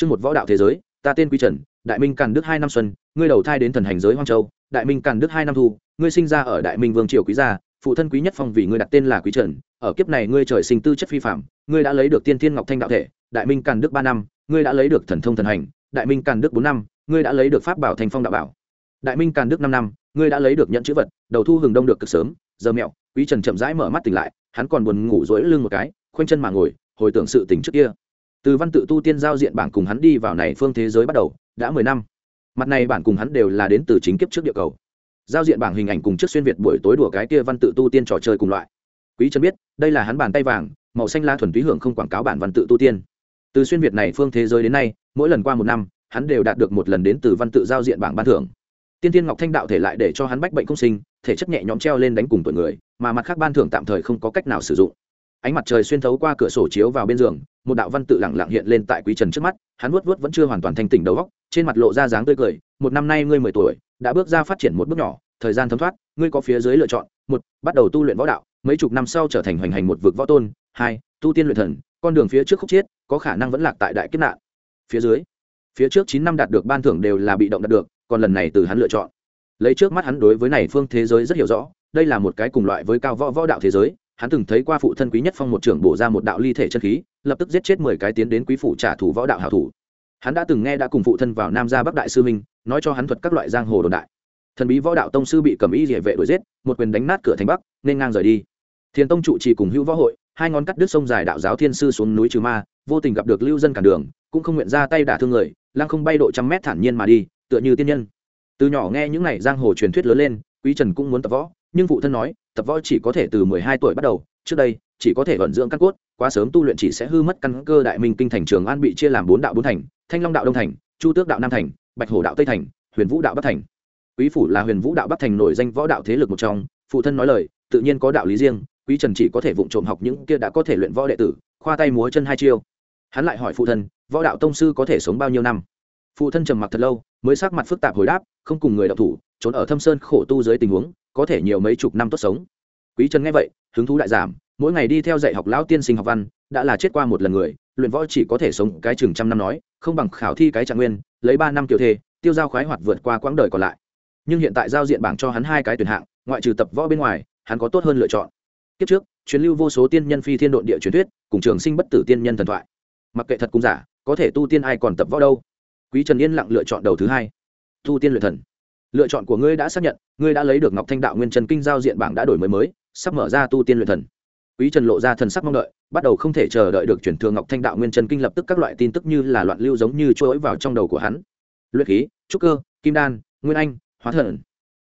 chương một võ đạo thế giới, ta tên Quý Trần, Đại Minh Càn Đức hai năm xuân, ngươi đầu thai đến thần hành giới Hoang Châu, Đại Minh Càn Đức hai năm thu, ngươi sinh ra ở Đại Minh Vương triều quý gia, phụ thân quý nhất phong vì ngươi đặt tên là Quý Trần, ở kiếp này ngươi trời sinh tư chất phi phạm, ngươi đã lấy được Tiên Thiên Ngọc Thanh đạo thể, Đại Minh Càn Đức ba năm, ngươi đã lấy được thần thông thần hành, Đại Minh Càn Đức bốn năm, ngươi đã lấy được pháp bảo Thành Phong đạo bảo. Đại Minh Càn Đức năm năm, ngươi đã lấy được nhận chữ vật, đầu thu hừng đông được cực sớm, giờ mẹo, Quý Trần chậm rãi mở mắt tỉnh lại, hắn còn buồn ngủ rỗi lưng một cái, khoanh chân mà ngồi, hồi tưởng sự tình trước kia từ văn tự tu tiên giao diện bảng cùng hắn đi vào này phương thế giới bắt đầu, đã mười năm. Mặt này bản cùng hắn đều là đến từ chính kiếp trước địa cầu. Giao diện bảng hình ảnh cùng trước xuyên việt buổi tối đùa cái kia văn tự tu tiên trò chơi cùng loại. Quý trần biết, đây là hắn bàn tay vàng, màu xanh la thuần túy hưởng không quảng cáo bản văn tự tu tiên. Từ xuyên việt này phương thế giới đến nay, mỗi lần qua một năm, hắn đều đạt được một lần đến từ văn tự giao diện bảng ban thưởng. Tiên tiên ngọc thanh đạo thể lại để cho hắn bách bệnh công sinh, thể chất nhẹ nhõm treo lên đánh cùng tuổi người, mà mặt khác ban thưởng tạm thời không có cách nào sử dụng ánh mặt trời xuyên thấu qua cửa sổ chiếu vào bên giường, một đạo văn tự lẳng lặng hiện lên tại quý trần trước mắt, hắn vuốt vuốt vẫn chưa hoàn toàn thanh tỉnh đầu góc trên mặt lộ ra dáng tươi cười, một năm nay ngươi mười tuổi, đã bước ra phát triển một bước nhỏ, thời gian thấm thoát, ngươi có phía dưới lựa chọn, một, bắt đầu tu luyện võ đạo, mấy chục năm sau trở thành hoành hành một vực võ tôn, hai, tu tiên luyện thần, con đường phía trước khúc chiết, có khả năng vẫn lạc tại đại kết nạn. Phía dưới, phía trước chín năm đạt được ban thưởng đều là bị động đạt được, còn lần này từ hắn lựa chọn. Lấy trước mắt hắn đối với này phương thế giới rất hiểu rõ, đây là một cái cùng loại với cao võ võ đạo thế giới hắn từng thấy qua phụ thân quý nhất phong một trưởng bổ ra một đạo ly thể chân khí, lập tức giết chết mười cái tiến đến quý phủ trả thù võ đạo hảo thủ. Hắn đã từng nghe đã cùng phụ thân vào nam gia bắc đại sư minh, nói cho hắn thuật các loại giang hồ đồn đại. Thần bí võ đạo tông sư bị cầm y địa vệ đuổi giết, một quyền đánh nát cửa thành bắc, nên ngang rời đi. Thiền tông trụ trì cùng hữu võ hội, hai ngón cắt đứt sông dài đạo giáo thiên sư xuống núi trừ ma, vô tình gặp được lưu dân cản đường, cũng không nguyện ra tay đả thương người, lăng không bay độ trăm mét thản nhiên mà đi, tựa như tiên nhân. Từ nhỏ nghe những này giang hồ truyền thuyết lớn lên, quý trần cũng muốn tập võ, nhưng phụ thân nói tập võ chỉ có thể từ mười hai tuổi bắt đầu, trước đây, chỉ có thể vận dưỡng căn cốt, quá sớm tu luyện chỉ sẽ hư mất căn cơ đại minh kinh thành trường an bị chia làm bốn đạo bốn thành, thanh long đạo đông thành, chu tước đạo nam thành, bạch hổ đạo tây thành, huyền vũ đạo bắc thành. Quý phủ là huyền vũ đạo bắc thành nổi danh võ đạo thế lực một trong, phụ thân nói lời, tự nhiên có đạo lý riêng, quý trần chỉ có thể vụng trộm học những kia đã có thể luyện võ đệ tử, khoa tay múa chân hai chiêu. Hắn lại hỏi phụ thân, võ đạo tông sư có thể sống bao nhiêu năm? Phụ thân trầm mặc thật lâu, mới sắc mặt phức tạp hồi đáp, không cùng người đạo thủ, trốn ở thâm sơn khổ tu dưới tình huống, có thể nhiều mấy chục năm tốt sống quý trần nghe vậy, hứng thú đại giảm, mỗi ngày đi theo dạy học lão tiên sinh học văn, đã là chết qua một lần người, luyện võ chỉ có thể sống cái chừng trăm năm nói, không bằng khảo thi cái trạng nguyên, lấy ba năm tiểu thê, tiêu giao khoái hoạt vượt qua quãng đời còn lại. Nhưng hiện tại giao diện bảng cho hắn hai cái tuyển hạng, ngoại trừ tập võ bên ngoài, hắn có tốt hơn lựa chọn. Kiếp trước, truyền lưu vô số tiên nhân phi thiên độn địa truyền thuyết, cùng trường sinh bất tử tiên nhân thần thoại. Mặc kệ thật cũng giả, có thể tu tiên ai còn tập võ đâu. Quý trần yên lặng lựa chọn đầu thứ hai. Tu tiên luyện thần. Lựa chọn của ngươi đã xác nhận, ngươi đã lấy được ngọc thanh đạo nguyên trần kinh giao diện bảng đã đổi mới mới sắp mở ra tu tiên luyện thần. Quý trần lộ ra thần sắc mong đợi, bắt đầu không thể chờ đợi được chuyển thường ngọc thanh đạo nguyên trần kinh lập tức các loại tin tức như là loạn lưu giống như trôi vào trong đầu của hắn. Luyện khí, trúc cơ, kim đan, nguyên anh, hóa thần.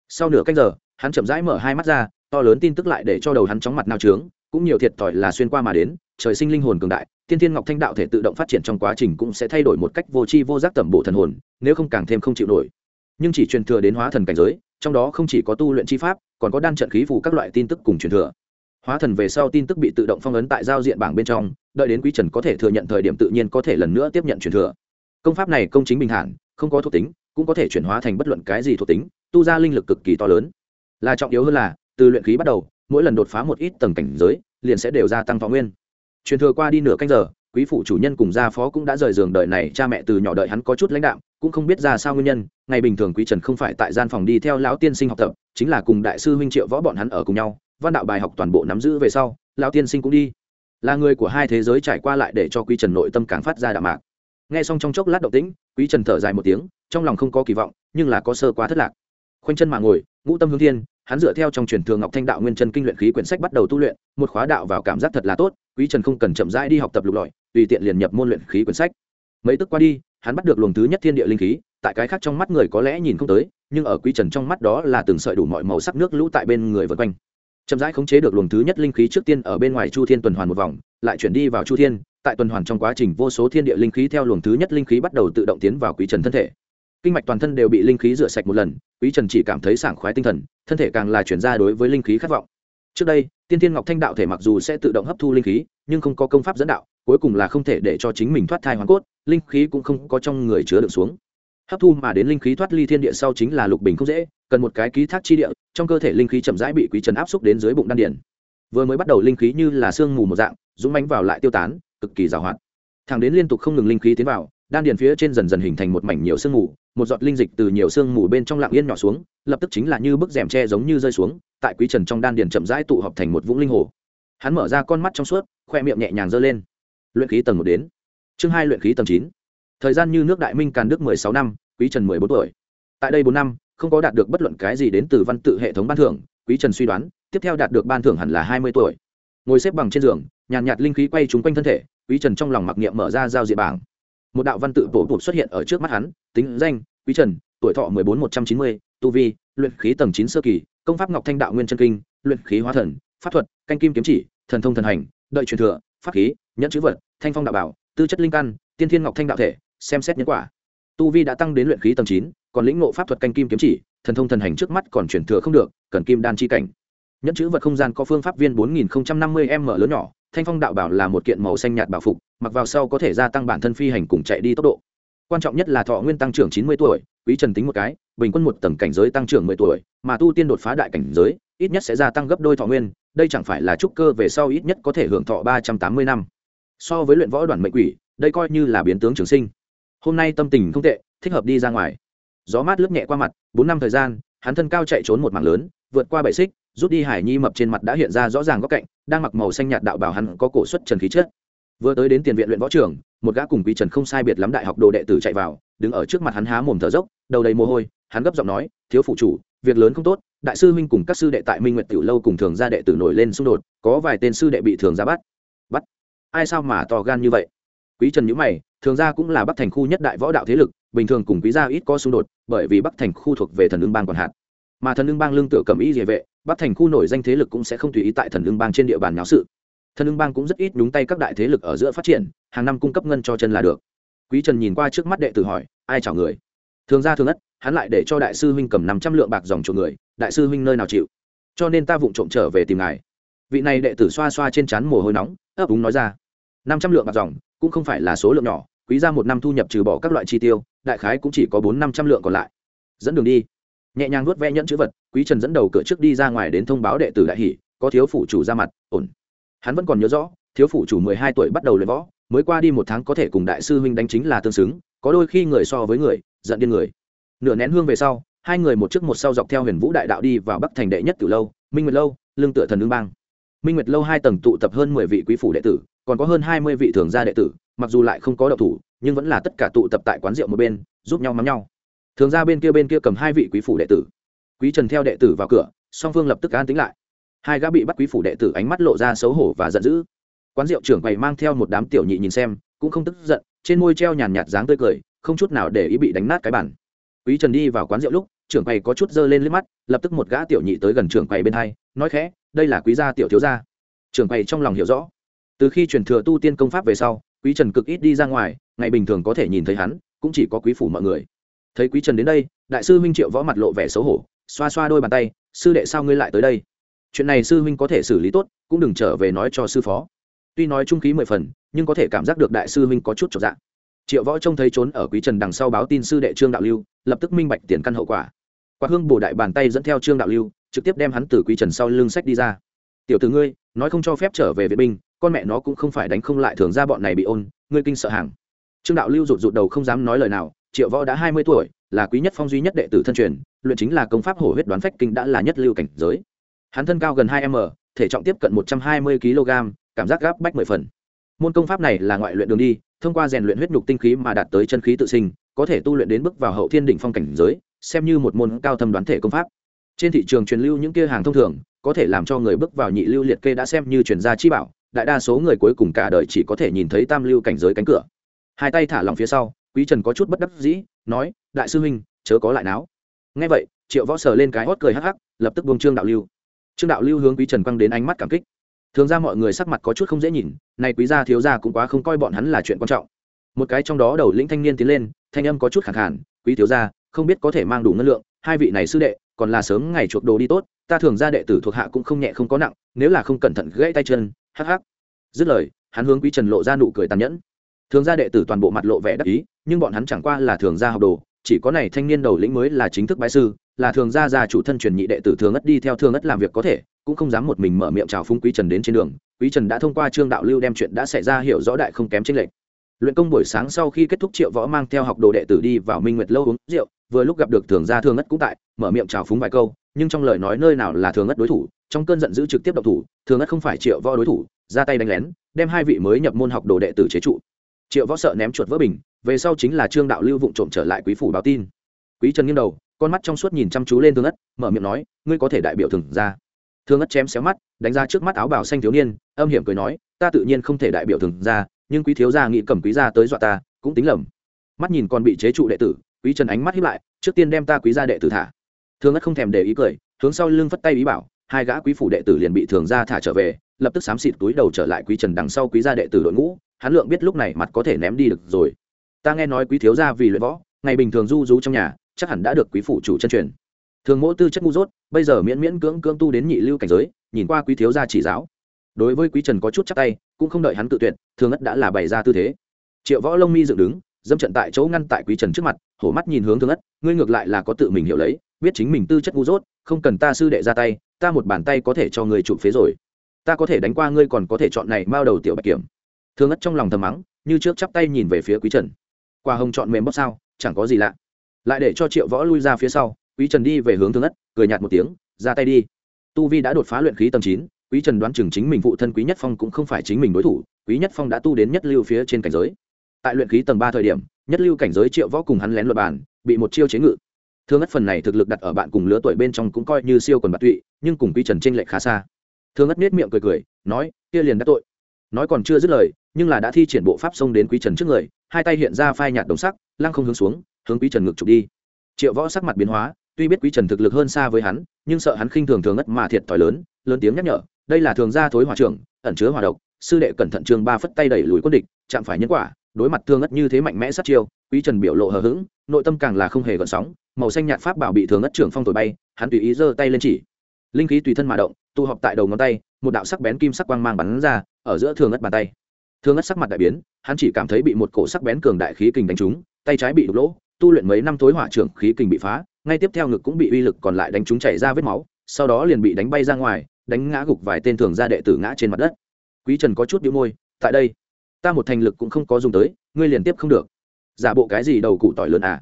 Sau nửa canh giờ, hắn chậm rãi mở hai mắt ra, to lớn tin tức lại để cho đầu hắn chóng mặt nao trướng, cũng nhiều thiệt thòi là xuyên qua mà đến, trời sinh linh hồn cường đại, tiên thiên ngọc thanh đạo thể tự động phát triển trong quá trình cũng sẽ thay đổi một cách vô tri vô giác tẩm bổ thần hồn, nếu không càng thêm không chịu nổi. Nhưng chỉ truyền thừa đến hóa thần cảnh giới trong đó không chỉ có tu luyện chi pháp, còn có đan trận khí phù các loại tin tức cùng truyền thừa. Hóa thần về sau tin tức bị tự động phong ấn tại giao diện bảng bên trong, đợi đến quý trần có thể thừa nhận thời điểm tự nhiên có thể lần nữa tiếp nhận truyền thừa. Công pháp này công chính bình thản, không có thuộc tính, cũng có thể chuyển hóa thành bất luận cái gì thuộc tính, tu ra linh lực cực kỳ to lớn. Là trọng yếu hơn là, từ luyện khí bắt đầu, mỗi lần đột phá một ít tầng cảnh giới, liền sẽ đều gia tăng thọ nguyên. Truyền thừa qua đi nửa canh giờ quý phụ chủ nhân cùng gia phó cũng đã rời giường đợi này, cha mẹ từ nhỏ đợi hắn có chút lãnh đạm, cũng không biết ra sao nguyên nhân. Ngày bình thường quý trần không phải tại gian phòng đi theo lão tiên sinh học tập, chính là cùng đại sư huynh triệu võ bọn hắn ở cùng nhau. Văn đạo bài học toàn bộ nắm giữ về sau, lão tiên sinh cũng đi. Là người của hai thế giới trải qua lại để cho quý trần nội tâm càng phát ra đạm mạc. Nghe xong trong chốc lát động tĩnh, quý trần thở dài một tiếng, trong lòng không có kỳ vọng, nhưng là có sơ quá thất lạc. Khoanh chân mà ngồi, ngũ tâm hướng thiên hắn dựa theo trong truyền thường ngọc thanh đạo nguyên chân kinh luyện khí quyển sách bắt đầu tu luyện, một khóa đạo vào cảm giác thật là tốt, quý trần không cần chậm rãi đi học tập lục lọi, tùy tiện liền nhập môn luyện khí quyển sách. Mấy tức qua đi, hắn bắt được luồng thứ nhất thiên địa linh khí, tại cái khác trong mắt người có lẽ nhìn không tới, nhưng ở quý trần trong mắt đó là từng sợi đủ mọi màu sắc nước lũ tại bên người vượt quanh. Chậm rãi khống chế được luồng thứ nhất linh khí trước tiên ở bên ngoài chu thiên tuần hoàn một vòng, lại chuyển đi vào chu thiên, tại tuần hoàn trong quá trình vô số thiên địa linh khí theo luồng thứ nhất linh khí bắt đầu tự động tiến vào quý trần thân thể. Kinh mạch toàn thân đều bị linh khí rửa sạch một lần quý trần chỉ cảm thấy sảng khoái tinh thần, thân thể càng là chuyển ra đối với linh khí khát vọng. Trước đây, tiên thiên ngọc thanh đạo thể mặc dù sẽ tự động hấp thu linh khí, nhưng không có công pháp dẫn đạo, cuối cùng là không thể để cho chính mình thoát thai hoàn cốt, linh khí cũng không có trong người chứa được xuống. Hấp thu mà đến linh khí thoát ly thiên địa sau chính là lục bình không dễ, cần một cái ký thác chi địa, trong cơ thể linh khí chậm rãi bị quý trần áp xúc đến dưới bụng đan điển vừa mới bắt đầu linh khí như là sương mù một dạng, dũng mánh vào lại tiêu tán, cực kỳ rào hoạt. Thẳng đến liên tục không ngừng linh khí tiến vào, đan điền phía trên dần dần hình thành một mảnh nhiều sương mù một giọt linh dịch từ nhiều sương mù bên trong lạng yên nhỏ xuống lập tức chính là như bức rèm tre giống như rơi xuống tại quý trần trong đan điền chậm rãi tụ họp thành một vũng linh hồ. Hắn mở ra con mắt trong suốt khoe miệng nhẹ nhàng giơ lên. Luyện khí tầng một đến. Chương hai luyện khí tầng chín. Thời gian như nước đại minh càn đức mười sáu năm quý trần mười bốn tuổi. Tại đây bốn năm không có đạt được bất luận cái gì đến từ văn tự hệ thống ban thưởng quý trần suy đoán tiếp theo đạt được ban thưởng hẳn là hai mươi tuổi. Ngồi xếp bằng trên giường nhàn nhạt, nhạt linh khí quay trúng quanh thân thể quý trần trong lòng mặc niệm mở ra giao diện bảng một đạo văn tự bổ bụt xuất hiện ở trước mắt hắn, tính danh, quý trần, tuổi thọ mười bốn một trăm chín mươi, tu vi, luyện khí tầng chín sơ kỳ, công pháp ngọc thanh đạo nguyên chân kinh, luyện khí hóa thần, pháp thuật, canh kim kiếm chỉ, thần thông thần hành, đợi truyền thừa, pháp khí, nhẫn chữ vật, thanh phong đạo bảo, tư chất linh căn, tiên thiên ngọc thanh đạo thể, xem xét nhân quả. Tu vi đã tăng đến luyện khí tầng chín, còn lĩnh ngộ pháp thuật canh kim kiếm chỉ, thần thông thần hành trước mắt còn truyền thừa không được, cần kim đan chi cảnh. Nhẫn chữ vật không gian có phương pháp viên bốn nghìn năm mươi m lớn nhỏ thanh phong đạo bảo là một kiện màu xanh nhạt bảo phục, mặc vào sau có thể gia tăng bản thân phi hành cùng chạy đi tốc độ. Quan trọng nhất là thọ nguyên tăng trưởng chín mươi tuổi, quý trần tính một cái, bình quân một tầng cảnh giới tăng trưởng mười tuổi, mà tu tiên đột phá đại cảnh giới, ít nhất sẽ gia tăng gấp đôi thọ nguyên, đây chẳng phải là trúc cơ về sau ít nhất có thể hưởng thọ ba trăm tám mươi năm. So với luyện võ đoàn mệnh quỷ, đây coi như là biến tướng trường sinh. Hôm nay tâm tình không tệ, thích hợp đi ra ngoài. Gió mát lướt nhẹ qua mặt, bốn năm thời gian, hắn thân cao chạy trốn một mảng lớn, vượt qua bảy xích rút đi hải nhi mập trên mặt đã hiện ra rõ ràng góc cạnh, đang mặc màu xanh nhạt đạo bảo hắn có cổ xuất trần khí chất. Vừa tới đến tiền viện luyện võ trường, một gã cùng quý trần không sai biệt lắm đại học đồ đệ tử chạy vào, đứng ở trước mặt hắn há mồm thở dốc, đầu đầy mồ hôi, hắn gấp giọng nói, thiếu phụ chủ, việc lớn không tốt, đại sư huynh cùng các sư đệ tại minh nguyệt tiểu lâu cùng thường gia đệ tử nổi lên xung đột, có vài tên sư đệ bị thường gia bắt. Bắt? Ai sao mà to gan như vậy? Quý trần nhữ mày, thường gia cũng là bắc thành khu nhất đại võ đạo thế lực, bình thường cùng quý gia ít có xung đột, bởi vì bắc thành khu thuộc về thần ương bang còn hạt mà thần ương bang lương tựa cầm ý địa vệ bắc thành khu nổi danh thế lực cũng sẽ không tùy ý tại thần lương bang trên địa bàn náo sự. Thần lương bang cũng rất ít nhúng tay các đại thế lực ở giữa phát triển, hàng năm cung cấp ngân cho chân là được. Quý trần nhìn qua trước mắt đệ tử hỏi, ai chào người? Thường gia thường ất, hắn lại để cho đại sư huynh cầm năm trăm lượng bạc dòng chỗ người, đại sư huynh nơi nào chịu? Cho nên ta vụng trộm trở về tìm ngài. Vị này đệ tử xoa xoa trên trán mồ hôi nóng, ấp úng nói ra, năm trăm lượng bạc dòng, cũng không phải là số lượng nhỏ, quý ra một năm thu nhập trừ bỏ các loại chi tiêu, đại khái cũng chỉ có bốn năm trăm lượng còn lại. Dẫn đường đi nhẹ nhàng nuốt ve nhẫn chữ vật, quý trần dẫn đầu cửa trước đi ra ngoài đến thông báo đệ tử đại hỷ có thiếu phủ chủ ra mặt, ổn. Hắn vẫn còn nhớ rõ, thiếu phủ chủ mười hai tuổi bắt đầu luyện võ, mới qua đi một tháng có thể cùng đại sư huynh đánh chính là tương xứng, có đôi khi người so với người, giận điên người. Nửa nén hương về sau, hai người một trước một sau dọc theo huyền vũ đại đạo đi vào bắc thành đệ nhất từ lâu, minh nguyệt lâu, lương tựa thần ương bang. Minh nguyệt lâu hai tầng tụ tập hơn mười vị quý phủ đệ tử, còn có hơn hai mươi vị thường gia đệ tử, mặc dù lại không có đậu thủ, nhưng vẫn là tất cả tụ tập tại quán rượu một bên, giúp nhau mắm nhau thường gia bên kia bên kia cầm hai vị quý phủ đệ tử. Quý trần theo đệ tử vào cửa, song phương lập tức an tính lại. Hai gã bị bắt quý phủ đệ tử ánh mắt lộ ra xấu hổ và giận dữ. Quán rượu trưởng quầy mang theo một đám tiểu nhị nhìn xem, cũng không tức giận, trên môi treo nhàn nhạt dáng tươi cười, không chút nào để ý bị đánh nát cái bản quý trần đi vào quán rượu lúc, trưởng quầy có chút dơ lên liếc mắt, lập tức một gã tiểu nhị tới gần trưởng quầy bên hai, nói khẽ, đây là quý gia tiểu thiếu gia. Trưởng quầy trong lòng hiểu rõ. Từ khi truyền thừa tu tiên công pháp về sau, quý trần cực ít đi ra ngoài, ngày bình thường có thể nhìn thấy hắn, cũng chỉ có quý phủ mọi người thấy quý trần đến đây, đại sư huynh triệu võ mặt lộ vẻ xấu hổ, xoa xoa đôi bàn tay, sư đệ sao ngươi lại tới đây? Chuyện này sư huynh có thể xử lý tốt, cũng đừng trở về nói cho sư phó. Tuy nói trung khí mười phần, nhưng có thể cảm giác được đại sư huynh có chút trọn dạng triệu võ trông thấy trốn ở quý trần đằng sau báo tin sư đệ trương đạo lưu, lập tức minh bạch tiền căn hậu quả. Qua hương bổ đại bàn tay dẫn theo trương đạo lưu, trực tiếp đem hắn từ quý trần sau lưng sách đi ra. Tiểu tử ngươi, nói không cho phép trở về vệ binh, con mẹ nó cũng không phải đánh không lại thường ra bọn này bị ôn, ngươi kinh sợ hàng. Trương đạo lưu rụt rụt đầu không dám nói lời nào triệu võ đã hai mươi tuổi, là quý nhất phong duy nhất đệ tử thân truyền, luyện chính là công pháp hổ huyết đoán phách kinh đã là nhất lưu cảnh giới. Hắn thân cao gần hai m, thể trọng tiếp cận một trăm hai mươi kg, cảm giác gáp bách mười phần. Môn công pháp này là ngoại luyện đường đi, thông qua rèn luyện huyết nhục tinh khí mà đạt tới chân khí tự sinh, có thể tu luyện đến bước vào hậu thiên đỉnh phong cảnh giới, xem như một môn cao thâm đoán thể công pháp. Trên thị trường truyền lưu những kia hàng thông thường, có thể làm cho người bước vào nhị lưu liệt kê đã xem như truyền gia chi bảo, đại đa số người cuối cùng cả đời chỉ có thể nhìn thấy tam lưu cảnh giới cánh cửa. Hai tay thả lòng phía sau quý trần có chút bất đắc dĩ, nói, đại sư huynh, chớ có lại náo. Nghe vậy, triệu võ sờ lên cái hót cười hắc hắc, lập tức buông trương đạo lưu. Trương đạo lưu hướng quý trần quăng đến ánh mắt cảm kích. Thường ra mọi người sắc mặt có chút không dễ nhìn, nay quý gia thiếu gia cũng quá không coi bọn hắn là chuyện quan trọng. Một cái trong đó đầu lĩnh thanh niên tiến lên, thanh âm có chút khẳng khản quý thiếu gia, không biết có thể mang đủ ngân lượng, hai vị này sư đệ, còn là sớm ngày chuộc đồ đi tốt, ta thường ra đệ tử thuộc hạ cũng không nhẹ không có nặng, nếu là không cẩn thận gãy tay chân, hắc hắc. Dứt lời, hắn hướng quý trần lộ ra nụ cười tàn nhẫn. Thường gia đệ tử toàn bộ mặt lộ vẻ đắc ý nhưng bọn hắn chẳng qua là thường gia học đồ, chỉ có này thanh niên đầu lĩnh mới là chính thức bái sư, là thường gia gia chủ thân truyền nhị đệ tử thường ất đi theo thường ất làm việc có thể, cũng không dám một mình mở miệng chào phúng quý trần đến trên đường. Quý trần đã thông qua trương đạo lưu đem chuyện đã xảy ra hiểu rõ đại không kém trên lệnh luyện công buổi sáng sau khi kết thúc triệu võ mang theo học đồ đệ tử đi vào minh nguyệt lâu uống rượu, vừa lúc gặp được thường gia thường ất cũng tại, mở miệng chào phúng vài câu, nhưng trong lời nói nơi nào là thường ất đối thủ, trong cơn giận dữ trực tiếp độc thủ, thường ất không phải triệu võ đối thủ, ra tay đánh lén, đem hai vị mới nhập môn học đồ đệ tử chế trụ. Triệu võ sợ ném chuột vỡ bình về sau chính là trương đạo lưu vụng trộm trở lại quý phủ báo tin. Quý trần nghiêng đầu, con mắt trong suốt nhìn chăm chú lên thương ất, mở miệng nói, ngươi có thể đại biểu thường ra thương ất chém xéo mắt, đánh ra trước mắt áo bào xanh thiếu niên, âm hiểm cười nói, ta tự nhiên không thể đại biểu thường ra nhưng quý thiếu gia nghĩ cầm quý gia tới dọa ta, cũng tính lầm. Mắt nhìn còn bị chế trụ đệ tử, quý trần ánh mắt hiếp lại, trước tiên đem ta quý gia đệ tử thả. Thương ất không thèm để ý cười, hướng sau lưng phất tay ý bảo, hai gã quý phủ đệ tử liền bị thường gia thả trở về, lập tức xám xịt túi đầu trở lại quý trần đằng sau quý gia đệ tử đội ngũ, hắn lượng biết lúc này mặt có thể ném đi được rồi ta nghe nói quý thiếu gia vì luyện võ, ngày bình thường du rú trong nhà, chắc hẳn đã được quý phủ chủ chân truyền. Thường mỗ tư chất ngu dốt, bây giờ miễn miễn cưỡng cưỡng tu đến nhị lưu cảnh giới, nhìn qua quý thiếu gia chỉ giáo. Đối với quý trần có chút chắc tay, cũng không đợi hắn tự tuyệt, thường ất đã là bày ra tư thế. Triệu võ lông mi dựng đứng dâm trận tại chỗ ngăn tại quý trần trước mặt, hổ mắt nhìn hướng thương ất, ngươi ngược lại là có tự mình hiểu lấy, biết chính mình tư chất ngu dốt, không cần ta sư đệ ra tay, ta một bàn tay có thể cho ngươi chụp phế rồi. Ta có thể đánh qua ngươi còn có thể chọn này mao đầu tiểu bạch kiểm. Thương ất trong lòng thầm mắng, như trước chắp tay nhìn về phía quý trần qua hồng chọn mềm bóp sao, chẳng có gì lạ. Lại để cho triệu võ lui ra phía sau, quý trần đi về hướng thương ất, cười nhạt một tiếng, ra tay đi. Tu vi đã đột phá luyện khí tầng chín, quý trần đoán chừng chính mình phụ thân quý nhất phong cũng không phải chính mình đối thủ, quý nhất phong đã tu đến nhất lưu phía trên cảnh giới. Tại luyện khí tầng ba thời điểm, nhất lưu cảnh giới triệu võ cùng hắn lén luật bàn, bị một chiêu chế ngự. Thương ất phần này thực lực đặt ở bạn cùng lứa tuổi bên trong cũng coi như siêu quần bạc tụy, nhưng cùng quý trần t r ê n lệch khá xa. Thương ất nết miệng cười cười, nói, kia liền đã tội. Nói còn chưa dứt lời, nhưng là đã thi triển bộ pháp xông đến quý trần trước người hai tay hiện ra phai nhạt đồng sắc, lăng không hướng xuống, hướng quý trần ngực trục đi. Triệu võ sắc mặt biến hóa, tuy biết quý trần thực lực hơn xa với hắn, nhưng sợ hắn khinh thường thường ngất mà thiệt thòi lớn lớn tiếng nhắc nhở, đây là thường gia thối hỏa trưởng, ẩn chứa hỏa độc, sư đệ cẩn thận trường ba phất tay đẩy lùi quân địch, chạm phải nhân quả, đối mặt thương ất như thế mạnh mẽ sát chiêu, quý trần biểu lộ hờ hững, nội tâm càng là không hề gợn sóng, màu xanh nhạt pháp bảo bị thường ất trưởng phong thổi bay, hắn tùy ý giơ tay lên chỉ. Linh khí tùy thân mà động, tụ họp tại đầu ngón tay, một đạo sắc bén kim sắc quang mang bắn ra, ở giữa thường ất bàn tay thương ất sắc mặt đại biến, hắn chỉ cảm thấy bị một cổ sắc bén cường đại khí kình đánh trúng, tay trái bị đục lỗ, tu luyện mấy năm thối hỏa trưởng khí kình bị phá, ngay tiếp theo ngực cũng bị uy lực còn lại đánh trúng chảy ra vết máu, sau đó liền bị đánh bay ra ngoài, đánh ngã gục vài tên thường gia đệ tử ngã trên mặt đất. Quý trần có chút đĩu môi, tại đây, ta một thành lực cũng không có dùng tới, ngươi liền tiếp không được. Giả bộ cái gì đầu cụ tỏi lớn à?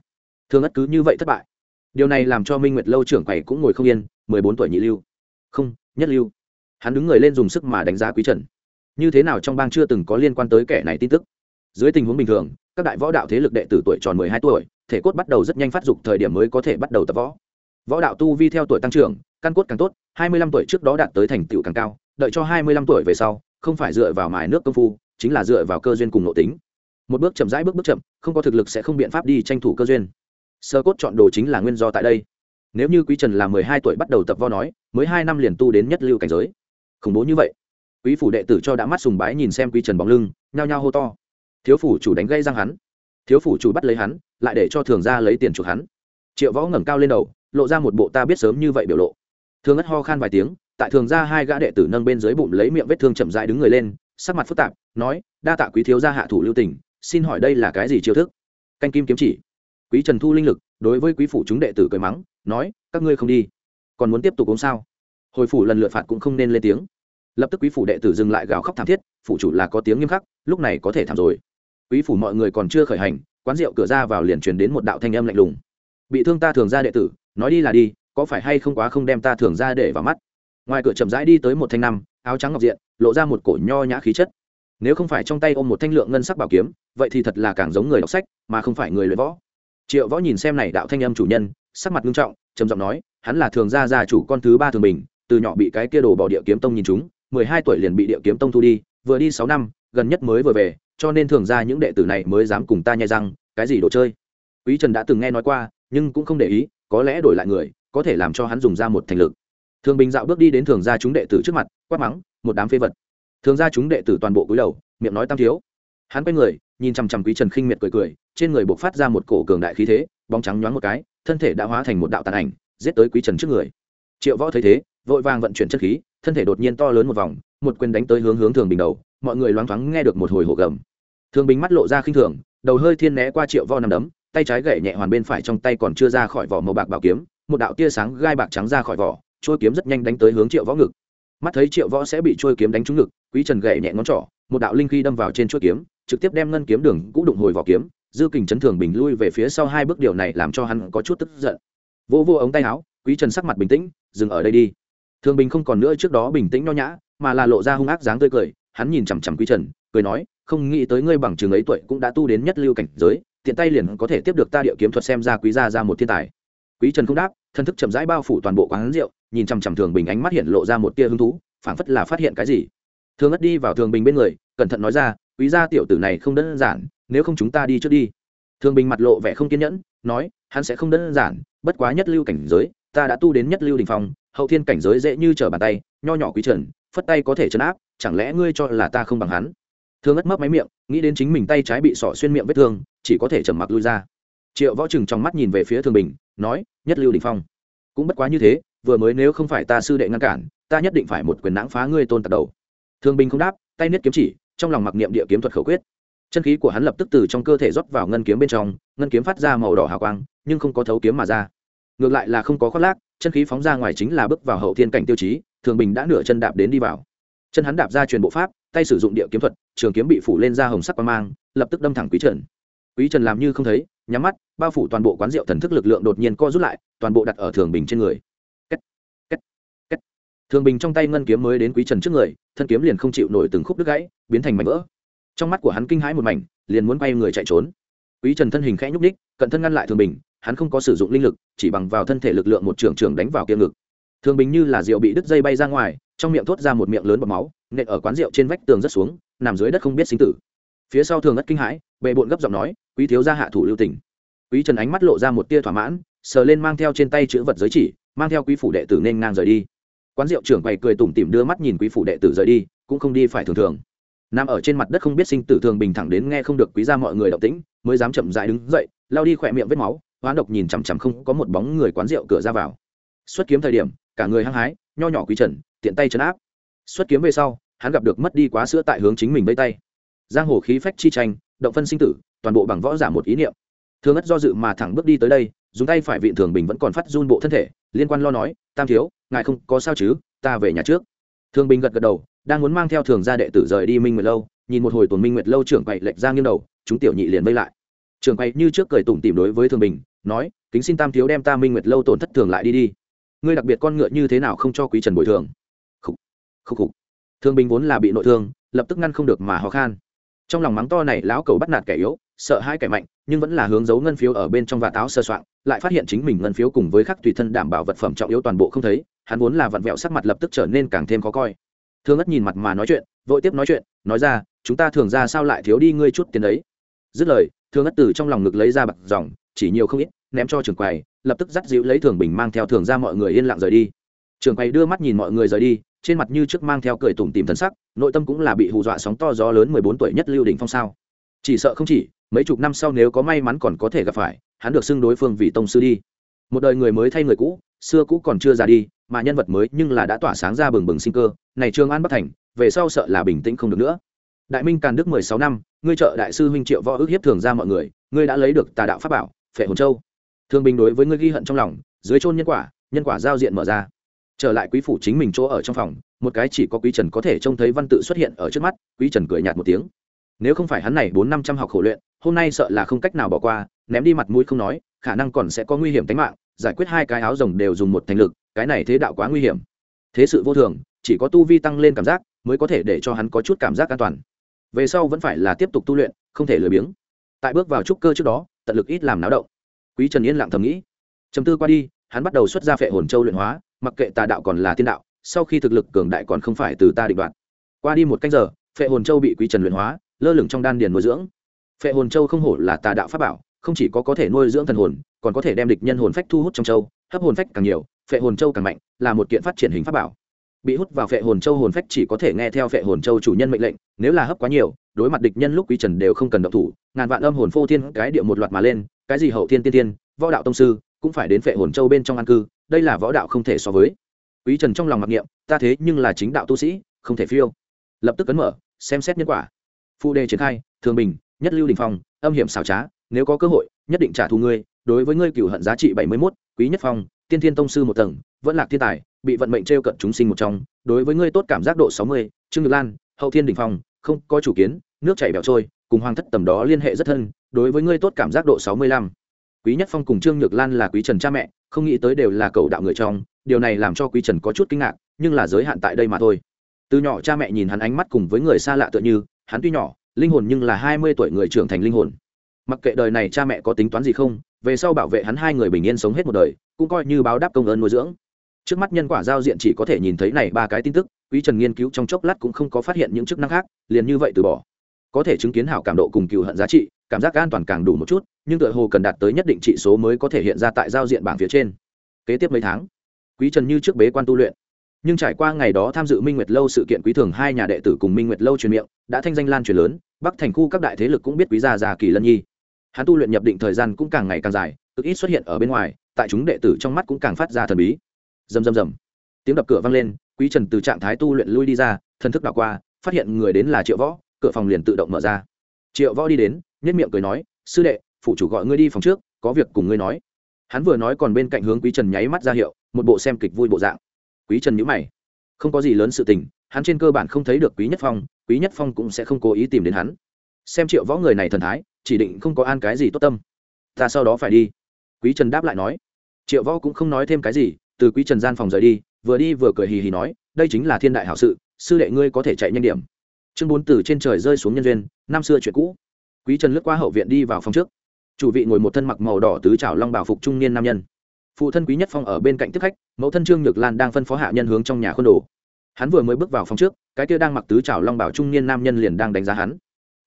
Thương ất cứ như vậy thất bại. Điều này làm cho minh nguyệt lâu trưởng quầy cũng ngồi không yên, mười bốn tuổi nhị lưu. Không, nhất lưu. Hắn đứng người lên dùng sức mà đánh giá quý trần như thế nào trong bang chưa từng có liên quan tới kẻ này tin tức? Dưới tình huống bình thường, các đại võ đạo thế lực đệ tử tuổi tròn mười hai tuổi, thể cốt bắt đầu rất nhanh phát dục thời điểm mới có thể bắt đầu tập võ. Võ đạo tu vi theo tuổi tăng trưởng, căn cốt càng tốt, hai mươi lăm tuổi trước đó đạt tới thành tựu càng cao, đợi cho hai mươi lăm tuổi về sau, không phải dựa vào mài nước công phu, chính là dựa vào cơ duyên cùng nội tính. Một bước chậm rãi bước bước chậm, không có thực lực sẽ không biện pháp đi tranh thủ cơ duyên. Sơ cốt chọn đồ chính là nguyên do tại đây. Nếu như quý trần là mười hai tuổi bắt đầu tập võ nói, mới hai năm liền tu đến nhất lưu cảnh giới. Khủng bố như vậy quý phủ đệ tử cho đã mắt sùng bái nhìn xem quý trần bóng lưng, nhao nhao hô to. Thiếu phủ chủ đánh gây răng hắn. Thiếu phủ chủ bắt lấy hắn, lại để cho thường ra lấy tiền chuộc hắn. Triệu võ ngẩng cao lên đầu, lộ ra một bộ ta biết sớm như vậy biểu lộ. Thường ất ho khan vài tiếng, tại thường ra hai gã đệ tử nâng bên dưới bụng lấy miệng vết thương chậm dại đứng người lên, sắc mặt phức tạp, nói, đa tạ quý thiếu gia hạ thủ lưu tình, xin hỏi đây là cái gì chiêu thức? Canh kim kiếm chỉ. Quý trần thu linh lực, đối với quý phủ chúng đệ tử cười mắng, nói, các ngươi không đi, còn muốn tiếp tục uống sao? Hồi phủ lần lượt phạt cũng không nên lên tiếng lập tức quý phủ đệ tử dừng lại gào khóc thảm thiết, phủ chủ là có tiếng nghiêm khắc, lúc này có thể thảm rồi. Quý phủ mọi người còn chưa khởi hành, quán rượu cửa ra vào liền truyền đến một đạo thanh âm lạnh lùng. Bị thương ta thường ra đệ tử, nói đi là đi, có phải hay không quá không đem ta thường ra để vào mắt? Ngoài cửa chậm rãi đi tới một thanh năm, áo trắng ngọc diện, lộ ra một cổ nho nhã khí chất. Nếu không phải trong tay ôm một thanh lượng ngân sắc bảo kiếm, vậy thì thật là càng giống người đọc sách, mà không phải người luyện võ. Triệu võ nhìn xem này đạo thanh âm chủ nhân, sắc mặt nghiêm trọng, trầm giọng nói, hắn là thường gia gia chủ con thứ ba thường bình, từ nhỏ bị cái kia đồ bỏ địa kiếm tông nhìn chúng mười hai tuổi liền bị địa kiếm tông thu đi, vừa đi sáu năm, gần nhất mới vừa về, cho nên thường ra những đệ tử này mới dám cùng ta nhai răng, cái gì đồ chơi? Quý trần đã từng nghe nói qua, nhưng cũng không để ý, có lẽ đổi lại người, có thể làm cho hắn dùng ra một thành lực. Thường bình dạo bước đi đến thường gia chúng đệ tử trước mặt, quát mắng, một đám phế vật. Thường gia chúng đệ tử toàn bộ cúi đầu, miệng nói tam thiếu. Hắn quay người, nhìn chằm chằm quý trần khinh miệt cười cười, trên người buộc phát ra một cổ cường đại khí thế, bóng trắng nhoáng một cái, thân thể đã hóa thành một đạo tàn ảnh, giết tới quý trần trước người. Triệu võ thấy thế, vội vàng vận chuyển chất khí thân thể đột nhiên to lớn một vòng, một quyền đánh tới hướng hướng thường bình đầu, mọi người loáng thoáng nghe được một hồi hổ gầm. Thường bình mắt lộ ra khinh thường, đầu hơi thiên né qua triệu võ nằm đấm, tay trái gậy nhẹ hoàn bên phải trong tay còn chưa ra khỏi vỏ màu bạc bảo kiếm, một đạo tia sáng gai bạc trắng ra khỏi vỏ trôi kiếm rất nhanh đánh tới hướng triệu võ ngực. Mắt thấy triệu võ sẽ bị trôi kiếm đánh trúng ngực, quý trần gậy nhẹ ngón trỏ, một đạo linh khí đâm vào trên chuôi kiếm, trực tiếp đem ngân kiếm đường cũ đụng hồi vỏ kiếm, dư kình chấn thường bình lui về phía sau hai bước, điều này làm cho hắn có chút tức giận. Vô vô ống tay áo, quý trần sắc mặt bình tĩnh, dừng ở đây đi thường bình không còn nữa trước đó bình tĩnh nho nhã, mà là lộ ra hung ác dáng tươi cười, hắn nhìn chằm chằm quý trần, cười nói, không nghĩ tới ngươi bằng trường ấy tuổi cũng đã tu đến nhất lưu cảnh giới, tiện tay liền có thể tiếp được ta địa kiếm thuật xem ra quý gia ra một thiên tài. Quý trần không đáp, thân thức chậm rãi bao phủ toàn bộ quán rượu, nhìn chằm chằm thường bình ánh mắt hiện lộ ra một tia hứng thú, phảng phất là phát hiện cái gì. Thường ất đi vào thường bình bên người, cẩn thận nói ra, quý gia tiểu tử này không đơn giản, nếu không chúng ta đi trước đi. Thường bình mặt lộ vẻ không kiên nhẫn, nói, hắn sẽ không đơn giản, bất quá nhất lưu cảnh giới, ta đã tu đến nhất lưu đình phong hậu thiên cảnh giới dễ như trở bàn tay, nho nhỏ quý trần, phất tay có thể chấn áp, chẳng lẽ ngươi cho là ta không bằng hắn? Thương ất mấp máy miệng, nghĩ đến chính mình tay trái bị sỏ xuyên miệng vết thương, chỉ có thể trầm mặc lui ra. Triệu võ trừng trong mắt nhìn về phía thường bình, nói, nhất lưu đình phong, cũng bất quá như thế, vừa mới nếu không phải ta sư đệ ngăn cản, ta nhất định phải một quyền nãng phá ngươi tôn tật đầu. Thương bình không đáp, tay niết kiếm chỉ, trong lòng mặc niệm địa kiếm thuật khẩu quyết. Chân khí của hắn lập tức từ trong cơ thể rót vào ngân kiếm bên trong, ngân kiếm phát ra màu đỏ hào quang, nhưng không có thấu kiếm mà ra. Ngược lại là không có khoác lác chân khí phóng ra ngoài chính là bước vào hậu thiên cảnh tiêu chí thường bình đã nửa chân đạp đến đi vào. Chân hắn đạp ra truyền bộ pháp tay sử dụng địa kiếm thuật trường kiếm bị phủ lên ra hồng sắc qua mang lập tức đâm thẳng quý trần. Quý trần làm như không thấy nhắm mắt bao phủ toàn bộ quán rượu thần thức lực lượng đột nhiên co rút lại toàn bộ đặt ở thường bình trên người. Kết, kết, kết. thường bình trong tay ngân kiếm mới đến quý trần trước người thân kiếm liền không chịu nổi từng khúc đứt gãy biến thành mảnh vỡ. Trong mắt của hắn kinh hãi một mảnh liền muốn bay người chạy trốn. Quý trần thân hình khẽ nhúc ních cận thân ngăn lại thường bình hắn không có sử dụng linh lực, chỉ bằng vào thân thể lực lượng một trường trường đánh vào kia ngực. Thường bình như là rượu bị đứt dây bay ra ngoài, trong miệng thốt ra một miệng lớn bọt máu, nện ở quán rượu trên vách tường rất xuống, nằm dưới đất không biết sinh tử. Phía sau thường ngất kinh hãi bệ bộn gấp giọng nói, quý thiếu gia hạ thủ lưu tình. Quý trần ánh mắt lộ ra một tia thỏa mãn, sờ lên mang theo trên tay chữ vật giới chỉ, mang theo quý phủ đệ tử nên ngang rời đi. Quán rượu trưởng quầy cười tủm tỉm đưa mắt nhìn quý phủ đệ tử rời đi, cũng không đi phải thường thường. Nằm ở trên mặt đất không biết sinh tử thường bình thẳng đến nghe không được quý ra mọi người động tĩnh, mới dám chậm dại đứng dậy lao đi khỏe miệng vết máu hoán độc nhìn chằm chằm không có một bóng người quán rượu cửa ra vào. Xuất kiếm thời điểm, cả người hăng hái, nho nhỏ quý trần, tiện tay chấn áp. Xuất kiếm về sau, hắn gặp được mất đi quá sữa tại hướng chính mình vây tay. Giang hồ khí phách chi tranh, động phân sinh tử, toàn bộ bằng võ giả một ý niệm. Thường ất do dự mà thẳng bước đi tới đây, dùng tay phải vịn thường bình vẫn còn phát run bộ thân thể, liên quan lo nói, tam thiếu, ngài không có sao chứ, ta về nhà trước. Thường bình gật gật đầu, đang muốn mang theo thường gia đệ tử rời đi minh nguyệt lâu, nhìn một hồi tuần minh nguyệt lâu trưởng quậy lệch ra nghiêng đầu, chúng tiểu nhị liền vây lại. Trưởng quậy như trước cười tủm tìm đối với thường bình nói, kính xin tam thiếu đem ta minh nguyệt lâu tổn thất thường lại đi đi. Ngươi đặc biệt con ngựa như thế nào không cho quý trần bồi thường? Khúc khúc khúc thương bình vốn là bị nội thương, lập tức ngăn không được mà ho khan. Trong lòng mắng to này, lão cầu bắt nạt kẻ yếu, sợ hai kẻ mạnh, nhưng vẫn là hướng giấu ngân phiếu ở bên trong và táo sơ soạn, lại phát hiện chính mình ngân phiếu cùng với khắc tùy thân đảm bảo vật phẩm trọng yếu toàn bộ không thấy, hắn vốn là vặn vẹo sắc mặt lập tức trở nên càng thêm khó coi. Thương ất nhìn mặt mà nói chuyện, vội tiếp nói chuyện, nói ra, chúng ta thường ra sao lại thiếu đi ngươi chút tiền đấy dứt lời, thương ất từ trong lòng ngực lấy ra bạc dòng chỉ nhiều không ít, ném cho trường quầy lập tức dắt dịu lấy thường bình mang theo thường ra mọi người yên lặng rời đi. Trường quầy đưa mắt nhìn mọi người rời đi, trên mặt như trước mang theo cười tủm tìm thân sắc, nội tâm cũng là bị hù dọa sóng to gió lớn mười bốn tuổi nhất lưu đỉnh phong sao. Chỉ sợ không chỉ, mấy chục năm sau nếu có may mắn còn có thể gặp phải, hắn được xưng đối phương vì tông sư đi. Một đời người mới thay người cũ, xưa cũ còn chưa ra đi, mà nhân vật mới nhưng là đã tỏa sáng ra bừng bừng sinh cơ, này trương an bất thành, về sau sợ là bình tĩnh không được nữa. Đại minh càn đức mười sáu năm, ngươi trợ đại sư huynh triệu võ ước hiếp thường ra mọi người, ngươi đã lấy được tà đạo pháp bảo phệ hồn châu. Thương binh đối với ngươi ghi hận trong lòng, dưới chôn nhân quả nhân quả giao diện mở ra. Trở lại quý phủ chính mình chỗ ở trong phòng, một cái chỉ có quý trần có thể trông thấy văn tự xuất hiện ở trước mắt, quý trần cười nhạt một tiếng. Nếu không phải hắn này bốn năm trăm học khổ luyện, hôm nay sợ là không cách nào bỏ qua, ném đi mặt mũi không nói, khả năng còn sẽ có nguy hiểm tính mạng, giải quyết hai cái áo rồng đều dùng một thành lực, cái này thế đạo quá nguy hiểm. Thế sự vô thường, chỉ có tu vi tăng lên cảm giác, mới có thể để cho hắn có chút cảm giác an toàn. Về sau vẫn phải là tiếp tục tu luyện, không thể lười biếng. Tại bước vào trúc cơ trước đó tận lực ít làm náo động. Quý trần yên lặng thầm nghĩ. Chấm tư qua đi, hắn bắt đầu xuất ra phệ hồn châu luyện hóa, mặc kệ tà đạo còn là tiên đạo, sau khi thực lực cường đại còn không phải từ ta định đoạt. Qua đi một canh giờ, phệ hồn châu bị quý trần luyện hóa, lơ lửng trong đan điền nuôi dưỡng. Phệ hồn châu không hổ là tà đạo pháp bảo, không chỉ có có thể nuôi dưỡng thần hồn, còn có thể đem địch nhân hồn phách thu hút trong châu, hấp hồn phách càng nhiều, phệ hồn châu càng mạnh, là một kiện phát triển hình pháp bảo. Bị hút vào phệ hồn châu hồn phách chỉ có thể nghe theo phệ hồn châu chủ nhân mệnh lệnh, nếu là hấp quá nhiều đối mặt địch nhân lúc quý trần đều không cần động thủ ngàn vạn âm hồn phô thiên cái địa một loạt mà lên cái gì hậu thiên tiên tiên võ đạo tông sư cũng phải đến phệ hồn châu bên trong an cư đây là võ đạo không thể so với. Quý trần trong lòng mặc niệm ta thế nhưng là chính đạo tu sĩ không thể phiêu. Lập tức cấn mở xem xét nhân quả. Phụ đề triển khai thường bình nhất lưu đình phong âm hiểm xảo trá nếu có cơ hội nhất định trả thù ngươi đối với ngươi cửu hận giá trị bảy mươi 71, quý nhất phong tiên thiên tông sư một tầng vẫn lạc thiên tài bị vận mệnh trêu cận chúng sinh một trong đối với ngươi tốt cảm giác độ sáu mươi trương nhược lan hậu thiên đình phong không có chủ kiến nước chảy bẹo trôi, cùng hoàng thất tầm đó liên hệ rất thân, đối với ngươi tốt cảm giác độ sáu mươi lăm. Quý nhất phong cùng trương nhược lan là quý trần cha mẹ, không nghĩ tới đều là cầu đạo người trong, điều này làm cho quý trần có chút kinh ngạc, nhưng là giới hạn tại đây mà thôi. Từ nhỏ cha mẹ nhìn hắn ánh mắt cùng với người xa lạ tựa như, hắn tuy nhỏ, linh hồn nhưng là hai mươi tuổi người trưởng thành linh hồn. Mặc kệ đời này cha mẹ có tính toán gì không, về sau bảo vệ hắn hai người bình yên sống hết một đời, cũng coi như báo đáp công ơn nuôi dưỡng. Trước mắt nhân quả giao diện chỉ có thể nhìn thấy này ba cái tin tức, quý trần nghiên cứu trong chốc lát cũng không có phát hiện những chức năng khác, liền như vậy từ bỏ có thể chứng kiến hảo cảm độ cùng cựu hận giá trị, cảm giác an toàn càng đủ một chút, nhưng tựa hồ cần đạt tới nhất định trị số mới có thể hiện ra tại giao diện bảng phía trên. Kế tiếp mấy tháng, quý trần như trước bế quan tu luyện. Nhưng trải qua ngày đó tham dự minh nguyệt lâu sự kiện, quý thường hai nhà đệ tử cùng minh nguyệt lâu truyền miệng, đã thanh danh lan truyền lớn, bắc thành khu các đại thế lực cũng biết quý gia già kỳ lân nhi. Hắn tu luyện nhập định thời gian cũng càng ngày càng dài, cực ít xuất hiện ở bên ngoài, tại chúng đệ tử trong mắt cũng càng phát ra thần bí. Rầm rầm rầm. Tiếng đập cửa vang lên, quý trần từ trạng thái tu luyện lui đi ra thân thức đảo qua, phát hiện người đến là triệu võ cửa phòng liền tự động mở ra. Triệu võ đi đến nhất miệng cười nói, sư đệ phụ chủ gọi ngươi đi phòng trước, có việc cùng ngươi nói. Hắn vừa nói còn bên cạnh hướng quý trần nháy mắt ra hiệu, một bộ xem kịch vui bộ dạng. Quý trần nhíu mày. Không có gì lớn sự tình, hắn trên cơ bản không thấy được quý nhất phong, quý nhất phong cũng sẽ không cố ý tìm đến hắn. Xem triệu võ người này thần thái, chỉ định không có an cái gì tốt tâm. Ta sau đó phải đi. Quý trần đáp lại nói. Triệu võ cũng không nói thêm cái gì, từ quý trần gian phòng rời đi, vừa đi vừa cười hì hì nói, đây chính là thiên đại hảo sự, sư đệ ngươi có thể chạy nhanh điểm chương bốn từ trên trời rơi xuống nhân duyên, năm xưa chuyện cũ. Quý trần lướt qua hậu viện đi vào phòng trước. Chủ vị ngồi một thân mặc màu đỏ tứ trảo long bảo phục trung niên nam nhân. Phụ thân quý nhất phong ở bên cạnh tiếp khách, mẫu thân trương nhược lan đang phân phó hạ nhân hướng trong nhà khuôn đồ. Hắn vừa mới bước vào phòng trước, cái kia đang mặc tứ trảo long bảo trung niên nam nhân liền đang đánh giá hắn.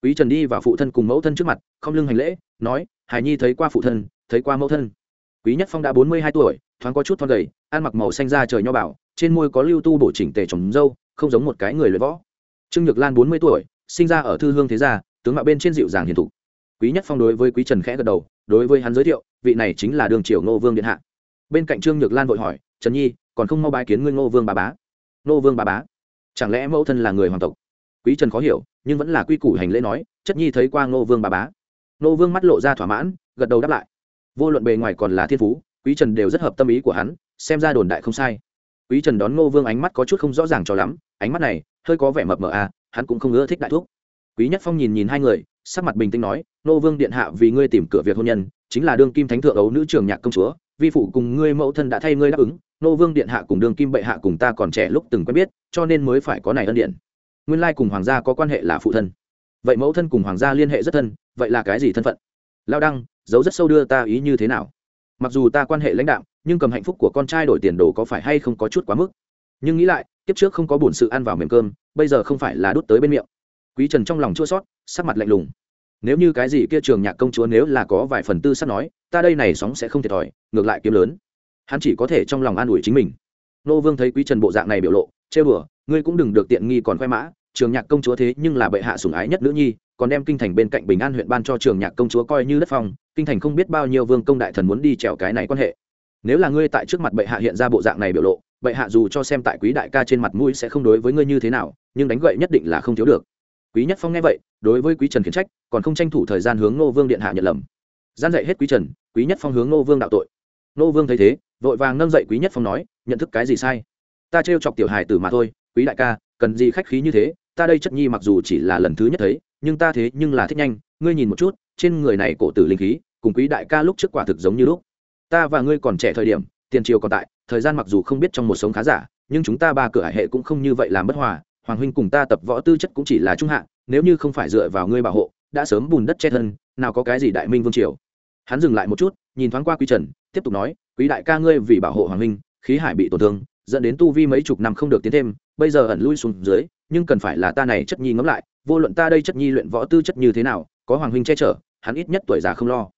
Quý trần đi vào phụ thân cùng mẫu thân trước mặt, không lưng hành lễ, nói, hải nhi thấy qua phụ thân, thấy qua mẫu thân. Quý nhất phong đã bốn mươi hai tuổi, thoáng có chút thon gầy, ăn mặc màu xanh da trời nho bảo trên môi có lưu tu bổ chỉnh tề trồng dâu, không giống một cái người luyện võ trương nhược lan bốn mươi tuổi, sinh ra ở thư hương thế gia, tướng mạo bên trên dịu dàng hiền thục. Quý nhất phong đối với quý trần khẽ gật đầu, đối với hắn giới thiệu, vị này chính là đường triều ngô vương điện hạ. Bên cạnh trương nhược lan vội hỏi, trần nhi, còn không mau bái kiến ngươi ngô vương bà bá? Ngô vương bà bá? Chẳng lẽ mẫu thân là người hoàng tộc? Quý trần khó hiểu, nhưng vẫn là quy củ hành lễ nói, chất nhi thấy qua ngô vương bà bá. Ngô vương mắt lộ ra thỏa mãn, gật đầu đáp lại. Vô luận bề ngoài còn là thiên phú, quý trần đều rất hợp tâm ý của hắn, xem ra đồn đại không sai. Quý trần đón ngô vương ánh mắt có chút không rõ ràng cho lắm, ánh mắt này hơi có vẻ mập mờ à hắn cũng không ưa thích đại thuốc quý nhất phong nhìn nhìn hai người, sắc mặt bình tĩnh nói, nô vương điện hạ vì ngươi tìm cửa việc hôn nhân, chính là đương kim thánh thượng ấu nữ trường nhạc công chúa, vi phụ cùng ngươi mẫu thân đã thay ngươi đáp ứng, nô vương điện hạ cùng đương kim bệ hạ cùng ta còn trẻ lúc từng quen biết, cho nên mới phải có này ân điện. Nguyên lai cùng hoàng gia có quan hệ là phụ thân. Vậy mẫu thân cùng hoàng gia liên hệ rất thân, vậy là cái gì thân phận? Lao đăng, giấu rất sâu đưa ta ý như thế nào? Mặc dù ta quan hệ lãnh đạo nhưng cầm hạnh phúc của con trai đổi tiền đồ có phải hay không có chút quá mức? Nhưng nghĩ lại kiếp trước không có bổn sự ăn vào mềm cơm, bây giờ không phải là đút tới bên miệng. Quý trần trong lòng chua sót sắc mặt lạnh lùng. Nếu như cái gì kia trường nhạc công chúa nếu là có vài phần tư sắp nói, ta đây này sóng sẽ không thiệt thòi, ngược lại kiếm lớn. Hắn chỉ có thể trong lòng an ủi chính mình. Nô vương thấy quý trần bộ dạng này biểu lộ, chê bừa, ngươi cũng đừng được tiện nghi còn khoe mã, trường nhạc công chúa thế nhưng là bệ hạ sủng ái nhất nữ nhi, còn đem kinh thành bên cạnh bình an huyện ban cho trường nhạc công chúa coi như đất phong, kinh thành không biết bao nhiêu vương công đại thần muốn đi trèo cái này quan hệ. Nếu là ngươi tại trước mặt bệ hạ hiện ra bộ dạng này biểu lộ bệ hạ dù cho xem tại quý đại ca trên mặt mũi sẽ không đối với ngươi như thế nào, nhưng đánh gậy nhất định là không thiếu được. Quý nhất phong nghe vậy, đối với quý trần khiển trách, còn không tranh thủ thời gian hướng nô vương điện hạ nhận lầm. Gian dạy hết quý trần, quý nhất phong hướng nô vương đạo tội. Nô vương thấy thế, vội vàng nâng dậy quý nhất phong nói, nhận thức cái gì sai? Ta trêu chọc tiểu hài tử mà thôi, quý đại ca, cần gì khách khí như thế? Ta đây chất nhi mặc dù chỉ là lần thứ nhất thấy, nhưng ta thế nhưng là thích nhanh. Ngươi nhìn một chút, trên người này cổ tử linh khí, cùng quý đại ca lúc trước quả thực giống như lúc. Ta và ngươi còn trẻ thời điểm, tiền triều còn tại thời gian mặc dù không biết trong một sống khá giả, nhưng chúng ta ba cửa hải hệ cũng không như vậy làm bất hòa, hoàng huynh cùng ta tập võ tư chất cũng chỉ là trung hạ, nếu như không phải dựa vào ngươi bảo hộ, đã sớm bùn đất che thân, nào có cái gì đại minh vương triều. Hắn dừng lại một chút, nhìn thoáng qua quý trần, tiếp tục nói, quý đại ca ngươi vì bảo hộ hoàng huynh, khí hải bị tổn thương, dẫn đến tu vi mấy chục năm không được tiến thêm, bây giờ ẩn lui xuống dưới, nhưng cần phải là ta này chất nhi ngẫm lại, vô luận ta đây chất nhi luyện võ tư chất như thế nào, có hoàng huynh che chở, hắn ít nhất tuổi già không lo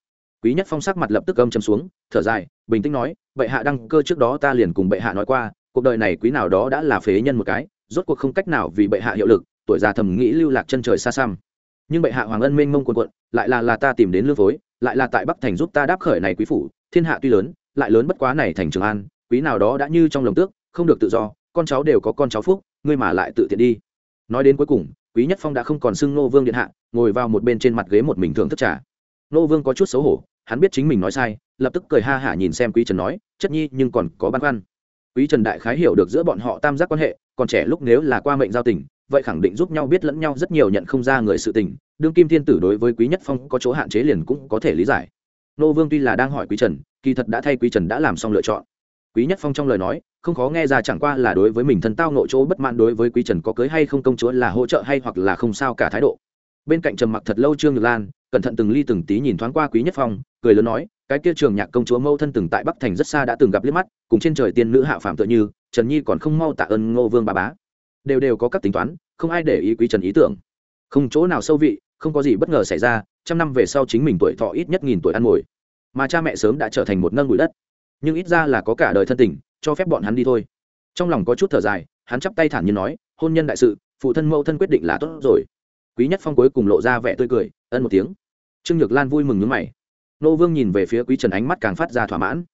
quý nhất phong sắc mặt lập tức âm chấm xuống, thở dài, bình tĩnh nói, bệ hạ đăng cơ trước đó ta liền cùng bệ hạ nói qua, cuộc đời này quý nào đó đã là phế nhân một cái, rốt cuộc không cách nào vì bệ hạ hiệu lực, tuổi già thầm nghĩ lưu lạc chân trời xa xăm. Nhưng bệ hạ hoàng ân mênh mông quần quận lại là là ta tìm đến lương phối, lại là tại bắc thành giúp ta đáp khởi này quý phủ, thiên hạ tuy lớn, lại lớn bất quá này thành trường an, quý nào đó đã như trong lồng tước, không được tự do, con cháu đều có con cháu phúc, ngươi mà lại tự tiện đi. Nói đến cuối cùng, quý nhất phong đã không còn xưng nô vương điện hạ, ngồi vào một bên trên mặt ghế một mình thưởng thức trà. Nô vương có chút xấu hổ hắn biết chính mình nói sai, lập tức cười ha hả nhìn xem quý trần nói, chất nhi, nhưng còn có băn khoăn. Quý trần đại khái hiểu được giữa bọn họ tam giác quan hệ, còn trẻ lúc nếu là qua mệnh giao tình, vậy khẳng định giúp nhau biết lẫn nhau rất nhiều nhận không ra người sự tình, đương kim thiên tử đối với quý nhất phong có chỗ hạn chế liền cũng có thể lý giải. Nô vương tuy là đang hỏi quý trần, kỳ thật đã thay quý trần đã làm xong lựa chọn. Quý nhất phong trong lời nói, không khó nghe ra chẳng qua là đối với mình thân tao nội chỗ bất mãn đối với quý trần có cưới hay không công chúa là hỗ trợ hay hoặc là không sao cả thái độ bên cạnh trầm mặc thật lâu trương nhược lan, cẩn thận từng ly từng tí nhìn thoáng qua quý nhất phong, cười lớn nói, cái kia trường nhạc công chúa mâu thân từng tại bắc thành rất xa đã từng gặp liếc mắt, cùng trên trời tiên nữ hạ phạm tựa như, trần nhi còn không mau tạ ơn ngô vương bà bá. Đều đều có các tính toán, không ai để ý quý trần ý tưởng. Không chỗ nào sâu vị, không có gì bất ngờ xảy ra, trăm năm về sau chính mình tuổi thọ ít nhất nghìn tuổi ăn ngồi. Mà cha mẹ sớm đã trở thành một nâng bụi đất. Nhưng ít ra là có cả đời thân tình, cho phép bọn hắn đi thôi. Trong lòng có chút thở dài, hắn chắp tay thản nhiên nói, hôn nhân đại sự, phụ thân mẫu thân quyết định là tốt rồi quý nhất phong cuối cùng lộ ra vẻ tươi cười, ân một tiếng. Trương nhược lan vui mừng nhướng mày. Nô vương nhìn về phía quý trần ánh mắt càng phát ra thỏa mãn.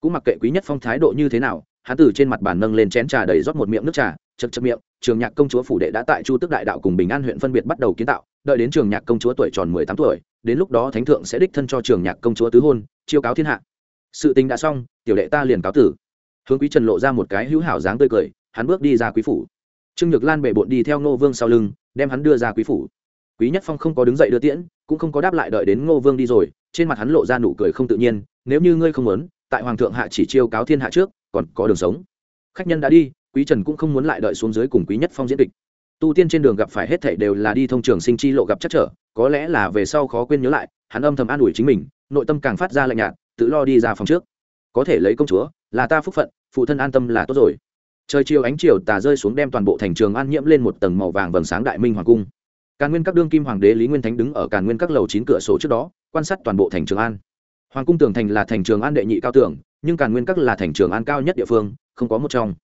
Cũng mặc kệ quý nhất phong thái độ như thế nào, hắn từ trên mặt bàn nâng lên chén trà đầy rót một miệng nước trà chật chật miệng, trường nhạc công chúa phủ đệ đã tại chu tước đại đạo cùng bình an huyện phân biệt bắt đầu kiến tạo, đợi đến trường nhạc công chúa tuổi tròn mười tám tuổi, đến lúc đó thánh thượng sẽ đích thân cho trường nhạc công chúa tứ hôn, chiêu cáo thiên hạ. Sự tình đã xong, tiểu đệ ta liền cáo tử. Hướng quý trần lộ ra một cái hữu hảo dáng tươi cười, hắn bước đi ra quý phủ trương nhược lan bệ bộn đi theo ngô vương sau lưng, đem hắn đưa ra quý phủ. Quý nhất phong không có đứng dậy đưa tiễn, cũng không có đáp lại đợi đến ngô vương đi rồi, trên mặt hắn lộ ra nụ cười không tự nhiên, nếu như ngươi không muốn, tại hoàng thượng hạ chỉ chiêu cáo thiên hạ trước, còn có đường sống. Khách nhân đã đi, quý trần cũng không muốn lại đợi xuống dưới cùng quý nhất phong diễn kịch. Tu tiên trên đường gặp phải hết thảy đều là đi thông trường sinh chi lộ gặp chắc trở, có lẽ là về sau khó quên nhớ lại, hắn âm thầm an ủi chính mình, nội tâm càng phát ra lạnh nhạt, tự lo đi ra phòng trước. Có thể lấy công chúa, là ta phúc phận, phụ thân an tâm là tốt rồi trời chiều ánh chiều tà rơi xuống đem toàn bộ thành trường an nhiễm lên một tầng màu vàng vầng sáng đại minh hoàng cung. Càn nguyên các đương kim hoàng đế lý nguyên thánh đứng ở càn nguyên các lầu chín cửa sổ trước đó, quan sát toàn bộ thành trường an. Hoàng cung tường thành là thành trường an đệ nhị cao tưởng nhưng càn nguyên các là thành trường an cao nhất địa phương, không có một trong.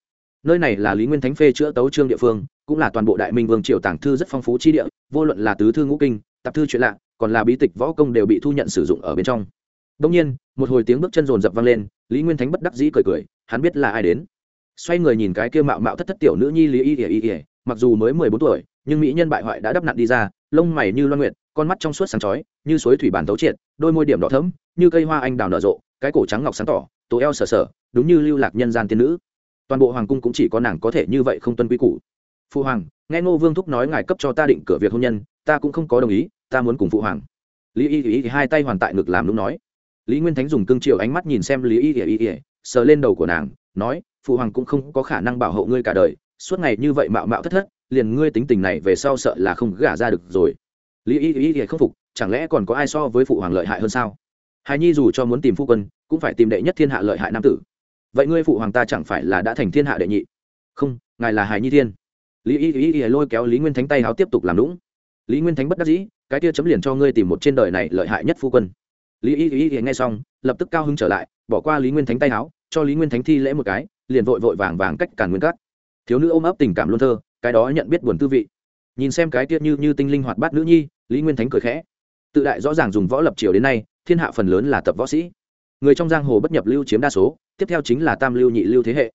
Nơi này là lý nguyên thánh phê chữa tấu trương địa phương, cũng là toàn bộ đại minh vương triều tàng thư rất phong phú chi địa, vô luận là tứ thư ngũ kinh, tạp thư chuyện lạ, còn là bí tịch võ công đều bị thu nhận sử dụng ở bên trong. Đông nhiên, một hồi tiếng bước chân rồn rập vang lên, lý nguyên thánh bất đắc dĩ cười cười, hắn biết là ai đến xoay người nhìn cái kia mạo mạo thất thất tiểu nữ nhi lý y ỉa y ỉa mặc dù mới mười bốn tuổi, nhưng mỹ nhân bại hoại đã đắp nặn đi ra, lông mày như loan nguyệt, con mắt trong suốt sáng chói, như suối thủy bản tấu triệt, đôi môi điểm đỏ thẫm, như cây hoa anh đào nở rộ, cái cổ trắng ngọc sáng tỏ tổ eo sờ sờ, đúng như lưu lạc nhân gian tiên nữ. Toàn bộ hoàng cung cũng chỉ có nàng có thể như vậy không tuân quy củ. Phụ hoàng, nghe ngô vương thúc nói ngài cấp cho ta định cửa việc hôn nhân, ta cũng không có đồng ý, ta muốn cùng phụ hoàng. Lý y y thì hai tay hoàn tại ngực làm lúc nói. Lý nguyên thánh dùng cương triệu ánh mắt nhìn xem lý y y y, sờ lên đầu của nàng, nói phụ hoàng cũng không có khả năng bảo hộ ngươi cả đời, suốt ngày như vậy mạo mạo thất thất, liền ngươi tính tình này về sau sợ là không gả ra được rồi. Lý y y y không phục, chẳng lẽ còn có ai so với phụ hoàng lợi hại hơn sao? Hài nhi dù cho muốn tìm phu quân, cũng phải tìm đệ nhất thiên hạ lợi hại nam tử. Vậy ngươi phụ hoàng ta chẳng phải là đã thành thiên hạ đệ nhị? Không, ngài là hài nhi thiên. Lý y y y lôi kéo lý nguyên thánh tay háo tiếp tục làm lũng. Lý nguyên thánh bất đắc dĩ, cái tia chấm liền cho ngươi tìm một trên đời này lợi hại nhất phu quân. Lý y y y nghe xong, lập tức cao hứng trở lại, bỏ qua lý nguyên thánh tay háo, cho lý nguyên thánh thi lễ một cái liền vội vội vàng vàng cách càn nguyên cắt thiếu nữ ôm ấp tình cảm luôn thơ, cái đó nhận biết buồn tư vị. Nhìn xem cái tiết như như tinh linh hoạt bát nữ nhi, lý nguyên thánh cười khẽ. Tự đại rõ ràng dùng võ lập triều đến nay, thiên hạ phần lớn là tập võ sĩ. Người trong giang hồ bất nhập lưu chiếm đa số, tiếp theo chính là tam lưu nhị lưu thế hệ.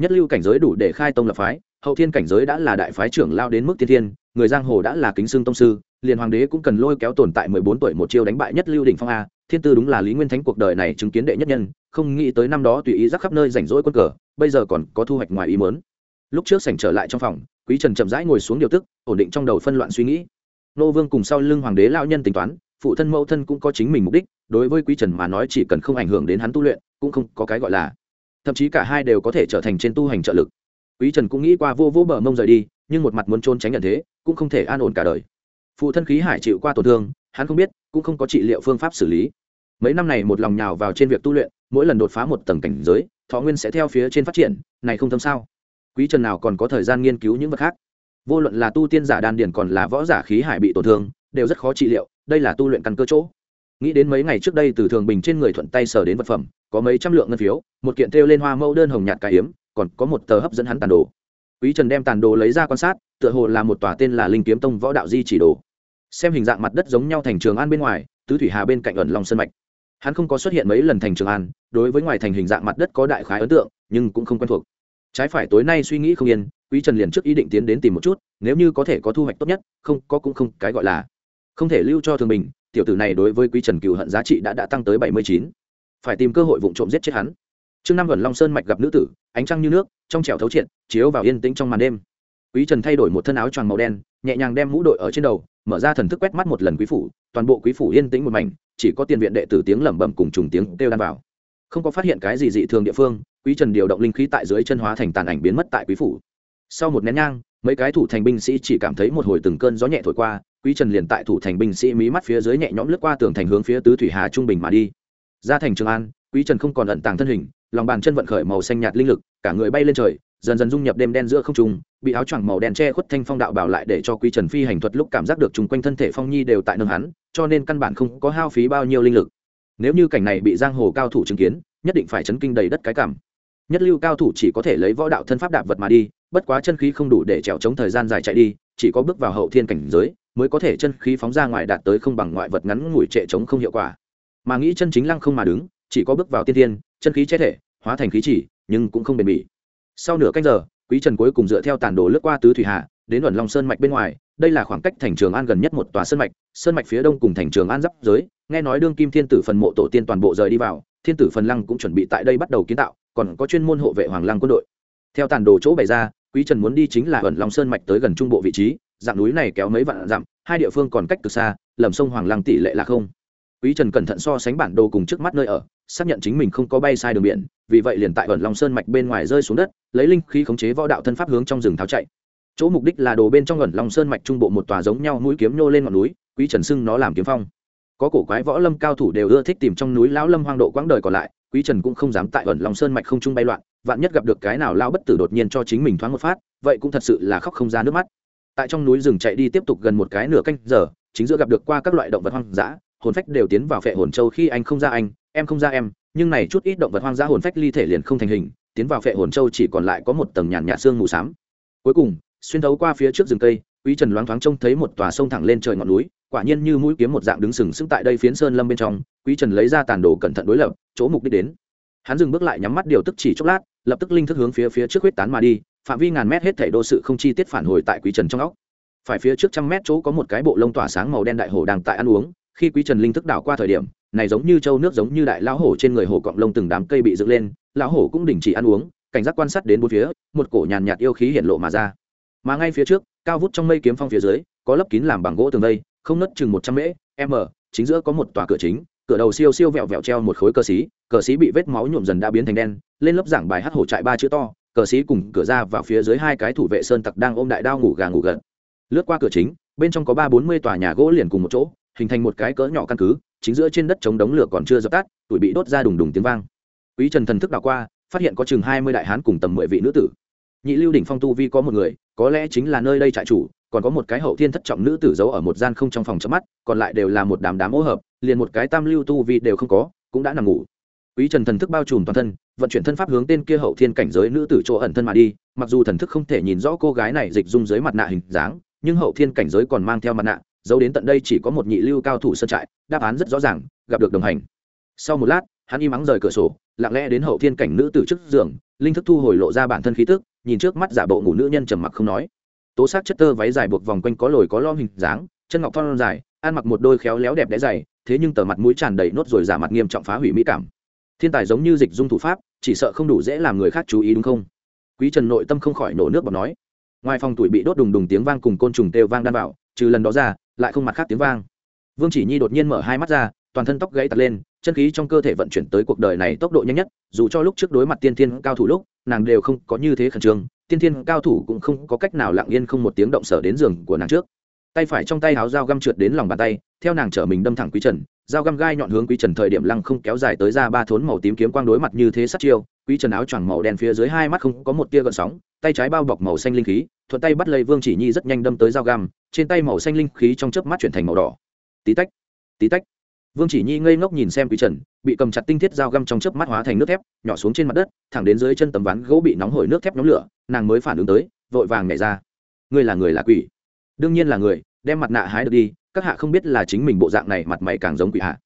Nhất lưu cảnh giới đủ để khai tông lập phái, hậu thiên cảnh giới đã là đại phái trưởng lao đến mức tiên thiên, người giang hồ đã là kính xương tông sư, liền hoàng đế cũng cần lôi kéo tồn tại mười bốn tuổi một chiêu đánh bại nhất lưu đỉnh phong a thiên tư đúng là lý nguyên thánh cuộc đời này chứng kiến đệ nhất nhân, không nghĩ tới năm đó tùy ý rắc khắp nơi rảnh rỗi quân cờ, bây giờ còn có thu hoạch ngoài ý mớn lúc trước sảnh trở lại trong phòng, quý trần chậm rãi ngồi xuống điều tức, ổn định trong đầu phân loạn suy nghĩ. Nô vương cùng sau lưng hoàng đế lao nhân tính toán, phụ thân mẫu thân cũng có chính mình mục đích, đối với quý trần mà nói chỉ cần không ảnh hưởng đến hắn tu luyện, cũng không có cái gọi là. Thậm chí cả hai đều có thể trở thành trên tu hành trợ lực. Quý trần cũng nghĩ qua vô vô bờ mông rời đi, nhưng một mặt muốn trôn tránh nhận thế, cũng không thể an ổn cả đời. Phụ thân khí hải chịu qua tổn thương, hắn không biết cũng không có trị liệu phương pháp xử lý. Mấy năm này một lòng nhào vào trên việc tu luyện, mỗi lần đột phá một tầng cảnh giới, thọ nguyên sẽ theo phía trên phát triển, này không thâm sao? Quý trần nào còn có thời gian nghiên cứu những vật khác? Vô luận là tu tiên giả đan điền còn là võ giả khí hải bị tổn thương, đều rất khó trị liệu, đây là tu luyện căn cơ chỗ. Nghĩ đến mấy ngày trước đây từ thường bình trên người thuận tay sờ đến vật phẩm, có mấy trăm lượng ngân phiếu, một kiện thêu lên hoa mẫu đơn hồng nhạt cà hiếm còn có một tờ hấp dẫn hắn tàn đồ. Quý trần đem tàn đồ lấy ra quan sát, tựa hồ là một tòa tên là linh kiếm tông võ đạo di chỉ đồ xem hình dạng mặt đất giống nhau thành trường an bên ngoài, tứ thủy hà bên cạnh ẩn long sân mạch. Hắn không có xuất hiện mấy lần thành trường an, đối với ngoài thành hình dạng mặt đất có đại khái ấn tượng, nhưng cũng không quen thuộc. Trái phải tối nay suy nghĩ không yên, quý trần liền trước ý định tiến đến tìm một chút, nếu như có thể có thu hoạch tốt nhất, không, có cũng không, cái gọi là không thể lưu cho thường bình, tiểu tử này đối với quý trần cựu hận giá trị đã đã tăng tới bảy mươi chín. Phải tìm cơ hội vụ trộm giết chết hắn. Trước năm ẩn long sơn mạch gặp nữ tử, ánh trăng như nước, trong trẻo thấu triện chiếu vào yên tĩnh trong màn đêm. Quý trần thay đổi một thân áo choàng màu đen nhẹ nhàng đem mũ đội ở trên đầu, mở ra thần thức quét mắt một lần quý phủ, toàn bộ quý phủ yên tĩnh một mảnh, chỉ có tiền viện đệ tử tiếng lẩm bẩm cùng trùng tiếng kêu đan vào. Không có phát hiện cái gì dị thường địa phương, quý trần điều động linh khí tại dưới chân hóa thành tàn ảnh biến mất tại quý phủ. Sau một nén nhang, mấy cái thủ thành binh sĩ chỉ cảm thấy một hồi từng cơn gió nhẹ thổi qua, quý trần liền tại thủ thành binh sĩ mí mắt phía dưới nhẹ nhõm lướt qua tường thành hướng phía tứ thủy hà trung bình mà đi. Ra thành trường an, quý trần không còn ẩn tàng thân hình, lòng bàn chân vận khởi màu xanh nhạt linh lực, cả người bay lên trời dần dần dung nhập đêm đen giữa không trung, bị áo choàng màu đen che khuất thanh phong đạo bảo lại để cho quý trần phi hành thuật lúc cảm giác được chung quanh thân thể phong nhi đều tại nâng hắn, cho nên căn bản không có hao phí bao nhiêu linh lực. Nếu như cảnh này bị giang hồ cao thủ chứng kiến, nhất định phải chấn kinh đầy đất cái cảm. Nhất lưu cao thủ chỉ có thể lấy võ đạo thân pháp đạp vật mà đi, bất quá chân khí không đủ để trèo chống thời gian dài chạy đi, chỉ có bước vào hậu thiên cảnh giới, mới có thể chân khí phóng ra ngoài đạt tới không bằng ngoại vật ngắn ngủi trệ chống không hiệu quả. Mà nghĩ chân chính lăng không mà đứng, chỉ có bước vào tiên thiên, chân khí che thể, hóa thành khí chỉ, nhưng cũng không bền bỉ sau nửa canh giờ, quý trần cuối cùng dựa theo tàn đồ lướt qua tứ thủy hạ, đến luận long sơn mạch bên ngoài. Đây là khoảng cách thành trường an gần nhất một tòa sơn mạch. Sơn mạch phía đông cùng thành trường an giáp giới. Nghe nói đương kim thiên tử phần mộ tổ tiên toàn bộ rời đi vào, thiên tử phần lăng cũng chuẩn bị tại đây bắt đầu kiến tạo, còn có chuyên môn hộ vệ hoàng lăng quân đội. Theo tàn đồ chỗ bày ra, quý trần muốn đi chính là ẩn long sơn mạch tới gần trung bộ vị trí. Dạng núi này kéo mấy vạn dặm, hai địa phương còn cách cực xa, lầm sông hoàng lăng tỷ lệ là không. Quý trần cẩn thận so sánh bản đồ cùng trước mắt nơi ở xác nhận chính mình không có bay sai đường biển, vì vậy liền tại ẩn long sơn mạch bên ngoài rơi xuống đất, lấy linh khí khống chế võ đạo thân pháp hướng trong rừng tháo chạy. Chỗ mục đích là đồ bên trong ẩn long sơn mạch trung bộ một tòa giống nhau mũi kiếm nhô lên ngọn núi, quý trần xưng nó làm kiếm phong. Có cổ quái võ lâm cao thủ đều ưa thích tìm trong núi lão lâm hoang độ quãng đời còn lại, quý trần cũng không dám tại ẩn long sơn mạch không trung bay loạn, vạn nhất gặp được cái nào lao bất tử đột nhiên cho chính mình thoáng một phát, vậy cũng thật sự là khóc không ra nước mắt. Tại trong núi rừng chạy đi tiếp tục gần một cái nửa canh giờ, chính giữa gặp được qua các loại động vật hoang dã hồn phách đều tiến vào phệ hồn châu khi anh không ra anh, em không ra em, nhưng này chút ít động vật hoang dã hồn phách ly thể liền không thành hình, tiến vào phệ hồn châu chỉ còn lại có một tầng nhàn nhạt xương mù xám. Cuối cùng, xuyên thấu qua phía trước rừng cây, quý trần loáng thoáng trông thấy một tòa sông thẳng lên trời ngọn núi, quả nhiên như mũi kiếm một dạng đứng sừng sững tại đây phiến sơn lâm bên trong, quý trần lấy ra tàn đồ cẩn thận đối lập, chỗ mục đích đến. Hắn dừng bước lại nhắm mắt điều tức chỉ chốc lát, lập tức linh thức hướng phía phía trước huyết tán mà đi, phạm vi ngàn mét hết thảy đô sự không chi tiết phản hồi tại quý trần trong óc. Phải phía trước trăm mét chỗ có một cái bộ lông tỏa sáng màu đen đại hổ đang tại ăn uống khi quý trần linh thức đảo qua thời điểm, này giống như châu nước giống như đại lão hổ trên người hổ cọng lông từng đám cây bị dựng lên, lão hổ cũng đình chỉ ăn uống, cảnh giác quan sát đến bốn phía, một cổ nhàn nhạt yêu khí hiện lộ mà ra. Mà ngay phía trước, cao vút trong mây kiếm phong phía dưới, có lấp kín làm bằng gỗ tường vây không nứt chừng một trăm mễ m chính giữa có một tòa cửa chính, cửa đầu siêu siêu vẹo vẹo treo một khối cờ xí cờ xí bị vết máu nhuộm dần đã biến thành đen, lên lớp giảng bài hát hổ trại ba chữ to, cờ xí cùng cửa ra vào phía dưới hai cái thủ vệ sơn tặc đang ôm đại đao ngủ gà ngủ gật. Lướt qua cửa chính, bên trong có ba bốn mươi tòa nhà gỗ liền cùng một chỗ hình thành một cái cỡ nhỏ căn cứ, chính giữa trên đất chống đống lửa còn chưa dập tắt tuổi bị đốt ra đùng đùng tiếng vang. Quý trần thần thức đảo qua, phát hiện có chừng hai mươi đại hán cùng tầm mười vị nữ tử. Nhị lưu đỉnh phong tu vi có một người, có lẽ chính là nơi đây trại chủ, còn có một cái hậu thiên thất trọng nữ tử giấu ở một gian không trong phòng chớp mắt, còn lại đều là một đám đám ô hợp, liền một cái tam lưu tu vi đều không có, cũng đã nằm ngủ. Quý trần thần thức bao trùm toàn thân, vận chuyển thân pháp hướng tên kia hậu thiên cảnh giới nữ tử chỗ ẩn thân mà đi, mặc dù thần thức không thể nhìn rõ cô gái này dịch dung dưới mặt nạ hình dáng, nhưng hậu thiên cảnh giới còn mang theo mặt nạ dấu đến tận đây chỉ có một nhị lưu cao thủ sơn trại, đáp án rất rõ ràng, gặp được đồng hành. Sau một lát, hắn im ắng rời cửa sổ, lặng lẽ đến hậu thiên cảnh nữ tử trước giường, linh thức thu hồi lộ ra bản thân khí tức, nhìn trước mắt giả bộ ngủ nữ nhân trầm mặc không nói. Tố xác chất tơ váy dài buộc vòng quanh có lồi có lom hình dáng, chân ngọc thon dài, ăn mặc một đôi khéo léo đẹp đẽ dày, thế nhưng tờ mặt mũi tràn đầy nốt rồi giả mặt nghiêm trọng phá hủy mỹ cảm. Thiên tài giống như dịch dung thủ pháp, chỉ sợ không đủ dễ làm người khác chú ý đúng không? Quý trần nội tâm không khỏi nổ nước bọt nói. Ngoài phòng tuổi bị đốt đùng đùng tiếng vang cùng côn trùng têu vang đan vào, trừ lần đó ra lại không mặt khác tiếng vang. Vương chỉ nhi đột nhiên mở hai mắt ra, toàn thân tóc gãy tật lên, chân khí trong cơ thể vận chuyển tới cuộc đời này tốc độ nhanh nhất, dù cho lúc trước đối mặt tiên thiên cao thủ lúc, nàng đều không có như thế khẩn trương, tiên thiên cao thủ cũng không có cách nào lặng yên không một tiếng động sở đến giường của nàng trước. Tay phải trong tay háo dao găm trượt đến lòng bàn tay, theo nàng chở mình đâm thẳng quý trần, dao găm gai nhọn hướng quý trần thời điểm lăng không kéo dài tới ra ba thốn màu tím kiếm quang đối mặt như thế sát chiêu, quý trần áo choàng màu đen phía dưới hai mắt không có một tia gợn sóng, tay trái bao bọc màu xanh linh khí thuận tay bắt lấy vương chỉ nhi rất nhanh đâm tới dao găm, trên tay màu xanh linh khí trong chớp mắt chuyển thành màu đỏ. Tí tách tí tách. Vương chỉ nhi ngây ngốc nhìn xem quý trần, bị cầm chặt tinh thiết dao găm trong chớp mắt hóa thành nước thép, nhỏ xuống trên mặt đất, thẳng đến dưới chân tấm ván gỗ bị nóng hổi nước thép nhóm lửa, nàng mới phản ứng tới, vội vàng nhảy ra. Ngươi là người là quỷ? Đương nhiên là người, đem mặt nạ hái được đi, các hạ không biết là chính mình bộ dạng này mặt mày càng giống quỷ hạ.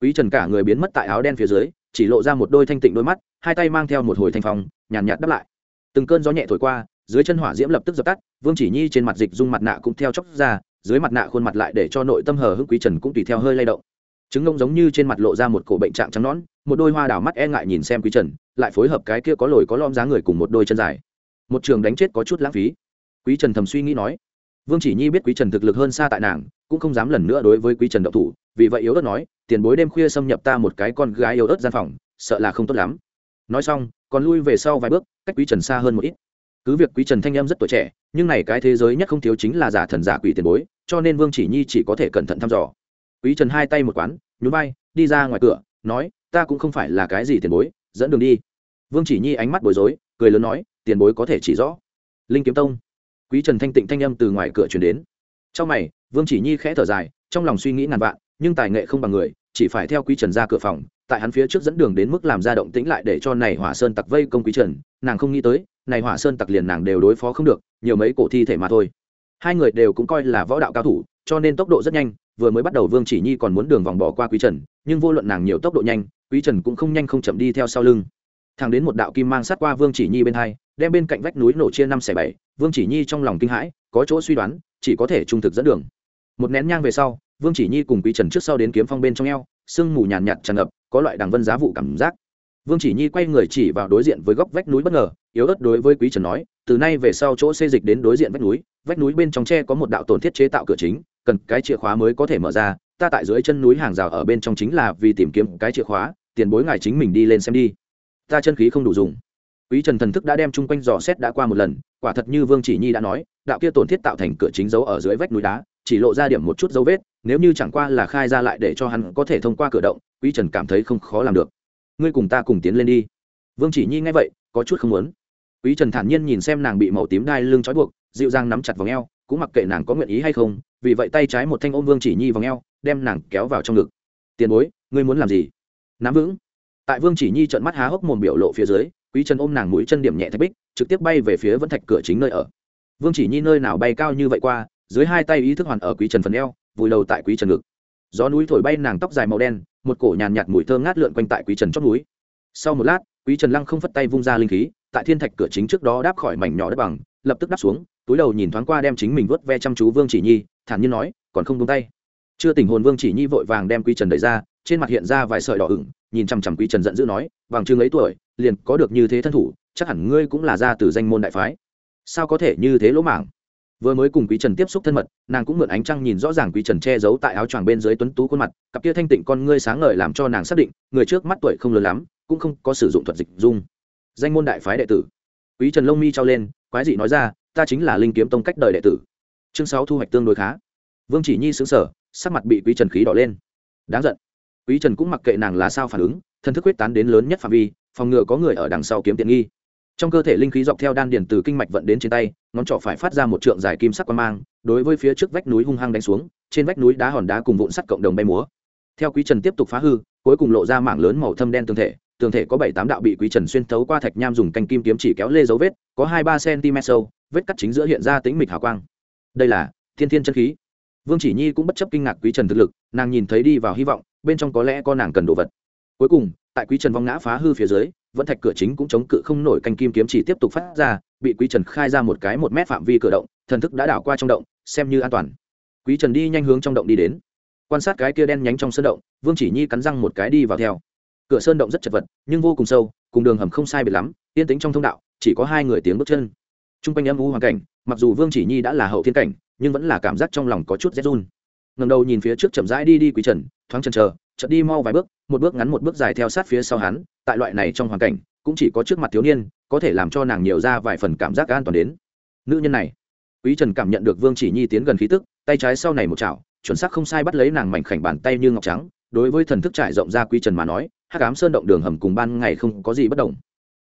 Quý trần cả người biến mất tại áo đen phía dưới, chỉ lộ ra một đôi thanh tịnh đôi mắt, hai tay mang theo một hồi thanh phong, nhàn nhạt đáp lại. Từng cơn gió nhẹ thổi qua dưới chân hỏa diễm lập tức dập tắt, vương chỉ nhi trên mặt dịch dung mặt nạ cũng theo chóc ra, dưới mặt nạ khuôn mặt lại để cho nội tâm hờ hững quý trần cũng tùy theo hơi lay động. Trứng ngông giống như trên mặt lộ ra một cổ bệnh trạng trắng nõn, một đôi hoa đào mắt e ngại nhìn xem quý trần, lại phối hợp cái kia có lồi có lom giá người cùng một đôi chân dài. Một trường đánh chết có chút lãng phí. Quý trần thầm suy nghĩ nói, vương chỉ nhi biết quý trần thực lực hơn xa tại nàng, cũng không dám lần nữa đối với quý trần đậu thủ, vì vậy yếu ớt nói, tiền bối đêm khuya xâm nhập ta một cái con gái yếu ớt gian phòng, sợ là không tốt lắm. Nói xong, còn lui về sau vài bước, cách quý trần xa hơn một ít cứ việc quý trần thanh em rất tuổi trẻ, nhưng này cái thế giới nhất không thiếu chính là giả thần giả quỷ tiền bối, cho nên vương chỉ nhi chỉ có thể cẩn thận thăm dò. Quý trần hai tay một quán, nhún vai, đi ra ngoài cửa, nói, ta cũng không phải là cái gì tiền bối, dẫn đường đi. Vương chỉ nhi ánh mắt bối rối, cười lớn nói, tiền bối có thể chỉ rõ. Linh kiếm tông. Quý trần thanh tịnh thanh âm từ ngoài cửa chuyển đến. Trong mày, vương chỉ nhi khẽ thở dài, trong lòng suy nghĩ ngàn vạn, nhưng tài nghệ không bằng người, chỉ phải theo quý trần ra cửa phòng, tại hắn phía trước dẫn đường đến mức làm ra động tĩnh lại để cho này hỏa sơn tặc vây công quý trần, nàng không nghĩ tới này hỏa sơn tặc liền nàng đều đối phó không được, nhiều mấy cổ thi thể mà thôi. Hai người đều cũng coi là võ đạo cao thủ, cho nên tốc độ rất nhanh, vừa mới bắt đầu vương chỉ nhi còn muốn đường vòng bỏ qua quý trần, nhưng vô luận nàng nhiều tốc độ nhanh, quý trần cũng không nhanh không chậm đi theo sau lưng. Thẳng đến một đạo kim mang sát qua vương chỉ nhi bên hai, đem bên cạnh vách núi nổ chia năm xẻ bảy, vương chỉ nhi trong lòng kinh hãi, có chỗ suy đoán, chỉ có thể trung thực dẫn đường. Một nén nhang về sau, vương chỉ nhi cùng quý trần trước sau đến kiếm phong bên trong eo, sương mù nhàn nhạt tràn ngập, có loại đằng vân giá vụ cảm giác vương chỉ nhi quay người chỉ vào đối diện với góc vách núi bất ngờ, yếu ớt đối với quý trần nói, từ nay về sau chỗ xê dịch đến đối diện vách núi vách núi bên trong tre có một đạo tổn thiết chế tạo cửa chính, cần cái chìa khóa mới có thể mở ra, ta tại dưới chân núi hàng rào ở bên trong chính là vì tìm kiếm cái chìa khóa, tiền bối ngài chính mình đi lên xem đi. Ta chân khí không đủ dùng. Quý trần thần thức đã đem chung quanh dò xét đã qua một lần, quả thật như vương chỉ nhi đã nói, đạo kia tổn thiết tạo thành cửa chính giấu ở dưới vách núi đá, chỉ lộ ra điểm một chút dấu vết, nếu như chẳng qua là khai ra lại để cho hắn có thể thông qua cửa động, quý trần cảm thấy không khó làm được ngươi cùng ta cùng tiến lên đi. Vương chỉ nhi nghe vậy có chút không muốn. Quý trần thản nhiên nhìn xem nàng bị màu tím đai lưng trói buộc dịu dàng nắm chặt vào ngheo, cũng mặc kệ nàng có nguyện ý hay không vì vậy tay trái một thanh ôm vương chỉ nhi vào ngheo, đem nàng kéo vào trong ngực. Tiền bối ngươi muốn làm gì? Nắm vững. Tại vương chỉ nhi trợn mắt há hốc mồm biểu lộ phía dưới quý trần ôm nàng mũi chân điểm nhẹ thạch bích trực tiếp bay về phía vẫn thạch cửa chính nơi ở. Vương chỉ nhi nơi nào bay cao như vậy qua dưới hai tay ý thức hoàn ở quý trần phần eo vùi đầu tại quý trần ngực gió núi thổi bay nàng tóc dài màu đen, một cổ nhàn nhạt mùi thơm ngát lượn quanh tại quý trần chót núi. Sau một lát, quý trần lăng không phất tay vung ra linh khí, tại thiên thạch cửa chính trước đó đáp khỏi mảnh nhỏ đất bằng, lập tức đáp xuống, túi đầu nhìn thoáng qua đem chính mình vớt ve chăm chú vương chỉ nhi, thản nhiên nói, còn không buông tay. Chưa tình hồn vương chỉ nhi vội vàng đem quý trần đẩy ra, trên mặt hiện ra vài sợi đỏ ửng, nhìn chằm chằm quý trần giận dữ nói vàng chương ấy tuổi, liền có được như thế thân thủ, chắc hẳn ngươi cũng là ra từ danh môn đại phái. Sao có thể như thế lỗ mảng? Vừa mới cùng quý trần tiếp xúc thân mật, nàng cũng mượn ánh trăng nhìn rõ ràng quý trần che giấu tại áo choàng bên dưới tuấn tú khuôn mặt, cặp kia thanh tịnh con ngươi sáng ngời làm cho nàng xác định, người trước mắt tuổi không lớn lắm, cũng không có sử dụng thuật dịch dung. Danh môn đại phái đệ tử. Quý trần lông mi trao lên, quái dị nói ra, ta chính là linh kiếm tông cách đời đệ tử. Chương sáu thu hoạch tương đối khá. Vương chỉ nhi xứng sở sắc mặt bị quý trần khí đỏ lên. Đáng giận. Quý trần cũng mặc kệ nàng là sao phản ứng thân thức quyết tán đến lớn nhất phạm vi, phòng ngừa có người ở đằng sau kiếm tiện nghi trong cơ thể linh khí dọc theo đan điền từ kinh mạch vận đến trên tay, ngón trỏ phải phát ra một trượng dài kim sắc quan mang, đối với phía trước vách núi hung hăng đánh xuống, trên vách núi đá hòn đá cùng vụn sắt cộng đồng bay múa. Theo quý trần tiếp tục phá hư, cuối cùng lộ ra mảng lớn màu thâm đen tương thể tường thể có bảy tám đạo bị quý trần xuyên thấu qua thạch nham dùng canh kim kiếm chỉ kéo lê dấu vết, có hai ba cm sâu, vết cắt chính giữa hiện ra tính mịch hào quang. Đây là thiên thiên chân khí. Vương chỉ nhi cũng bất chấp kinh ngạc quý trần thực lực, nàng nhìn thấy đi vào hy vọng, bên trong có lẽ có nàng cần đồ vật. Cuối cùng, tại quý trần vong ngã phá hư phía dưới vẫn thạch cửa chính cũng chống cự không nổi canh kim kiếm chỉ tiếp tục phát ra, bị quý trần khai ra một cái một mét phạm vi cửa động, thần thức đã đảo qua trong động, xem như an toàn. Quý trần đi nhanh hướng trong động đi đến. Quan sát cái kia đen nhánh trong sơn động, vương chỉ nhi cắn răng một cái đi vào theo. Cửa sơn động rất chật vật, nhưng vô cùng sâu, cùng đường hầm không sai biệt lắm, yên tĩnh trong thông đạo, chỉ có hai người tiếng bước chân. T r u n g quanh âm u hoàn cảnh, mặc dù vương chỉ nhi đã là hậu thiên cảnh, nhưng vẫn là cảm giác trong lòng có chút rét run. Ngầm đầu nhìn phía trước chậm rãi đi đi quý trần, thoáng chân chờ chợt đi mau vài bước, một bước ngắn một bước dài theo sát phía sau hắn, tại loại này trong hoàn cảnh, cũng chỉ có trước mặt thiếu niên, có thể làm cho nàng nhiều ra vài phần cảm giác an toàn đến. Nữ nhân này, quý trần cảm nhận được vương chỉ nhi tiến gần khí tức, tay trái sau này một chảo, chuẩn xác không sai bắt lấy nàng mảnh khảnh bàn tay như ngọc trắng, đối với thần thức trải rộng ra quý trần mà nói, hắc ám sơn động đường hầm cùng ban ngày không có gì bất đồng.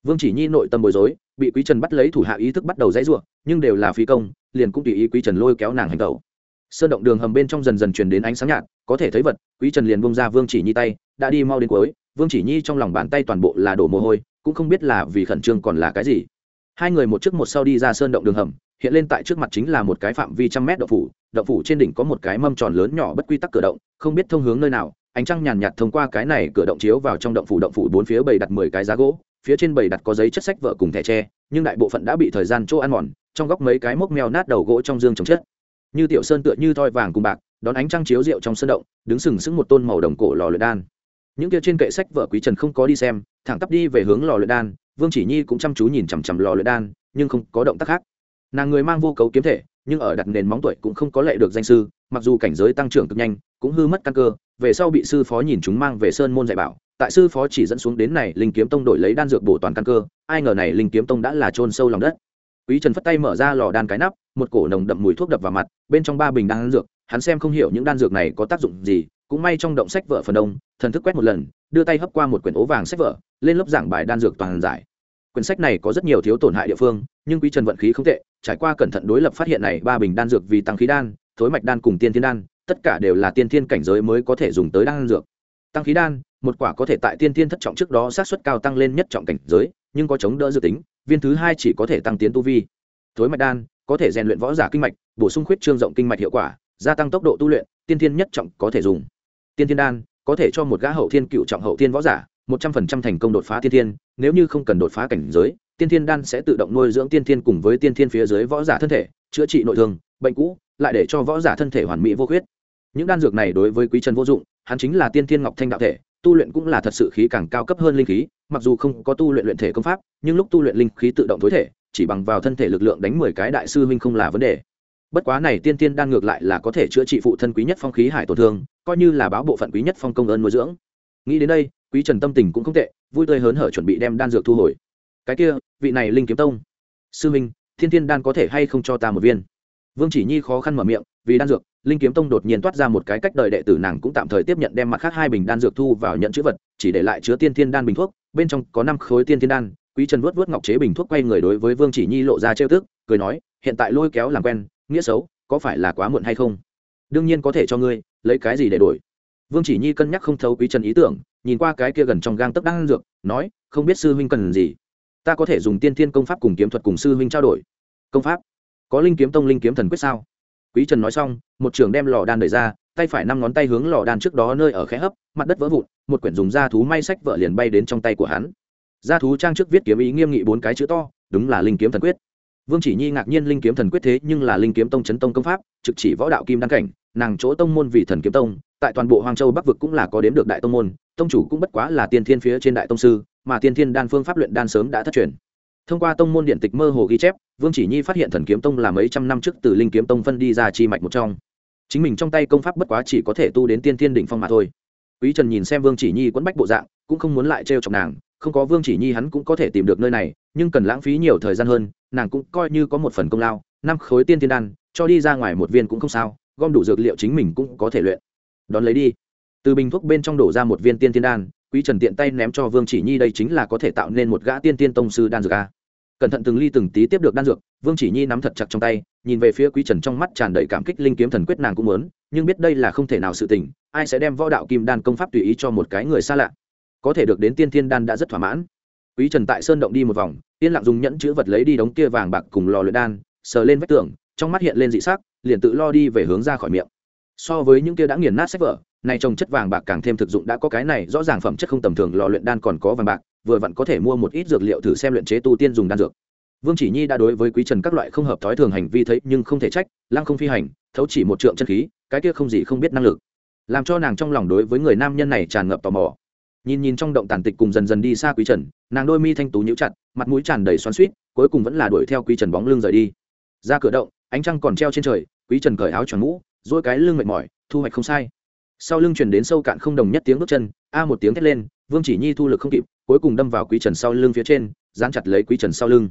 Vương chỉ nhi nội tâm bối rối, bị quý trần bắt lấy thủ hạ ý thức bắt đầu dãy ruộng nhưng đều là phi công, liền cũng tùy ý quý trần lôi kéo nàng hành tẩu sơn động đường hầm bên trong dần dần truyền đến ánh sáng nhạt, có thể thấy vật, quý trần liền bông ra vương chỉ nhi tay, đã đi mau đến cuối, vương chỉ nhi trong lòng bàn tay toàn bộ là đổ mồ hôi, cũng không biết là vì khẩn trương còn là cái gì. Hai người một trước một sau đi ra sơn động đường hầm, hiện lên tại trước mặt chính là một cái phạm vi trăm mét động phủ động phủ trên đỉnh có một cái mâm tròn lớn nhỏ bất quy tắc cửa động, không biết thông hướng nơi nào, ánh trăng nhàn nhạt thông qua cái này cửa động chiếu vào trong động phủ động phủ bốn phía bầy đặt mười cái giá gỗ, phía trên bầy đặt có giấy chất sách vợ cùng thẻ tre, nhưng đại bộ phận đã bị thời gian chỗ ăn mòn, trong góc mấy cái mốc mèo nát đầu gỗ trong dương trồng chất như tiểu sơn tựa như thoi vàng cùng bạc, đón ánh trăng chiếu rượu trong sân động, đứng sừng sững một tôn màu đồng cổ lò luyện đan. Những kia trên kệ sách vợ quý trần không có đi xem, thẳng tắp đi về hướng lò luyện đan, vương chỉ nhi cũng chăm chú nhìn chằm chằm lò luyện đan, nhưng không có động tác khác. Nàng người mang vô cấu kiếm thể, nhưng ở đặt nền móng tuổi cũng không có lệ được danh sư, mặc dù cảnh giới tăng trưởng cực nhanh, cũng hư mất căn cơ, về sau bị sư phó nhìn chúng mang về sơn môn dạy bảo, tại sư phó chỉ dẫn xuống đến này, linh kiếm tông đổi lấy đan dược bổ toàn căn cơ, ai ngờ này linh kiếm tông đã là trôn sâu lòng đất. Quý trần phất tay mở ra lò đan cái nắp một cổ nồng đậm mùi thuốc đập vào mặt, bên trong ba bình đan dược, hắn xem không hiểu những đan dược này có tác dụng gì, cũng may trong động sách vợ phần đông, thần thức quét một lần, đưa tay hấp qua một quyển ố vàng sách vở, lên lớp giảng bài đan dược toàn giải. Quyển sách này có rất nhiều thiếu tổn hại địa phương, nhưng quý trần vận khí không tệ, trải qua cẩn thận đối lập phát hiện này ba bình đan dược vì tăng khí đan, thối mạch đan cùng tiên thiên đan, tất cả đều là tiên thiên cảnh giới mới có thể dùng tới đan dược. Tăng khí đan, một quả có thể tại tiên thiên thất trọng trước đó sát xuất cao tăng lên nhất trọng cảnh giới, nhưng có chống đỡ dự tính, viên thứ hai chỉ có thể tăng tiến tu vi. Thối mạch đan có thể rèn luyện võ giả kinh mạch, bổ sung khuyết trương rộng kinh mạch hiệu quả, gia tăng tốc độ tu luyện, tiên thiên nhất trọng có thể dùng. Tiên thiên đan, có thể cho một gã hậu thiên cựu trọng hậu thiên võ giả, một trăm phần trăm thành công đột phá tiên thiên, nếu như không cần đột phá cảnh giới, tiên thiên đan sẽ tự động nuôi dưỡng tiên thiên cùng với tiên thiên phía dưới võ giả thân thể, chữa trị nội thương, bệnh cũ, lại để cho võ giả thân thể hoàn mỹ vô khuyết. Những đan dược này đối với quý trần vô dụng, hắn chính là tiên thiên ngọc thanh đạo thể, tu luyện cũng là thật sự khí càng cao cấp hơn linh khí, mặc dù không có tu luyện luyện thể công pháp, nhưng lúc tu luyện linh khí tự động tối thể chỉ bằng vào thân thể lực lượng đánh mười cái đại sư huynh không là vấn đề. Bất quá này tiên tiên đan ngược lại là có thể chữa trị phụ thân quý nhất phong khí hải tổn thương, coi như là báo bộ phận quý nhất phong công ơn nuôi dưỡng. Nghĩ đến đây, quý trần tâm tình cũng không tệ, vui tươi hớn hở chuẩn bị đem đan dược thu hồi. Cái kia, vị này linh kiếm tông. Sư minh thiên tiên đan có thể hay không cho ta một viên? Vương chỉ nhi khó khăn mở miệng, vì đan dược, linh kiếm tông đột nhiên toát ra một cái cách đời đệ tử nàng cũng tạm thời tiếp nhận đem mặt khác hai bình đan dược thu vào nhận chữ vật, chỉ để lại chứa tiên thiên đan bình thuốc, bên trong có năm khối tiên thiên đan quý trần vuốt vuốt ngọc chế bình thuốc quay người đối với vương chỉ nhi lộ ra trêu tức, cười nói, hiện tại lôi kéo làm quen, nghĩa xấu, có phải là quá muộn hay không? Đương nhiên có thể cho ngươi, lấy cái gì để đổi? Vương chỉ nhi cân nhắc không thấu quý trần ý tưởng, nhìn qua cái kia gần trong gang tấc ăn dược, nói, không biết sư huynh cần gì? Ta có thể dùng tiên thiên công pháp cùng kiếm thuật cùng sư huynh trao đổi. Công pháp? Có linh kiếm tông linh kiếm thần quyết sao? Quý trần nói xong, một trường đem lò đan đẩy ra, tay phải năm ngón tay hướng lò đan trước đó nơi ở khẽ hấp, mặt đất vỡ vụn, một quyển dùng da thú may sách vợ liền bay đến trong tay của hắn gia thú trang trước viết kiếm ý nghiêm nghị bốn cái chữ to, đúng là linh kiếm thần quyết. Vương chỉ nhi ngạc nhiên linh kiếm thần quyết thế nhưng là linh kiếm tông chấn tông công pháp, trực chỉ võ đạo kim đăng cảnh, nàng chỗ tông môn vì thần kiếm tông, tại toàn bộ hoàng châu bắc vực cũng là có đếm được đại tông môn, tông chủ cũng bất quá là tiên thiên phía trên đại tông sư, mà tiên thiên đan phương pháp luyện đan sớm đã thất truyền. Thông qua tông môn điện tịch mơ hồ ghi chép, vương chỉ nhi phát hiện thần kiếm tông là mấy trăm năm trước từ linh kiếm tông phân đi ra chi mạch một trong. Chính mình trong tay công pháp bất quá chỉ có thể tu đến tiên thiên đỉnh phong mà thôi. Quý trần nhìn xem vương chỉ nhi quẫn bách bộ dạng, cũng không muốn lại trêu chọc nàng không có vương chỉ nhi hắn cũng có thể tìm được nơi này, nhưng cần lãng phí nhiều thời gian hơn, nàng cũng coi như có một phần công lao, năm khối tiên thiên đan, cho đi ra ngoài một viên cũng không sao, gom đủ dược liệu chính mình cũng có thể luyện. Đón lấy đi. Từ bình thuốc bên trong đổ ra một viên tiên thiên đan, quý trần tiện tay ném cho vương chỉ nhi đây chính là có thể tạo nên một gã tiên tiên tông sư đan dược a. Cẩn thận từng ly từng tí tiếp được đan dược, vương chỉ nhi nắm thật chặt trong tay, nhìn về phía quý trần trong mắt tràn đầy cảm kích linh kiếm thần quyết nàng cũng muốn, nhưng biết đây là không thể nào sự tình, ai sẽ đem võ đạo kim đan công pháp tùy ý cho một cái người xa lạ có thể được đến tiên thiên đan đã rất thỏa mãn. Quý trần tại sơn động đi một vòng, yên lặng dùng nhẫn chữ vật lấy đi đống kia vàng bạc cùng lò luyện đan, sờ lên vách tường, trong mắt hiện lên dị sắc, liền tự lo đi về hướng ra khỏi miệng. So với những kia đã nghiền nát sách vở, này trồng chất vàng bạc càng thêm thực dụng đã có cái này, rõ ràng phẩm chất không tầm thường, lò luyện đan còn có vàng bạc, vừa vặn có thể mua một ít dược liệu thử xem luyện chế tu tiên dùng đan dược. Vương chỉ nhi đã đối với quý trần các loại không hợp thói thường hành vi thấy nhưng không thể trách, lăng không phi hành, thấu chỉ một trượng chân khí, cái kia không gì không biết năng lực. Làm cho nàng trong lòng đối với người nam nhân này tràn ngập tò mò nhìn nhìn trong động tàn tịch cùng dần dần đi xa quý trần, nàng đôi mi thanh tú nhíu chặt, mặt mũi tràn đầy xoắn suýt cuối cùng vẫn là đuổi theo quý trần bóng lưng rời đi. Ra cửa động, ánh trăng còn treo trên trời, quý trần cởi áo tròn mũ dỗi cái lưng mệt mỏi, thu hoạch không sai. Sau lưng chuyển đến sâu cạn không đồng nhất tiếng bước chân, a một tiếng thét lên, vương chỉ nhi thu lực không kịp, cuối cùng đâm vào quý trần sau lưng phía trên, dán chặt lấy quý trần sau lưng.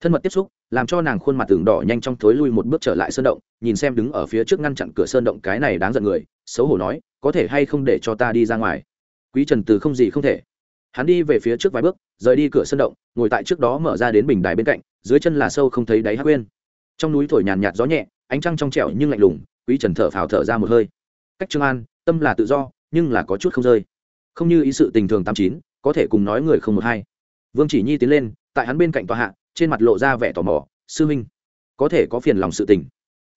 Thân mật tiếp xúc, làm cho nàng khuôn mặt tường đỏ nhanh trong thối lui một bước trở lại sơn động, nhìn xem đứng ở phía trước ngăn chặn cửa sơn động cái này đáng giận người, xấu hổ nói, có thể hay không để cho ta đi ra ngoài? Quý trần từ không gì không thể. Hắn đi về phía trước vài bước, rời đi cửa sân động, ngồi tại trước đó mở ra đến bình đài bên cạnh, dưới chân là sâu không thấy đáy hát quên trong núi thổi nhàn nhạt gió nhẹ, ánh trăng trong trẻo nhưng lạnh lùng, quý trần thở phào thở ra một hơi. Cách trương an, tâm là tự do, nhưng là có chút không rơi. Không như ý sự tình thường tám chín, có thể cùng nói người không một hai. Vương chỉ nhi tiến lên, tại hắn bên cạnh tòa hạ, trên mặt lộ ra vẻ tò mò, sư minh có thể có phiền lòng sự tình.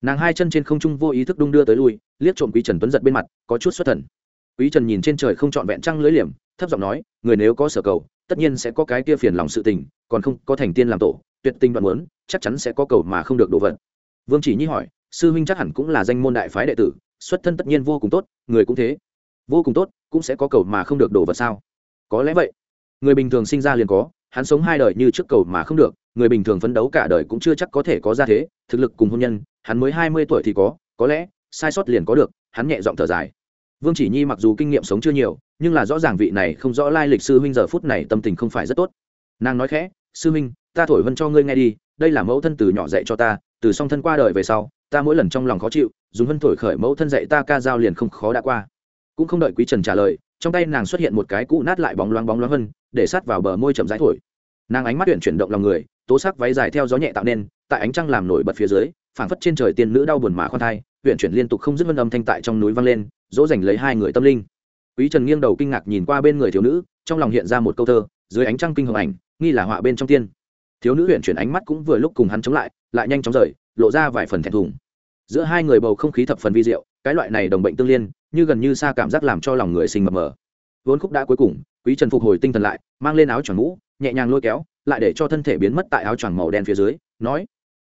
Nàng hai chân trên không trung vô ý thức đung đưa tới lui, liếc trộm quý trần tuấn giật bên mặt, có chút xuất thần quý trần nhìn trên trời không trọn vẹn trăng lưới liềm, thấp giọng nói, người nếu có sở cầu, tất nhiên sẽ có cái kia phiền lòng sự tình, còn không có thành tiên làm tổ, tuyệt tình đoạn muốn, chắc chắn sẽ có cầu mà không được đổ vật. Vương chỉ nhi hỏi, sư huynh chắc hẳn cũng là danh môn đại phái đệ tử, xuất thân tất nhiên vô cùng tốt, người cũng thế. Vô cùng tốt, cũng sẽ có cầu mà không được đổ vật sao? Có lẽ vậy. Người bình thường sinh ra liền có, hắn sống hai đời như trước cầu mà không được, người bình thường phấn đấu cả đời cũng chưa chắc có thể có ra thế, thực lực cùng hôn nhân, hắn mới hai mươi tuổi thì có có lẽ, sai sót liền có được, hắn nhẹ giọng thở dài vương chỉ nhi mặc dù kinh nghiệm sống chưa nhiều, nhưng là rõ ràng vị này không rõ lai lịch sư huynh giờ phút này tâm tình không phải rất tốt. Nàng nói khẽ, sư huynh, ta thổi vân cho ngươi nghe đi, đây là mẫu thân từ nhỏ dạy cho ta, từ song thân qua đời về sau, ta mỗi lần trong lòng khó chịu, dùng vân thổi khởi mẫu thân dạy ta ca dao liền không khó đã qua. Cũng không đợi quý trần trả lời, trong tay nàng xuất hiện một cái cũ nát lại bóng loáng bóng loáng hơn, để sát vào bờ môi chậm rãi thổi. Nàng ánh mắt huyện chuyển động lòng người, tố sắc váy dài theo gió nhẹ tạo nên, tại ánh trăng làm nổi bật phía dưới, phảng phất trên trời tiên nữ đau buồn mà khoan thai huyện chuyển liên tục không dứt vân âm thanh tại trong núi vang lên, dỗ dành lấy hai người tâm linh. Quý trần nghiêng đầu kinh ngạc nhìn qua bên người thiếu nữ, trong lòng hiện ra một câu thơ, dưới ánh trăng kinh hồng ảnh, nghi là họa bên trong tiên. Thiếu nữ huyện chuyển ánh mắt cũng vừa lúc cùng hắn chống lại lại nhanh chóng rời, lộ ra vài phần thẹn thùng. Giữa hai người bầu không khí thập phần vi diệu, cái loại này đồng bệnh tương liên, như gần như xa cảm giác làm cho lòng người sinh mập mờ. Vốn khúc đã cuối cùng, quý trần phục hồi tinh thần lại, mang lên áo choàng mũ, nhẹ nhàng lôi kéo, lại để cho thân thể biến mất tại áo choàng màu đen phía dưới, nói,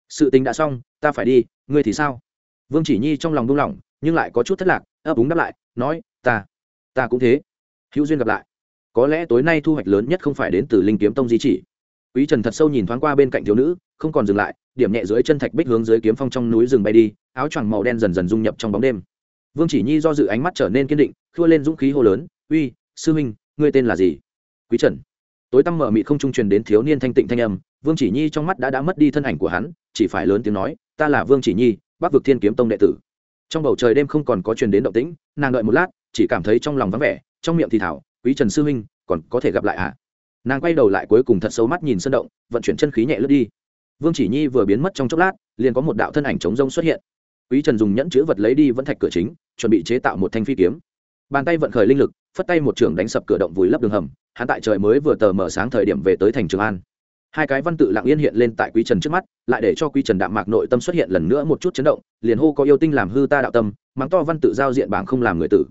sự tình đã xong, ta phải đi, ngươi thì sao? Vương chỉ nhi trong lòng buông lỏng, nhưng lại có chút thất lạc, ấp úng đáp lại, nói, ta ta cũng thế. Hữu duyên gặp lại. Có lẽ tối nay thu hoạch lớn nhất không phải đến từ linh kiếm tông di chỉ. Quý trần thật sâu nhìn thoáng qua bên cạnh thiếu nữ, không còn dừng lại, điểm nhẹ dưới chân thạch bích hướng dưới kiếm phong trong núi rừng bay đi, áo choàng màu đen dần dần dung nhập trong bóng đêm. Vương chỉ nhi do dự ánh mắt trở nên kiên định, khua lên dũng khí hô lớn, uy, sư huynh, ngươi tên là gì? Quý trần. Tối tăm mở mị không trung truyền đến thiếu niên thanh tịnh thanh âm, vương chỉ nhi trong mắt đã đã mất đi thân ảnh của hắn, chỉ phải lớn tiếng nói, ta là vương chỉ nhi bắc vực thiên kiếm tông đệ tử. Trong bầu trời đêm không còn có truyền đến động tĩnh, nàng đợi một lát, chỉ cảm thấy trong lòng vắng vẻ, trong miệng thì thảo, quý trần sư huynh, còn có thể gặp lại à nàng quay đầu lại cuối cùng thật xấu mắt nhìn sân động, vận chuyển chân khí nhẹ lướt đi. Vương chỉ nhi vừa biến mất trong chốc lát, liền có một đạo thân ảnh chống rông xuất hiện. Quý trần dùng nhẫn chữ vật lấy đi vẫn thạch cửa chính, chuẩn bị chế tạo một thanh phi kiếm. Bàn tay vận khởi linh lực, phất tay một trường đánh sập cửa động vùi lấp đường hầm, hắn tại trời mới vừa tờ mở sáng thời điểm về tới thành trường an hai cái văn tự lặng yên hiện lên tại quý trần trước mắt, lại để cho quý trần đạm mạc nội tâm xuất hiện lần nữa một chút chấn động, liền hô có yêu tinh làm hư ta đạo tâm, mắng to văn tự giao diện bảng không làm người tử.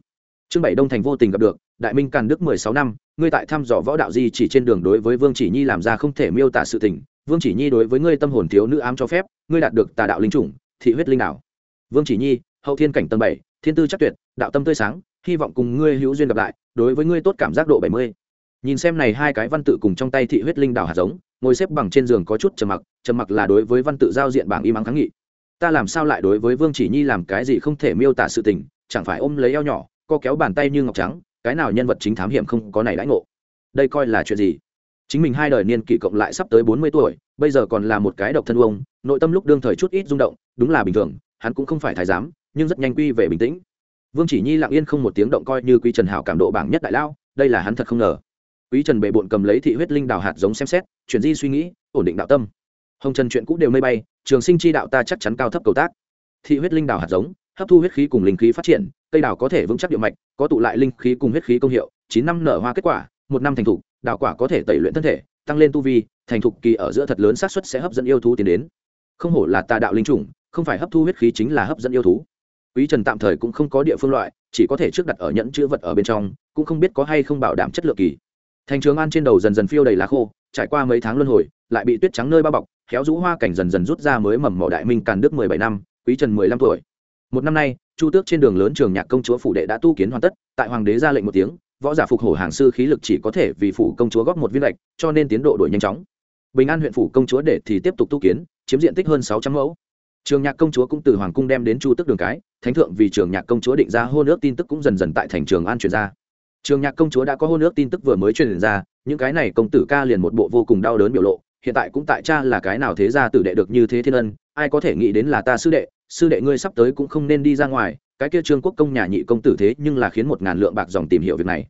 Trương bảy đông thành vô tình gặp được, đại minh càn đức mười sáu năm, ngươi tại thăm dò võ đạo di chỉ trên đường đối với vương chỉ nhi làm ra không thể miêu tả sự tình, vương chỉ nhi đối với ngươi tâm hồn thiếu nữ ám cho phép, ngươi đạt được tà đạo linh chủng, thị huyết linh đạo vương chỉ nhi, hậu thiên cảnh tầng bảy, thiên tư chắc tuyệt, đạo tâm tươi sáng, hy vọng cùng ngươi hữu duyên gặp lại, đối với ngươi tốt cảm giác độ bảy mươi. Nhìn xem này hai cái văn tự cùng trong tay thị huyết linh đảo hạt giống ngồi xếp bằng trên giường có chút trầm mặc trầm mặc là đối với văn tự giao diện bảng y mắng kháng nghị. Ta làm sao lại đối với vương chỉ nhi làm cái gì không thể miêu tả sự tình, chẳng phải ôm lấy eo nhỏ, co kéo bàn tay như ngọc trắng, cái nào nhân vật chính thám hiểm không có này đãi ngộ. Đây coi là chuyện gì? Chính mình hai đời niên kỷ cộng lại sắp tới bốn mươi tuổi, bây giờ còn là một cái độc thân ông, nội tâm lúc đương thời chút ít rung động, đúng là bình thường, hắn cũng không phải thái giám, nhưng rất nhanh quy về bình tĩnh. Vương chỉ nhi lặng yên không một tiếng động coi như quý trần hảo cảm độ bảng nhất đại lao, đây là hắn thật không ngờ quý trần bệ bộn cầm lấy thị huyết linh đào hạt giống xem xét, chuyển di suy nghĩ, ổn định đạo tâm. Hồng trần chuyện cũ đều mây bay, trường sinh chi đạo ta chắc chắn cao thấp cầu tác. Thị huyết linh đào hạt giống, hấp thu huyết khí cùng linh khí phát triển, cây đào có thể vững chắc địa mạch, có tụ lại linh khí cùng huyết khí công hiệu, chín năm nở hoa kết quả, một năm thành thục, đào quả có thể tẩy luyện thân thể, tăng lên tu vi, thành thục kỳ ở giữa thật lớn xác suất sẽ hấp dẫn yêu thú tiến đến. Không hổ là tà đạo linh chủng, không phải hấp thu huyết khí chính là hấp dẫn yêu thú. Quý trần tạm thời cũng không có địa phương loại, chỉ có thể trước đặt ở nhẫn chữ vật ở bên trong, cũng không biết có hay không bảo đảm chất lượng kỳ thành trường an trên đầu dần dần phiêu đầy lá khô, trải qua mấy tháng luân hồi, lại bị tuyết trắng nơi bao bọc, khéo rũ hoa cảnh dần dần rút ra mới mầm mỏ đại minh càn đức mười bảy năm, quý trần mười lăm tuổi. Một năm nay, chu tước trên đường lớn trường nhạc công chúa phủ đệ đã tu kiến hoàn tất, tại hoàng đế ra lệnh một tiếng, võ giả phục hổ hàng sư khí lực chỉ có thể vì phủ công chúa góp một viên lệch, cho nên tiến độ đổi nhanh chóng. Bình an huyện phủ công chúa để thì tiếp tục tu kiến, chiếm diện tích hơn sáu trăm mẫu. Trường nhạc công chúa cũng từ hoàng cung đem đến chu tức đường cái, thánh thượng vì trường nhạc công chúa định ra hôn ước tin tức cũng dần dần tại thành trường an truyền ra trường nhạc công chúa đã có hôn ước tin tức vừa mới truyền ra, những cái này công tử ca liền một bộ vô cùng đau đớn biểu lộ, hiện tại cũng tại cha là cái nào thế ra tử đệ được như thế thiên ân, ai có thể nghĩ đến là ta sư đệ sư đệ ngươi sắp tới cũng không nên đi ra ngoài, cái kia trương quốc công nhà nhị công tử thế nhưng là khiến một ngàn lượng bạc dòng tìm hiểu việc này.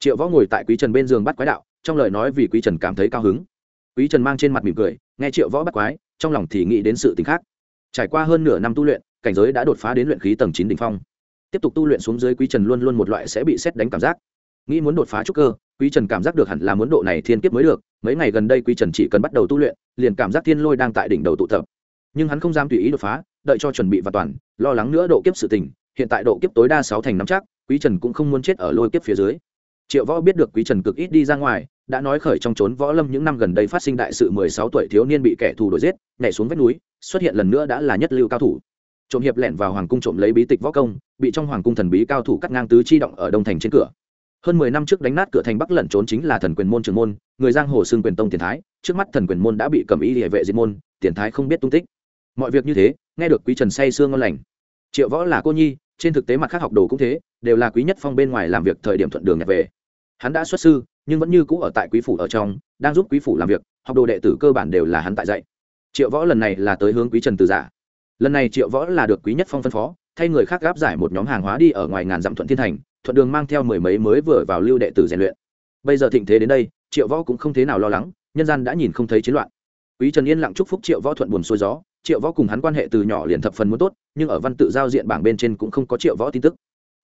Triệu võ ngồi tại quý trần bên giường bắt quái đạo, trong lời nói vì quý trần cảm thấy cao hứng. Quý trần mang trên mặt mỉm cười, nghe triệu võ bắt quái, trong lòng thì nghĩ đến sự t khác. Trải qua hơn nửa năm tu luyện, cảnh giới đã đột phá đến luyện khí tầng chín đ ỉ n h phong. Tiếp tục tu luyện xuống dưới quý trần luôn luôn một loại sẽ bị xét đánh cảm giác nghĩ muốn đột phá trúc cơ, quý trần cảm giác được hẳn là muốn độ này thiên kiếp mới được. Mấy ngày gần đây quý trần chỉ cần bắt đầu tu luyện, liền cảm giác thiên lôi đang tại đỉnh đầu tụ tập. Nhưng hắn không dám tùy ý đột phá, đợi cho chuẩn bị và toàn, lo lắng nữa độ kiếp sự tình. Hiện tại độ kiếp tối đa sáu thành năm chắc, quý trần cũng không muốn chết ở lôi kiếp phía dưới. Triệu võ biết được quý trần cực ít đi ra ngoài, đã nói khởi trong trốn võ lâm những năm gần đây phát sinh đại sự mười sáu tuổi thiếu niên bị kẻ thù đuổi giết, nhảy xuống vách núi, xuất hiện lần nữa đã là nhất lưu cao thủ. Trộm hiệp lẻn vào hoàng cung trộm lấy bí tịch võ công, bị trong hoàng cung thần bí cao thủ cắt ngang tứ chi động ở đông thành trên cửa hơn mười năm trước đánh nát cửa thành bắc lẩn trốn chính là thần quyền môn trường môn, người giang hồ xương quyền tông tiền thái, trước mắt thần quyền môn đã bị cầm ý địa vệ diệt môn, tiền thái không biết tung tích. Mọi việc như thế, nghe được quý trần say sương ngon lành. Triệu võ là cô nhi, trên thực tế mặt khác học đồ cũng thế, đều là quý nhất phong bên ngoài làm việc thời điểm thuận đường nhặt về. Hắn đã xuất sư, nhưng vẫn như cũ ở tại quý phủ ở trong, đang giúp quý phủ làm việc, học đồ đệ tử cơ bản đều là hắn tại dạy. Triệu võ lần này là tới hướng quý trần từ giả. Lần này triệu võ là được quý nhất phong phân phó, thay người khác gáp giải một nhóm hàng hóa đi ở ngoài ngàn dặm thuận thiên thành thuận đường mang theo mười mấy mới vừa vào lưu đệ tử rèn luyện. Bây giờ thịnh thế đến đây, triệu võ cũng không thế nào lo lắng, nhân gian đã nhìn không thấy chiến loạn. Quý trần yên lặng chúc phúc triệu võ thuận buồn xuôi gió, triệu võ cùng hắn quan hệ từ nhỏ liền thập phần muốn tốt, nhưng ở văn tự giao diện bảng bên trên cũng không có triệu võ tin tức.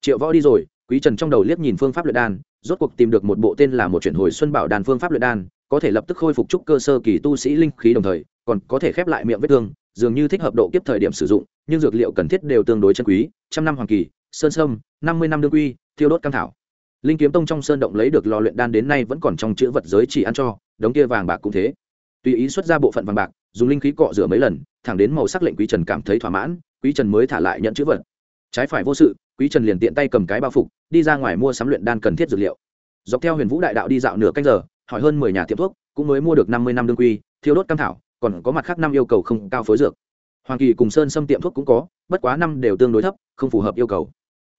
Triệu võ đi rồi, quý trần trong đầu liếc nhìn phương pháp luyện đan, rốt cuộc tìm được một bộ tên là một chuyển hồi xuân bảo đan phương pháp luyện đan, có thể lập tức khôi phục trúc cơ sơ kỳ tu sĩ linh khí đồng thời, còn có thể khép lại miệng vết thương, dường như thích hợp độ kiếp thời điểm sử dụng, nhưng dược liệu cần thiết đều tương đối chân quý, trăm năm hoàng kỳ, sơn sâm, năm mươi năm đương quy thiêu đốt cam thảo. Linh kiếm tông trong sơn động lấy được lò luyện đan đến nay vẫn còn trong chữ vật giới chỉ ăn cho, đống kia vàng bạc cũng thế. Tùy ý xuất ra bộ phận vàng bạc, dùng linh khí cọ rửa mấy lần, thẳng đến màu sắc lệnh quý trần cảm thấy thỏa mãn, quý trần mới thả lại nhận chữ vật. Trái phải vô sự, quý trần liền tiện tay cầm cái bao phục, đi ra ngoài mua sắm luyện đan cần thiết dược liệu. Dọc theo huyền vũ đại đạo đi dạo nửa canh giờ, hỏi hơn mười nhà tiệm thuốc, cũng mới mua được năm mươi năm đương quy, thiêu đốt cam thảo, còn có mặt khác năm yêu cầu không cao phối dược. Hoàng kỳ cùng sơn xâm tiệm thuốc cũng có, bất quá năm đều tương đối thấp, không phù hợp yêu cầu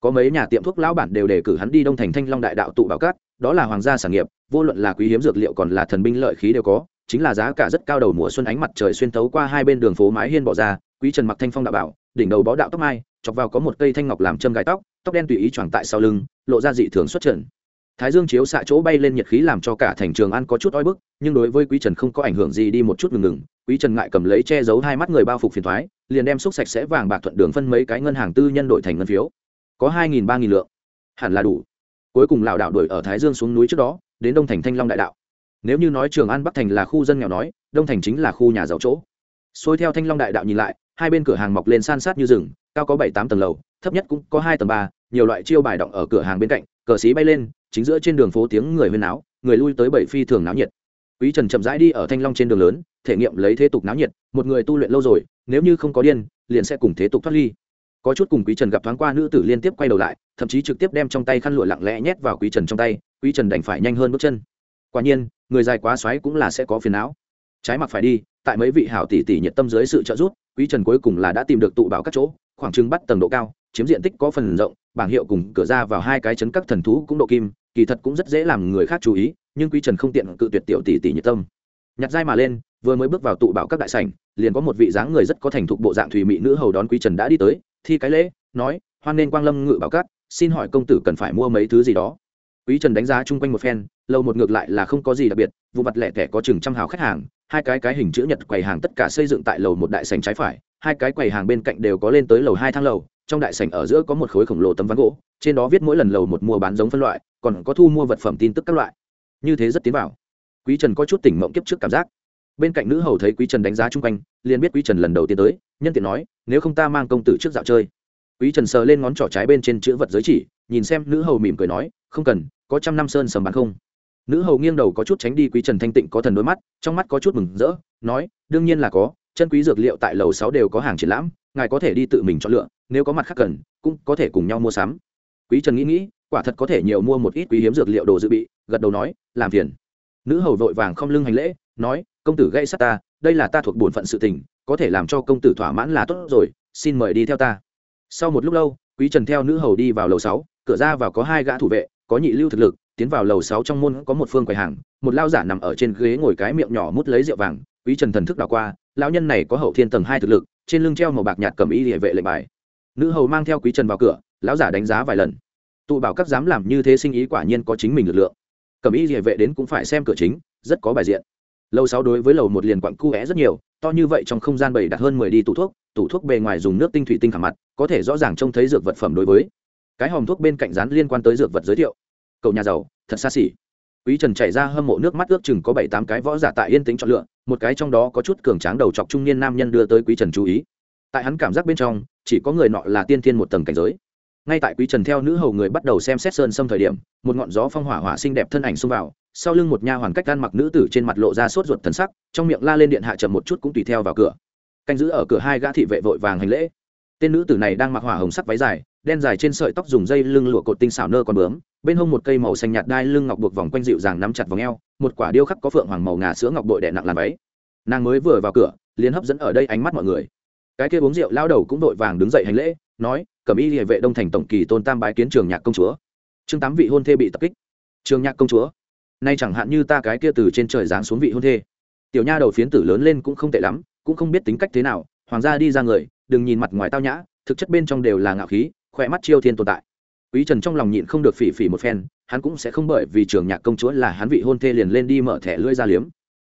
có mấy nhà tiệm thuốc lão bản đều đề cử hắn đi đông thành thanh long đại đạo tụ bảo cát, đó là hoàng gia sản nghiệp, vô luận là quý hiếm dược liệu còn là thần binh lợi khí đều có, chính là giá cả rất cao đầu mùa xuân ánh mặt trời xuyên thấu qua hai bên đường phố mái hiên bỏ ra, quý trần mặc thanh phong đạo bảo, đỉnh đầu bó đạo tóc mai, chọc vào có một cây thanh ngọc làm châm gai tóc tóc đen tùy ý choàng tại sau lưng, lộ ra dị thường xuất trận thái dương chiếu xạ chỗ bay lên nhiệt khí làm cho cả thành trường an có chút oi bức, nhưng đối với quý trần không có ảnh hưởng gì đi một chút ngừng ngừng, quý trần ngại cầm lấy che giấu hai mắt người bao phục phiền thoái, liền đem xúc sạch sẽ vàng bạc thuận đường phân mấy cái ngân hàng tư nhân đổi thành ngân phiếu có hai nghìn ba nghìn lượng. Hẳn là đủ. Cuối cùng lảo đảo đuổi ở thái dương xuống núi trước đó, đến đông thành thanh long đại đạo. Nếu như nói trường an bắc thành là khu dân nghèo nói, đông thành chính là khu nhà giàu chỗ. Xôi theo thanh long đại đạo nhìn lại, hai bên cửa hàng mọc lên san sát như rừng, cao có bảy tám tầng lầu, thấp nhất cũng có hai tầng ba, nhiều loại chiêu bài động ở cửa hàng bên cạnh, cờ xí bay lên, chính giữa trên đường phố tiếng người huyên náo, người lui tới bảy phi thường náo nhiệt. Quý trần chậm rãi đi ở thanh long trên đường lớn, thể nghiệm lấy thế tục náo nhiệt, một người tu luyện lâu rồi, nếu như không có điên, liền sẽ cùng thế tục thoát ly có chút cùng quý trần gặp thoáng qua nữ tử liên tiếp quay đầu lại, thậm chí trực tiếp đem trong tay khăn lụa lặng lẽ nhét vào quý trần trong tay, quý trần đành phải nhanh hơn bước chân. Quả nhiên, người dài quá xoáy cũng là sẽ có phiền não. Trái mặc phải đi, tại mấy vị hảo tỷ tỷ nhiệt tâm dưới sự trợ giúp, quý trần cuối cùng là đã tìm được tụ bảo các chỗ, khoảng trưng bắt tầng độ cao, chiếm diện tích có phần rộng, bảng hiệu cùng cửa ra vào hai cái chấn các thần thú cũng độ kim, kỳ thật cũng rất dễ làm người khác chú ý, nhưng quý trần không tiện cự tuyệt tiểu tỷ tỷ nhiệt tâm. Nhặt dai mà lên, vừa mới bước vào tụ bảo các đại sảnh, liền có một vị dáng người rất có thành thục bộ dạng thủy mỹ nữ hầu đón quý trần đã đi tới thi cái lễ, nói, hoan nên quang lâm ngự bảo cát xin hỏi công tử cần phải mua mấy thứ gì đó? Quý trần đánh giá chung quanh một phen, lâu một ngược lại là không có gì đặc biệt, vụ mặt lẻ tẻ có chừng trăm hào khách hàng, hai cái cái hình chữ nhật quầy hàng tất cả xây dựng tại lầu một đại sành trái phải, hai cái quầy hàng bên cạnh đều có lên tới lầu hai thang lầu, trong đại sảnh ở giữa có một khối khổng lồ tấm ván gỗ, trên đó viết mỗi lần lầu một mua bán giống phân loại, còn có thu mua vật phẩm tin tức các loại. Như thế rất tiến vào. Quý trần có chút tỉnh mộng kiếp trước cảm giác. Bên cạnh nữ hầu thấy quý trần đánh giá chung quanh, liền biết quý trần lần đầu tiên tới, nhân tiện nói nếu không ta mang công tử trước dạo chơi. Quý trần sờ lên ngón trỏ trái bên trên chữ vật giới chỉ, nhìn xem nữ hầu mỉm cười nói, không cần, có trăm năm sơn sầm bán không. Nữ hầu nghiêng đầu có chút tránh đi quý trần thanh tịnh có thần đôi mắt, trong mắt có chút mừng rỡ, nói, đương nhiên là có, chân quý dược liệu tại lầu sáu đều có hàng triển lãm, ngài có thể đi tự mình chọn lựa, nếu có mặt khác cần, cũng có thể cùng nhau mua sắm. Quý trần nghĩ nghĩ, quả thật có thể nhiều mua một ít quý hiếm dược liệu đồ dự bị, gật đầu nói, làm phiền. Nữ hầu vội vàng không lưng hành lễ, nói, công tử gây sát ta, đây là ta thuộc bổn phận sự tình có thể làm cho công tử thỏa mãn là tốt rồi, xin mời đi theo ta. Sau một lúc lâu, quý trần theo nữ hầu đi vào lầu sáu, cửa ra vào có hai gã thủ vệ, có nhị lưu thực lực, tiến vào lầu sáu trong môn có một phương quầy hàng, một lao giả nằm ở trên ghế ngồi cái miệng nhỏ mút lấy rượu vàng, quý trần thần thức đảo qua, lão nhân này có hậu thiên tầng hai thực lực, trên lưng treo màu bạc nhạt cầm y địa vệ lệnh bài. Nữ hầu mang theo quý trần vào cửa, lão giả đánh giá vài lần. Tụ bảo các dám làm như thế sinh ý quả nhiên có chính mình lực lượng. Cầm y địa vệ đến cũng phải xem cửa chính, rất có bài diện. Lầu sáu đối với lầu một liền quặng cu é rất nhiều to như vậy trong không gian bày đặt hơn mười đi tủ thuốc tủ thuốc bề ngoài dùng nước tinh thủy tinh khảm mặt, có thể rõ ràng trông thấy dược vật phẩm đối với. Cái hòm thuốc bên cạnh rán liên quan tới dược vật giới thiệu. Cậu nhà giàu, thật xa xỉ. Quý trần chảy ra hâm mộ nước mắt ước chừng có bảy tám cái võ giả tại yên tĩnh chọn lựa, một cái trong đó có chút cường tráng đầu chọc trung niên nam nhân đưa tới quý trần chú ý. Tại hắn cảm giác bên trong, chỉ có người nọ là tiên thiên một tầng cảnh giới. Ngay tại quý trần theo nữ hầu người bắt đầu xem xét sơn xâm thời điểm, một ngọn gió phong hỏa hỏa xinh đẹp thân ảnh xông vào sau lưng một nha hoàn cách gan mặc nữ tử trên mặt lộ ra sốt ruột thần sắc, trong miệng la lên điện hạ chậm một chút cũng tùy theo vào cửa. Canh giữ ở cửa hai gã thị vệ vội vàng hành lễ. Tên nữ tử này đang mặc hỏa hồng sắc váy dài, đen dài trên sợi tóc dùng dây lưng lụa cột tinh xảo nơ còn bướm, bên hông một cây màu xanh nhạt đai lưng ngọc buộc vòng quanh dịu dàng nắm chặt vòng eo, một quả điêu khắc có phượng hoàng màu ngà sữa ngọc bội đè nặng làm váy. Nàng mới vừa vào cửa, liền hấp dẫn ở đây ánh mắt mọi người. Cái kia uống rượu lao đầu cũng đội vàng đứng dậy hành lễ, nói, cẩm y địa vệ đông thành tổng kỳ tôn tam bái kiến trường nhạc công chúa. Trương tám vị hôn thê bị tập kích. Trường nhạc công chúa nay chẳng hạn như ta cái kia từ trên trời giáng xuống vị hôn thê. Tiểu nha đầu phiến tử lớn lên cũng không tệ lắm, cũng không biết tính cách thế nào, hoàng gia đi ra người, đừng nhìn mặt ngoài tao nhã, thực chất bên trong đều là ngạo khí, khỏe mắt chiêu thiên tồn tại. Quý trần trong lòng nhịn không được phỉ phỉ một phen, hắn cũng sẽ không bởi vì trường nhạc công chúa là hắn vị hôn thê liền lên đi mở thẻ lưỡi ra liếm.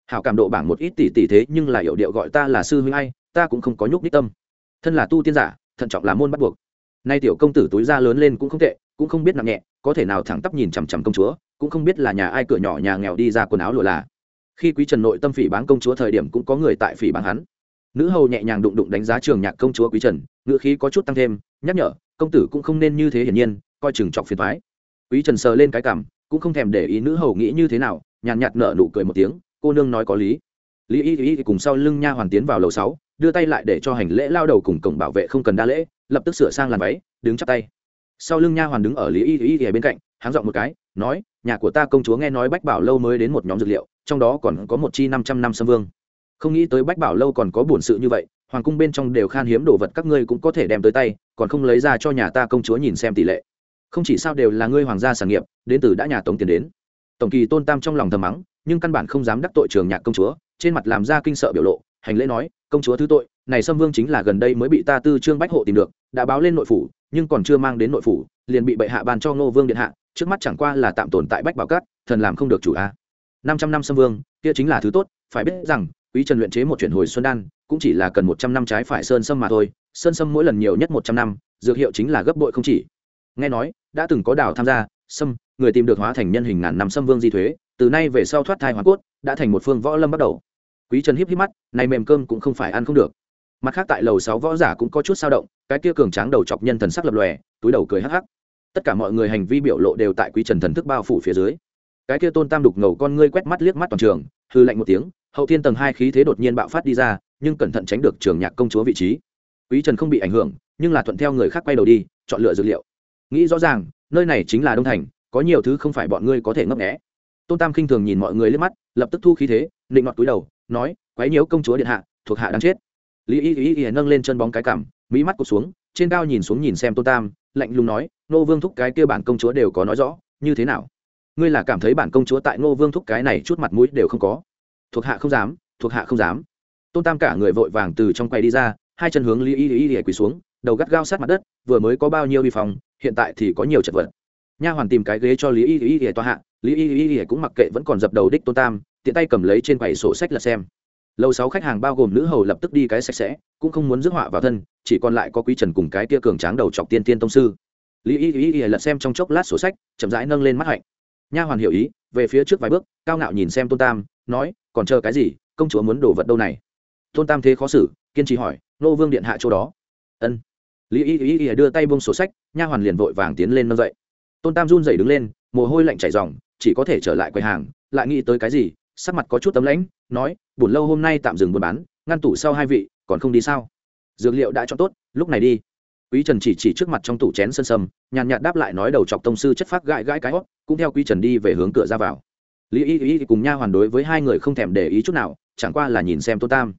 Hảo cảm độ bảng một ít tỷ tỷ thế, nhưng là hiệu điệu gọi ta là sư huynh ai, ta cũng không có nhúc nhích tâm. Thân là tu tiên giả, thận trọng là môn bắt buộc. Nay tiểu công tử túi da lớn lên cũng không tệ, cũng không biết nặng nhẹ, có thể nào thẳng tắp nhìn chằm chằm công chúa cũng không biết là nhà ai cửa nhỏ nhà nghèo đi ra quần áo lụa là. Khi quý trần nội tâm phỉ báng công chúa thời điểm cũng có người tại phỉ báng hắn. Nữ hầu nhẹ nhàng đụng đụng đánh giá trường nhạc công chúa quý trần, ngữ khí có chút tăng thêm, nhắc nhở, công tử cũng không nên như thế hiển nhiên, coi chừng trọng phiền thoái quý trần sờ lên cái cảm, cũng không thèm để ý nữ hầu nghĩ như thế nào, nhàn nhạt nở nụ cười một tiếng, cô nương nói có lý. Lý y y cùng sau lưng nha hoàn tiến vào lầu sáu, đưa tay lại để cho hành lễ lao đầu cùng cổng bảo vệ không cần đa lễ, lập tức sửa sang làn váy, đứng chắp tay. Sau lưng nha hoàn đứng ở lý y y y bên cạnh, háng dọn một cái nói, nhà của ta công chúa nghe nói bách bảo lâu mới đến một nhóm dược liệu, trong đó còn có một chi năm trăm năm sâm vương. Không nghĩ tới bách bảo lâu còn có bổn sự như vậy, hoàng cung bên trong đều khan hiếm đồ vật các ngươi cũng có thể đem tới tay, còn không lấy ra cho nhà ta công chúa nhìn xem tỷ lệ. Không chỉ sao đều là ngươi hoàng gia sản nghiệp, đến từ đã nhà tống tiền đến. Tổng kỳ tôn tam trong lòng thầm mắng, nhưng căn bản không dám đắc tội trường nhạc công chúa, trên mặt làm ra kinh sợ biểu lộ, hành lễ nói, công chúa thứ tội, này sâm vương chính là gần đây mới bị ta tư trương bách hộ tìm được, đã báo lên nội phủ nhưng còn chưa mang đến nội phủ, liền bị bệ hạ ban cho ngô vương điện hạ, trước mắt chẳng qua là tạm tồn tại bách bảo cát, thần làm không được chủ a. Năm trăm năm sâm vương, kia chính là thứ tốt, phải biết rằng, quý trần luyện chế một chuyển hồi xuân đan, cũng chỉ là cần một trăm năm trái phải sơn sâm mà thôi, sơn sâm mỗi lần nhiều nhất một trăm năm, dược hiệu chính là gấp bội không chỉ. Nghe nói, đã từng có đảo tham gia, sâm, người tìm được hóa thành nhân hình ngàn năm sâm vương di thuế, từ nay về sau thoát thai hóa cốt, đã thành một phương võ lâm bắt đầu. Quý trần híp híp mắt này mềm cơm cũng không phải ăn không được mặt khác tại lầu sáu võ giả cũng có chút sao động, cái kia cường tráng đầu chọc nhân thần sắc lập lòe, túi đầu cười hắc hắc. Tất cả mọi người hành vi biểu lộ đều tại quý trần thần thức bao phủ phía dưới. Cái kia tôn tam đục ngầu con ngươi quét mắt liếc mắt toàn trường, hư lạnh một tiếng, hậu thiên tầng hai khí thế đột nhiên bạo phát đi ra, nhưng cẩn thận tránh được trường nhạc công chúa vị trí. Quý trần không bị ảnh hưởng, nhưng là thuận theo người khác quay đầu đi, chọn lựa dược liệu. Nghĩ rõ ràng, nơi này chính là đông thành, có nhiều thứ không phải bọn ngươi có thể ngấp nghé. Tôn tam khinh thường nhìn mọi người liếc mắt, lập tức thu khí thế định ngọt túi đầu, nói, quấy nhiễu công chúa điện hạ, thuộc hạ đang chết lý y y y nâng lên chân bóng cái cảm mỹ mắt cụt xuống, trên cao nhìn xuống nhìn xem tôn tam, lạnh lùng nói nô vương thúc cái kia bản công chúa đều có nói rõ, như thế nào? Ngươi là cảm thấy bản công chúa tại Nô vương thúc cái này chút mặt mũi đều không có? Thuộc hạ không dám, thuộc hạ không dám. Tôn tam cả người vội vàng từ trong quay đi ra, hai chân hướng lý y y y quỳ xuống, đầu gắt gao sát mặt đất, vừa mới có bao nhiêu vi phòng hiện tại thì có nhiều chật vật. Nha hoàn tìm cái ghế cho lý y y y tòa hạ, lý y y y cũng mặc kệ vẫn còn dập đầu đích tôn tam, tiện tay cầm lấy trên quầy sổ sách là xem lâu sáu khách hàng bao gồm nữ hầu lập tức đi cái sạch sẽ, cũng không muốn rước họa vào thân, chỉ còn lại có quý trần cùng cái kia cường tráng đầu chọc tiên tiên tông sư. Lý y y y lật xem trong chốc lát sổ sách, chậm rãi nâng lên mắt hạnh. Nha hoàn hiểu ý, về phía trước vài bước, cao ngạo nhìn xem tôn tam, nói, còn chờ cái gì? Công chúa muốn đổ vật đâu này? Tôn tam thế khó xử, kiên trì hỏi, nô vương điện hạ chỗ đó. Ân. Lý y y y đưa tay buông sổ sách, nha hoàn liền vội vàng tiến lên nâng dậy. Tôn tam run dậy đứng lên, mồ hôi lạnh chảy dòng chỉ có thể trở lại quầy hàng, lại nghĩ tới cái gì sắc mặt có chút tấm lãnh, nói buồn lâu hôm nay tạm dừng buôn bán, ngăn tủ sau hai vị, còn không đi sao? Dược liệu đã cho tốt, lúc này đi. Quý trần chỉ chỉ trước mặt trong tủ chén sân sâm, nhàn nhạt đáp lại nói đầu chọc tông sư chất phát gãi gãi cái hót, cũng theo quý trần đi về hướng cửa ra vào. Lý y y cùng nha hoàn đối với hai người không thèm để ý chút nào, chẳng qua là nhìn xem tôn tam.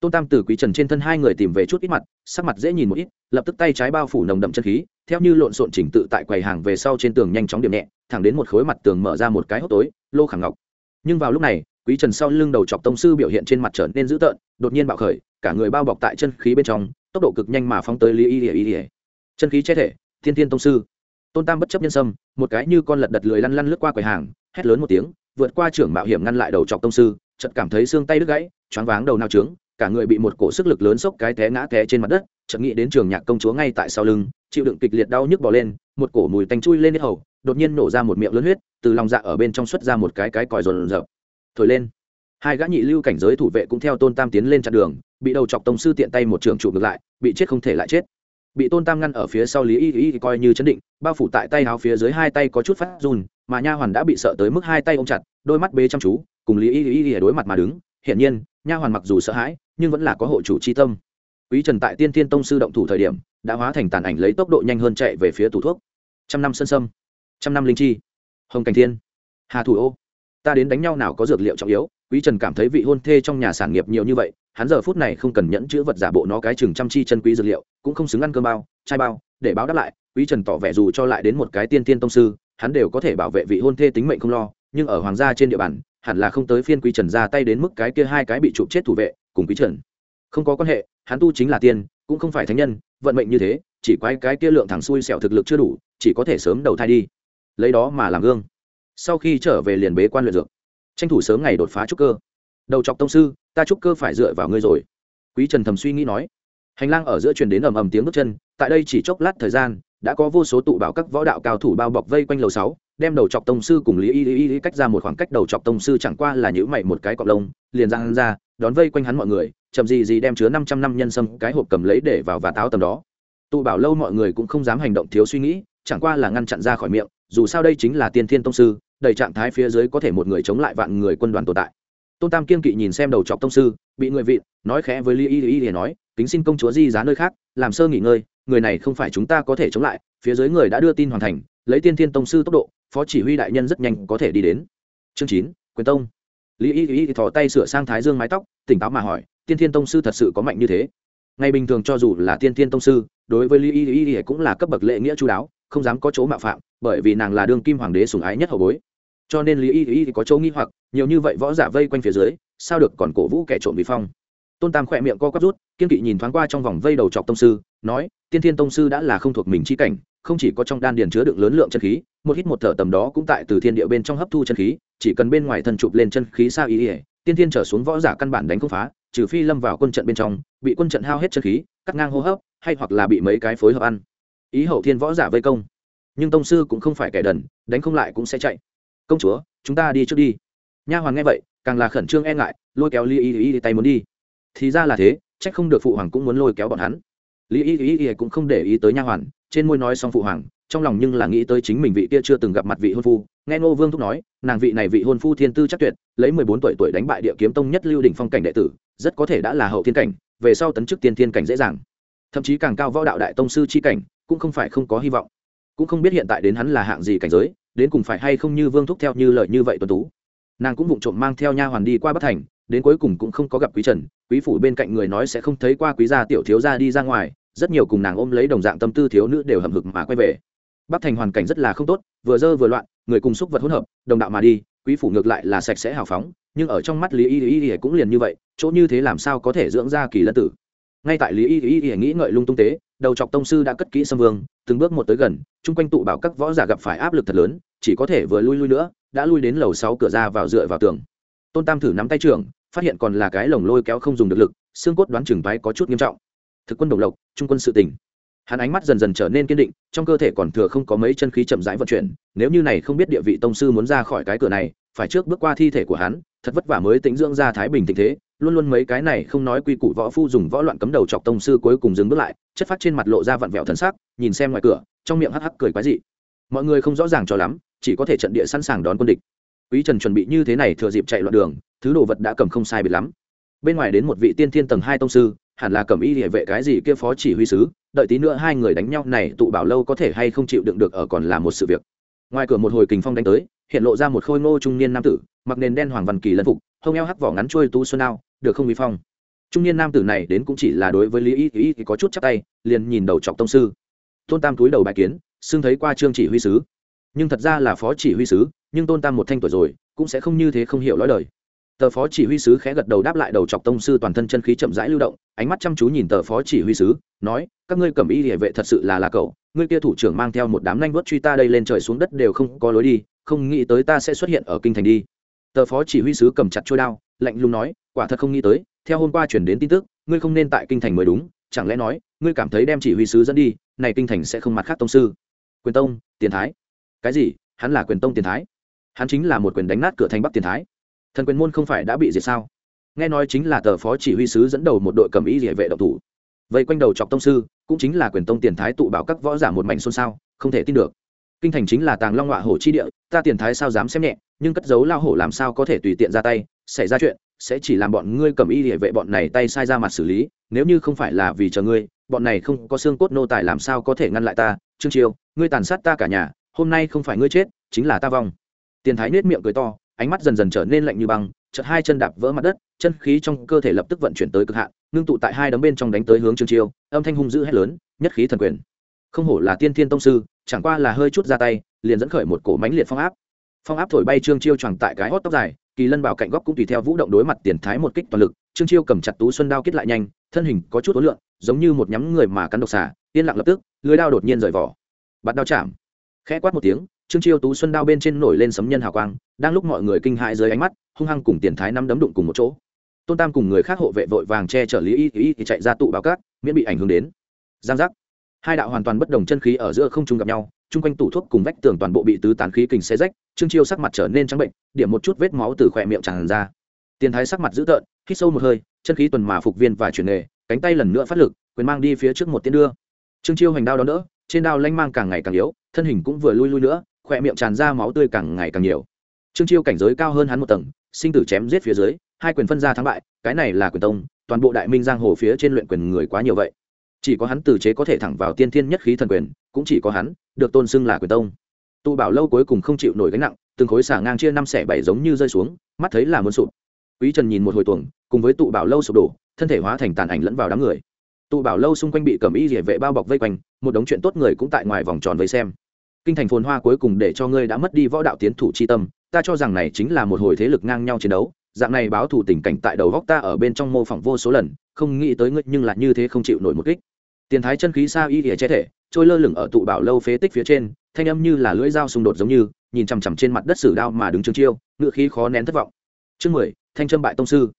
Tôn tam từ quý trần trên thân hai người tìm về chút ít mặt, sắc mặt dễ nhìn một ít, lập tức tay trái bao phủ nồng đậm chân khí, theo như lộn xộn chỉnh tự tại quầy hàng về sau trên tường nhanh chóng điểm nhẹ, thẳng đến một khối mặt tường mở ra một cái hốc tối, lô khẳng ngọc nhưng vào lúc này, quý trần sau lưng đầu chọc tông sư biểu hiện trên mặt trở nên dữ tợn, đột nhiên bạo khởi, cả người bao bọc tại chân khí bên trong, tốc độ cực nhanh mà phóng tới lý y ỉa ỉa chân khí che thể, thiên thiên tông sư. Tôn tam bất chấp nhân sâm, một cái như con lật đật lười lăn lăn lướt qua quầy hàng, hét lớn một tiếng, vượt qua trưởng mạo hiểm ngăn lại đầu chọc tông sư, chợt cảm thấy xương tay đứt gãy, choáng váng đầu nao trướng, cả người bị một cổ sức lực lớn sốc cái té ngã té trên mặt đất, chợt nghĩ đến trường nhạc công chúa ngay tại sau lưng, chịu đựng kịch liệt đau nhức bỏ lên, một cổ mùi tanh chui lên hết hầu đột nhiên nổ ra một miệng lớn huyết, từ lòng dạ ở bên trong xuất ra một cái cái còi rồn rợp thổi lên. Hai gã nhị lưu cảnh giới thủ vệ cũng theo tôn tam tiến lên chặn đường, bị đầu chọc tông sư tiện tay một trường trụ ngược lại, bị chết không thể lại chết. Bị tôn tam ngăn ở phía sau lý y y coi như chấn định, bao phủ tại tay áo phía dưới hai tay có chút phát run, mà nha hoàn đã bị sợ tới mức hai tay ôm chặt, đôi mắt bế chăm chú, cùng lý y y y đối mặt mà đứng. Hiển nhiên, nha hoàn mặc dù sợ hãi, nhưng vẫn là có hộ chủ chi tâm. Quý trần tại tiên thiên tông sư động thủ thời điểm, đã hóa thành tàn ảnh lấy tốc độ nhanh hơn chạy về phía tủ thuốc. Trăm năm sân sâm trăm năm linh chi. Hồng cảnh thiên. Hà thủ ô. Ta đến đánh nhau nào có dược liệu trọng yếu, quý trần cảm thấy vị hôn thê trong nhà sản nghiệp nhiều như vậy, hắn giờ phút này không cần nhẫn chữ vật giả bộ nó cái chừng chăm chi chân quý dược liệu, cũng không xứng ăn cơm bao, chai bao, để báo đáp lại, quý trần tỏ vẻ dù cho lại đến một cái tiên tiên tông sư, hắn đều có thể bảo vệ vị hôn thê tính mệnh không lo, nhưng ở hoàng gia trên địa bàn, hẳn là không tới phiên quý trần ra tay đến mức cái kia hai cái bị chụp chết thủ vệ, cùng quý trần. Không có quan hệ, hắn tu chính là tiên, cũng không phải thánh nhân, vận mệnh như thế, chỉ quái cái kia lượng thẳng xui xẻo thực lực chưa đủ, chỉ có thể sớm đầu thai đi lấy đó mà làm gương. Sau khi trở về liền bế quan luyện dược. Tranh thủ sớm ngày đột phá trúc cơ. Đầu chọc tông sư, ta trúc cơ phải dựa vào ngươi rồi. Quý trần thầm suy nghĩ nói. Hành lang ở giữa truyền đến ầm ầm tiếng bước chân, tại đây chỉ chốc lát thời gian, đã có vô số tụ bảo các võ đạo cao thủ bao bọc vây quanh lầu sáu, đem đầu chọc tông sư cùng lý y y y cách ra một khoảng cách đầu chọc tông sư chẳng qua là nhữ mày một cái cọp lông, liền ra hắn ra, đón vây quanh hắn mọi người, chậm gì gì đem chứa năm trăm năm nhân sâm cái hộp cầm lấy để vào và táo tầm đó. Tụ bảo lâu mọi người cũng không dám hành động thiếu suy nghĩ, chẳng qua là ngăn chặn ra khỏi miệng dù sao đây chính là tiên thiên tông sư, đầy trạng thái phía dưới có thể một người chống lại vạn người quân đoàn tồn tại. Tôn tam kiên kỵ nhìn xem đầu trọc tông sư, bị người vị nói khẽ với lý y y y nói, kính xin công chúa di giá nơi khác, làm sơ nghỉ ngơi, người này không phải chúng ta có thể chống lại, phía dưới người đã đưa tin hoàn thành, lấy tiên thiên tông sư tốc độ, phó chỉ huy đại nhân rất nhanh có thể đi đến. Chương chín, quyền tông. Lý y y thò tay sửa sang thái dương mái tóc, tỉnh táo mà hỏi, tiên thiên tông sư thật sự có mạnh như thế? Ngày bình thường cho dù là tiên thiên tông sư, đối với lý y y y cũng là cấp bậc lệ nghĩa chú đáo không dám có chỗ mạo phạm, bởi vì nàng là đương kim hoàng đế sủng ái nhất hậu bối. Cho nên lý y y có chỗ nghi hoặc, nhiều như vậy võ giả vây quanh phía dưới, sao được còn cổ vũ kẻ trộm bị phong? Tôn tam khỏe miệng co quắp rút, kiên kỵ nhìn thoáng qua trong vòng vây đầu trọc tông sư, nói, tiên thiên tông sư đã là không thuộc mình chi cảnh, không chỉ có trong đan điền chứa đựng lớn lượng chân khí, một hít một thở tầm đó cũng tại từ thiên địa bên trong hấp thu chân khí, chỉ cần bên ngoài thân chụp lên chân khí sao ý ỉa tiên thiên trở xuống võ giả căn bản đánh không phá, trừ phi lâm vào quân trận bên trong, bị quân trận hao hết chân khí, cắt ngang hô hấp, hay hoặc là bị mấy cái phối hợp ăn ý hậu thiên võ giả vây công. Nhưng tông sư cũng không phải kẻ đần, đánh không lại cũng sẽ chạy. Công chúa, chúng ta đi trước đi. Nha hoàn nghe vậy, càng là khẩn trương e ngại, lôi kéo lý y y tay muốn đi. Thì ra là thế trách không được phụ hoàng cũng muốn lôi kéo bọn hắn. Lý y y cũng không để ý tới nha hoàn, trên môi nói xong phụ hoàng, trong lòng nhưng là nghĩ tới chính mình vị kia chưa từng gặp mặt vị hôn phu. Nghe ngô vương thúc nói, nàng vị này vị hôn phu thiên tư chắc tuyệt, lấy mười bốn tuổi tuổi đánh bại địa kiếm tông nhất lưu đỉnh phong cảnh đệ tử, rất có thể đã là hậu thiên cảnh, về sau tấn chức tiên thiên cảnh dễ dàng thậm chí càng cao võ đạo đại tông sư chi cảnh, cũng không phải không có hy vọng. Cũng không biết hiện tại đến hắn là hạng gì cảnh giới, đến cùng phải hay không như vương thúc theo như lời như vậy tuân tú. Nàng cũng vụng trộm mang theo nha hoàn đi qua bất thành, đến cuối cùng cũng không có gặp quý trần, quý phủ bên cạnh người nói sẽ không thấy qua quý gia tiểu thiếu gia đi ra ngoài, rất nhiều cùng nàng ôm lấy đồng dạng tâm tư thiếu nữ đều hầm hực mà quay về. Bắc thành hoàn cảnh rất là không tốt, vừa dơ vừa loạn, người cùng xúc vật hỗn hợp, đồng đạo mà đi, quý phủ ngược lại là sạch sẽ hào phóng, nhưng ở trong mắt lý y y y cũng liền như vậy, chỗ như thế làm sao có thể dưỡng ra kỳ lân tử? Ngay tại lý y y y nghĩ ngợi lung tung tế, đầu chọc tông sư đã cất kỹ xâm vương, từng bước một tới gần, chung quanh tụ bảo các võ giả gặp phải áp lực thật lớn, chỉ có thể vừa lui lui nữa, đã lui đến lầu sáu cửa ra vào dựa vào tường. Tôn tam thử nắm tay trưởng, phát hiện còn là cái lồng lôi kéo không dùng được lực, xương cốt đoán chừng toái có chút nghiêm trọng. Thực quân đồng lộc, trung quân sự tỉnh hắn ánh mắt dần dần trở nên kiên định, trong cơ thể còn thừa không có mấy chân khí chậm rãi vận chuyển, nếu như này không biết địa vị tông sư muốn ra khỏi cái cửa này, phải trước bước qua thi thể của hắn thật vất vả mới tính dưỡng ra thái bình tình thế luôn luôn mấy cái này không nói quy củ võ phu dùng võ loạn cấm đầu chọc tông sư cuối cùng dừng bước lại chất phát trên mặt lộ ra vặn vẹo thần sắc, nhìn xem ngoài cửa trong miệng hắc hắc cười quái dị. Mọi người không rõ ràng cho lắm chỉ có thể trận địa sẵn sàng đón quân địch. Quý trần chuẩn bị như thế này thừa dịp chạy loạn đường thứ đồ vật đã cầm không sai biệt lắm. Bên ngoài đến một vị tiên thiên tầng hai tông sư hẳn là cầm y địa vệ cái gì kia phó chỉ huy sứ đợi tí nữa hai người đánh nhau này tụ bảo lâu có thể hay không chịu đựng được ở còn là một sự việc ngoài cửa một hồi kình phong đánh tới, hiện lộ ra một khôi ngô trung niên nam tử, mặc nền đen hoàng văn kỳ lân phục, hông eo hắc vỏ ngắn trôi tú xuân ao, được không vi phong. Trung niên nam tử này đến cũng chỉ là đối với lý y y thì có chút chắc tay, liền nhìn đầu chọc tông sư. Tôn tam túi đầu bài kiến, xưng thấy qua trương chỉ huy sứ. Nhưng thật ra là phó chỉ huy sứ, nhưng tôn tam một thanh tuổi rồi, cũng sẽ không như thế không hiểu lõi đời. Tờ phó chỉ huy sứ khẽ gật đầu đáp lại đầu chọc tông sư toàn thân chân khí chậm rãi lưu động, ánh mắt chăm chú nhìn tờ phó chỉ huy sứ, nói, các ngươi cầm y địa vệ thật sự là là cậu ngươi kia thủ trưởng mang theo một đám nhanh vớt truy ta đây lên trời xuống đất đều không có lối đi, không nghĩ tới ta sẽ xuất hiện ở kinh thành đi. Tờ phó chỉ huy sứ cầm chặt trôi đao, lạnh lùng nói, quả thật không nghĩ tới, theo hôm qua chuyển đến tin tức, ngươi không nên tại kinh thành mới đúng, chẳng lẽ nói, ngươi cảm thấy đem chỉ huy sứ dẫn đi, này kinh thành sẽ không mặt khác tông sư. Quyền tông, tiền thái. Cái gì? Hắn là quyền tông tiền thái? Hắn chính là một quyền đánh nát cửa thành bắc tiền thái. Thần quyền môn không phải đã bị diệt sao? Nghe nói chính là tờ phó chỉ huy sứ dẫn đầu một đội cầm ý địa vệ độc thủ vây quanh đầu chọc tông sư, cũng chính là quyền tông tiền thái tụ bảo các võ giả một mảnh xôn xao, không thể tin được. Kinh thành chính là tàng long họa hổ chi địa, ta tiền thái sao dám xem nhẹ, nhưng cất giấu lao hổ làm sao có thể tùy tiện ra tay, xảy ra chuyện, sẽ chỉ làm bọn ngươi cầm y địa vệ bọn này tay sai ra mặt xử lý, nếu như không phải là vì chờ ngươi, bọn này không có xương cốt nô tài làm sao có thể ngăn lại ta, trương chiêu, ngươi tàn sát ta cả nhà, hôm nay không phải ngươi chết, chính là ta vong. Tiền thái nết miệng cười to, ánh mắt dần dần trở nên lạnh như băng chợt hai chân đạp vỡ mặt đất, chân khí trong cơ thể lập tức vận chuyển tới cực hạn, ngưng tụ tại hai đấm bên trong đánh tới hướng trương chiêu, âm thanh hung dữ hét lớn, nhất khí thần quyền. Không hổ là tiên thiên tông sư, chẳng qua là hơi chút ra tay, liền dẫn khởi một cổ mánh liệt phong áp. Phong áp thổi bay trương chiêu choàng tại cái hót tóc dài, kỳ lân bảo cạnh góc cũng tùy theo vũ động đối mặt tiền thái một kích toàn lực, trương chiêu cầm chặt tú xuân đao kết lại nhanh, thân hình có chút ối lượng giống như một nhắm người mà cắn độc xả yên lặng lập tức lưới đao đột nhiên rời vỏ. Bắt đao chạm. Khẽ quát một tiếng trương chiêu tú xuân đao bên trên nổi lên sấm nhân hào quang, đang lúc mọi người kinh hãi dưới ánh mắt, hung hăng cùng tiền thái năm đấm đụng cùng một chỗ. Tôn tam cùng người khác hộ vệ vội vàng che chở lý y y thì chạy ra tụ báo cát, miễn bị ảnh hưởng đến. Giang giác. Hai đạo hoàn toàn bất đồng chân khí ở giữa không trung gặp nhau, chung quanh tủ thuốc cùng vách tường toàn bộ bị tứ tán khí kình xé rách, trương chiêu sắc mặt trở nên trắng bệnh, điểm một chút vết máu từ khỏe miệng tràn ra. Tiền thái sắc mặt dữ tợn, hít sâu một hơi, chân khí tuần mà phục viên và chuyển nghề, cánh tay lần nữa phát lực, quyền mang đi phía trước một tiến đưa. Trương chiêu hành đao đó nữa trên đao lanh mang càng ngày càng yếu, thân hình cũng vừa lui lui nữa khỏe miệng tràn ra máu tươi càng ngày càng nhiều. Trương chiêu cảnh giới cao hơn hắn một tầng, sinh tử chém giết phía dưới, hai quyền phân ra thắng bại, cái này là quyền tông, toàn bộ đại minh giang hồ phía trên luyện quyền người quá nhiều vậy. Chỉ có hắn từ chế có thể thẳng vào tiên thiên nhất khí thần quyền, cũng chỉ có hắn, được tôn xưng là quyền tông. Tụ bảo lâu cuối cùng không chịu nổi gánh nặng, từng khối xả ngang chia năm xẻ bảy giống như rơi xuống, mắt thấy là muốn sụp. Quý trần nhìn một hồi tuồng, cùng với tụ bảo lâu sụp đổ, thân thể hóa thành tàn ảnh lẫn vào đám người. Tụ bảo lâu xung quanh bị cẩm y rỉa vệ bao bọc vây quanh, một đống chuyện tốt người cũng tại ngoài vòng tròn vây xem kinh thành phồn hoa cuối cùng để cho ngươi đã mất đi võ đạo tiến thủ chi tâm, ta cho rằng này chính là một hồi thế lực ngang nhau chiến đấu, dạng này báo thù tình cảnh tại đầu góc ta ở bên trong mô phỏng vô số lần, không nghĩ tới ngươi nhưng lại như thế không chịu nổi một kích. Tiền thái chân khí xa y ỉa che thể, trôi lơ lửng ở tụ bảo lâu phế tích phía trên, thanh âm như là lưỡi dao xung đột giống như, nhìn chằm chằm trên mặt đất sử đao mà đứng trương chiêu, ngựa khí khó nén thất vọng. Chương mười, thanh trâm bại tông sư.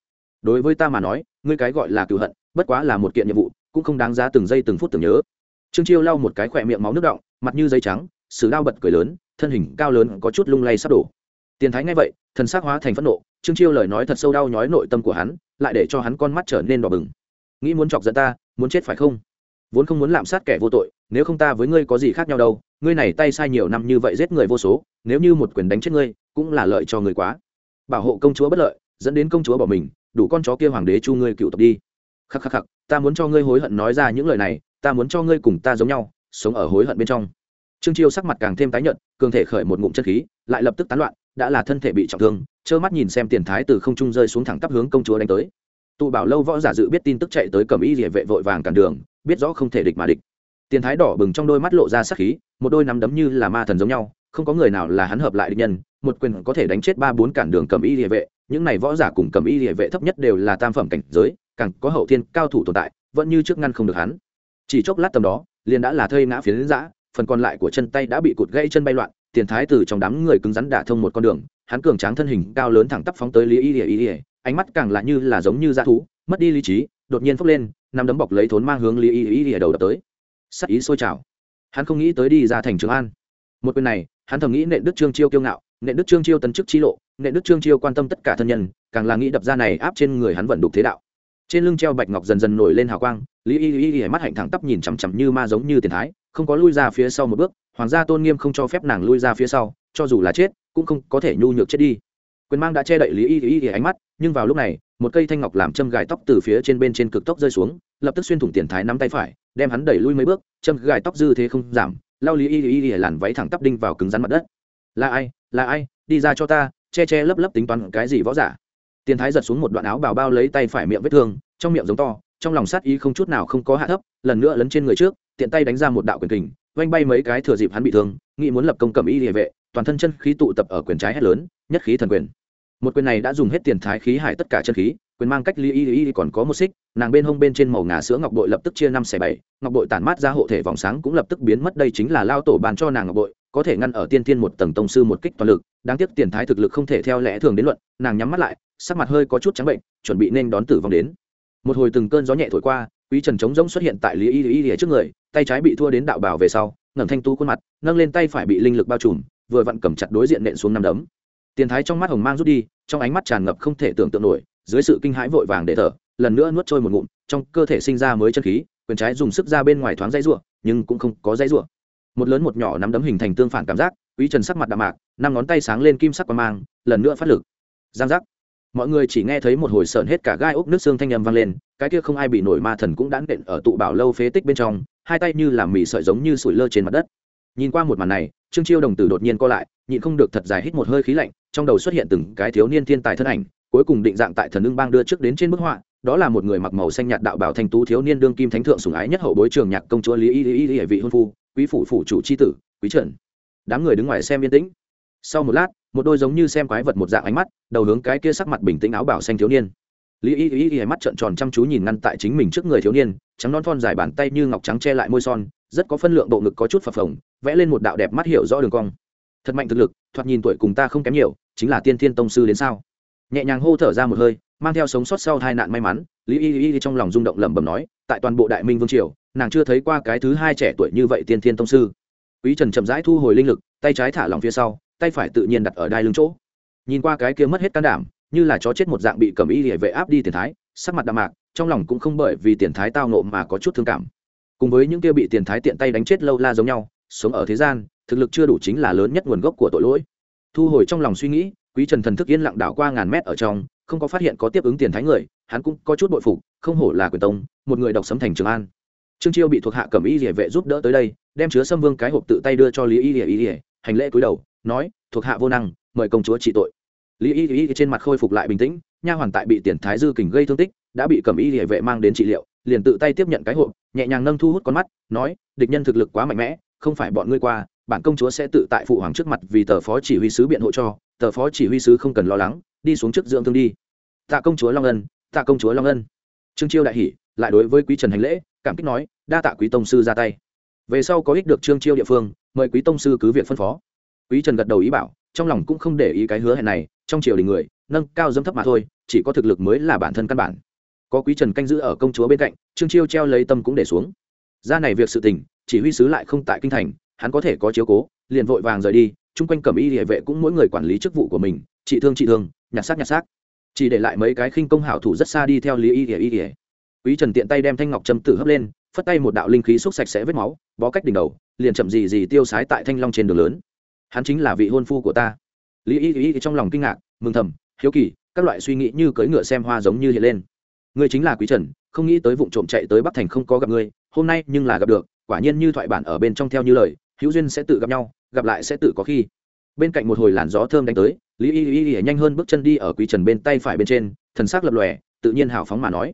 Đối với ta mà nói, ngươi cái gọi là cựu hận, bất quá là một kiện nhiệm vụ, cũng không đáng giá từng giây từng phút tưởng nhớ. Trương chiêu lau một cái khỏe miệng máu nước động mặt như giấy trắng sử đao bật cười lớn, thân hình cao lớn có chút lung lay sắp đổ. Tiền thái ngay vậy, thần sắc hóa thành phẫn nộ, trương chiêu lời nói thật sâu đau nhói nội tâm của hắn, lại để cho hắn con mắt trở nên đỏ bừng. Nghĩ muốn chọc giận ta, muốn chết phải không? Vốn không muốn lạm sát kẻ vô tội, nếu không ta với ngươi có gì khác nhau đâu, ngươi này tay sai nhiều năm như vậy giết người vô số, nếu như một quyền đánh chết ngươi, cũng là lợi cho người quá. Bảo hộ công chúa bất lợi, dẫn đến công chúa bỏ mình, đủ con chó kia hoàng đế chu ngươi cựu tập đi. Khắc khắc khắc, ta muốn cho ngươi hối hận nói ra những lời này, ta muốn cho ngươi cùng ta giống nhau, sống ở hối hận bên trong trương chiêu sắc mặt càng thêm tái nhợt, cường thể khởi một ngụm chân khí, lại lập tức tán loạn, đã là thân thể bị trọng thương, trơ mắt nhìn xem tiền thái từ không trung rơi xuống thẳng tắp hướng công chúa đánh tới. Tụ bảo lâu võ giả dự biết tin tức chạy tới cầm y địa vệ vội vàng cản đường, biết rõ không thể địch mà địch. Tiền thái đỏ bừng trong đôi mắt lộ ra sắc khí, một đôi nắm đấm như là ma thần giống nhau, không có người nào là hắn hợp lại địch nhân, một quyền có thể đánh chết ba bốn cản đường cầm y địa vệ, những này võ giả cùng cầm y địa vệ thấp nhất đều là tam phẩm cảnh giới, càng có hậu thiên cao thủ tồn tại, vẫn như trước ngăn không được hắn. Chỉ chốc lát tầm đó, liền đã là thây ngã phiến giã phần còn lại của chân tay đã bị cụt gãy chân bay loạn, tiền thái từ trong đám người cứng rắn đả thông một con đường, hắn cường tráng thân hình cao lớn thẳng tắp phóng tới lý y ỉa y ỉa ánh mắt càng là như là giống như dã thú, mất đi lý trí, đột nhiên phốc lên nằm đấm bọc lấy thốn mang hướng lý y Y Y đầu đập tới. Sắc ý sôi trào. Hắn không nghĩ tới đi ra thành trường an. Một quyền này, hắn thầm nghĩ nệ đức trương chiêu kiêu ngạo nệ đức trương chiêu tấn chức chi lộ nệ đức trương chiêu quan tâm tất cả thân nhân, càng là nghĩ đập ra này áp trên người hắn vận đục thế đạo. Trên lưng treo bạch ngọc dần dần nổi lên hào quang lý y y y mắt hạnh thẳng tắp nhìn chằm chằm như ma giống như tiền thái, không có lui ra phía sau một bước, hoàng gia tôn nghiêm không cho phép nàng lui ra phía sau, cho dù là chết, cũng không có thể nhu nhược chết đi. Quyền mang đã che đậy lý y y y ánh mắt, nhưng vào lúc này, một cây thanh ngọc làm châm gài tóc từ phía trên bên trên cực tốc rơi xuống, lập tức xuyên thủng tiền thái nắm tay phải, đem hắn đẩy lui mấy bước, châm gài tóc dư thế không giảm lao lý y y y làn váy thẳng tắp đinh vào cứng rắn mặt đất. Là ai là ai, đi ra cho ta, che che lấp lấp tính toán cái gì võ giả? Tiền thái giật xuống một đoạn áo bào bao lấy tay phải miệng vết thương, trong miệng giống to trong lòng sát ý không chút nào không có hạ thấp, lần nữa lấn trên người trước, tiện tay đánh ra một đạo quyền kình oanh bay mấy cái thừa dịp hắn bị thương, nghĩ muốn lập công cầm y địa vệ, toàn thân chân khí tụ tập ở quyền trái hét lớn, nhất khí thần quyền. Một quyền này đã dùng hết tiền thái khí hải tất cả chân khí, quyền mang cách ly y y còn có một xích, nàng bên hông bên trên màu ngà sữa ngọc bội lập tức chia năm xẻ bảy, ngọc bội tản mát ra hộ thể vòng sáng cũng lập tức biến mất, đây chính là lao tổ bàn cho nàng ngọc bội, có thể ngăn ở tiên tiên một tầng tông sư một kích toàn lực, đáng tiếc tiền thái thực lực không thể theo lẽ thường đến luận, nàng nhắm mắt lại, sắc mặt hơi có chút trắng bệnh, chuẩn bị nên đón tử vong đến một hồi từng cơn gió nhẹ thổi qua, quý trần trống rỗng xuất hiện tại lý y y y trước người, tay trái bị thua đến đạo bảo về sau, ngẩng thanh tu khuôn mặt, nâng lên tay phải bị linh lực bao trùm, vừa vặn cầm chặt đối diện nện xuống năm đấm. Tiền thái trong mắt hồng mang rút đi, trong ánh mắt tràn ngập không thể tưởng tượng nổi, dưới sự kinh hãi vội vàng để thở, lần nữa nuốt trôi một ngụm, trong cơ thể sinh ra mới chân khí, quyền trái dùng sức ra bên ngoài thoáng dây rủa, nhưng cũng không có dây rủa. Một lớn một nhỏ nắm đấm hình thành tương phản cảm giác, quý trần sắc mặt đạm mạc, năm ngón tay sáng lên kim sắc quang mang, lần nữa phát lực. Giang giác mọi người chỉ nghe thấy một hồi sợn hết cả gai ốc nước xương thanh âm vang lên, cái kia không ai bị nổi ma thần cũng đã nện ở tụ bảo lâu phế tích bên trong, hai tay như làm mì sợi giống như sủi lơ trên mặt đất. Nhìn qua một màn này, trương chiêu đồng tử đột nhiên co lại, nhịn không được thật dài hít một hơi khí lạnh, trong đầu xuất hiện từng cái thiếu niên thiên tài thân ảnh, cuối cùng định dạng tại thần ưng bang đưa trước đến trên bức họa, đó là một người mặc màu xanh nhạt đạo bảo thanh tú thiếu niên đương kim thánh thượng sủng ái nhất hậu bối trường nhạc công chúa lý y y y vị hôn phu, quý phủ phủ chủ c h i tử, quý trần. Đám người đứng ngoài xem yên tĩnh. Sau một lát một đôi giống như xem quái vật một dạng ánh mắt, đầu hướng cái kia sắc mặt bình tĩnh áo bảo xanh thiếu niên. Lý y y y mắt trợn tròn chăm chú nhìn ngăn tại chính mình trước người thiếu niên, trắng non thon dài bàn tay như ngọc trắng che lại môi son, rất có phân lượng bộ ngực có chút phập phồng, vẽ lên một đạo đẹp mắt hiểu rõ đường cong. Thật mạnh thực lực, thoạt nhìn tuổi cùng ta không kém nhiều, chính là tiên thiên tông sư đến sao? Nhẹ nhàng hô thở ra một hơi, mang theo sống sót sau hai nạn may mắn, lý y y trong lòng rung động lẩm bẩm nói, tại toàn bộ đại minh vương triều, nàng chưa thấy qua cái thứ hai trẻ tuổi như vậy tiên thiên tông sư. Quý trần chậm rãi thu hồi linh lực, tay trái thả lòng phía sau tay phải tự nhiên đặt ở đai lưng chỗ. Nhìn qua cái kia mất hết can đảm, như là chó chết một dạng bị cầm y địa vệ áp đi tiền thái, sắc mặt đạm mạc, trong lòng cũng không bởi vì tiền thái tao nộ mà có chút thương cảm. Cùng với những kia bị tiền thái tiện tay đánh chết lâu la giống nhau, sống ở thế gian, thực lực chưa đủ chính là lớn nhất nguồn gốc của tội lỗi. Thu hồi trong lòng suy nghĩ, quý trần thần thức yên lặng đảo qua ngàn mét ở trong, không có phát hiện có tiếp ứng tiền thái người, hắn cũng có chút bội phục, không hổ là quyền tông, một người đọc sấm thành trường an. Trương chiêu bị thuộc hạ cầm y địa vệ giúp đỡ tới đây, đem chứa xâm vương cái hộp tự tay đưa cho lý y địa y địa hành lễ cúi đầu nói, thuộc hạ vô năng, mời công chúa trị tội. Lý y y trên mặt khôi phục lại bình tĩnh, nha hoàn tại bị tiền thái dư kình gây thương tích, đã bị cầm y địa vệ mang đến trị liệu, liền tự tay tiếp nhận cái hộp, nhẹ nhàng nâng thu hút con mắt, nói, địch nhân thực lực quá mạnh mẽ, không phải bọn ngươi qua, bản công chúa sẽ tự tại phụ hoàng trước mặt vì tờ phó chỉ huy sứ biện hộ cho, tờ phó chỉ huy sứ không cần lo lắng, đi xuống trước dưỡng thương đi. Tạ công chúa long ân, tạ công chúa long ân. Trương chiêu đại hỷ lại đối với quý trần hành lễ, cảm kích nói, đa tạ quý tông sư ra tay. Về sau có ích được trương chiêu địa phương, mời quý tông sư cứ việc phân phó quý trần gật đầu ý bảo, trong lòng cũng không để ý cái hứa hẹn này, trong triều đình người, nâng cao dâm thấp mà thôi, chỉ có thực lực mới là bản thân căn bản. Có quý trần canh giữ ở công chúa bên cạnh, trương chiêu treo lấy tâm cũng để xuống. Ra này việc sự tình, chỉ huy sứ lại không tại kinh thành, hắn có thể có chiếu cố, liền vội vàng rời đi, chung quanh cẩm y địa vệ cũng mỗi người quản lý chức vụ của mình, trị thương trị thương, nhặt xác nhặt xác. Chỉ để lại mấy cái khinh công hảo thủ rất xa đi theo lý y địa y địa. Quý trần tiện tay đem thanh ngọc châm tử hấp lên, phất tay một đạo linh khí xúc sạch sẽ vết máu, bó cách đỉnh đầu, liền chậm gì gì tiêu sái tại thanh long trên đường lớn hắn chính là vị hôn phu của ta. Lý y y trong lòng kinh ngạc, mừng thầm, hiếu kỳ, các loại suy nghĩ như cưỡi ngựa xem hoa giống như hiện lên. Ngươi chính là quý trần, không nghĩ tới vụ trộm chạy tới bắc thành không có gặp ngươi, hôm nay nhưng là gặp được, quả nhiên như thoại bản ở bên trong theo như lời, hữu duyên sẽ tự gặp nhau, gặp lại sẽ tự có khi. Bên cạnh một hồi làn gió thơm đánh tới, lý y y y nhanh hơn bước chân đi ở quý trần bên tay phải bên trên, thần sắc lập lòe, tự nhiên hào phóng mà nói.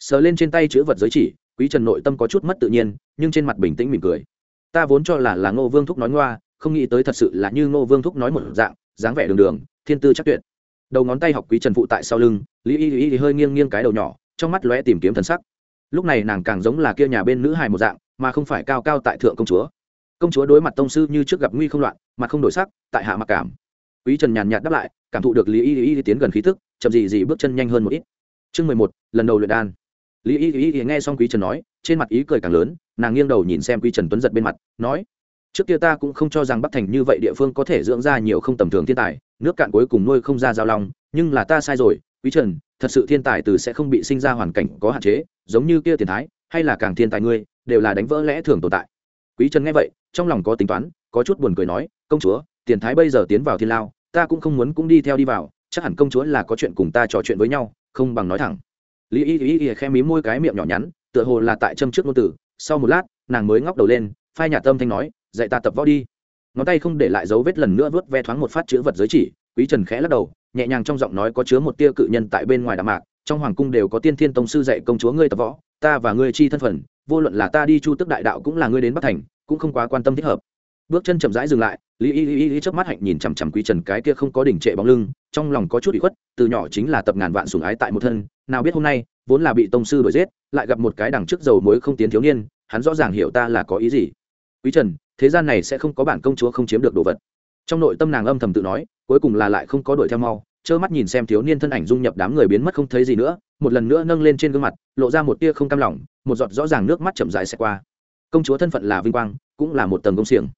Sờ lên trên tay chữ vật giới chỉ, quý trần nội tâm có chút mất tự nhiên, nhưng trên mặt bình tĩnh mỉm cười. Ta vốn cho là là ngô vương thúc nói ngoa không nghĩ tới thật sự là như ngô vương thúc nói một dạng, dáng vẻ đường đường, thiên tư chắc tuyệt. Đầu ngón tay học quý trần phụ tại sau lưng, lý y y hơi nghiêng nghiêng cái đầu nhỏ, trong mắt lóe tìm kiếm thần sắc. Lúc này nàng càng giống là kia nhà bên nữ hài một dạng, mà không phải cao cao tại thượng công chúa. Công chúa đối mặt tông sư như trước gặp nguy không loạn, mặt không đổi sắc, tại hạ mặc cảm. Quý trần nhàn nhạt đáp lại, cảm thụ được lý y y tiến gần khí thức chậm gì gì bước chân nhanh hơn một ít. Chương mười một, lần đầu luyện đan. Lý y y nghe xong quý trần nói, trên mặt ý cười càng lớn, nàng nghiêng đầu nhìn xem quý trần tuấn giật bên mặt, nói trước kia ta cũng không cho rằng bắc thành như vậy địa phương có thể dưỡng ra nhiều không tầm thường thiên tài, nước cạn cuối cùng nuôi không ra giao long, nhưng là ta sai rồi, quý trần, thật sự thiên tài từ sẽ không bị sinh ra hoàn cảnh có hạn chế, giống như kia tiền thái, hay là càng thiên tài ngươi, đều là đánh vỡ lẽ thường tồn tại. Quý trần nghe vậy, trong lòng có tính toán, có chút buồn cười nói, công chúa, tiền thái bây giờ tiến vào thiên lao, ta cũng không muốn cũng đi theo đi vào, chắc hẳn công chúa là có chuyện cùng ta trò chuyện với nhau, không bằng nói thẳng. Lý y y y khe mí môi cái miệng nhỏ nhắn, tựa hồ là tại châm trước ngôn tử sau một lát, nàng mới ngóc đầu lên, phai nhà tâm thanh nói dạy ta tập võ đi. Ngón tay không để lại dấu vết lần nữa vớt ve thoáng một phát chữ vật giới chỉ, quý trần khẽ lắc đầu, nhẹ nhàng trong giọng nói có chứa một tia cự nhân tại bên ngoài đạm mạc, trong hoàng cung đều có tiên thiên tông sư dạy công chúa ngươi tập võ, ta và ngươi chi thân phận, vô luận là ta đi chu tức đại đạo cũng là ngươi đến bắc thành, cũng không quá quan tâm thích hợp. Bước chân chậm rãi dừng lại, lý y y y chớp mắt hạnh nhìn chằm chằm quý trần, cái kia không có đỉnh trệ bóng lưng, trong lòng có chút bị khuất, từ nhỏ chính là tập ngàn vạn sủng ái tại một thân, nào biết hôm nay, vốn là bị tông sư đuổi giết, lại gặp một cái đằng trước dầu muối không tiến thiếu niên, hắn rõ ràng hiểu ta là có ý gì. Quý trần thế gian này sẽ không có bản công chúa không chiếm được đồ vật. Trong nội tâm nàng âm thầm tự nói, cuối cùng là lại không có đuổi theo mau, trơ mắt nhìn xem thiếu niên thân ảnh dung nhập đám người biến mất không thấy gì nữa, một lần nữa nâng lên trên gương mặt, lộ ra một tia không cam lòng, một giọt rõ ràng nước mắt chậm dài xẹt qua. Công chúa thân phận là vinh quang, cũng là một tầng công xiềng.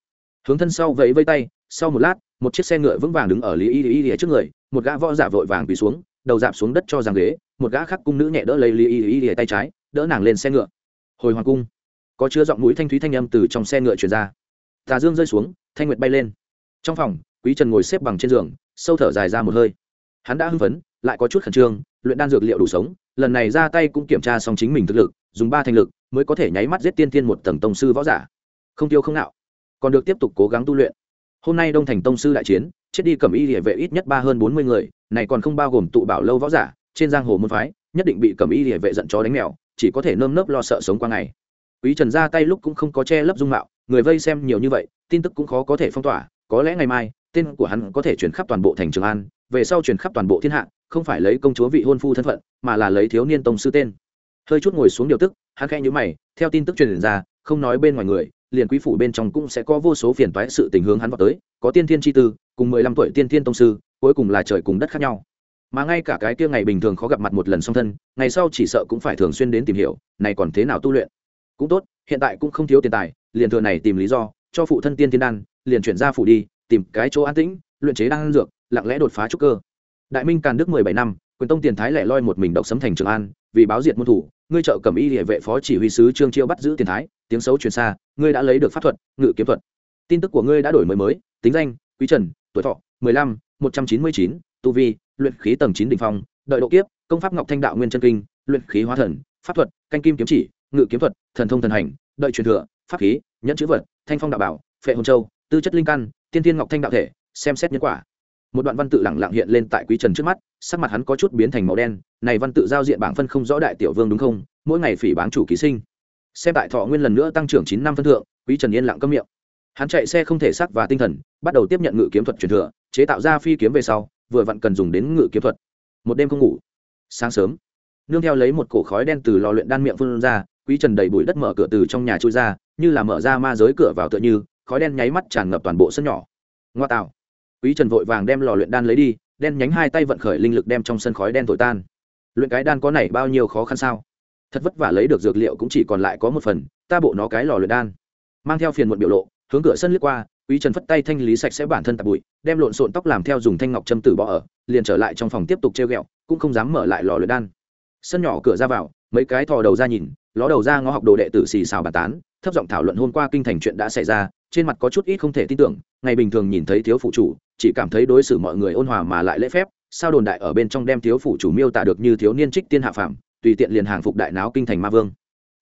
Hướng thân sau vẫy vây tay, sau một lát, một chiếc xe ngựa vững vàng đứng ở lý y y y trước người, một gã võ giả vội vàng quỳ xuống, đầu dạp xuống đất cho giang ghế, một gã khác cung nữ nhẹ đỡ lấy lý y y y tay trái, đỡ nàng lên xe ngựa. Hồi hoàng cung, có chứa giọng mũi thanh thúy thanh âm từ trong xe ngựa truyền ra tà dương rơi xuống, thanh nguyệt bay lên. Trong phòng, quý trần ngồi xếp bằng trên giường, sâu thở dài ra một hơi. Hắn đã hưng phấn, lại có chút khẩn trương, luyện đan dược liệu đủ sống, lần này ra tay cũng kiểm tra xong chính mình thực lực, dùng ba thành lực mới có thể nháy mắt giết tiên tiên một tầng tông sư võ giả. Không tiêu không nạo. Còn được tiếp tục cố gắng tu luyện. Hôm nay đông thành tông sư đại chiến, chết đi cầm y địa vệ ít nhất ba hơn bốn mươi người, này còn không bao gồm tụ bảo lâu võ giả, trên giang hồ môn phái, nhất định bị cầm y địa vệ giận chó đánh mèo, chỉ có thể nơm nớp lo sợ sống qua ngày. Quý trần ra tay lúc cũng không có che lấp dung mạo người vây xem nhiều như vậy, tin tức cũng khó có thể phong tỏa, có lẽ ngày mai, tên của hắn có thể chuyển khắp toàn bộ thành trường an, về sau chuyển khắp toàn bộ thiên hạ, không phải lấy công chúa vị hôn phu thân phận, mà là lấy thiếu niên tông sư tên. Hơi chút ngồi xuống điều tức, hắn khẽ nhíu mày, theo tin tức truyền ra, không nói bên ngoài người, liền quý phủ bên trong cũng sẽ có vô số phiền toái sự tình hướng hắn vào tới, có tiên thiên chi tư, cùng mười lăm tuổi tiên thiên tông sư, cuối cùng là trời cùng đất khác nhau. Mà ngay cả cái kia ngày bình thường khó gặp mặt một lần song thân, ngày sau chỉ sợ cũng phải thường xuyên đến tìm hiểu, này còn thế nào tu luyện. Cũng tốt hiện tại cũng không thiếu tiền tài, liền thừa này tìm lý do, cho phụ thân tiên thiên đan, liền chuyển ra phủ đi, tìm cái chỗ an tĩnh, luyện chế đan dược, lặng lẽ đột phá trúc cơ. Đại minh càn đức mười bảy năm, quyền tông tiền thái lẻ loi một mình độc sấm thành trường an, vì báo diệt môn thủ, ngươi trợ cầm y địa vệ phó chỉ huy sứ trương chiêu bắt giữ tiền thái, tiếng xấu truyền xa, ngươi đã lấy được pháp thuật, ngự kiếm thuật. Tin tức của ngươi đã đổi mới mới, tính danh, quý trần, tuổi thọ, mười lăm, một trăm chín mươi chín, tu vi, luyện khí tầng chín đ ỉ n h phong, đợi độ kiếp, công pháp ngọc thanh đạo nguyên chân kinh, luyện khí hóa thần, pháp thuật, canh kim kiếm chỉ, ngự kiếm thuật thần thông thần hành, đợi truyền thừa, pháp khí, nhẫn chữ vật, thanh phong đạo bảo, phệ hồn châu, tư chất linh căn, tiên tiên ngọc thanh đạo thể, xem xét nhân quả. Một đoạn văn tự lẳng lặng hiện lên tại quý trần trước mắt, sắc mặt hắn có chút biến thành màu đen, này văn tự giao diện bảng phân không rõ đại tiểu vương đúng không? Mỗi ngày phỉ báng chủ ký sinh. Xem tại thọ nguyên lần nữa tăng trưởng chín năm phân thượng, quý trần yên lặng câm miệng. Hắn chạy xe không thể sắc và tinh thần, bắt đầu tiếp nhận ngự kiếm thuật truyền thừa, chế tạo ra phi kiếm về sau, vừa vặn cần dùng đến ngự kiếm thuật. Một đêm không ngủ. Sáng sớm, nương theo lấy một cổ khói đen từ lò luyện đan miệng phun ra quý trần đầy bụi đất mở cửa từ trong nhà trôi ra, như là mở ra ma giới cửa vào tựa như, khói đen nháy mắt tràn ngập toàn bộ sân nhỏ. Ngoa tạo. Quý trần vội vàng đem lò luyện đan lấy đi, đen nhánh hai tay vận khởi linh lực đem trong sân khói đen thổi tan. Luyện cái đan có này bao nhiêu khó khăn sao? Thật vất vả lấy được dược liệu cũng chỉ còn lại có một phần, ta bộ nó cái lò luyện đan. Mang theo phiền muộn biểu lộ, hướng cửa sân lướt qua, quý trần phất tay thanh lý sạch sẽ bản thân tạp bụi, đem lộn xộn tóc làm theo dùng thanh ngọc châm tử bỏ ở, liền trở lại trong phòng tiếp tục treo ghẹo, cũng không dám mở lại lò luyện đan. Sân nhỏ cửa ra vào mấy cái thò đầu ra nhìn, ló đầu ra ngó học đồ đệ tử xì xào bàn tán, thấp giọng thảo luận hôm qua kinh thành chuyện đã xảy ra, trên mặt có chút ít không thể tin tưởng, ngày bình thường nhìn thấy thiếu phụ chủ, chỉ cảm thấy đối xử mọi người ôn hòa mà lại lễ phép, sao đồn đại ở bên trong đem thiếu phụ chủ miêu tả được như thiếu niên trích tiên hạ phàm, tùy tiện liền hàng phục đại náo kinh thành ma vương.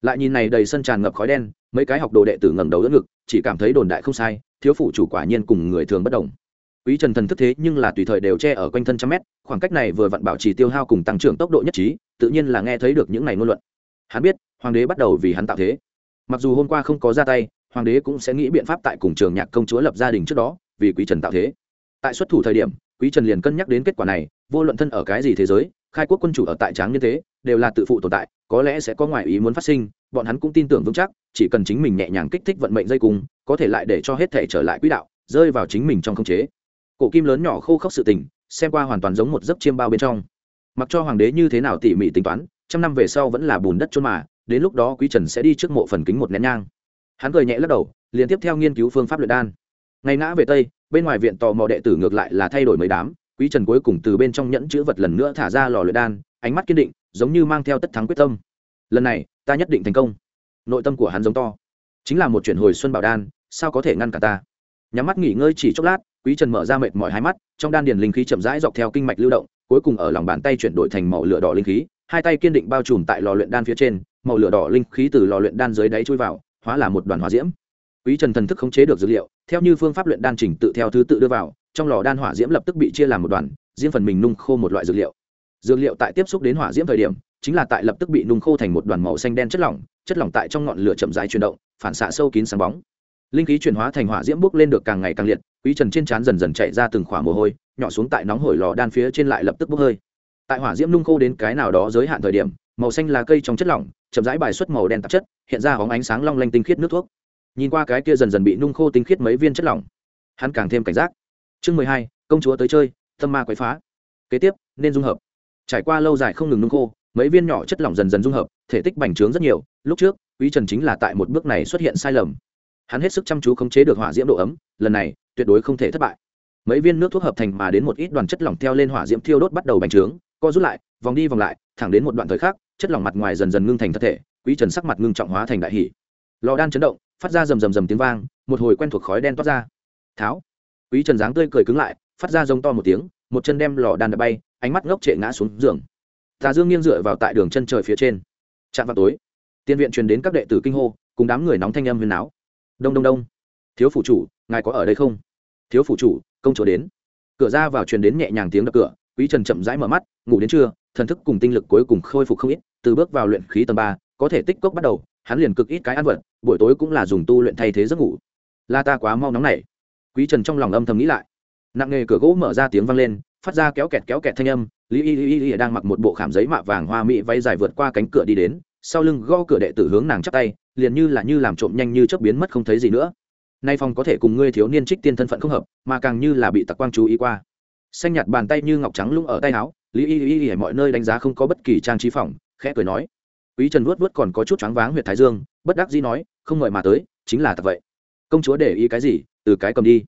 Lại nhìn này đầy sân tràn ngập khói đen, mấy cái học đồ đệ tử ngẩng đầu đỡ ngực, chỉ cảm thấy đồn đại không sai, thiếu phụ chủ quả nhiên cùng người thường bất đồng quý trần thần thức thế nhưng là tùy thời đều che ở quanh thân trăm mét, khoảng cách này vừa vặn bảo trì tiêu hao cùng tăng trưởng tốc độ nhất trí, tự nhiên là nghe thấy được những này ngôn luận. Hắn biết, hoàng đế bắt đầu vì hắn tạo thế. Mặc dù hôm qua không có ra tay, hoàng đế cũng sẽ nghĩ biện pháp tại cùng trường nhạc công chúa lập gia đình trước đó, vì quý trần tạo thế. Tại xuất thủ thời điểm, quý trần liền cân nhắc đến kết quả này, vô luận thân ở cái gì thế giới, khai quốc quân chủ ở tại tráng như thế, đều là tự phụ tồn tại, có lẽ sẽ có ngoại ý muốn phát sinh, bọn hắn cũng tin tưởng vững chắc, chỉ cần chính mình nhẹ nhàng kích thích vận mệnh dây cung có thể lại để cho hết thể trở lại quỹ đạo, rơi vào chính mình trong không chế cổ kim lớn nhỏ khô khốc sự tình, xem qua hoàn toàn giống một giấc chiêm bao bên trong. Mặc cho hoàng đế như thế nào tỉ mỉ tính toán, trăm năm về sau vẫn là bùn đất trôn mà, đến lúc đó quý trần sẽ đi trước mộ phần kính một nén nhang. Hắn cười nhẹ lắc đầu, liền tiếp theo nghiên cứu phương pháp luyện đan. Ngày ngã về tây, bên ngoài viện tò mò đệ tử ngược lại là thay đổi mấy đám, quý trần cuối cùng từ bên trong nhẫn chữ vật lần nữa thả ra lò luyện đan, ánh mắt kiên định, giống như mang theo tất thắng quyết tâm. Lần này, ta nhất định thành công. Nội tâm của hắn giống to. Chính là một chuyển hồi xuân bảo đan, sao có thể ngăn cả ta? Nhắm mắt nghỉ ngơi chỉ chốc lát quý trần mở ra mệt mỏi hai mắt, trong đan điền linh khí chậm rãi dọc theo kinh mạch lưu động, cuối cùng ở lòng bàn tay chuyển đổi thành màu lửa đỏ linh khí, hai tay kiên định bao trùm tại lò luyện đan phía trên, màu lửa đỏ linh khí từ lò luyện đan dưới đáy chui vào, hóa là một đoàn hỏa diễm. Quý trần thần thức khống chế được dữ liệu, theo như phương pháp luyện đan chỉnh tự theo thứ tự đưa vào, trong lò đan hỏa diễm lập tức bị chia làm một đoàn, riêng phần mình nung khô một loại dược liệu. Dược liệu tại tiếp xúc đến hỏa diễm thời điểm, chính là tại lập tức bị nung khô thành một đoàn màu xanh đen chất lỏng chất lỏng tại trong ngọn lửa chậm rãi chuyển động, phản xạ sâu kín sáng bóng linh khí chuyển hóa thành hỏa diễm bốc lên được càng ngày càng liệt, quý trần trên trán dần dần chạy ra từng khỏa mồ hôi, nhỏ xuống tại nóng hổi lò đan phía trên lại lập tức bốc hơi. Tại hỏa diễm nung khô đến cái nào đó giới hạn thời điểm, màu xanh là cây trong chất lỏng, chậm rãi bài xuất màu đen tạp chất, hiện ra hóng ánh sáng long lanh tinh khiết nước thuốc. Nhìn qua cái kia dần dần bị nung khô tinh khiết mấy viên chất lỏng, hắn càng thêm cảnh giác. Chương mười hai, công chúa tới chơi, tâm ma quấy phá. Kế tiếp, nên dung hợp. Trải qua lâu dài không ngừng nung khô, mấy viên nhỏ chất lỏng dần dần dung hợp, thể tích bành trướng rất nhiều. Lúc trước, quý trần chính là tại một bước này xuất hiện sai lầm hắn hết sức chăm chú khống chế được hỏa diễm độ ấm, lần này, tuyệt đối không thể thất bại. Mấy viên nước thuốc hợp thành mà đến một ít đoàn chất lỏng theo lên hỏa diễm thiêu đốt bắt đầu bành trướng, co rút lại, vòng đi vòng lại, thẳng đến một đoạn thời khắc, chất lỏng mặt ngoài dần dần ngưng thành thân thể, quý trần sắc mặt ngưng trọng hóa thành đại hỷ lò đan chấn động, phát ra rầm rầm rầm tiếng vang, một hồi quen thuộc khói đen toát ra. Tháo. Quý trần dáng tươi cười cứng lại, phát ra giống to một tiếng, một chân đem lò đan đập bay, ánh mắt ngốc trệ ngã xuống giường. Tà dương nghiêng dựa vào tại đường chân trời phía trên. Chạm vào tối, tiên viện truyền đến các đệ tử kinh hô, cùng đám người nóng thanh âm huyền áo đông đông đông. Thiếu phủ chủ, ngài có ở đây không? Thiếu phủ chủ, công chúa đến. Cửa ra vào truyền đến nhẹ nhàng tiếng đập cửa, quý trần chậm rãi mở mắt, ngủ đến trưa, thần thức cùng tinh lực cuối cùng khôi phục không ít, từ bước vào luyện khí tầng ba, có thể tích cốc bắt đầu, hắn liền cực ít cái ăn vật, buổi tối cũng là dùng tu luyện thay thế giấc ngủ. La ta quá mau nóng này quý trần trong lòng âm thầm nghĩ lại. Nặng nghề cửa gỗ mở ra tiếng vang lên, phát ra kéo kẹt kéo kẹt thanh âm, lý y y y đang mặc một bộ khảm giấy mạ vàng hoa mỹ váy dài vượt qua cánh cửa đi đến sau lưng gõ cửa đệ tử hướng nàng chắp tay, liền như là như làm trộm nhanh như chớp biến mất không thấy gì nữa. Nay phòng có thể cùng ngươi thiếu niên trích tiên thân phận không hợp, mà càng như là bị tặc quang chú ý qua. Xanh nhạt bàn tay như ngọc trắng lũng ở tay áo, lý y y y mọi nơi đánh giá không có bất kỳ trang trí phòng, khẽ cười nói. Quý trần vuốt vuốt còn có chút choáng váng huyệt thái dương, bất đắc dĩ nói, không ngợi mà tới, chính là thật vậy. Công chúa để ý cái gì, từ cái cầm đi.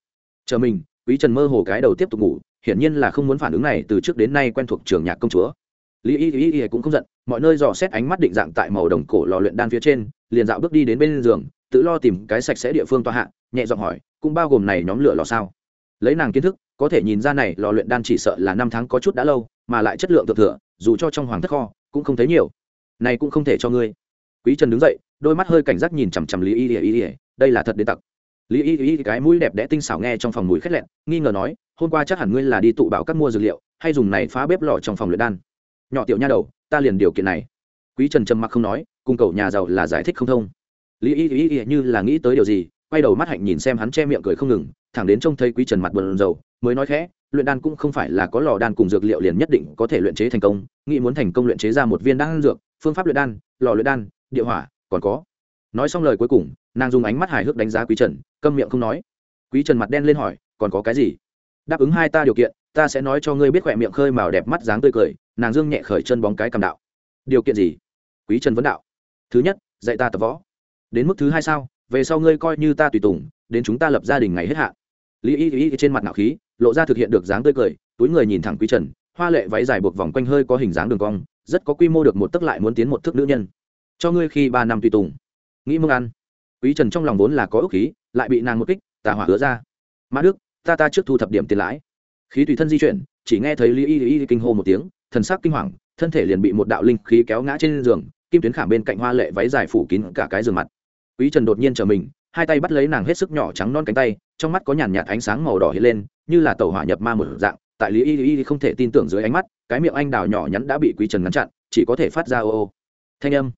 Chờ mình, quý trần mơ hồ cái đầu tiếp tục ngủ, hiển nhiên là không muốn phản ứng này từ trước đến nay quen thuộc trường nhạc công chúa. Lý y y y cũng không giận mọi nơi dò xét ánh mắt định dạng tại màu đồng cổ lò luyện đan phía trên, liền dạo bước đi đến bên giường, tự lo tìm cái sạch sẽ địa phương tòa hạ, nhẹ giọng hỏi, cũng bao gồm này nhóm lửa lò sao? Lấy nàng kiến thức, có thể nhìn ra này lò luyện đan chỉ sợ là năm tháng có chút đã lâu, mà lại chất lượng thượng thừa, dù cho trong hoàng thất kho, cũng không thấy nhiều. Này cũng không thể cho ngươi. Quý trần đứng dậy, đôi mắt hơi cảnh giác nhìn chằm chằm lý y y y đây là thật đến tặc. Lý y y cái mũi đẹp đẽ tinh xảo nghe trong phòng mũi khét lẹn, nghi ngờ nói, hôm qua chắc hẳn ngươi là đi tụ bảo các mua dược liệu, hay dùng này phá bếp lò trong phòng luyện đan? Nhỏ tiểu nha đầu, ta liền điều kiện này. Quý trần trầm mặc không nói, cùng cậu nhà giàu là giải thích không thông. Lý y y y như là nghĩ tới điều gì, quay đầu mắt hạnh nhìn xem hắn che miệng cười không ngừng, thẳng đến trông thấy quý trần mặt buồn rầu, mới nói khẽ, luyện đan cũng không phải là có lò đan cùng dược liệu liền nhất định có thể luyện chế thành công, nghĩ muốn thành công luyện chế ra một viên đan dược, phương pháp luyện đan, lò luyện đan, địa hỏa, còn có. Nói xong lời cuối cùng, nàng dùng ánh mắt hài hước đánh giá quý trần, câm miệng không nói. Quý trần mặt đen lên hỏi, còn có cái gì? Đáp ứng hai ta điều kiện, ta sẽ nói cho ngươi biết khỏe miệng khơi màu đẹp mắt dáng tươi cười nàng dương nhẹ khởi chân bóng cái cầm đạo. Điều kiện gì? Quý trần vấn đạo. Thứ nhất, dạy ta tập võ. Đến mức thứ hai sao? Về sau ngươi coi như ta tùy tùng, đến chúng ta lập gia đình ngày hết hạn. Lý y y trên mặt nạo khí, lộ ra thực hiện được dáng tươi cười, túi người nhìn thẳng quý trần, hoa lệ váy dài buộc vòng quanh hơi có hình dáng đường cong, rất có quy mô được một tức lại muốn tiến một thước nữ nhân. Cho ngươi khi ba năm tùy tùng. Nghĩ mương ăn. Quý trần trong lòng vốn là có ước khí, lại bị nàng một kích, tà hỏa hứa ra. Mã đức, ta ta trước thu thập điểm tiền lãi. Khí tùy thân di chuyển, chỉ nghe thấy lý y y kinh hô một tiếng thần sắc kinh hoàng, thân thể liền bị một đạo linh khí kéo ngã trên giường, kim tuyến khảm bên cạnh hoa lệ váy dài phủ kín cả cái giường mặt. Quý trần đột nhiên trở mình, hai tay bắt lấy nàng hết sức nhỏ trắng non cánh tay, trong mắt có nhàn nhạt ánh sáng màu đỏ hiện lên, như là tàu hỏa nhập ma một dạng, tại lý y y không thể tin tưởng dưới ánh mắt, cái miệng anh đào nhỏ nhắn đã bị quý trần ngăn chặn, chỉ có thể phát ra ô ô. Thanh âm.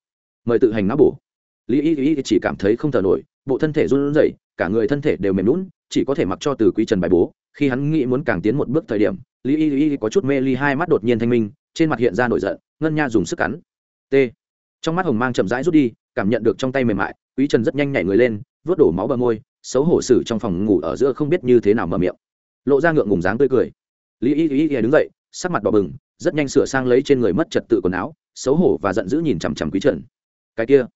Mời tự hành ngã bổ. Lý y y chỉ cảm thấy không thở nổi, bộ thân thể run rẩy, cả người thân thể đều mềm lún chỉ có thể mặc cho từ quý trần bài bố. Khi hắn nghĩ muốn càng tiến một bước thời điểm, lý y y có chút mê ly hai mắt đột nhiên thanh minh, trên mặt hiện ra nổi giận, ngân nha dùng sức cắn. T. Trong mắt hồng mang chậm rãi rút đi, cảm nhận được trong tay mềm mại, quý trần rất nhanh nhảy người lên, vớt đổ máu bờ môi, xấu hổ xử trong phòng ngủ ở giữa không biết như thế nào mở miệng. Lộ ra ngượng ngùng dáng tươi cười. Lý y y y đứng dậy, sắc mặt đỏ bừng, rất nhanh sửa sang lấy trên người mất trật tự quần áo, xấu hổ và giận dữ nhìn chằm chằm quý trần. Cái kia,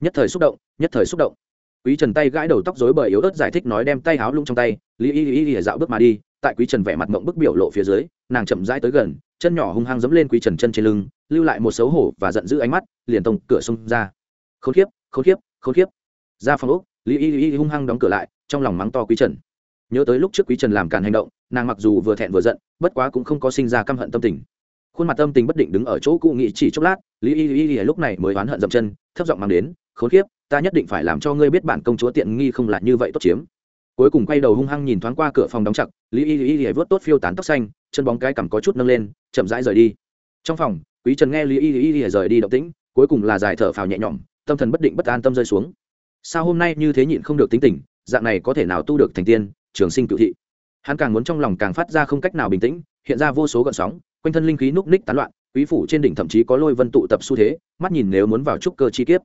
nhất thời xúc động, nhất thời xúc động quý trần tay gãi đầu tóc rối bời yếu ớt giải thích nói đem tay háo lung trong tay lý y y y dạo bước mà đi tại quý trần vẻ mặt mộng bức biểu lộ phía dưới nàng chậm rãi tới gần chân nhỏ hung hăng dẫm lên quý trần chân trên lưng lưu lại một xấu hổ và giận dữ ánh mắt liền tông cửa xông ra khốn kiếp khốn kiếp khốn kiếp ra phòng úc lý y y hung hăng đóng cửa lại trong lòng mắng to quý trần nhớ tới lúc trước quý trần làm càn hành động nàng mặc dù vừa thẹn vừa giận bất quá cũng không có sinh ra căm hận tâm tình khuôn mặt tâm tình bất định đứng ở chỗ cụ nghĩ chỉ chốc lát lý y y y lúc này mới oán hận dậm chân thấp giọng mang đến khốn kiếp ta nhất định phải làm cho ngươi biết bản công chúa tiện nghi không là như vậy tốt chiếm. Cuối cùng quay đầu hung hăng nhìn thoáng qua cửa phòng đóng chặt, lý y y y vớt tốt phiêu tán tóc xanh, chân bóng cái cằm có chút nâng lên, chậm rãi rời đi. Trong phòng, quý trần nghe lý y y y rời đi động tĩnh, cuối cùng là dài thở phào nhẹ nhõm, tâm thần bất định bất an tâm rơi xuống. Sao hôm nay như thế nhịn không được tính tình, dạng này có thể nào tu được thành tiên, trường sinh cựu thị? Hắn càng muốn trong lòng càng phát ra không cách nào bình tĩnh, hiện ra vô số gợn sóng, quanh thân linh khí núc ních tán loạn, quý phủ trên đỉnh thậm chí có lôi vân tụ tập xu thế, mắt nhìn nếu muốn vào trúc cơ chi kiếp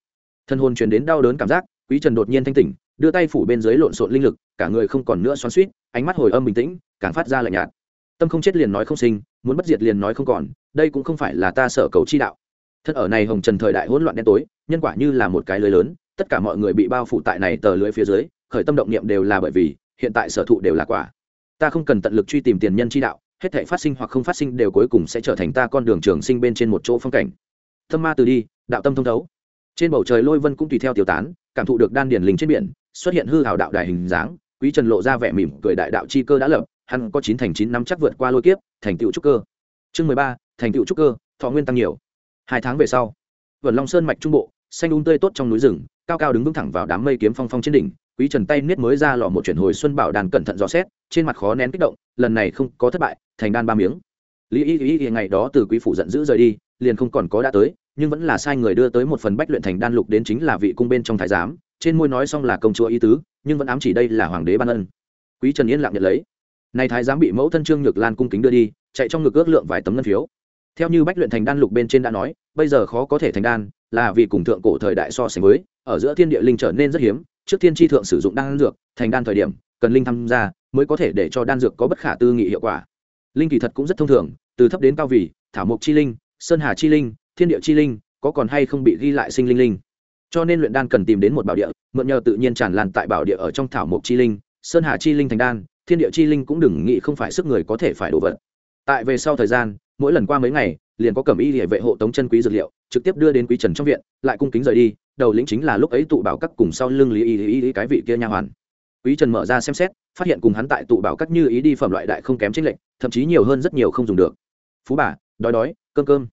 thân hồn truyền đến đau đớn cảm giác, quý trần đột nhiên thanh tỉnh, đưa tay phủ bên dưới lộn xộn linh lực, cả người không còn nữa xoắn suýt ánh mắt hồi âm bình tĩnh, càng phát ra lạnh nhạt. Tâm không chết liền nói không sinh, muốn bất diệt liền nói không còn, đây cũng không phải là ta sở cầu chi đạo. Thân ở này hồng trần thời đại hỗn loạn đen tối, nhân quả như là một cái lưới lớn, tất cả mọi người bị bao phủ tại này tờ lưới phía dưới, khởi tâm động niệm đều là bởi vì, hiện tại sở thụ đều là quả. Ta không cần tận lực truy tìm tiền nhân chi đạo, hết thể phát sinh hoặc không phát sinh đều cuối cùng sẽ trở thành ta con đường trường sinh bên trên một chỗ phong cảnh. Thâm ma từ đi, đạo tâm thông thấu trên bầu trời lôi vân cũng tùy theo tiêu tán, cảm thụ được đan điển linh trên biển, xuất hiện hư hào đạo đài hình dáng, quý trần lộ ra vẻ mỉm cười đại đạo chi cơ đã lập, hắn có chín thành chín năm chắc vượt qua lôi kiếp, thành tựu trúc cơ. Chương mười ba, thành tựu trúc cơ, thọ nguyên tăng nhiều. Hai tháng về sau vườn long sơn mạch trung bộ, xanh un um tươi tốt trong núi rừng, cao cao đứng vững thẳng vào đám mây kiếm phong phong trên đỉnh, quý trần tay niết mới ra lò một chuyển hồi xuân bảo đàn cẩn thận dò xét, trên mặt khó nén kích động, lần này không có thất bại, thành đan ba miếng. Lý ý y y ngày đó từ quý phủ giận dữ rời đi, liền không còn có đã tới nhưng vẫn là sai người đưa tới một phần bách luyện thành đan lục đến chính là vị cung bên trong thái giám, trên môi nói xong là công chúa ý tứ, nhưng vẫn ám chỉ đây là hoàng đế ban ân. Quý trần yên lặng nhận lấy. Nay thái giám bị mẫu thân trương nhược lan cung kính đưa đi, chạy trong ngực ước lượng vài tấm ngân phiếu. Theo như bách luyện thành đan lục bên trên đã nói, bây giờ khó có thể thành đan, là vì cùng thượng cổ thời đại so sánh với, ở giữa thiên địa linh trở nên rất hiếm, trước thiên tri thượng sử dụng đan dược, thành đan thời điểm, cần linh tham gia, mới có thể để cho đan dược có bất khả tư nghị hiệu quả. Linh kỳ thật cũng rất thông thường, từ thấp đến cao vì, thảo mộc chi linh, sơn hà chi linh thiên địa chi linh, có còn hay không bị ghi lại sinh linh linh? Cho nên luyện đan cần tìm đến một bảo địa, mượn nhờ tự nhiên tràn lan tại bảo địa ở trong thảo mộc chi linh, sơn hà chi linh thành đan, thiên địa chi linh cũng đừng nghĩ không phải sức người có thể phải đổ vật. Tại về sau thời gian, mỗi lần qua mấy ngày, liền có cẩm y địa vệ hộ tống chân quý dược liệu, trực tiếp đưa đến quý trần trong viện, lại cung kính rời đi, đầu lĩnh chính là lúc ấy tụ bảo các cùng sau lưng lý y y y cái vị kia nha hoàn. Quý trần mở ra xem xét, phát hiện cùng hắn tại tụ bảo các như ý đi phẩm loại đại không kém chênh lệch, thậm chí nhiều hơn rất nhiều không dùng được. Phú bà, đói đói, cơm cơm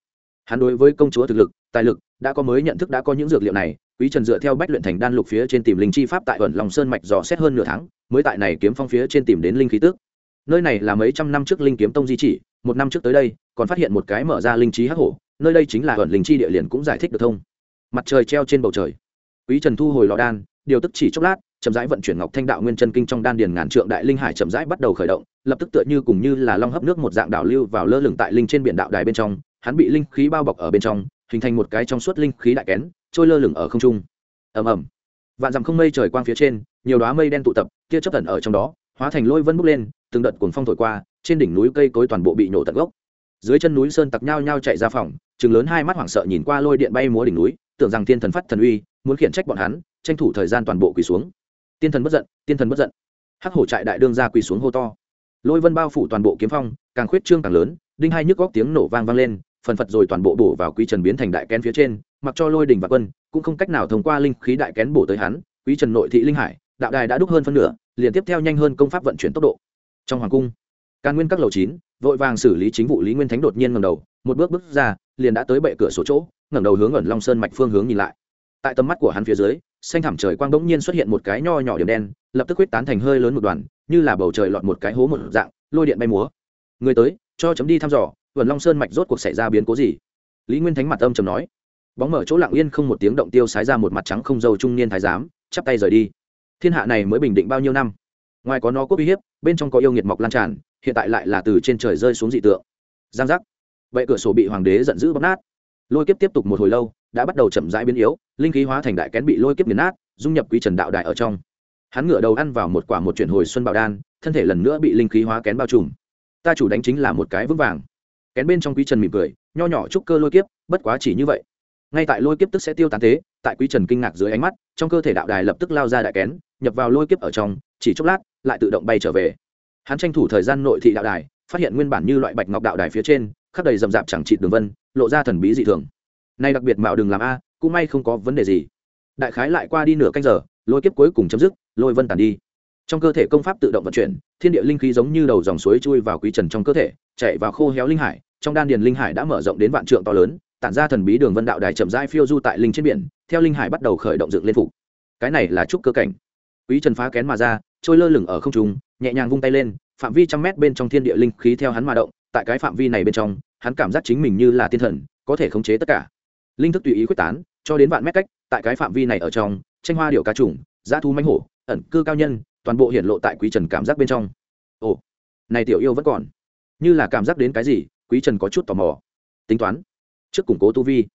hắn đối với công chúa thực lực, tài lực, đã có mới nhận thức đã có những dược liệu này, quý trần dựa theo bách luyện thành đan lục phía trên tìm linh chi pháp tại ẩn lòng sơn mạch dò xét hơn nửa tháng, mới tại này kiếm phong phía trên tìm đến linh khí tước. Nơi này là mấy trăm năm trước linh kiếm tông di chỉ, một năm trước tới đây, còn phát hiện một cái mở ra linh trí hắc hổ, nơi đây chính là ẩn linh chi địa liền cũng giải thích được thông. Mặt trời treo trên bầu trời. Quý trần thu hồi lò đan, điều tức chỉ chốc lát, chậm rãi vận chuyển ngọc thanh đạo nguyên chân kinh trong đan điền ngàn trượng đại linh hải chậm rãi bắt đầu khởi động, lập tức tựa như cùng như là long hấp nước một dạng đảo lưu vào lơ lửng tại linh trên biển đạo đài bên trong hắn bị linh khí bao bọc ở bên trong, hình thành một cái trong suốt linh khí đại kén, trôi lơ lửng ở không trung. Ầm ầm. Vạn dặm không mây trời quang phía trên, nhiều đóa mây đen tụ tập, tia chấp tận ở trong đó, hóa thành lôi vân bốc lên, từng đợt cuồng phong thổi qua, trên đỉnh núi cây cối toàn bộ bị nổ tận gốc. Dưới chân núi sơn tặc nhau nhau chạy ra phòng, chừng lớn hai mắt hoảng sợ nhìn qua lôi điện bay múa đỉnh núi, tưởng rằng tiên thần phát thần uy, muốn khiển trách bọn hắn, tranh thủ thời gian toàn bộ quỳ xuống. Tiên thần bất giận, tiên thần bất giận. Hắc hổ trại đại đương ra quỳ xuống hô to. Lôi vân bao phủ toàn bộ kiếm phong, càng khuyết trương càng lớn, đinh hai nhức góc tiếng nổ vang vang lên phần phật rồi toàn bộ bổ vào quý trần biến thành đại kén phía trên, mặc cho lôi đình và quân cũng không cách nào thông qua linh khí đại kén bổ tới hắn, quý trần nội thị linh hải, đạo đài đã đúc hơn phân nửa, liền tiếp theo nhanh hơn công pháp vận chuyển tốc độ. Trong hoàng cung, càn nguyên các lầu chín, vội vàng xử lý chính vụ lý nguyên thánh đột nhiên ngầm đầu, một bước bước ra, liền đã tới bệ cửa sổ chỗ, ngẩng đầu hướng ẩn long sơn mạch phương hướng nhìn lại. Tại tầm mắt của hắn phía dưới, xanh thảm trời quang bỗng nhiên xuất hiện một cái nho nhỏ điểm đen, lập tức huyết tán thành hơi lớn một đoàn, như là bầu trời lọt một cái hố một dạng, lôi điện bay múa. Người tới, cho chấm đi thăm dò vườn long sơn mạch rốt cuộc xảy ra biến cố gì? Lý nguyên thánh mặt âm trầm nói. Bóng mở chỗ lặng yên không một tiếng động tiêu sái ra một mặt trắng không dâu trung niên thái giám, chắp tay rời đi. Thiên hạ này mới bình định bao nhiêu năm? Ngoài có nó quốc uy hiếp, bên trong có yêu nghiệt mọc lan tràn, hiện tại lại là từ trên trời rơi xuống dị tượng. Giang giác. Vậy cửa sổ bị hoàng đế giận dữ bóp nát. Lôi kiếp tiếp tục một hồi lâu, đã bắt đầu chậm rãi biến yếu, linh khí hóa thành đại kén bị lôi kiếp nghiền nát, dung nhập quý trần đạo đại ở trong. Hắn ngửa đầu ăn vào một quả một chuyển hồi xuân bảo đan, thân thể lần nữa bị linh khí hóa kén bao trùm. Ta chủ đánh chính là một cái vững vàng kén bên trong quý trần mỉm cười, nho nhỏ trúc cơ lôi kiếp, bất quá chỉ như vậy. Ngay tại lôi kiếp tức sẽ tiêu tán thế, tại quý trần kinh ngạc dưới ánh mắt, trong cơ thể đạo đài lập tức lao ra đại kén, nhập vào lôi kiếp ở trong, chỉ chốc lát, lại tự động bay trở về. Hắn tranh thủ thời gian nội thị đạo đài, phát hiện nguyên bản như loại bạch ngọc đạo đài phía trên, khắp đầy rậm rạp chẳng trị đường vân, lộ ra thần bí dị thường. Nay đặc biệt mạo đường làm a, cũng may không có vấn đề gì. Đại khái lại qua đi nửa canh giờ, lôi kiếp cuối cùng chấm dứt, lôi vân tàn đi trong cơ thể công pháp tự động vận chuyển, thiên địa linh khí giống như đầu dòng suối chui vào quý trần trong cơ thể, chạy vào khô héo linh hải, trong đan điền linh hải đã mở rộng đến vạn trượng to lớn, tản ra thần bí đường vân đạo đài chậm rãi phiêu du tại linh trên biển, theo linh hải bắt đầu khởi động dựng lên phục cái này là trúc cơ cảnh. Quý trần phá kén mà ra, trôi lơ lửng ở không trung, nhẹ nhàng vung tay lên, phạm vi trăm mét bên trong thiên địa linh khí theo hắn mà động, tại cái phạm vi này bên trong, hắn cảm giác chính mình như là tiên thần, có thể khống chế tất cả. Linh thức tùy ý quyết tán, cho đến vạn mét cách, tại cái phạm vi này ở trong, tranh hoa điệu cá trùng, dã thu mánh hổ, ẩn cư cao nhân toàn bộ hiện lộ tại quý trần cảm giác bên trong. Ồ, này tiểu yêu vẫn còn. Như là cảm giác đến cái gì, quý trần có chút tò mò. Tính toán. Trước củng cố tu vi.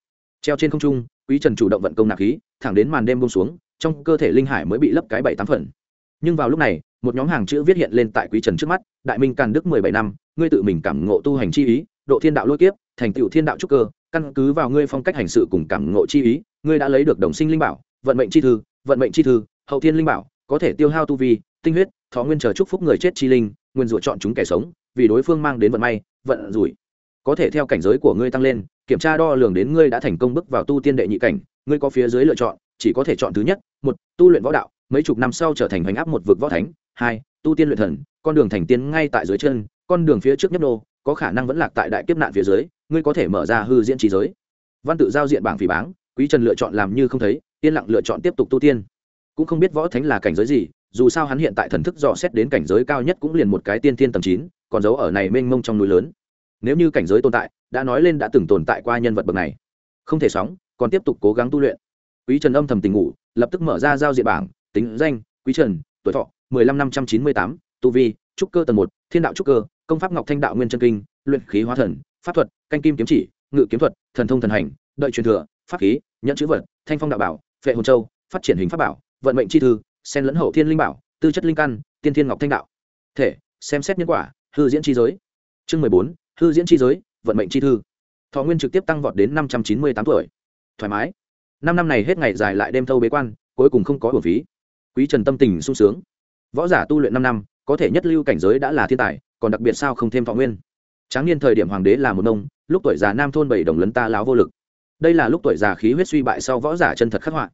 Treo trên không trung, quý trần chủ động vận công nạp khí, thẳng đến màn đêm bông xuống, trong cơ thể linh hải mới bị lấp cái bảy tám phần. Nhưng vào lúc này, một nhóm hàng chữ viết hiện lên tại quý trần trước mắt, đại minh càn đức mười bảy năm, ngươi tự mình cảm ngộ tu hành chi ý, độ thiên đạo lôi kiếp, thành tựu thiên đạo trúc cơ, căn cứ vào ngươi phong cách hành sự cùng cảm ngộ chi ý, ngươi đã lấy được đồng sinh linh bảo, vận mệnh chi thư, vận mệnh chi thư, hậu thiên linh bảo có thể tiêu hao tu vi tinh huyết thọ nguyên chờ chúc phúc người chết chi linh nguyên rủa chọn chúng kẻ sống vì đối phương mang đến vận may vận rủi. Có thể theo cảnh giới của ngươi tăng lên kiểm tra đo lường đến ngươi đã thành công bước vào tu tiên đệ nhị cảnh ngươi có phía dưới lựa chọn chỉ có thể chọn thứ nhất một tu luyện võ đạo mấy chục năm sau trở thành hoành áp một vực võ thánh hai tu tiên luyện thần con đường thành tiên ngay tại dưới chân con đường phía trước nhấp đô, có khả năng vẫn lạc tại đại kiếp nạn phía dưới ngươi có thể mở ra hư diễn trí giới. Văn tự giao diện bảng phỉ báng quý trần lựa chọn làm như không thấy yên lặng lựa chọn tiếp tục tu tiên cũng không biết võ thánh là cảnh giới gì, dù sao hắn hiện tại thần thức dò xét đến cảnh giới cao nhất cũng liền một cái tiên thiên tầm chín, còn giấu ở này mênh mông trong núi lớn. Nếu như cảnh giới tồn tại, đã nói lên đã từng tồn tại qua nhân vật bậc này. Không thể sóng, còn tiếp tục cố gắng tu luyện. Quý trần âm thầm tình ngủ, lập tức mở ra giao diện bảng, tính danh, quý trần, tuổi thọ, mười lăm năm trăm chín mươi tám, tu vi, trúc cơ tầng một, thiên đạo trúc cơ, công pháp ngọc thanh đạo nguyên chân kinh, luyện khí hóa thần, pháp thuật, canh kim kiếm chỉ, ngự kiếm thuật, thần thông thần hành, đợi truyền thừa, pháp khí nhận chữ vật, thanh phong đạo bảo, phệ hồn châu, phát triển hình pháp bảo vận mệnh chi thư, sen lẫn hậu thiên linh bảo, tư chất linh căn, tiên thiên ngọc thanh đạo. Thể, xem xét nhân quả, hư diễn chi giới. Chương mười bốn, hư diễn chi giới, vận mệnh chi thư. Thọ nguyên trực tiếp tăng vọt đến năm trăm chín mươi tám tuổi. Thoải mái. Năm năm này hết ngày dài lại đêm thâu bế quan, cuối cùng không có hồn phí. Quý trần tâm tình sung sướng. Võ giả tu luyện năm năm, có thể nhất lưu cảnh giới đã là thiên tài, còn đặc biệt sao không thêm thọ nguyên. Tráng niên thời điểm hoàng đế là một nông, lúc tuổi già nam thôn bảy đồng lấn ta láo vô lực. Đây là lúc tuổi già khí huyết suy bại sau võ giả chân thật khắc họa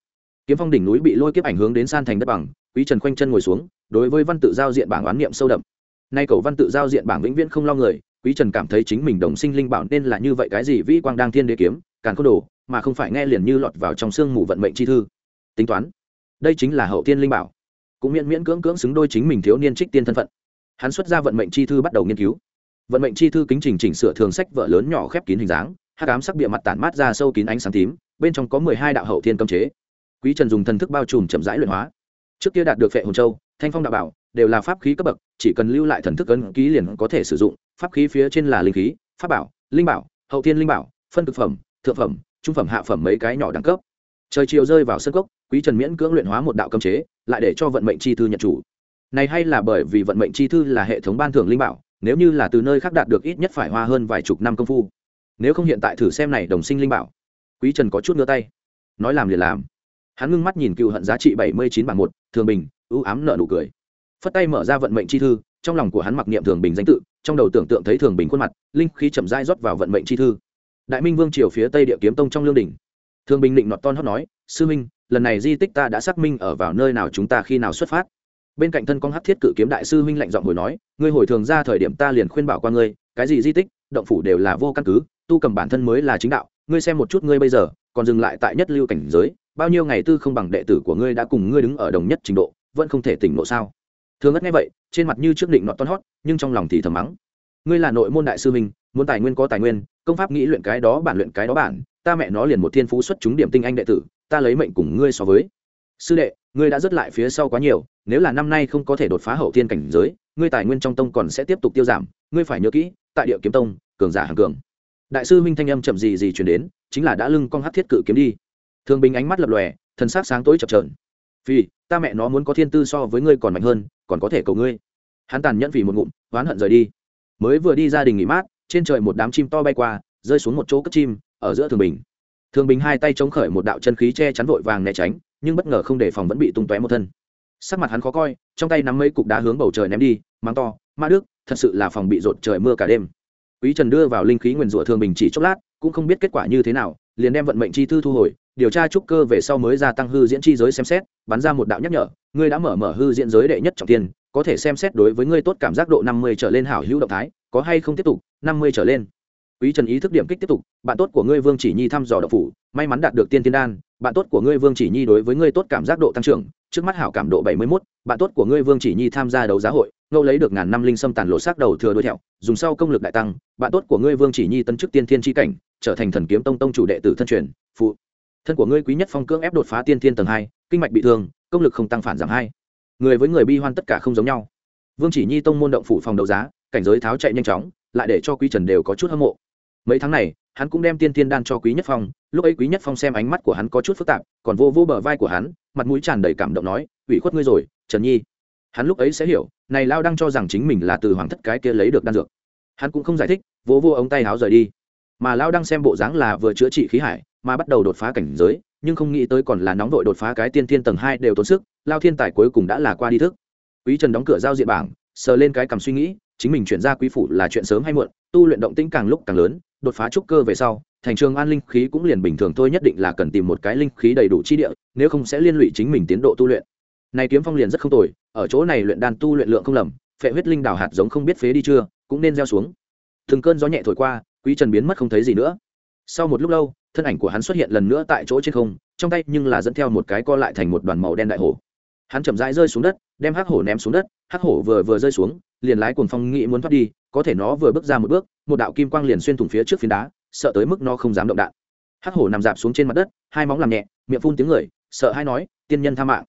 kiếm phong đỉnh núi bị lôi kiếp ảnh hướng đến san thành đất bằng, quý trần khoanh chân ngồi xuống, đối với văn tự giao diện bảng oán niệm sâu đậm. Nay cầu văn tự giao diện bảng vĩnh viễn không lo người, quý trần cảm thấy chính mình đồng sinh linh bảo nên là như vậy cái gì vĩ quang đang thiên đế kiếm càng có đồ, mà không phải nghe liền như lọt vào trong sương mù vận mệnh chi thư. Tính toán, đây chính là hậu tiên linh bảo. Cũng miễn miễn cưỡng cưỡng xứng đôi chính mình thiếu niên trích tiên thân phận. Hắn xuất ra vận mệnh chi thư bắt đầu nghiên cứu. Vận mệnh chi thư kính trình chỉnh sửa thường sách vợ lớn nhỏ khép kín hình dáng hát cám sắc bịa mặt tản mát ra sâu kín ánh sáng tím, bên trong có mười hai đạo hậu thiên cấm chế quý trần dùng thần thức bao trùm chậm rãi luyện hóa. Trước kia đạt được phệ hồn châu, thanh phong đạo bảo, đều là pháp khí cấp bậc, chỉ cần lưu lại thần thức ấn ký liền có thể sử dụng. Pháp khí phía trên là linh khí, pháp bảo, linh bảo, hậu thiên linh bảo, phân thực phẩm, thượng phẩm, trung phẩm hạ phẩm mấy cái nhỏ đẳng cấp. Trời chiều rơi vào sân cốc, quý trần miễn cưỡng luyện hóa một đạo cấm chế, lại để cho vận mệnh chi thư nhận chủ. Này hay là bởi vì vận mệnh chi thư là hệ thống ban thưởng linh bảo, nếu như là từ nơi khác đạt được ít nhất phải hoa hơn vài chục năm công phu. Nếu không hiện tại thử xem này đồng sinh linh bảo. Quý trần có chút ngứa tay. Nói làm liền làm hắn ngưng mắt nhìn cựu hận giá trị bảy mươi chín bảng một, thường bình, ưu ám nợ nụ cười. Phất tay mở ra vận mệnh chi thư, trong lòng của hắn mặc niệm thường bình danh tự, trong đầu tưởng tượng thấy thường bình khuôn mặt, linh khí chậm rãi rót vào vận mệnh chi thư. Đại minh vương triều phía tây địa kiếm tông trong lương đình thường bình định nọt ton hót nói, sư minh, lần này di tích ta đã xác minh ở vào nơi nào chúng ta khi nào xuất phát. Bên cạnh thân con hát thiết cự kiếm đại sư minh lạnh giọng hồi nói, ngươi hồi thường ra thời điểm ta liền khuyên bảo qua ngươi, cái gì di tích, động phủ đều là vô căn cứ, tu cầm bản thân mới là chính đạo, ngươi xem một chút ngươi bây giờ, còn dừng lại tại nhất lưu cảnh giới bao nhiêu ngày tư không bằng đệ tử của ngươi đã cùng ngươi đứng ở đồng nhất trình độ, vẫn không thể tỉnh nộ sao? Thường ngất nghe vậy, trên mặt như trước định nọt ton hót, nhưng trong lòng thì thầm mắng. Ngươi là nội môn đại sư minh muốn tài nguyên có tài nguyên, công pháp nghĩ luyện cái đó bản luyện cái đó bản, ta mẹ nó liền một thiên phú xuất chúng điểm tinh anh đệ tử, ta lấy mệnh cùng ngươi so với. Sư đệ, ngươi đã dứt lại phía sau quá nhiều, nếu là năm nay không có thể đột phá hậu thiên cảnh giới, ngươi tài nguyên trong tông còn sẽ tiếp tục tiêu giảm, ngươi phải nhớ kỹ, tại địa kiếm tông, cường giả hàng cường. Đại sư minh thanh âm chậm gì gì chuyển đến, chính là đã lưng con hát thiết cự kiếm đi thường bình ánh mắt lập lòe, thần sắc sáng tối chập trờn vì ta mẹ nó muốn có thiên tư so với ngươi còn mạnh hơn, còn có thể cầu ngươi. Hắn tàn nhẫn vì một ngụm, oán hận rời đi. Mới vừa đi gia đình nghỉ mát, trên trời một đám chim to bay qua, rơi xuống một chỗ cất chim, ở giữa thường bình. Thường bình hai tay chống khởi một đạo chân khí che chắn vội vàng né tránh, nhưng bất ngờ không đề phòng vẫn bị tung tóe một thân. Sắc mặt hắn khó coi, trong tay nắm mấy cục đá hướng bầu trời ném đi, mắng to, ma đức, thật sự là phòng bị rột trời mưa cả đêm. Quý trần đưa vào linh khí nguyền rủa thường bình chỉ chốc lát, cũng không biết kết quả như thế nào, liền đem vận mệnh chi thư thu hồi điều tra trúc cơ về sau mới gia tăng hư diễn chi giới xem xét bắn ra một đạo nhắc nhở ngươi đã mở mở hư diễn giới đệ nhất trọng tiên có thể xem xét đối với ngươi tốt cảm giác độ năm mươi trở lên hảo hữu động thái có hay không tiếp tục năm mươi trở lên. Quý trần ý thức điểm kích tiếp tục bạn tốt của ngươi vương chỉ nhi thăm dò độc phủ may mắn đạt được tiên tiên đan bạn tốt của ngươi vương chỉ nhi đối với ngươi tốt cảm giác độ tăng trưởng trước mắt hảo cảm độ bảy mươi 71, bạn tốt của ngươi vương chỉ nhi tham gia đấu giá hội ngẫu lấy được ngàn năm linh sâm tàn lộ sắc đầu thừa đuôi thẹo dùng sau công lực đại tăng bạn tốt của ngươi vương chỉ nhi tân chức tiên thiên tri cảnh trở thành thần kiếm tông tông chủ đệ tử thân truyền phụ thân của ngươi quý nhất phong cưỡng ép đột phá tiên thiên tầng hai, kinh mạch bị thương, công lực không tăng phản giảm hai. Người với người bi hoan tất cả không giống nhau. Vương chỉ nhi tông môn động phủ phòng đấu giá, cảnh giới tháo chạy nhanh chóng, lại để cho quý trần đều có chút hâm mộ. Mấy tháng này, hắn cũng đem tiên thiên đan cho quý nhất phong, lúc ấy quý nhất phong xem ánh mắt của hắn có chút phức tạp, còn vô vô bờ vai của hắn, mặt mũi tràn đầy cảm động nói, ủy khuất ngươi rồi, trần nhi. Hắn lúc ấy sẽ hiểu, này lao đang cho rằng chính mình là từ hoàng thất cái kia lấy được đan dược. Hắn cũng không giải thích, vô vô ống tay háo rời đi. Mà lao đang xem bộ dáng là vừa chữa trị khí hải mà bắt đầu đột phá cảnh giới, nhưng không nghĩ tới còn là nóng vội đột phá cái tiên thiên tầng hai đều tốn sức, lao thiên tài cuối cùng đã là qua đi thức. Quý trần đóng cửa giao diện bảng, sờ lên cái cầm suy nghĩ, chính mình chuyển ra quý phủ là chuyện sớm hay muộn, tu luyện động tĩnh càng lúc càng lớn, đột phá trúc cơ về sau, thành trường an linh khí cũng liền bình thường thôi nhất định là cần tìm một cái linh khí đầy đủ chi địa, nếu không sẽ liên lụy chính mình tiến độ tu luyện. Này kiếm phong liền rất không tồi, ở chỗ này luyện đan tu luyện lượng không lầm, phệ huyết linh đào hạt giống không biết phế đi chưa, cũng nên gieo xuống. Từng cơn gió nhẹ thổi qua, quý trần biến mất không thấy gì nữa. Sau một lúc lâu thân ảnh của hắn xuất hiện lần nữa tại chỗ trên không, trong tay nhưng là dẫn theo một cái co lại thành một đoàn màu đen đại hổ. Hắn chậm rãi rơi xuống đất, đem hắc hổ ném xuống đất, hắc hổ vừa vừa rơi xuống, liền lái cuồng phong nghĩ muốn thoát đi, có thể nó vừa bước ra một bước, một đạo kim quang liền xuyên thủng phía trước phiến đá, sợ tới mức nó không dám động đạn. Hắc hổ nằm dạp xuống trên mặt đất, hai móng làm nhẹ, miệng phun tiếng người, sợ hay nói, tiên nhân tha mạng,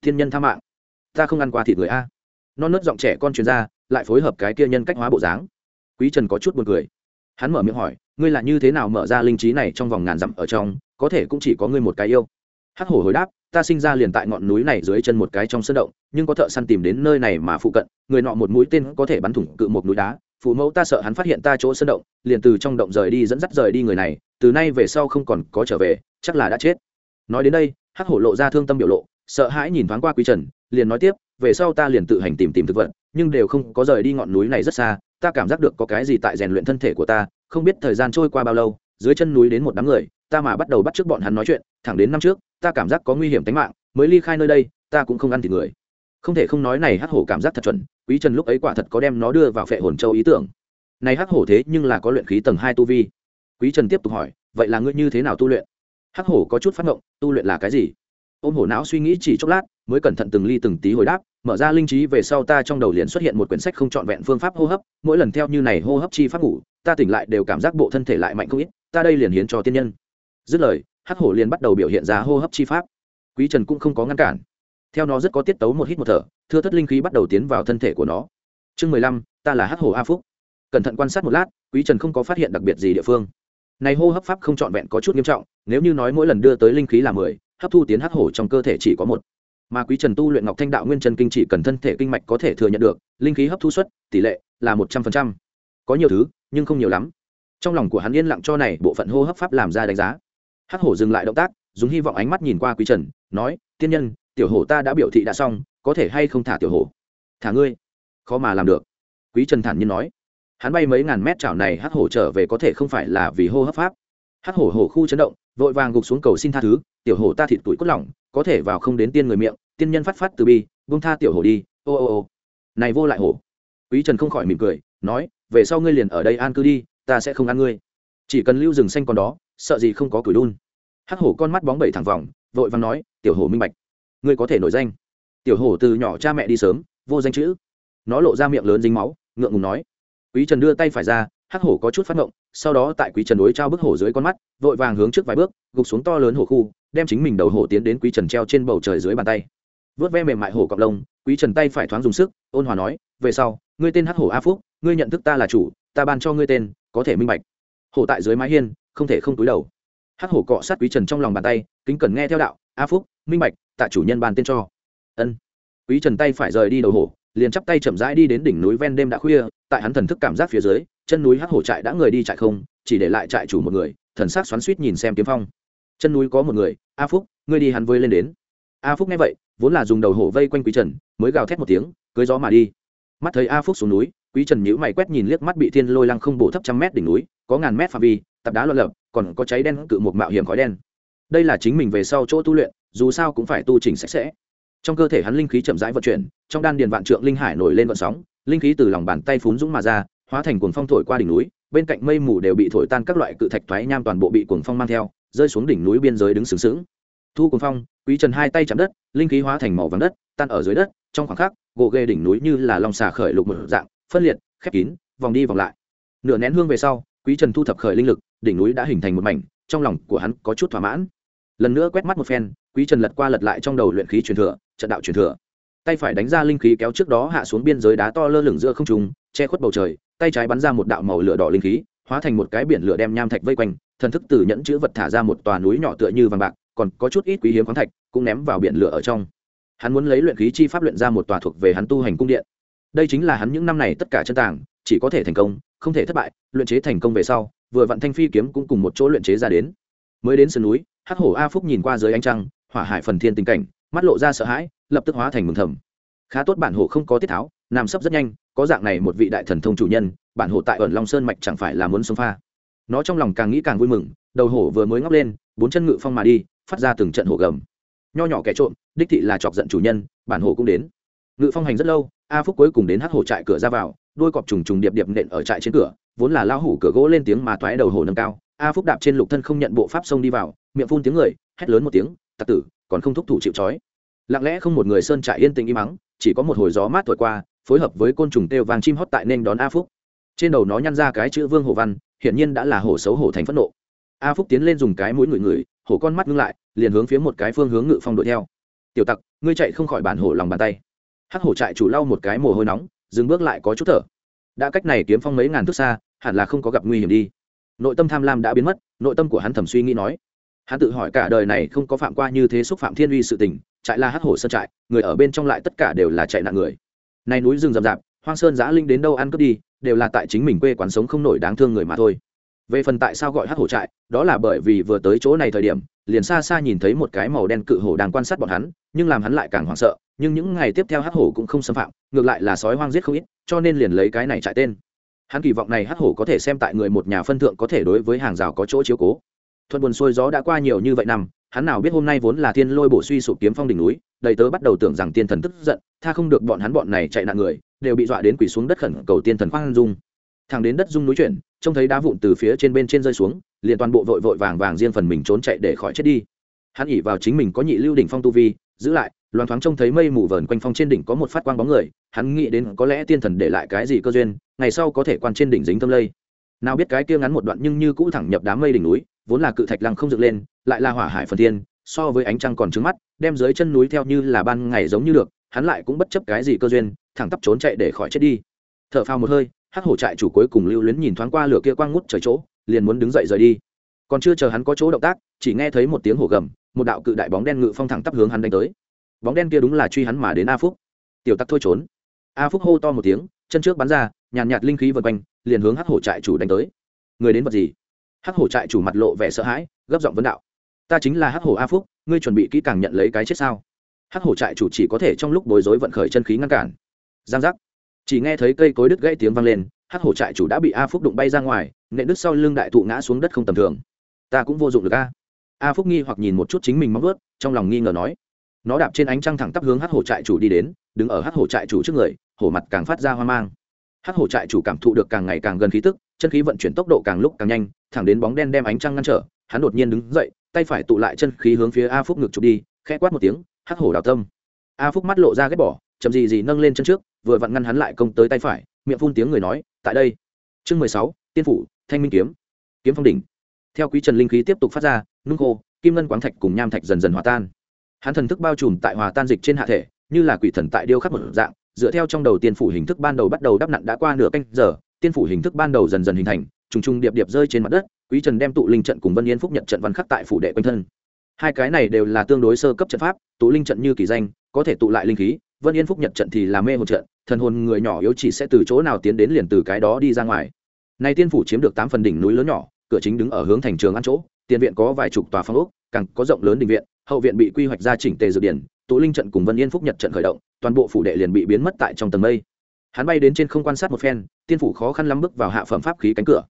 tiên nhân tha mạng, ta không ăn qua thịt người a. Non nớt giọng trẻ con truyền ra, lại phối hợp cái kia nhân cách hóa bộ dáng. Quý trần có chút buồn cười. Hắn mở miệng hỏi ngươi là như thế nào mở ra linh trí này trong vòng ngàn dặm ở trong, có thể cũng chỉ có ngươi một cái yêu. Hắc hổ hồi đáp, ta sinh ra liền tại ngọn núi này dưới chân một cái trong sân động, nhưng có thợ săn tìm đến nơi này mà phụ cận, người nọ một mũi tên có thể bắn thủng cự một núi đá. Phụ mẫu ta sợ hắn phát hiện ta chỗ sân động, liền từ trong động rời đi dẫn dắt rời đi người này, từ nay về sau không còn có trở về, chắc là đã chết. Nói đến đây, hắc hổ lộ ra thương tâm biểu lộ, sợ hãi nhìn thoáng qua quý trần, liền nói tiếp, về sau ta liền tự hành tìm tìm thực vật, nhưng đều không có rời đi ngọn núi này rất xa, ta cảm giác được có cái gì tại rèn luyện thân thể của ta không biết thời gian trôi qua bao lâu, dưới chân núi đến một đám người, ta mà bắt đầu bắt trước bọn hắn nói chuyện, thẳng đến năm trước, ta cảm giác có nguy hiểm tính mạng, mới ly khai nơi đây, ta cũng không ăn thịt người. Không thể không nói này hắc hổ cảm giác thật chuẩn, quý trần lúc ấy quả thật có đem nó đưa vào phệ hồn châu ý tưởng. Này hắc hổ thế nhưng là có luyện khí tầng hai tu vi. Quý trần tiếp tục hỏi, vậy là ngươi như thế nào tu luyện? Hắc hổ có chút phát ngộng, tu luyện là cái gì? Ôm hổ não suy nghĩ chỉ chốc lát, mới cẩn thận từng ly từng tí hồi đáp mở ra linh trí về sau ta trong đầu liền xuất hiện một quyển sách không trọn vẹn phương pháp hô hấp, mỗi lần theo như này hô hấp chi pháp ngủ, ta tỉnh lại đều cảm giác bộ thân thể lại mạnh không ít, ta đây liền hiến cho tiên nhân. Dứt lời, hắc hổ liền bắt đầu biểu hiện ra hô hấp chi pháp. Quý trần cũng không có ngăn cản. Theo nó rất có tiết tấu một hít một thở, thưa thất linh khí bắt đầu tiến vào thân thể của nó. Chương mười lăm, ta là hắc hổ a phúc. Cẩn thận quan sát một lát, quý trần không có phát hiện đặc biệt gì địa phương. Này hô hấp pháp không trọn vẹn có chút nghiêm trọng, nếu như nói mỗi lần đưa tới linh khí là mười, hấp thu tiến hắc hổ trong cơ thể chỉ có một mà quý trần tu luyện ngọc thanh đạo nguyên chân kinh chỉ cần thân thể kinh mạch có thể thừa nhận được, linh khí hấp thu suất, tỷ lệ là một trăm phần trăm. Có nhiều thứ, nhưng không nhiều lắm. Trong lòng của hắn yên lặng cho này bộ phận hô hấp pháp làm ra đánh giá. Hắc hổ dừng lại động tác, dùng hy vọng ánh mắt nhìn qua quý trần, nói, tiên nhân, tiểu hổ ta đã biểu thị đã xong, có thể hay không thả tiểu hổ? Thả ngươi. Khó mà làm được. Quý trần thản nhiên nói. Hắn bay mấy ngàn mét chảo này hắc hổ trở về có thể không phải là vì hô hấp pháp. Hắc hổ hổ khu chấn động, vội vàng gục xuống cầu xin tha thứ, tiểu hổ ta thịt tuổi cốt lỏng có thể vào không đến tiên người miệng, tiên nhân phát phát từ bi vung tha tiểu hổ đi, ô ô ô. Này vô lại hổ. Quý trần không khỏi mỉm cười, nói, về sau ngươi liền ở đây an cư đi, ta sẽ không ăn ngươi. Chỉ cần lưu rừng xanh còn đó, sợ gì không có cửi đun. Hắc hổ con mắt bóng bẩy thẳng vòng, vội vàng nói, tiểu hổ minh bạch. Ngươi có thể nổi danh. Tiểu hổ từ nhỏ cha mẹ đi sớm, vô danh chữ. Nó lộ ra miệng lớn dính máu, ngượng ngùng nói. Quý trần đưa tay phải ra, hắc hổ có chút phát ngộng, sau đó tại quý trần đối trao bức hổ dưới con mắt, vội vàng hướng trước vài bước, gục xuống to lớn hổ khu đem chính mình đầu hổ tiến đến quý trần treo trên bầu trời dưới bàn tay. Vớt ve mềm mại hổ cọc lông, quý trần tay phải thoáng dùng sức, ôn hòa nói, về sau, ngươi tên hắc hổ a phúc, ngươi nhận thức ta là chủ, ta ban cho ngươi tên, có thể minh bạch. Hổ tại dưới mái hiên, không thể không túi đầu. Hắc hổ cọ sát quý trần trong lòng bàn tay, kính cẩn nghe theo đạo, a phúc, minh bạch, tạ chủ nhân bàn tên cho. Ân. Quý trần tay phải rời đi đầu hổ, liền chắp tay chậm rãi đi đến đỉnh núi ven đêm đã khuya, tại hắn thần thức cảm giác phía dưới, chân núi hắc hổ trại đã người đi trại không, chỉ để lại trại chủ một người, thần sắc xoắn suýt nhìn xem kiếm phong chân núi có một người, a phúc, ngươi đi hắn vơi lên đến. A phúc nghe vậy, vốn là dùng đầu hổ vây quanh quý trần, mới gào thét một tiếng, cưới gió mà đi. Mắt thấy a phúc xuống núi, quý trần nhíu mày quét nhìn liếc mắt bị thiên lôi lăng không bổ thấp trăm mét đỉnh núi, có ngàn mét pha vi tập đá loạn lập, còn có cháy đen cự một mạo hiểm khói đen. Đây là chính mình về sau chỗ tu luyện, dù sao cũng phải tu chỉnh sạch sẽ. Trong cơ thể hắn linh khí chậm rãi vận chuyển, trong đan điền vạn trượng linh hải nổi lên vận sóng, linh khí từ lòng bàn tay phún dũng mà ra, hóa thành cuồng phong thổi qua đỉnh núi, bên cạnh mây mù đều bị thổi tan các loại cự thạch thoái nham toàn bộ bị cuồng phong mang theo rơi xuống đỉnh núi biên giới đứng sướng sướng thu cuồng phong, quý trần hai tay chạm đất, linh khí hóa thành màu vàng đất, tan ở dưới đất, trong khoảng khắc gỗ ghê đỉnh núi như là lòng xà khởi lục một dạng, phân liệt, khép kín, vòng đi vòng lại. Nửa nén hương về sau, quý trần thu thập khởi linh lực, đỉnh núi đã hình thành một mảnh, trong lòng của hắn có chút thỏa mãn. Lần nữa quét mắt một phen, quý trần lật qua lật lại trong đầu luyện khí truyền thừa, trận đạo truyền thừa. Tay phải đánh ra linh khí kéo trước đó hạ xuống biên giới đá to lơ lửng giữa không trung, che khuất bầu trời, tay trái bắn ra một đạo màu lửa đỏ linh khí, hóa thành một cái biển lửa đem nham thạch vây quanh thần thức từ nhẫn chữ vật thả ra một tòa núi nhỏ tựa như vàng bạc, còn có chút ít quý hiếm khoáng thạch cũng ném vào biển lửa ở trong. Hắn muốn lấy luyện khí chi pháp luyện ra một tòa thuộc về hắn tu hành cung điện. Đây chính là hắn những năm này tất cả chân tàng, chỉ có thể thành công, không thể thất bại, luyện chế thành công về sau, vừa vặn thanh phi kiếm cũng cùng một chỗ luyện chế ra đến. Mới đến sườn núi, hắc hổ a phúc nhìn qua dưới ánh trăng, hỏa hải phần thiên tình cảnh, mắt lộ ra sợ hãi, lập tức hóa thành mừng thầm. Khá tốt bản hổ không có tiết tháo nằm sấp rất nhanh, có dạng này một vị đại thần thông chủ nhân, bản hổ tại ẩn long sơn mạch chẳng phải là muốn xông pha nó trong lòng càng nghĩ càng vui mừng, đầu hổ vừa mới ngóc lên, bốn chân ngự phong mà đi, phát ra từng trận hổ gầm. Nho nhỏ kẻ trộm, đích thị là chọc giận chủ nhân, bản hổ cũng đến. Ngự phong hành rất lâu, a phúc cuối cùng đến hát hổ trại cửa ra vào, đôi cọp trùng trùng điệp điệp nện ở trại trên cửa, vốn là lao hủ cửa gỗ lên tiếng mà toái đầu hổ nâng cao. A phúc đạp trên lục thân không nhận bộ pháp xông đi vào, miệng phun tiếng người, hét lớn một tiếng, tặc tử, còn không thúc thủ chịu trói. Lặng lẽ không một người sơn trại yên tĩnh im mắng, chỉ có một hồi gió mát thổi qua, phối hợp với côn trùng têu vàng chim hót tại nên đón a phúc. Trên đầu nó nhăn ra cái chữ vương hổ văn hiển nhiên đã là hổ xấu hổ thành phẫn nộ. A phúc tiến lên dùng cái mũi ngửi ngửi, hổ con mắt ngưng lại, liền hướng phía một cái phương hướng ngự phong đuổi theo. Tiểu tặc, ngươi chạy không khỏi bản hổ lòng bàn tay. Hắc hổ trại chủ lau một cái mồ hôi nóng, dừng bước lại có chút thở. Đã cách này kiếm phong mấy ngàn thước xa, hẳn là không có gặp nguy hiểm đi. Nội tâm tham lam đã biến mất, nội tâm của hắn thầm suy nghĩ nói. Hắn tự hỏi cả đời này không có phạm qua như thế xúc phạm thiên uy sự tình, trại la hắc hổ sơn trại, người ở bên trong lại tất cả đều là chạy nạn người. Này núi rừng rậm rạp, hoang sơn giã linh đến đâu ăn cướp đi đều là tại chính mình quê quán sống không nổi đáng thương người mà thôi. Về phần tại sao gọi hắc hổ trại, đó là bởi vì vừa tới chỗ này thời điểm, liền xa xa nhìn thấy một cái màu đen cự hổ đang quan sát bọn hắn, nhưng làm hắn lại càng hoảng sợ, nhưng những ngày tiếp theo hắc hổ cũng không xâm phạm, ngược lại là sói hoang giết không ít, cho nên liền lấy cái này trại tên. Hắn kỳ vọng này hắc hổ có thể xem tại người một nhà phân thượng có thể đối với hàng rào có chỗ chiếu cố. Thuận buồn xuôi gió đã qua nhiều như vậy năm, hắn nào biết hôm nay vốn là thiên lôi bổ suy sụp kiếm phong đỉnh núi, đầy tớ bắt đầu tưởng rằng tiên thần tức giận, tha không được bọn hắn bọn này chạy nạn người đều bị dọa đến quỳ xuống đất khẩn cầu tiên thần khoan dung. Thẳng đến đất dung núi chuyển, trông thấy đá vụn từ phía trên bên trên rơi xuống, liền toàn bộ vội vội vàng vàng riêng phần mình trốn chạy để khỏi chết đi. Hắn ỉ vào chính mình có nhị lưu đỉnh phong tu vi, giữ lại, loan thoáng trông thấy mây mù vờn quanh phong trên đỉnh có một phát quang bóng người, hắn nghĩ đến có lẽ tiên thần để lại cái gì cơ duyên, ngày sau có thể quan trên đỉnh dính tâm lây. Nào biết cái kia ngắn một đoạn nhưng như cũ thẳng nhập đám mây đỉnh núi, vốn là cự thạch lăng không dựng lên, lại là hỏa hải phần thiên so với ánh trăng còn trứng mắt, đem dưới chân núi theo như là ban ngày giống như được, hắn lại cũng bất chấp cái gì cơ duyên thẳng tắp trốn chạy để khỏi chết đi. Thở phào một hơi, hắc hổ trại chủ cuối cùng lưu luyến nhìn thoáng qua lửa kia quang ngút trời chỗ, liền muốn đứng dậy rời đi. Còn chưa chờ hắn có chỗ động tác, chỉ nghe thấy một tiếng hổ gầm, một đạo cự đại bóng đen ngự phong thẳng tắp hướng hắn đánh tới. Bóng đen kia đúng là truy hắn mà đến a phúc. Tiểu tắc thôi trốn. A phúc hô to một tiếng, chân trước bắn ra, nhàn nhạt linh khí vần quanh, liền hướng hắc hổ trại chủ đánh tới. Người đến vật gì? Hắc hổ trại chủ mặt lộ vẻ sợ hãi, gấp giọng vấn đạo. Ta chính là hắc hổ a phúc, ngươi chuẩn bị kỹ càng nhận lấy cái chết sao? Hắc hổ trại chủ chỉ có thể trong lúc bối rối vận khởi chân khí ngăn cản giang giác. Chỉ nghe thấy cây cối đứt gãy tiếng vang lên, hắc hổ trại chủ đã bị a phúc đụng bay ra ngoài nệ đứt sau lưng đại thụ ngã xuống đất không tầm thường. Ta cũng vô dụng được a. A phúc nghi hoặc nhìn một chút chính mình móng vớt trong lòng nghi ngờ nói. Nó đạp trên ánh trăng thẳng tắp hướng hắc hổ trại chủ đi đến, đứng ở hắc hổ trại chủ trước người, hổ mặt càng phát ra hoang mang. Hắc hổ trại chủ cảm thụ được càng ngày càng gần khí tức, chân khí vận chuyển tốc độ càng lúc càng nhanh, thẳng đến bóng đen đem ánh trăng ngăn trở, hắn đột nhiên đứng dậy, tay phải tụ lại chân khí hướng phía a phúc ngực chụp đi, khẽ quát một tiếng, hắc hổ đào tâm. A phúc mắt lộ ra ghét bỏ, chậm gì gì nâng lên chân trước vừa vặn ngăn hắn lại công tới tay phải, miệng phun tiếng người nói, tại đây. Chương mười sáu, tiên phủ, thanh minh kiếm. Kiếm phong đỉnh. Theo quý trần linh khí tiếp tục phát ra, nung khô, kim ngân quáng thạch cùng nham thạch dần dần hòa tan. Hắn thần thức bao trùm tại hòa tan dịch trên hạ thể, như là quỷ thần tại điêu khắc một dạng, dựa theo trong đầu tiên phủ hình thức ban đầu bắt đầu đắp nặn đã qua nửa canh giờ, tiên phủ hình thức ban đầu dần dần hình thành, trùng trùng điệp điệp rơi trên mặt đất, quý trần đem tụ linh trận cùng vân yên phúc nhận trận văn khắc tại phủ đệ quanh thân. Hai cái này đều là tương đối sơ cấp trận pháp, tụ linh trận như kỳ danh, có thể tụ lại linh khí vân yên phúc nhật trận thì là mê một trận, thần hồn người nhỏ yếu chỉ sẽ từ chỗ nào tiến đến liền từ cái đó đi ra ngoài. Nay tiên phủ chiếm được tám phần đỉnh núi lớn nhỏ, cửa chính đứng ở hướng thành trường ăn chỗ, tiền viện có vài chục tòa phong ốc, càng có rộng lớn đình viện, hậu viện bị quy hoạch ra chỉnh tề dược điển, tụ linh trận cùng vân yên phúc nhật trận khởi động, toàn bộ phủ đệ liền bị biến mất tại trong tầng mây. Hắn bay đến trên không quan sát một phen, tiên phủ khó khăn lắm bước vào hạ phẩm pháp khí cánh cửa.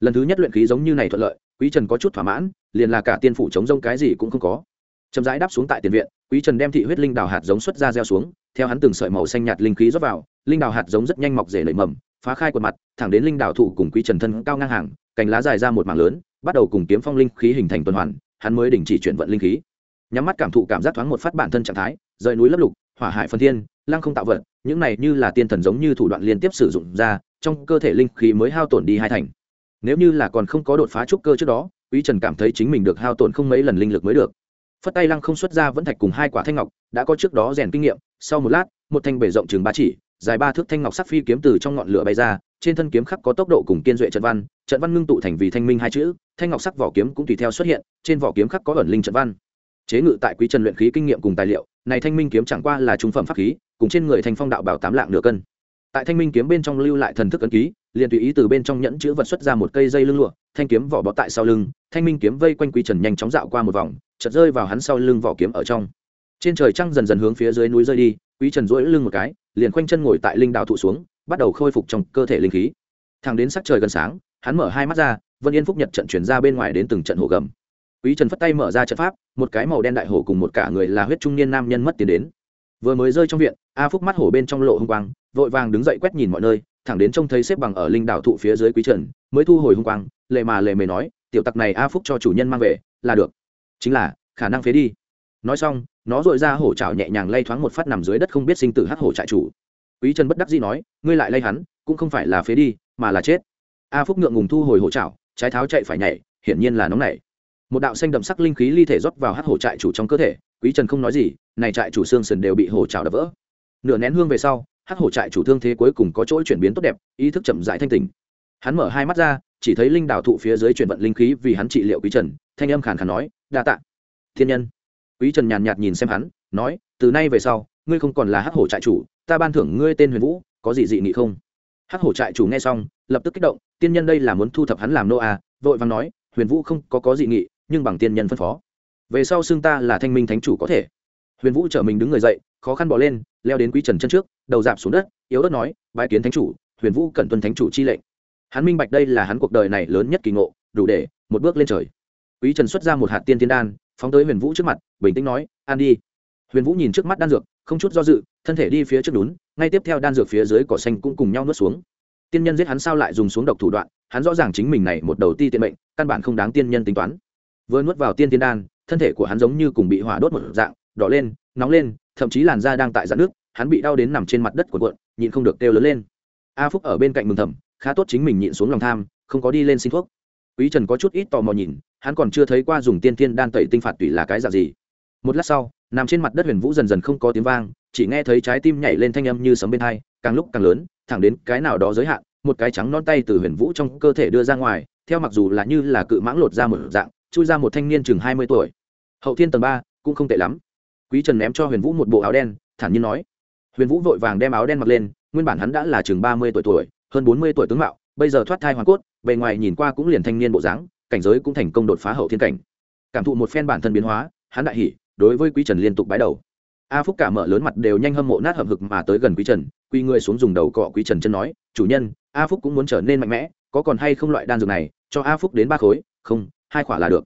Lần thứ nhất luyện khí giống như này thuận lợi, quý trần có chút thỏa mãn, liền là cả tiên phủ chống rông cái gì cũng không có. Chậm rãi đáp xuống tại tiền viện, quý trần đem thị huyết linh đào hạt giống xuất ra gieo xuống theo hắn từng sợi màu xanh nhạt linh khí rót vào, linh đào hạt giống rất nhanh mọc rể nảy mầm, phá khai quần mặt, thẳng đến linh đào thụ cùng quý trần thân cao ngang hàng, cành lá dài ra một mảng lớn, bắt đầu cùng kiếm phong linh khí hình thành tuần hoàn, hắn mới đình chỉ chuyển vận linh khí. Nhắm mắt cảm thụ cảm giác thoáng một phát bản thân trạng thái, rời núi lấp lục, hỏa hải phân thiên, lăng không tạo vật, những này như là tiên thần giống như thủ đoạn liên tiếp sử dụng ra, trong cơ thể linh khí mới hao tổn đi hai thành. Nếu như là còn không có đột phá trúc cơ trước đó, quý trần cảm thấy chính mình được hao tổn không mấy lần linh lực mới được phất tay lăng không xuất ra vẫn thạch cùng hai quả thanh ngọc, đã có trước đó rèn kinh nghiệm. Sau một lát, một thanh bể rộng chừng ba chỉ, dài ba thước thanh ngọc sắc phi kiếm từ trong ngọn lửa bay ra, trên thân kiếm khắc có tốc độ cùng kiên duệ trận văn. Trận văn ngưng tụ thành vì thanh minh hai chữ, thanh ngọc sắc vỏ kiếm cũng tùy theo xuất hiện, trên vỏ kiếm khắc có ẩn linh trận văn. Chế ngự tại quý trần luyện khí kinh nghiệm cùng tài liệu, này thanh minh kiếm chẳng qua là trung phẩm pháp khí, cùng trên người thanh phong đạo bảo tám lạng nửa cân. Tại thanh minh kiếm bên trong lưu lại thần thức ấn ký liền tùy ý từ bên trong nhẫn chữ vật xuất ra một cây dây lưng lụa, thanh kiếm vỏ bọ tại sau lưng, thanh minh kiếm vây quanh quý trần nhanh chóng dạo qua một vòng, chợt rơi vào hắn sau lưng vỏ kiếm ở trong. Trên trời trăng dần dần hướng phía dưới núi rơi đi quý trần duỗi lưng một cái, liền khoanh chân ngồi tại linh đạo thụ xuống, bắt đầu khôi phục trong cơ thể linh khí. Thẳng đến sắc trời gần sáng, hắn mở hai mắt ra, vân yên phúc nhật trận chuyển ra bên ngoài đến từng trận hồ gầm. Quý trần phất tay mở ra trận pháp, một cái màu đen đại hổ cùng một cả người là huyết trung niên nam nhân mất tiền đến. Vừa mới rơi trong viện, a phúc mắt hổ bên trong lộ hung quang, vội vàng đứng dậy quét nhìn mọi nơi thẳng đến trông thấy xếp bằng ở linh đảo thụ phía dưới quý trần, mới thu hồi hung quang, lệ mà lệ mề nói, tiểu tặc này a phúc cho chủ nhân mang về, là được. Chính là, khả năng phế đi. Nói xong, nó dội ra hổ trào nhẹ nhàng lay thoáng một phát nằm dưới đất không biết sinh tử hắc hổ trại chủ. Quý trần bất đắc dĩ nói, ngươi lại lay hắn, cũng không phải là phế đi, mà là chết. A phúc ngượng ngùng thu hồi hổ trào trái tháo chạy phải nhảy, hiển nhiên là nóng nảy. Một đạo xanh đậm sắc linh khí ly thể rót vào hắc hổ trại chủ trong cơ thể, quý trần không nói gì, này trại chủ xương sườn đều bị hổ trào đập vỡ. Nửa nén hương về sau hắc hổ trại chủ thương thế cuối cùng có chỗ chuyển biến tốt đẹp, ý thức chậm rãi thanh tỉnh. Hắn mở hai mắt ra, chỉ thấy linh đảo thụ phía dưới chuyển vận linh khí vì hắn trị liệu quý trần, thanh âm khàn khàn nói, đa tạ. Thiên nhân. Quý trần nhàn nhạt nhìn xem hắn, nói, từ nay về sau, ngươi không còn là hắc hổ trại chủ, ta ban thưởng ngươi tên huyền vũ, có gì dị nghị không? Hắc hổ trại chủ nghe xong, lập tức kích động, tiên nhân đây là muốn thu thập hắn làm nô à? Vội vàng nói, huyền vũ không có có dị nghị, nhưng bằng tiên nhân phân phó. Về sau xưng ta là thanh minh thánh chủ có thể. Huyền vũ trở mình đứng người dậy, khó khăn bỏ lên, leo đến quý trần chân trước đầu dạp xuống đất, yếu ớt nói, bái kiến thánh chủ, huyền vũ cần tuân thánh chủ chi lệnh. Hắn minh bạch đây là hắn cuộc đời này lớn nhất kỳ ngộ, đủ để một bước lên trời. Quý trần xuất ra một hạt tiên tiên đan, phóng tới huyền vũ trước mặt, bình tĩnh nói an đi. Huyền vũ nhìn trước mắt đan dược, không chút do dự, thân thể đi phía trước đún, ngay tiếp theo đan dược phía dưới cỏ xanh cũng cùng nhau nuốt xuống. Tiên nhân giết hắn sao lại dùng xuống độc thủ đoạn, hắn rõ ràng chính mình này một đầu ti tiện mệnh, căn bản không đáng tiên nhân tính toán. Vừa nuốt vào tiên tiên đan, thân thể của hắn giống như cùng bị hỏa đốt một dạng, đỏ lên, nóng lên, thậm chí làn da đang tại dạn nước hắn bị đau đến nằm trên mặt đất của quận, nhịn không được kêu lớn lên. A phúc ở bên cạnh mừng thầm khá tốt chính mình nhịn xuống lòng tham không có đi lên xin thuốc. Quý trần có chút ít tò mò nhìn hắn còn chưa thấy qua dùng tiên tiên đan tẩy tinh phạt tùy là cái dạng gì. Một lát sau nằm trên mặt đất huyền vũ dần dần không có tiếng vang chỉ nghe thấy trái tim nhảy lên thanh âm như sấm bên hai càng lúc càng lớn thẳng đến cái nào đó giới hạn một cái trắng non tay từ huyền vũ trong cơ thể đưa ra ngoài theo mặc dù là như là cự mãng lột ra một dạng chui ra một thanh niên chừng hai mươi tuổi. Hậu thiên tầng ba cũng không tệ lắm. Quý trần ném cho huyền vũ một bộ áo đen thản nhiên nói huyền vũ vội vàng đem áo đen mặc lên, nguyên bản hắn đã là chừng ba mươi tuổi tuổi, hơn bốn mươi tuổi tướng mạo, bây giờ thoát thai hoàn cốt, bề ngoài nhìn qua cũng liền thanh niên bộ dáng, cảnh giới cũng thành công đột phá hậu thiên cảnh. Cảm thụ một phen bản thân biến hóa, hắn đại hỉ, đối với quý trần liên tục bái đầu. A phúc cả mở lớn mặt đều nhanh hâm mộ nát hầm hực mà tới gần quý trần quy người xuống dùng đầu cọ quý trần chân nói, chủ nhân, a phúc cũng muốn trở nên mạnh mẽ, có còn hay không loại đan dược này, cho a phúc đến ba khối, không, hai khỏa là được.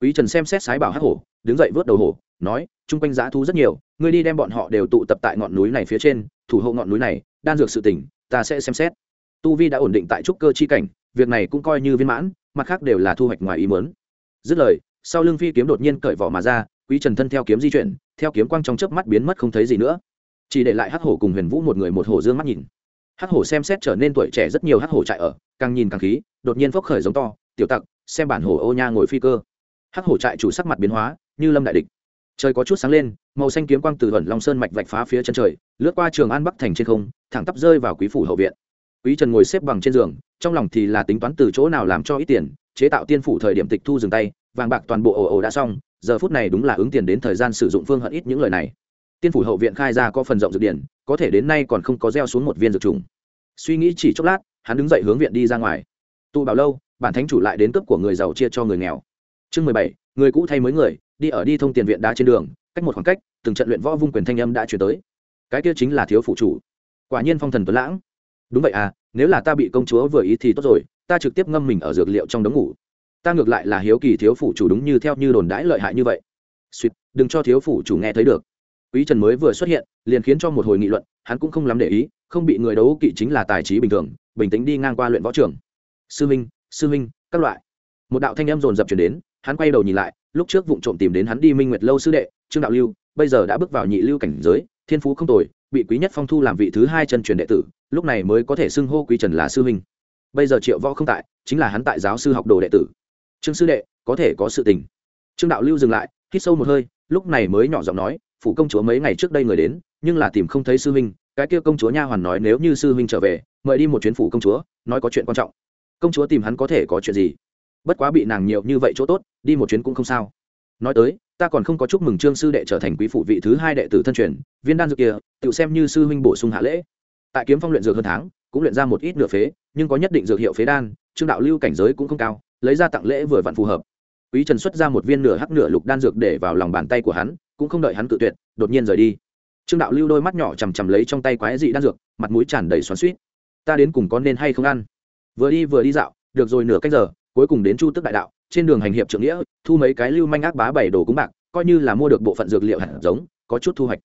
Quý trần xem xét sái bảo hắc hổ, đứng dậy vớt đầu hổ nói, chung quanh giã thú rất nhiều, ngươi đi đem bọn họ đều tụ tập tại ngọn núi này phía trên, thủ hộ ngọn núi này, đan dược sự tỉnh ta sẽ xem xét. Tu vi đã ổn định tại trúc cơ chi cảnh, việc này cũng coi như viên mãn, mặt khác đều là thu hoạch ngoài ý mớn dứt lời, sau lưng phi kiếm đột nhiên cởi vỏ mà ra, quý trần thân theo kiếm di chuyển, theo kiếm quang trong chớp mắt biến mất không thấy gì nữa. Chỉ để lại hắc hổ cùng huyền vũ một người một hổ dương mắt nhìn. Hắc hổ xem xét trở nên tuổi trẻ rất nhiều hắc hổ chạy ở, càng nhìn càng khí, đột nhiên phốc khởi giống to, tiểu tặc, xem bản hổ ô nha ngồi phi cơ. Hắc hổ chạy chủ sắc mặt biến hóa, như lâm đại địch trời có chút sáng lên, màu xanh kiếm quang từ thuần long sơn mạch vạch phá phía chân trời, lướt qua trường an bắc thành trên không, thẳng tắp rơi vào quý phủ hậu viện. Quý trần ngồi xếp bằng trên giường, trong lòng thì là tính toán từ chỗ nào làm cho ít tiền, chế tạo tiên phủ thời điểm tịch thu dừng tay, vàng bạc toàn bộ ồ ồ đã xong, giờ phút này đúng là ứng tiền đến thời gian sử dụng phương hận ít những lời này. Tiên phủ hậu viện khai ra có phần rộng dược điển, có thể đến nay còn không có gieo xuống một viên dược trùng. Suy nghĩ chỉ chốc lát, hắn đứng dậy hướng viện đi ra ngoài. Tu bảo lâu, bản thánh chủ lại đến cấp của người giàu chia cho người nghèo. Chương mười bảy, người cũ thay mới người đi ở đi thông tiền viện đá trên đường, cách một khoảng cách, từng trận luyện võ vung quyền thanh âm đã chuyển tới. Cái kia chính là thiếu phụ chủ. Quả nhiên phong thần tuấn lãng. Đúng vậy à nếu là ta bị công chúa vừa ý thì tốt rồi, ta trực tiếp ngâm mình ở dược liệu trong đống ngủ. Ta ngược lại là hiếu kỳ thiếu phụ chủ đúng như theo như đồn đãi lợi hại như vậy. Suýt đừng cho thiếu phụ chủ nghe thấy được. Quý trần mới vừa xuất hiện, liền khiến cho một hồi nghị luận, hắn cũng không lắm để ý, không bị người đấu kỵ chính là tài trí bình thường, bình tĩnh đi ngang qua luyện võ trường. Sư minh sư minh, các loại. Một đạo thanh âm dồn dập chuyển đến, hắn quay đầu nhìn lại lúc trước vụ trộm tìm đến hắn đi minh nguyệt lâu sư đệ, trương đạo lưu, bây giờ đã bước vào nhị lưu cảnh giới, thiên phú không tồi, bị quý nhất phong thu làm vị thứ hai chân truyền đệ tử, lúc này mới có thể xưng hô quý trần là sư huynh. Bây giờ triệu võ không tại, chính là hắn tại giáo sư học đồ đệ tử. Trương sư đệ, có thể có sự tình. Trương đạo lưu dừng lại, hít sâu một hơi, lúc này mới nhỏ giọng nói, phủ công chúa mấy ngày trước đây người đến, nhưng là tìm không thấy sư huynh, cái kia công chúa nha hoàn nói nếu như sư huynh trở về, mời đi một chuyến phủ công chúa, nói có chuyện quan trọng. Công chúa tìm hắn có thể có chuyện gì? Bất quá bị nàng nhiều như vậy chỗ tốt, đi một chuyến cũng không sao. Nói tới, ta còn không có chúc mừng trương sư đệ trở thành quý phụ vị thứ hai đệ tử thân truyền, viên đan dược kia, tự xem như sư huynh bổ sung hạ lễ. Tại kiếm phong luyện dược hơn tháng, cũng luyện ra một ít nửa phế, nhưng có nhất định dược hiệu phế đan, trương đạo lưu cảnh giới cũng không cao, lấy ra tặng lễ vừa vặn phù hợp. Quý trần xuất ra một viên nửa hắc nửa lục đan dược để vào lòng bàn tay của hắn, cũng không đợi hắn cự tuyệt, đột nhiên rời đi. Trương đạo lưu đôi mắt nhỏ chằm chằm lấy trong tay quái dị đan dược, mặt mũi tràn đầy xoắn suýt ta đến cùng có nên hay không ăn? Vừa đi vừa đi dạo, được rồi nửa cách giờ cuối cùng đến chu tức đại đạo, trên đường hành hiệp trượng nghĩa, thu mấy cái lưu manh ác bá bảy đồ cúng bạc, coi như là mua được bộ phận dược liệu hạt giống, có chút thu hoạch.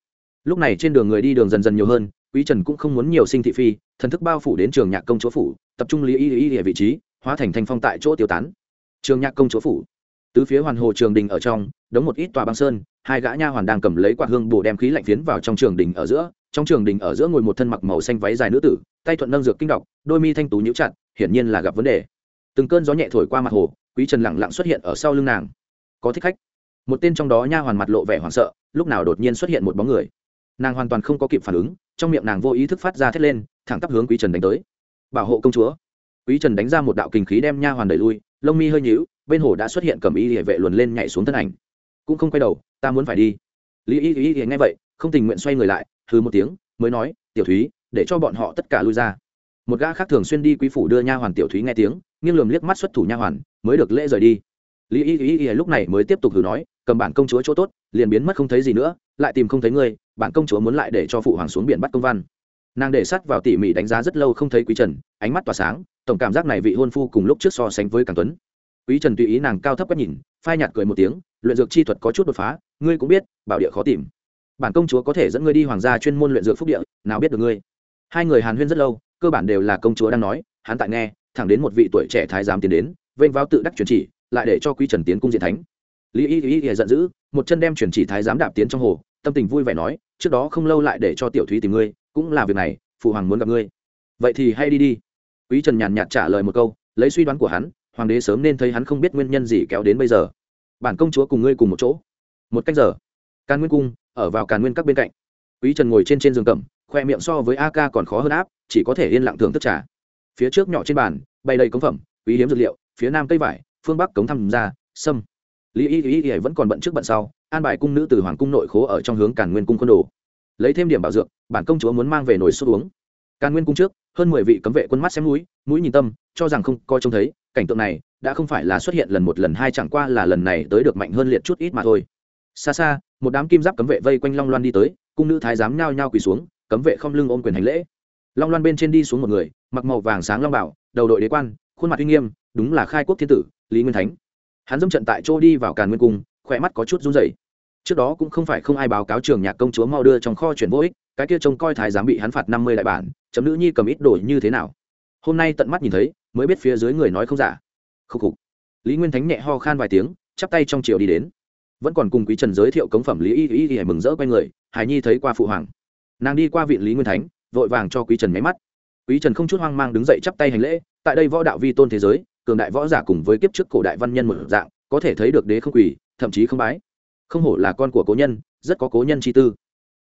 Lúc này trên đường người đi đường dần dần nhiều hơn, quý trần cũng không muốn nhiều sinh thị phi, thần thức bao phủ đến trường nhạc công chúa phủ, tập trung lý y y địa vị trí, hóa thành thanh phong tại chỗ tiêu tán. Trường nhạc công chúa phủ. Tứ phía hoàn hồ trường đình ở trong, đống một ít tòa băng sơn, hai gã nha hoàn đang cầm lấy quạt hương bổ đem khí lạnh phiến vào trong trường đình ở giữa, trong trường đình ở giữa ngồi một thân mặc màu xanh váy dài nữ tử, tay thuận nâng dược kinh đọc, đôi mi thanh tú nhũ chặt, hiển nhiên là gặp vấn đề từng cơn gió nhẹ thổi qua mặt hồ, quý trần lẳng lặng xuất hiện ở sau lưng nàng. Có thích khách. Một tên trong đó nha hoàn mặt lộ vẻ hoảng sợ, lúc nào đột nhiên xuất hiện một bóng người. Nàng hoàn toàn không có kịp phản ứng, trong miệng nàng vô ý thức phát ra thét lên, thẳng tắp hướng quý trần đánh tới. Bảo hộ công chúa. Quý trần đánh ra một đạo kình khí đem nha hoàn đẩy lui, lông mi hơi nhíu, bên hồ đã xuất hiện cầm y hệ vệ luồn lên nhảy xuống thân ảnh. Cũng không quay đầu, ta muốn phải đi. Lý y y y nghe vậy, không tình nguyện xoay người lại, hừ một tiếng, mới nói, tiểu thúy, để cho bọn họ tất cả lui ra. Một gã khác thường xuyên đi quý phủ đưa nha hoàn tiểu thúy nghe tiếng nghiêng lườm liếc mắt xuất thủ nha hoàn, mới được lễ rời đi. Lý y y y lúc này mới tiếp tục thử nói, cầm bản công chúa chỗ tốt, liền biến mất không thấy gì nữa, lại tìm không thấy ngươi bản công chúa muốn lại để cho phụ hoàng xuống biển bắt công văn. Nàng để sắt vào tỉ mỉ đánh giá rất lâu không thấy quý trần, ánh mắt tỏa sáng, tổng cảm giác này vị hôn phu cùng lúc trước so sánh với càng tuấn. Quý trần tùy ý nàng cao thấp quét nhìn, phai nhạt cười một tiếng, luyện dược chi thuật có chút đột phá, ngươi cũng biết, bảo địa khó tìm. Bản công chúa có thể dẫn ngươi đi hoàng gia chuyên môn luyện dược phúc địa, nào biết được ngươi. Hai người hàn huyên rất lâu, cơ bản đều là công chúa đang nói, hắn tại nghe thẳng đến một vị tuổi trẻ thái giám tiến đến, vênh vào tự đắc truyền chỉ, lại để cho quý trần tiến cung diện thánh. Lý y y y giận dữ, một chân đem truyền chỉ thái giám đạp tiến trong hồ, tâm tình vui vẻ nói, trước đó không lâu lại để cho tiểu thúy tìm ngươi, cũng là việc này, phụ hoàng muốn gặp ngươi. Vậy thì hay đi đi. Quý trần nhàn nhạt trả lời một câu, lấy suy đoán của hắn, hoàng đế sớm nên thấy hắn không biết nguyên nhân gì kéo đến bây giờ. Bản công chúa cùng ngươi cùng một chỗ. Một cách giờ, càn nguyên cung ở vào càn nguyên các bên cạnh. Quý trần ngồi trên trên giường cẩm khoe miệng so với a ca còn khó hơn áp, chỉ có thể yên lặng thưởng thức trà phía trước nhỏ trên bàn, bày đầy cống phẩm, quý hiếm dược liệu, phía nam cây vải, phương bắc cống thăm ra, sâm. Lý y y y vẫn còn bận trước bận sau, an bài cung nữ từ hoàng cung nội khố ở trong hướng càn nguyên cung quân đồ. Lấy thêm điểm bảo dược, bản công chúa muốn mang về nồi sốt uống. Càn nguyên cung trước, hơn mười vị cấm vệ quân mắt xem mũi mũi nhìn tâm, cho rằng không coi trông thấy, cảnh tượng này đã không phải là xuất hiện lần một lần hai chẳng qua là lần này tới được mạnh hơn liệt chút ít mà thôi. Xa xa, một đám kim giáp cấm vệ vây quanh long loan đi tới, cung nữ thái giám nhao nhao quỳ xuống, cấm vệ không lưng ôm quyền hành lễ long loan bên trên đi xuống một người mặc màu vàng sáng long bảo đầu đội đế quan khuôn mặt uy nghiêm đúng là khai quốc thiên tử lý nguyên thánh hắn dâm trận tại chỗ đi vào càn nguyên cung khỏe mắt có chút run rẩy trước đó cũng không phải không ai báo cáo trường nhạc công chúa mau đưa trong kho chuyển vô ích cái kia trông coi thái giám bị hắn phạt năm mươi đại bản chấm nữ nhi cầm ít đổi như thế nào hôm nay tận mắt nhìn thấy mới biết phía dưới người nói không giả khúc khục lý nguyên thánh nhẹ ho khan vài tiếng chắp tay trong chiều đi đến vẫn còn cùng quý trần giới thiệu cống phẩm lý y y y mừng rỡ quanh người hải nhi thấy qua phụ hoàng nàng đi qua viện lý nguyên thánh vội vàng cho quý trần máy mắt. Quý trần không chút hoang mang đứng dậy chắp tay hành lễ, tại đây võ đạo vi tôn thế giới, cường đại võ giả cùng với kiếp trước cổ đại văn nhân một dạng, có thể thấy được đế không quỳ, thậm chí không bái. Không hổ là con của cố nhân, rất có cố nhân chi tư.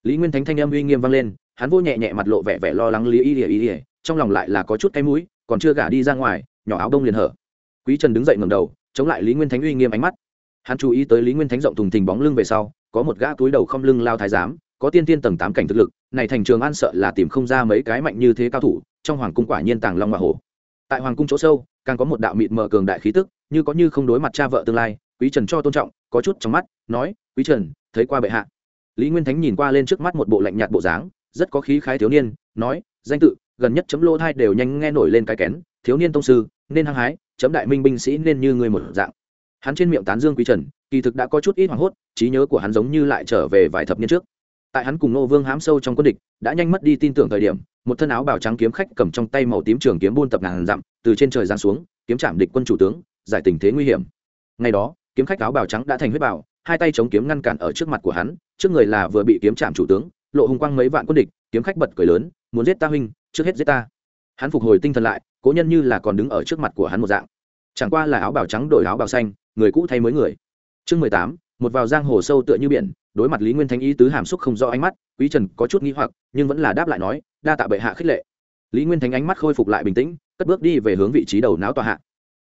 Lý nguyên thánh thanh âm uy nghiêm vang lên, hắn vô nhẹ nhẹ mặt lộ vẻ vẻ lo lắng lý y ỉa y ỉa trong lòng lại là có chút cái mũi, còn chưa gả đi ra ngoài, nhỏ áo đông liền hở. Quý trần đứng dậy ngầm đầu, chống lại lý nguyên thánh uy nghiêm ánh mắt. Hắn chú ý tới lý nguyên thánh rộng thùng thình bóng lưng về sau, có một gã túi đầu không lưng lao thái giám có tiên tiên tầng tám cảnh thực lực, này thành trường an sợ là tìm không ra mấy cái mạnh như thế cao thủ, trong hoàng cung quả nhiên tàng long hoa hổ. Tại hoàng cung chỗ sâu, càng có một đạo mịt mờ cường đại khí tức, như có như không đối mặt cha vợ tương lai, quý trần cho tôn trọng, có chút trong mắt, nói, quý trần, thấy qua bệ hạ. Lý nguyên thánh nhìn qua lên trước mắt một bộ lạnh nhạt bộ dáng, rất có khí khái thiếu niên, nói, danh tự, gần nhất chấm lô thai đều nhanh nghe nổi lên cái kén, thiếu niên tông sư, nên hăng hái, chấm đại minh binh sĩ nên như người một dạng. Hắn trên miệng tán dương quý trần, kỳ thực đã có chút ít hoảng hốt, trí nhớ của hắn giống như lại trở về vài thập niên trước tại hắn cùng nô vương hám sâu trong quân địch, đã nhanh mất đi tin tưởng thời điểm, một thân áo bào trắng kiếm khách cầm trong tay màu tím trường kiếm buôn tập ngàn dặm, từ trên trời giáng xuống, kiếm chạm địch quân chủ tướng, giải tình thế nguy hiểm. Ngày đó, kiếm khách áo bào trắng đã thành huyết bảo hai tay chống kiếm ngăn cản ở trước mặt của hắn, trước người là vừa bị kiếm chạm chủ tướng, lộ hùng quang mấy vạn quân địch, kiếm khách bật cười lớn, muốn giết ta huynh, trước hết giết ta. Hắn phục hồi tinh thần lại, cố nhân như là còn đứng ở trước mặt của hắn một dạng. Chẳng qua là áo bào trắng đổi áo bào xanh, người cũ thay mới người. Chương mười tám một vào giang hồ sâu tựa như biển, đối mặt lý nguyên thánh ý tứ hàm xúc không rõ ánh mắt, quý trần có chút nghi hoặc, nhưng vẫn là đáp lại nói, đa tạ bệ hạ khích lệ. Lý nguyên thánh ánh mắt khôi phục lại bình tĩnh, cất bước đi về hướng vị trí đầu não tòa hạ.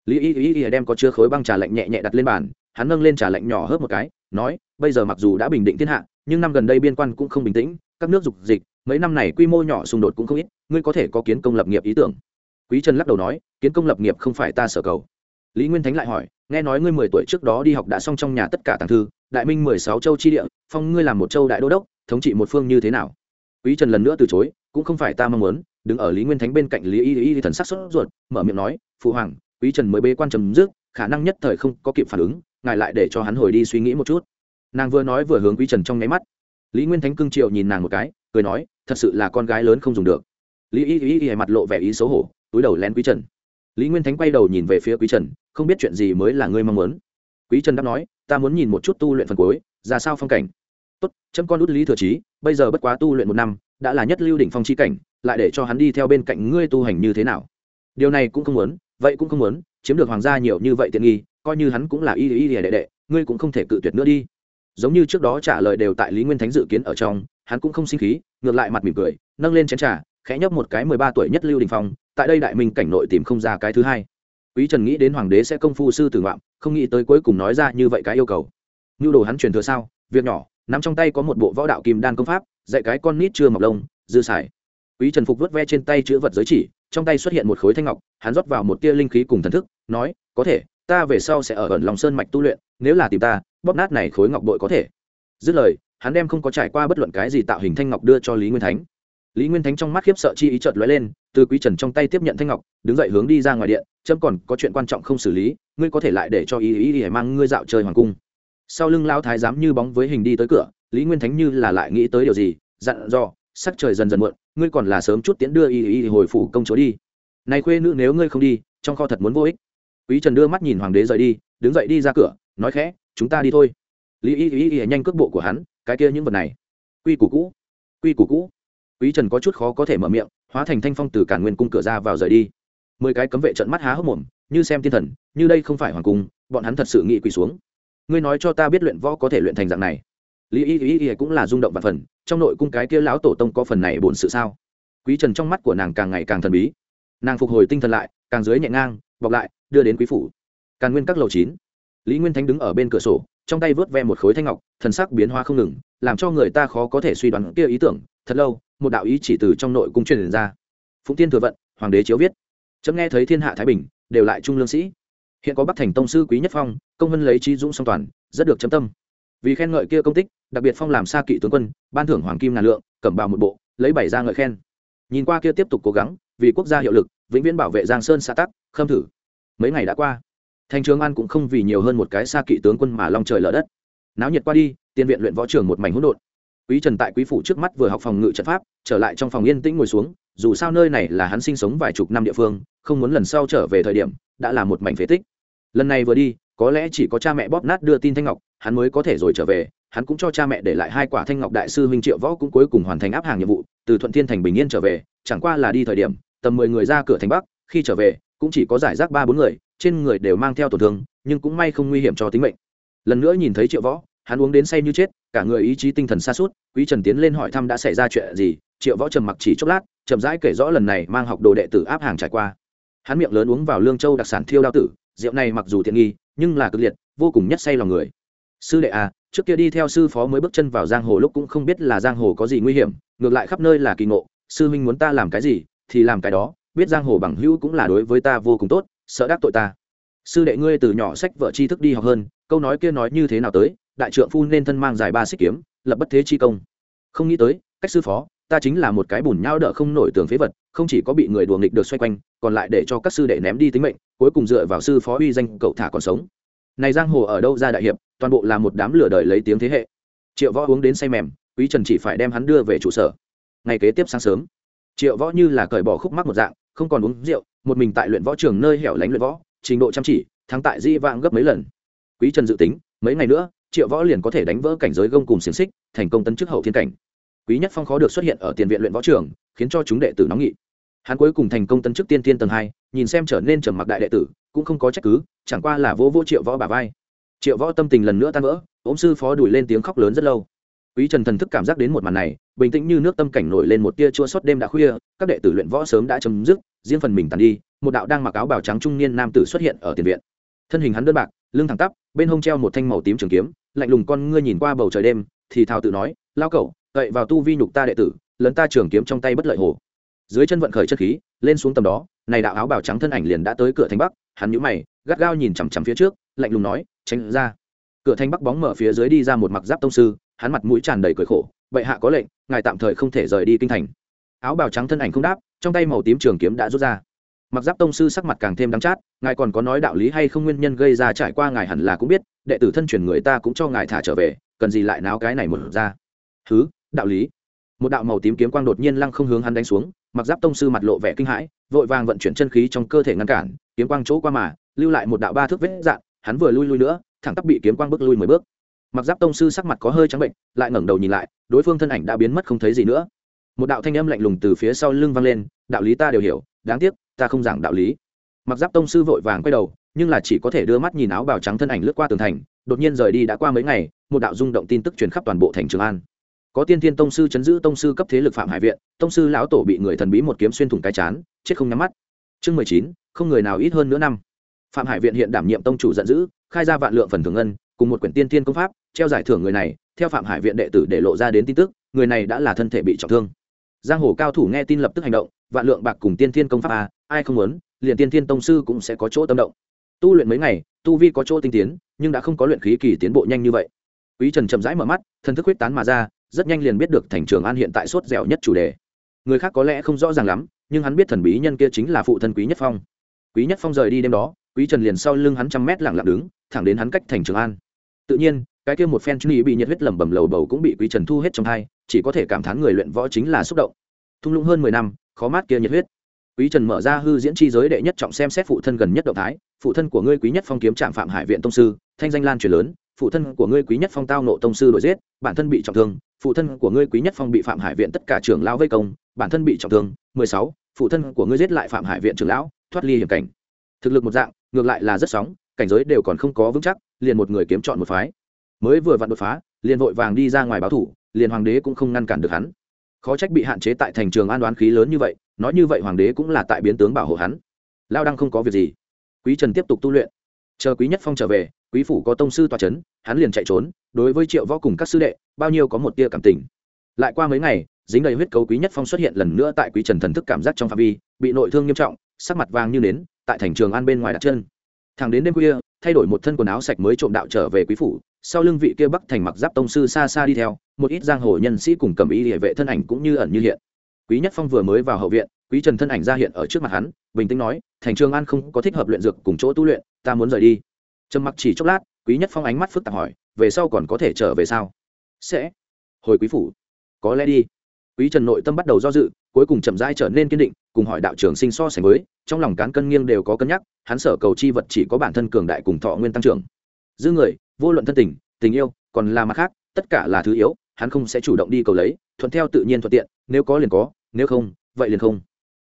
Lý y y y đem có chứa khối băng trà lạnh nhẹ nhẹ đặt lên bàn, hắn nâng lên trà lạnh nhỏ hớp một cái, nói, bây giờ mặc dù đã bình định thiên hạ, nhưng năm gần đây biên quan cũng không bình tĩnh, các nước dục dịch, mấy năm này quy mô nhỏ xung đột cũng không ít, ngươi có thể có kiến công lập nghiệp ý tưởng. Quý trần lắc đầu nói, kiến công lập nghiệp không phải ta sở cầu. Lý nguyên thánh lại hỏi nghe nói ngươi mười tuổi trước đó đi học đã xong trong nhà tất cả tàng thư, đại minh mười sáu châu chi địa, phong ngươi làm một châu đại đô đốc, thống trị một phương như thế nào? Quý trần lần nữa từ chối, cũng không phải ta mong muốn, đứng ở lý nguyên thánh bên cạnh lý y y thần sắc sốt ruột, mở miệng nói, phụ hoàng, quý trần mới bế quan trầm dứt, khả năng nhất thời không có kịp phản ứng, ngài lại để cho hắn hồi đi suy nghĩ một chút. Nàng vừa nói vừa hướng quý trần trong nháy mắt. Lý nguyên thánh cương triệu nhìn nàng một cái, cười nói, thật sự là con gái lớn không dùng được. Lý y y y mặt lộ vẻ ý xấu hổ, túi đầu lén quý trần. Lý nguyên thánh quay đầu nhìn về phía quý trần không biết chuyện gì mới là ngươi mong muốn. Quý trần đáp nói, ta muốn nhìn một chút tu luyện phần cuối, ra sao phong cảnh. Tốt, chấm con út lý thừa trí bây giờ bất quá tu luyện một năm, đã là nhất lưu đỉnh phong chi cảnh, lại để cho hắn đi theo bên cạnh ngươi tu hành như thế nào? Điều này cũng không muốn, vậy cũng không muốn, chiếm được hoàng gia nhiều như vậy tiện nghi, coi như hắn cũng là y y y đệ đệ, ngươi cũng không thể cự tuyệt nữa đi. Giống như trước đó trả lời đều tại lý nguyên thánh dự kiến ở trong, hắn cũng không sinh khí, ngược lại mặt mỉm cười, nâng lên chén trà, khẽ nhấp một cái mười ba tuổi nhất lưu đình phong, tại đây đại minh cảnh nội tìm không ra cái thứ hai quý trần nghĩ đến hoàng đế sẽ công phu sư tử ngoạm, không nghĩ tới cuối cùng nói ra như vậy cái yêu cầu. Nhu đồ hắn truyền thừa sao? Việc nhỏ, nắm trong tay có một bộ võ đạo kim đan công pháp, dạy cái con nít chưa mọc lông, dư xài. Quý trần phục vớt ve trên tay chữ vật giới chỉ, trong tay xuất hiện một khối thanh ngọc, hắn rót vào một tia linh khí cùng thần thức, nói, có thể, ta về sau sẽ ở ẩn lòng sơn mạch tu luyện, nếu là tìm ta, bóp nát này khối ngọc bội có thể. Dứt lời, hắn đem không có trải qua bất luận cái gì tạo hình thanh ngọc đưa cho lý nguyên thánh lý nguyên thánh trong mắt khiếp sợ chi ý chợt lóe lên, từ quý trần trong tay tiếp nhận thanh ngọc, đứng dậy hướng đi ra ngoài điện trâm còn có chuyện quan trọng không xử lý, ngươi có thể lại để cho ý ý ý mang ngươi dạo chơi hoàng cung. Sau lưng lao thái giám như bóng với hình đi tới cửa, lý nguyên thánh như là lại nghĩ tới điều gì, dặn dò, sắc trời dần dần muộn, ngươi còn là sớm chút tiễn đưa ý ý hồi phủ công chúa đi. Này khuê nữ nếu ngươi không đi, trong kho thật muốn vô ích. Quý trần đưa mắt nhìn hoàng đế rời đi, đứng dậy đi ra cửa, nói khẽ, chúng ta đi thôi. Lý y y y nhanh cước bộ của hắn, cái kia những vật này. Quy củ cũ, quy củ cũ quý trần có chút khó có thể mở miệng, hóa thành thanh phong từ cản nguyên cung cửa ra vào rời đi. Mười cái cấm vệ trận mắt há hốc mồm, như xem thiên thần, như đây không phải hoàng cung, bọn hắn thật sự nghĩ quỳ xuống. Ngươi nói cho ta biết luyện võ có thể luyện thành dạng này. Lý y y y cũng là rung động và phần, trong nội cung cái kia lão tổ tông có phần này bổn sự sao? Quý trần trong mắt của nàng càng ngày càng thần bí. Nàng phục hồi tinh thần lại, càng dưới nhẹ ngang, bọc lại, đưa đến quý phủ. Càn nguyên các lầu chín. Lý nguyên thánh đứng ở bên cửa sổ, trong tay vớt ve một khối thanh ngọc, thần sắc biến hoa không ngừng, làm cho người ta khó có thể suy đoán kia ý tưởng, thật lâu một đạo ý chỉ từ trong nội cung truyền ra. Phụng tiên thừa vận, hoàng đế chiếu viết. Chấm nghe thấy thiên hạ thái bình, đều lại trung lương sĩ. Hiện có bắc thành tông sư quý nhất phong, công vân lấy trí dũng song toàn, rất được chấm tâm. Vì khen ngợi kia công tích, đặc biệt phong làm xa kỵ tướng quân, ban thưởng hoàng kim ngàn lượng, cẩm bào một bộ, lấy bảy ra ngợi khen. Nhìn qua kia tiếp tục cố gắng, vì quốc gia hiệu lực, vĩnh viễn bảo vệ giang sơn xã tắc, khâm thử. Mấy ngày đã qua, thành trường an cũng không vì nhiều hơn một cái xa kỵ tướng quân mà long trời lở đất. Náo nhiệt qua đi tiên viện luyện võ trường một mảnh hỗn độn quý trần tại quý phủ trước mắt vừa học phòng ngự trận pháp, trở lại trong phòng yên tĩnh ngồi xuống, dù sao nơi này là hắn sinh sống vài chục năm địa phương, không muốn lần sau trở về thời điểm, đã là một mảnh phế tích. Lần này vừa đi, có lẽ chỉ có cha mẹ bóp nát đưa tin thanh ngọc, hắn mới có thể rồi trở về, hắn cũng cho cha mẹ để lại hai quả thanh ngọc đại sư minh triệu võ cũng cuối cùng hoàn thành áp hàng nhiệm vụ, từ thuận thiên thành bình yên trở về, chẳng qua là đi thời điểm, tầm mười người ra cửa thành bắc, khi trở về, cũng chỉ có giải rác ba bốn người, trên người đều mang theo tổn thương, nhưng cũng may không nguy hiểm cho tính mệnh. Lần nữa nhìn thấy triệu võ, hắn uống đến say như chết cả người ý chí tinh thần xa suốt, quý trần tiến lên hỏi thăm đã xảy ra chuyện gì, triệu võ trầm mặc chỉ chốc lát, chậm rãi kể rõ lần này mang học đồ đệ tử áp hàng trải qua. Hắn miệng lớn uống vào lương châu đặc sản thiêu đao tử, rượu này mặc dù tiện nghi, nhưng là cực liệt, vô cùng nhất say lòng người. Sư đệ à trước kia đi theo sư phó mới bước chân vào giang hồ lúc cũng không biết là giang hồ có gì nguy hiểm, ngược lại khắp nơi là kỳ ngộ, sư huynh muốn ta làm cái gì, thì làm cái đó, biết giang hồ bằng hữu cũng là đối với ta vô cùng tốt, sợ đắc tội ta. Sư đệ ngươi từ nhỏ sách vợ tri thức đi học hơn, câu nói kia nói như thế nào tới đại trượng phu nên thân mang dài ba xích kiếm, lập bất thế chi công. Không nghĩ tới, cách sư phó, ta chính là một cái bùn nhau đỡ không nổi tường phế vật, không chỉ có bị người đùa nghịch được xoay quanh, còn lại để cho các sư đệ ném đi tính mệnh, cuối cùng dựa vào sư phó uy danh cậu thả còn sống. Này giang hồ ở đâu ra đại hiệp, toàn bộ là một đám lửa đời lấy tiếng thế hệ. Triệu võ uống đến say mềm, quý trần chỉ phải đem hắn đưa về trụ sở. Ngày kế tiếp sáng sớm, triệu võ như là cởi bỏ khúc mắc một dạng, không còn uống rượu, một mình tại luyện võ trường nơi hẻo lánh luyện võ, trình độ chăm chỉ, thắng tại di vãng gấp mấy lần. Quý trần dự tính, mấy ngày nữa triệu võ liền có thể đánh vỡ cảnh giới gông cùng xiềng xích, thành công tấn chức hậu thiên cảnh. Quý nhất phong khó được xuất hiện ở tiền viện luyện võ trường, khiến cho chúng đệ tử nóng nghị. Hắn cuối cùng thành công tấn chức tiên tiên tầng hai, nhìn xem trở nên trầm mặc đại đệ tử, cũng không có trách cứ, chẳng qua là vô vô triệu võ bà vai. Triệu võ tâm tình lần nữa tan vỡ, ốm sư phó đuổi lên tiếng khóc lớn rất lâu. Quý trần thần thức cảm giác đến một màn này, bình tĩnh như nước tâm cảnh nổi lên một tia chua suốt đêm đã khuya, các đệ tử luyện võ sớm đã chấm dứt, riêng phần mình tàn đi, một đạo đang mặc áo bào trắng trung niên nam tử xuất hiện ở tiền viện. Thân hình hắn đơn bạc, lưng thẳng tắp, bên hông treo một thanh màu tím trường kiếm lạnh lùng con ngươi nhìn qua bầu trời đêm, thì thào tự nói lao cậu cậy vào tu vi nhục ta đệ tử, lấn ta trường kiếm trong tay bất lợi hồ. Dưới chân vận khởi chất khí, lên xuống tầm đó, này đạo áo bào trắng thân ảnh liền đã tới cửa thành bắc, hắn nhũ mày, gắt gao nhìn chằm chằm phía trước, lạnh lùng nói, tránh ra. Cửa thành bắc bóng mở phía dưới đi ra một mặc giáp tông sư, hắn mặt mũi tràn đầy cười khổ, bệ hạ có lệnh, ngài tạm thời không thể rời đi kinh thành. Áo bào trắng thân ảnh không đáp, trong tay màu tím trường kiếm đã rút ra mặc giáp tông sư sắc mặt càng thêm đắng chát, ngài còn có nói đạo lý hay không nguyên nhân gây ra trải qua ngài hẳn là cũng biết, đệ tử thân truyền người ta cũng cho ngài thả trở về, cần gì lại náo cái này một ra. Thứ đạo lý. Một đạo màu tím kiếm quang đột nhiên lăng không hướng hắn đánh xuống, mặc giáp tông sư mặt lộ vẻ kinh hãi, vội vàng vận chuyển chân khí trong cơ thể ngăn cản, kiếm quang chỗ qua mà, lưu lại một đạo ba thước vết dạn hắn vừa lui lui nữa, thẳng tắp bị kiếm quang bước lui mười bước. Mặc giáp tông sư sắc mặt có hơi trắng bệnh, lại ngẩng đầu nhìn lại, đối phương thân ảnh đã biến mất không thấy gì nữa. Một đạo thanh âm lạnh lùng từ phía sau lưng vang lên, đạo lý ta đều hiểu đáng tiếc, ta không giảng đạo lý. Mặc giáp tông sư vội vàng quay đầu, nhưng là chỉ có thể đưa mắt nhìn áo bào trắng thân ảnh lướt qua tường thành, đột nhiên rời đi đã qua mấy ngày, một đạo rung động tin tức truyền khắp toàn bộ thành trường an. Có tiên thiên tông sư chấn giữ tông sư cấp thế lực phạm hải viện, tông sư lão tổ bị người thần bí một kiếm xuyên thủng cái chán, chết không nhắm mắt. Chương mười chín, không người nào ít hơn nữa năm. Phạm hải viện hiện đảm nhiệm tông chủ giận dữ, khai ra vạn lượng phần thưởng ngân, cùng một quyển tiên thiên công pháp, treo giải thưởng người này, theo phạm hải viện đệ tử để lộ ra đến tin tức, người này đã là thân thể bị trọng thương. Giang hồ cao thủ nghe tin lập tức hành động vạn lượng bạc cùng tiên thiên công pháp a, ai không muốn, liền tiên thiên tông sư cũng sẽ có chỗ tâm động. Tu luyện mấy ngày, tu vi có chỗ tinh tiến, nhưng đã không có luyện khí kỳ tiến bộ nhanh như vậy. Quý trần chậm rãi mở mắt, thần thức huyết tán mà ra, rất nhanh liền biết được thành trường an hiện tại sốt dẻo nhất chủ đề. Người khác có lẽ không rõ ràng lắm, nhưng hắn biết thần bí nhân kia chính là phụ thân quý nhất phong. Quý nhất phong rời đi đêm đó, quý trần liền sau lưng hắn trăm mét lặng lặng đứng, thẳng đến hắn cách thành trường an. Tự nhiên, cái kia một phen chú ý bị nhiệt huyết lẩm bẩm lầu bầu cũng bị quý trần thu hết trong hai, chỉ có thể cảm thán người luyện võ chính là xúc động. Thung lũng hơn mười năm khó mát kia nhiệt huyết. Quý trần mở ra hư diễn chi giới đệ nhất trọng xem xét phụ thân gần nhất động thái, phụ thân của ngươi quý nhất phong kiếm trạm phạm hải viện tông sư, thanh danh lan truyền lớn, phụ thân của ngươi quý nhất phong tao nộ tông sư đổi giết, bản thân bị trọng thương, phụ thân của ngươi quý nhất phong bị phạm hải viện tất cả trưởng lão vây công, bản thân bị trọng thương, mười sáu, phụ thân của ngươi giết lại phạm hải viện trưởng lão, thoát ly hiểm cảnh. Thực lực một dạng, ngược lại là rất sóng, cảnh giới đều còn không có vững chắc, liền một người kiếm chọn một phái. Mới vừa vặn đột phá, liền vội vàng đi ra ngoài báo thủ, liền hoàng đế cũng không ngăn cản được hắn khó trách bị hạn chế tại thành trường an đoán khí lớn như vậy, nói như vậy hoàng đế cũng là tại biến tướng bảo hộ hắn. Lao đăng không có việc gì. Quý trần tiếp tục tu luyện. Chờ quý nhất phong trở về, quý phủ có tông sư tòa c h ấ n hắn liền chạy trốn, đối với triệu võ cùng các sư đệ, bao nhiêu có một tia cảm tình. Lại qua mấy ngày, dính đầy huyết cấu quý nhất phong xuất hiện lần nữa tại quý trần thần thức cảm giác trong phạm vi, bị nội thương nghiêm trọng, sắc mặt vàng như nến, tại thành trường an bên ngoài đặt chân. Thằng đến đêm khuya, thay đổi một thân quần áo sạch mới trộm đạo trở về quý phủ sau lưng vị kia bắc thành mặc giáp tông sư xa xa đi theo, một ít giang hồ nhân sĩ cùng cầm ý địa vệ thân ảnh cũng như ẩn như hiện. Quý nhất phong vừa mới vào hậu viện, quý trần thân ảnh ra hiện ở trước mặt hắn, bình tĩnh nói, thành trường an không có thích hợp luyện dược cùng chỗ tu luyện, ta muốn rời đi. Trầm mặc chỉ chốc lát, quý nhất phong ánh mắt phức tạp hỏi, về sau còn có thể trở về sao? Sẽ. Hồi quý phủ. Có lẽ đi. Quý trần nội tâm bắt đầu do dự, cuối cùng chậm rãi trở nên kiên định, cùng hỏi đạo trưởng sinh so sánh với, trong lòng cán cân nghiêng đều có cân nhắc, hắn sở cầu chi vật chỉ có bản thân cường đại cùng thọ nguyên tăng trưởng. Dư người vô luận thân tình tình yêu, còn là mặt khác, tất cả là thứ yếu, hắn không sẽ chủ động đi cầu lấy, thuận theo tự nhiên thuận tiện, nếu có liền có, nếu không, vậy liền không.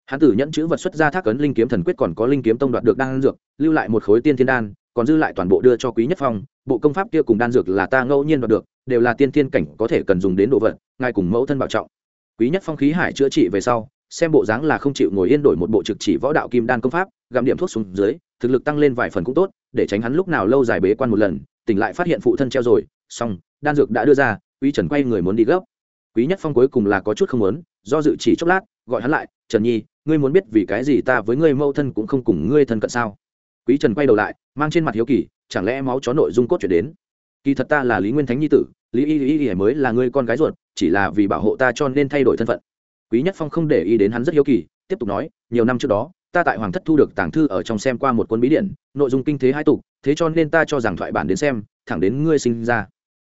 Hắn tử nhẫn chữ vật xuất ra thác ấn linh kiếm thần quyết còn có linh kiếm tông đoạt được đan dược, lưu lại một khối tiên thiên đan, còn dư lại toàn bộ đưa cho quý nhất phong, bộ công pháp kia cùng đan dược là ta ngẫu nhiên đoạt được, đều là tiên thiên cảnh có thể cần dùng đến đồ vật, ngài cùng mẫu thân bảo trọng. Quý nhất phong khí hải chữa trị về sau, xem bộ dáng là không chịu ngồi yên đổi một bộ trực chỉ võ đạo kim đan công pháp, gặm điểm thuốc xuống dưới, thực lực tăng lên vài phần cũng tốt, để tránh hắn lúc nào lâu dài bế quan một lần tỉnh lại phát hiện phụ thân treo rồi, xong, đan dược đã đưa ra, quý trần quay người muốn đi gấp. Quý nhất phong cuối cùng là có chút không muốn, do dự chỉ chốc lát, gọi hắn lại, trần nhi, ngươi muốn biết vì cái gì ta với ngươi mâu thân cũng không cùng ngươi thân cận sao? Quý trần quay đầu lại, mang trên mặt hiếu kỳ, chẳng lẽ máu chó nội dung cốt chuyển đến? Kỳ thật ta là lý nguyên thánh nhi tử, lý y y y mới là ngươi con gái ruột, chỉ là vì bảo hộ ta cho nên thay đổi thân phận. Quý nhất phong không để ý đến hắn rất hiếu kỳ, tiếp tục nói, nhiều năm trước đó ta tại hoàng thất thu được tàng thư ở trong xem qua một cuốn bí điển, nội dung kinh thế hai tục, thế cho nên ta cho rằng thoại bản đến xem, thẳng đến ngươi sinh ra.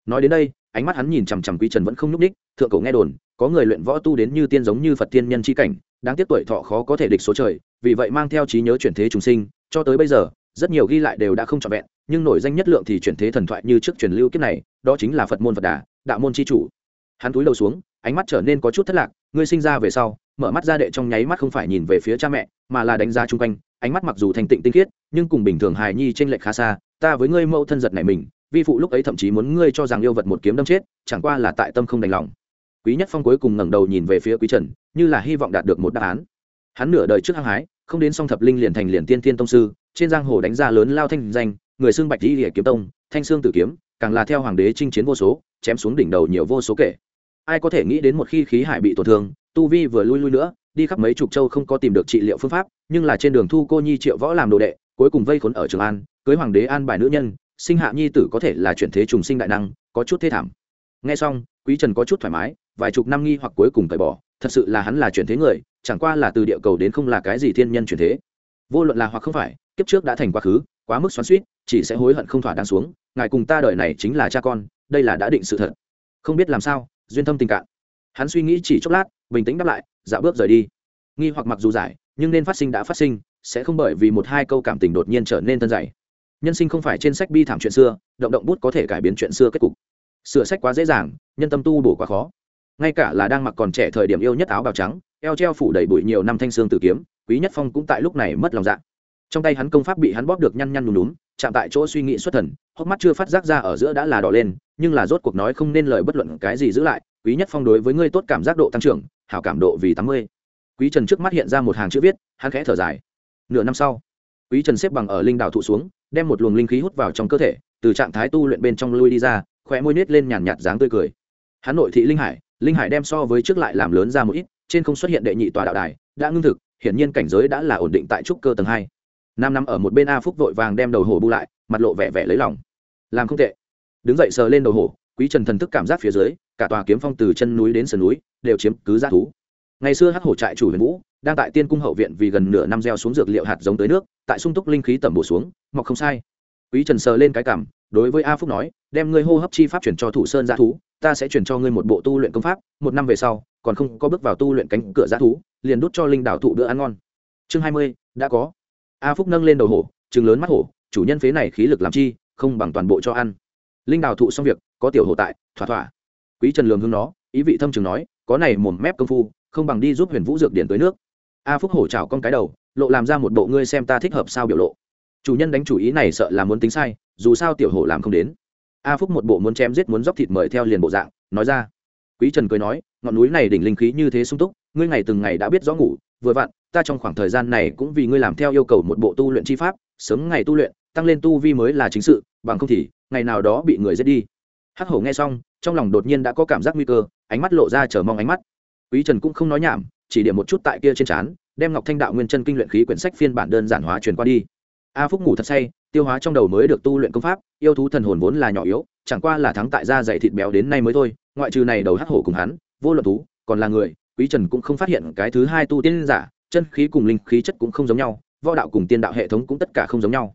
Nói đến đây, ánh mắt hắn nhìn chằm chằm quý trần vẫn không nhúc ních thượng cổ nghe đồn, có người luyện võ tu đến như tiên giống như phật tiên nhân c h i cảnh, đáng tiếc tuổi thọ khó có thể địch số trời, vì vậy mang theo trí nhớ chuyển thế trùng sinh, cho tới bây giờ, rất nhiều ghi lại đều đã không trọn vẹn, nhưng nổi danh nhất lượng thì chuyển thế thần thoại như trước truyền lưu kiếp này, đó chính là phật môn phật đà, đạo môn c h i chủ. Hắn túi đầu xuống, ánh mắt trở nên có chút thất lạc, ngươi sinh ra về sau mở mắt ra đệ trong nháy mắt không phải nhìn về phía cha mẹ, mà là đánh giá chung quanh, ánh mắt mặc dù thành tịnh tinh khiết, nhưng cùng bình thường hài nhi t r ê n lệch khá xa, ta với ngươi mẫu thân giật này mình, vi phụ lúc ấy thậm chí muốn ngươi cho rằng yêu vật một kiếm đâm chết, chẳng qua là tại tâm không đành lòng. Quý nhất phong cuối cùng ngẩng đầu nhìn về phía quý trần, như là hy vọng đạt được một đáp án. Hắn nửa đời trước hăng hái, không đến song thập linh liền thành liền tiên tiên tông sư, trên giang hồ đánh ra lớn lao thanh danh, người xương bạch di địa kiếm tông, thanh xương tử kiếm, càng là theo hoàng đế chinh chiến vô số, chém xuống đỉnh đầu nhiều vô số kể ai có thể nghĩ đến một khi khí hải bị tổn thương, tu vi vừa lui lui nữa, đi khắp mấy chục châu không có tìm được trị liệu phương pháp, nhưng là trên đường thu cô nhi triệu võ làm đồ đệ, cuối cùng vây khốn ở trường an, cưới hoàng đế an bài nữ nhân, sinh hạ nhi tử có thể là chuyển thế trùng sinh đại năng, có chút thế thảm. Nghe xong, quý trần có chút thoải mái, vài chục năm nghi hoặc cuối cùng cởi bỏ, thật sự là hắn là chuyển thế người, chẳng qua là từ địa cầu đến không là cái gì thiên nhân chuyển thế. Vô luận là hoặc không phải, kiếp trước đã thành quá khứ, quá mức xoắn suýt chỉ sẽ hối hận không thỏa đáng xuống, ngài cùng ta đợi này chính là cha con, đây là đã định sự thật. Không biết làm sao duyên thâm tình cạn. Hắn suy nghĩ chỉ chốc lát, bình tĩnh đáp lại, dạo bước rời đi. Nghi hoặc mặc dù giải, nhưng nên phát sinh đã phát sinh, sẽ không bởi vì một hai câu cảm tình đột nhiên trở nên thân dày. Nhân sinh không phải trên sách bi thảm chuyện xưa, động động bút có thể cải biến chuyện xưa kết cục. Sửa sách quá dễ dàng, nhân tâm tu bổ quá khó. Ngay cả là đang mặc còn trẻ thời điểm yêu nhất áo bào trắng, eo treo phủ đầy bụi nhiều năm thanh xương tử kiếm, quý nhất phong cũng tại lúc này mất lòng dạ. Trong tay hắn công pháp bị hắn bóp được nhăn nhăn nhùm nhúm chạm tại chỗ suy nghĩ xuất thần, hốc mắt chưa phát giác ra ở giữa đã là đỏ lên, nhưng là rốt cuộc nói không nên lời bất luận cái gì giữ lại, quý nhất phong đối với ngươi tốt cảm giác độ tăng trưởng, hảo cảm độ vì tám mươi. Quý trần trước mắt hiện ra một hàng chữ viết, hắn khẽ thở dài. Nửa năm sau, quý trần xếp bằng ở linh đảo thụ xuống, đem một luồng linh khí hút vào trong cơ thể, từ trạng thái tu luyện bên trong lui đi ra, khóe môi nết lên nhàn nhạt dáng tươi cười. Hắn nội thị linh hải linh hải đem so với trước lại làm lớn ra một ít, trên không xuất hiện đệ nhị tòa đạo đài, đã ngưng thực, hiển nhiên cảnh giới đã là ổn định tại trúc cơ tầng hai nam nằm ở một bên a phúc vội vàng đem đầu hổ bu lại, mặt lộ vẻ vẻ lấy lòng. Làm không tệ. Đứng dậy sờ lên đầu hổ, quý trần thần thức cảm giác phía dưới, cả tòa kiếm phong từ chân núi đến sườn núi, đều chiếm cứ giá thú. Ngày xưa hắc hổ trại chủ huyền vũ, đang tại tiên cung hậu viện vì gần nửa năm gieo xuống dược liệu hạt giống tới nước, tại sung túc linh khí tẩm bổ xuống, mọc không sai. Quý trần sờ lên cái cảm, đối với a phúc nói, đem ngươi hô hấp chi pháp chuyển cho thủ sơn g thú, ta sẽ chuyển cho ngươi một bộ tu luyện công pháp, một năm về sau, còn không có bước vào tu luyện cánh cửa g thú, liền đút cho linh đảo thụ bữa ăn ngon. Chương hai mươi, đã có a phúc nâng lên đầu hổ chừng lớn mắt hổ, chủ nhân phế này khí lực làm chi, không bằng toàn bộ cho ăn. Linh đào thụ xong việc, có tiểu hổ tại, thỏa thỏa. Quý trần lường hương nó, ý vị thâm trường nói, có này mồm mép công phu, không bằng đi giúp huyền vũ dược điển tới nước. A phúc hổ chào con cái đầu, lộ làm ra một bộ ngươi xem ta thích hợp sao biểu lộ. Chủ nhân đánh chủ ý này sợ là muốn tính sai, dù sao tiểu hổ làm không đến. A phúc một bộ muốn chém giết muốn dóc thịt mời theo liền bộ dạng, nói ra. Quý trần cười nói, ngọn núi này đỉnh linh khí như thế sung túc, ngươi ngày từng ngày đã biết rõ ngủ vừa vặn, ta trong khoảng thời gian này cũng vì ngươi làm theo yêu cầu một bộ tu luyện chi pháp, sớm ngày tu luyện, tăng lên tu vi mới là chính sự, bằng không thì, ngày nào đó bị người giết đi. Hắc hổ nghe xong, trong lòng đột nhiên đã có cảm giác nguy cơ, ánh mắt lộ ra chờ mong ánh mắt. Quý trần cũng không nói nhảm, chỉ điểm một chút tại kia trên trán, đem ngọc thanh đạo nguyên chân kinh luyện khí quyển sách phiên bản đơn giản hóa truyền qua đi. A phúc ngủ thật say, tiêu hóa trong đầu mới được tu luyện công pháp, yêu thú thần hồn vốn là nhỏ yếu, chẳng qua là thắng tại gia dày thịt béo đến nay mới thôi, ngoại trừ này đầu hắc hổ cùng hắn, vô luận thú, còn là người quý trần cũng không phát hiện cái thứ hai tu tiên giả, chân khí cùng linh khí chất cũng không giống nhau, võ đạo cùng tiên đạo hệ thống cũng tất cả không giống nhau.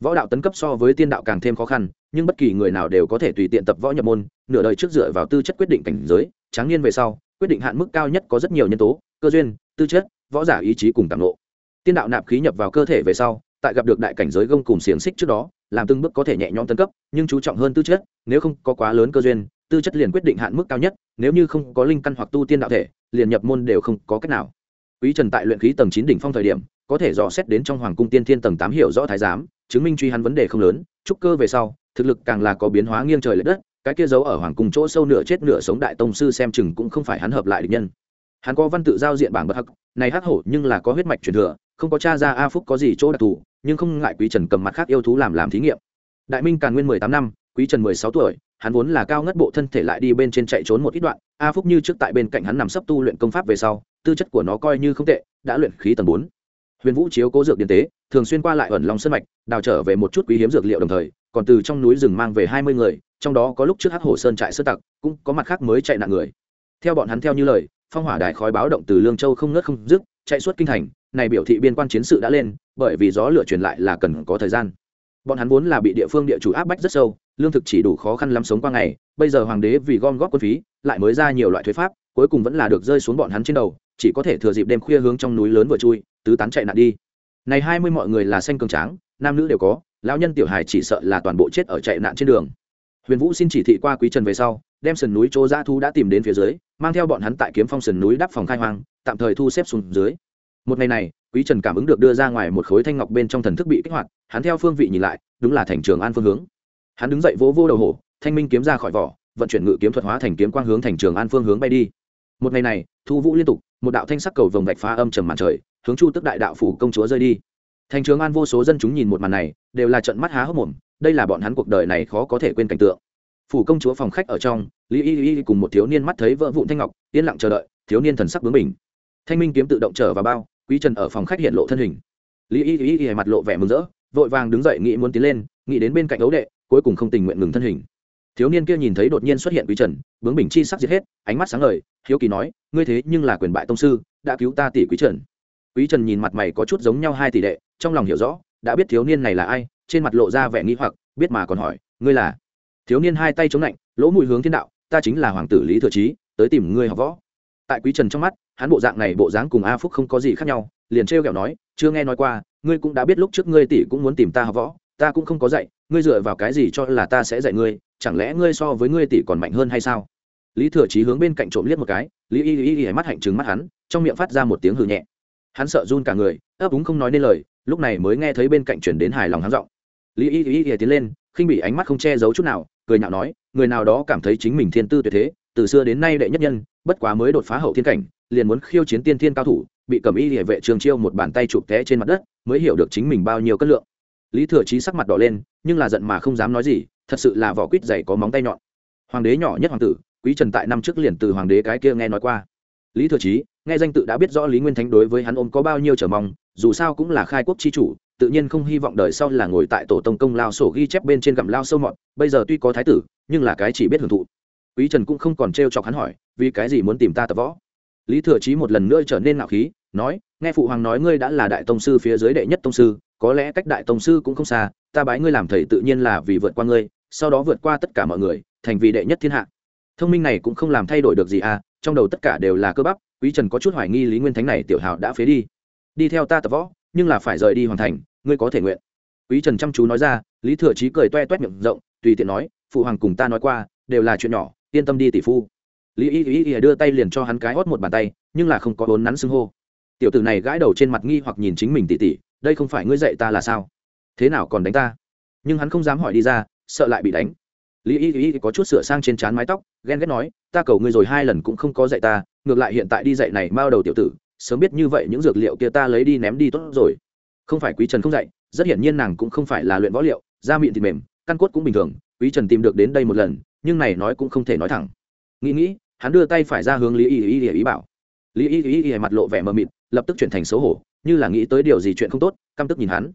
Võ đạo tấn cấp so với tiên đạo càng thêm khó khăn, nhưng bất kỳ người nào đều có thể tùy tiện tập võ nhập môn, nửa đời trước dựa vào tư chất quyết định cảnh giới, tráng niên về sau, quyết định hạn mức cao nhất có rất nhiều nhân tố, cơ duyên, tư chất, võ giả ý chí cùng tạm lộ tiên đạo nạp khí nhập vào cơ thể về sau, tại gặp được đại cảnh giới gông cùng xiềng xích trước đó, làm từng bước có thể nhẹ nhõm tấn cấp, nhưng chú trọng hơn tư chất, nếu không có quá lớn cơ duyên, tư chất liền quyết định hạn mức cao nhất nếu như không có linh căn hoặc tu tiên đạo thể, liền nhập môn đều không có cách nào. Quý trần tại luyện khí tầng chín đỉnh phong thời điểm, có thể dò xét đến trong hoàng cung tiên thiên tầng tám hiểu rõ thái giám, chứng minh truy hắn vấn đề không lớn, trúc cơ về sau, thực lực càng là có biến hóa nghiêng trời lệch đất, cái kia giấu ở hoàng cung chỗ sâu nửa chết nửa sống đại tông sư xem chừng cũng không phải hắn hợp lại địch nhân. Hắn có văn tự giao diện bảng bậc hắc, này hắc hổ nhưng là có huyết mạch truyền thừa, không có cha ra a phúc có gì chỗ đặc thù, nhưng không ngại quý trần cầm mặt khác yêu thú làm làm thí nghiệm. Đại minh càn nguyên mười tám năm, quý trần mười sáu tuổi hắn vốn là cao ngất bộ thân thể lại đi bên trên chạy trốn một ít đoạn, a phúc như trước tại bên cạnh hắn nằm sấp tu luyện công pháp về sau, tư chất của nó coi như không tệ, đã luyện khí tầng bốn. Huyền vũ chiếu cố dược điện tế, thường xuyên qua lại ẩn lòng sân mạch, đào trở về một chút quý hiếm dược liệu đồng thời, còn từ trong núi rừng mang về hai mươi người, trong đó có lúc trước hắc hồ sơn trại sơ tặc, cũng có mặt khác mới chạy nạn người. Theo bọn hắn theo như lời, phong hỏa đại khói báo động từ lương châu không ngớt không dứt, chạy suốt kinh thành, này biểu thị biên quan chiến sự đã lên, bởi vì gió lửa truyền lại là cần có thời gian. Bọn hắn vốn là bị địa phương địa chủ áp bách rất sâu lương thực chỉ đủ khó khăn lắm sống qua ngày, bây giờ hoàng đế vì gom góp quân phí, lại mới ra nhiều loại thuế pháp, cuối cùng vẫn là được rơi xuống bọn hắn trên đầu, chỉ có thể thừa dịp đêm khuya hướng trong núi lớn vừa chui, tứ tán chạy nạn đi. Này hai mươi mọi người là xanh cường tráng, nam nữ đều có, lão nhân tiểu hài chỉ sợ là toàn bộ chết ở chạy nạn trên đường. Huyền vũ xin chỉ thị qua quý trần về sau, đem sườn núi chỗ dã thu đã tìm đến phía dưới, mang theo bọn hắn tại kiếm phong sườn núi đắp phòng khai hoang, tạm thời thu xếp xuống dưới. Một ngày này, quý trần cảm ứng được đưa ra ngoài một khối thanh ngọc bên trong thần thức bị kích hoạt, hắn theo phương vị nhìn lại, đúng là thành trường an phương hướng hắn đứng dậy vỗ vô đầu hổ, thanh minh kiếm ra khỏi vỏ, vận chuyển ngự kiếm thuật hóa thành kiếm quang hướng thành trường an phương hướng bay đi. Một ngày này, thu vũ liên tục, một đạo thanh sắc cầu vồng vạch phá âm trầm màn trời, hướng chu tức đại đạo phủ công chúa rơi đi. Thành trường an vô số dân chúng nhìn một màn này, đều là trận mắt há hốc mồm, đây là bọn hắn cuộc đời này khó có thể quên cảnh tượng. Phủ công chúa phòng khách ở trong, lý y y cùng một thiếu niên mắt thấy vỡ vụn thanh ngọc, yên lặng chờ đợi, thiếu niên thần sắc bướng mình thanh minh kiếm tự động trở vào bao, quý trần ở phòng khách hiện lộ thân hình. Lý y y y mặt lộ vẻ mừng rỡ, vội vàng đứng dậy nghĩ muốn tiến lên, nghĩ đến bên cạnh ấu đệ cuối cùng không tình nguyện ngừng thân hình. Thiếu niên kia nhìn thấy đột nhiên xuất hiện quý trần, bướng bình chi sắc diệt hết, ánh mắt sáng ngời, hiếu kỳ nói, ngươi thế nhưng là quyền bại tông sư, đã cứu ta tỷ quý trần. Quý trần nhìn mặt mày có chút giống nhau hai tỷ đệ, trong lòng hiểu rõ, đã biết thiếu niên này là ai, trên mặt lộ ra vẻ nghi hoặc, biết mà còn hỏi, ngươi là? Thiếu niên hai tay chống lạnh, lỗ mũi hướng thiên đạo, ta chính là hoàng tử lý thừa trí tới tìm ngươi học võ. Tại quý trần trong mắt, hắn bộ dạng này bộ dáng cùng a phúc không có gì khác nhau, liền trêu ghẹo nói, chưa nghe nói qua, ngươi cũng đã biết lúc trước ngươi tỷ cũng muốn tìm ta học võ ta cũng không có dạy, ngươi dựa vào cái gì cho là ta sẽ dạy ngươi, chẳng lẽ ngươi so với ngươi tỷ còn mạnh hơn hay sao? Lý thừa chí hướng bên cạnh trộm liếc một cái, lý y y y mắt hạnh trừng mắt hắn, trong miệng phát ra một tiếng hừ nhẹ. Hắn sợ run cả người, ấp úng không nói nên lời, lúc này mới nghe thấy bên cạnh chuyển đến hài lòng hắn giọng. Lý y y y tiến lên, khinh bị ánh mắt không che giấu chút nào, cười nhạo nói, người nào đó cảm thấy chính mình thiên tư tuyệt thế, từ xưa đến nay đệ nhất nhân, bất quá mới đột phá hậu thiên cảnh, liền muốn khiêu chiến tiên thiên cao thủ, bị cẩm y địa vệ trường chiêu một bàn tay chụp té trên mặt đất, mới hiểu được chính mình bao nhiêu cân lượng lý thừa chí sắc mặt đỏ lên, nhưng là giận mà không dám nói gì, thật sự là vỏ quýt dày có móng tay nhọn. Hoàng đế nhỏ nhất hoàng tử, quý trần tại năm trước liền từ hoàng đế cái kia nghe nói qua. Lý thừa chí, nghe danh tự đã biết rõ lý nguyên thánh đối với hắn ôm có bao nhiêu trở mong, dù sao cũng là khai quốc chi chủ, tự nhiên không hy vọng đời sau là ngồi tại tổ tông công lao sổ ghi chép bên trên gặm lao sâu mọt, bây giờ tuy có thái tử, nhưng là cái chỉ biết hưởng thụ. Quý trần cũng không còn t chọc hắn hỏi, vì cái gì muốn tìm ta tập võ? Lý thừa chí một lần nữa trở nên ngạo khí, nói, nghe phụ hoàng nói ngươi đã là đại tông sư phía dưới đệ nhất tông sư có lẽ cách đại tông sư cũng không xa, ta bái ngươi làm thầy tự nhiên là vì vượt qua ngươi, sau đó vượt qua tất cả mọi người, thành vì đệ nhất thiên hạ. Thông minh này cũng không làm thay đổi được gì à trong đầu tất cả đều là cơ bắp, quý trần có chút hoài nghi lý nguyên thánh này tiểu hào đã phế đi. Đi theo ta tập võ, nhưng là phải rời đi hoàn thành, ngươi có thể nguyện. Quý trần chăm chú nói ra, lý thừa trí cười toe toét miệng rộng, tùy tiện nói, phụ hoàng cùng ta nói qua, đều là chuyện nhỏ, yên tâm đi tỷ phu. Lý y y y đưa tay liền cho hắn cái hót một bàn tay, nhưng là không có vốn nắn xưng hô. Tiểu tử này gãi đầu trên mặt nghi hoặc nhìn chính mình tỉ tỉ đây không phải ngươi dạy ta là sao? Thế nào còn đánh ta? Nhưng hắn không dám hỏi đi ra, sợ lại bị đánh. Lý y y có chút sửa sang trên trán mái tóc, ghen ghét nói, ta cầu ngươi rồi hai lần cũng không có dạy ta, ngược lại hiện tại đi dạy này mao đầu tiểu tử, sớm biết như vậy những dược liệu kia ta lấy đi ném đi tốt rồi. Không phải quý trần không dạy, rất hiển nhiên nàng cũng không phải là luyện võ liệu, da mịn thì mềm, căn cốt cũng bình thường, quý trần tìm được đến đây một lần, nhưng này nói cũng không thể nói thẳng. Nghĩ nghĩ, hắn đưa tay phải ra hướng lý y y y ý bảo. Lý y y y mặt lộ vẻ mờ mịt, lập tức chuyển thành xấu hổ như là nghĩ tới điều gì chuyện không tốt, căm tức nhìn hắn.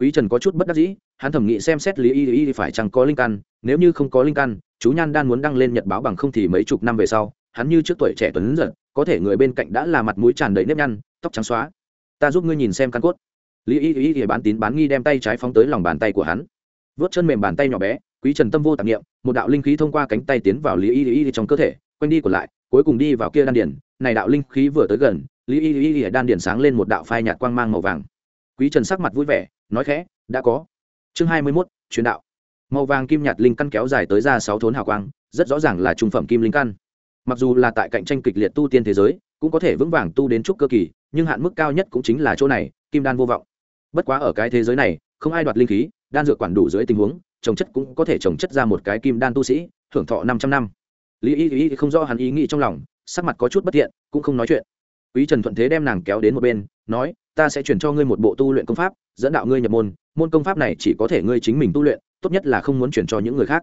Quý trần có chút bất đắc dĩ, hắn thẩm nghĩ xem xét lý y y phải chăng có linh căn, nếu như không có linh căn, chú nhan đan muốn đăng lên nhật báo bằng không thì mấy chục năm về sau, hắn như trước tuổi trẻ tuấn giật, có thể người bên cạnh đã là mặt mũi tràn đầy nếp nhăn, tóc trắng xóa. Ta giúp ngươi nhìn xem căn cốt. Lý y y y bán tín bán nghi đem tay trái phóng tới lòng bàn tay của hắn. Vớt chân mềm bàn tay nhỏ bé, quý trần tâm vô tạp nghiệm một đạo linh khí thông qua cánh tay tiến vào lý y y trong cơ thể, quanh đi còn lại, cuối cùng đi vào kia đan điển này đạo linh khí vừa tới gần lý y y y đan điển sáng lên một đạo phai nhạt quang mang màu vàng. Quý trần sắc mặt vui vẻ, nói khẽ, đã có. Chương hai mươi mốt, truyền đạo. Màu vàng kim nhạt linh căn kéo dài tới ra sáu thốn hào quang, rất rõ ràng là trung phẩm kim linh căn. Mặc dù là tại cạnh tranh kịch liệt tu tiên thế giới, cũng có thể vững vàng tu đến trúc cơ kỳ, nhưng hạn mức cao nhất cũng chính là chỗ này, kim đan vô vọng. Bất quá ở cái thế giới này, không ai đoạt linh khí, đan dược quản đủ dưới tình huống, trồng chất cũng có thể trồng chất ra một cái kim đan tu sĩ, thưởng thọ năm trăm năm. Lý y y không rõ hắn ý nghĩ trong lòng, sắc mặt có chút bất thiện, cũng không nói chuyện quý trần thuận thế đem nàng kéo đến một bên, nói, ta sẽ chuyển cho ngươi một bộ tu luyện công pháp, dẫn đạo ngươi nhập môn. Môn công pháp này chỉ có thể ngươi chính mình tu luyện, tốt nhất là không muốn chuyển cho những người khác.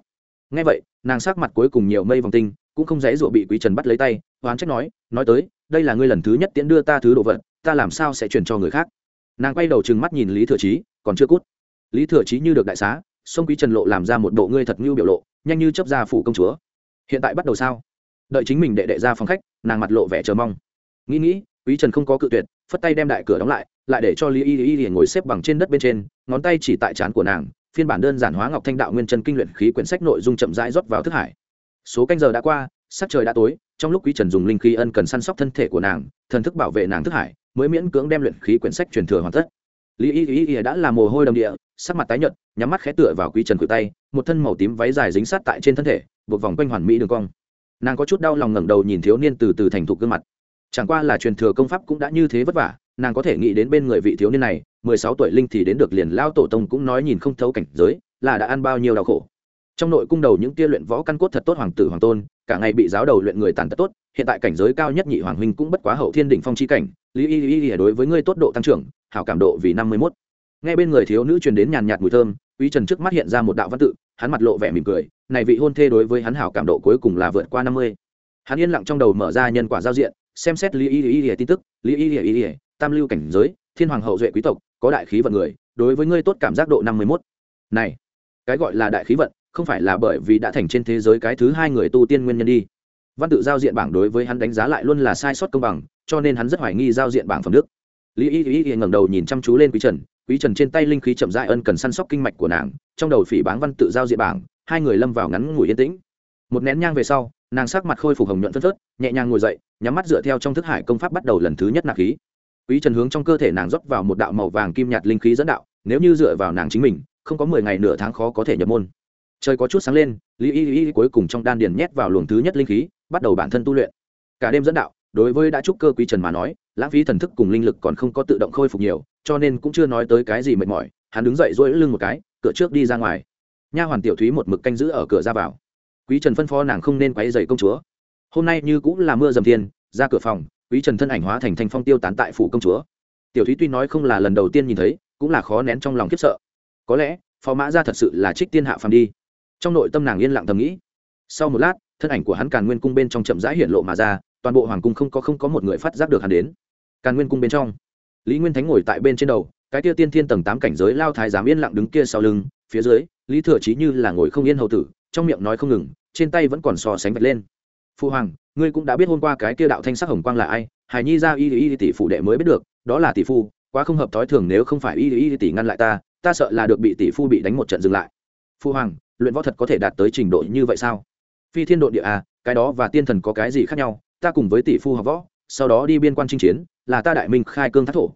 Ngay vậy, nàng sắc mặt cuối cùng nhiều mây vòng tinh, cũng không dễ dụa bị quý trần bắt lấy tay hoán trách nói nói tới, đây là ngươi lần thứ nhất tiễn đưa ta thứ đồ vật, ta làm sao sẽ chuyển cho người khác? Nàng quay đầu trừng mắt nhìn lý thừa trí còn chưa cút. Lý thừa trí như được đại xá, sông quý trần lộ làm ra một bộ ngươi thật như biểu lộ, nhanh như chấp ra phủ công chúa. Hiện tại bắt đầu sao? Đợi chính mình đệ đệ ra phòng khách, nàng mặt lộ vẻ chờ mong nghĩ nghĩ, quý trần không có cự tuyệt, phất tay đem đại cửa đóng lại lại để cho lý y y y ngồi xếp bằng trên đất bên trên, ngón tay chỉ tại trán của nàng, phiên bản đơn giản hóa ngọc thanh đạo nguyên chân kinh luyện khí quyển sách nội dung chậm rãi rót vào thức hải. Số canh giờ đã qua, sắc trời đã tối, trong lúc quý trần dùng linh khí ân cần săn sóc thân thể của nàng, thần thức bảo vệ nàng thức hải, mới miễn cưỡng đem luyện khí quyển sách truyền thừa hoàn tất. Lý y y y đã là mồ hôi đầm địa, sắc mặt tái nhợt, nhắm mắt khẽ tựa vào quý trần cự tay, một thân màu tím váy dài dính sát tại trên thân thể, buộc vòng quanh hoàn mỹ đường cong. Nàng có chút đau lòng ngẩng đầu nhìn thiếu niên từ từ thành thục gương mặt chẳng qua là truyền thừa công pháp cũng đã như thế vất vả, nàng có thể nghĩ đến bên người vị thiếu niên này, mười sáu tuổi linh thì đến được liền lao tổ tông cũng nói nhìn không thấu cảnh giới, là đã ăn bao nhiêu đau khổ. Trong nội cung đầu những tia luyện võ căn cốt thật tốt hoàng tử hoàng tôn, cả ngày bị giáo đầu luyện người tàn tật tốt, hiện tại cảnh giới cao nhất nhị hoàng huynh cũng bất quá hậu thiên đỉnh phong chi cảnh, lý y y y đối với ngươi tốt độ tăng trưởng, hảo cảm độ vì năm mươi mốt. Nghe bên người thiếu nữ truyền đến nhàn nhạt mùi thơm, quý trần trước mắt hiện ra một đạo văn tự, hắn mặt lộ vẻ mỉm cười, này vị hôn thê đối với hắn hảo cảm độ cuối cùng là vượt qua năm mươi. Hắn yên lặng trong đầu mở ra nhân quả giao diện xem xét lý y y y tin tức, lý y y y tam lưu cảnh giới, thiên hoàng hậu duệ quý tộc, có đại khí vận người, đối với ngươi tốt cảm giác độ năm mươi mốt. Này, cái gọi là đại khí vận, không phải là bởi vì đã thành trên thế giới cái thứ hai người tu tiên nguyên nhân đi. Văn tự giao diện bảng đối với hắn đánh giá lại luôn là sai sót công bằng, cho nên hắn rất hoài nghi giao diện bảng phẩm đức. Lý y y y ngẩng đầu nhìn chăm chú lên quý trần quý trần trên tay linh khí chậm rãi ân cần săn sóc kinh mạch của nàng, trong đầu phỉ báng văn tự giao diện bảng, hai người lâm vào ngắn ngủi yên tĩnh. Một nén nhang về sau nàng sắc mặt khôi phục hồng nhuận phân phớt, nhẹ nhàng ngồi dậy, nhắm mắt dựa theo trong thức hải công pháp bắt đầu lần thứ nhất nạp khí. Quý trần hướng trong cơ thể nàng rót vào một đạo màu vàng kim nhạt linh khí dẫn đạo, nếu như dựa vào nàng chính mình, không có mười ngày nửa tháng khó có thể nhập môn. Trời có chút sáng lên, lý y y cuối cùng trong đan điền nhét vào luồng thứ nhất linh khí, bắt đầu bản thân tu luyện. Cả đêm dẫn đạo, đối với đã trúc cơ quý trần mà nói, lãng phí thần thức cùng linh lực còn không có tự động khôi phục nhiều, cho nên cũng chưa nói tới cái gì mệt mỏi, hắn đứng dậy dỗi lưng một cái, cửa trước đi ra ngoài. Nha hoàn tiểu thúy một mực canh giữ ở cửa ra vào quý trần phân phó nàng không nên quấy dày công chúa. Hôm nay như cũng là mưa dầm thiên, ra cửa phòng, quý trần thân ảnh hóa thành thanh phong tiêu tán tại phủ công chúa. Tiểu thúy tuy nói không là lần đầu tiên nhìn thấy, cũng là khó nén trong lòng khiếp sợ. Có lẽ, phó mã ra thật sự là trích tiên hạ phàm đi. Trong nội tâm nàng yên lặng thầm nghĩ. Sau một lát, thân ảnh của hắn càn nguyên cung bên trong chậm rãi hiện lộ mà ra, toàn bộ hoàng cung không có không có một người phát giác được hắn đến. Càn nguyên cung bên trong, lý nguyên thánh ngồi tại bên trên đầu, cái kia tiên thiên tầng tám cảnh giới lao thái giám yên lặng đứng kia sau lưng, phía dưới, lý thừa trí như là ngồi không yên hầu tử, trong miệng nói không ngừng trên tay vẫn còn so sánh vạch lên. Phu hoàng, ngươi cũng đã biết hôm qua cái kia đạo thanh sắc hồng quang là ai hải nhi ra y y tỷ phụ đệ mới biết được, đó là tỷ phu, quá không hợp thói thường nếu không phải y y tỷ ngăn lại ta ta sợ là được bị tỷ phu bị đánh một trận dừng lại. Phu hoàng, luyện võ thật có thể đạt tới trình độ như vậy sao? Phi thiên độ địa à cái đó và tiên thần có cái gì khác nhau, ta cùng với tỷ phu học võ, sau đó đi biên quan chinh chiến, là ta đại minh khai cương thác thổ.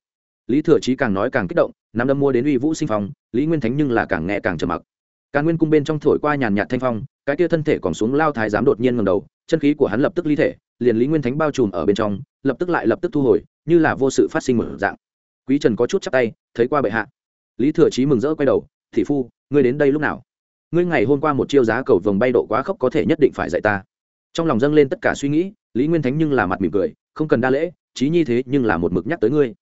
Lý thừa trí càng nói càng kích động, nắm đâm mua đến uy vũ sinh phong, lý nguyên thánh nhưng là càng nghe càng trầm mặc. Càn nguyên cung bên trong thổi qua nhàn nhạt thanh phong, cái kia thân thể còn xuống lao thái giám đột nhiên ngẩng đầu, chân khí của hắn lập tức ly thể, liền lý nguyên thánh bao trùm ở bên trong, lập tức lại lập tức thu hồi, như là vô sự phát sinh mở dạng. Quý trần có chút chắp tay, thấy qua bệ hạ. Lý thừa chí mừng rỡ quay đầu, thị phu, ngươi đến đây lúc nào? Ngươi ngày hôm qua một chiêu giá cầu vòng bay độ quá khốc có thể nhất định phải dạy ta. Trong lòng dâng lên tất cả suy nghĩ, lý nguyên thánh nhưng là mặt mỉm cười, không cần đa lễ, chí như thế nhưng là một mực nhắc tới ngươi.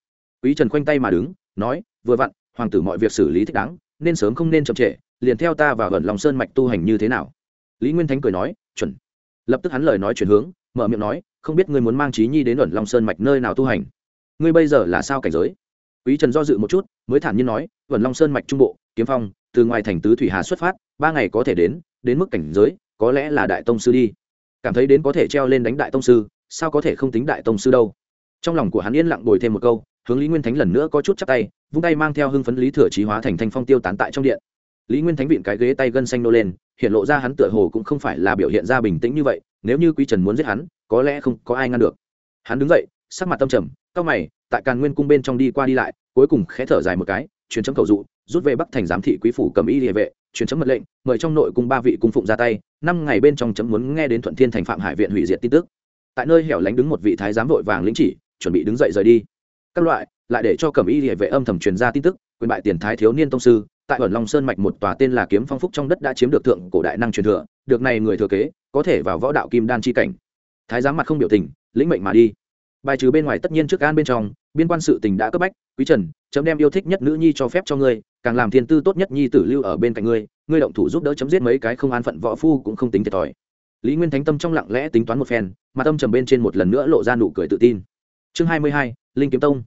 Quý trần khoanh tay mà đứng, nói, vừa vặn, hoàng tử mọi việc xử lý thích đáng nên sớm không nên chậm trễ, liền theo ta và gần lòng sơn mạch tu hành như thế nào? Lý nguyên thánh cười nói, chuẩn. Lập tức hắn lời nói chuyển hướng, mở miệng nói, không biết ngươi muốn mang trí nhi đến ẩn long sơn mạch nơi nào tu hành? Ngươi bây giờ là sao cảnh giới? Quý trần do dự một chút, mới thản nhiên nói ẩn long sơn mạch trung bộ, kiếm phong, từ ngoài thành tứ thủy hà xuất phát, ba ngày có thể đến đến mức cảnh giới, có lẽ là đại tông sư đi. Cảm thấy đến có thể treo lên đánh đại tông sư, sao có thể không tính đại tông sư đâu? Trong lòng của hắn yên lặng bồi thêm một câu, hướng lý nguyên thánh lần nữa có chút chắc tay vung tay mang theo hưng phấn lý thừa trí hóa thành thanh phong tiêu tán tại trong điện. Lý nguyên thánh vịn cái ghế tay gân xanh nô lên, hiện lộ ra hắn tựa hồ cũng không phải là biểu hiện ra bình tĩnh như vậy, nếu như quý trần muốn giết hắn, có lẽ không có ai ngăn được. Hắn đứng dậy, sắc mặt tâm trầm cao mày, tại càn nguyên cung bên trong đi qua đi lại, cuối cùng khẽ thở dài một cái, truyền chấm cầu dụ, rút về bắc thành giám thị quý phủ cầm y địa vệ, truyền chấm mật lệnh, mời trong nội cung ba vị cung phụng ra tay, năm ngày bên trong chấm muốn nghe đến thuận thiên thành phạm hải viện hủy diệt tin tức. Tại nơi hẻo lánh đứng một vị thái giám vội vàng lĩnh chỉ, chuẩn bị đứng dậy rời đi. Các loại lại để cho cẩm y địa vệ âm thầm truyền ra tin tức, quyền bại tiền thái thiếu niên tông sư, tại ẩn long sơn mạch một tòa tên là kiếm phong phúc trong đất đã chiếm được thượng cổ đại năng truyền thừa, được này người thừa kế, có thể vào võ đạo kim đan chi cảnh. Thái giám mặt không biểu tình, lĩnh mệnh mà đi. Bài trừ bên ngoài tất nhiên trước an bên trong, biên quan sự tình đã cấp bách, quý trần, chấm đem yêu thích nhất nữ nhi cho phép cho ngươi, càng làm thiên tư tốt nhất nhi tử lưu ở bên cạnh ngươi ngươi động thủ giúp đỡ chấm giết mấy cái không an phận võ phu cũng không tính thiệt thòi. Lý nguyên thánh tâm trong lặng lẽ tính toán một phen mà tâm trầm bên trên một lần nữa lộ ra nụ cười tự tin. Chương hai mươi hai, linh kiếm tông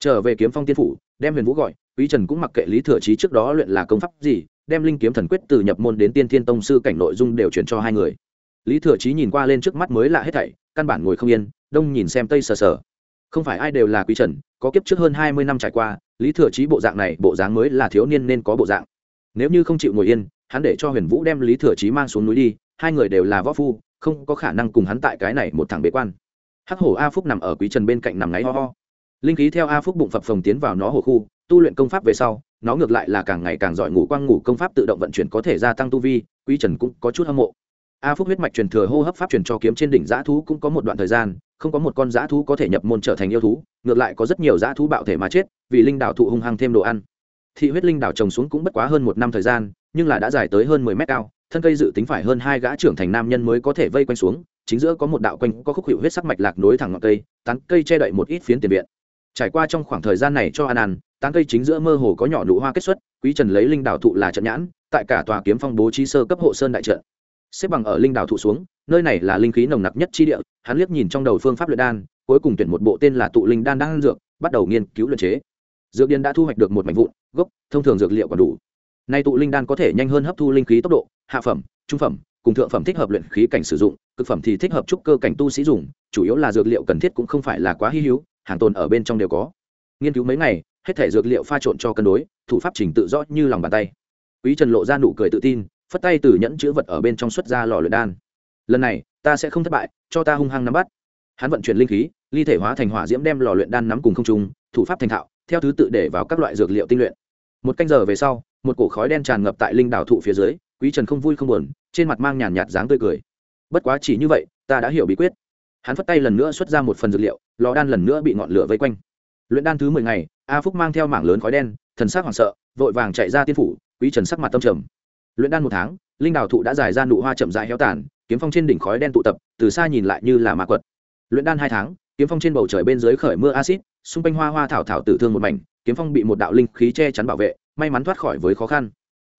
trở về kiếm phong tiên phủ, đem huyền vũ gọi, quý trần cũng mặc kệ lý thừa trí trước đó luyện là công pháp gì, đem linh kiếm thần quyết từ nhập môn đến tiên thiên tông sư cảnh nội dung đều chuyển cho hai người. Lý thừa trí nhìn qua lên trước mắt mới lạ hết thảy, căn bản ngồi không yên, đông nhìn xem tây sờ sờ. Không phải ai đều là quý trần, có kiếp trước hơn hai mươi năm trải qua, lý thừa trí bộ dạng này, bộ dáng mới là thiếu niên nên có bộ dạng. Nếu như không chịu ngồi yên, hắn để cho huyền vũ đem lý thừa trí mang xuống núi đi, hai người đều là võ phu, không có khả năng cùng hắn tại cái này một thằng bế quan. Hắc hổ a phúc nằm ở quý trần bên cạnh nằm ngáy ho ho linh khí theo a phúc bụng phập phồng tiến vào nó hồ khu, tu luyện công pháp về sau, nó ngược lại là càng ngày càng giỏi ngủ quang ngủ công pháp tự động vận chuyển có thể gia tăng tu vi, quý trần cũng có chút hâm mộ. A phúc huyết mạch truyền thừa hô hấp pháp truyền cho kiếm trên đỉnh giã thú cũng có một đoạn thời gian, không có một con giã thú có thể nhập môn trở thành yêu thú, ngược lại có rất nhiều giã thú bạo thể mà chết, vì linh đảo thụ hung hăng thêm đồ ăn. Thị huyết linh đảo trồng xuống cũng bất quá hơn một năm thời gian, nhưng là đã dài tới hơn mười mét cao, thân cây dự tính phải hơn hai gã trưởng thành nam nhân mới có thể vây quanh xuống, chính giữa có một đạo quanh có khúc hiệu huyết sắc mạch lạc nối thẳng ngọn cây, tán cây che đậy một ít phiến tiền viện trải qua trong khoảng thời gian này cho an ăn tán cây chính giữa mơ hồ có nhỏ nụ hoa kết xuất, quý trần lấy linh đảo thụ là trận nhãn, tại cả tòa kiếm phong bố trí sơ cấp hộ sơn đại trận. Xếp bằng ở linh đảo thụ xuống, nơi này là linh khí nồng nặc nhất chi địa, hắn liếc nhìn trong đầu phương pháp luyện đan, cuối cùng tuyển một bộ tên là tụ linh đan đan dược, bắt đầu nghiên cứu luyện chế. Dược điền đã thu hoạch được một mảnh vụn, gốc, thông thường dược liệu còn đủ. Nay tụ linh đan có thể nhanh hơn hấp thu linh khí tốc độ, hạ phẩm, trung phẩm, cùng thượng phẩm thích hợp luyện khí cảnh sử dụng, cực phẩm thì thích hợp trúc cơ cảnh tu sĩ dùng, chủ yếu là dược liệu cần thiết cũng không phải là quá hy hữu hàng tồn ở bên trong đều có. Nghiên cứu mấy ngày, hết thể dược liệu pha trộn cho cân đối, thủ pháp trình tự rõ như lòng bàn tay. Quý trần lộ ra nụ cười tự tin, phất tay từ nhẫn chữ vật ở bên trong xuất ra lò luyện đan. Lần này, ta sẽ không thất bại, cho ta hung hăng nắm bắt. Hắn vận chuyển linh khí, ly thể hóa thành hỏa diễm đem lò luyện đan nắm cùng không trung, thủ pháp thành thạo, theo thứ tự để vào các loại dược liệu tinh luyện. Một canh giờ về sau, một cổ khói đen tràn ngập tại linh đảo thụ phía dưới, quý trần không vui không buồn, trên mặt mang nhàn nhạt dáng tươi cười. Bất quá chỉ như vậy, ta đã hiểu bí quyết hắn phất tay lần nữa xuất ra một phần dược liệu, lò đan lần nữa bị ngọn lửa vây quanh. Luyện đan thứ mười ngày, a phúc mang theo mảng lớn khói đen, thần sắc hoảng sợ, vội vàng chạy ra tiên phủ, quý trần sắc mặt tâm trầm. Luyện đan một tháng, linh đào thụ đã dài ra nụ hoa chậm dại héo tàn, kiếm phong trên đỉnh khói đen tụ tập, từ xa nhìn lại như là ma quật. Luyện đan hai tháng, kiếm phong trên bầu trời bên dưới khởi mưa acid xung quanh hoa hoa thảo thảo tử thương một mảnh, kiếm phong bị một đạo linh khí che chắn bảo vệ, may mắn thoát khỏi với khó khăn.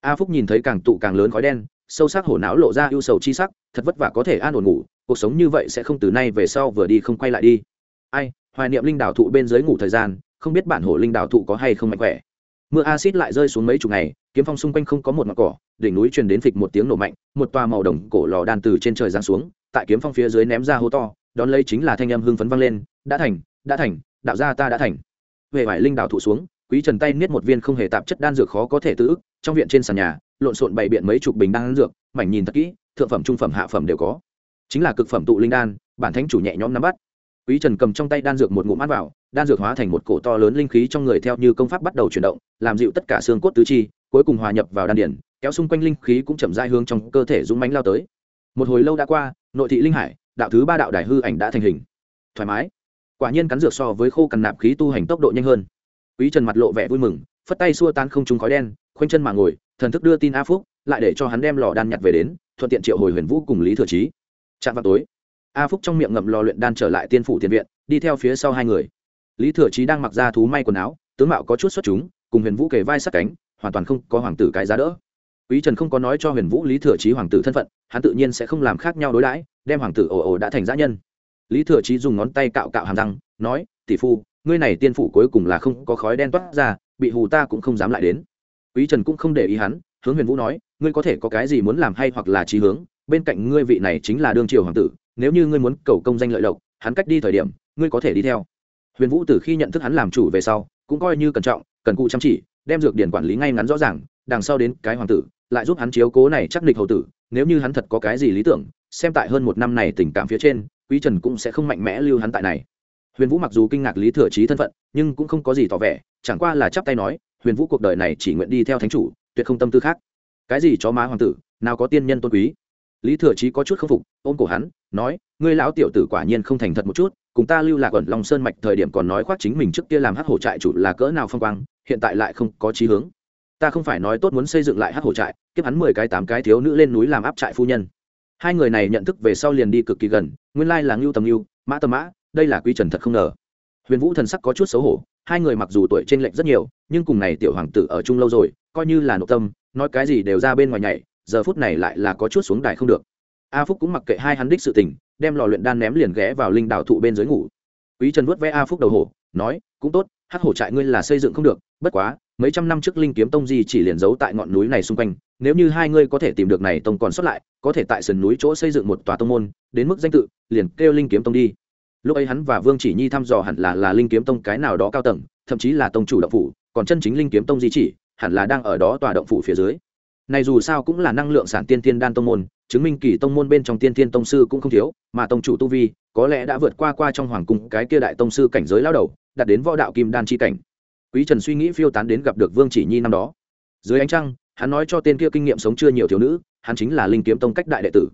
A phúc nhìn thấy càng tụ càng lớn khói đen, sâu sắc hổ não lộ ra ưu sầu chi sắc, thật vất vả có thể an ổn ngủ cuộc sống như vậy sẽ không từ nay về sau vừa đi không quay lại đi. Ai, hoài niệm linh đảo thụ bên dưới ngủ thời gian, không biết bản hổ linh đảo thụ có hay không mạnh khỏe. Mưa acid lại rơi xuống mấy chục ngày, kiếm phong xung quanh không có một mặt cỏ, đỉnh núi truyền đến phịch một tiếng nổ mạnh, một toa màu đồng cổ lò đan từ trên trời giáng xuống, tại kiếm phong phía dưới ném ra hố to, đón lấy chính là thanh âm hưng phấn vang lên, đã thành đã thành, đạo gia ta đã thành. Về vải linh đảo thụ xuống, quý trần tay niết một viên không hề tạp chất đan dược khó có thể tự ức, trong viện trên sàn nhà, lộn xộn bày biện mấy chục bình đan dược, mảnh nhìn thật kỹ, thượng phẩm, trung phẩm, hạ phẩm đều có chính là cực phẩm tụ linh đan, bản thánh chủ nhẹ nhõm nắm bắt. Quý trần cầm trong tay đan dược một ngụm ăn vào, đan dược hóa thành một cổ to lớn linh khí trong người theo như công pháp bắt đầu chuyển động, làm dịu tất cả xương cốt tứ chi, cuối cùng hòa nhập vào đan điển, kéo xung quanh linh khí cũng chậm rãi hướng trong cơ thể dũng mánh lao tới. Một hồi lâu đã qua, nội thị linh hải, đạo thứ ba đạo đài hư ảnh đã thành hình. Thoải mái. Quả nhiên cắn dược so với khô cằn nạp khí tu hành tốc độ nhanh hơn. Quý trần mặt lộ vẻ vui mừng, phất tay xua tan không trung khói đen, khoanh chân mà ngồi, thần thức đưa tin a phúc, lại để cho hắn đem lò đan nhặt về đến, thuận tiện triệu hồi huyền vũ cùng lý thừa trí chạm vào tối. A phúc trong miệng ngậm lò luyện đan trở lại tiên phủ tiền viện, đi theo phía sau hai người. Lý thừa trí đang mặc ra thú may quần áo, tướng mạo có chút xuất chúng, cùng huyền vũ kề vai sát cánh, hoàn toàn không có hoàng tử cái giá đỡ. Quý trần không có nói cho huyền vũ lý thừa trí hoàng tử thân phận, hắn tự nhiên sẽ không làm khác nhau đối đãi, đem hoàng tử ồ ồ đã thành giã nhân. Lý thừa trí dùng ngón tay cạo cạo hàm răng, nói, tỷ phu, ngươi này tiên phủ cuối cùng là không có khói đen toát ra, bị hù ta cũng không dám lại đến. Quý trần cũng không để ý hắn, hướng huyền vũ nói, ngươi có thể có cái gì muốn làm hay hoặc là trí hướng? Bên cạnh ngươi vị này chính là đương triều hoàng tử, nếu như ngươi muốn cầu công danh lợi lộc, hắn cách đi thời điểm, ngươi có thể đi theo. Huyền vũ từ khi nhận thức hắn làm chủ về sau, cũng coi như cẩn trọng, cần cụ chăm chỉ, đem dược điển quản lý ngay ngắn rõ ràng, đằng sau đến cái hoàng tử, lại giúp hắn chiếu cố này chắc địch hầu tử, nếu như hắn thật có cái gì lý tưởng, xem tại hơn một năm này tình cảm phía trên, quý trần cũng sẽ không mạnh mẽ lưu hắn tại này. Huyền vũ mặc dù kinh ngạc lý thừa trí thân phận, nhưng cũng không có gì tỏ vẻ, chẳng qua là chắp tay nói, huyền vũ cuộc đời này chỉ nguyện đi theo thánh chủ, tuyệt không tâm tư khác. Cái gì chó má hoàng tử, nào có tiên nhân tôn quý? Lý thừa trí có chút k phục, ôm cổ hắn, nói, ngươi lão tiểu tử quả nhiên không thành thật một chút, cùng ta lưu lạc ẩn lòng sơn mạch thời điểm còn nói khoác chính mình trước kia làm hát hổ trại chủ là cỡ nào phong quang, hiện tại lại không có chí hướng. Ta không phải nói tốt muốn xây dựng lại hát hổ trại, kiếp hắn mười cái tám cái thiếu nữ lên núi làm áp trại phu nhân. Hai người này nhận thức về sau liền đi cực kỳ gần, nguyên lai là ngưu tầm ngưu, mã tầm mã, đây là quy trần thật không ngờ. Huyền vũ thần sắc có chút xấu hổ, hai người mặc dù tuổi t r ê n lệch rất nhiều, nhưng cùng này tiểu hoàng tử ở chung lâu rồi, coi như là nội tâm, nói cái gì đều ra bên ngoài nhảy giờ phút này lại là có chút xuống đài không được. A phúc cũng mặc kệ hai hắn đích sự tình, đem lò luyện đan ném liền ghé vào linh đảo thụ bên dưới ngủ. Quý trần vuốt vẽ a phúc đầu hổ, nói, cũng tốt hát hổ trại ngươi là xây dựng không được, bất quá, mấy trăm năm trước linh kiếm tông di chỉ liền giấu tại ngọn núi này xung quanh, nếu như hai ngươi có thể tìm được này tông còn sót lại, có thể tại sườn núi chỗ xây dựng một tòa tông môn, đến mức danh tự, liền kêu linh kiếm tông đi. Lúc ấy hắn và vương chỉ nhi thăm dò hẳn là là linh kiếm tông cái nào đó cao tầng, thậm chí là tông chủ động phủ, còn chân chính linh kiếm tông di chỉ, hẳn là đang ở đó tòa động phủ phía dưới này dù sao cũng là năng lượng sản tiên tiên đan tông môn, chứng minh kỳ tông môn bên trong tiên tiên tông sư cũng không thiếu, mà tông chủ tu vi, có lẽ đã vượt qua qua trong hoàng cung cái kia đại tông sư cảnh giới lao đầu, đạt đến võ đạo kim đan chi cảnh. Quý trần suy nghĩ phiêu tán đến gặp được vương chỉ nhi năm đó. Dưới ánh trăng, hắn nói cho tên kia kinh nghiệm sống chưa nhiều thiếu nữ, hắn chính là linh kiếm tông cách đại đệ tử.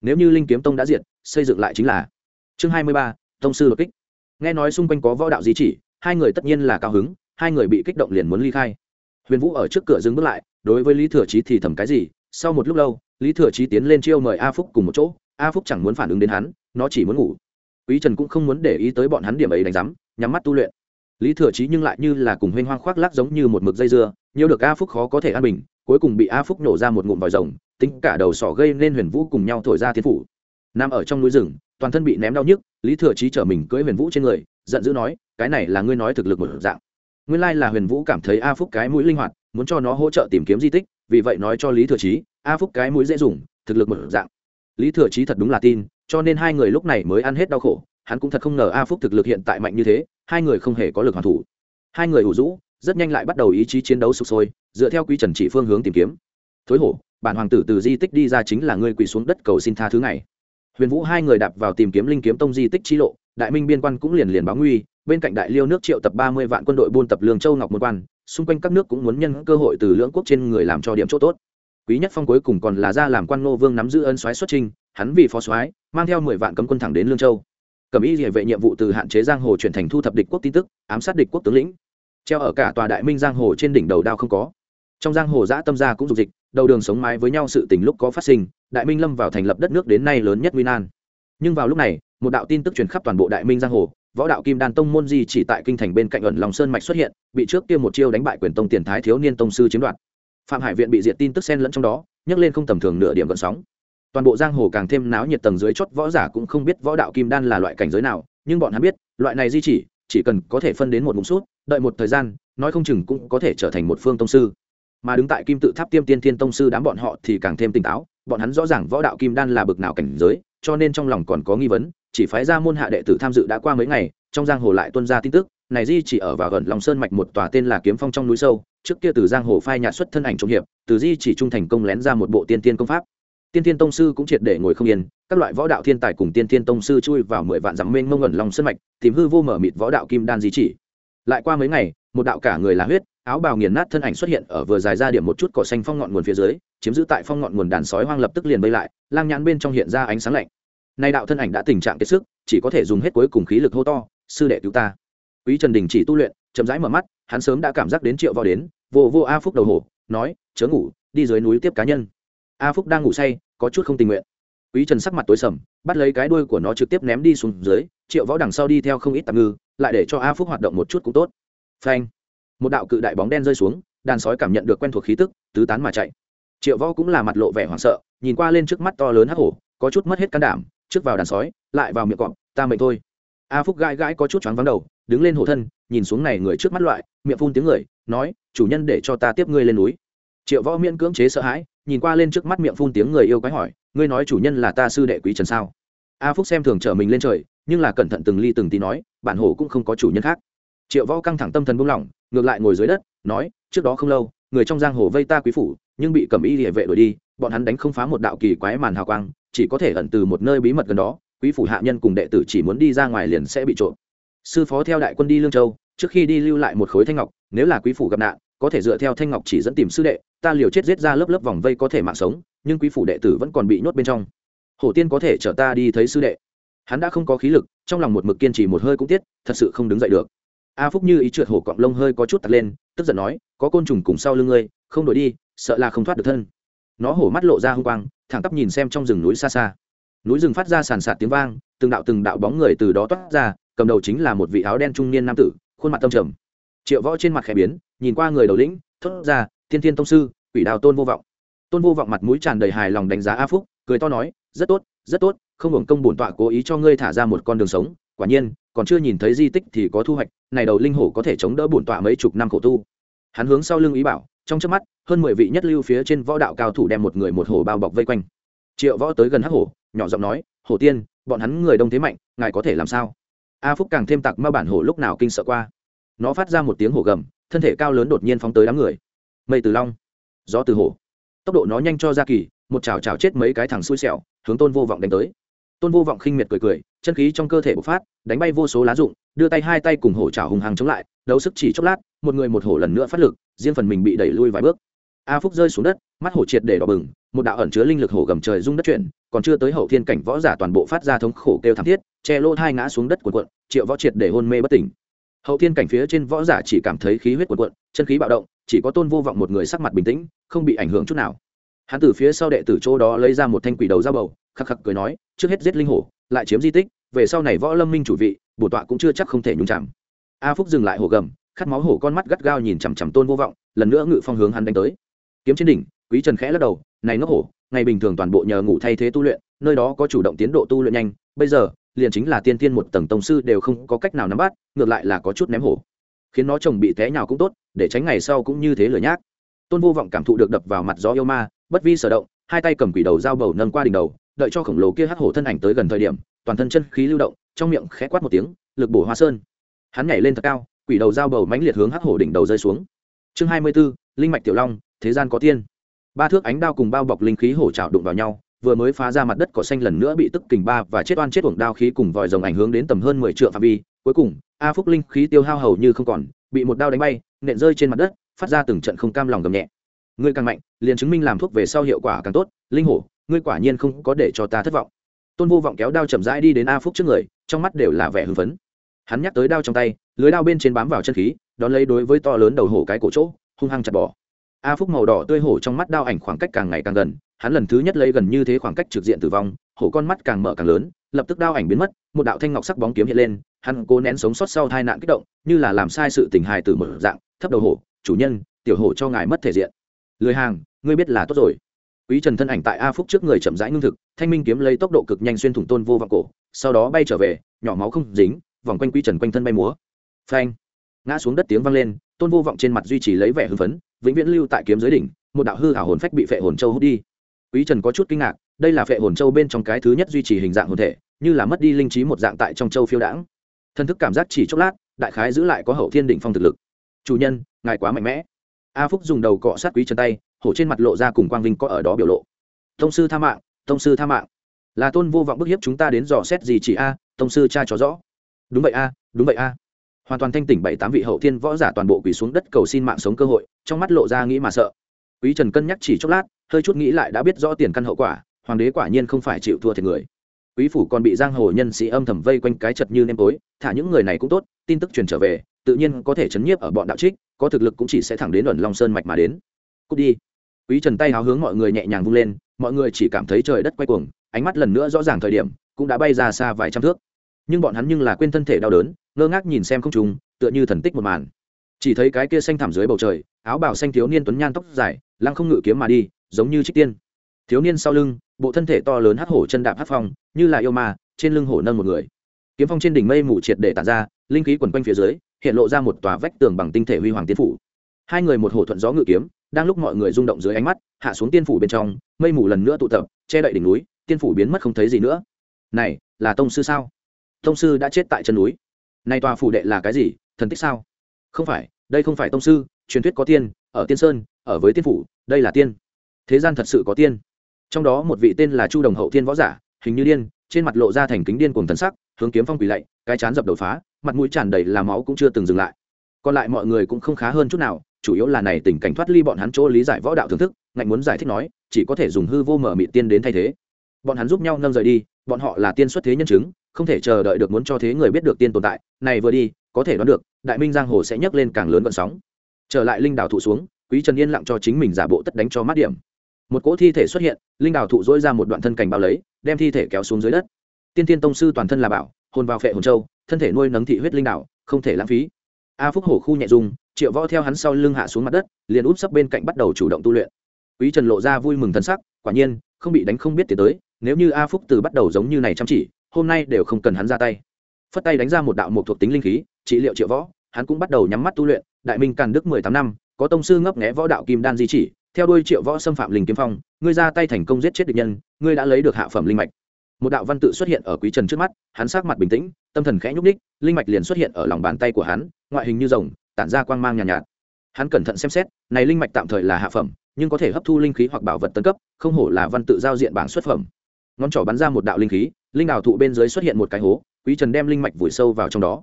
Nếu như linh kiếm tông đã diệt, xây dựng lại chính là chương hai mươi ba, tông sư đột kích. Nghe nói xung quanh có võ đạo di chỉ, hai người tất nhiên là cao hứng, hai người bị kích động liền muốn ly khai. Huyền vũ ở trước cửa dừng bước lại đối với lý thừa trí thì thầm cái gì? Sau một lúc lâu, lý thừa trí tiến lên chiêu mời a phúc cùng một chỗ. A phúc chẳng muốn phản ứng đến hắn, nó chỉ muốn ngủ. Quý trần cũng không muốn để ý tới bọn hắn điểm ấy đánh giám, nhắm mắt tu luyện. Lý thừa trí nhưng lại như là cùng huynh hoang khoác lác giống như một mực dây dưa, nhiều được a phúc khó có thể an bình, cuối cùng bị a phúc nổ ra một ngụm vòi rồng, tính cả đầu sỏ gây nên huyền vũ cùng nhau thổi ra thiên phủ. Nằm ở trong núi rừng, toàn thân bị ném đau nhức, lý thừa trí chở mình cưỡi huyền vũ trên người, giận dữ nói, cái này là ngươi nói thực lực một dạng. Nguyên lai là huyền vũ cảm thấy a phúc cái mũi linh hoạt muốn cho nó hỗ trợ tìm kiếm di tích, vì vậy nói cho lý thừa trí a phúc cái mũi dễ dùng, thực lực một dạng. Lý thừa trí thật đúng là tin, cho nên hai người lúc này mới ăn hết đau khổ, hắn cũng thật không ngờ a phúc thực lực hiện tại mạnh như thế, hai người không hề có lực hoàn thủ. Hai người ủ rũ, rất nhanh lại bắt đầu ý chí chiến đấu sụp sôi, dựa theo quy trần chỉ phương hướng tìm kiếm. Thối hổ, bản hoàng tử từ di tích đi ra chính là ngươi quỳ xuống đất cầu xin tha thứ này huyền vũ hai người đạp vào tìm kiếm linh kiếm tông di tích chi lộ, đại minh biên quan cũng liền liền báo nguy, bên cạnh đại liêu nước triệu tập ba mươi vạn quân đội buôn tập lương châu ngọc môn quan xung quanh các nước cũng muốn nhân cơ hội từ lưỡng quốc trên người làm cho điểm chỗ tốt. Quý nhất phong cuối cùng còn là ra làm quan ngô vương nắm giữ ân soái xuất trình, hắn vì phó soái mang theo mười vạn cấm quân thẳng đến lương châu. Cầm ý địa vệ nhiệm vụ từ hạn chế giang hồ chuyển thành thu thập địch quốc tin tức ám sát địch quốc tướng lĩnh. Treo ở cả tòa đại minh giang hồ trên đỉnh đầu đao không có. Trong giang hồ giã tâm gia cũng dục dịch đầu đường sống mái với nhau sự tình lúc có phát sinh đại minh lâm vào thành lập đất nước đến nay lớn nhất nguy nan. Nhưng vào lúc này một đạo tin tức truyền khắp toàn bộ đại minh giang hồ võ đạo kim đan tông môn di chỉ tại kinh thành bên cạnh ẩn lòng sơn mạch xuất hiện, bị trước kia một chiêu đánh bại quyền tông tiền thái thiếu niên tông sư chiếm đoạt. Phạm hải viện bị diệt tin tức xen lẫn trong đó, nhấc lên không tầm thường nửa điểm gợn sóng. Toàn bộ giang hồ càng thêm náo nhiệt tầng dưới chót võ giả cũng không biết võ đạo kim đan là loại cảnh giới nào, nhưng bọn hắn biết, loại này di chỉ chỉ cần có thể phân đến một mục sút đợi một thời gian, nói không chừng cũng có thể trở thành một phương tông sư. Mà đứng tại kim tự tháp tiêm tiên thiên tông sư đám bọn họ thì càng thêm tỉnh táo, bọn hắn rõ ràng võ đạo kim đan là bực nào cảnh giới, cho nên trong lòng còn có nghi vấn chỉ phái ra môn hạ đệ tử tham dự đã qua mấy ngày, trong giang hồ lại tuân ra tin tức, này di chỉ ở vào gần lòng sơn mạch một tòa tên là kiếm phong trong núi sâu, trước kia từ giang hồ phai nhạt xuất thân ảnh trộm hiệp, từ di chỉ trung thành công lén ra một bộ tiên tiên công pháp. Tiên tiên tông sư cũng triệt để ngồi không yên, các loại võ đạo thiên tài cùng tiên tiên tông sư chui vào mười vạn dặm mênh mông ẩn lòng sơn mạch, tìm hư vô mở mịt võ đạo kim đan di chỉ. Lại qua mấy ngày, một đạo cả người là huyết, áo bào nghiền nát thân ảnh xuất hiện ở vừa dài ra điểm một chút cỏ xanh phong ngọn nguồn phía dưới, chiếm giữ tại phong ngọn nguồn đàn sói hoang lập tức liền vây lại, lang nhãn bên trong hiện ra ánh sáng lạnh nay đạo thân ảnh đã tình trạng kiệt sức, chỉ có thể dùng hết cuối cùng khí lực hô to, sư đệ cứu ta. Quý trần đình chỉ tu luyện, chậm rãi mở mắt, hắn sớm đã cảm giác đến triệu vào đến, vô vô a phúc đầu hổ, nói, chớ ngủ, đi dưới núi tiếp cá nhân. A phúc đang ngủ say, có chút không tình nguyện. Quý trần sắc mặt tối sầm, bắt lấy cái đuôi của nó trực tiếp ném đi xuống dưới, triệu võ đằng sau đi theo không ít tạm ngư, lại để cho a phúc hoạt động một chút cũng tốt. Phanh! Một đạo cự đại bóng đen rơi xuống, đàn sói cảm nhận được quen thuộc khí tức, tứ tán mà chạy. Triệu võ cũng là mặt lộ vẻ hoảng sợ, nhìn qua lên trước mắt to lớn hắc hổ, có chút mất hết can đảm trước vào đàn sói, lại vào miệng cọp, ta mệnh thôi. A phúc gãi gãi có chút choáng vắng đầu, đứng lên hổ thân, nhìn xuống này người trước mắt loại, miệng phun tiếng người, nói, chủ nhân để cho ta tiếp ngươi lên núi. Triệu võ miễn cưỡng chế sợ hãi, nhìn qua lên trước mắt miệng phun tiếng người yêu quái hỏi, ngươi nói chủ nhân là ta sư đệ quý trần sao? A phúc xem thường trở mình lên trời, nhưng là cẩn thận từng ly từng tí nói, bản hổ cũng không có chủ nhân khác. Triệu võ căng thẳng tâm thần buông lỏng, ngược lại ngồi dưới đất, nói, trước đó không lâu, người trong giang hồ vây ta quý phủ, nhưng bị cầm y địa vệ đuổi đi bọn hắn đánh không phá một đạo kỳ quái màn hào quang, chỉ có thể ẩn từ một nơi bí mật gần đó, quý phủ hạ nhân cùng đệ tử chỉ muốn đi ra ngoài liền sẽ bị trộm. Sư phó theo đại quân đi lương châu, trước khi đi lưu lại một khối thanh ngọc, nếu là quý phủ gặp nạn, có thể dựa theo thanh ngọc chỉ dẫn tìm sư đệ, ta liều chết giết ra lớp lớp vòng vây có thể mạng sống, nhưng quý phủ đệ tử vẫn còn bị nhốt bên trong. Hổ tiên có thể chở ta đi thấy sư đệ. Hắn đã không có khí lực, trong lòng một mực kiên trì một hơi cũng tiết thật sự không đứng dậy được. A phúc như ý trượt hổ cọng lông hơi có chút tạt lên, tức giận nói, có côn trùng cùng sau lưng ngươi, không đổi đi, sợ là không thoát được thân nó hổ mắt lộ ra h u n g quang, thẳng tắp nhìn xem trong rừng núi xa xa. Núi rừng phát ra sàn sạt tiếng vang, từng đạo từng đạo bóng người từ đó toát ra, cầm đầu chính là một vị áo đen trung niên nam tử, khuôn mặt tâm trầm. Triệu võ trên mặt khẽ biến, nhìn qua người đầu lĩnh, thốt ra thiên thiên tông sư, quỷ đào tôn vô vọng. Tôn vô vọng mặt mũi tràn đầy hài lòng đánh giá a phúc, cười to nói, rất tốt rất tốt, không hưởng công bổn tọa cố ý cho ngươi thả ra một con đường sống, quả nhiên, còn chưa nhìn thấy di tích thì có thu hoạch, này đầu linh hổ có thể chống đỡ bổn tọa mấy chục năm khổ tu. Hắn hướng sau lưng ý bảo trong chớp mắt, hơn mười vị nhất lưu phía trên võ đạo cao thủ đem một người một hổ bao bọc vây quanh. Triệu võ tới gần hắc hổ, nhỏ giọng nói, hổ tiên, bọn hắn người đông thế mạnh, ngài có thể làm sao? A phúc càng thêm tặc ma bản hổ lúc nào kinh sợ qua. Nó phát ra một tiếng hổ gầm, thân thể cao lớn đột nhiên phóng tới đám người. Mây từ long, gió từ hổ. Tốc độ nó nhanh cho ra kỳ, một chảo chảo chết mấy cái thằng xui xẹo hướng tôn vô vọng đánh tới tôn vô vọng khinh miệt cười cười, chân khí trong cơ thể bộc phát, đánh bay vô số lá rụng, đưa tay hai tay cùng hổ trào hùng hàng chống lại, đấu sức chỉ chốc lát, một người một hổ lần nữa phát lực, riêng phần mình bị đẩy lui vài bước. A phúc rơi xuống đất, mắt hổ triệt để đỏ bừng, một đạo ẩn chứa linh lực hổ gầm trời rung đất chuyển, còn chưa tới hậu thiên cảnh võ giả toàn bộ phát ra thống khổ kêu thảm thiết, che lỗ hai ngã xuống đất cuộn cuộn, triệu võ triệt để hôn mê bất tỉnh. Hậu thiên cảnh phía trên võ giả chỉ cảm thấy khí huyết cuộn cuộn, chân khí bạo động, chỉ có tôn vô vọng một người sắc mặt bình tĩnh, không bị ảnh hưởng chút nào hắn từ phía sau đệ tử chỗ đó lấy ra một thanh quỷ đầu dao bầu, khắc khắc cười nói, trước hết giết linh hổ, lại chiếm di tích, về sau này võ lâm minh chủ vị, bổ tọa cũng chưa chắc không thể nhúng chạm a phúc dừng lại hổ gầm, khát máu hổ con mắt gắt gao nhìn chằm chằm tôn vô vọng, lần nữa ngự phong hướng hắn đánh tới. Kiếm trên đỉnh, quý trần khẽ lắc đầu, này ngốc hổ, ngày bình thường toàn bộ nhờ ngủ thay thế tu luyện, nơi đó có chủ động tiến độ tu luyện nhanh, bây giờ, liền chính là tiên tiên một tầng tông sư đều không có cách nào nắm bắt, ngược lại là có chút ném hổ. Khiến nó chồng bị té nhào cũng tốt, để tránh ngày sau cũng như thế lửa nhác. Tôn vô vọng cảm thụ được đập vào mặt gió yêu ma bất vi sở động hai tay cầm quỷ đầu dao bầu nâng qua đỉnh đầu đợi cho khổng lồ kia hắc hổ thân ảnh tới gần thời điểm toàn thân chân khí lưu động trong miệng khẽ quát một tiếng lực bổ hoa sơn. Hắn nhảy lên thật cao quỷ đầu dao bầu mãnh liệt hướng hắc hổ đỉnh đầu rơi xuống. Chương hai mươi 24, linh mạch tiểu long thế gian có tiên. Ba thước ánh đao cùng bao bọc linh khí hổ trào đụng vào nhau vừa mới phá ra mặt đất cỏ xanh lần nữa bị tức kình ba và chết oan chết uổng đao khí cùng vòi rồng ảnh hướng đến tầm hơn mười triệu phạm vi. Cuối cùng a phúc linh khí tiêu hao hầu như không còn bị một đao đánh bay nện rơi trên mặt đất phát ra từng trận không cam lòng gầm nhẹ ngươi càng mạnh, liền chứng minh làm thuốc về sau hiệu quả càng tốt, linh hổ, ngươi quả nhiên không có để cho ta thất vọng. Tôn vô vọng kéo đao chậm rãi đi đến a phúc trước người, trong mắt đều là vẻ hưng phấn. Hắn nhắc tới đao trong tay, lưới đao bên trên bám vào chân khí, đón lấy đối với to lớn đầu hổ cái cổ chỗ, hung hăng chặt bỏ. A phúc màu đỏ tươi hổ trong mắt đao ảnh khoảng cách càng ngày càng gần, hắn lần thứ nhất lấy gần như thế khoảng cách trực diện tử vong, hổ con mắt càng mở càng lớn, lập tức đao ảnh biến mất, một đạo thanh ngọc sắc bóng kiếm hiện lên, hắn cố nén sống sót sau tai nạn kích động, như là làm sai sự tình hài từ mở dạng, thấp đầu hổ, chủ nhân, tiểu hổ cho ngài mất thể diện lười hàng, ngươi biết là tốt rồi. Quý trần thân ảnh tại a phúc trước người chậm rãi ngưng thực, thanh minh kiếm lấy tốc độ cực nhanh xuyên thủng tôn vô vọng cổ, sau đó bay trở về, nhỏ máu không dính, vòng quanh quý trần quanh thân bay múa. Phanh! Ngã xuống đất tiếng vang lên, tôn vô vọng trên mặt duy trì lấy vẻ hưng phấn, vĩnh viễn lưu tại kiếm dưới đỉnh, một đạo hư ảo hồn phách bị phệ hồn châu hút đi. Quý trần có chút kinh ngạc, đây là phệ hồn châu bên trong cái thứ nhất duy trì hình dạng hồn thể, như là mất đi linh trí một dạng tại trong châu phiêu đãng. Thân thức cảm giác chỉ chốc lát, đại khái giữ lại có hậu thiên đỉnh phong thực lực. Chủ nhân, ngài quá mạnh mẽ a phúc dùng đầu cọ sát quý trần tay, hổ trên mặt lộ ra cùng quang vinh có ở đó biểu lộ. Tông sư tha mạng, tông sư tha mạng. Là tôn vô vọng bức hiếp chúng ta đến dò xét gì chỉ a, tông sư cha cho rõ. Đúng vậy a, đúng vậy a. Hoàn toàn thanh tỉnh bảy tám vị hậu thiên võ giả toàn bộ quỳ xuống đất cầu xin mạng sống cơ hội, trong mắt lộ ra nghĩ mà sợ. Quý trần cân nhắc chỉ chốc lát, hơi chút nghĩ lại đã biết rõ tiền căn hậu quả, hoàng đế quả nhiên không phải chịu thua thiệt người. Quý phủ còn bị giang hồ nhân sĩ âm thầm vây quanh cái chật như nêm tối, thả những người này cũng tốt, tin tức truyền trở về tự nhiên có thể chấn nhiếp ở bọn đạo trích, có thực lực cũng chỉ sẽ thẳng đến ẩn long sơn mạch mà đến. Cút đi. Quý trần tay háo hướng mọi người nhẹ nhàng vung lên, mọi người chỉ cảm thấy trời đất quay cuồng, ánh mắt lần nữa rõ ràng thời điểm, cũng đã bay ra xa vài trăm thước. Nhưng bọn hắn nhưng là quên thân thể đau đớn, ngơ ngác nhìn xem không trùng tựa như thần tích một màn. Chỉ thấy cái kia xanh thảm dưới bầu trời, áo bào xanh thiếu niên tuấn nhan tóc dài, lăng không ngự kiếm mà đi, giống như trích tiên. Thiếu niên sau lưng, bộ thân thể to lớn hắc hổ chân đạp hắc phong, như là yêu ma, trên lưng hổ nâng một người kiếm phong trên đỉnh mây mù triệt để tản ra, linh khí quần quanh phía dưới, hiện lộ ra một tòa vách tường bằng tinh thể huy hoàng tiên phủ. Hai người một hổ thuận gió ngự kiếm, đang lúc mọi người rung động dưới ánh mắt, hạ xuống tiên phủ bên trong, mây mù lần nữa tụ tập, che đậy đỉnh núi, tiên phủ biến mất không thấy gì nữa. Này, là tông sư sao? Tông sư đã chết tại chân núi. Này tòa phủ đệ là cái gì? Thần tích sao? Không phải, đây không phải tông sư, truyền thuyết có tiên, ở tiên sơn, ở với tiên phủ, đây là tiên. Thế gian thật sự có tiên. Trong đó một vị tên là chu đồng hậu tiên võ giả, hình như điên, trên mặt lộ ra thành kính điên cùng thần sắc hướng kiếm phong quỳ lạy, cái chán dập đầu phá, mặt mũi tràn đầy là máu cũng chưa từng dừng lại. Còn lại mọi người cũng không khá hơn chút nào, chủ yếu là này tình cảnh thoát ly bọn hắn chỗ lý giải võ đạo thưởng thức, ngạnh muốn giải thích nói, chỉ có thể dùng hư vô mở mị tiên đến thay thế. Bọn hắn giúp nhau nâng rời đi, bọn họ là tiên xuất thế nhân chứng, không thể chờ đợi được muốn cho thế người biết được tiên tồn tại, này vừa đi, có thể đoán được, đại minh giang hồ sẽ nhấc lên càng lớn vận sóng. Trở lại linh đảo thụ xuống, quý trần yên lặng cho chính mình giả bộ tất đánh cho mát điểm. Một cỗ thi thể xuất hiện, linh đảo thụ dỗi ra một đoạn thân cảnh bao lấy, đem thi thể kéo xuống dưới đất tiên tiên tông sư toàn thân là bảo, hồn vào phệ hồn châu, thân thể nuôi nấng thị huyết linh đảo, không thể lãng phí. A phúc hổ khu nhẹ dung triệu võ theo hắn sau lưng hạ xuống mặt đất, liền úp sấp bên cạnh bắt đầu chủ động tu luyện. Quý trần lộ ra vui mừng thân sắc, quả nhiên, không bị đánh không biết tiến tới, nếu như a phúc từ bắt đầu giống như này chăm chỉ, hôm nay đều không cần hắn ra tay. Phất tay đánh ra một đạo mục thuộc tính linh khí, trị liệu triệu võ, hắn cũng bắt đầu nhắm mắt tu luyện, đại minh càn đức mười tám năm, có tông sư ngấp nghé võ đạo kim đan di chỉ, theo đuôi triệu võ xâm phạm linh kiếm phong, ngươi ra tay thành công giết chết địch nhân, ngươi đã lấy được hạ phẩm linh mạch một đạo văn tự xuất hiện ở quý trần trước mắt hắn sát mặt bình tĩnh tâm thần khẽ nhúc ních linh mạch liền xuất hiện ở lòng bàn tay của hắn ngoại hình như rồng tản ra quang mang nhàn nhạt, nhạt. Hắn cẩn thận xem xét này linh mạch tạm thời là hạ phẩm nhưng có thể hấp thu linh khí hoặc bảo vật tân cấp không hổ là văn tự giao diện bảng xuất phẩm. Ngón trỏ bắn ra một đạo linh khí linh đào thụ bên dưới xuất hiện một cái hố quý trần đem linh mạch vùi sâu vào trong đó.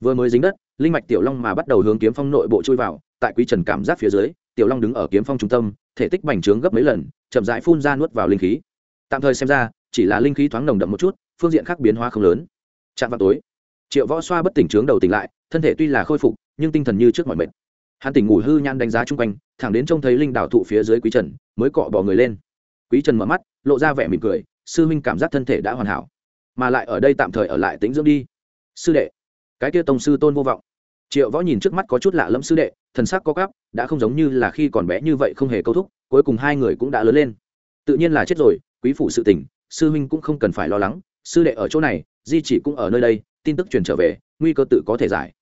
Vừa mới dính đất linh mạch tiểu long mà bắt đầu hướng kiếm phong nội bộ chui vào tại quý trần cảm giác phía dưới tiểu long đứng ở kiếm phong trung tâm thể tích bành trướng gấp mấy lần chậm rãi phun ra nuốt vào linh khí. Tạm thời xem ra chỉ là linh khí thoáng nồng đậm một chút, phương diện khác biến hóa không lớn. Chạm vào tối, triệu võ xoa bất tỉnh trướng đầu tỉnh lại, thân thể tuy là khôi phục, nhưng tinh thần như trước mọi mệt. Hắn tỉnh ngủ hư nhan đánh giá chung quanh, thẳng đến trông thấy linh đảo thụ phía dưới quý trần, mới cọ bỏ người lên. Quý trần mở mắt, lộ ra vẻ mỉm cười, sư huynh cảm giác thân thể đã hoàn hảo, mà lại ở đây tạm thời ở lại tính dưỡng đi. Sư đệ. Cái kia tông sư tôn vô vọng. Triệu võ nhìn trước mắt có chút lạ lẫm sư đệ, thần sắc có cắp đã không giống như là khi còn bé như vậy không hề câu thúc, cuối cùng hai người cũng đã lớn lên. Tự nhiên là chết rồi, quý phủ sự tình sư huynh cũng không cần phải lo lắng, sư đệ ở chỗ này, di chỉ cũng ở nơi đây, tin tức truyền trở về, nguy cơ tự có thể giải.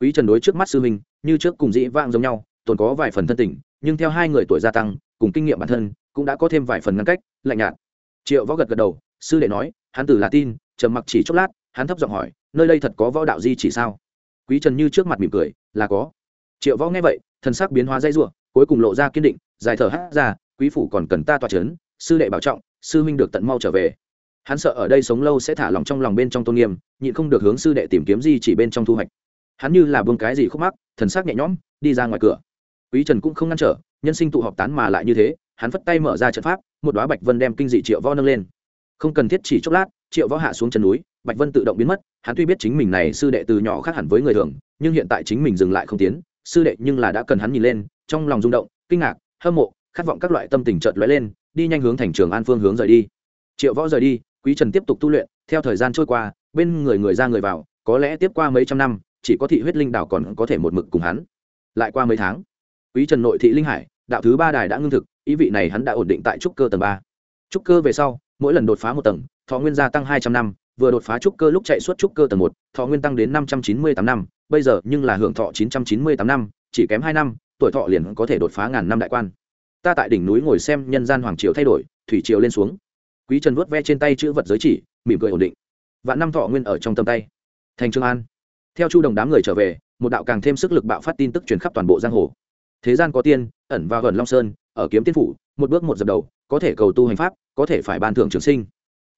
Quý trần đối trước mắt sư huynh, như trước cùng dĩ vang giống nhau, tồn có vài phần thân tình, nhưng theo hai người tuổi gia tăng, cùng kinh nghiệm bản thân, cũng đã có thêm vài phần ngăn cách, lạnh nhạt. Triệu võ gật gật đầu, sư đệ nói, hắn từ là tin trầm mặc chỉ chốc lát, hắn thấp giọng hỏi, nơi đây thật có võ đạo di chỉ sao? Quý trần như trước mặt mỉm cười, là có. Triệu võ nghe vậy, thần sắc biến hóa dây rủa, cuối cùng lộ ra kiên định, dài thở hát ra, quý phủ còn cần ta tỏa chấn, sư đệ bảo trọng sư huynh được tận mau trở về. Hắn sợ ở đây sống lâu sẽ thả lòng trong lòng bên trong tôn nghiêm, nhịn không được hướng sư đệ tìm kiếm gì chỉ bên trong thu hoạch. Hắn như là buông cái gì khúc mắc, thần sắc nhẹ nhõm, đi ra ngoài cửa. Quý trần cũng không ngăn trở, nhân sinh tụ họp tán mà lại như thế, hắn vất tay mở ra trận pháp, một đóa bạch vân đem kinh dị triệu võ nâng lên. Không cần thiết chỉ chốc lát, triệu võ hạ xuống chân núi, bạch vân tự động biến mất, hắn tuy biết chính mình này sư đệ từ nhỏ khác hẳn với người thường, nhưng hiện tại chính mình dừng lại không tiến, sư đệ nhưng là đã cần hắn nhìn lên, trong lòng rung động, kinh ngạc, hâm mộ khát vọng các loại tâm tình chợt lóe lên, đi nhanh hướng thành trường an phương hướng rời đi. Triệu võ rời đi, quý trần tiếp tục tu luyện, theo thời gian trôi qua, bên người người ra người vào, có lẽ tiếp qua mấy trăm năm, chỉ có thị huyết linh đảo còn có thể một mực cùng hắn. Lại qua mấy tháng, quý trần nội thị linh hải, đạo thứ ba đài đã ngưng thực, ý vị này hắn đã ổn định tại trúc cơ tầng ba. Trúc cơ về sau, mỗi lần đột phá một tầng, thọ nguyên gia tăng hai trăm năm, vừa đột phá trúc cơ lúc chạy suốt trúc cơ tầng một, thọ nguyên tăng đến năm trăm chín mươi tám năm, bây giờ nhưng là hưởng thọ chín trăm chín mươi tám năm, chỉ kém hai năm, tuổi thọ liền có thể đột phá ngàn năm đại quan ta tại đỉnh núi ngồi xem nhân gian hoàng triều thay đổi, thủy triều lên xuống. Quý trần vuốt ve trên tay chữ vật giới chỉ, mỉm cười ổn định. Vạn năm thọ nguyên ở trong tầm tay. Thành trương an. Theo chu đồng đám người trở về, một đạo càng thêm sức lực bạo phát tin tức truyền khắp toàn bộ giang hồ. Thế gian có tiên, ẩn vào gần long sơn, ở kiếm tiên phủ, một bước một dập đầu, có thể cầu tu hành pháp, có thể phải ban thưởng trường sinh.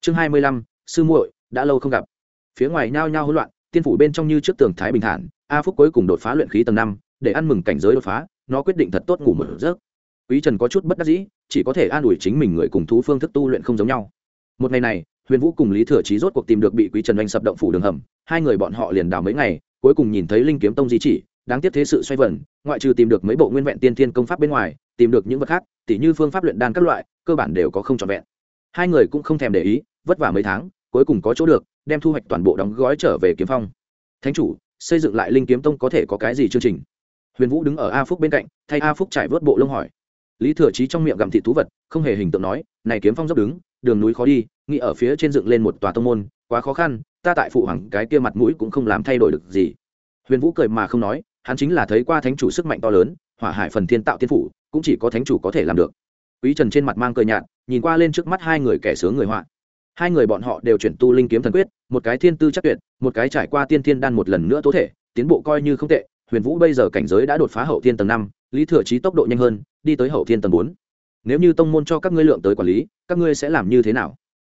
Chương hai mươi lăm, sư muội, đã lâu không gặp. Phía ngoài nhao nhao hỗn loạn, tiên phủ bên trong như trước tường thái bình thản, a phúc cuối cùng đột phá luyện khí tầng năm, để ăn mừng cảnh giới đột phá, nó quyết định thật tốt ngủ một giấc quý trần có chút bất đắc dĩ, chỉ có thể an ủi chính mình người cùng thú phương thức tu luyện không giống nhau. Một ngày này, huyền vũ cùng lý thừa trí rốt cuộc tìm được bị quý trần oanh sập động phủ đường hầm. Hai người bọn họ liền đào mấy ngày, cuối cùng nhìn thấy linh kiếm tông di chỉ, đáng tiếc thế sự xoay vần, ngoại trừ tìm được mấy bộ nguyên vẹn tiên thiên công pháp bên ngoài, tìm được những vật khác, tỉ như phương pháp luyện đan các loại, cơ bản đều có không trọn vẹn. Hai người cũng không thèm để ý, vất vả mấy tháng, cuối cùng có chỗ được, đem thu hoạch toàn bộ đóng gói trở về kiếm phong. Thánh chủ, xây dựng lại linh kiếm tông có thể có cái gì chương trình? Huyền vũ đứng ở a phúc bên cạnh, thay a phúc trải vớt bộ lông hỏi lý thừa trí trong miệng gặm thị thú vật, không hề hình tượng nói, này kiếm phong dốc đứng, đường núi khó đi, nghĩ ở phía trên dựng lên một tòa tông môn, quá khó khăn, ta tại phụ hoàng cái kia mặt mũi cũng không làm thay đổi được gì. Huyền vũ cười mà không nói, hắn chính là thấy qua thánh chủ sức mạnh to lớn, hỏa hải phần thiên tạo tiên phủ, cũng chỉ có thánh chủ có thể làm được. Quý trần trên mặt mang cười nhạt, nhìn qua lên trước mắt hai người kẻ sướng người họa. Hai người bọn họ đều chuyển tu linh kiếm thần quyết, một cái thiên tư chắc tuyệt, một cái trải qua tiên thiên đan một lần nữa tố thể, tiến bộ coi như không tệ, huyền vũ bây giờ cảnh giới đã đột phá hậu thiên tầng năm lý thừa trí tốc độ nhanh hơn, đi tới hậu thiên tầng bốn. Nếu như tông môn cho các ngươi lượng tới quản lý, các ngươi sẽ làm như thế nào?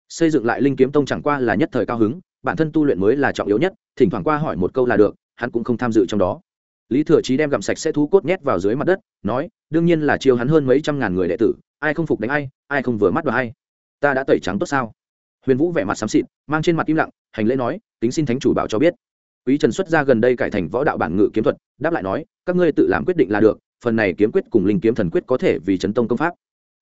Xây dựng lại linh kiếm tông chẳng qua là nhất thời cao hứng, bản thân tu luyện mới là trọng yếu nhất, thỉnh thoảng qua hỏi một câu là được, hắn cũng không tham dự trong đó. Lý thừa trí đem gặm sạch sẽ thú cốt nhét vào dưới mặt đất, nói, đương nhiên là chiêu hắn hơn mấy trăm ngàn người đệ tử, ai không phục đánh ai ai không vừa mắt vào ai. Ta đã tẩy trắng tốt sao? Huyền vũ vẻ mặt xám xịt, mang trên mặt im lặng, hành lễ nói tính xin thánh chủ bảo cho biết. Quý trần xuất ra gần đây cải thành võ đạo bản ngự kiếm thuật, đáp lại nói, các ngươi tự làm quyết định là được phần này kiếm quyết cùng linh kiếm thần quyết có thể vì chấn tông công pháp.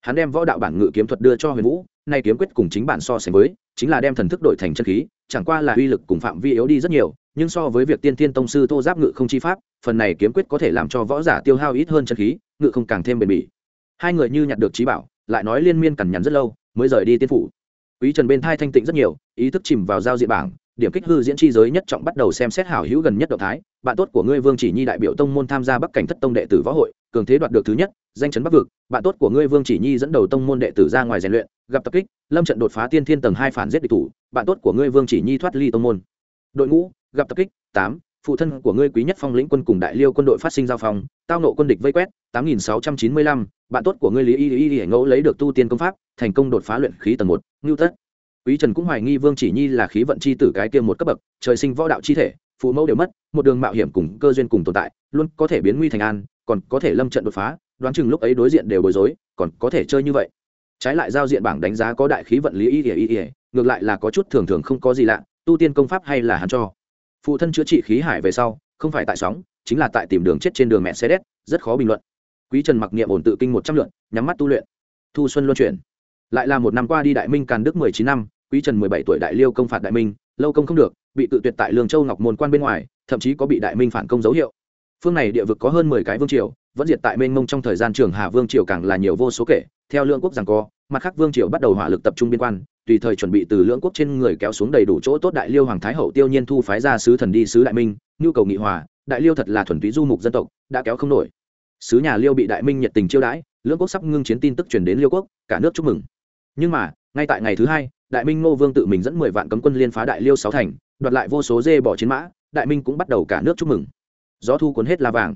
Hắn đem võ đạo bản ngự kiếm thuật đưa cho huyền vũ, nay kiếm quyết cùng chính bản so sánh với, chính là đem thần thức đổi thành chân khí, chẳng qua là uy lực cùng phạm vi yếu đi rất nhiều, nhưng so với việc tiên thiên tông sư thô giáp ngự không chi pháp, phần này kiếm quyết có thể làm cho võ giả tiêu hao ít hơn chân khí, ngự không càng thêm bền bỉ. Hai người như nhặt được trí bảo, lại nói liên miên cằn nhằn rất lâu, mới rời đi tiên phủ. Quý trần bên thai thanh tịnh rất nhiều, ý thức chìm vào giao diện bảng điểm kích hư diễn chi giới nhất trọng bắt đầu xem xét hảo hữu gần nhất động thái, bạn tốt của ngươi vương chỉ nhi đại biểu tông môn tham gia bắc cảnh thất tông đệ tử võ hội, cường thế đoạt được thứ nhất, danh chấn bắc vực, bạn tốt của ngươi vương chỉ nhi dẫn đầu tông môn đệ tử ra ngoài rèn luyện, gặp tập kích, lâm trận đột phá tiên thiên tầng hai phản giết địch thủ, bạn tốt của ngươi vương chỉ nhi thoát ly tông môn. Đội ngũ, gặp tập kích, tám, phụ thân của ngươi quý nhất phong lĩnh quân cùng đại liêu quân đội phát sinh giao phong, tao nộ quân địch vây quét, tám nghìn sáu trăm chín mươi lăm, bạn tốt của ngươi lý y y y ngẫu lấy được tu tiên công pháp, thành công đột phá luyện khí tầng một, ngưu tất quý trần cũng hoài nghi vương chỉ nhi là khí vận chi tử cái kia một cấp bậc, trời sinh võ đạo chi thể, phụ mẫu đều mất, một đường mạo hiểm cùng cơ duyên cùng tồn tại, luôn có thể biến nguy thành an, còn có thể lâm trận đột phá, đoán chừng lúc ấy đối diện đều bối rối, còn có thể chơi như vậy. Trái lại giao diện bảng đánh giá có đại khí vận lý y y y ngược lại là có chút thường thường không có gì lạ, tu tiên công pháp hay là hắn cho. Phụ thân chữa trị khí hải về sau, không phải tại sóng, chính là tại tìm đường chết trên đường mẹ xe đét rất khó bình luận. Quý trần mặc niệm ổn tự kinh một trăm lượn, nhắm mắt tu luyện. Thu xuân luân chuyển. Lại là một năm qua đi đại minh càn đức mười chín năm quý trần mười bảy tuổi đại liêu công phạt đại minh, lâu công không được, bị tự tuyệt tại lương châu ngọc môn quan bên ngoài, thậm chí có bị đại minh phản công dấu hiệu. Phương này địa vực có hơn mười cái vương triều, vẫn diệt tại mênh mông trong thời gian trường hà vương triều càng là nhiều vô số kể, theo lương quốc rằng co, mặt khác vương triều bắt đầu hỏa lực tập trung biên quan, tùy thời chuẩn bị từ lưỡng quốc trên người kéo xuống đầy đủ chỗ tốt đại liêu hoàng thái hậu tiêu nhiên thu phái ra sứ thần đi sứ đại minh, nhu cầu nghị hòa, đại liêu thật là thuần túy du mục dân tộc, đã kéo không nổi. Sứ nhà liêu bị đại minh nhiệt tình chiêu đãi lưỡng quốc sắp ngưng chiến tin tức truyền đến liêu quốc, cả nước chúc mừng. Nhưng mà, ngay tại ngày thứ hai đại minh ngô vương tự mình dẫn mười vạn cấm quân liên phá đại liêu sáu thành, đoạt lại vô số dê bỏ chiến mã, đại minh cũng bắt đầu cả nước chúc mừng. Gió thu cuốn hết la vàng.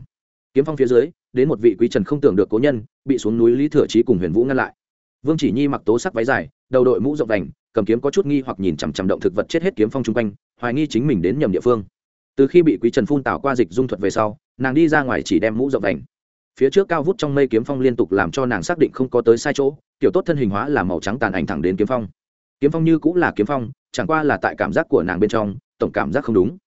Kiếm phong phía dưới, đến một vị quý trần không tưởng được cố nhân, bị xuống núi lý thừa trí cùng huyền vũ ngăn lại. Vương chỉ nhi mặc tố sắc váy dài, đầu đội mũ rộng đành cầm kiếm có chút nghi hoặc nhìn chằm chằm động thực vật chết hết kiếm phong chung quanh, hoài nghi chính mình đến nhầm địa phương. Từ khi bị quý trần phun tảo qua dịch dung thuật về sau, nàng đi ra ngoài chỉ đem mũ rộng đành phía trước cao vút trong mây kiếm phong liên tục làm cho nàng xác định không có tới sai chỗ, kiểu tốt thân hình hóa là màu trắng tàn ảnh thẳng đến kiếm phong kiếm phong như cũng là kiếm phong, chẳng qua là tại cảm giác của nàng bên trong, tổng cảm giác không đúng.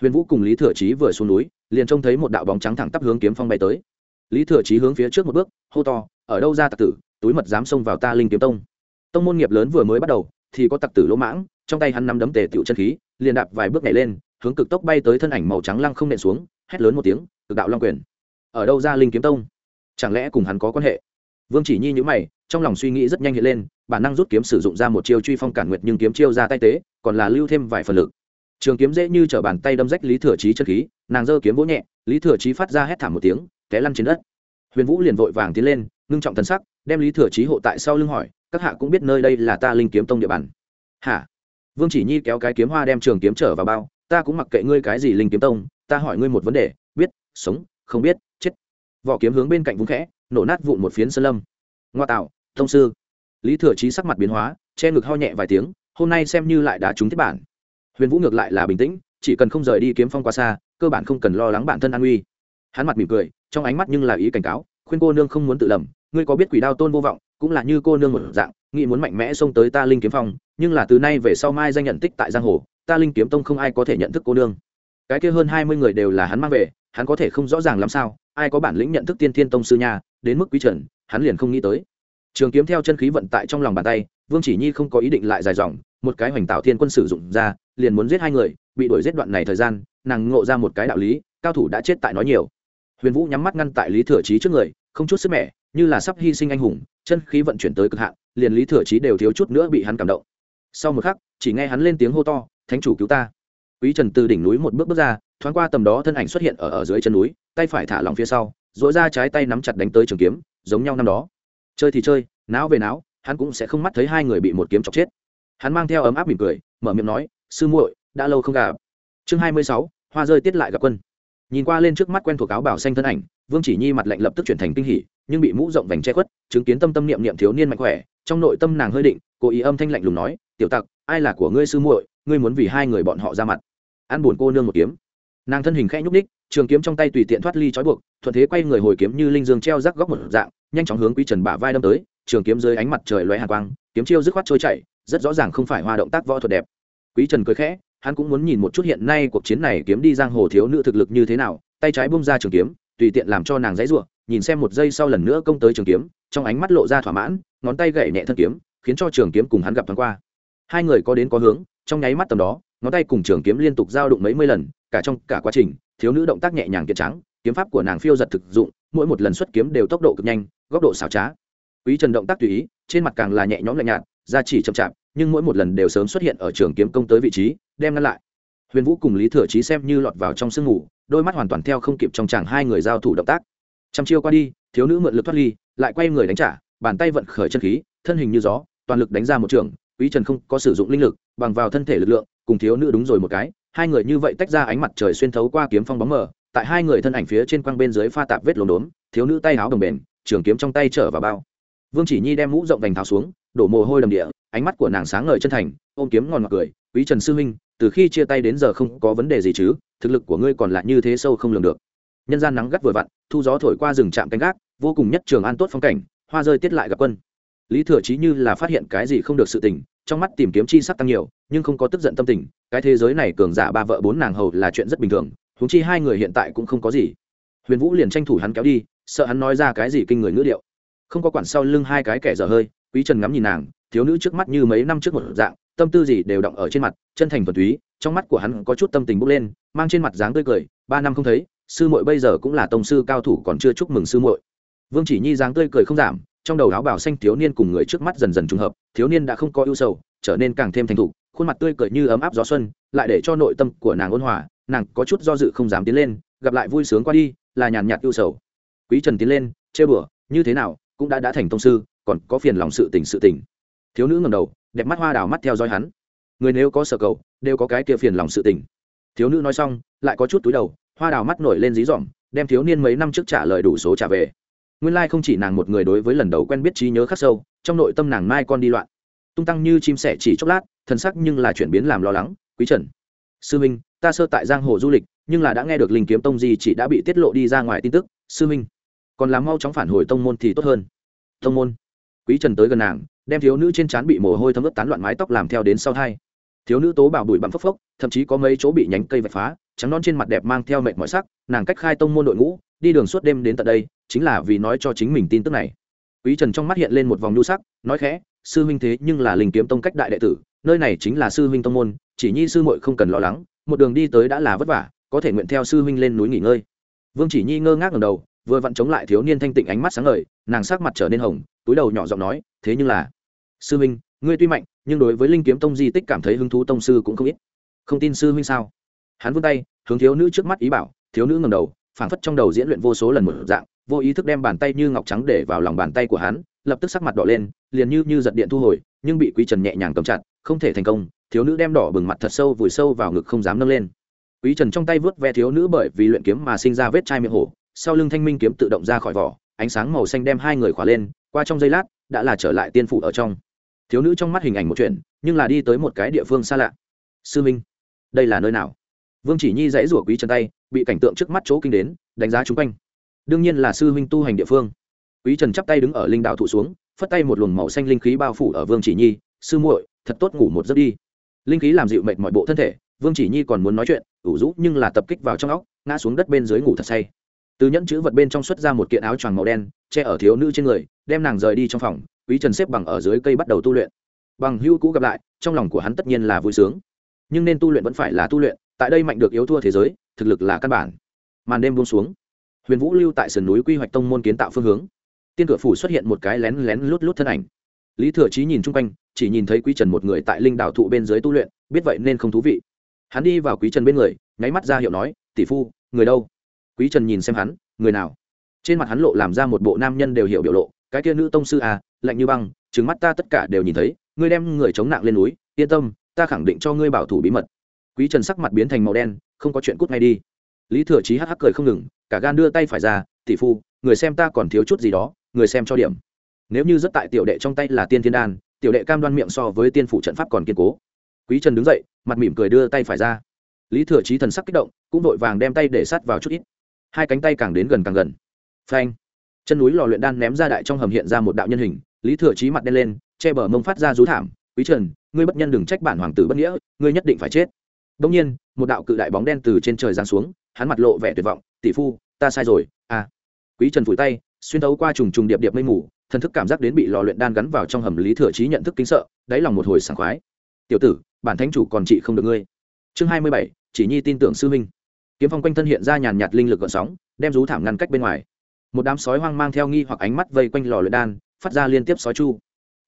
Huyền vũ cùng lý thừa trí vừa xuống núi, liền trông thấy một đạo bóng trắng thẳng tắp hướng kiếm phong bay tới. Lý thừa trí hướng phía trước một bước, hô to, ở đâu ra tặc tử, túi mật dám xông vào ta linh kiếm tông. Tông môn nghiệp lớn vừa mới bắt đầu, thì có tặc tử lỗ mãng, trong tay hắn nắm đấm tề tựu chân khí, liền đạp vài bước nhảy lên, hướng cực tốc bay tới thân ảnh màu trắng lăng không nện xuống, hét lớn một tiếng, cực đạo long quyền, ở đâu ra linh kiếm tông? Chẳng lẽ cùng hắn có quan hệ? Vương chỉ nhi nhữ mày trong lòng suy nghĩ rất nhanh hiện lên, bản năng rút kiếm sử dụng ra một chiêu truy phong cản nguyệt nhưng kiếm chiêu ra tay tế, còn là lưu thêm vài phần lực. Trường kiếm dễ như t bàn tay đâm rách lý thừa trí chân khí, nàng giơ kiếm vỗ nhẹ, lý thừa trí phát ra hét thảm một tiếng, té lăn trên đất. Huyền vũ liền vội vàng tiến lên, ngưng trọng thân sắc, đem lý thừa trí hộ tại sau lưng hỏi, các hạ cũng biết nơi đây là ta linh kiếm tông địa bàn? Hả? Vương chỉ nhi kéo cái kiếm hoa đem trường kiếm trở vào bao, ta cũng mặc kệ ngươi cái gì linh kiếm tông, ta hỏi ngươi một vấn đề, biết, sống, không biết, chết. Vỏ kiếm hướng bên cạnh vũng khẽ, nổ nát vụn một phiến sơn lâm. Ngoa tạo thông sư. Lý thừa trí sắc mặt biến hóa, che ngực ho nhẹ vài tiếng, hôm nay xem như lại đã trúng thiết bản. Huyền vũ ngược lại là bình tĩnh, chỉ cần không rời đi kiếm phong quá xa, cơ bản không cần lo lắng bản thân an nguy. Hắn mặt mỉm cười, trong ánh mắt nhưng là ý cảnh cáo, khuyên cô nương không muốn tự lầm, ngươi có biết quỷ đao tôn vô vọng, cũng là như cô nương một dạng, nghĩ muốn mạnh mẽ xông tới ta linh kiếm phong, nhưng là từ nay về sau mai danh nhận tích tại giang hồ, ta linh kiếm tông không ai có thể nhận thức cô nương. Cái kia hơn hai mươi người đều là hắn mang về, hắn có thể không rõ ràng làm sao, ai có bản lĩnh nhận thức tiên thiên tông sư nha, đến mức quý trần, hắn liền không nghĩ tới trường kiếm theo chân khí vận tại trong lòng bàn tay, vương chỉ nhi không có ý định lại dài dòng, một cái hoành tạo thiên quân sử dụng ra, liền muốn giết hai người, bị đuổi giết đoạn này thời gian, nàng ngộ ra một cái đạo lý, cao thủ đã chết tại nói nhiều. Huyền vũ nhắm mắt ngăn tại lý thừa trí trước người, không chút sức mẻ, như là sắp hy sinh anh hùng, chân khí vận chuyển tới cực hạn, liền lý thừa trí đều thiếu chút nữa bị hắn cảm động. Sau một khắc, chỉ nghe hắn lên tiếng hô to, thánh chủ cứu ta! Quý trần từ đỉnh núi một bước bước ra, thoáng qua tầm đó thân ảnh xuất hiện ở ở dưới chân núi, tay phải thả lòng phía sau dỗi ra trái tay nắm chặt đánh tới trường kiếm, giống nhau năm đó chơi thì chơi não về não hắn cũng sẽ không mắt thấy hai người bị một kiếm chọc chết. Hắn mang theo ấm áp mỉm cười, mở miệng nói, sư muội, đã lâu không gặp. Chương hai mươi sáu, hoa rơi tiết lại gặp quân. Nhìn qua lên trước mắt quen thuộc áo bảo xanh thân ảnh, vương chỉ nhi mặt lạnh lập tức chuyển thành kinh hỉ, nhưng bị mũ rộng vành che khuất, chứng kiến tâm tâm niệm niệm thiếu niên mạnh khỏe, trong nội tâm nàng hơi định, cố ý âm thanh lạnh lùng nói, tiểu tặc, ai là của ngươi sư muội, ngươi muốn vì hai người bọn họ ra mặt. Ăn buồn cô nương một kiếm. Nàng thân hình khẽ nhúc ních trường kiếm trong tay tùy tiện thoát ly trói buộc, thuận thế quay người hồi kiếm như linh dương treo rắc góc một dạng, nhanh chóng hướng quý trần bả vai đâm tới, trường kiếm dưới ánh mặt trời loé hàn quang, kiếm chiêu dứt khoát trôi chảy, rất rõ ràng không phải hoa động tác võ thuật đẹp. Quý trần cười khẽ, hắn cũng muốn nhìn một chút hiện nay cuộc chiến này kiếm đi giang hồ thiếu nữ thực lực như thế nào, tay trái bung ra trường kiếm, tùy tiện làm cho nàng dãy ruộng nhìn xem một giây sau lần nữa công tới trường kiếm, trong ánh mắt lộ ra thỏa mãn, ngón tay gậy nhẹ thân kiếm, khiến cho trường kiếm cùng hắn gặp thoáng qua. Hai người có đến có hướng, trong nháy mắt tầm đó, ngón tay cùng trường kiếm liên tục giao đụng mấy mươi lần cả trong cả quá trình, thiếu nữ động tác nhẹ nhàng kiện trắng, kiếm pháp của nàng phiêu giật thực dụng, mỗi một lần xuất kiếm đều tốc độ cực nhanh, góc độ xảo trá. Quý trần động tác tùy ý, trên mặt càng là nhẹ nhõm lạnh nhạt ra chỉ chậm chạp, nhưng mỗi một lần đều sớm xuất hiện ở trường kiếm công tới vị trí, đem ngăn lại. Huyền vũ cùng lý thừa trí xem như lọt vào trong sương ngủ, đôi mắt hoàn toàn theo không kịp trong chàng hai người giao thủ động tác. Trăm chiêu qua đi, thiếu nữ mượn lực thoát ly, lại quay người đánh trả, bàn tay vận khởi chân khí, thân hình như gió, toàn lực đánh ra một trường, quý trần không có sử dụng linh lực, bằng vào thân thể lực lượng, cùng thiếu nữ đúng rồi một cái hai người như vậy tách ra ánh mặt trời xuyên thấu qua kiếm phong bóng mờ, tại hai người thân ảnh phía trên quang bên dưới pha tạp vết lốm đốm, thiếu nữ tay áo đồng bền, trường kiếm trong tay trở vào bao. Vương chỉ nhi đem mũ rộng vành tháo xuống, đổ mồ hôi đầm địa, ánh mắt của nàng sáng ngời chân thành, ôm kiếm ngon ngọt cười, quý trần sư huynh, từ khi chia tay đến giờ không có vấn đề gì chứ, thực lực của ngươi còn lại như thế sâu không lường được. Nhân gian nắng gắt vừa vặn, thu gió thổi qua rừng trạm canh gác, vô cùng nhất trường an tốt phong cảnh, hoa rơi tiết lại gặp quân. Lý thừa chí như là phát hiện cái gì không được sự tình, trong mắt tìm kiếm chi sắc tăng nhiều, nhưng không có tức giận tâm tình cái thế giới này cường giả ba vợ bốn nàng hầu là chuyện rất bình thường, huống chi hai người hiện tại cũng không có gì. Huyền vũ liền tranh thủ hắn kéo đi, sợ hắn nói ra cái gì kinh người ngữ điệu. Không có quản sau lưng hai cái kẻ dở hơi, quý trần ngắm nhìn nàng, thiếu nữ trước mắt như mấy năm trước một dạng, tâm tư gì đều động ở trên mặt, chân thành thuần túy, trong mắt của hắn có chút tâm tình bốc lên, mang trên mặt dáng tươi cười, ba năm không thấy, sư muội bây giờ cũng là tông sư cao thủ còn chưa chúc mừng sư muội. Vương chỉ nhi dáng tươi cười không giảm, trong đầu áo bảo xanh thiếu niên cùng người trước mắt dần dần trùng hợp, thiếu niên đã không có ưu sầu, trở nên càng thêm thành thục khuôn mặt tươi cười như ấm áp gió xuân, lại để cho nội tâm của nàng ôn hòa, nàng có chút do dự không dám tiến lên, gặp lại vui sướng qua đi, là nhàn nhạt ưu sầu. Quý trần tiến lên chê bửa như thế nào, cũng đã đã thành tông sư, còn có phiền lòng sự tình sự tình. Thiếu nữ ngầm đầu, đẹp mắt hoa đào mắt theo dõi hắn. Người nếu có sở cầu, đều có cái kia phiền lòng sự tình. Thiếu nữ nói xong, lại có chút túi đầu, hoa đào mắt nổi lên dí dỏm, đem thiếu niên mấy năm trước trả lời đủ số trả về. Nguyên lai không chỉ nàng một người đối với lần đầu quen biết trí nhớ khắc sâu, trong nội tâm nàng mai con đi loạn. Tung tăng như chim sẻ chỉ chốc lát thân sắc nhưng là chuyển biến làm lo lắng, quý trần, sư minh ta sơ tại giang hồ du lịch, nhưng là đã nghe được linh kiếm tông gì chỉ đã bị tiết lộ đi ra ngoài tin tức, sư minh còn làm mau chóng phản hồi tông môn thì tốt hơn. Tông môn? Quý trần tới gần nàng, đem thiếu nữ trên trán bị mồ hôi thấm ướt tán loạn mái tóc làm theo đến sau thai. Thiếu nữ tố bảo bụi bặm phốc phốc, thậm chí có mấy chỗ bị nhánh cây vạch phá, trắng non trên mặt đẹp mang theo mệt mỏi sắc, nàng cách khai tông môn đội ngũ, đi đường suốt đêm đến tận đây, chính là vì nói cho chính mình tin tức này. Quý trần trong mắt hiện lên một vòng nhu sắc, nói khẽ sư huynh thế nhưng là linh kiếm tông cách đại đệ tử, nơi này chính là sư huynh tông môn, chỉ nhi sư muội không cần lo lắng, một đường đi tới đã là vất vả, có thể nguyện theo sư huynh lên núi nghỉ ngơi. Vương chỉ nhi ngơ ngác ngầm đầu, vừa vặn chống lại thiếu niên thanh tịnh ánh mắt sáng ngời, nàng sắc mặt trở nên hồng, túi đầu nhỏ giọng nói, thế nhưng là, sư huynh, ngươi tuy mạnh, nhưng đối với linh kiếm tông di tích cảm thấy hứng thú tông sư cũng không ít. Không tin sư huynh sao? Hắn vươn tay, hướng thiếu nữ trước mắt ý bảo, thiếu nữ ngầm đầu, phảng phất trong đầu diễn luyện vô số lần một dạng, vô ý thức đem bàn tay như ngọc trắng để vào lòng bàn tay của hắn, lập tức sắc mặt đỏ lên liền như như giật điện thu hồi, nhưng bị quý trần nhẹ nhàng cầm chặt, không thể thành công, thiếu nữ đem đỏ bừng mặt thật sâu vùi sâu vào ngực không dám nâng lên. Quý trần trong tay vớt ve thiếu nữ bởi vì luyện kiếm mà sinh ra vết chai miệng hổ, sau lưng thanh minh kiếm tự động ra khỏi vỏ, ánh sáng màu xanh đem hai người khỏa lên, qua trong giây lát, đã là trở lại tiên phủ ở trong. Thiếu nữ trong mắt hình ảnh một chuyện, nhưng là đi tới một cái địa phương xa lạ. Sư minh, đây là nơi nào? Vương chỉ nhi dãy rủa quý trần tay, bị cảnh tượng trước mắt chỗ kinh đến, đánh giá chung quanh. Đương nhiên là sư huynh tu hành địa phương. Quý trần chắp tay đứng ở linh đạo thụ xuống phất tay một luồng màu xanh linh khí bao phủ ở vương chỉ nhi, sư muội, thật tốt ngủ một giấc đi. Linh khí làm dịu mệt mọi bộ thân thể, vương chỉ nhi còn muốn nói chuyện, ủ rũ nhưng là tập kích vào trong óc, ngã xuống đất bên dưới ngủ thật say. Từ nhẫn chữ vật bên trong xuất ra một kiện áo choàng màu đen, che ở thiếu nữ trên người, đem nàng rời đi trong phòng, quý trần xếp bằng ở dưới cây bắt đầu tu luyện. Bằng hưu cũ gặp lại, trong lòng của hắn tất nhiên là vui sướng. Nhưng nên tu luyện vẫn phải là tu luyện, tại đây mạnh được yếu thua thế giới, thực lực là căn bản. Màn đêm buông xuống. Huyền vũ lưu tại sườn núi quy hoạch tông môn kiến tạo phương hướng tiên cửa phủ xuất hiện một cái lén lén lút lút thân ảnh. Lý thừa trí nhìn chung quanh, chỉ nhìn thấy quý trần một người tại linh đảo thụ bên dưới tu luyện, biết vậy nên không thú vị. Hắn đi vào quý trần bên người, nháy mắt ra hiệu nói, tỷ phu, người đâu? Quý trần nhìn xem hắn, người nào? Trên mặt hắn lộ làm ra một bộ nam nhân đều hiểu biểu lộ, cái kia nữ tông sư à lạnh như băng trứng mắt ta tất cả đều nhìn thấy, ngươi đem người chống nặng lên núi, yên tâm, ta khẳng định cho ngươi bảo thủ bí mật. Quý trần sắc mặt biến thành màu đen, không có chuyện cút ngay đi. Lý thừa trí hắc hắc cười không ngừng, cả gan đưa tay phải ra, tỷ phu, người xem ta còn thiếu chút gì đó người xem cho điểm. Nếu như rất tại tiểu đệ trong tay là tiên thiên đan, tiểu đệ cam đoan miệng so với tiên phủ trận pháp còn kiên cố. Quý trần đứng dậy, mặt mỉm cười đưa tay phải ra. Lý thừa trí thần sắc kích động, cũng vội vàng đem tay để sát vào chút ít. Hai cánh tay càng đến gần càng gần. Phanh. Chân núi lò luyện đan ném ra đại trong hầm hiện ra một đạo nhân hình, lý thừa trí mặt đen lên, che bờ mông phát ra rú thảm. Quý trần, ngươi bất nhân đừng trách bản hoàng tử bất nghĩa, ngươi nhất định phải chết. Đông nhiên, một đạo cự đại bóng đen từ trên trời giáng xuống, hắn mặt lộ vẻ tuyệt vọng, tỷ phu, ta sai rồi à. Quý trần phủi tay xuyên thấu qua trùng trùng điệp điệp mây mù, thần thức cảm giác đến bị lò luyện đan gắn vào trong hầm lý thừa trí nhận thức kính sợ, đáy lòng một hồi sảng khoái. Tiểu tử, bản thánh chủ còn trị không được ngươi. Chương hai mươi bảy, chỉ nhi tin tưởng sư huynh. Kiếm phong quanh thân hiện ra nhàn nhạt linh lực gợn sóng, đem rú thảm ngăn cách bên ngoài. Một đám sói hoang mang theo nghi hoặc ánh mắt vây quanh lò luyện đan, phát ra liên tiếp sói chu.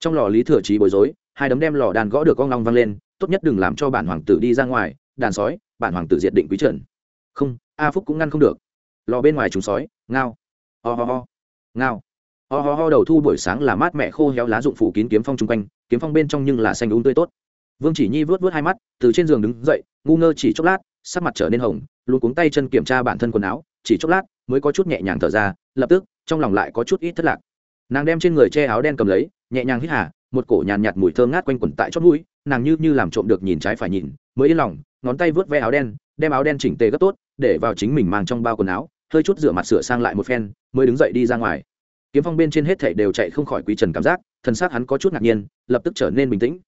Trong lò lý thừa trí bối rối, hai đấm đem lò đàn gõ được con long vang lên, tốt nhất đừng làm cho bản hoàng tử đi ra ngoài, đàn sói, bản hoàng tử diệt định quý trần. Không, a phúc cũng ngăn không được. Lò bên ngoài chúng sói, ngao. Ho ho ho ngao. Ho ho ho, đầu thu buổi sáng là mát mẹ khô héo lá dụng phủ kín kiếm phong chung quanh, kiếm phong bên trong nhưng là xanh đúng tươi tốt. Vương chỉ nhi vớt vớt hai mắt, từ trên giường đứng dậy, ngu ngơ chỉ chốc lát, sắc mặt trở nên hồng, luôn cuống tay chân kiểm tra bản thân quần áo, chỉ chốc lát mới có chút nhẹ nhàng thở ra, lập tức, trong lòng lại có chút ít thất lạc. Nàng đem trên người che áo đen cầm lấy, nhẹ nhàng hít hà, một cổ nhàn nhạt mùi thơ ngát quanh quẩn tại chót mũi, nàng như như làm trộm được nhìn trái phải nhìn, mới yên lòng, ngón tay vớt ve áo đen, đem áo đen chỉnh tề gấp tốt, để vào chính mình mang trong bao quần áo hơi chút rửa mặt sửa sang lại một phen, mới đứng dậy đi ra ngoài. Kiếm phong bên trên hết thảy đều chạy không khỏi quý trần cảm giác thân xác hắn có chút ngạc nhiên, lập tức trở nên bình tĩnh.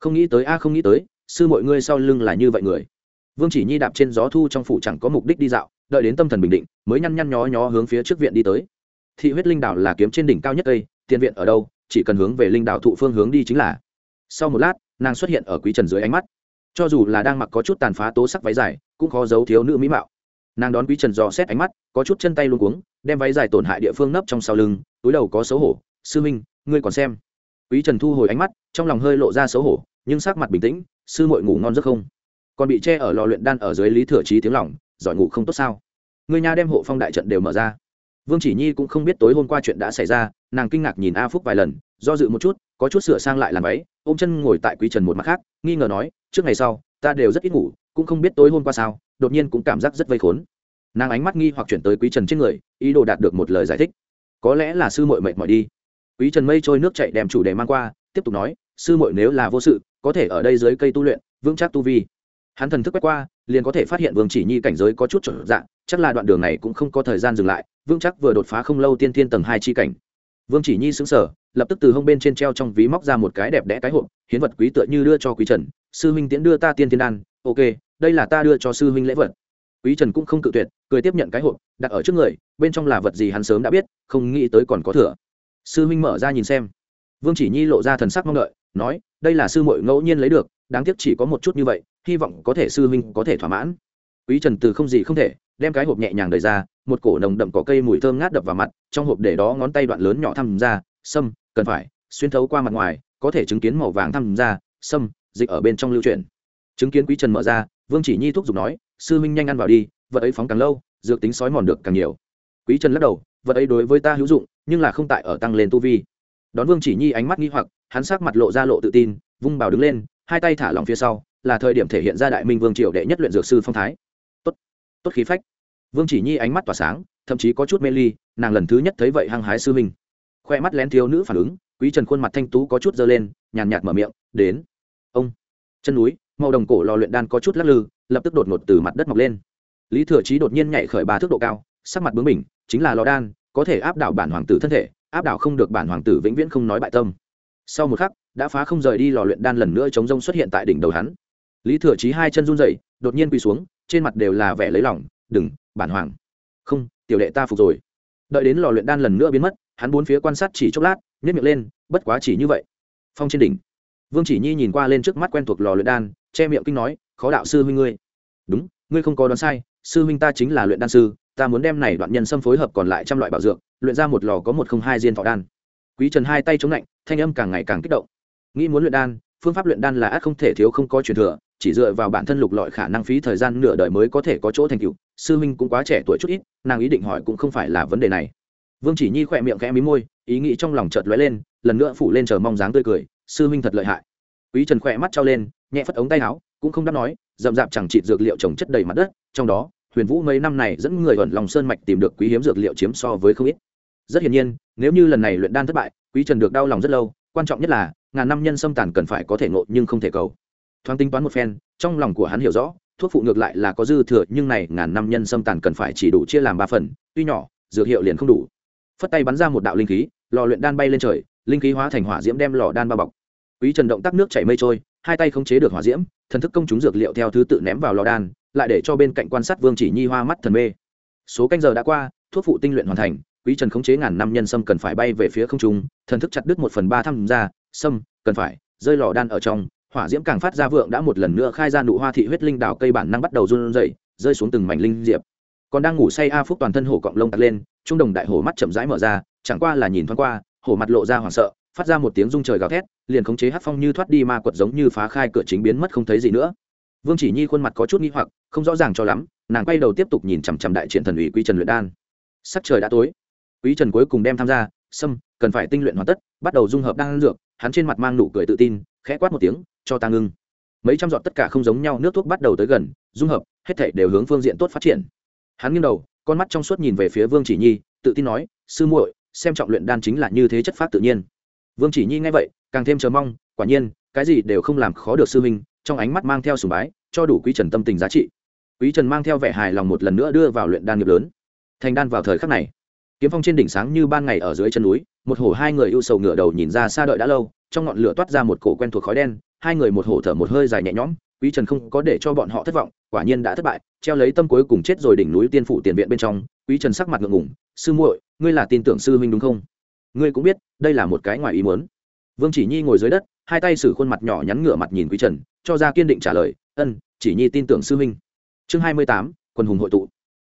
Không nghĩ tới a, không nghĩ tới, sư mọi ngươi sau lưng là như vậy người. Vương chỉ nhi đạp trên gió thu trong phủ chẳng có mục đích đi dạo, đợi đến tâm thần bình định, mới nhăn nhăn nhó nhó hướng phía trước viện đi tới. Thị huyết linh đảo là kiếm trên đỉnh cao nhất cây, tiền viện ở đâu, chỉ cần hướng về linh đảo thụ phương hướng đi chính là. Sau một lát, nàng xuất hiện ở quý trần dưới ánh mắt. Cho dù là đang mặc có chút tàn phá tố sắc váy dài, cũng khó giấu thiếu nữ mỹ mạo nàng đón quý trần dò xét ánh mắt, có chút chân tay luôn cuống, đem váy dài tổn hại địa phương nấp trong sau lưng, túi đầu có xấu hổ, sư minh, ngươi còn xem. Quý trần thu hồi ánh mắt, trong lòng hơi lộ ra xấu hổ, nhưng sắc mặt bình tĩnh, sư muội ngủ ngon rất không? Còn bị che ở lò luyện đan ở dưới lý thừa trí tiếng lòng, giỏi ngủ không tốt sao? Người nhà đem hộ phong đại trận đều mở ra. Vương chỉ nhi cũng không biết tối hôm qua chuyện đã xảy ra, nàng kinh ngạc nhìn a phúc vài lần, do dự một chút, có chút sửa sang lại làm váy, ôm chân ngồi tại quý trần một mặt khác, nghi ngờ nói, trước ngày sau, ta đều rất ít ngủ cũng không biết tối hôm qua sao, đột nhiên cũng cảm giác rất vây khốn. Nàng ánh mắt nghi hoặc chuyển tới quý trần trên người, ý đồ đạt được một lời giải thích. Có lẽ là sư muội mệt mỏi đi. Quý trần mây trôi nước chạy đem chủ đề mang qua, tiếp tục nói, sư muội nếu là vô sự, có thể ở đây dưới cây tu luyện, vững chắc tu vi. Hắn thần thức quét qua, liền có thể phát hiện vương chỉ nhi cảnh giới có chút trở dạng, chắc là đoạn đường này cũng không có thời gian dừng lại vương chắc vừa đột phá không lâu tiên thiên tầng hai chi cảnh. Vương chỉ nhi xứng sở lập tức từ hông bên trên treo trong ví móc ra một cái đẹp đẽ cái hộp, hiến vật quý tựa như đưa cho quý trần, sư huynh tiễn đưa ta tiên thiên đan ok, đây là ta đưa cho sư huynh lễ vật. Quý trần cũng không cự tuyệt, cười tiếp nhận cái hộp, đặt ở trước người, bên trong là vật gì hắn sớm đã biết, không nghĩ tới còn có thừa. Sư huynh mở ra nhìn xem. Vương chỉ nhi lộ ra thần sắc mong đợi, nói, đây là sư muội ngẫu nhiên lấy được, đáng tiếc chỉ có một chút như vậy, hy vọng có thể sư huynh có thể thỏa mãn. Quý trần từ không gì không thể, đem cái hộp nhẹ nhàng đẩy ra, một cổ nồng đậm cỏ cây mùi thơm ngát đập vào mặt, trong hộp để đó ngón tay đoạn lớn nhỏ thăm ra, sâm, cần phải, xuyên thấu qua mặt ngoài, có thể chứng kiến màu vàng thăm ra, sâm, dịch ở bên trong lưu truyền chứng kiến quý trần mở ra, vương chỉ nhi thúc giục nói, sư minh nhanh ăn vào đi, vật ấy phóng càng lâu, dược tính sói mòn được càng nhiều. Quý trần lắc đầu, vật ấy đối với ta hữu dụng, nhưng là không tại ở tăng lên tu vi. Đón vương chỉ nhi ánh mắt nghi hoặc, hắn sắc mặt lộ ra lộ tự tin, vung bào đứng lên, hai tay thả lỏng phía sau, là thời điểm thể hiện ra đại minh vương triều đệ nhất luyện dược sư phong thái. Tốt tốt khí phách. Vương chỉ nhi ánh mắt tỏa sáng, thậm chí có chút mê ly, nàng lần thứ nhất thấy vậy hăng hái sư minh. khoe mắt lén thiếu nữ phản ứng, quý trần khuôn mặt thanh tú có chút dơ lên, nhàn nhạt mở miệng, đến. Ông, chân núi màu đồng cổ lò luyện đan có chút lắc lư, lập tức đột ngột từ mặt đất mọc lên. Lý thừa trí đột nhiên nhảy khởi ba thước độ cao, sắc mặt bướng mình chính là lò đan, có thể áp đảo bản hoàng tử thân thể, áp đảo không được bản hoàng tử vĩnh viễn không nói bại tâm. Sau một khắc, đã phá không rời đi lò luyện đan lần nữa chống rông xuất hiện tại đỉnh đầu hắn. Lý thừa trí hai chân run rẩy, đột nhiên quỳ xuống, trên mặt đều là vẻ lấy lòng, đừng, bản hoàng. Không, tiểu đệ ta phục rồi. Đợi đến lò luyện đan lần nữa biến mất, hắn bốn phía quan sát chỉ chốc lát nhét miệng lên, bất quá chỉ như vậy. Phong trên đỉnh, vương chỉ nhi nhìn qua lên trước mắt quen thuộc lò luyện đan che miệng kinh nói, khó đạo sư huynh ngươi. Đúng, ngươi không có đoán sai, sư huynh ta chính là luyện đan sư, ta muốn đem này đoạn nhân sâm phối hợp còn lại trăm loại bảo dược, luyện ra một lò có một không hai diên thọ đan. Quý trần hai tay chống lạnh, thanh âm càng ngày càng kích động. Nghĩ muốn luyện đan, phương pháp luyện đan là ác không thể thiếu không có truyền thừa, chỉ dựa vào bản thân lục lọi khả năng phí thời gian nửa đời mới có thể có chỗ thành tựu, sư huynh cũng quá trẻ tuổi chút ít, nàng ý định hỏi cũng không phải là vấn đề này. Vương chỉ nhi khỏe miệng khẽ mí môi, ý nghĩ trong lòng chợt lóe lên, lần nữa phủ lên chờ mong dáng tươi cười, sư huynh thật lợi hại. Quý trần khỏe mắt trao lên nhẹ phất ống tay áo, cũng không đáp nói, rậm rạp chẳng chịt dược liệu trồng chất đầy mặt đất, trong đó, huyền vũ mấy năm này dẫn người ẩn lòng sơn mạch tìm được quý hiếm dược liệu chiếm so với không ít. Rất hiển nhiên, nếu như lần này luyện đan thất bại, quý trần được đau lòng rất lâu, quan trọng nhất là, ngàn năm nhân xâm tàn cần phải có thể ngộ nhưng không thể cầu. Thoáng tính toán một phen, trong lòng của hắn hiểu rõ, thuốc phụ ngược lại là có dư thừa, nhưng này ngàn năm nhân xâm tàn cần phải chỉ đủ chia làm ba phần, tuy nhỏ, dược hiệu liền không đủ. Phất tay bắn ra một đạo linh khí, lò luyện đan bay lên trời, linh khí hóa thành hỏa diễm đem lò đan bao bọc quý trần động tác nước chảy mây trôi, hai tay không chế được hỏa diễm, thần thức công chúng dược liệu theo thứ tự ném vào lò đan, lại để cho bên cạnh quan sát vương chỉ nhi hoa mắt thần mê. Số canh giờ đã qua, thuốc phụ tinh luyện hoàn thành, quý trần khống chế ngàn năm nhân sâm cần phải bay về phía không trung, thần thức chặt đứt một phần ba thăm ra sâm, cần phải, rơi lò đan ở trong, hỏa diễm càng phát ra vượng đã một lần nữa khai ra nụ hoa thị huyết linh đảo cây bản năng bắt đầu run rẩy, rơi xuống từng mảnh linh diệp. Còn đang ngủ say a phúc toàn thân hổ cọng lông tạt lên, trung đồng đại hổ mắt chậm rãi mở ra, chẳng qua là nhìn thoáng qua, hổ mặt lộ ra hoảng sợ phát ra một tiếng rung trời gào thét, liền khống chế hát phong như thoát đi ma quật giống như phá khai cửa chính biến mất không thấy gì nữa. Vương chỉ nhi khuôn mặt có chút nghi hoặc, không rõ ràng cho lắm, nàng quay đầu tiếp tục nhìn chằm chằm đại triển thần ủy quý trần luyện đan. Sắc trời đã tối. Quý trần cuối cùng đem tham gia xâm cần phải tinh luyện hoàn tất, bắt đầu dung hợp đan dược, hắn trên mặt mang nụ cười tự tin, khẽ quát một tiếng, cho ta ngưng. Mấy trăm giọt tất cả không giống nhau, nước thuốc bắt đầu tới gần, dung hợp, hết thảy đều hướng phương diện tốt phát triển. Hắn nghiêng đầu, con mắt trong suốt nhìn về phía vương chỉ nhi, tự tin nói, sư muội, xem trọng luyện đan chính là như thế chất phát tự nhiên vương chỉ nhi nghe vậy, càng thêm chờ mong, quả nhiên, cái gì đều không làm khó được sư huynh, trong ánh mắt mang theo sùng bái, cho đủ quý trần tâm tình giá trị. Quý trần mang theo vẻ hài lòng một lần nữa đưa vào luyện đan nghiệp lớn. Thành đan vào thời khắc này, kiếm phong trên đỉnh sáng như ban ngày ở dưới chân núi, một hổ hai người ưu sầu ngửa đầu nhìn ra xa đợi đã lâu, trong ngọn lửa toát ra một cổ quen thuộc khói đen, hai người một hổ thở một hơi dài nhẹ nhõm, quý trần không có để cho bọn họ thất vọng, quả nhiên đã thất bại, treo lấy tâm cuối cùng chết rồi đỉnh núi tiên phủ tiền viện bên trong, quý trần sắc mặt ngượng ngùng, sư muội, ngươi là tin tưởng sư huynh đúng không? Ngươi cũng biết, đây là một cái ngoài ý muốn. Vương chỉ nhi ngồi dưới đất, hai tay xử khuôn mặt nhỏ nhắn ngửa mặt nhìn quý trần, cho ra kiên định trả lời, ân, chỉ nhi tin tưởng sư huynh. Chương hai mươi tám, quân hùng hội tụ.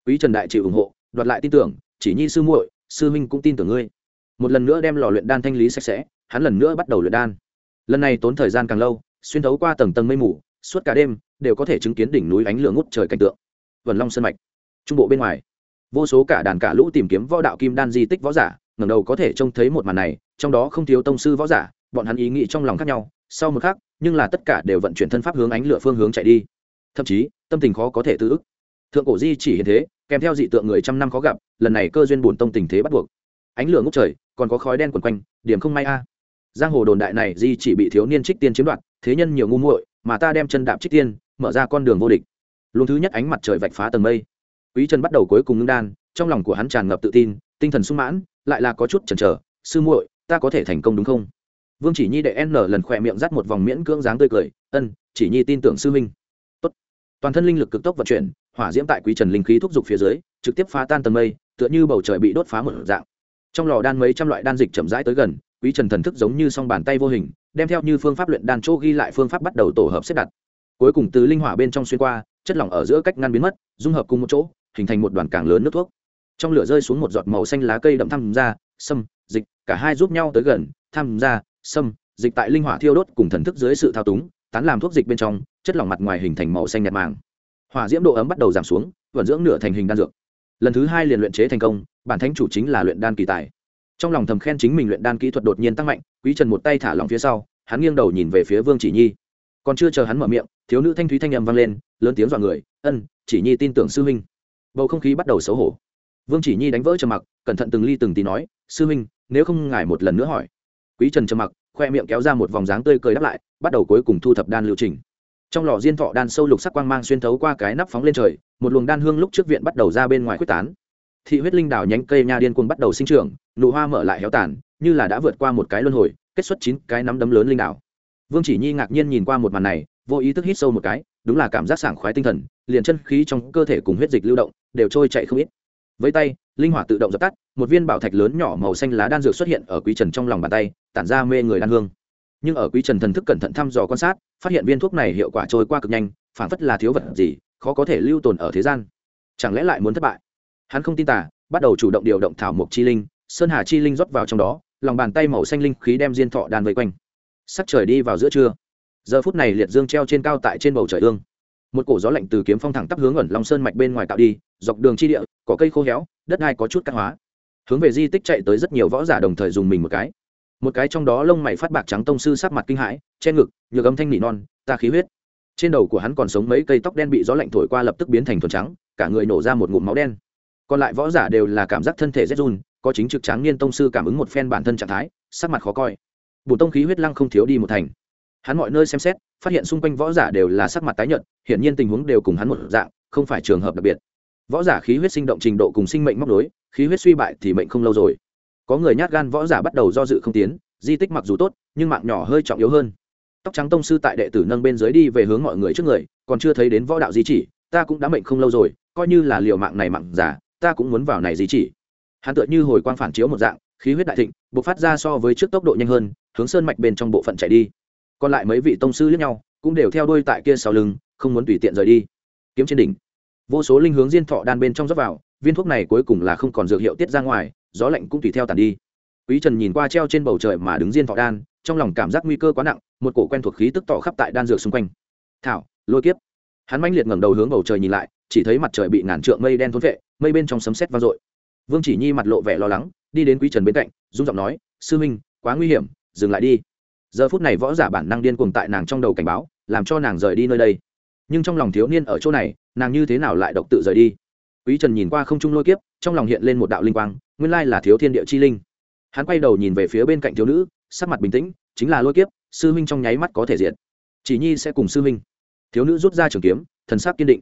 Quý trần đại chịu ủng hộ, đoạt lại tin tưởng, chỉ nhi sư muội, sư huynh cũng tin tưởng ngươi. Một lần nữa đem lò luyện đan thanh lý sạch sẽ, hắn lần nữa bắt đầu luyện đan. Lần này tốn thời gian càng lâu, xuyên thấu qua tầng tầng mây mù, suốt cả đêm, đều có thể chứng kiến đỉnh núi ánh lửa ngút trời cảnh tượng. Vần long sơn mạch, trung bộ bên ngoài, vô số cả đàn cả lũ tìm kiếm võ đạo kim đan di tích võ giả ngẩng đầu có thể trông thấy một màn này, trong đó không thiếu tông sư võ giả, bọn hắn ý nghĩ trong lòng khác nhau, sau một khắc, nhưng là tất cả đều vận chuyển thân pháp hướng ánh lửa phương hướng chạy đi. Thậm chí, tâm tình khó có thể tự ức. Thượng cổ di chỉ hiện thế, kèm theo dị tượng người trăm năm khó gặp, lần này cơ duyên bổn tông tình thế bắt buộc. Ánh lửa ngút trời, còn có khói đen quần quanh, điểm không may a. Giang hồ đồn đại này di chỉ bị thiếu niên trích tiên chiếm đoạt, thế nhân nhiều ngu muội, mà ta đem chân đạp trích tiên, mở ra con đường vô địch. Luôn thứ nhất ánh mặt trời vạch phá tầng mây. Quý chân bắt đầu cuối cùng ngưng đan, trong lòng của hắn tràn ngập tự tin, tinh thần sung mãn lại là có chút chần chờ, sư muội, ta có thể thành công đúng không? Vương chỉ nhi đệ n lần khỏe miệng dắt một vòng miễn cưỡng dáng tươi cười, ân, chỉ nhi tin tưởng sư huynh. Tốt. toàn thân linh lực cực tốc vận chuyển, hỏa diễm tại quý trần linh khí thúc giục phía dưới, trực tiếp phá tan tầng mây, tựa như bầu trời bị đốt phá một dạng. Trong lò đan mấy trăm loại đan dịch chậm rãi tới gần, quý trần thần thức giống như song bàn tay vô hình, đem theo như phương pháp luyện đan chỗ ghi lại phương pháp bắt đầu tổ hợp xếp đặt. Cuối cùng từ linh hỏa bên trong xuyên qua, chất lỏng ở giữa cách ngăn biến mất, dung hợp cùng một chỗ, hình thành một đoàn càng lớn nước thuốc trong lửa rơi xuống một giọt màu xanh lá cây đậm tham gia sâm, dịch cả hai giúp nhau tới gần tham gia sâm, dịch tại linh hỏa thiêu đốt cùng thần thức dưới sự thao túng tán làm thuốc dịch bên trong chất lỏng mặt ngoài hình thành màu xanh nhạt màng. Hỏa diễm độ ấm bắt đầu giảm xuống vận dưỡng nửa thành hình đan dược. Lần thứ hai liền luyện chế thành công bản thánh chủ chính là luyện đan kỳ tài. Trong lòng thầm khen chính mình luyện đan kỹ thuật đột nhiên tăng mạnh quý trần một tay thả lòng phía sau hắn nghiêng đầu nhìn về phía vương chỉ nhi. Còn chưa chờ hắn mở miệng thiếu nữ thanh thúy thanh âm vang lên lớn tiếng dọa người ân chỉ nhi tin tưởng sư huynh. Bầu không khí bắt đầu xấu hổ vương chỉ nhi đánh vỡ trầm mặc, cẩn thận từng ly từng tí nói, sư huynh, nếu không ngài một lần nữa hỏi. Quý trần trầm mặc, khoe miệng kéo ra một vòng dáng tươi cười đáp lại, bắt đầu cuối cùng thu thập đan lưu trình. Trong lò diên thọ đan sâu lục sắc quang mang xuyên thấu qua cái nắp phóng lên trời, một luồng đan hương lúc trước viện bắt đầu ra bên ngoài quyết tán. Thị huyết linh đảo nhánh cây nha điên cuồng bắt đầu sinh trưởng, nụ hoa mở lại héo tàn, như là đã vượt qua một cái luân hồi, kết xuất chín cái nắm đấm lớn linh đảo. Vương chỉ nhi ngạc nhiên nhìn qua một màn này, vô ý thức hít sâu một cái, đúng là cảm giác sảng khoái tinh thần, liền chân khí trong cơ thể cùng huyết dịch lưu động, đều trôi chạy không ít với tay, linh hỏa tự động dập tắt, một viên bảo thạch lớn nhỏ màu xanh lá đan dược xuất hiện ở quý trần trong lòng bàn tay, tản ra mê người đan hương. Nhưng ở quý trần thần thức cẩn thận thăm dò quan sát, phát hiện viên thuốc này hiệu quả trôi qua cực nhanh, phản phất là thiếu vật gì, khó có thể lưu tồn ở thế gian. Chẳng lẽ lại muốn thất bại? Hắn không tin tả bắt đầu chủ động điều động thảo mộc chi linh, sơn hà chi linh rót vào trong đó, lòng bàn tay màu xanh linh khí đem diên thọ đan vây quanh. Sắc trời đi vào giữa trưa. Giờ phút này liệt dương treo trên cao tại trên bầu trời ương một cổ gió lạnh từ kiếm phong thẳng tắp hướng ẩn long sơn mạch bên ngoài tạo đi, dọc đường chi địa, có cây khô héo, đất đai có chút cắt hóa. Hướng về di tích chạy tới rất nhiều võ giả đồng thời dùng mình một cái. Một cái trong đó lông mày phát bạc trắng tông sư sắc mặt kinh hãi, che ngực, nhược âm thanh nỉ non, ta khí huyết. Trên đầu của hắn còn sống mấy cây tóc đen bị gió lạnh thổi qua lập tức biến thành thuần trắng, cả người nổ ra một ngụm máu đen. Còn lại võ giả đều là cảm giác thân thể rét run, có chính trực tráng niên tông sư cảm ứng một phen bản thân trạng thái, sắc mặt khó coi. Bùn tông khí huyết lăng không thiếu đi một thành. Hắn mọi nơi xem xét phát hiện xung quanh võ giả đều là sắc mặt tái nhợt, hiển nhiên tình huống đều cùng hắn một dạng, không phải trường hợp đặc biệt. Võ giả khí huyết sinh động trình độ cùng sinh mệnh móc đối khí huyết suy bại thì mệnh không lâu rồi. Có người nhát gan võ giả bắt đầu do dự không tiến, di tích mặc dù tốt, nhưng mạng nhỏ hơi trọng yếu hơn. Tóc trắng tông sư tại đệ tử nâng bên dưới đi về hướng mọi người trước người, còn chưa thấy đến võ đạo di chỉ, ta cũng đã mệnh không lâu rồi, coi như là liều mạng này mạng giả, ta cũng muốn vào này di chỉ. Hắn tựa như hồi quang phản chiếu một dạng, khí huyết đại thịnh b ộ c phát ra so với trước tốc độ nhanh hơn, hướng sơn mạch bên trong bộ phận chạy đi còn lại mấy vị tông sư lẫn nhau, cũng đều theo đuôi tại kia sau lưng, không muốn tùy tiện rời đi. Kiếm trên đỉnh. Vô số linh hướng diên thọ đan bên trong dốc vào, viên thuốc này cuối cùng là không còn dược hiệu tiết ra ngoài, gió lạnh cũng tùy theo tàn đi. Quý trần nhìn qua treo trên bầu trời mà đứng diên thọ đan, trong lòng cảm giác nguy cơ quá nặng, một cổ quen thuộc khí tức tỏ khắp tại đan dược xung quanh. Thảo, lôi kiếp. Hắn manh liệt ngẩng đầu hướng bầu trời nhìn lại, chỉ thấy mặt trời bị ngàn trượng mây đen thốn vệ, mây bên trong sấm sét vang dội. Vương chỉ nhi mặt lộ vẻ lo lắng, đi đến quý trần bên cạnh, rung giọng nói, sư minh, quá nguy hiểm, dừng lại đi giờ phút này võ giả bản năng điên cuồng tại nàng trong đầu cảnh báo, làm cho nàng rời đi nơi đây. Nhưng trong lòng thiếu niên ở chỗ này, nàng như thế nào lại độc tự rời đi? Quý trần nhìn qua không trung lôi kiếp, trong lòng hiện lên một đạo linh quang, nguyên lai là thiếu thiên địa chi linh. Hắn quay đầu nhìn về phía bên cạnh thiếu nữ, sắc mặt bình tĩnh, chính là lôi kiếp, sư minh trong nháy mắt có thể diện chỉ nhi sẽ cùng sư minh thiếu nữ rút ra trường kiếm, thần sắc kiên định.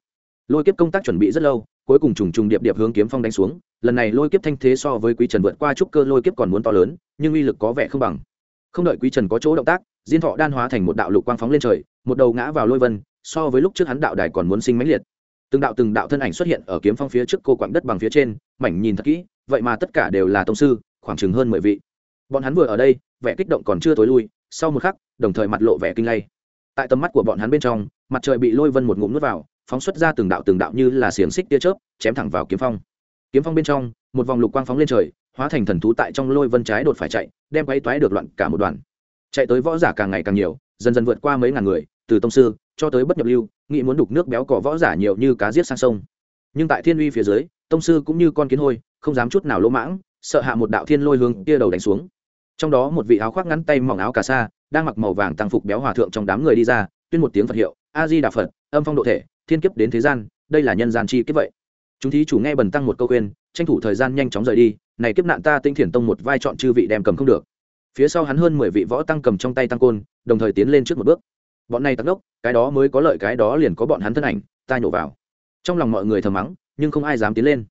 Lôi kiếp công tác chuẩn bị rất lâu, cuối cùng trùng trùng điệp điệp hướng kiếm phong đánh xuống. Lần này lôi kiếp thanh thế so với quý trần vượt qua trúc cơ lôi kiếp còn muốn to lớn, nhưng uy lực có vẻ không bằng không đợi quý trần có chỗ động tác, diên thọ đan hóa thành một đạo lục quang phóng lên trời, một đầu ngã vào lôi vân, so với lúc trước hắn đạo đài còn muốn sinh mãnh liệt. Từng đạo từng đạo thân ảnh xuất hiện ở kiếm phong phía trước cô quặng đất bằng phía trên, mảnh nhìn thật kỹ, vậy mà tất cả đều là tông sư, khoảng chừng hơn mười vị. Bọn hắn vừa ở đây, vẻ kích động còn chưa tối lui, sau một khắc, đồng thời mặt lộ vẻ kinh lay. Tại tầm mắt của bọn hắn bên trong, mặt trời bị lôi vân một ngụm nuốt vào, phóng xuất ra từng đạo từng đạo như là xiềng xích tia chớp, chém thẳng vào kiếm phong. Kiếm phong bên trong, một vòng lục quang phóng lên trời hóa thành thần thú tại trong lôi vân trái đột phải chạy, đem quay toái được loạn cả một đoàn. Chạy tới võ giả càng ngày càng nhiều, dần dần vượt qua mấy ngàn người, từ tông sư cho tới bất nhập lưu, nghĩ muốn đục nước béo cỏ võ giả nhiều như cá giết sang sông. Nhưng tại thiên uy phía dưới, tông sư cũng như con kiến hôi, không dám chút nào lỗ mãng, sợ hạ một đạo thiên lôi hướng kia đầu đánh xuống. Trong đó một vị áo khoác ngắn tay mỏng áo cà sa, đang mặc màu vàng tăng phục béo hòa thượng trong đám người đi ra, tuyên một tiếng phật hiệu a di đà phật, âm phong độ thể, thiên kiếp đến thế gian, đây là nhân gian chi kiếp vậy. Chúng thí chủ nghe bần tăng một câu khuyên, tranh thủ thời gian nhanh chóng rời đi này kiếp nạn ta tinh thiền tông một vai chọn chư vị đem cầm không được. Phía sau hắn hơn mười vị võ tăng cầm trong tay tăng côn, đồng thời tiến lên trước một bước. Bọn này tăng đốc, cái đó mới có lợi, cái đó liền có bọn hắn thân ảnh, ta nhổ vào. Trong lòng mọi người thầm mắng, nhưng không ai dám tiến lên.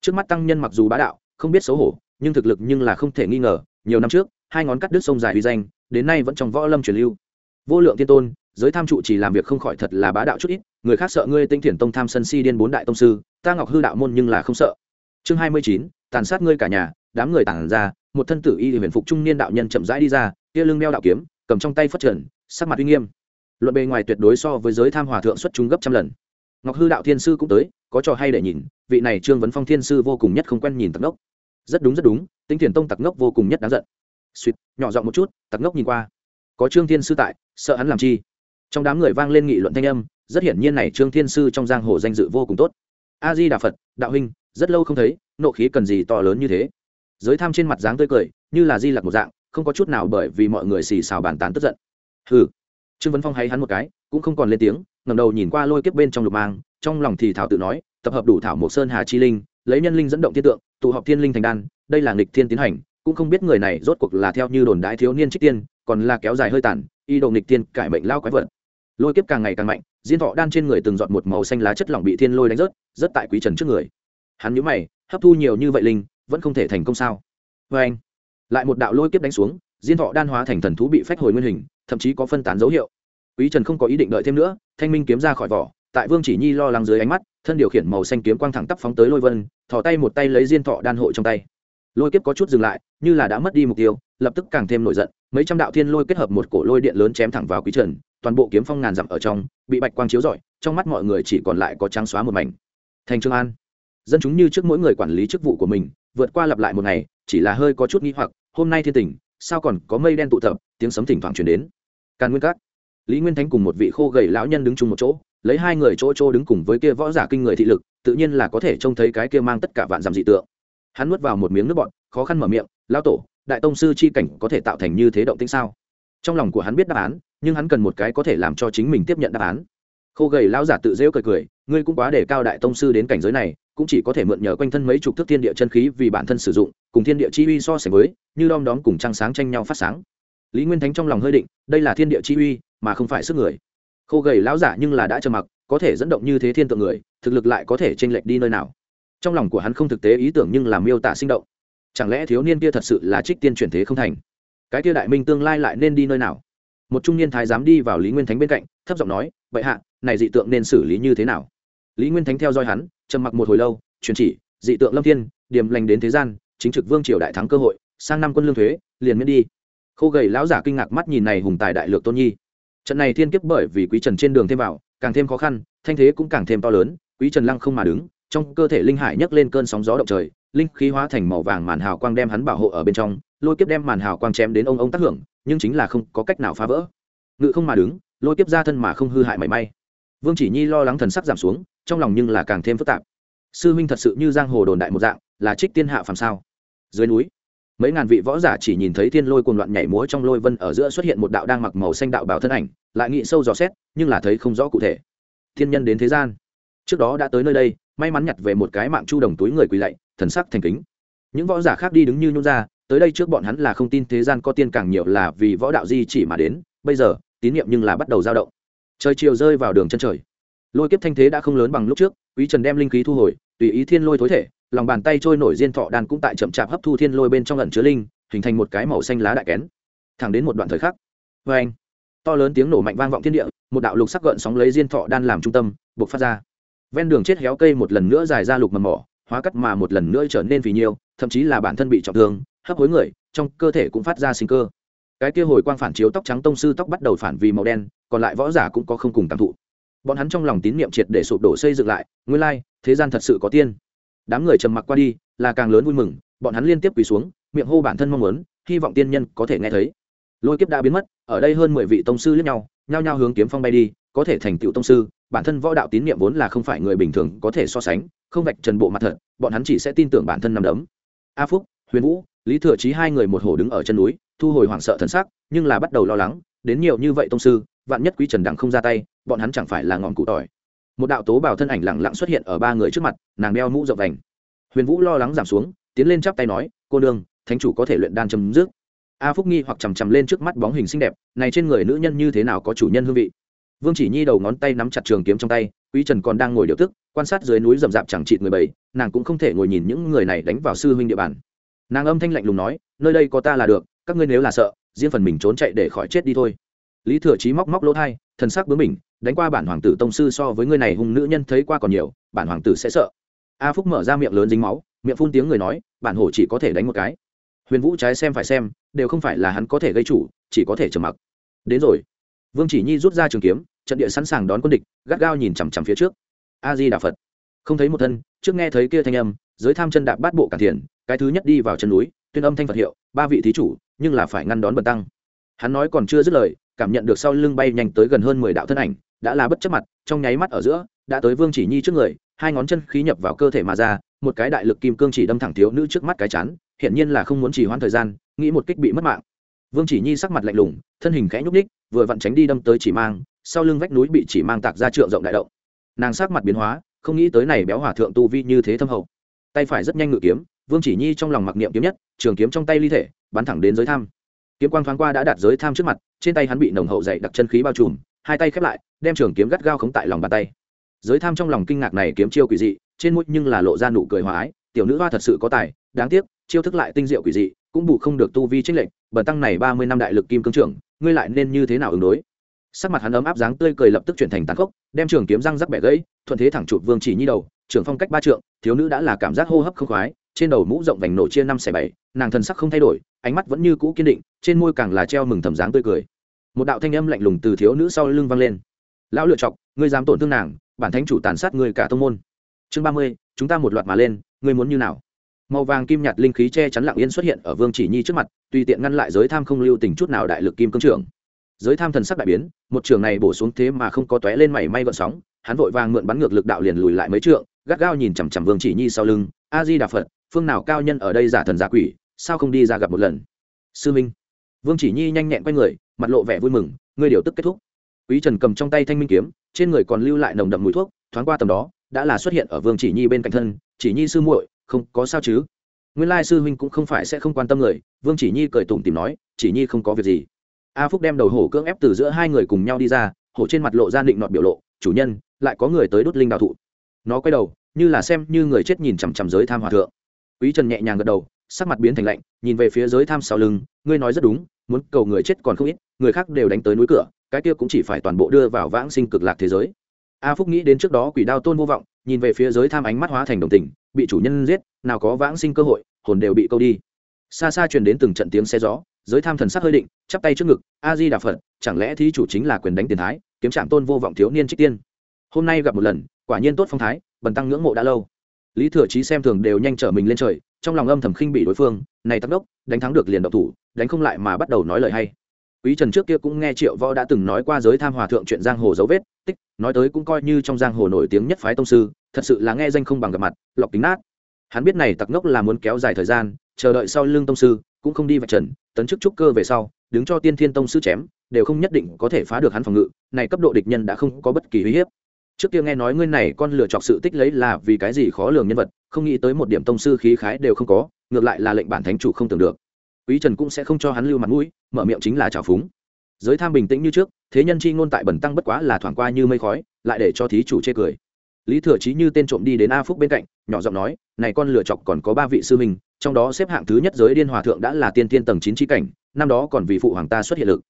Trước mắt tăng nhân mặc dù bá đạo, không biết xấu hổ, nhưng thực lực nhưng là không thể nghi ngờ, nhiều năm trước, hai ngón cắt đứt sông dài uy danh, đến nay vẫn trong võ lâm truyền lưu. Vô lượng tiên tôn, giới tham trụ chỉ làm việc không khỏi thật là bá đạo chút ít, người khác sợ ngươi tinh thiền tông tham sân si điên bốn đại tông sư, ta ngọc hư đạo môn nhưng là không sợ. Chương hai mươi chín tàn sát ngươi cả nhà, đám người tàn ra, một thân tử y huyền phục trung niên đạo nhân chậm rãi đi ra, kia lưng đeo đạo kiếm, cầm trong tay phất trần, sắc mặt uy nghiêm. Luận bề ngoài tuyệt đối so với giới tham hòa thượng xuất chúng gấp trăm lần. Ngọc hư đạo thiên sư cũng tới, có trò hay để nhìn, vị này trương vấn phong thiên sư vô cùng nhất không quen nhìn tặc ngốc. Rất đúng rất đúng tính thiền tông tặc ngốc vô cùng nhất đáng giận. Suýt, nhỏ giọng một chút, tặc ngốc nhìn qua. Có trương thiên sư tại, sợ hắn làm chi? Trong đám người vang lên nghị luận thanh âm, rất hiển nhiên này trương thiên sư trong giang hồ danh dự vô cùng tốt. A di đà phật, đạo huynh, rất lâu không thấy nộ khí cần gì to lớn như thế. Giới tham trên mặt dáng tươi cười, như là di lặc một dạng, không có chút nào bởi vì mọi người xì xào bàn tán tức giận. Hừ. Trương vấn phong hay hắn một cái, cũng không còn lên tiếng ngầm đầu nhìn qua lôi kiếp bên trong lục mang, trong lòng thì thảo tự nói, tập hợp đủ thảo một sơn hà chi linh, lấy nhân linh dẫn động thiên tượng, tụ họp thiên linh thành đan, đây là nghịch thiên tiến hành, cũng không biết người này rốt cuộc là theo như đồn đại thiếu niên trích tiên, còn là kéo dài hơi tàn y đồ nghịch tiên cải mệnh lao quái vật. Lôi kiếp càng ngày càng mạnh diên thọ đan trên người từng dọn một màu xanh lá chất lỏng bị thiên lôi đánh rớt rất tại quý trần trước người. Hắn nhíu mày hấp thu nhiều như vậy linh, vẫn không thể thành công sao? Vê anh, lại một đạo lôi kiếp đánh xuống, diên thọ đan hóa thành thần thú bị phách hồi nguyên hình, thậm chí có phân tán dấu hiệu. Quý trần không có ý định đợi thêm nữa, thanh minh kiếm ra khỏi vỏ, tại vương chỉ nhi lo lắng dưới ánh mắt, thân điều khiển màu xanh kiếm quang thẳng tắp phóng tới lôi vân, thò tay một tay lấy diên thọ đan hộ trong tay. Lôi kiếp có chút dừng lại, như là đã mất đi mục tiêu, lập tức càng thêm nổi giận, mấy trăm đạo thiên lôi kết hợp một cổ lôi điện lớn chém thẳng vào quý trần, toàn bộ kiếm phong ngàn dặm ở trong, bị bạch quang chiếu rọi, trong mắt mọi người chỉ còn lại có trắng xóa một mảnh. Thành trương an dân chúng như trước mỗi người quản lý chức vụ của mình, vượt qua lặp lại một ngày, chỉ là hơi có chút nghi hoặc, hôm nay thiên tình, sao còn có mây đen tụ tập, tiếng sấm thỉnh thoảng truyền đến. Càn nguyên cát lý nguyên thánh cùng một vị khô gầy lão nhân đứng chung một chỗ, lấy hai người chỗ chỗ đứng cùng với kia võ giả kinh người thị lực, tự nhiên là có thể trông thấy cái kia mang tất cả vạn dặm dị tượng. Hắn nuốt vào một miếng nước bọt, khó khăn mở miệng lao tổ, đại tông sư chi cảnh có thể tạo thành như thế động tĩnh sao? Trong lòng của hắn biết đáp án, nhưng hắn cần một cái có thể làm cho chính mình tiếp nhận đáp án. Khô gầy lão giả tự rêu cười cười, ngươi cũng quá để cao đại tông sư đến cảnh giới này cũng chỉ có thể mượn nhờ quanh thân mấy chục thước thiên địa chân khí vì bản thân sử dụng, cùng thiên địa chi uy so sánh với, như đom đóm cùng trăng sáng tranh nhau phát sáng. Lý nguyên thánh trong lòng hơi định, đây là thiên địa chi uy, mà không phải sức người. Khô gầy lão giả nhưng là đã trầm mặc, có thể dẫn động như thế thiên tượng người, thực lực lại có thể chênh lệch đi nơi nào. Trong lòng của hắn không thực tế ý tưởng nhưng làm miêu tả sinh động. Chẳng lẽ thiếu niên kia thật sự là trích tiên chuyển thế không thành? Cái kia đại minh tương lai lại nên đi nơi nào? Một trung niên thái dám đi vào lý nguyên thánh bên cạnh, thấp giọng nói vậy hạ, này dị tượng nên xử lý như thế nào? Lý nguyên thánh theo dõi hắn, trầm mặc một hồi lâu, truyền chỉ, dị tượng lâm thiên điểm lành đến thế gian, chính trực vương triều đại thắng cơ hội, sang năm quân lương thuế, liền miễn đi. Khô gầy lão giả kinh ngạc mắt nhìn này hùng tài đại lược tôn nhi. Trận này thiên kiếp bởi vì quý trần trên đường thêm vào, càng thêm khó khăn, thanh thế cũng càng thêm to lớn, quý trần lăng không mà đứng, trong cơ thể linh hải nhấc lên cơn sóng gió động trời, linh khí hóa thành màu vàng màn hào quang đem hắn bảo hộ ở bên trong, lôi kiếp đem màn hào quang chém đến ông ông tác hưởng, nhưng chính là không có cách nào phá vỡ. Ngự không mà đứng, lôi kiếp ra thân mà không hư hại mảy may vương chỉ nhi lo lắng thần sắc giảm xuống, trong lòng nhưng là càng thêm phức tạp. Sư minh thật sự như giang hồ đồn đại một dạng, là trích tiên hạ phàm sao? Dưới núi, mấy ngàn vị võ giả chỉ nhìn thấy thiên lôi cuồng loạn nhảy múa trong lôi vân ở giữa xuất hiện một đạo đang mặc màu xanh đạo bảo thân ảnh, lại nghĩ sâu dò xét, nhưng là thấy không rõ cụ thể. Thiên nhân đến thế gian. Trước đó đã tới nơi đây, may mắn nhặt về một cái mạng chu đồng túi người quỳ lạy, thần sắc thành kính. Những võ giả khác đi đứng như nhún ra, tới đây trước bọn hắn là không tin thế gian có tiên càng nhiều là vì võ đạo di chỉ mà đến. Bây giờ, tín nhiệm nhưng là bắt đầu dao động trời chiều rơi vào đường chân trời. Lôi kiếp thanh thế đã không lớn bằng lúc trước quý trần đem linh khí thu hồi tùy ý thiên lôi thối thể lòng bàn tay trôi nổi diên thọ đan cũng tại chậm chạp hấp thu thiên lôi bên trong lần chứa linh hình thành một cái màu xanh lá đại kén. Thẳng đến một đoạn thời khắc vê anh to lớn tiếng nổ mạnh vang vọng thiên địa một đạo lục sắc gợn sóng lấy diên thọ đan làm trung tâm buộc phát ra. Ven đường chết héo cây một lần nữa dài ra lục mầm mỏ hóa cắt mà một lần nữa trở nên vì nhiều, thậm chí là bản thân bị trọng thương hấp hối người trong cơ thể cũng phát ra sinh cơ cái kia hồi quang phản chiếu tóc trắng tông sư tóc bắt đầu phản vì màu đen, còn lại võ giả cũng có không cùng cảm thụ. Bọn hắn trong lòng tín niệm triệt để sụp đổ xây dựng lại, nguyên lai, thế gian thật sự có tiên. Đám người trầm mặc qua đi, là càng lớn vui mừng, bọn hắn liên tiếp quỳ xuống, miệng hô bản thân mong muốn, hy vọng tiên nhân có thể nghe thấy. Lôi kiếp đã biến mất, ở đây hơn mười vị tông sư lẫn nhau, nhao nhao hướng kiếm phong bay đi, có thể thành tựu tông sư, bản thân võ đạo tín niệm vốn là không phải người bình thường có thể so sánh, không vạch trần bộ mặt thật, bọn hắn chỉ sẽ tin tưởng bản thân nằm đấm. A phúc, huyền vũ lý thừa chí hai người một hồ đứng ở chân núi, thu hồi hoảng sợ thần sắc, nhưng là bắt đầu lo lắng, đến nhiều như vậy tông sư, vạn nhất quý trần đằng không ra tay, bọn hắn chẳng phải là ngọn cụ tỏi. Một đạo tố bảo thân ảnh lẳng lặng xuất hiện ở ba người trước mặt, nàng đeo mũ rộng vành. Huyền vũ lo lắng giảm xuống, tiến lên chắp tay nói, cô nương, thánh chủ có thể luyện đan chấm dứt. A phúc nghi hoặc chằm chằm lên trước mắt bóng hình xinh đẹp, này trên người nữ nhân như thế nào có chủ nhân hương vị? Vương chỉ nhi đầu ngón tay nắm chặt trường kiếm trong tay, quý trần còn đang ngồi điều tức, quan sát dưới núi rậm rạp chẳng chịt người bảy nàng cũng không thể ngồi nhìn những người này đánh vào sư huynh địa bàn nàng âm thanh lạnh lùng nói, nơi đây có ta là được, các ngươi nếu là sợ, riêng phần mình trốn chạy để khỏi chết đi thôi. Lý thừa trí móc móc lỗ thai, thần sắc bướng mình đánh qua bản hoàng tử tông sư so với người này hung nữ nhân thấy qua còn nhiều, bản hoàng tử sẽ sợ. A phúc mở ra miệng lớn dính máu, miệng phun tiếng người nói, bản hổ chỉ có thể đánh một cái. Huyền vũ trái xem phải xem, đều không phải là hắn có thể gây chủ, chỉ có thể trầm mặc. Đến rồi. Vương chỉ nhi rút ra trường kiếm, trận địa sẵn sàng đón quân địch, gắt gao nhìn chằm chằm phía trước. A di đà phật. Không thấy một thân, trước nghe thấy kia thanh âm, giới tham chân đạp bát bộ cản thiền cái thứ nhất đi vào chân núi, tuyên âm thanh phật hiệu, ba vị thí chủ, nhưng là phải ngăn đón bần tăng. Hắn nói còn chưa dứt lời, cảm nhận được sau lưng bay nhanh tới gần hơn mười đạo thân ảnh, đã là bất chấp mặt, trong nháy mắt ở giữa, đã tới vương chỉ nhi trước người, hai ngón chân khí nhập vào cơ thể mà ra, một cái đại lực kim cương chỉ đâm thẳng thiếu nữ trước mắt cái chán hiện nhiên là không muốn chỉ hoãn thời gian, nghĩ một kích bị mất mạng. Vương chỉ nhi sắc mặt lạnh lùng, thân hình khẽ nhúc ních vừa vặn tránh đi đâm tới chỉ mang, sau lưng vách núi bị chỉ mang tạc ra trượng rộng đại động. Nàng sắc mặt biến hóa, không nghĩ tới này béo hỏa thượng tu vi như thế thâm hậu. Tay phải rất nhanh ngự kiếm vương chỉ nhi trong lòng mặc niệm kiếm nhất, trường kiếm trong tay ly thể, bắn thẳng đến giới tham. Kiếm quang thoáng qua đã đạt giới tham trước mặt, trên tay hắn bị nồng hậu dày đặc chân khí bao trùm, hai tay khép lại, đem trường kiếm gắt gao khống tại lòng bàn tay. Giới tham trong lòng kinh ngạc này kiếm chiêu quỷ dị, trên mũi nhưng là lộ ra nụ cười hòa ái, tiểu nữ hoa thật sự có tài, đáng tiếc, chiêu thức lại tinh diệu quỷ dị, cũng bù không được tu vi trích lệnh bần tăng này ba mươi năm đại lực kim cương trưởng, ngươi lại nên như thế nào ứng đối? Sắc mặt hắn ấm áp dáng tươi cười lập tức chuyển thành tàn khốc, đem trường kiếm răng rắc bẻ gãy, thuận thế thẳng chụp vương chỉ nhi đầu trưởng phong cách ba trượng, thiếu nữ đã là cảm giác hô hấp không khoái trên đầu mũ rộng vành nổ chia năm xẻ bảy, nàng thần sắc không thay đổi, ánh mắt vẫn như cũ kiên định, trên môi càng là treo mừng thầm dáng tươi cười. Một đạo thanh âm lạnh lùng từ thiếu nữ sau lưng vang lên. Lão lựa chọc, ngươi dám tổn thương nàng, bản thánh chủ tàn sát ngươi cả tông môn. Chương ba mươi, chúng ta một loạt mà lên, ngươi muốn như nào? Màu vàng kim nhạt linh khí che chắn lặng yên xuất hiện ở vương chỉ nhi trước mặt, tùy tiện ngăn lại giới tham không lưu tình chút nào đại lực kim cương trưởng. Giới tham thần sắc đại biến, một trường này bổ xuống thế mà không có tóe lên mảy may gợn sóng, hắn vội vàng mượn bắn ngược lực đạo liền lùi lại mấy trượng, gắt gao nhìn chằm chằm vương chỉ nhi sau lưng, a di đà phật phương nào cao nhân ở đây giả thần giả quỷ, sao không đi ra gặp một lần? Sư minh. Vương chỉ nhi nhanh nhẹn quay người, mặt lộ vẻ vui mừng, ngươi điều tức kết thúc. Quý trần cầm trong tay thanh minh kiếm, trên người còn lưu lại nồng đậm mùi thuốc, thoáng qua tầm đó, đã là xuất hiện ở vương chỉ nhi bên cạnh thân. Chỉ nhi sư muội, không, có sao chứ? Nguyên lai sư huynh cũng không phải sẽ không quan tâm người, vương chỉ nhi cười tủm tìm nói, chỉ nhi không có việc gì. A phúc đem đầu hổ cưỡng ép từ giữa hai người cùng nhau đi ra, hổ trên mặt lộ ra định nọt biểu lộ, chủ nhân, lại có người tới đốt linh đào thụ. Nó quay đầu, như là xem như người chết nhìn chằm chằm giới tham hòa thượng quý trần nhẹ nhàng gật đầu, sắc mặt biến thành lạnh, nhìn về phía giới tham sau lưng, ngươi nói rất đúng, muốn cầu người chết còn không ít, người khác đều đánh tới núi cửa, cái kia cũng chỉ phải toàn bộ đưa vào vãng sinh cực lạc thế giới. A phúc nghĩ đến trước đó quỷ đao tôn vô vọng, nhìn về phía giới tham ánh mắt hóa thành đồng tình, bị chủ nhân giết, nào có vãng sinh cơ hội, hồn đều bị câu đi. Xa xa truyền đến từng trận tiếng xe gió, giới tham thần sắc hơi định, chắp tay trước ngực, a di đà phật, chẳng lẽ thí chủ chính là quyền đánh tiền thái, kiếm trạm tôn vô vọng thiếu niên trích tiên? Hôm nay gặp một lần, quả nhiên tốt phong thái, bần tăng ngưỡng mộ đã lâu lý thừa trí xem thường đều nhanh trở mình lên trời, trong lòng âm thầm khinh bị đối phương, này tắc đốc, đánh thắng được liền độc thủ, đánh không lại mà bắt đầu nói lời hay. Quý trần trước kia cũng nghe triệu võ đã từng nói qua giới tham hòa thượng chuyện giang hồ dấu vết, tích, nói tới cũng coi như trong giang hồ nổi tiếng nhất phái tông sư, thật sự là nghe danh không bằng gặp mặt, lọc tính nát. Hắn biết này tặc ngốc là muốn kéo dài thời gian, chờ đợi sau lưng tông sư, cũng không đi vạch trần, tấn chức trúc cơ về sau, đứng cho tiên thiên tông sư chém, đều không nhất định có thể phá được hắn phòng ngự, này cấp độ địch nhân đã không có bất kỳ uy hiếp trước kia nghe nói ngươi này con lựa chọc sự tích lấy là vì cái gì khó lường nhân vật không nghĩ tới một điểm tông sư khí khái đều không có ngược lại là lệnh bản thánh chủ không tưởng được. Quý trần cũng sẽ không cho hắn lưu mặt mũi mở miệng chính là trào phúng. Giới tham bình tĩnh như trước thế nhân chi ngôn tại bẩn tăng bất quá là thoảng qua như mây khói lại để cho thí chủ chê cười. Lý thừa chí như tên trộm đi đến a phúc bên cạnh nhỏ giọng nói này con lựa chọc còn có ba vị sư mình, trong đó xếp hạng thứ nhất giới điên hòa thượng đã là tiên tiên tầng chín trí cảnh năm đó còn vì phụ hoàng ta xuất hiện lực.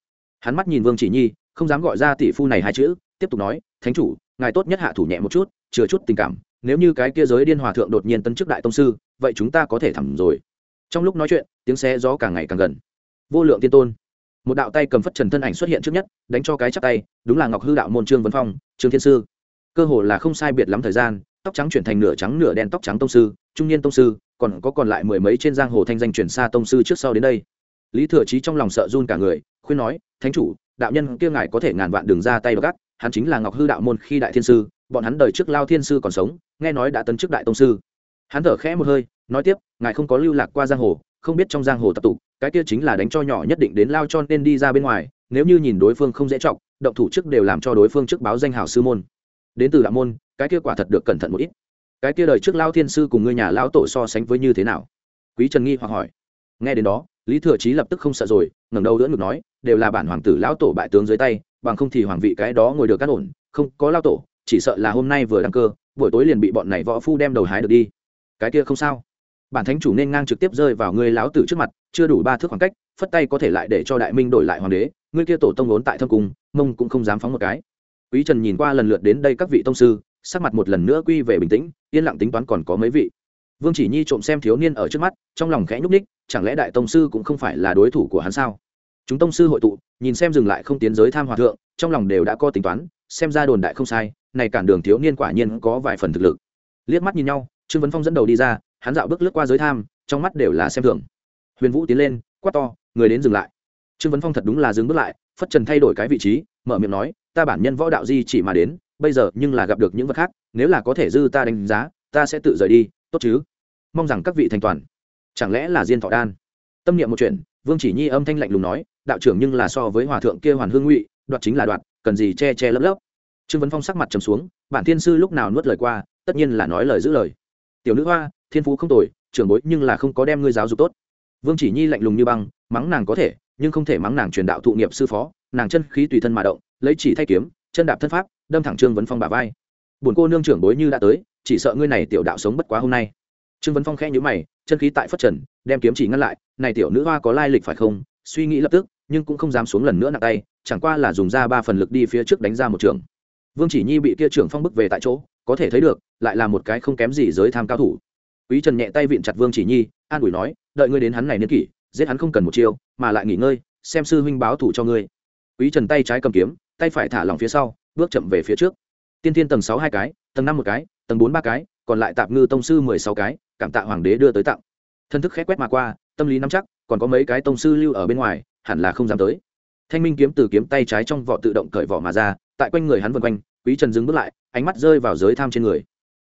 Hắn mắt nhìn vương chỉ nhi không dám gọi ra tỷ phu này hai chữ tiếp tục nói thánh chủ ngài tốt nhất hạ thủ nhẹ một chút, chừa chút tình cảm, nếu như cái kia giới điên hòa thượng đột nhiên tân chức đại tông sư, vậy chúng ta có thể thẳng rồi. Trong lúc nói chuyện, tiếng xe gió càng ngày càng gần. Vô lượng tiên tôn. Một đạo tay cầm phất trần thân ảnh xuất hiện trước nhất, đánh cho cái chắp tay, đúng là ngọc hư đạo môn trương vân phong, trương thiên sư. Cơ hồ là không sai biệt lắm thời gian, tóc trắng chuyển thành nửa trắng nửa đen tóc trắng tông sư, trung niên tông sư, còn có còn lại mười mấy trên giang hồ thanh danh chuyển xa tông sư trước sau đến đây. Lý thừa trí trong lòng sợ run cả người, khuyên nói, thánh chủ, đạo nhân kia ngài có thể ngàn vạn đường ra tay gắt hắn chính là ngọc hư đạo môn khi đại thiên sư, bọn hắn đời trước lao thiên sư còn sống, nghe nói đã tấn chức đại tông sư. Hắn thở khẽ một hơi, nói tiếp, ngài không có lưu lạc qua giang hồ, không biết trong giang hồ tập tụ, cái kia chính là đánh cho nhỏ nhất định đến lao cho nên đi ra bên ngoài, nếu như nhìn đối phương không dễ trọng động thủ trước đều làm cho đối phương trước báo danh hào sư môn. Đến từ đạo môn, cái kia quả thật được cẩn thận một ít. Cái kia đời trước lao thiên sư cùng ngươi nhà lão tổ so sánh với như thế nào? Quý trần nghi hoặc hỏi. Nghe đến đó, lý thừa trí lập tức không sợ rồi, ngẩng đầu đỡ ngực nói, đều là bản hoàng tử lão tổ bại tướng dưới tay bằng không thì hoàng vị cái đó ngồi được cát ổn, không có lao tổ, chỉ sợ là hôm nay vừa đăng cơ, buổi tối liền bị bọn này võ phu đem đầu hái được đi. Cái kia không sao. Bản thánh chủ nên ngang trực tiếp rơi vào ngươi lão tử trước mặt, chưa đủ ba thước khoảng cách, phất tay có thể lại để cho đại minh đổi lại hoàng đế ngươi kia tổ tông vốn tại thâm cung, mông cũng không dám phóng một cái. Quý trần nhìn qua lần lượt đến đây các vị tông sư, sắc mặt một lần nữa quy về bình tĩnh, yên lặng tính toán còn có mấy vị. Vương chỉ nhi trộm xem thiếu niên ở trước mắt, trong lòng khẽ nhúc ních chẳng lẽ đại tông sư cũng không phải là đối thủ của hắn sao? Chúng tông sư hội tụ, nhìn xem dừng lại không tiến giới tham hòa thượng, trong lòng đều đã có tính toán, xem ra đồn đại không sai, này cản đường thiếu niên quả nhiên có vài phần thực lực. Liếc mắt nhìn nhau, trương vấn phong dẫn đầu đi ra, hắn dạo bước lướt qua giới tham, trong mắt đều là xem thường. Huyền vũ tiến lên, quát to, người đến dừng lại. Trương vấn phong thật đúng là dừng bước lại, phất trần thay đổi cái vị trí, mở miệng nói, ta bản nhân võ đạo di chỉ mà đến, bây giờ nhưng là gặp được những vật khác, nếu là có thể dư ta đánh giá, ta sẽ tự rời đi, tốt chứ? Mong rằng các vị thành toàn. Chẳng lẽ là diên thọ đan? Tâm niệm một chuyện, vương chỉ nhi âm thanh lạnh lùng nói đạo trưởng nhưng là so với hòa thượng kia hoàn hương ngụy, đoạt chính là đoạt, cần gì che che lấp lấp. Trương vấn phong sắc mặt trầm xuống, bản thiên sư lúc nào nuốt lời qua, tất nhiên là nói lời giữ lời. Tiểu nữ hoa, thiên phú không tồi, trưởng bối nhưng là không có đem ngươi giáo dục tốt. Vương chỉ nhi lạnh lùng như băng, mắng nàng có thể, nhưng không thể mắng nàng truyền đạo thụ nghiệp sư phó, nàng chân khí tùy thân mà động, lấy chỉ thay kiếm, chân đạp thân pháp, đâm thẳng trương vấn phong bả vai. Buồn cô nương trưởng bối như đã tới, chỉ sợ ngươi này tiểu đạo sống bất quá hôm nay. Trương vấn phong khẽ nhíu mày, chân khí tại phất trần, đem kiếm chỉ ngăn lại, này tiểu nữ hoa có lai lịch phải không? Suy nghĩ lập tức nhưng cũng không dám xuống lần nữa nặng tay, chẳng qua là dùng ra ba phần lực đi phía trước đánh ra một trường. Vương chỉ nhi bị kia trưởng phong bức về tại chỗ, có thể thấy được, lại là một cái không kém gì giới tham cao thủ. Quý trần nhẹ tay vịn chặt vương chỉ nhi, an ủi nói, đợi ngươi đến hắn này niên kỷ, giết hắn không cần một chiêu, mà lại nghỉ ngơi, xem sư huynh báo thủ cho ngươi. Quý trần tay trái cầm kiếm, tay phải thả lỏng phía sau, bước chậm về phía trước. Tiên tiên tầng sáu hai cái, tầng năm một cái, tầng bốn ba cái, còn lại tạp ngư tông sư mười sáu cái, cảm tạ hoàng đế đưa tới tặng. Thân thức khẽ quét mà qua, tâm lý nắm chắc, còn có mấy cái tông sư lưu ở bên ngoài hẳn là không dám tới. Thanh minh kiếm từ kiếm tay trái trong vỏ tự động cởi vỏ mà ra, tại quanh người hắn vân quanh, quý trần dừng bước lại, ánh mắt rơi vào giới tham trên người.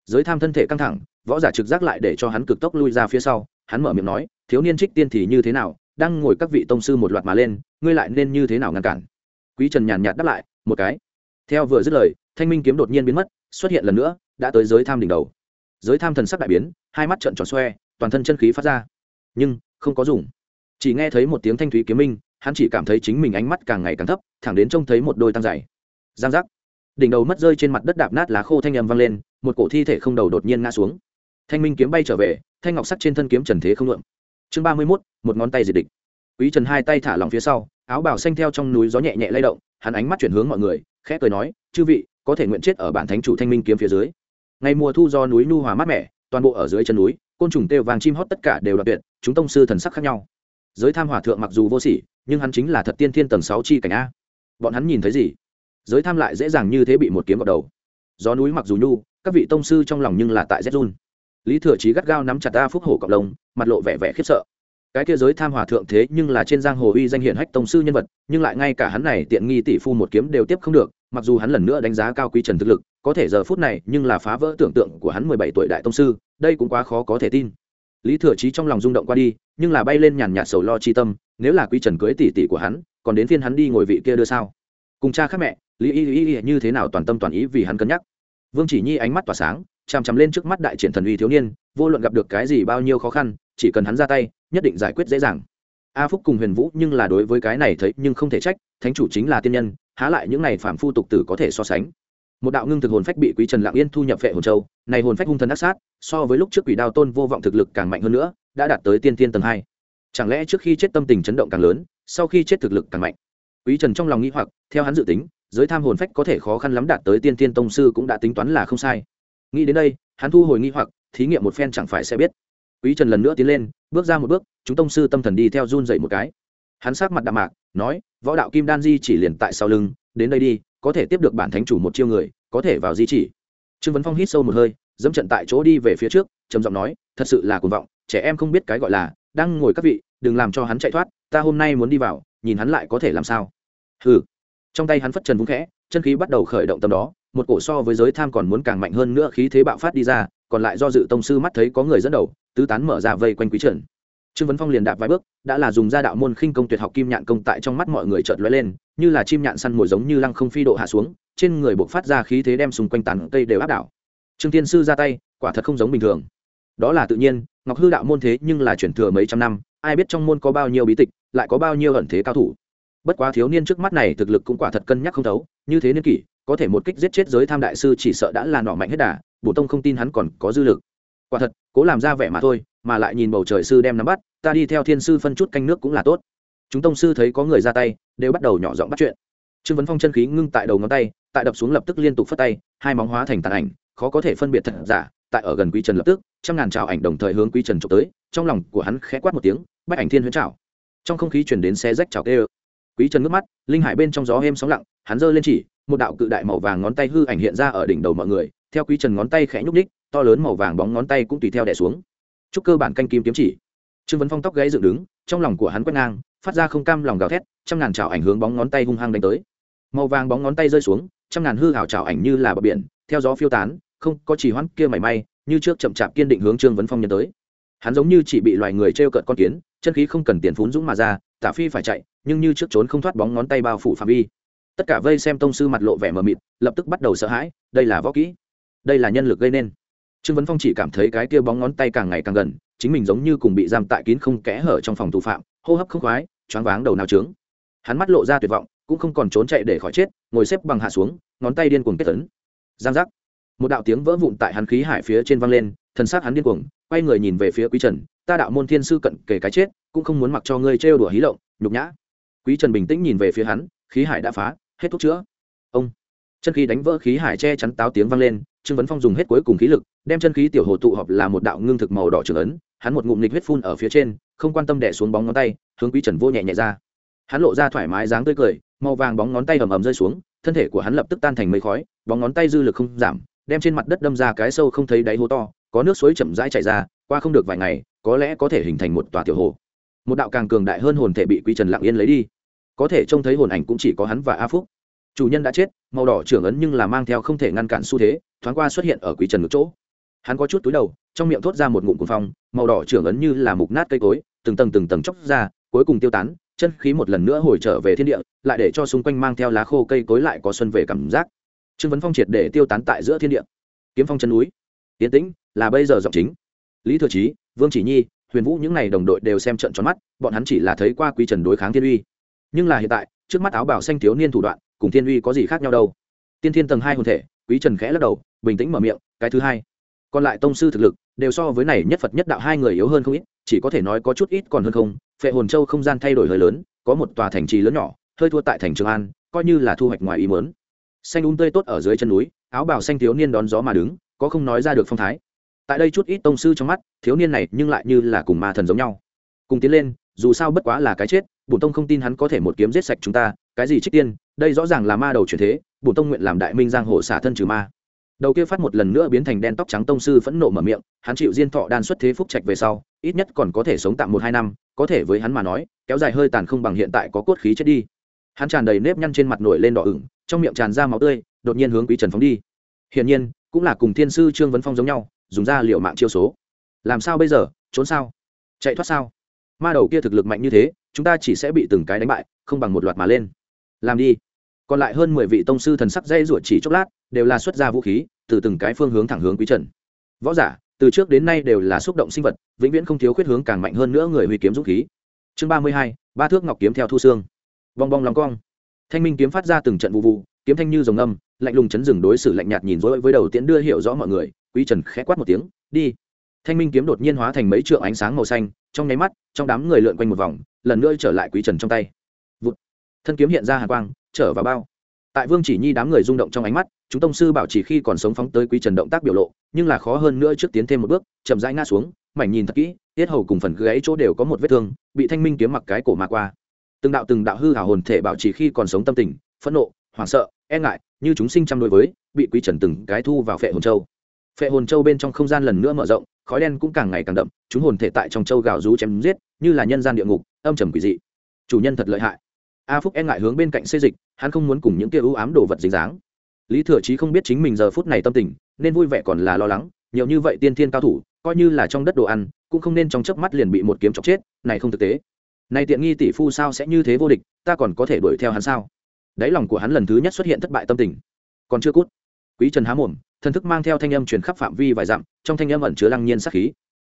Giới tham thân thể căng thẳng, võ giả trực giác lại để cho hắn cực tốc lui ra phía sau, hắn mở miệng nói, thiếu niên trích tiên thì như thế nào? Đang ngồi các vị tông sư một loạt mà lên, ngươi lại nên như thế nào ngăn cản? Quý trần nhàn nhạt đáp lại, một cái. Theo vừa dứt lời, thanh minh kiếm đột nhiên biến mất, xuất hiện lần nữa, đã tới giới tham đỉnh đầu. Giới tham thần sắc đại biến, hai mắt trợn tròn xoe, toàn thân chân khí phát ra. Nhưng, không có dùng. Chỉ nghe thấy một tiếng thanh thúy kiếm minh hắn chỉ cảm thấy chính mình ánh mắt càng ngày càng thấp thẳng đến trông thấy một đôi tăng dày giang giác. Đỉnh đầu mất rơi trên mặt đất đạp nát lá khô thanh âm vang lên một cổ thi thể không đầu đột nhiên ngã xuống. Thanh minh kiếm bay trở về thanh ngọc sắt trên thân kiếm trần thế không lượng chương ba mươi mốt một ngón tay diệt địch. Quý trần hai tay thả lòng phía sau áo bào xanh theo trong núi gió nhẹ nhẹ lay động hắn ánh mắt chuyển hướng mọi người khẽ cười nói chư vị có thể nguyện chết ở bản thánh chủ thanh minh kiếm phía dưới. Ngày mùa thu do núi nu hòa mát mẻ toàn bộ ở dưới chân núi côn trùng têu vàng chim hót tất cả đều đặc tuyệt, chúng tông sư thần sắc khác nhau giới tham hòa thượng mặc dù vô sỉ, nhưng hắn chính là thật tiên thiên tầng sáu chi cảnh a. Bọn hắn nhìn thấy gì? Giới tham lại dễ dàng như thế bị một kiếm gọt đầu. Gió núi mặc dù nhu, các vị tông sư trong lòng nhưng là tại zhun run. Lý thừa trí gắt gao nắm chặt ta phúc hổ cộng đồng mặt lộ vẻ vẻ khiếp sợ. Cái kia giới tham hòa thượng thế nhưng là trên giang hồ uy danh hiển hách tông sư nhân vật, nhưng lại ngay cả hắn này tiện nghi tỷ phu một kiếm đều tiếp không được, mặc dù hắn lần nữa đánh giá cao quý trần thực lực, có thể giờ phút này nhưng là phá vỡ tưởng tượng của hắn mười bảy tuổi đại tông sư, đây cũng quá khó có thể tin lý thừa trí trong lòng rung động qua đi, nhưng là bay lên nhàn nhạt sầu lo chi tâm, nếu là quý trần cưới tỷ tỷ của hắn, còn đến phiên hắn đi ngồi vị kia đưa sao? Cùng cha khác mẹ, lý y y y như thế nào toàn tâm toàn ý vì hắn cân nhắc. Vương chỉ nhi ánh mắt tỏa sáng, chằm chằm lên trước mắt đại triển thần uy thiếu niên, vô luận gặp được cái gì bao nhiêu khó khăn, chỉ cần hắn ra tay, nhất định giải quyết dễ dàng. A phúc cùng huyền vũ nhưng là đối với cái này thấy nhưng không thể trách, thánh chủ chính là tiên nhân, há lại những này phạm phu tục tử có thể so sánh một đạo ngưng thực hồn phách bị quý trần lạng yên thu nhập vệ hồn châu, này hồn phách hung thần ác sát, so với lúc trước quỷ đao tôn vô vọng thực lực càng mạnh hơn nữa, đã đạt tới tiên tiên tầng hai. Chẳng lẽ trước khi chết tâm tình chấn động càng lớn, sau khi chết thực lực càng mạnh? Quý trần trong lòng nghĩ hoặc, theo hắn dự tính, giới tham hồn phách có thể khó khăn lắm đạt tới tiên tiên tông sư cũng đã tính toán là không sai. Nghĩ đến đây, hắn thu hồi nghi hoặc, thí nghiệm một phen chẳng phải sẽ biết. Quý trần lần nữa tiến lên, bước ra một bước, chúng tông sư tâm thần đi theo run dậy một cái. Hắn sát mặt đạm mạc, nói, võ đạo kim đan di chỉ liền tại sau lưng, đến đây đi có thể tiếp được bản thánh chủ một chiêu người, có thể vào di chỉ. Trương vấn phong hít sâu một hơi, dẫm trận tại chỗ đi về phía trước, trầm giọng nói, thật sự là cuồng vọng, trẻ em không biết cái gọi là, đang ngồi các vị, đừng làm cho hắn chạy thoát, ta hôm nay muốn đi vào, nhìn hắn lại có thể làm sao. Hừ. Trong tay hắn phất trần vung khẽ, chân khí bắt đầu khởi động tâm đó, một cổ so với giới tham còn muốn càng mạnh hơn nữa khí thế bạo phát đi ra, còn lại do dự tông sư mắt thấy có người dẫn đầu, tứ tán mở ra vây quanh quý trần trương vấn phong liền đạp vài bước, đã là dùng ra đạo môn khinh công tuyệt học kim nhạn công tại trong mắt mọi người chợt lóe lên, như là chim nhạn săn mồi giống như lăng không phi độ hạ xuống, trên người buộc phát ra khí thế đem xung quanh tàn cây đều áp đảo. Trương tiên sư ra tay, quả thật không giống bình thường. Đó là tự nhiên, ngọc hư đạo môn thế nhưng là chuyển thừa mấy trăm năm, ai biết trong môn có bao nhiêu bí tịch, lại có bao nhiêu ẩn thế cao thủ. Bất quá thiếu niên trước mắt này thực lực cũng quả thật cân nhắc không thấu, như thế niên kỷ, có thể một kích giết chết giới tham đại sư chỉ sợ đã là nỏ mạnh hết đà, bổ tông không tin hắn còn có dư lực. Quả thật, cố làm ra vẻ mà thôi mà lại nhìn bầu trời sư đem nắm bắt, ta đi theo thiên sư phân chút canh nước cũng là tốt. Chúng tông sư thấy có người ra tay, đều bắt đầu nhỏ giọng bắt chuyện. Trương vấn phong chân khí ngưng tại đầu ngón tay, tại đập xuống lập tức liên tục phất tay, hai móng hóa thành tàn ảnh, khó có thể phân biệt thật giả, tại ở gần quý trần lập tức, trăm ngàn trào ảnh đồng thời hướng quý trần trộm tới, trong lòng của hắn khẽ quát một tiếng, bách ảnh thiên huyễn trào trong không khí chuyển đến xe rách trào kê ơ quý trần ngước mắt, linh hải bên trong gió êm sóng lặng, hắn giơ lên chỉ, một đạo cự đại màu vàng ngón tay hư ảnh hiện ra ở đỉnh đầu mọi người, theo quý trần ngón tay khẽ nhúc ních to lớn màu vàng bóng ngón tay cũng tùy theo đẻ xuống chúc cơ bản canh kim kiếm chỉ. Trương vấn phong tóc gãy dựng đứng, trong lòng của hắn quét ngang, phát ra không cam lòng gào thét, trăm ngàn trào ảnh hướng bóng ngón tay hung hăng đánh tới. Màu vàng bóng ngón tay rơi xuống, trăm ngàn hư hảo trào ảnh như là bờ biển, theo gió phiêu tán, không có chỉ hoãn kia mảy may, như trước chậm chạp kiên định hướng trương vấn phong nhân tới. Hắn giống như chỉ bị loài người trêu cợt con kiến, chân khí không cần tiền phún dũng mà ra, tả phi phải chạy, nhưng như trước trốn không thoát bóng ngón tay bao phủ phạm vi. Tất cả vây xem tông sư mặt lộ vẻ mờ mịt, lập tức bắt đầu sợ hãi, đây là võ kỹ, đây là nhân lực gây nên trương vấn phong chỉ cảm thấy cái kia bóng ngón tay càng ngày càng gần, chính mình giống như cùng bị giam tại kín không kẽ hở trong phòng tù phạm, hô hấp không khoái, choáng váng đầu nào trướng. Hắn mắt lộ ra tuyệt vọng, cũng không còn trốn chạy để khỏi chết, ngồi xếp bằng hạ xuống, ngón tay điên cuồng kết tấn giang giác. Một đạo tiếng vỡ vụn tại hắn khí hải phía trên văng lên, thần sát hắn điên cuồng, quay người nhìn về phía quý trần, ta đạo môn thiên sư cận kề cái chết, cũng không muốn mặc cho ngươi trêu đùa hí lộng, nhục nhã. Quý trần bình tĩnh nhìn về phía hắn, khí hải đã phá, hết thuốc chữa. Ông chân khí đánh vỡ khí hải che chắn táo tiếng vang lên, trương vấn phong dùng hết cuối cùng khí lực, đem chân khí tiểu hồ tụ họp là một đạo ngưng thực màu đỏ trưởng ấn, hắn một ngụm nịch huyết phun ở phía trên, không quan tâm đẻ xuống bóng ngón tay, hướng quý trần vô nhẹ nhẹ ra. Hắn lộ ra thoải mái dáng tươi cười, màu vàng bóng ngón tay ầm ầm rơi xuống, thân thể của hắn lập tức tan thành mây khói, bóng ngón tay dư lực không giảm, đem trên mặt đất đâm ra cái sâu không thấy đáy hố to, có nước suối chậm rãi chảy ra, qua không được vài ngày, có lẽ có thể hình thành một tòa tiểu hồ. Một đạo càng cường đại hơn hồn thể bị quý trần lặng yên lấy đi. Có thể trông thấy hồn ảnh cũng chỉ có hắn và a phúc chủ nhân đã chết, màu đỏ trưởng ấn nhưng là mang theo không thể ngăn cản xu thế, thoáng qua xuất hiện ở quý trần ngược chỗ. Hắn có chút túi đầu, trong miệng thốt ra một ngụm cuồng phong, màu đỏ trưởng ấn như là mục nát cây cối, từng tầng từng tầng chóc ra, cuối cùng tiêu tán, chân khí một lần nữa hồi trở về thiên địa, lại để cho xung quanh mang theo lá khô cây cối lại có xuân về cảm giác. Trương vấn phong triệt để tiêu tán tại giữa thiên địa. Kiếm phong chân núi. Tiến tĩnh, là bây giờ giọng chính. Lý thừa trí vương chỉ nhi, huyền vũ những n à y đồng đội đều xem trận tròn mắt, bọn hắn chỉ là thấy qua quý trần đối kháng thiên uy. Nhưng là hiện tại, trước mắt áo bảo xanh thiếu niên thủ đoạn cùng thiên uy có gì khác nhau đâu. Tiên thiên tầng hai hồn thể, quý trần khẽ lắc đầu, bình tĩnh mở miệng, cái thứ hai. Còn lại tông sư thực lực, đều so với này nhất phật nhất đạo hai người yếu hơn không ít, chỉ có thể nói có chút ít còn hơn không, phệ hồn châu không gian thay đổi hơi lớn, có một tòa thành trì lớn nhỏ, hơi thua tại thành trường an, coi như là thu hoạch ngoài ý mớn xanh đúng tươi tốt ở dưới chân núi, áo bào xanh thiếu niên đón gió mà đứng, có không nói ra được phong thái. Tại đây chút ít tông sư trong mắt, thiếu niên này nhưng lại như là cùng ma thần giống nhau. Cùng tiến lên, dù sao bất quá là cái chết, bổn tông không tin hắn có thể một kiếm giết sạch chúng ta cái gì trích tiên, đây rõ ràng là ma đầu truyền thế bổn tông nguyện làm đại minh giang hồ xả thân trừ ma. Đầu kia phát một lần nữa biến thành đen tóc trắng tông sư phẫn nộ mở miệng, hắn chịu diên thọ đan xuất thế phúc trạch về sau, ít nhất còn có thể sống tạm một hai năm, có thể với hắn mà nói, kéo dài hơi tàn không bằng hiện tại có cốt khí chết đi. Hắn tràn đầy nếp nhăn trên mặt nổi lên đỏ ửng, trong miệng tràn ra máu tươi, đột nhiên hướng quý trần phóng đi. Hiển nhiên, cũng là cùng thiên sư trương vấn phong giống nhau, dùng ra liệu mạng chiêu số. Làm sao bây giờ, trốn sao? Chạy thoát sao? Ma đầu kia thực lực mạnh như thế, chúng ta chỉ sẽ bị từng cái đánh bại, không bằng một loạt mà lên làm đi. Còn lại hơn mười vị tông sư thần sắc dây ruột chỉ chốc lát, đều là xuất ra vũ khí, từ từng cái phương hướng thẳng hướng quý trần. Võ giả, từ trước đến nay đều là xúc động sinh vật, vĩnh viễn không thiếu khuyết hướng càng mạnh hơn nữa người huy kiếm dũng khí. Chương ba mươi hai, ba thước ngọc kiếm theo thu xương. Bong bong lòng cong. Thanh minh kiếm phát ra từng trận vụ vụ, kiếm thanh như dòng âm lạnh lùng chấn rừng đối xử lạnh nhạt nhìn rỗi với đầu tiễn đưa hiểu rõ mọi người, quý trần khẽ quát một tiếng, đi. Thanh minh kiếm đột nhiên hóa thành mấy trượng ánh sáng màu xanh, trong nháy mắt, trong đám người lượn quanh một vòng, lần nữa trở lại quý trần trong tay thân kiếm hiện ra hàn quang, trở vào bao. Tại vương chỉ nhi đám người rung động trong ánh mắt, chúng tông sư bảo chỉ khi còn sống phóng tới quý trần động tác biểu lộ, nhưng là khó hơn nữa trước tiến thêm một bước, chậm rãi ngã xuống, mảnh nhìn thật kỹ, tiết hầu cùng phần gáy chỗ đều có một vết thương, bị thanh minh kiếm mặc cái cổ mà qua. Từng đạo từng đạo hư hảo hồn thể bảo chỉ khi còn sống tâm tình, phẫn nộ, hoảng sợ e ngại, như chúng sinh chăm đối với, bị quý trần từng cái thu vào phệ hồn châu. Phệ hồn châu bên trong không gian lần nữa mở rộng, khói đen cũng càng ngày càng đậm, chúng hồn thể tại trong châu gào rú chém giết, như là nhân gian địa ngục, âm trầm quỷ dị. Chủ nhân thật lợi hại a phúc e ngại hướng bên cạnh xê dịch, hắn không muốn cùng những kia ưu ám đồ vật dính dáng. Lý thừa chí không biết chính mình giờ phút này tâm tình, nên vui vẻ còn là lo lắng, nhiều như vậy tiên thiên cao thủ, coi như là trong đất đồ ăn, cũng không nên trong chớp mắt liền bị một kiếm chọc chết, này không thực tế. Này tiện nghi tỷ phu sao sẽ như thế vô địch, ta còn có thể đuổi theo hắn sao? Đáy lòng của hắn lần thứ nhất xuất hiện thất bại tâm tình. Còn chưa cút. Quý trần há mồm, thần thức mang theo thanh âm truyền khắp phạm vi vài dặm, trong thanh âm ẩn chứa lăng nhiên sát khí.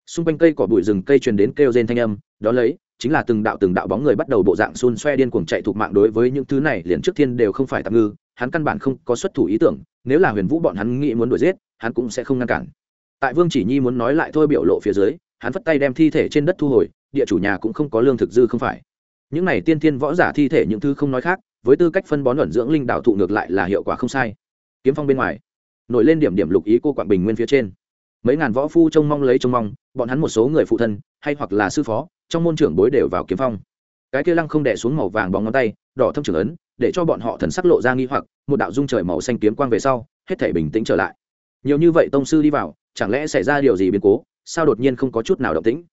Xung quanh cây cỏ bụi rừng cây truyền đến kêu rên thanh âm đó lấy chính là từng đạo từng đạo bóng người bắt đầu bộ dạng xun xoe điên cuồng chạy thuộc mạng đối với những thứ này, liền trước thiên đều không phải tạm ngư, hắn căn bản không có xuất thủ ý tưởng, nếu là huyền vũ bọn hắn nghĩ muốn đuổi giết, hắn cũng sẽ không ngăn cản. Tại vương chỉ nhi muốn nói lại thôi biểu lộ phía dưới, hắn vất tay đem thi thể trên đất thu hồi, địa chủ nhà cũng không có lương thực dư không phải. Những này tiên thiên võ giả thi thể những thứ không nói khác, với tư cách phân bón luận dưỡng linh đạo thụ ngược lại là hiệu quả không sai. Kiếm phong bên ngoài, nổi lên điểm điểm lục ý cô quảng bình nguyên phía trên mấy ngàn võ phu trông mong lấy trông mong, bọn hắn một số người phụ thân, hay hoặc là sư phó, trong môn trưởng bối đều vào kiếm phong. Cái kia lăng không đẻ xuống màu vàng bóng ngón tay, đỏ thâm trưởng ấn, để cho bọn họ thần sắc lộ ra nghi hoặc, một đạo dung trời màu xanh kiếm quang về sau, hết thể bình tĩnh trở lại. Nhiều như vậy tông sư đi vào, chẳng lẽ xảy ra điều gì biến cố? Sao đột nhiên không có chút nào động tĩnh?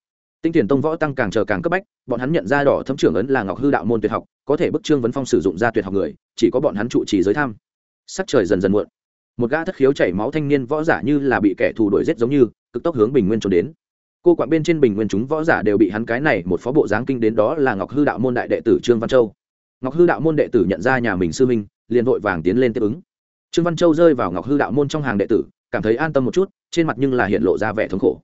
Tinh thiền tông võ tăng càng chờ càng cấp bách, bọn hắn nhận ra đỏ thâm trưởng ấn là ngọc hư đạo môn tuyệt học, có thể bức trương vấn phong sử dụng ra tuyệt học người, chỉ có bọn hắn trụ trì giới tham. Sắc trời dần dần muộn một gã thất khiếu chảy máu thanh niên võ giả như là bị kẻ thù đuổi giết giống như, cực tốc hướng bình nguyên trốn đến. Cô quạng bên trên bình nguyên chúng võ giả đều bị hắn cái này một phó bộ giáng kinh đến đó là ngọc hư đạo môn đại đệ tử trương văn châu. Ngọc hư đạo môn đệ tử nhận ra nhà mình sư minh, liền vội vàng tiến lên tiếp ứng. Trương văn châu rơi vào ngọc hư đạo môn trong hàng đệ tử, cảm thấy an tâm một chút, trên mặt nhưng là hiện lộ ra vẻ thống khổ.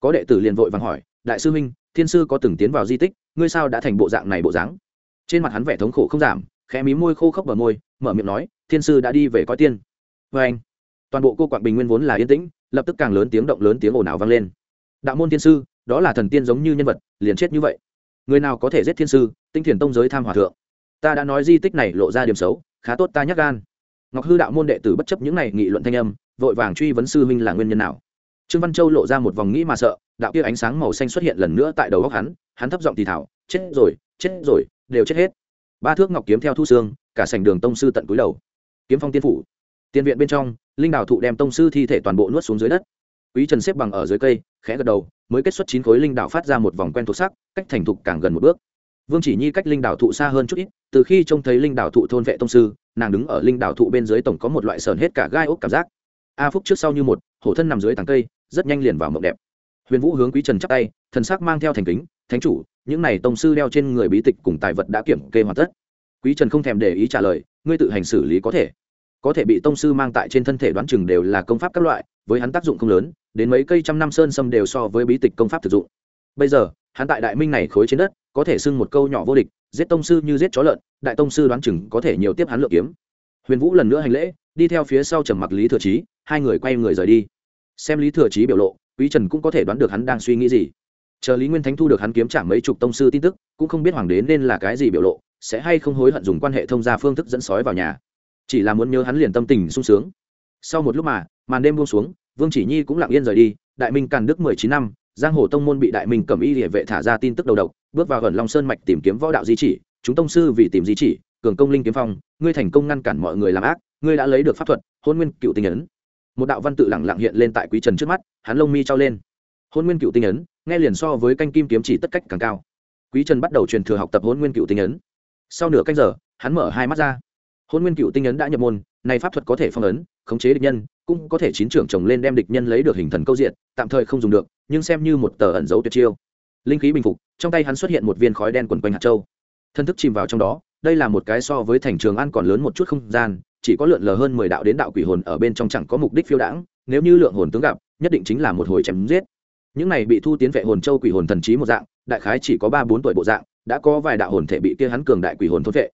Có đệ tử liền vội vàng hỏi, đại sư minh, thiên sư có từng tiến vào di tích, ngươi sao đã thành bộ dạng này bộ dáng? Trên mặt hắn vẻ thống khổ không giảm, khẽ mí môi khô khốc bờ môi, mở miệng nói, thiên sư đã đi về coi tiên vê anh. Toàn bộ cô quạng bình nguyên vốn là yên tĩnh, lập tức càng lớn tiếng động lớn tiếng ồn ào vang lên. Đạo môn thiên sư, đó là thần tiên giống như nhân vật, liền chết như vậy. Người nào có thể giết thiên sư, tinh thiền tông giới tham hòa thượng? Ta đã nói di tích này lộ ra điểm xấu, khá tốt ta nhắc gan. Ngọc hư đạo môn đệ tử bất chấp những này nghị luận thanh âm, vội vàng truy vấn sư huynh là nguyên nhân nào. Trương văn châu lộ ra một vòng nghĩ mà sợ, đạo kia ánh sáng màu xanh xuất hiện lần nữa tại đầu góc hắn hắn thấp giọng thì thảo chết rồi chết rồi, đều chết hết. Ba thước ngọc kiếm theo thu xương, cả sảnh đường tông sư tận cúi đầu. Kiếm phong tiên phủ tiên viện bên trong, linh đào thụ đem tông sư thi thể toàn bộ nuốt xuống dưới đất. Quý trần xếp bằng ở dưới cây, khẽ gật đầu, mới kết xuất chín khối linh đào phát ra một vòng quen thuộc sắc, cách thành thục càng gần một bước. Vương chỉ nhi cách linh đào thụ xa hơn chút ít, từ khi trông thấy linh đào thụ thôn vệ tông sư, nàng đứng ở linh đào thụ bên dưới tổng có một loại sờn hết cả gai ốc cảm giác. A phúc trước sau như một, hổ thân nằm dưới tàng cây, rất nhanh liền vào mộng đẹp. Huyền vũ hướng quý trần chắp tay, thần sắc mang theo thành kính, thánh chủ, những này tông sư đeo trên người bí tịch cùng tài vật đã kiểm kê hoàn tất. Quý trần không thèm để ý trả lời, ngươi tự hành xử lý có thể có thể bị tông sư mang tại trên thân thể đoán chừng đều là công pháp các loại, với hắn tác dụng không lớn, đến mấy cây trăm năm sơn sâm đều so với bí tịch công pháp thực dụng. Bây giờ, hắn tại đại minh này khối trên đất, có thể xưng một câu nhỏ vô địch, giết tông sư như giết chó lợn, đại tông sư đoán chừng có thể nhiều tiếp hắn lựa kiếm. Huyền vũ lần nữa hành lễ, đi theo phía sau trầm mặc lý thừa trí hai người quay người rời đi. Xem lý thừa trí biểu lộ, quý trần cũng có thể đoán được hắn đang suy nghĩ gì. Chờ lý nguyên thánh thu được hắn kiếm trả mấy chục tông sư tin tức, cũng không biết hoàng đế nên là cái gì biểu lộ, sẽ hay không hối hận dùng quan hệ thông gia phương thức dẫn sói vào nhà chỉ là muốn nhớ hắn liền tâm tình sung sướng. Sau một lúc mà, màn đêm buông xuống, vương chỉ nhi cũng lặng yên rời đi, đại minh càn đức mười chín năm, giang hồ tông môn bị đại minh cầm y địa vệ thả ra tin tức đầu độc, bước vào gần long sơn mạch tìm kiếm võ đạo di chỉ, chúng tông sư vì tìm di chỉ, cường công linh kiếm phong, ngươi thành công ngăn cản mọi người làm ác, ngươi đã lấy được pháp thuật, hôn nguyên cựu tinh ấn. Một đạo văn tự lẳng lặng hiện lên tại quý trần trước mắt, hắn lông mi trao lên. Hôn nguyên cựu tinh ấn, nghe liền so với canh kim kiếm chỉ tất cách càng cao. Quý trần bắt đầu truyền thừa học tập hôn nguyên cựu tinh ấn. Sau nửa canh giờ, hắn mở hai mắt ra hôn nguyên cựu tinh ấn đã nhập môn, này pháp thuật có thể phong ấn, khống chế địch nhân, cũng có thể chín trưởng chồng lên đem địch nhân lấy được hình thần câu diện, tạm thời không dùng được, nhưng xem như một tờ ẩn dấu tuyệt chiêu. Linh khí bình phục, trong tay hắn xuất hiện một viên khói đen quần quanh hạt châu. Thân thức chìm vào trong đó, đây là một cái so với thành trường an còn lớn một chút không gian, chỉ có lượn lờ hơn mười đạo đến đạo quỷ hồn ở bên trong chẳng có mục đích phiêu đãng, nếu như lượng hồn tướng gặp, nhất định chính là một hồi chém giết. Những này bị thu tiến vệ hồn châu quỷ hồn thần trí một dạng, đại khái chỉ có ba bốn tuổi bộ dạng, đã có vài đạo hồn thể bị kia hắn cường đại quỷ hồn thôn vệ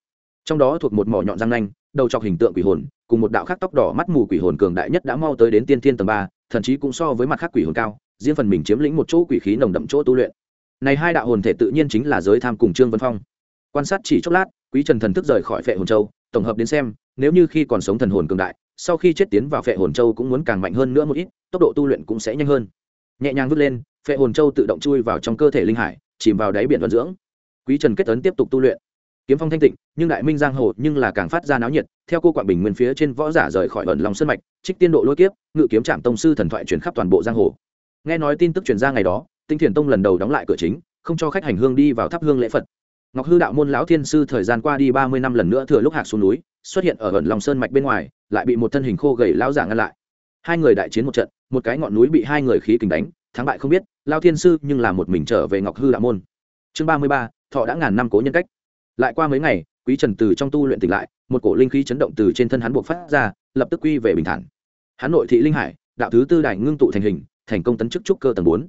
trong đó thuộc một mỏ nhọn răng nanh, đầu chọc hình tượng quỷ hồn, cùng một đạo khác tóc đỏ mắt mù quỷ hồn cường đại nhất đã mau tới đến tiên thiên tầng ba, thậm chí cũng so với mặt khác quỷ hồn cao, riêng phần mình chiếm lĩnh một chỗ quỷ khí nồng đậm chỗ tu luyện. Này hai đạo hồn thể tự nhiên chính là giới tham cùng trương vân phong. Quan sát chỉ chốc lát, quý trần thần thức rời khỏi phệ hồn châu, tổng hợp đến xem, nếu như khi còn sống thần hồn cường đại, sau khi chết tiến vào phệ hồn châu cũng muốn càng mạnh hơn nữa một ít, tốc độ tu luyện cũng sẽ nhanh hơn. Nhẹ nhàng vứt lên, phệ hồn châu tự động chui vào trong cơ thể linh hải, chìm vào đáy biển vận dưỡng. Quý trần kết ấn tiếp tục tu luyện kiếm phong thanh tịnh, nhưng đại minh giang hồ nhưng là càng phát ra náo nhiệt, theo cô quảng bình nguyên phía trên võ giả rời khỏi ẩn lòng sân mạch, trích tiên độ lôi kiếp, ngự kiếm trạm tông sư thần thoại chuyển khắp toàn bộ giang hồ. Nghe nói tin tức truyền ra ngày đó, tinh thiền tông lần đầu đóng lại cửa chính, không cho khách hành hương đi vào thắp hương lễ phật. Ngọc hư đạo môn lão thiên sư thời gian qua đi ba mươi năm lần nữa thừa lúc hạc xuống núi, xuất hiện ở ẩn lòng sơn mạch bên ngoài, lại bị một thân hình khô gầy lão giả ngăn lại. Hai người đại chiến một trận, một cái ngọn núi bị hai người khí kình đánh, thắng bại không biết lao thiên sư nhưng là một mình trở về ngọc hư đạo môn. Chương ba mươi ba, thọ đã ngàn năm cố nhân cách lại qua mấy ngày, quý trần từ trong tu luyện tỉnh lại, một cổ linh khí chấn động từ trên thân hắn buộc phát ra, lập tức quy về bình thản. Hắn nội thị linh hải, đạo thứ tư đài ngưng tụ thành hình, thành công tấn chức trúc cơ tầng bốn.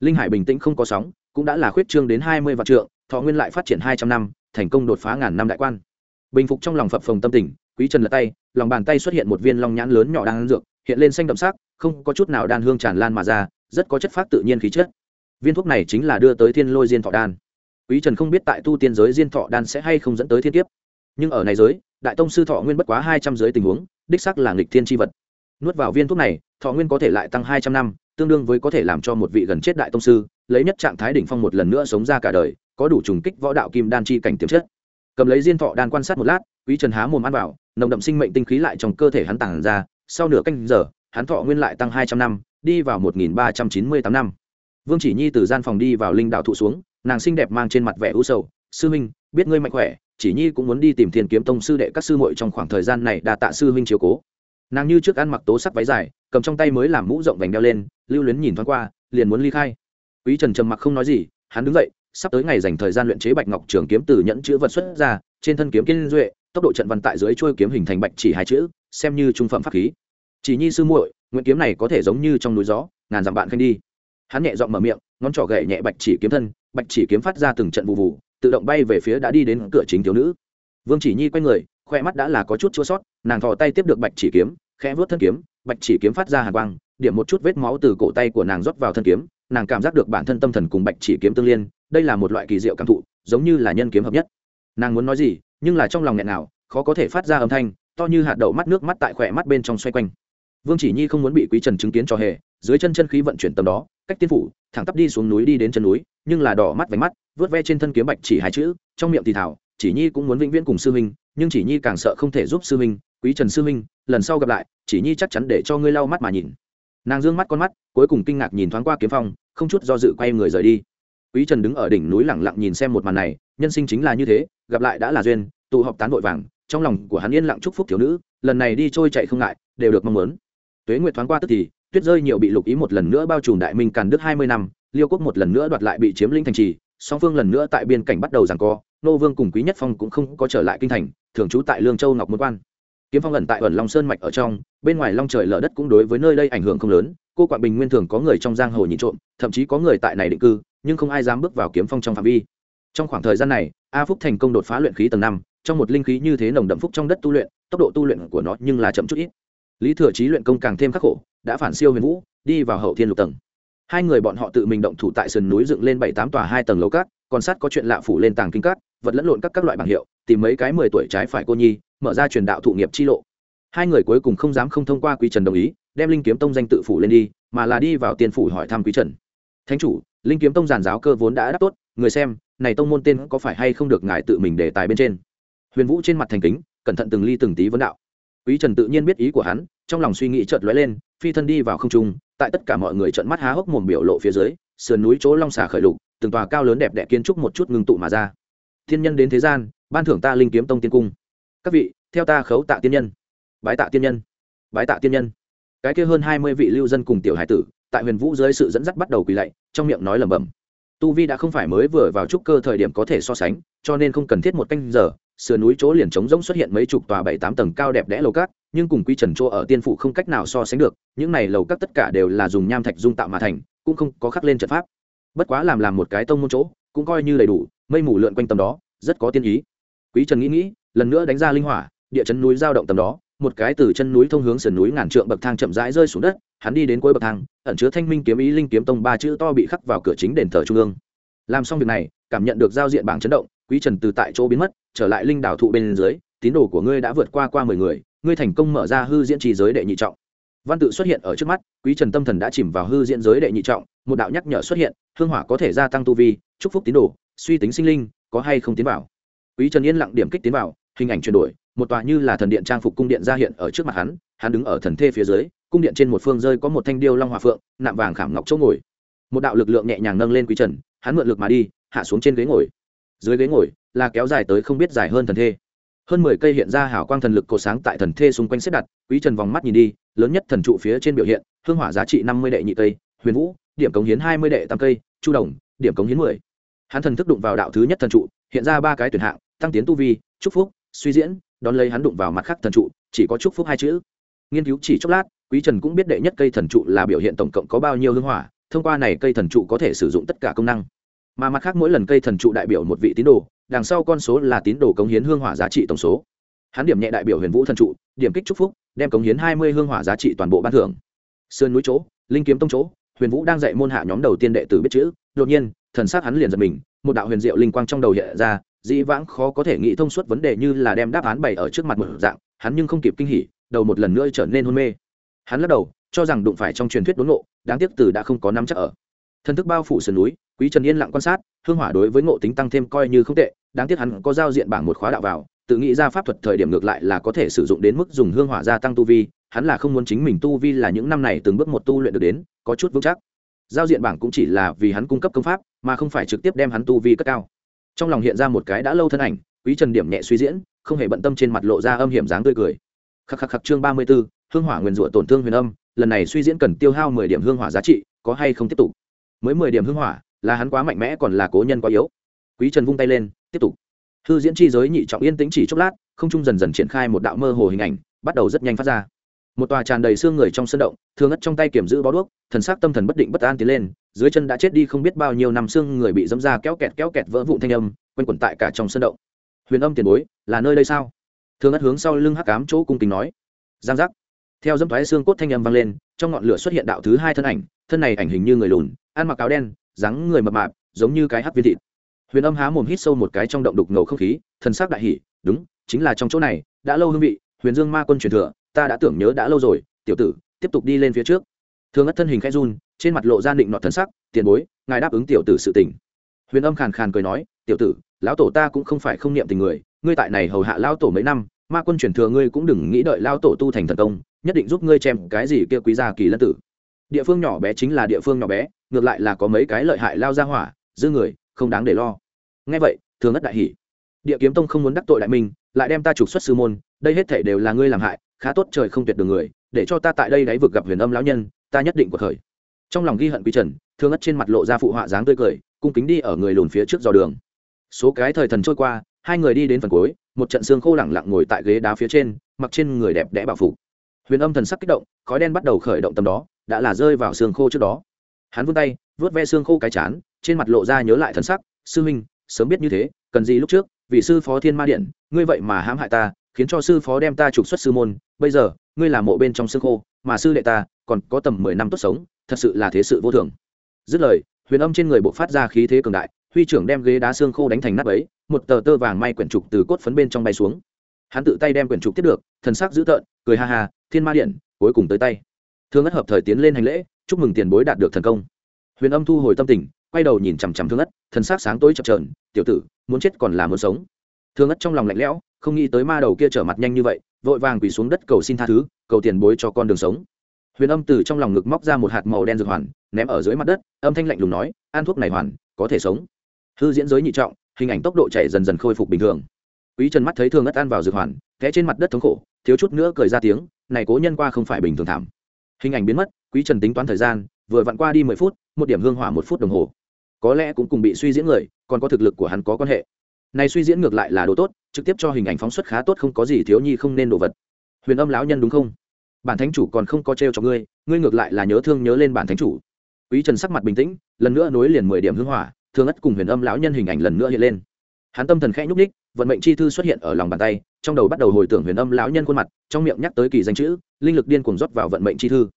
Linh hải bình tĩnh không có sóng, cũng đã là khuyết trương đến hai mươi vạn trượng, thọ nguyên lại phát triển hai trăm năm, thành công đột phá ngàn năm đại quan. Bình phục trong lòng phập phồng tâm tình, quý trần lật tay, lòng bàn tay xuất hiện một viên long nhãn lớn nhỏ đang dược, hiện lên xanh đậm sắc, không có chút nào đan hương tràn lan mà ra, rất có chất phát tự nhiên khí chất. Viên thuốc này chính là đưa tới thiên lôi diên thọ đan quý trần không biết tại tu tiên giới diên thọ đan sẽ hay không dẫn tới thiên kiếp. Nhưng ở này giới, đại tông sư thọ nguyên bất quá hai trăm giới tình huống, đích sắc là nghịch thiên tri vật. Nuốt vào viên thuốc này, thọ nguyên có thể lại tăng hai trăm năm, tương đương với có thể làm cho một vị gần chết đại tông sư, lấy nhất trạng thái đỉnh phong một lần nữa sống ra cả đời, có đủ trùng kích võ đạo kim đan chi cảnh tiềm chất. Cầm lấy diên thọ đan quan sát một lát, quý trần há mồm ăn vào, nồng đậm sinh mệnh tinh khí lại trong cơ thể hắn tàng ra, sau nửa canh giờ, hắn thọ nguyên lại tăng hai trăm năm, đi vào một nghìn ba trăm chín mươi tám năm. Vương chỉ nhi từ gian phòng đi vào linh đạo thụ xuống nàng xinh đẹp mang trên mặt vẻ u sầu. Sư huynh, biết ngươi mạnh khỏe, chỉ nhi cũng muốn đi tìm thiên kiếm tông sư đệ các sư muội trong khoảng thời gian này đa tạ sư huynh chiếu cố. Nàng như trước ăn mặc tố sắc váy dài, cầm trong tay mới làm mũ rộng vành đeo lên, lưu luyến nhìn thoáng qua, liền muốn ly khai. Quý trần trầm mặc không nói gì, hắn đứng dậy, sắp tới ngày dành thời gian luyện chế bạch ngọc trường kiếm từ nhẫn chữ vật xuất ra, trên thân kiếm kiên duệ, tốc độ trận văn tại dưới trôi kiếm hình thành bạch chỉ hai chữ, xem như trung phẩm pháp khí. Chỉ nhi sư muội, nguyện kiếm này có thể giống như trong núi gió, ngàn dặm bạn khanh đi. Hắn nhẹ giọng mở miệng, ngón trỏ gậy nhẹ bạch chỉ kiếm thân bạch chỉ kiếm phát ra từng trận vụ vụ, tự động bay về phía đã đi đến cửa chính thiếu nữ. Vương chỉ nhi quay người, khoe mắt đã là có chút chua sót, nàng thò tay tiếp được bạch chỉ kiếm, khẽ vớt thân kiếm, bạch chỉ kiếm phát ra hàng quang, điểm một chút vết máu từ cổ tay của nàng rót vào thân kiếm, nàng cảm giác được bản thân tâm thần cùng bạch chỉ kiếm tương liên, đây là một loại kỳ diệu cảm thụ, giống như là nhân kiếm hợp nhất. Nàng muốn nói gì, nhưng là trong lòng nghẹn nào khó có thể phát ra âm thanh, to như hạt đậu mắt nước mắt tại khỏe mắt bên trong xoay quanh. Vương chỉ nhi không muốn bị quý trần chứng kiến cho hề, dưới chân chân khí vận chuyển tầm đó, cách tiên phủ, thẳng tắp đi xuống núi đi đến chân núi nhưng là đỏ mắt váy mắt, vớt ve trên thân kiếm bạch chỉ hai chữ, trong miệng thì thảo, chỉ nhi cũng muốn vĩnh viễn cùng sư huynh, nhưng chỉ nhi càng sợ không thể giúp sư huynh, quý trần sư huynh, lần sau gặp lại, chỉ nhi chắc chắn để cho ngươi lau mắt mà nhìn. Nàng dương mắt con mắt, cuối cùng kinh ngạc nhìn thoáng qua kiếm phong, không chút do dự quay người rời đi. Quý trần đứng ở đỉnh núi lẳng lặng nhìn xem một màn này, nhân sinh chính là như thế, gặp lại đã là duyên, tụ họp tán vội vàng, trong lòng của hắn yên lặng chúc phúc thiếu nữ, lần này đi trôi chạy không ngại, đều được mong muốn. Tuế nguyệt thoáng qua tức thì, tuyết rơi nhiều bị lục ý một lần nữa bao trùm đại minh càn đức hai mươi năm liêu quốc một lần nữa đoạt lại bị chiếm lĩnh thành trì, song phương lần nữa tại biên cảnh bắt đầu giằng co, nô vương cùng quý nhất phong cũng không có trở lại kinh thành, thường trú tại lương châu ngọc môn quan. Kiếm phong ẩn tại ẩn long sơn mạch ở trong, bên ngoài long trời lở đất cũng đối với nơi đây ảnh hưởng không lớn, cô quạng bình nguyên thường có người trong giang hồ nhìn trộm, thậm chí có người tại này định cư, nhưng không ai dám bước vào kiếm phong trong phạm vi. Trong khoảng thời gian này, a phúc thành công đột phá luyện khí tầng năm, trong một linh khí như thế nồng đậm phúc trong đất tu luyện, tốc độ tu luyện của nó nhưng là chậm chút ít. Lý thừa trí luyện công càng thêm khắc khổ, đã phản siêu huyền vũ, đi vào hậu thiên lục tầng hai người bọn họ tự mình động thủ tại sườn núi dựng lên bảy tám tòa hai tầng lầu cát, còn sát có chuyện lạ phủ lên tàng kinh cát, vật lẫn lộn các các loại bảng hiệu, tìm mấy cái mười tuổi trái phải cô nhi, mở ra truyền đạo thụ nghiệp chi lộ. Hai người cuối cùng không dám không thông qua quý trần đồng ý, đem linh kiếm tông danh tự phủ lên đi, mà là đi vào tiền phủ hỏi thăm quý trần. Thánh chủ, linh kiếm tông giàn giáo cơ vốn đã đáp tốt, người xem, này tông môn tên có phải hay không được ngài tự mình để tài bên trên? Huyền vũ trên mặt thành kính, cẩn thận từng ly từng tí vấn đạo. Quý trần tự nhiên biết ý của hắn, trong lòng suy nghĩ chợt lóe lên, phi thân đi vào không trung tại tất cả mọi người trợn mắt há hốc mồm biểu lộ phía dưới, sườn núi chỗ long xà khởi lục, từng tòa cao lớn đẹp đẽ kiến trúc một chút ngưng tụ mà ra. Thiên nhân đến thế gian, ban thưởng ta linh kiếm tông tiên cung. Các vị, theo ta khấu tạ tiên nhân. Bái tạ tiên nhân. Bái tạ tiên nhân. Cái kia hơn hai mươi vị lưu dân cùng tiểu hải tử, tại huyền vũ dưới sự dẫn dắt bắt đầu quỳ lạy, trong miệng nói lẩm bẩm. Tu vi đã không phải mới vừa vào trúc cơ thời điểm có thể so sánh, cho nên không cần thiết một canh giờ sườn núi chỗ liền trống rỗng xuất hiện mấy chục tòa bảy tám tầng cao đẹp đẽ lầu cát, nhưng cùng quy trần chỗ ở tiên phủ không cách nào so sánh được, những này lầu cát tất cả đều là dùng nham thạch dung tạo mà thành, cũng không có khắc lên trận pháp. Bất quá làm làm một cái tông môn chỗ, cũng coi như đầy đủ, mây mù lượn quanh tầm đó, rất có tiên ý. Quý trần nghĩ nghĩ, lần nữa đánh ra linh hỏa, địa chấn núi giao động tầm đó, một cái từ chân núi thông hướng sườn núi ngàn trượng bậc thang chậm rãi rơi xuống đất, hắn đi đến cuối bậc thang, ẩn chứa thanh minh kiếm ý linh kiếm tông ba chữ to bị khắc vào cửa chính đền thờ trung ương. Làm xong việc này, cảm nhận được giao diện bảng chấn động, quý trần từ tại chỗ biến mất trở lại linh đảo thụ bên dưới, tín đồ của ngươi đã vượt qua qua mười người, ngươi thành công mở ra hư diễn trì giới đệ nhị trọng. Văn tự xuất hiện ở trước mắt, quý trần tâm thần đã chìm vào hư diễn giới đệ nhị trọng, một đạo nhắc nhở xuất hiện, hương hỏa có thể gia tăng tu vi, chúc phúc tín đồ, suy tính sinh linh, có hay không tiến vào. Quý trần yên lặng điểm kích tiến vào, hình ảnh chuyển đổi, một tòa như là thần điện trang phục cung điện ra hiện ở trước mặt hắn hắn đứng ở thần thê phía dưới, cung điện trên một phương rơi có một thanh điêu long hòa phượng, nạm vàng khảm ngọc chỗ ngồi. Một đạo lực lượng nhẹ nhàng nâng lên quý trần, hắn mượn lực mà đi, hạ xuống trên ghế ngồi. Dưới ghế ngồi là kéo dài tới không biết dài hơn thần thê. Hơn mười cây hiện ra hảo quang thần lực cổ sáng tại thần thê xung quanh xếp đặt, quý trần vòng mắt nhìn đi, lớn nhất thần trụ phía trên biểu hiện, hương hỏa giá trị năm mươi đệ nhị cây, huyền vũ, điểm cống hiến hai mươi đệ tam cây, chu đồng, điểm cống hiến mười. Hắn thần thức đụng vào đạo thứ nhất thần trụ, hiện ra ba cái tuyển hạng, tăng tiến tu vi, chúc phúc, suy diễn, đón lấy hắn đụng vào mặt khác thần trụ, chỉ có chúc phúc hai chữ. Nghiên cứu chỉ chốc lát, quý trần cũng biết đệ nhất cây thần trụ là biểu hiện tổng cộng có bao nhiêu hương hỏa, thông qua này cây thần trụ có thể sử dụng tất cả công năng mà mặt khác mỗi lần cây thần trụ đại biểu một vị tín đồ, đằng sau con số là tín đồ cống hiến hương hỏa giá trị tổng số. Hắn điểm nhẹ đại biểu huyền vũ thần trụ, điểm kích trúc phúc, đem cống hiến hai mươi hương hỏa giá trị toàn bộ ban thưởng. Sườn núi chỗ, linh kiếm tông chỗ, huyền vũ đang dạy môn hạ nhóm đầu tiên đệ tử biết chữ. Đột nhiên, thần s á c hắn liền giật mình, một đạo huyền diệu linh quang trong đầu hiện ra, dĩ vãng khó có thể nghĩ thông suốt vấn đề như là đem đáp án bày ở trước mặt một dạng, hắn nhưng không kịp kinh hỉ, đầu một lần nữa trở nên hôn mê. Hắn lắc đầu, cho rằng đụng phải trong truyền thuyết đốn nộ đáng tiếc từ đã không có nắm chắc ở. Thân thức bao phủ sườn núi quý trần yên lặng quan sát hương hỏa đối với ngộ tính tăng thêm coi như không tệ đáng tiếc hắn có giao diện bảng một khóa đạo vào tự nghĩ ra pháp thuật thời điểm ngược lại là có thể sử dụng đến mức dùng hương hỏa gia tăng tu vi hắn là không muốn chính mình tu vi là những năm này từng bước một tu luyện được đến có chút vững chắc. Giao diện bảng cũng chỉ là vì hắn cung cấp công pháp mà không phải trực tiếp đem hắn tu vi cất cao. Trong lòng hiện ra một cái đã lâu thân ảnh quý trần điểm nhẹ suy diễn không hề bận tâm trên mặt lộ ra âm hiểm dáng tươi cười. Khắc khắc khắc chương ba mươi 34, hương hỏa nguyên rủa tổn thương huyền âm lần này suy diễn cần tiêu hao mười điểm hương hỏa giá trị có hay không tiếp tục? Mới mười điểm hương hỏa là hắn quá mạnh mẽ còn là cố nhân quá yếu. Quý trần vung tay lên, tiếp tục. Hư diễn chi giới nhị trọng yên tĩnh chỉ chốc lát, không trung dần dần triển khai một đạo mơ hồ hình ảnh, bắt đầu rất nhanh phát ra. Một tòa tràn đầy xương người trong sân động thường ất trong tay kiểm giữ bó đuốc, thần sắc tâm thần bất định bất an tiến lên, dưới chân đã chết đi không biết bao nhiêu năm xương người bị dẫm ra kéo kẹt kéo kẹt vỡ vụn thanh âm, quanh quẩn tại cả trong sân động. Huyền âm tiền bối, là nơi đây sao? Thường ất hướng sau lưng hắc cám chỗ cung kính nói. Giang giác. Theo dẫm thoái xương cốt thanh âm vang lên, trong ngọn lửa xuất hiện đạo thứ hai thân ảnh, thân này ảnh hình như người lùn, ăn mặc áo đen dáng người mập mạp, giống như cái hắc viên thịt. Huyền âm há mồm hít sâu một cái trong động đục ngầu không khí, thần sắc đại hỉ, đúng, chính là trong chỗ này, đã lâu hương vị, huyền dương ma quân truyền thừa, ta đã tưởng nhớ đã lâu rồi, tiểu tử, tiếp tục đi lên phía trước. Thương ất thân hình khẽ run, trên mặt lộ ra định nọt thân sắc, tiền bối, ngài đáp ứng tiểu tử sự tình. Huyền âm khàn khàn cười nói, tiểu tử, lão tổ ta cũng không phải không niệm tình người, ngươi tại này hầu hạ lão tổ mấy năm, ma quân truyền thừa ngươi cũng đừng nghĩ đợi lão tổ tu thành thần công, nhất định giúp ngươi chèm cái gì kia quý gia kỳ lân tử. Địa phương nhỏ bé chính là địa phương nhỏ bé ngược lại là có mấy cái lợi hại lao ra hỏa, giữ người, không đáng để lo. Ngay vậy, thường ất đại hỷ địa kiếm tông không muốn đắc tội đại minh, lại đem ta trục xuất sư môn, đây hết thể đều là ngươi làm hại, khá tốt trời không tuyệt đường người, để cho ta tại đây đáy vực gặp huyền âm lão nhân, ta nhất định cuộc khởi trong lòng ghi hận quy trần thương ất trên mặt lộ ra phụ họa dáng tươi cười, cung kính đi ở người lùn phía trước dò đường. Số cái thời thần trôi qua, hai người đi đến phần cuối, một trận xương khô lẳng lặng ngồi tại ghế đá phía trên, mặc trên người đẹp đẽ bảo phục. Huyền âm thần sắc kích động, khói đen bắt đầu khởi động tầm đó, đã là rơi vào xương khô trước đó hắn vươn tay vớt ve xương khô cái chán, trên mặt lộ ra nhớ lại thần sắc, sư huynh, sớm biết như thế, cần gì lúc trước vị sư phó thiên ma điện, ngươi vậy mà hãm hại ta, khiến cho sư phó đem ta trục xuất sư môn, bây giờ, ngươi là mộ bên trong xương khô, mà sư đệ ta, còn có tầm mười năm tốt sống, thật sự là thế sự vô thường. Dứt lời, huyền âm trên người bộ phát ra khí thế cường đại, huy trưởng đem ghế đá xương khô đánh thành nắp ấy một tờ tơ vàng may quyển trục từ cốt phấn bên trong bay xuống. Hắn tự tay đem quyển trục tiếp được, thần sắc dữ tợn, cười ha ha, thiên ma điện, cuối cùng tới tay. Thương ất hợp thời tiến lên hành lễ chúc mừng tiền bối đạt được thần công. Huyền âm thu hồi tâm tình, quay đầu nhìn chằm chằm thương ất, thần sắc sáng tối chập trờn tiểu tử, muốn chết còn là muốn sống. Thương ất trong lòng lạnh lẽo, không nghĩ tới ma đầu kia trở mặt nhanh như vậy, vội vàng quỳ xuống đất cầu xin tha thứ, cầu tiền bối cho con đường sống. Huyền âm từ trong lòng ngực móc ra một hạt màu đen dược hoàn, ném ở dưới mặt đất, âm thanh lạnh lùng nói, ăn thuốc này hoàn, có thể sống. Hư diễn giới nhị trọng, hình ảnh tốc độ chạy dần dần khôi phục bình thường. Quý trần mắt thấy thương ất ăn vào dược hoàn, té trên mặt đất thống khổ, thiếu chút nữa cười ra tiếng, này cố nhân qua không phải bình thường thảm. Hình ảnh biến mất quý trần tính toán thời gian, vừa vặn qua đi mười phút, một điểm hương hỏa một phút đồng hồ. Có lẽ cũng cùng bị suy diễn người, còn có thực lực của hắn có quan hệ. Này suy diễn ngược lại là đồ tốt, trực tiếp cho hình ảnh phóng xuất khá tốt không có gì thiếu nhi không nên đồ vật. Huyền âm lão nhân đúng không? Bản thánh chủ còn không có trêu cho ngươi ngươi ngược lại là nhớ thương nhớ lên bản thánh chủ. Quý trần sắc mặt bình tĩnh, lần nữa nối liền mười điểm hương hỏa, thương ất cùng huyền âm lão nhân hình ảnh lần nữa hiện lên. Hắn tâm thần khẽ nhúc ních vận mệnh chi thư xuất hiện ở lòng bàn tay, trong đầu bắt đầu hồi tưởng huyền âm lão nhân khuôn mặt, trong miệng nhắc tới kỳ danh chữ, linh lực điên cuồng rót vào vận mệnh chi thư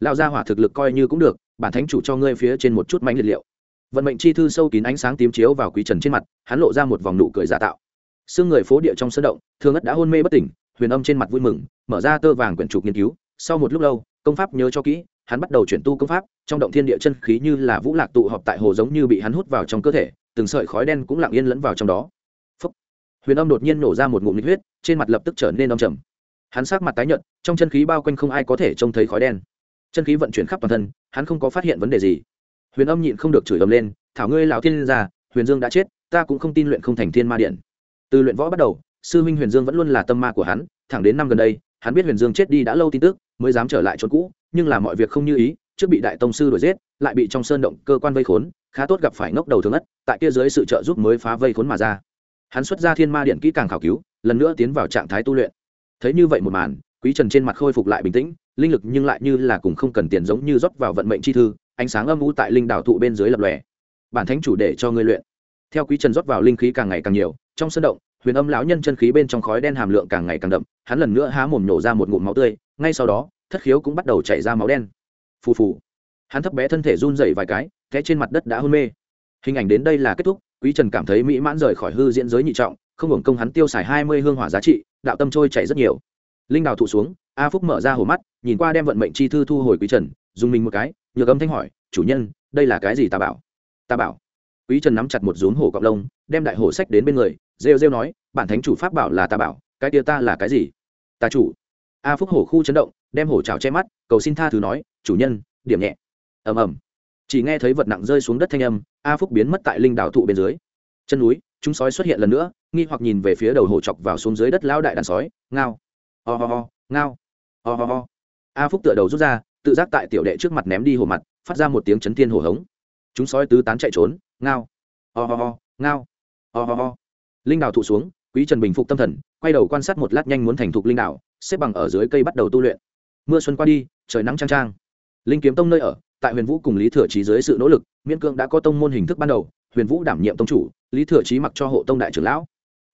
lão gia hỏa thực lực coi như cũng được, bản thánh chủ cho ngươi phía trên một chút mánh liệt liệu. Vận mệnh chi thư sâu kín ánh sáng tím chiếu vào quý trần trên mặt, hắn lộ ra một vòng nụ cười giả tạo. Xương người phố địa trong sân động, thương ất đã hôn mê bất tỉnh, huyền âm trên mặt vui mừng, mở ra tơ vàng quyển trục nghiên cứu. Sau một lúc lâu, công pháp nhớ cho kỹ, hắn bắt đầu chuyển tu công pháp, trong động thiên địa chân khí như là vũ lạc tụ họp tại hồ giống như bị hắn hút vào trong cơ thể, từng sợi khói đen cũng lặng yên lẫn vào trong đó. Phúc. huyền âm đột nhiên nổ ra một ngụm nhiệt huyết, trên mặt lập tức trở nên âm trầm. Hắn sát mặt tái nhợt, trong chân khí bao quanh không ai có thể trông thấy khói đen chân khí vận chuyển khắp toàn thân, hắn không có phát hiện vấn đề gì. Huyền âm nhịn không được chửi ầm lên, thảo ngươi lão thiên gia, huyền dương đã chết, ta cũng không tin luyện không thành thiên ma điện. Từ luyện võ bắt đầu, sư huynh huyền dương vẫn luôn là tâm ma của hắn, thẳng đến năm gần đây, hắn biết huyền dương chết đi đã lâu tin tức, mới dám trở lại chỗ cũ, nhưng là mọi việc không như ý, trước bị đại tông sư đuổi giết, lại bị trong sơn động cơ quan vây khốn, khá tốt gặp phải ngốc đầu thường ất tại kia dưới sự trợ giúp mới phá vây khốn mà ra. Hắn xuất ra thiên ma điện kỹ càng khảo cứu, lần nữa tiến vào trạng thái tu luyện. Thấy như vậy một màn, quý trần trên mặt khôi phục lại bình tĩnh linh lực nhưng lại như là cùng không cần tiền giống như rót vào vận mệnh chi thư, ánh sáng âm u tại linh đảo thụ bên dưới lập lòe. Bản thánh chủ để cho ngươi luyện. Theo quý trần rót vào linh khí càng ngày càng nhiều, trong sân động, huyền âm lão nhân chân khí bên trong khói đen hàm lượng càng ngày càng đậm, hắn lần nữa há mồm nhổ ra một ngụm máu tươi, ngay sau đó, thất khiếu cũng bắt đầu chảy ra máu đen. Phù phù. Hắn thấp bé thân thể run dậy vài cái, té trên mặt đất đã hôn mê. Hình ảnh đến đây là kết thúc, quý trần cảm thấy mỹ mãn rời khỏi hư diễn giới nhị trọng, không hưởng công hắn tiêu xài hai mươi hương hỏa giá trị, đạo tâm trôi chảy rất nhiều. Linh đào thụ xuống a phúc mở ra hồ mắt nhìn qua đem vận mệnh chi thư thu hồi quý trần dùng mình một cái nhược âm thanh hỏi chủ nhân đây là cái gì ta bảo? Ta bảo? Quý trần nắm chặt một rốn hổ cọc lông đem đại hổ sách đến bên người rêu rêu nói bản thánh chủ pháp bảo là ta bảo cái tia ta là cái gì? Ta chủ. A phúc hổ khu chấn động đem hổ trào che mắt cầu xin tha thứ nói chủ nhân điểm nhẹ. Ầm ầm. Chỉ nghe thấy vật nặng rơi xuống đất thanh âm a phúc biến mất tại linh đảo thụ bên dưới. Chân núi chúng sói xuất hiện lần nữa nghi hoặc nhìn về phía đầu hổ chọc vào xuống dưới đất lao đại đàn sói ngao. Ho、oh、ho、ho, ngao ho、oh、ho、ho. a phúc tựa đầu rút ra tự giác tại tiểu đệ trước mặt ném đi hồ mặt phát ra một tiếng chấn thiên hồ hống. Chúng sói tứ tán chạy trốn ngao. Ho、oh、ho、ho, ngao. Ho、oh.ho linh đào thụ xuống quý trần bình phục tâm thần quay đầu quan sát một lát nhanh muốn thành thục linh đảo xếp bằng ở dưới cây bắt đầu tu luyện. Mưa xuân qua đi trời nắng trang trang linh kiếm tông nơi ở tại huyền vũ cùng lý thừa trí dưới sự nỗ lực miễn cương đã có tông môn hình thức ban đầu huyền vũ đảm nhiệm tông chủ lý thừa trí mặc cho hộ tông đại trưởng lão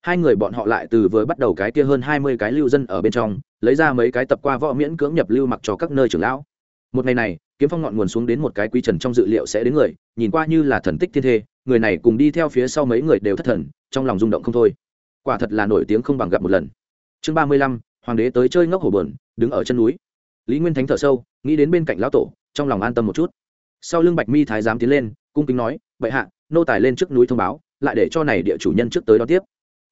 hai người bọn họ lại từ vừa bắt đầu cái kia hơn hai mươi cái lưu dân ở bên trong, lấy ra mấy cái tập qua võ miễn cưỡng nhập lưu mặc cho các nơi trưởng lão. Một ngày này, kiếm phong ngọn nguồn xuống đến một cái quy trần trong dự liệu sẽ đến người, nhìn qua như là thần tích thiên thê, người này cùng đi theo phía sau mấy người đều thất thần, trong lòng rung động không thôi. Quả thật là nổi tiếng không bằng gặp một lần. Chương ba mươi lăm, hoàng đế tới chơi ngốc hổ bờn, đứng ở chân núi. Lý nguyên thánh thở sâu, nghĩ đến bên cạnh lão tổ, trong lòng an tâm một chút. Sau lưng bạch mi thái giám tiến lên, cung kính nói, bệ hạ, nô tài lên trước núi thông báo, lại để cho này địa chủ nhân trước tới đón tiếp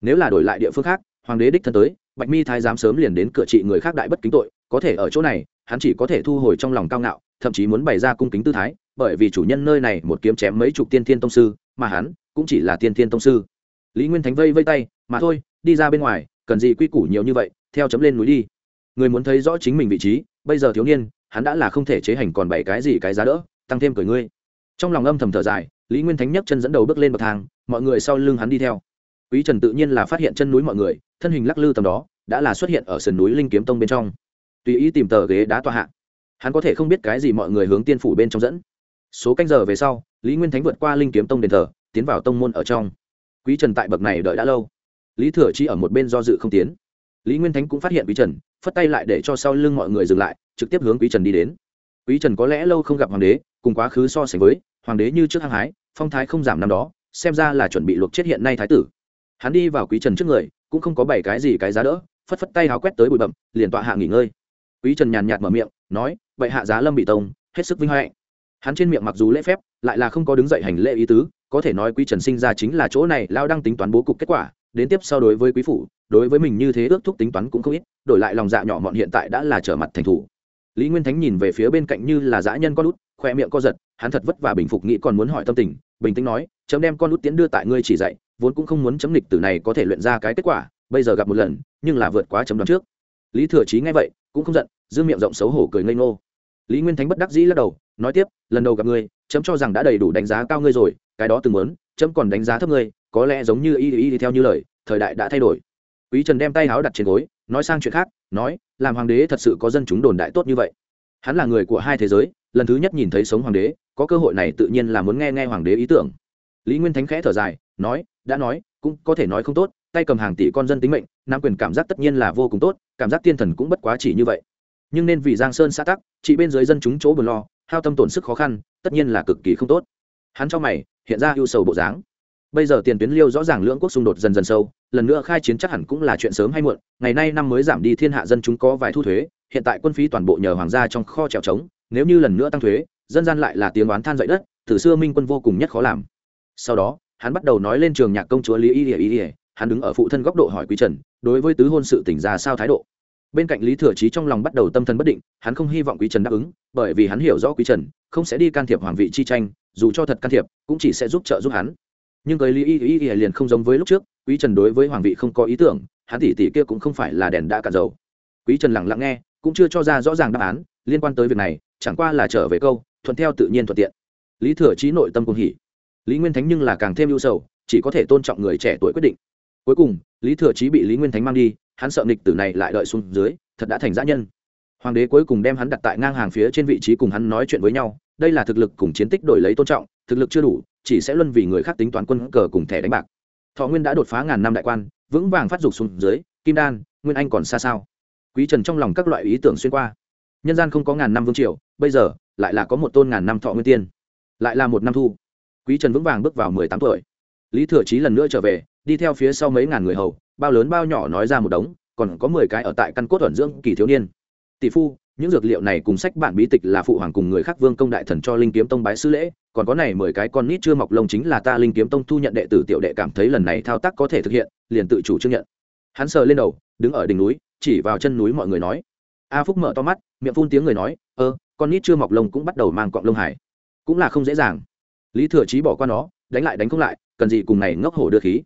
nếu là đổi lại địa phương khác, hoàng đế đích thân tới, bạch mi thái giám sớm liền đến cửa trị người khác đại bất kính tội, có thể ở chỗ này, hắn chỉ có thể thu hồi trong lòng cao ngạo, thậm chí muốn bày ra cung kính tư thái, bởi vì chủ nhân nơi này một kiếm chém mấy chục tiên thiên tông sư, mà hắn cũng chỉ là tiên thiên tông sư. Lý nguyên thánh vây vây tay, mà thôi, đi ra bên ngoài, cần gì quy củ nhiều như vậy, theo chấm lên núi đi. Người muốn thấy rõ chính mình vị trí, bây giờ thiếu niên, hắn đã là không thể chế hành còn bảy cái gì cái giá đỡ, tăng thêm cười ngươi. Trong lòng âm thầm thở dài, lý nguyên thánh nhấc chân dẫn đầu bước lên bậc thang, mọi người sau lưng hắn đi theo quý trần tự nhiên là phát hiện chân núi mọi người, thân hình lắc lư tầm đó, đã là xuất hiện ở sườn núi linh kiếm tông bên trong. Tùy ý tìm tờ ghế đá tọa hạ. Hắn có thể không biết cái gì mọi người hướng tiên phủ bên trong dẫn. Số canh giờ về sau, lý nguyên thánh vượt qua linh kiếm tông đền thờ, tiến vào tông môn ở trong. Quý trần tại bậc này đợi đã lâu. Lý thừa chi ở một bên do dự không tiến. Lý nguyên thánh cũng phát hiện quý trần, phất tay lại để cho sau lưng mọi người dừng lại, trực tiếp hướng quý trần đi đến. Quý trần có lẽ lâu không gặp hoàng đế, cùng quá khứ so sánh với, hoàng đế như trước hăng hái, phong thái không giảm năm đó, xem ra là chuẩn bị luộc chết hiện nay thái tử hắn đi vào quý trần trước người, cũng không có bảy cái gì cái giá đỡ, phất phất tay háo quét tới bụi bậm liền tọa hạ nghỉ ngơi. Quý trần nhàn nhạt mở miệng, nói vậy hạ giá lâm bị tông, hết sức vinh hạnh. Hắn trên miệng mặc dù lễ phép, lại là không có đứng dậy hành lễ ý tứ, có thể nói quý trần sinh ra chính là chỗ này lao đang tính toán bố cục kết quả, đến tiếp sau đối với quý phủ, đối với mình như thế ước thúc tính toán cũng không ít, đổi lại lòng dạ nhỏ mọn hiện tại đã là trở mặt thành thủ. Lý nguyên thánh nhìn về phía bên cạnh như là dã nhân con út, khoe miệng co giật, hắn thật vất vả bình phục nghĩ còn muốn hỏi tâm tình, bình tĩnh nói, chấm đem con út tiến đưa tại ngươi chỉ dạy vốn cũng không muốn chấm lịch tử này có thể luyện ra cái kết quả, bây giờ gặp một lần, nhưng là vượt quá chấm đoán trước. Lý thừa trí nghe vậy, cũng không giận dương miệng rộng xấu hổ cười ngây ngô. Lý nguyên thánh bất đắc dĩ lắc đầu, nói tiếp, lần đầu gặp ngươi, chấm cho rằng đã đầy đủ đánh giá cao ngươi rồi, cái đó từng muốn, chấm còn đánh giá thấp ngươi, có lẽ giống như y y theo như lời, thời đại đã thay đổi. Quý trần đem tay háo đặt trên gối, nói sang chuyện khác, nói, làm hoàng đế thật sự có dân chúng đồn đại tốt như vậy. Hắn là người của hai thế giới, lần thứ nhất nhìn thấy sống hoàng đế, có cơ hội này tự nhiên là muốn nghe nghe hoàng đế ý tưởng. Lý nguyên thánh khẽ thở dài, nói đã nói, cũng có thể nói không tốt, tay cầm hàng tỷ con dân tính mệnh nam quyền cảm giác tất nhiên là vô cùng tốt, cảm giác tiên thần cũng bất quá chỉ như vậy. Nhưng nên vì giang sơn xã tắc, chỉ bên dưới dân chúng chỗ bờ lo, hao tâm tổn sức khó khăn, tất nhiên là cực kỳ không tốt. Hắn cho mày, hiện ra ưu sầu bộ dáng. Bây giờ tiền tuyến liêu rõ ràng lưỡng quốc xung đột dần dần sâu, lần nữa khai chiến chắc hẳn cũng là chuyện sớm hay muộn, ngày nay năm mới giảm đi thiên hạ dân chúng có vài thu thuế, hiện tại quân phí toàn bộ nhờ hoàng gia trong kho trèo trống, nếu như lần nữa tăng thuế, dân gian lại là tiếng oán than dậy đất, từ xưa minh quân vô cùng nhất khó làm. Sau đó hắn bắt đầu nói lên trường nhạc công chúa lý y ỉa y ỉa hắn đứng ở phụ thân góc độ hỏi quý trần, đối với tứ hôn sự tỉnh ra sao thái độ. Bên cạnh lý thừa trí trong lòng bắt đầu tâm thần bất định, hắn không hy vọng quý trần đáp ứng, bởi vì hắn hiểu rõ quý trần không sẽ đi can thiệp hoàng vị chi tranh, dù cho thật can thiệp, cũng chỉ sẽ giúp trợ giúp hắn. Nhưng cái lý y y y liền không giống với lúc trước, quý trần đối với hoàng vị không có ý tưởng, hắn tỷ tỷ kia cũng không phải là đèn đã cạn dầu. Quý trần lặng lặng nghe, cũng chưa cho ra rõ ràng đáp án, liên quan tới việc này, chẳng qua là trở về câu, thuận theo tự nhiên thuận tiện. Lý thừa trí nội tâm cùng hỉ lý nguyên thánh nhưng là càng thêm ưu sầu, chỉ có thể tôn trọng người trẻ tuổi quyết định. Cuối cùng, lý thừa trí bị lý nguyên thánh mang đi, hắn sợ nghịch tử này lại đợi xuống dưới, thật đã thành giã nhân. Hoàng đế cuối cùng đem hắn đặt tại ngang hàng phía trên vị trí cùng hắn nói chuyện với nhau, đây là thực lực cùng chiến tích đổi lấy tôn trọng, thực lực chưa đủ, chỉ sẽ luân vì người khác tính toán quân cờ cùng thẻ đánh bạc. Thọ nguyên đã đột phá ngàn năm đại quan, vững vàng phát dục xuống dưới, kim đan, nguyên anh còn xa sao? Quý trần trong lòng các loại ý tưởng xuyên qua. Nhân gian không có ngàn năm vương triều, bây giờ, lại là có một tôn ngàn năm thọ nguyên tiên, lại là một năm thu quý trần vững vàng bước vào mười tám tuổi. Lý thừa chí lần nữa trở về, đi theo phía sau mấy ngàn người hầu, bao lớn bao nhỏ nói ra một đống, còn có mười cái ở tại căn cốt thuận dưỡng kỳ thiếu niên. Tỷ phu, những dược liệu này cùng sách bản bí tịch là phụ hoàng cùng người khác vương công đại thần cho linh kiếm tông bái sư lễ, còn có này mười cái con nít chưa mọc lông chính là ta linh kiếm tông thu nhận đệ tử tiểu đệ cảm thấy lần này thao tác có thể thực hiện, liền tự chủ chứng nhận. Hắn sờ lên đầu, đứng ở đỉnh núi, chỉ vào chân núi mọi người nói. A phúc mở to mắt, miệng phun tiếng người nói, ơ, con nít chưa mọc lông cũng bắt đầu mang cọng lông hải. Cũng là không dễ dàng lý thừa chí bỏ qua nó, đánh lại đánh không lại, cần gì cùng này ngốc hổ đưa khí.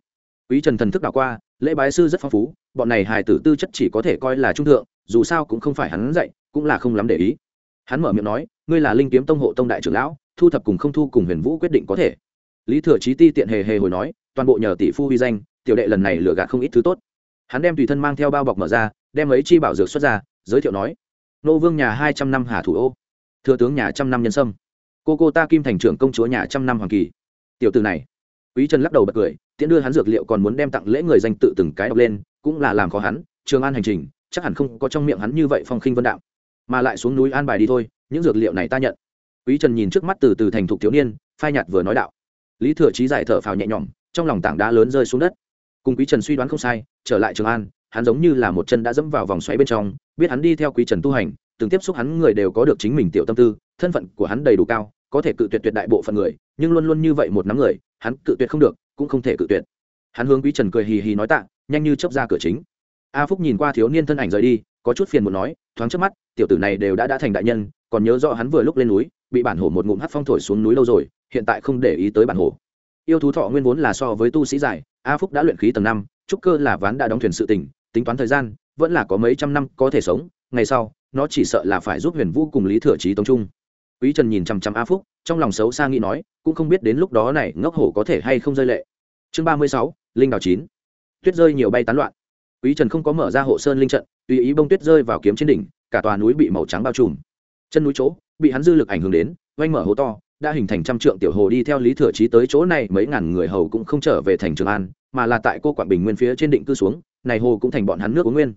Quý trần thần thức đảo qua, lễ bái sư rất phong phú, bọn này hài tử tư chất chỉ có thể coi là trung thượng, dù sao cũng không phải hắn dạy, cũng là không lắm để ý. Hắn mở miệng nói, ngươi là linh kiếm tông hộ tông đại trưởng lão, thu thập cùng không thu cùng huyền vũ quyết định có thể. Lý thừa chí ti tiện hề hề hồi nói, toàn bộ nhờ tỷ phu huy danh, tiểu đệ lần này lừa gạt không ít thứ tốt. Hắn đem tùy thân mang theo bao bọc mở ra, đem ấy chi bảo dược xuất ra, giới thiệu nói, nô vương nhà hai trăm năm hà thủ ô, thừa tướng nhà trăm năm nhân sâm cô cô ta kim thành trưởng công chúa nhà trăm năm hoàng kỳ. Tiểu từ này. Quý trần lắc đầu bật cười, tiễn đưa hắn dược liệu còn muốn đem tặng lễ người danh tự từng cái đọc lên, cũng là làm khó hắn, trường an hành trình, chắc hẳn không có trong miệng hắn như vậy phong khinh vân đạo. Mà lại xuống núi an bài đi thôi, những dược liệu này ta nhận. Quý trần nhìn trước mắt từ từ thành thục thiếu niên, phai nhạt vừa nói đạo. Lý thừa trí giải thở phào nhẹ nhõm, trong lòng tảng đá lớn rơi xuống đất. Cùng quý trần suy đoán không sai, trở lại trường an, hắn giống như là một chân đã dẫm vào vòng xoáy bên trong, biết hắn đi theo quý trần tu hành, từng tiếp xúc hắn người đều có được chính mình tiểu tâm tư, thân phận của hắn đầy đủ cao có thể cự tuyệt tuyệt đại bộ phận người, nhưng luôn luôn như vậy một nắm người, hắn cự tuyệt không được, cũng không thể cự tuyệt. Hắn hướng quý trần cười hì hì nói tạ, nhanh như chớp ra cửa chính. A phúc nhìn qua thiếu niên thân ảnh rời đi, có chút phiền muốn nói, thoáng trước mắt, tiểu tử này đều đã đã thành đại nhân, còn nhớ rõ hắn vừa lúc lên núi, bị bản hổ một ngụm hắt phong thổi xuống núi lâu rồi, hiện tại không để ý tới bản hổ. Yêu thú thọ nguyên vốn là so với tu sĩ giải a phúc đã luyện khí tầng năm, trúc cơ là ván đã đóng thuyền sự tình, tính toán thời gian, vẫn là có mấy trăm năm có thể sống, ngày sau, nó chỉ sợ là phải giúp huyền vũ cùng lý thừa trí tống trung quý trần nhìn chằm chằm a phúc, trong lòng xấu xa nghĩ nói, cũng không biết đến lúc đó này ngốc hổ có thể hay không rơi lệ. Chương ba mươi sáu, linh đào chín. Tuyết rơi nhiều bay tán loạn. Quý trần không có mở ra hộ sơn linh trận, tùy ý bông tuyết rơi vào kiếm trên đỉnh, cả tòa núi bị màu trắng bao trùm. Chân núi chỗ, bị hắn dư lực ảnh hưởng đến oanh mở hố to, đã hình thành trăm trượng tiểu hồ đi theo lý thừa trí tới chỗ này, mấy ngàn người hầu cũng không trở về thành trường an, mà là tại cô quảng bình nguyên phía trên định cư xuống, này hồ cũng thành bọn hắn nước uống nguyên.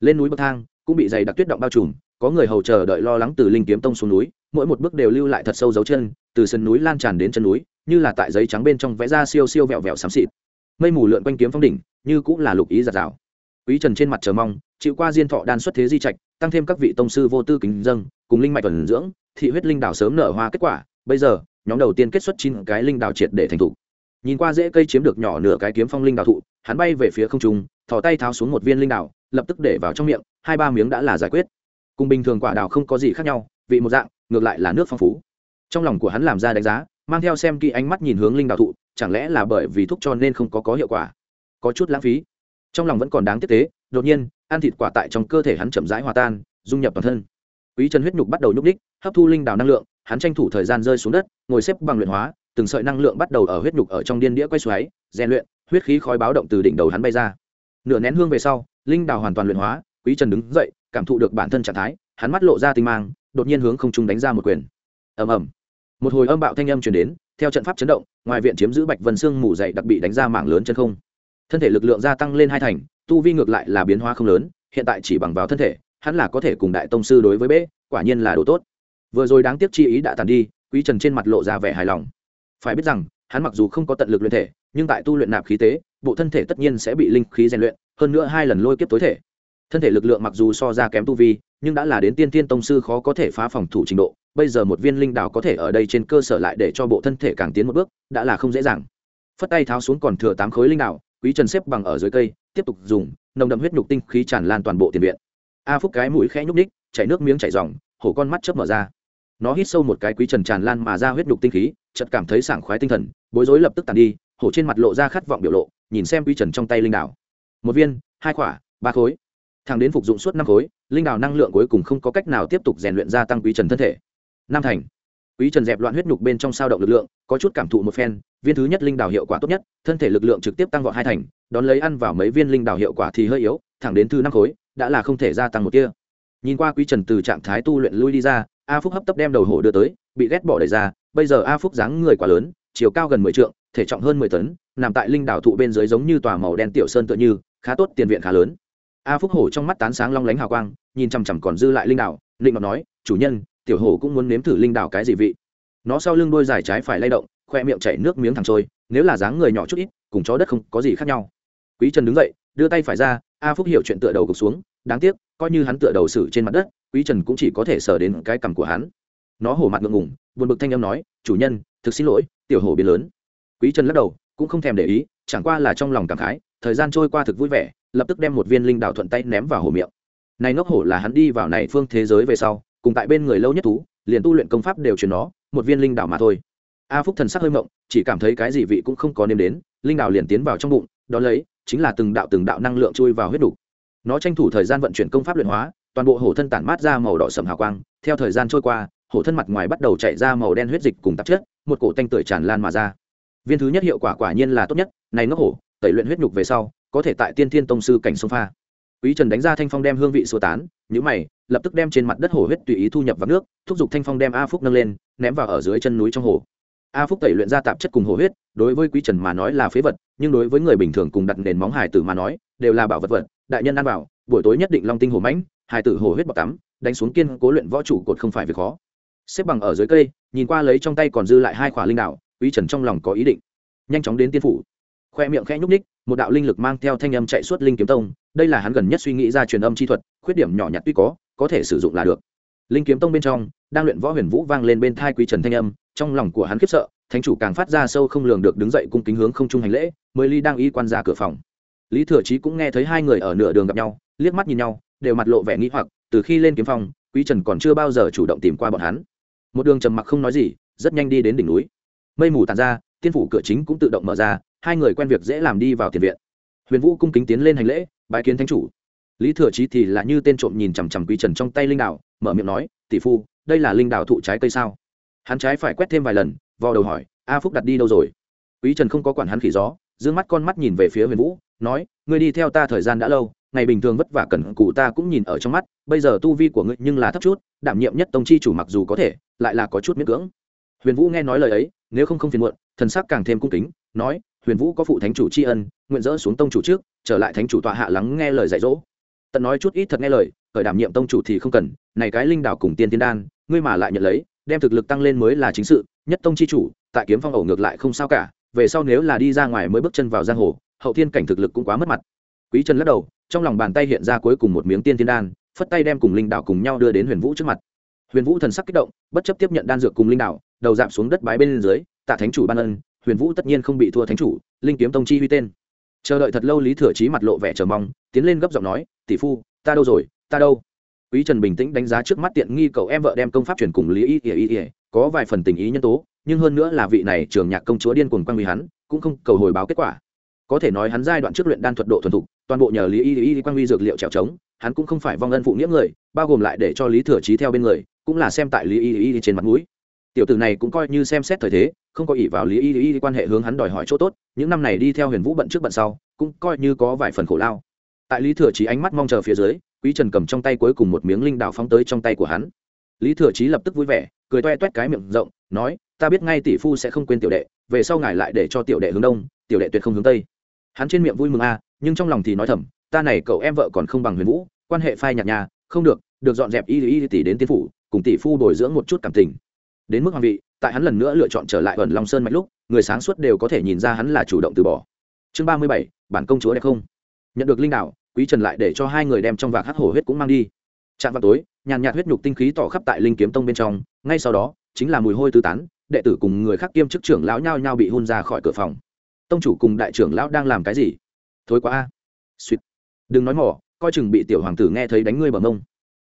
Lên núi bậc thang, cũng bị dày đặc tuyết động bao trùm, có người hầu chờ đợi lo lắng từ linh kiếm tông xuống núi mỗi một bước đều lưu lại thật sâu dấu chân, từ sân núi lan tràn đến chân núi, như là tại giấy trắng bên trong vẽ ra siêu siêu vẹo vẹo xám xịt. Mây mù lượn quanh kiếm phong đỉnh, như cũng là lục ý giạt rào. Quý trần trên mặt chờ mong, chịu qua diên thọ đan xuất thế di trạch, tăng thêm các vị tông sư vô tư kính dâng, cùng linh mạch thuần dưỡng, thị huyết linh đảo sớm nở hoa kết quả, bây giờ, nhóm đầu tiên kết xuất chín cái linh đảo triệt để thành thụ. Nhìn qua dễ cây chiếm được nhỏ nửa cái kiếm phong linh đảo thụ, hắn bay về phía không trung, thò tay tháo xuống một viên linh đảo, lập tức để vào trong miệng, hai ba miếng đã là giải quyết. Cùng bình thường quả đào không có gì khác nhau vị một dạng, ngược lại là nước phong phú. Trong lòng của hắn làm ra đánh giá, mang theo xem kỹ ánh mắt nhìn hướng linh đào thụ, chẳng lẽ là bởi vì thuốc cho nên không có có hiệu quả? Có chút lãng phí. Trong lòng vẫn còn đáng tiếc tế đột nhiên, ăn thịt quả tại trong cơ thể hắn chậm rãi hòa tan, dung nhập toàn thân. Quý chân huyết nhục bắt đầu nhúc đích hấp thu linh đào năng lượng, hắn tranh thủ thời gian rơi xuống đất, ngồi xếp bằng luyện hóa, từng sợi năng lượng bắt đầu ở huyết nhục ở trong điên đĩa quay xoáy, rèn luyện, huyết khí khói báo động từ đỉnh đầu hắn bay ra. Nửa nén hương về sau, linh đào hoàn toàn luyện hóa, quý trần đứng dậy, cảm thụ được bản thân trạng thái, hắn mắt lộ ra tinh mang đột nhiên hướng không trung đánh ra một quyền. Ầm ầm. Một hồi âm bạo thanh âm truyền đến, theo trận pháp chấn động, ngoài viện chiếm giữ bạch vân xương mù dậy đặc bị đánh ra mảng lớn chân không. Thân thể lực lượng gia tăng lên hai thành, tu vi ngược lại là biến hóa không lớn, hiện tại chỉ bằng vào thân thể, hắn là có thể cùng đại tông sư đối với bế, quả nhiên là đồ tốt. Vừa rồi đáng tiếc chi ý đã tàn đi, quý trần trên mặt lộ ra vẻ hài lòng. Phải biết rằng, hắn mặc dù không có tận lực luyện thể, nhưng tại tu luyện nạp khí tế, bộ thân thể tất nhiên sẽ bị linh khí rèn luyện, hơn nữa hai lần lôi kiếp tối thể. Thân thể lực lượng mặc dù so ra kém tu vi nhưng đã là đến tiên tiên tông sư khó có thể phá phòng thủ trình độ, bây giờ một viên linh đào có thể ở đây trên cơ sở lại để cho bộ thân thể càng tiến một bước, đã là không dễ dàng. Phất tay tháo xuống còn thừa tám khối linh đào quý trần xếp bằng ở dưới cây, tiếp tục dùng, nồng đậm huyết nhục tinh khí tràn lan toàn bộ tiền viện. A phúc cái mũi khẽ nhúc ních chảy nước miếng chảy ròng, hổ con mắt chớp mở ra. Nó hít sâu một cái quý trần tràn lan mà ra huyết nhục tinh khí, chợt cảm thấy sảng khoái tinh thần, bối rối lập tức tàn đi, hổ trên mặt lộ ra khát vọng biểu lộ, nhìn xem quý trần trong tay linh đào một viên, hai quả, ba khối. Thằng đến phục dụng suốt năm khối linh đào năng lượng cuối cùng không có cách nào tiếp tục rèn luyện gia tăng quý trần thân thể. Nam thành. Quý trần dẹp loạn huyết nhục bên trong sao động lực lượng, có chút cảm thụ một phen, viên thứ nhất linh đào hiệu quả tốt nhất, thân thể lực lượng trực tiếp tăng vọt hai thành, đón lấy ăn vào mấy viên linh đào hiệu quả thì hơi yếu, thẳng đến thứ năm khối, đã là không thể gia tăng một tia. Nhìn qua quý trần từ trạng thái tu luyện lui đi ra, a phúc hấp tấp đem đầu hổ đưa tới, bị ghét bỏ đẩy ra, bây giờ a phúc dáng người quá lớn, chiều cao gần mười trượng, thể trọng hơn mười tấn, nằm tại linh đảo thụ bên dưới giống như tòa màu đen tiểu sơn tựa như, khá tốt, tiền viện khá lớn. A phúc hổ trong mắt tán sáng long lánh hào quang nhìn chằm chằm còn dư lại linh đảo linh ngọc nói, chủ nhân, tiểu hổ cũng muốn nếm thử linh đảo cái gì vị? Nó sau lưng đôi dài trái phải lay động, khoe miệng chảy nước miếng thẳng trôi, nếu là dáng người nhỏ chút ít, cùng chó đất không có gì khác nhau. Quý trần đứng dậy, đưa tay phải ra, a phúc hiểu chuyện tựa đầu gục xuống, đáng tiếc, coi như hắn tựa đầu xử trên mặt đất, quý trần cũng chỉ có thể sờ đến cái cằm của hắn. Nó hổ mặt ngượng ngùng, buồn bực thanh âm nói, chủ nhân, thực xin lỗi, tiểu hổ biến lớn. Quý trần lắc đầu, cũng không thèm để ý, chẳng qua là trong lòng cảm khái, thời gian trôi qua thực vui vẻ, lập tức đem một viên linh đào thuận tay ném vào hổ miệng này ngốc hổ là hắn đi vào này phương thế giới về sau, cùng tại bên người lâu nhất thú, liền tu luyện công pháp đều truyền nó, một viên linh đảo mà thôi. A phúc thần sắc hơi mộng, chỉ cảm thấy cái gì vị cũng không có nêm đến, linh đảo liền tiến vào trong bụng, đó lấy, chính là từng đạo từng đạo năng lượng chui vào huyết đủ. nó tranh thủ thời gian vận chuyển công pháp luyện hóa, toàn bộ hổ thân tản mát ra màu đỏ sầm hào quang, theo thời gian trôi qua, hổ thân mặt ngoài bắt đầu chạy ra màu đen huyết dịch cùng tạp chất, một cổ tanh tưởi tràn lan mà ra. Viên thứ nhất hiệu quả quả nhiên là tốt nhất, này ngốc hổ, tẩy luyện huyết nhục về sau, có thể tại tiên thiên tông sư cảnh sông pha quý trần đánh ra thanh phong đem hương vị xua tán nhữ mày, lập tức đem trên mặt đất hồ huyết tùy ý thu nhập vào nước, thúc giục thanh phong đem a phúc nâng lên, ném vào ở dưới chân núi trong hồ. A phúc tẩy luyện ra tạp chất cùng hồ huyết, đối với quý trần mà nói là phế vật, nhưng đối với người bình thường cùng đặt nền móng hải tử mà nói, đều là bảo vật vật, đại nhân ăn bảo buổi tối nhất định long tinh hồ mãnh hải tử hồ huyết bọc tắm, đánh xuống kiên cố luyện võ chủ cột không phải việc khó. Xếp bằng ở dưới cây, nhìn qua lấy trong tay còn dư lại hai khỏa linh đạo quý trần trong lòng có ý định, nhanh chóng đến tiên phủ. Khoe miệng khẽ nhúc ních một đạo linh lực mang theo thanh âm chạy suốt linh kiếm tông, đây là hắn gần nhất suy nghĩ ra truyền âm chi thuật, khuyết điểm nhỏ nhặt tuy có có thể sử dụng là được. Linh kiếm tông bên trong, đang luyện võ huyền vũ vang lên bên thai quý trần thanh âm, trong lòng của hắn khiếp sợ, thánh chủ càng phát ra sâu không lường được đứng dậy cung kính hướng không trung hành lễ mới ly đang y quan ra cửa phòng. Lý thừa trí cũng nghe thấy hai người ở nửa đường gặp nhau, liếc mắt nhìn nhau, đều mặt lộ vẻ nghĩ hoặc, từ khi lên kiếm phòng, quý trần còn chưa bao giờ chủ động tìm qua bọn hắn. Một đường trầm mặc không nói gì, rất nhanh đi đến đỉnh núi. Mây mù tàn ra, tiên phủ cửa chính cũng tự động mở ra hai người quen việc dễ làm đi vào tiền viện. Huyền vũ cung kính tiến lên hành lễ bái kiến thánh chủ. Lý thừa chí thì là như tên trộm nhìn chằm chằm quý trần trong tay linh đảo, mở miệng nói tỷ phu đây là linh đảo thụ trái cây sao? Hắn trái phải quét thêm vài lần vò đầu hỏi a phúc đặt đi đâu rồi? Quý trần không có quản hắn khỉ gió d mắt con mắt nhìn về phía huyền vũ nói ngươi đi theo ta thời gian đã lâu ngày bình thường vất vả cần cụ ta cũng nhìn ở trong mắt bây giờ tu vi của ngươi nhưng là thấp chút đảm nhiệm nhất tông chi chủ mặc dù có thể lại là có chút miễn cưỡng. Huyền vũ nghe nói lời ấy nếu không không phiền muộn thần sắc càng thêm cung kính nói huyền vũ có phụ thánh chủ tri ân, nguyện dỡ xuống tông chủ trước, trở lại thánh chủ tọa hạ lắng nghe lời dạy dỗ. Tận nói chút ít thật nghe lời, khởi đảm nhiệm tông chủ thì không cần, này cái linh đảo cùng tiên tiên đan, ngươi mà lại nhận lấy, đem thực lực tăng lên mới là chính sự, nhất tông chi chủ, tại kiếm phong ẩu ngược lại không sao cả, về sau nếu là đi ra ngoài mới bước chân vào giang hồ, hậu thiên cảnh thực lực cũng quá mất mặt. Quý trần lắc đầu, trong lòng bàn tay hiện ra cuối cùng một miếng tiên tiên đan, phất tay đem cùng linh đảo cùng nhau đưa đến huyền vũ trước mặt. Huyền vũ thần sắc kích động, bất chấp tiếp nhận đan dược cùng linh đảo, đầu giảm xuống đất bái bên dưới, tạ thánh chủ ban ân huyền vũ tất nhiên không bị thua thánh chủ, linh kiếm tông chi huy tên. Chờ đợi thật lâu lý thừa trí mặt lộ vẻ chờ mong, tiến lên gấp giọng nói, tỷ phu, ta đâu rồi, ta đâu? Quý trần bình tĩnh đánh giá trước mắt tiện nghi cậu em vợ đem công pháp truyền cùng lý y ỉa y ỉa có vài phần tình ý nhân tố, nhưng hơn nữa là vị này trường nhạc công chúa điên cuồng quang huy hắn, cũng không cầu hồi báo kết quả. Có thể nói hắn giai đoạn trước luyện đan thuật độ thuần thục, toàn bộ nhờ lý y y quang huy dược liệu trèo trống, hắn cũng không phải vong ân phụ nghĩa người, bao gồm lại để cho lý thừa trí theo bên người, cũng là xem tại lý y y trên mặt mũi tiểu tử này cũng coi như xem xét thời thế, không có ỷ vào lý y y quan hệ hướng hắn đòi hỏi chỗ tốt, những năm này đi theo huyền vũ bận trước bận sau, cũng coi như có vài phần khổ lao. Tại lý thừa trí ánh mắt mong chờ phía dưới, quý trần cầm trong tay cuối cùng một miếng linh đào phóng tới trong tay của hắn. Lý thừa trí lập tức vui vẻ, cười toe toét cái miệng rộng, nói, ta biết ngay tỷ phu sẽ không quên tiểu đệ, về sau ngài lại để cho tiểu đệ hướng đông, tiểu đệ tuyệt không hướng tây. Hắn trên miệng vui mừng a, nhưng trong lòng thì nói thầm, ta này cậu em vợ còn không bằng huyền vũ, quan hệ phai nhạt nhà không được được dọn dẹp y y tỷ đến tiên phủ, cùng tỷ phu bồi dưỡng một chút cảm tình đến mức hoàng vị, tại hắn lần nữa lựa chọn trở lại ẩn long sơn mạch lúc, người sáng suốt đều có thể nhìn ra hắn là chủ động từ bỏ. Chương ba mươi bảy, bản công chúa đẹp không? Nhận được linh đạo, quý trần lại để cho hai người đem trong vạc hắc hổ huyết cũng mang đi. Chạm vào tối, nhàn nhạt huyết nhục tinh khí tỏ khắp tại linh kiếm tông bên trong, ngay sau đó, chính là mùi hôi tứ tán, đệ tử cùng người khác kiêm chức trưởng lão nhao nhao bị hôn ra khỏi cửa phòng. Tông chủ cùng đại trưởng lão đang làm cái gì? Thối quá a. Suýt. Đừng nói mỏ, coi chừng bị tiểu hoàng tử nghe thấy đánh ngươi bằng mông.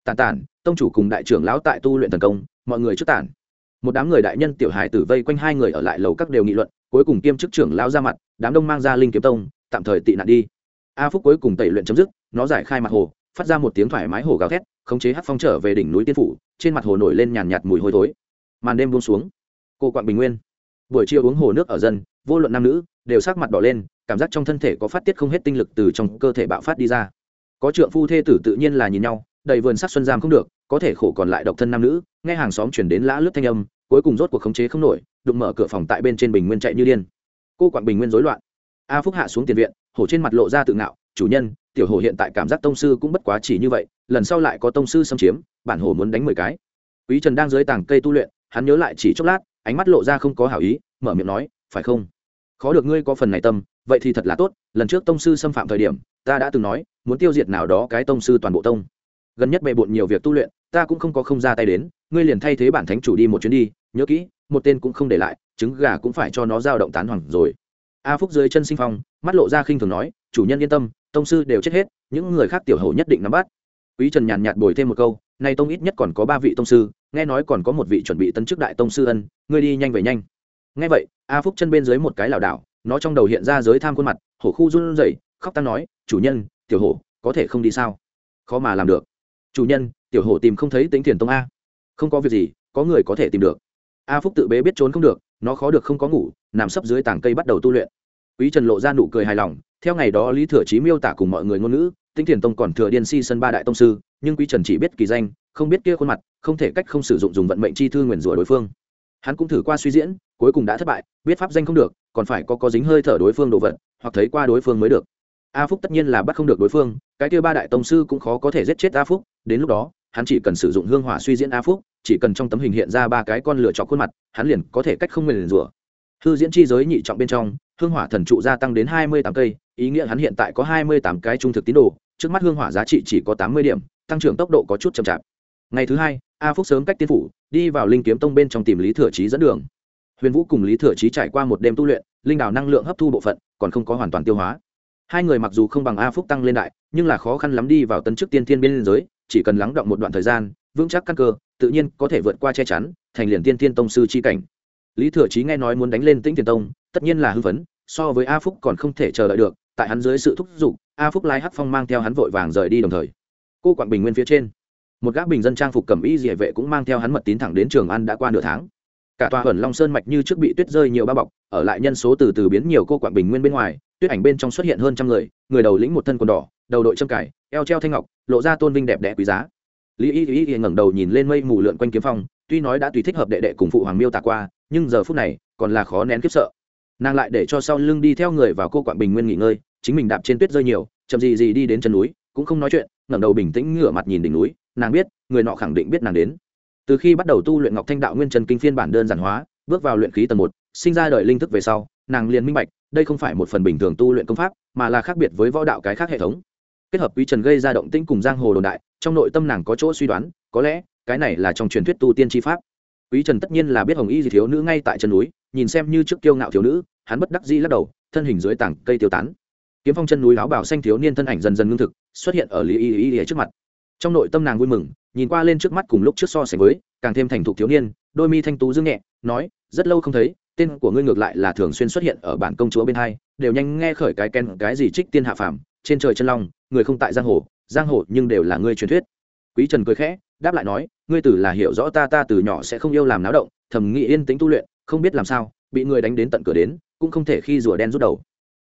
Tàn tản, tông chủ cùng đại trưởng lão tại tu luyện thần công, mọi người trước tản một đám người đại nhân tiểu hải tử vây quanh hai người ở lại lầu các đều nghị luận, cuối cùng kiêm chức trưởng lão ra mặt, đám đông mang ra linh kiếm tông, tạm thời tị nạn đi. A phúc cuối cùng tẩy luyện chấm dứt, nó giải khai mặt hồ, phát ra một tiếng thoải mái hồ gào thét, khống chế hát phong trở về đỉnh núi tiên phủ, trên mặt hồ nổi lên nhàn nhạt mùi hôi thối. Màn đêm buông xuống. Cô quạng bình nguyên. Buổi chiều uống hồ nước ở dân, vô luận nam nữ, đều sắc mặt đỏ lên, cảm giác trong thân thể có phát tiết không hết tinh lực từ trong cơ thể bạo phát đi ra. Có trượng phu thê tử tự nhiên là nhìn nhau, đầy vườn sắc xuân giam không được, có thể khổ còn lại độc thân nam nữ, nghe hàng xóm chuyển đến lã lướt thanh âm cuối cùng rốt cuộc khống chế không nổi, đụng mở cửa phòng tại bên trên bình nguyên chạy như điên. Cô quặng bình nguyên rối loạn. A phúc hạ xuống tiền viện, hổ trên mặt lộ ra tự ngạo, chủ nhân, tiểu hồ hiện tại cảm giác tông sư cũng bất quá chỉ như vậy, lần sau lại có tông sư xâm chiếm, bản hồ muốn đánh mười cái. Quý trần đang dưới tảng cây tu luyện, hắn nhớ lại chỉ chốc lát, ánh mắt lộ ra không có hảo ý, mở miệng nói, phải không? Khó được ngươi có phần này tâm, vậy thì thật là tốt, lần trước tông sư xâm phạm thời điểm, ta đã từng nói, muốn tiêu diệt nào đó cái tông sư toàn bộ tông. Gần nhất bề bộn nhiều việc tu luyện, ta cũng không có không ra tay đến ngươi liền thay thế bản thánh chủ đi một chuyến đi, nhớ kỹ, một tên cũng không để lại, trứng gà cũng phải cho nó dao động tán hoàng rồi. A phúc dưới chân sinh phong, mắt lộ ra khinh thường nói, chủ nhân yên tâm, tông sư đều chết hết, những người khác tiểu hầu nhất định nắm bắt. Quý trần nhàn nhạt bồi thêm một câu, nay tông ít nhất còn có ba vị tông sư, nghe nói còn có một vị chuẩn bị tấn chức đại tông sư ân, ngươi đi nhanh về nhanh. Nghe vậy, a phúc chân bên dưới một cái lảo đảo, nó trong đầu hiện ra giới tham khuôn mặt, hổ khu run rẩy, khóc tăng nói, chủ nhân, tiểu hổ, có thể không đi sao? Khó mà làm được. Chủ nhân, tiểu hổ tìm không thấy tính tiền tông a không có việc gì, có người có thể tìm được. A phúc tự bế biết trốn không được, nó khó được không có ngủ, nằm sấp dưới tảng cây bắt đầu tu luyện. Quý trần lộ ra nụ cười hài lòng, theo ngày đó lý thừa chí miêu tả cùng mọi người ngôn ngữ, tinh thiền tông còn thừa điên si sân ba đại tông sư, nhưng quý trần chỉ biết kỳ danh, không biết kia khuôn mặt, không thể cách không sử dụng dùng vận mệnh chi thư nguyền rủa đối phương. Hắn cũng thử qua suy diễn, cuối cùng đã thất bại, biết pháp danh không được, còn phải có có dính hơi thở đối phương đồ vật, hoặc thấy qua đối phương mới được. A phúc tất nhiên là bắt không được đối phương, cái kia ba đại tông sư cũng khó có thể giết chết a phúc, đến lúc đó hắn chỉ cần sử dụng hương hỏa suy diễn a phúc, chỉ cần trong tấm hình hiện ra ba cái con lửa chọc khuôn mặt, hắn liền có thể cách không nguyền rủa. Hư diễn chi giới nhị trọng bên trong, hương hỏa thần trụ gia tăng đến hai mươi tám cây, ý nghĩa hắn hiện tại có hai mươi tám cái trung thực tín đồ, trước mắt hương hỏa giá trị chỉ có tám mươi điểm, tăng trưởng tốc độ có chút chậm chạp. Ngày thứ hai, a phúc sớm cách tiên phủ, đi vào linh kiếm tông bên trong tìm lý thừa trí dẫn đường. Huyền vũ cùng lý thừa trí trải qua một đêm tu luyện, linh đào năng lượng hấp thu bộ phận, còn không có hoàn toàn tiêu hóa. Hai người mặc dù không bằng a phúc tăng lên đại, nhưng là khó khăn lắm đi vào tân chức tiên thiên biên giới chỉ cần lắng động một đoạn thời gian, vững chắc căn cơ, tự nhiên có thể vượt qua che chắn, thành liền tiên thiên tông sư chi cảnh. Lý thừa trí nghe nói muốn đánh lên tĩnh tiền tông, tất nhiên là hư vấn, so với a phúc còn không thể chờ đợi được, tại hắn dưới sự thúc giục, a phúc lái hắc phong mang theo hắn vội vàng rời đi đồng thời. Cô quảng bình nguyên phía trên, một gã bình dân trang phục cầm y dị vệ cũng mang theo hắn mật tín thẳng đến trường ăn đã qua nửa tháng cả tòa hẩn long sơn mạch như trước bị tuyết rơi nhiều bao bọc, ở lại nhân số từ từ biến nhiều cô quảng bình nguyên bên ngoài, tuyết ảnh bên trong xuất hiện hơn trăm người người đầu lĩnh một thân quần đỏ, đầu đội trâm cải, eo treo thanh ngọc, lộ ra tôn vinh đẹp đẽ quý giá. Lý y y y ngẩng đầu nhìn lên mây mù lượn quanh kiếm phong, tuy nói đã tùy thích hợp đệ đệ cùng phụ hoàng miêu tả qua, nhưng giờ phút này, còn là khó nén kiếp sợ. Nàng lại để cho sau lưng đi theo người vào cô quảng bình nguyên nghỉ ngơi, chính mình đạp trên tuyết rơi nhiều, chậm gì gì đi đến chân núi, cũng không nói chuyện, ngẩng đầu bình tĩnh ngửa mặt nhìn đỉnh núi, nàng biết, người nọ khẳng định biết nàng đến từ khi bắt đầu tu luyện ngọc thanh đạo nguyên trần kinh phiên bản đơn giản hóa, bước vào luyện khí tầng một, sinh ra đời linh thức về sau, nàng liền minh bạch, đây không phải một phần bình thường tu luyện công pháp, mà là khác biệt với võ đạo cái khác hệ thống. Kết hợp quý trần gây ra động tĩnh cùng giang hồ đồn đại, trong nội tâm nàng có chỗ suy đoán, có lẽ, cái này là trong truyền thuyết tu tiên tri pháp. Quý trần tất nhiên là biết hồng y gì thiếu nữ ngay tại chân núi, nhìn xem như trước kiêu ngạo thiếu nữ, hắn bất đắc dĩ lắc đầu, thân hình dưới tảng cây tiêu tán. Kiếm phong chân núi áo bảo xanh thiếu niên thân ảnh dần dần ngưng thực, xuất hiện ở lý y y y trước mặt trong nội tâm nàng vui mừng, nhìn qua lên trước mắt cùng lúc trước so sánh với, càng thêm thành thục thiếu niên, đôi mi thanh tú dương nhẹ, nói, rất lâu không thấy, tên của ngươi ngược lại là thường xuyên xuất hiện ở bản công chúa bên hai, đều nhanh nghe khởi cái ken, cái gì trích tiên hạ phàm, trên trời chân long, người không tại giang hồ giang hồ nhưng đều là ngươi truyền thuyết. Quý trần cười khẽ, đáp lại nói, ngươi tử là hiểu rõ ta ta từ nhỏ sẽ không yêu làm náo động, thầm nghĩ yên tĩnh tu luyện, không biết làm sao, bị người đánh đến tận cửa đến, cũng không thể khi rùa đen rút đầu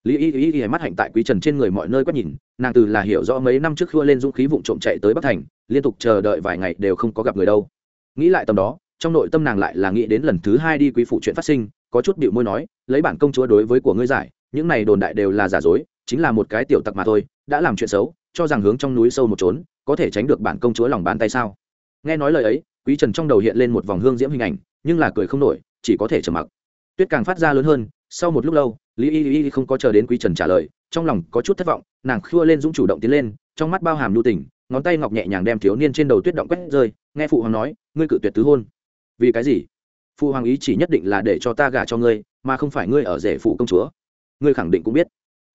lý y y y mắt hạnh tại quý trần trên người mọi nơi quét nhìn, nàng từ là hiểu rõ mấy năm trước khua lên dũng khí vụng trộm chạy tới bắc thành, liên tục chờ đợi vài ngày đều không có gặp người đâu. Nghĩ lại tầm đó, trong nội tâm nàng lại là nghĩ đến lần thứ hai đi quý phụ chuyện phát sinh, có chút bịu môi nói, lấy bản công chúa đối với của ngươi giải, những này đồn đại đều là giả dối, chính là một cái tiểu tặc mà thôi, đã làm chuyện xấu, cho rằng hướng trong núi sâu một trốn, có thể tránh được bản công chúa lòng bàn tay sao? Nghe nói lời ấy, quý trần trong đầu hiện lên một vòng hương diễm hình ảnh, nhưng là cười không nổi, chỉ có thể trầm mặc. Tuyết càng phát ra lớn hơn, sau một lúc lâu lý y y không có chờ đến quý trần trả lời, trong lòng có chút thất vọng, nàng khua lên dũng chủ động tiến lên, trong mắt bao hàm lưu tình, ngón tay ngọc nhẹ nhàng đem thiếu niên trên đầu tuyết động quét rơi, nghe phụ hoàng nói, ngươi cự tuyệt tứ hôn. Vì cái gì? Phụ hoàng ý chỉ nhất định là để cho ta gả cho ngươi, mà không phải ngươi ở rể phụ công chúa. Ngươi khẳng định cũng biết.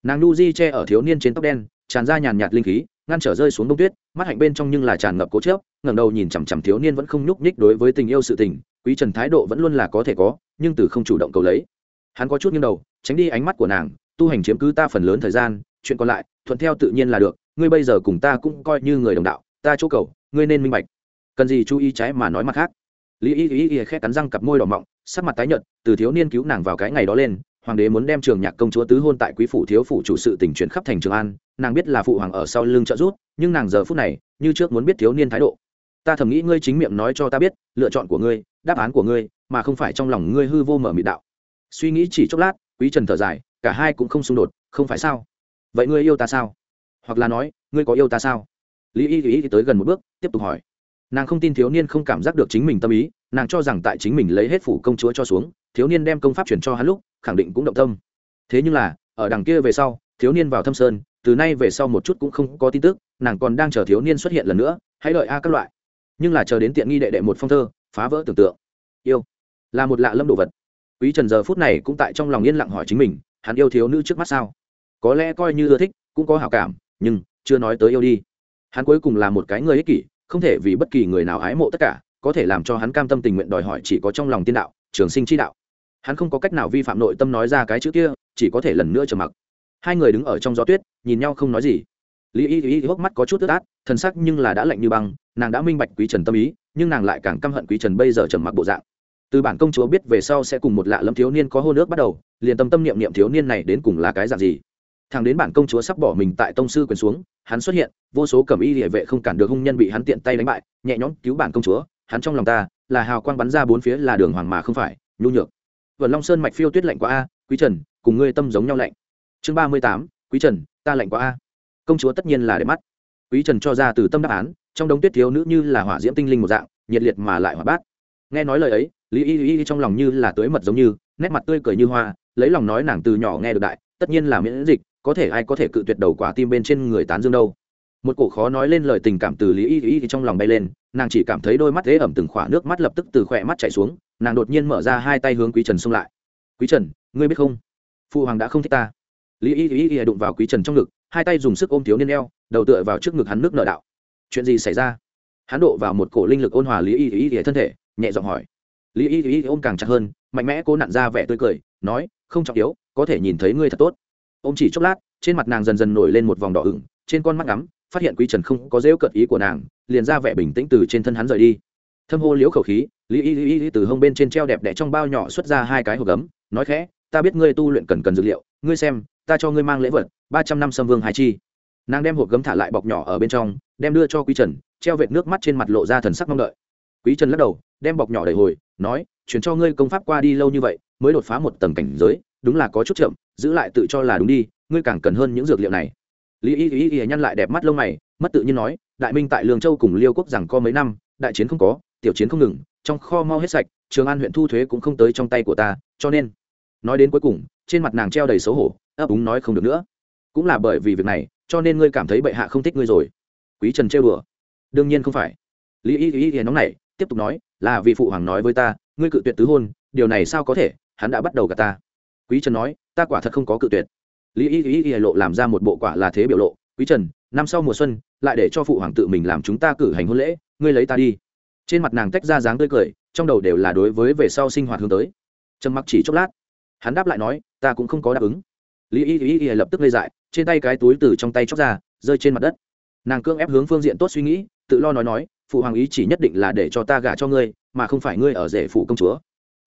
Nàng nu di che ở thiếu niên trên tóc đen, tràn ra nhàn nhạt linh khí, ngăn trở rơi xuống đông tuyết, mắt hạnh bên trong nhưng là tràn ngập cố chớp, ngẩng đầu nhìn chằm chằm thiếu niên vẫn không nhúc nhích đối với tình yêu sự tình, quý trần thái độ vẫn luôn là có thể có, nhưng từ không chủ động cầu lấy hắn có chút nghiêng đầu, tránh đi ánh mắt của nàng, tu hành chiếm cứ ta phần lớn thời gian, chuyện còn lại, thuận theo tự nhiên là được, ngươi bây giờ cùng ta cũng coi như người đồng đạo, ta chỗ cầu, ngươi nên minh bạch. Cần gì chú ý trái mà nói mặt khác. Lý y y y khét cắn răng cặp môi đỏ mọng, sắc mặt tái nhợt, từ thiếu niên cứu nàng vào cái ngày đó lên, hoàng đế muốn đem trường nhạc công chúa tứ hôn tại quý phủ thiếu phủ chủ sự tỉnh chuyển khắp thành trường an, nàng biết là phụ hoàng ở sau lưng trợ rút nhưng nàng giờ phút này, như trước muốn biết thiếu niên thái độ. Ta thầm nghĩ ngươi chính miệng nói cho ta biết, lựa chọn của ngươi, đáp án của ngươi, mà không phải trong lòng ngươi hư vô mở mịt đạo suy nghĩ chỉ chốc lát, quý trần thở dài, cả hai cũng không xung đột, không phải sao? Vậy ngươi yêu ta sao? Hoặc là nói, ngươi có yêu ta sao? Lý y y tới gần một bước, tiếp tục hỏi. Nàng không tin thiếu niên không cảm giác được chính mình tâm ý, nàng cho rằng tại chính mình lấy hết phủ công chúa cho xuống, thiếu niên đem công pháp chuyển cho hắn lúc, khẳng định cũng động tâm. Thế nhưng là, ở đằng kia về sau, thiếu niên vào thâm sơn, từ nay về sau một chút cũng không có tin tức, nàng còn đang chờ thiếu niên xuất hiện lần nữa, hãy đợi a các loại. Nhưng là chờ đến tiện nghi đệ đệ một phong thơ, phá vỡ tưởng tượng. Yêu, là một lạ lâm đồ vật quý trần giờ phút này cũng tại trong lòng yên lặng hỏi chính mình, hắn yêu thiếu nữ trước mắt sao? Có lẽ coi như ưa thích, cũng có hảo cảm, nhưng chưa nói tới yêu đi. Hắn cuối cùng là một cái người ích kỷ, không thể vì bất kỳ người nào ái mộ tất cả, có thể làm cho hắn cam tâm tình nguyện đòi hỏi chỉ có trong lòng tiên đạo, trường sinh chi đạo. Hắn không có cách nào vi phạm nội tâm nói ra cái chữ kia, chỉ có thể lần nữa trầm mặc. Hai người đứng ở trong gió tuyết, nhìn nhau không nói gì. Lý y y hốc mắt có chút tức át thần sắc nhưng là đã lạnh như băng, nàng đã minh bạch quý trần tâm ý, nhưng nàng lại càng căm hận quý trần bây giờ trầm mặc bộ dạng từ bản công chúa biết về sau sẽ cùng một lạ lâm thiếu niên có hô nước bắt đầu, liền tâm tâm niệm niệm thiếu niên này đến cùng là cái dạng gì. Thằng đến bản công chúa sắp bỏ mình tại tông sư quyền xuống, hắn xuất hiện, vô số cẩm y địa vệ không cản được hung nhân bị hắn tiện tay đánh bại, nhẹ nhõm cứu bản công chúa, hắn trong lòng ta, là hào quang bắn ra bốn phía là đường hoàng mà không phải, nhu nhược. Vần long sơn mạch phiêu tuyết lạnh quá a, quý trần, cùng ngươi tâm giống nhau lạnh. Chương ba mươi tám, quý trần, ta lạnh quá a. Công chúa tất nhiên là để mắt. Quý trần cho ra từ tâm đáp án, trong đống tuyết thiếu nữ như là hỏa diễm tinh linh một dạng, nhiệt liệt mà lại hỏa bát. Nghe nói lời ấy lý y y trong lòng như là tưới mật giống như, nét mặt tươi cười như hoa, lấy lòng nói nàng từ nhỏ nghe được đại, tất nhiên là miễn dịch, có thể ai có thể cự tuyệt đầu quả tim bên trên người tán dương đâu. Một cổ khó nói lên lời tình cảm từ lý y y thì trong lòng bay lên, nàng chỉ cảm thấy đôi mắt ế ẩm từng khỏa nước mắt lập tức từ khỏe mắt chảy xuống, nàng đột nhiên mở ra hai tay hướng quý trần xông lại. Quý trần, ngươi biết không? Phụ hoàng đã không thích ta. Lý y y y đụng vào quý trần trong ngực, hai tay dùng sức ôm thiếu niên eo, đầu tựa vào trước ngực hắn nước nợ đạo. Chuyện gì xảy ra? Hắn độ vào một cổ linh lực ôn hòa lý y y y thân thể, nhẹ giọng hỏi lý y y ôm càng chặt hơn, mạnh mẽ cố nặn ra vẻ tươi cười, nói, không trọng yếu, có thể nhìn thấy ngươi thật tốt. Ôm chỉ chốc lát, trên mặt nàng dần dần nổi lên một vòng đỏ ửng, trên con mắt ngắm, phát hiện quý trần không có dễu cợt ý của nàng, liền ra vẻ bình tĩnh từ trên thân hắn rời đi. Thâm hô liễu khẩu khí, lý y y y từ hông bên trên treo đẹp đẽ trong bao nhỏ xuất ra hai cái hộp gấm, nói khẽ, ta biết ngươi tu luyện cần cần dược liệu, ngươi xem, ta cho ngươi mang lễ vật, ba trăm năm xâm vương hai chi. Nàng đem hộp gấm thả lại bọc nhỏ ở bên trong, đem đưa cho quý trần, treo vệt nước mắt trên mặt lộ ra thần sắc mong đợi. Quý trần lắc đầu đem bọc nhỏ đầy hồi, nói, chuyển cho ngươi công pháp qua đi lâu như vậy, mới đột phá một tầng cảnh giới, đúng là có chút chậm, giữ lại tự cho là đúng đi, ngươi càng cần hơn những dược liệu này. Lý y y y nhăn lại đẹp mắt lông mày, mất tự nhiên nói, đại minh tại lương châu cùng liêu quốc rằng có mấy năm, đại chiến không có, tiểu chiến không ngừng, trong kho mau hết sạch, trường an huyện thu thuế cũng không tới trong tay của ta, cho nên nói đến cuối cùng, trên mặt nàng treo đầy xấu hổ, ấp úng nói không được nữa. Cũng là bởi vì việc này, cho nên ngươi cảm thấy bệ hạ không thích ngươi rồi. Quý trần trêu đùa. Đương nhiên không phải. Lý y y y nóng này tiếp tục nói là vì phụ hoàng nói với ta, ngươi cự tuyệt tứ hôn, điều này sao có thể, hắn đã bắt đầu gạt ta. Quý trần nói, ta quả thật không có cự tuyệt. Lý y y y lộ làm ra một bộ quả là thế biểu lộ, quý trần, năm sau mùa xuân, lại để cho phụ hoàng tự mình làm chúng ta cử hành hôn lễ, ngươi lấy ta đi. Trên mặt nàng tách ra dáng tươi cười, trong đầu đều là đối với về sau sinh hoạt hướng tới. Trầm mặc chỉ chốc lát, hắn đáp lại nói, ta cũng không có đáp ứng. Lý y y y lập tức lê dại, trên tay cái túi từ trong tay chóc ra, rơi trên mặt đất. Nàng cương ép hướng phương diện tốt suy nghĩ, tự lo nói nói phụ hoàng ý chỉ nhất định là để cho ta gả cho ngươi, mà không phải ngươi ở rể phụ công chúa.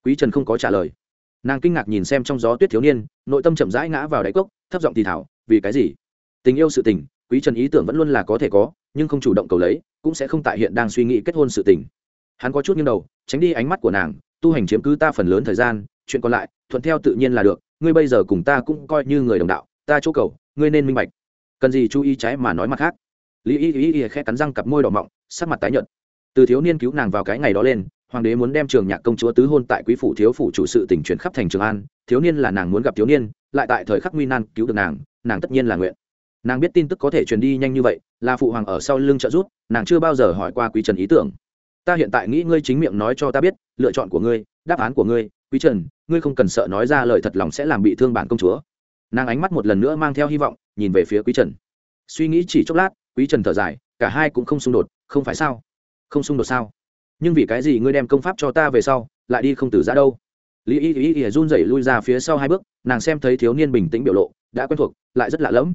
Quý trần không có trả lời. Nàng kinh ngạc nhìn xem trong gió tuyết thiếu niên, nội tâm chậm rãi ngã vào đáy cốc, thấp giọng thì thảo, vì cái gì? Tình yêu sự tình, quý trần ý tưởng vẫn luôn là có thể có, nhưng không chủ động cầu lấy, cũng sẽ không tại hiện đang suy nghĩ kết hôn sự tình. Hắn có chút nghiêng đầu, tránh đi ánh mắt của nàng, tu hành chiếm cứ ta phần lớn thời gian, chuyện còn lại, thuận theo tự nhiên là được, ngươi bây giờ cùng ta cũng coi như người đồng đạo, ta chỗ cầu, ngươi nên minh bạch. Cần gì chú ý trái mà nói mặt khác. Lý y y y khẽ cắn răng cặp môi đỏ mọng sắc mặt tái nhợt. Từ thiếu niên cứu nàng vào cái ngày đó lên hoàng đế muốn đem trường nhạc công chúa tứ hôn tại quý phủ thiếu phủ chủ sự tỉnh chuyển khắp thành trường an thiếu niên là nàng muốn gặp thiếu niên lại tại thời khắc nguy nan cứu được nàng nàng tất nhiên là nguyện. Nàng biết tin tức có thể truyền đi nhanh như vậy là phụ hoàng ở sau lưng trợ giúp, nàng chưa bao giờ hỏi qua quý trần ý tưởng. Ta hiện tại nghĩ ngươi chính miệng nói cho ta biết lựa chọn của ngươi đáp án của ngươi quý trần ngươi không cần sợ nói ra lời thật lòng sẽ làm bị thương bản công chúa. Nàng ánh mắt một lần nữa mang theo hy vọng nhìn về phía quý trần. Suy nghĩ chỉ chốc lát quý trần thở dài cả hai cũng không xung đột không phải sao? Không xung đột sao? Nhưng vì cái gì ngươi đem công pháp cho ta về sau, lại đi không từ ra đâu? Lý y y y run rẩy lui ra phía sau hai bước, nàng xem thấy thiếu niên bình tĩnh biểu lộ, đã quen thuộc, lại rất lạ lẫm.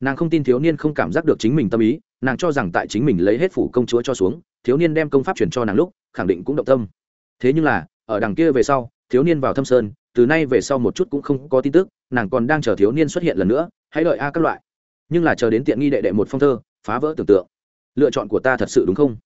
Nàng không tin thiếu niên không cảm giác được chính mình tâm ý, nàng cho rằng tại chính mình lấy hết phủ công chúa cho xuống, thiếu niên đem công pháp chuyển cho nàng lúc, khẳng định cũng động tâm. Thế nhưng là, ở đằng kia về sau, thiếu niên vào thâm sơn, từ nay về sau một chút cũng không có tin tức, nàng còn đang chờ thiếu niên xuất hiện lần nữa, hãy đợi a các loại. Nhưng là chờ đến tiện nghi đệ đệ một phong thơ, phá vỡ tưởng tượng lựa chọn của ta thật sự đúng không?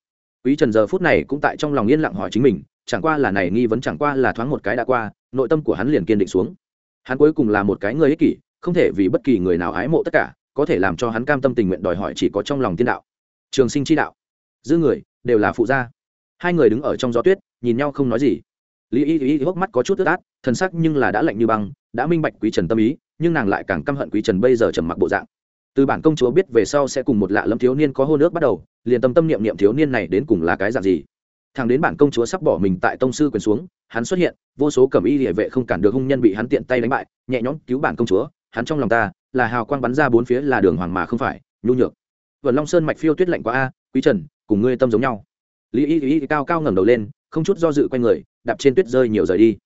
Quý trần giờ phút này cũng tại trong lòng yên lặng hỏi chính mình, chẳng qua là này nghi vấn chẳng qua là thoáng một cái đã qua, nội tâm của hắn liền kiên định xuống. Hắn cuối cùng là một cái người ích kỷ, không thể vì bất kỳ người nào ái mộ tất cả, có thể làm cho hắn cam tâm tình nguyện đòi hỏi chỉ có trong lòng tiên đạo. Trường sinh chi đạo. Giữ người, đều là phụ gia. Hai người đứng ở trong gió tuyết, nhìn nhau không nói gì. Lý y y hốc mắt có chút ướt át thân sắc nhưng là đã lạnh như băng, đã minh bạch quý trần tâm ý, nhưng nàng lại càng căm hận quý trần bây giờ trầm mặc bộ dạng từ bản công chúa biết về sau sẽ cùng một lạ lâm thiếu niên có hô nước bắt đầu, liền tâm tâm niệm niệm thiếu niên này đến cùng là cái dạng gì. Thằng đến bản công chúa sắp bỏ mình tại tông sư quyền xuống, hắn xuất hiện, vô số cẩm y địa vệ không cản được hung nhân bị hắn tiện tay đánh bại, nhẹ nhõm cứu bản công chúa, hắn trong lòng ta, là hào quang bắn ra bốn phía là đường hoàng mà không phải, nhu nhược. Vườn long sơn mạch phiêu tuyết lạnh quá a, quý trần, cùng ngươi tâm giống nhau. Lý y y cao cao ngẩng đầu lên, không chút do dự quay người, đạp trên tuyết rơi nhiều rời đi.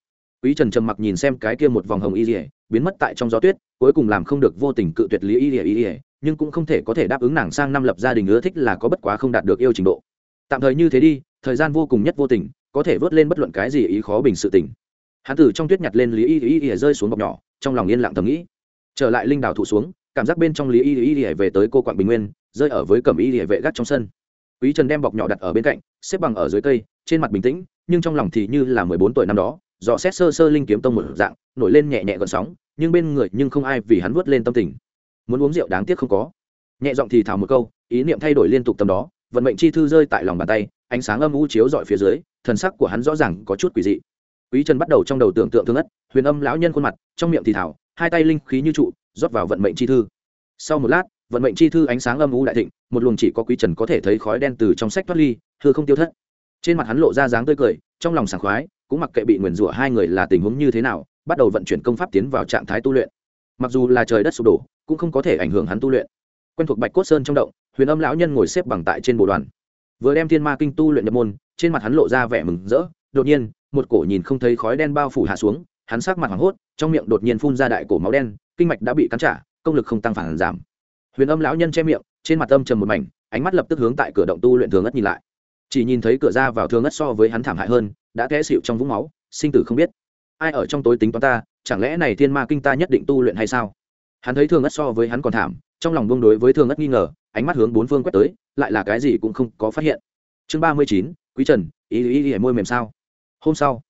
Quý trần trầm mặc nhìn xem cái kia một vòng hồng y dỉa biến mất tại trong gió tuyết, cuối cùng làm không được vô tình cự tuyệt lý y ỉa y ỉa nhưng cũng không thể có thể đáp ứng nàng sang năm lập gia đình ưa thích là có bất quá không đạt được yêu trình độ. Tạm thời như thế đi, thời gian vô cùng nhất vô tình, có thể vớt lên bất luận cái gì ý khó bình sự tình. Hắn tử trong tuyết nhặt lên lý y y y rơi xuống bọc nhỏ, trong lòng yên lặng thầm nghĩ. Trở lại linh đảo thụ xuống, cảm giác bên trong lý y y y về tới cô quạng bình nguyên, rơi ở với cẩm y y vệ gắt trong sân. Quý trần đem bọc nhỏ đặt ở bên cạnh, xếp bằng ở dưới cây, trên mặt bình tĩnh, nhưng trong lòng thì như là mười bốn tuổi năm đó dò xét sơ sơ linh kiếm tông một dạng, nổi lên nhẹ nhẹ gợn sóng, nhưng bên người nhưng không ai vì hắn vớt lên tâm tình. Muốn uống rượu đáng tiếc không có. Nhẹ giọng thì thào một câu, ý niệm thay đổi liên tục tâm đó, vận mệnh chi thư rơi tại lòng bàn tay, ánh sáng âm u chiếu dọi phía dưới, thần sắc của hắn rõ ràng có chút quỷ dị. Quý trần bắt đầu trong đầu tưởng tượng thương ất, huyền âm lão nhân khuôn mặt, trong miệng thì thảo hai tay linh khí như trụ, rót vào vận mệnh chi thư. Sau một lát, vận mệnh chi thư ánh sáng âm u đại thịnh, một luồng chỉ có quý trần có thể thấy khói đen từ trong sách thoát ly thưa không tiêu thất. Trên mặt hắn lộ ra dáng tươi cười, trong lòng sảng khoái cũng mặc kệ bị nguyền rủa hai người là tình huống như thế nào, bắt đầu vận chuyển công pháp tiến vào trạng thái tu luyện. Mặc dù là trời đất sụp đổ, cũng không có thể ảnh hưởng hắn tu luyện. Quen thuộc bạch cốt sơn trong động, huyền âm lão nhân ngồi xếp bằng tại trên bộ đoàn. Vừa đem thiên ma kinh tu luyện nhập môn, trên mặt hắn lộ ra vẻ mừng rỡ. Đột nhiên, một cổ nhìn không thấy khói đen bao phủ hạ xuống, hắn sắc mặt hoảng hốt, trong miệng đột nhiên phun ra đại cổ máu đen, kinh mạch đã bị cắn trả, công lực không tăng phản giảm. Huyền âm lão nhân che miệng, trên mặt âm trầm một mảnh, ánh mắt lập tức hướng tại cửa động tu luyện thường ất nhìn lại. Chỉ nhìn thấy cửa ra vào thường ất so với hắn thảm hại hơn đã té xịu trong vũng máu, sinh tử không biết. Ai ở trong tối tính toán ta, chẳng lẽ này thiên ma kinh ta nhất định tu luyện hay sao? Hắn thấy Thương ất so với hắn còn thảm, trong lòng buông đối với Thương ất nghi ngờ, ánh mắt hướng bốn phương quét tới, lại là cái gì cũng không có phát hiện. Chương ba mươi chín, quý trần, ý ý ý, môi mềm sao? Hôm sau,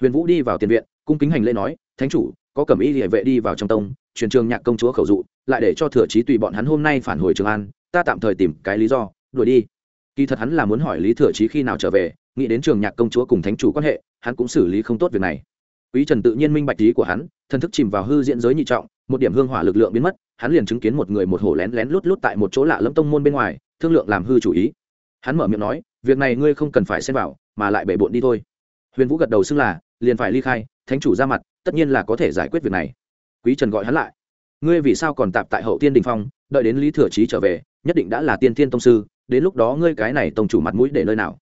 huyền vũ đi vào tiền viện, cung kính hành lễ nói, thánh chủ, có cẩm y địa vệ đi vào trong tông, truyền trường nhạc công chúa khẩu dụ, lại để cho thừa trí tùy bọn hắn hôm nay phản hồi trường an, ta tạm thời tìm cái lý do, đuổi đi. Kỳ thật hắn là muốn hỏi lý thừa trí khi nào trở về nghĩ đến trường nhạc công chúa cùng thánh chủ quan hệ, hắn cũng xử lý không tốt việc này. Quý trần tự nhiên minh bạch ý của hắn thân thức chìm vào hư diễn giới nhị trọng, một điểm hương hỏa lực lượng biến mất, hắn liền chứng kiến một người một hổ lén lén lút lút tại một chỗ lạ lẫm tông môn bên ngoài, thương lượng làm hư chủ ý. Hắn mở miệng nói, việc này ngươi không cần phải xem vào, mà lại bể bộn đi thôi. Huyền vũ gật đầu xưng là, liền phải ly khai, thánh chủ ra mặt, tất nhiên là có thể giải quyết việc này. Quý trần gọi hắn lại, ngươi vì sao còn tạp tại hậu tiên đình phong, đợi đến lý thừa trí trở về, nhất định đã là tiên thiên tông sư, đến lúc đó ngươi cái này tông chủ mặt mũi để nơi nào?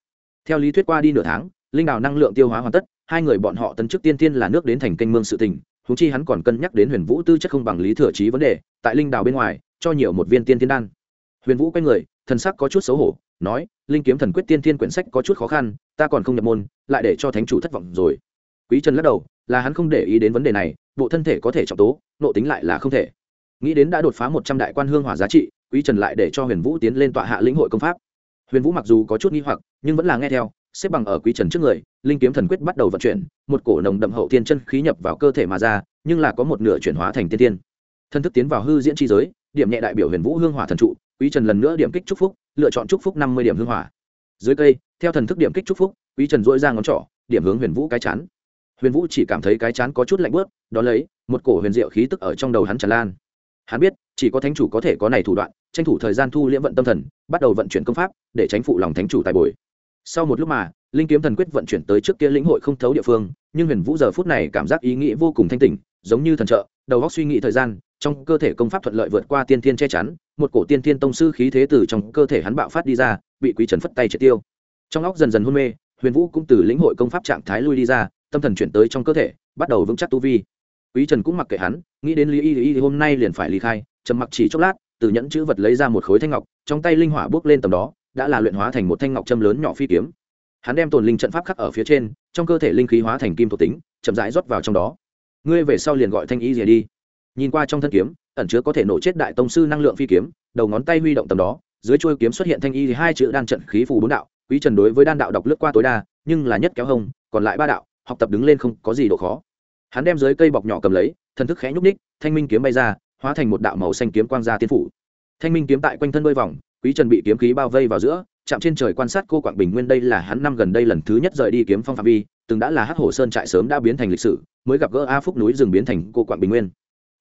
Theo lý thuyết qua đi nửa tháng, linh đào năng lượng tiêu hóa hoàn tất, hai người bọn họ tấn chức tiên tiên là nước đến thành kênh mương sự tình thú chi hắn còn cân nhắc đến huyền vũ tư chất không bằng lý thừa trí vấn đề, tại linh đào bên ngoài, cho nhiều một viên tiên tiên đan. Huyền vũ quay người, thần sắc có chút xấu hổ, nói, linh kiếm thần quyết tiên tiên quyển sách có chút khó khăn, ta còn không nhập môn, lại để cho thánh chủ thất vọng rồi. Quý trần lắc đầu, là hắn không để ý đến vấn đề này, bộ thân thể có thể trọng tố, nộ tính lại là không thể. Nghĩ đến đã đột phá một trăm đại quan hương hỏa giá trị, quý trần lại để cho huyền vũ tiến lên tọa hạ lĩnh hội công pháp huyền vũ mặc dù có chút nghi hoặc, nhưng vẫn là nghe theo, xếp bằng ở quý trần trước người, linh kiếm thần quyết bắt đầu vận chuyển, một cổ nồng đậm hậu tiên chân khí nhập vào cơ thể mà ra, nhưng là có một nửa chuyển hóa thành tiên tiên. Thân thức tiến vào hư diễn chi giới, điểm nhẹ đại biểu huyền vũ hương hỏa thần trụ, quý trần lần nữa điểm kích trúc phúc, lựa chọn trúc phúc năm mươi điểm hương hỏa. Dưới cây, theo thần thức điểm kích trúc phúc, quý trần dỗi ra ngón trỏ, điểm hướng huyền vũ cái chán. Huyền vũ chỉ cảm thấy cái chán có chút lạnh bớt, đó lấy, một cổ huyền diệu khí tức ở trong đầu hắn tràn lan. Hắn biết, chỉ có thánh chủ có thể có này thủ đoạn tranh thủ thời gian thu liễm vận tâm thần, bắt đầu vận chuyển công pháp, để tránh phụ lòng thánh chủ tài bồi. Sau một lúc mà, linh kiếm thần quyết vận chuyển tới trước kia lĩnh hội không thấu địa phương, nhưng huyền vũ giờ phút này cảm giác ý nghĩ vô cùng thanh tỉnh giống như thần trợ, đầu óc suy nghĩ thời gian, trong cơ thể công pháp thuận lợi vượt qua tiên thiên che chắn, một cổ tiên thiên tông sư khí thế từ trong cơ thể hắn bạo phát đi ra, bị quý trần phất tay triệt tiêu. Trong óc dần dần hôn mê, huyền vũ cũng từ lĩnh hội công pháp trạng thái lui đi ra, tâm thần chuyển tới trong cơ thể, bắt đầu vững chắc tu vi. Quý trần cũng mặc kệ hắn, nghĩ đến lý y y hôm nay liền phải ly khai, trầm mặc chỉ chốc lát từ nhẫn chữ vật lấy ra một khối thanh ngọc, trong tay linh hỏa bước lên tầm đó, đã là luyện hóa thành một thanh ngọc châm lớn nhỏ phi kiếm. Hắn đem tồn linh trận pháp khắc ở phía trên, trong cơ thể linh khí hóa thành kim thuộc tính, chậm rãi rót vào trong đó. Ngươi về sau liền gọi thanh y rìa đi. Nhìn qua trong thân kiếm, ẩn chứa có thể nổ chết đại tông sư năng lượng phi kiếm, đầu ngón tay huy động tầm đó, dưới chuôi kiếm xuất hiện thanh y hai chữ đan trận khí phù bốn đạo, quý trần đối với đan đạo đọc lướt qua tối đa, nhưng là nhất kéo hông, còn lại ba đạo, học tập đứng lên không có gì độ khó. Hắn đem dưới cây bọc nhỏ cầm lấy, thần thức khẽ nhúc ních thanh minh kiếm bay ra hóa thành một đạo màu xanh kiếm quang ra tiên phủ. Thanh minh kiếm tại quanh thân bơi vòng, quý trần bị kiếm khí bao vây vào giữa, chạm trên trời quan sát cô quảng bình nguyên đây là hắn năm gần đây lần thứ nhất rời đi kiếm phong phạm vi, từng đã là hắc hồ sơn trại sớm đã biến thành lịch sử, mới gặp gỡ a phúc núi rừng biến thành cô quảng bình nguyên.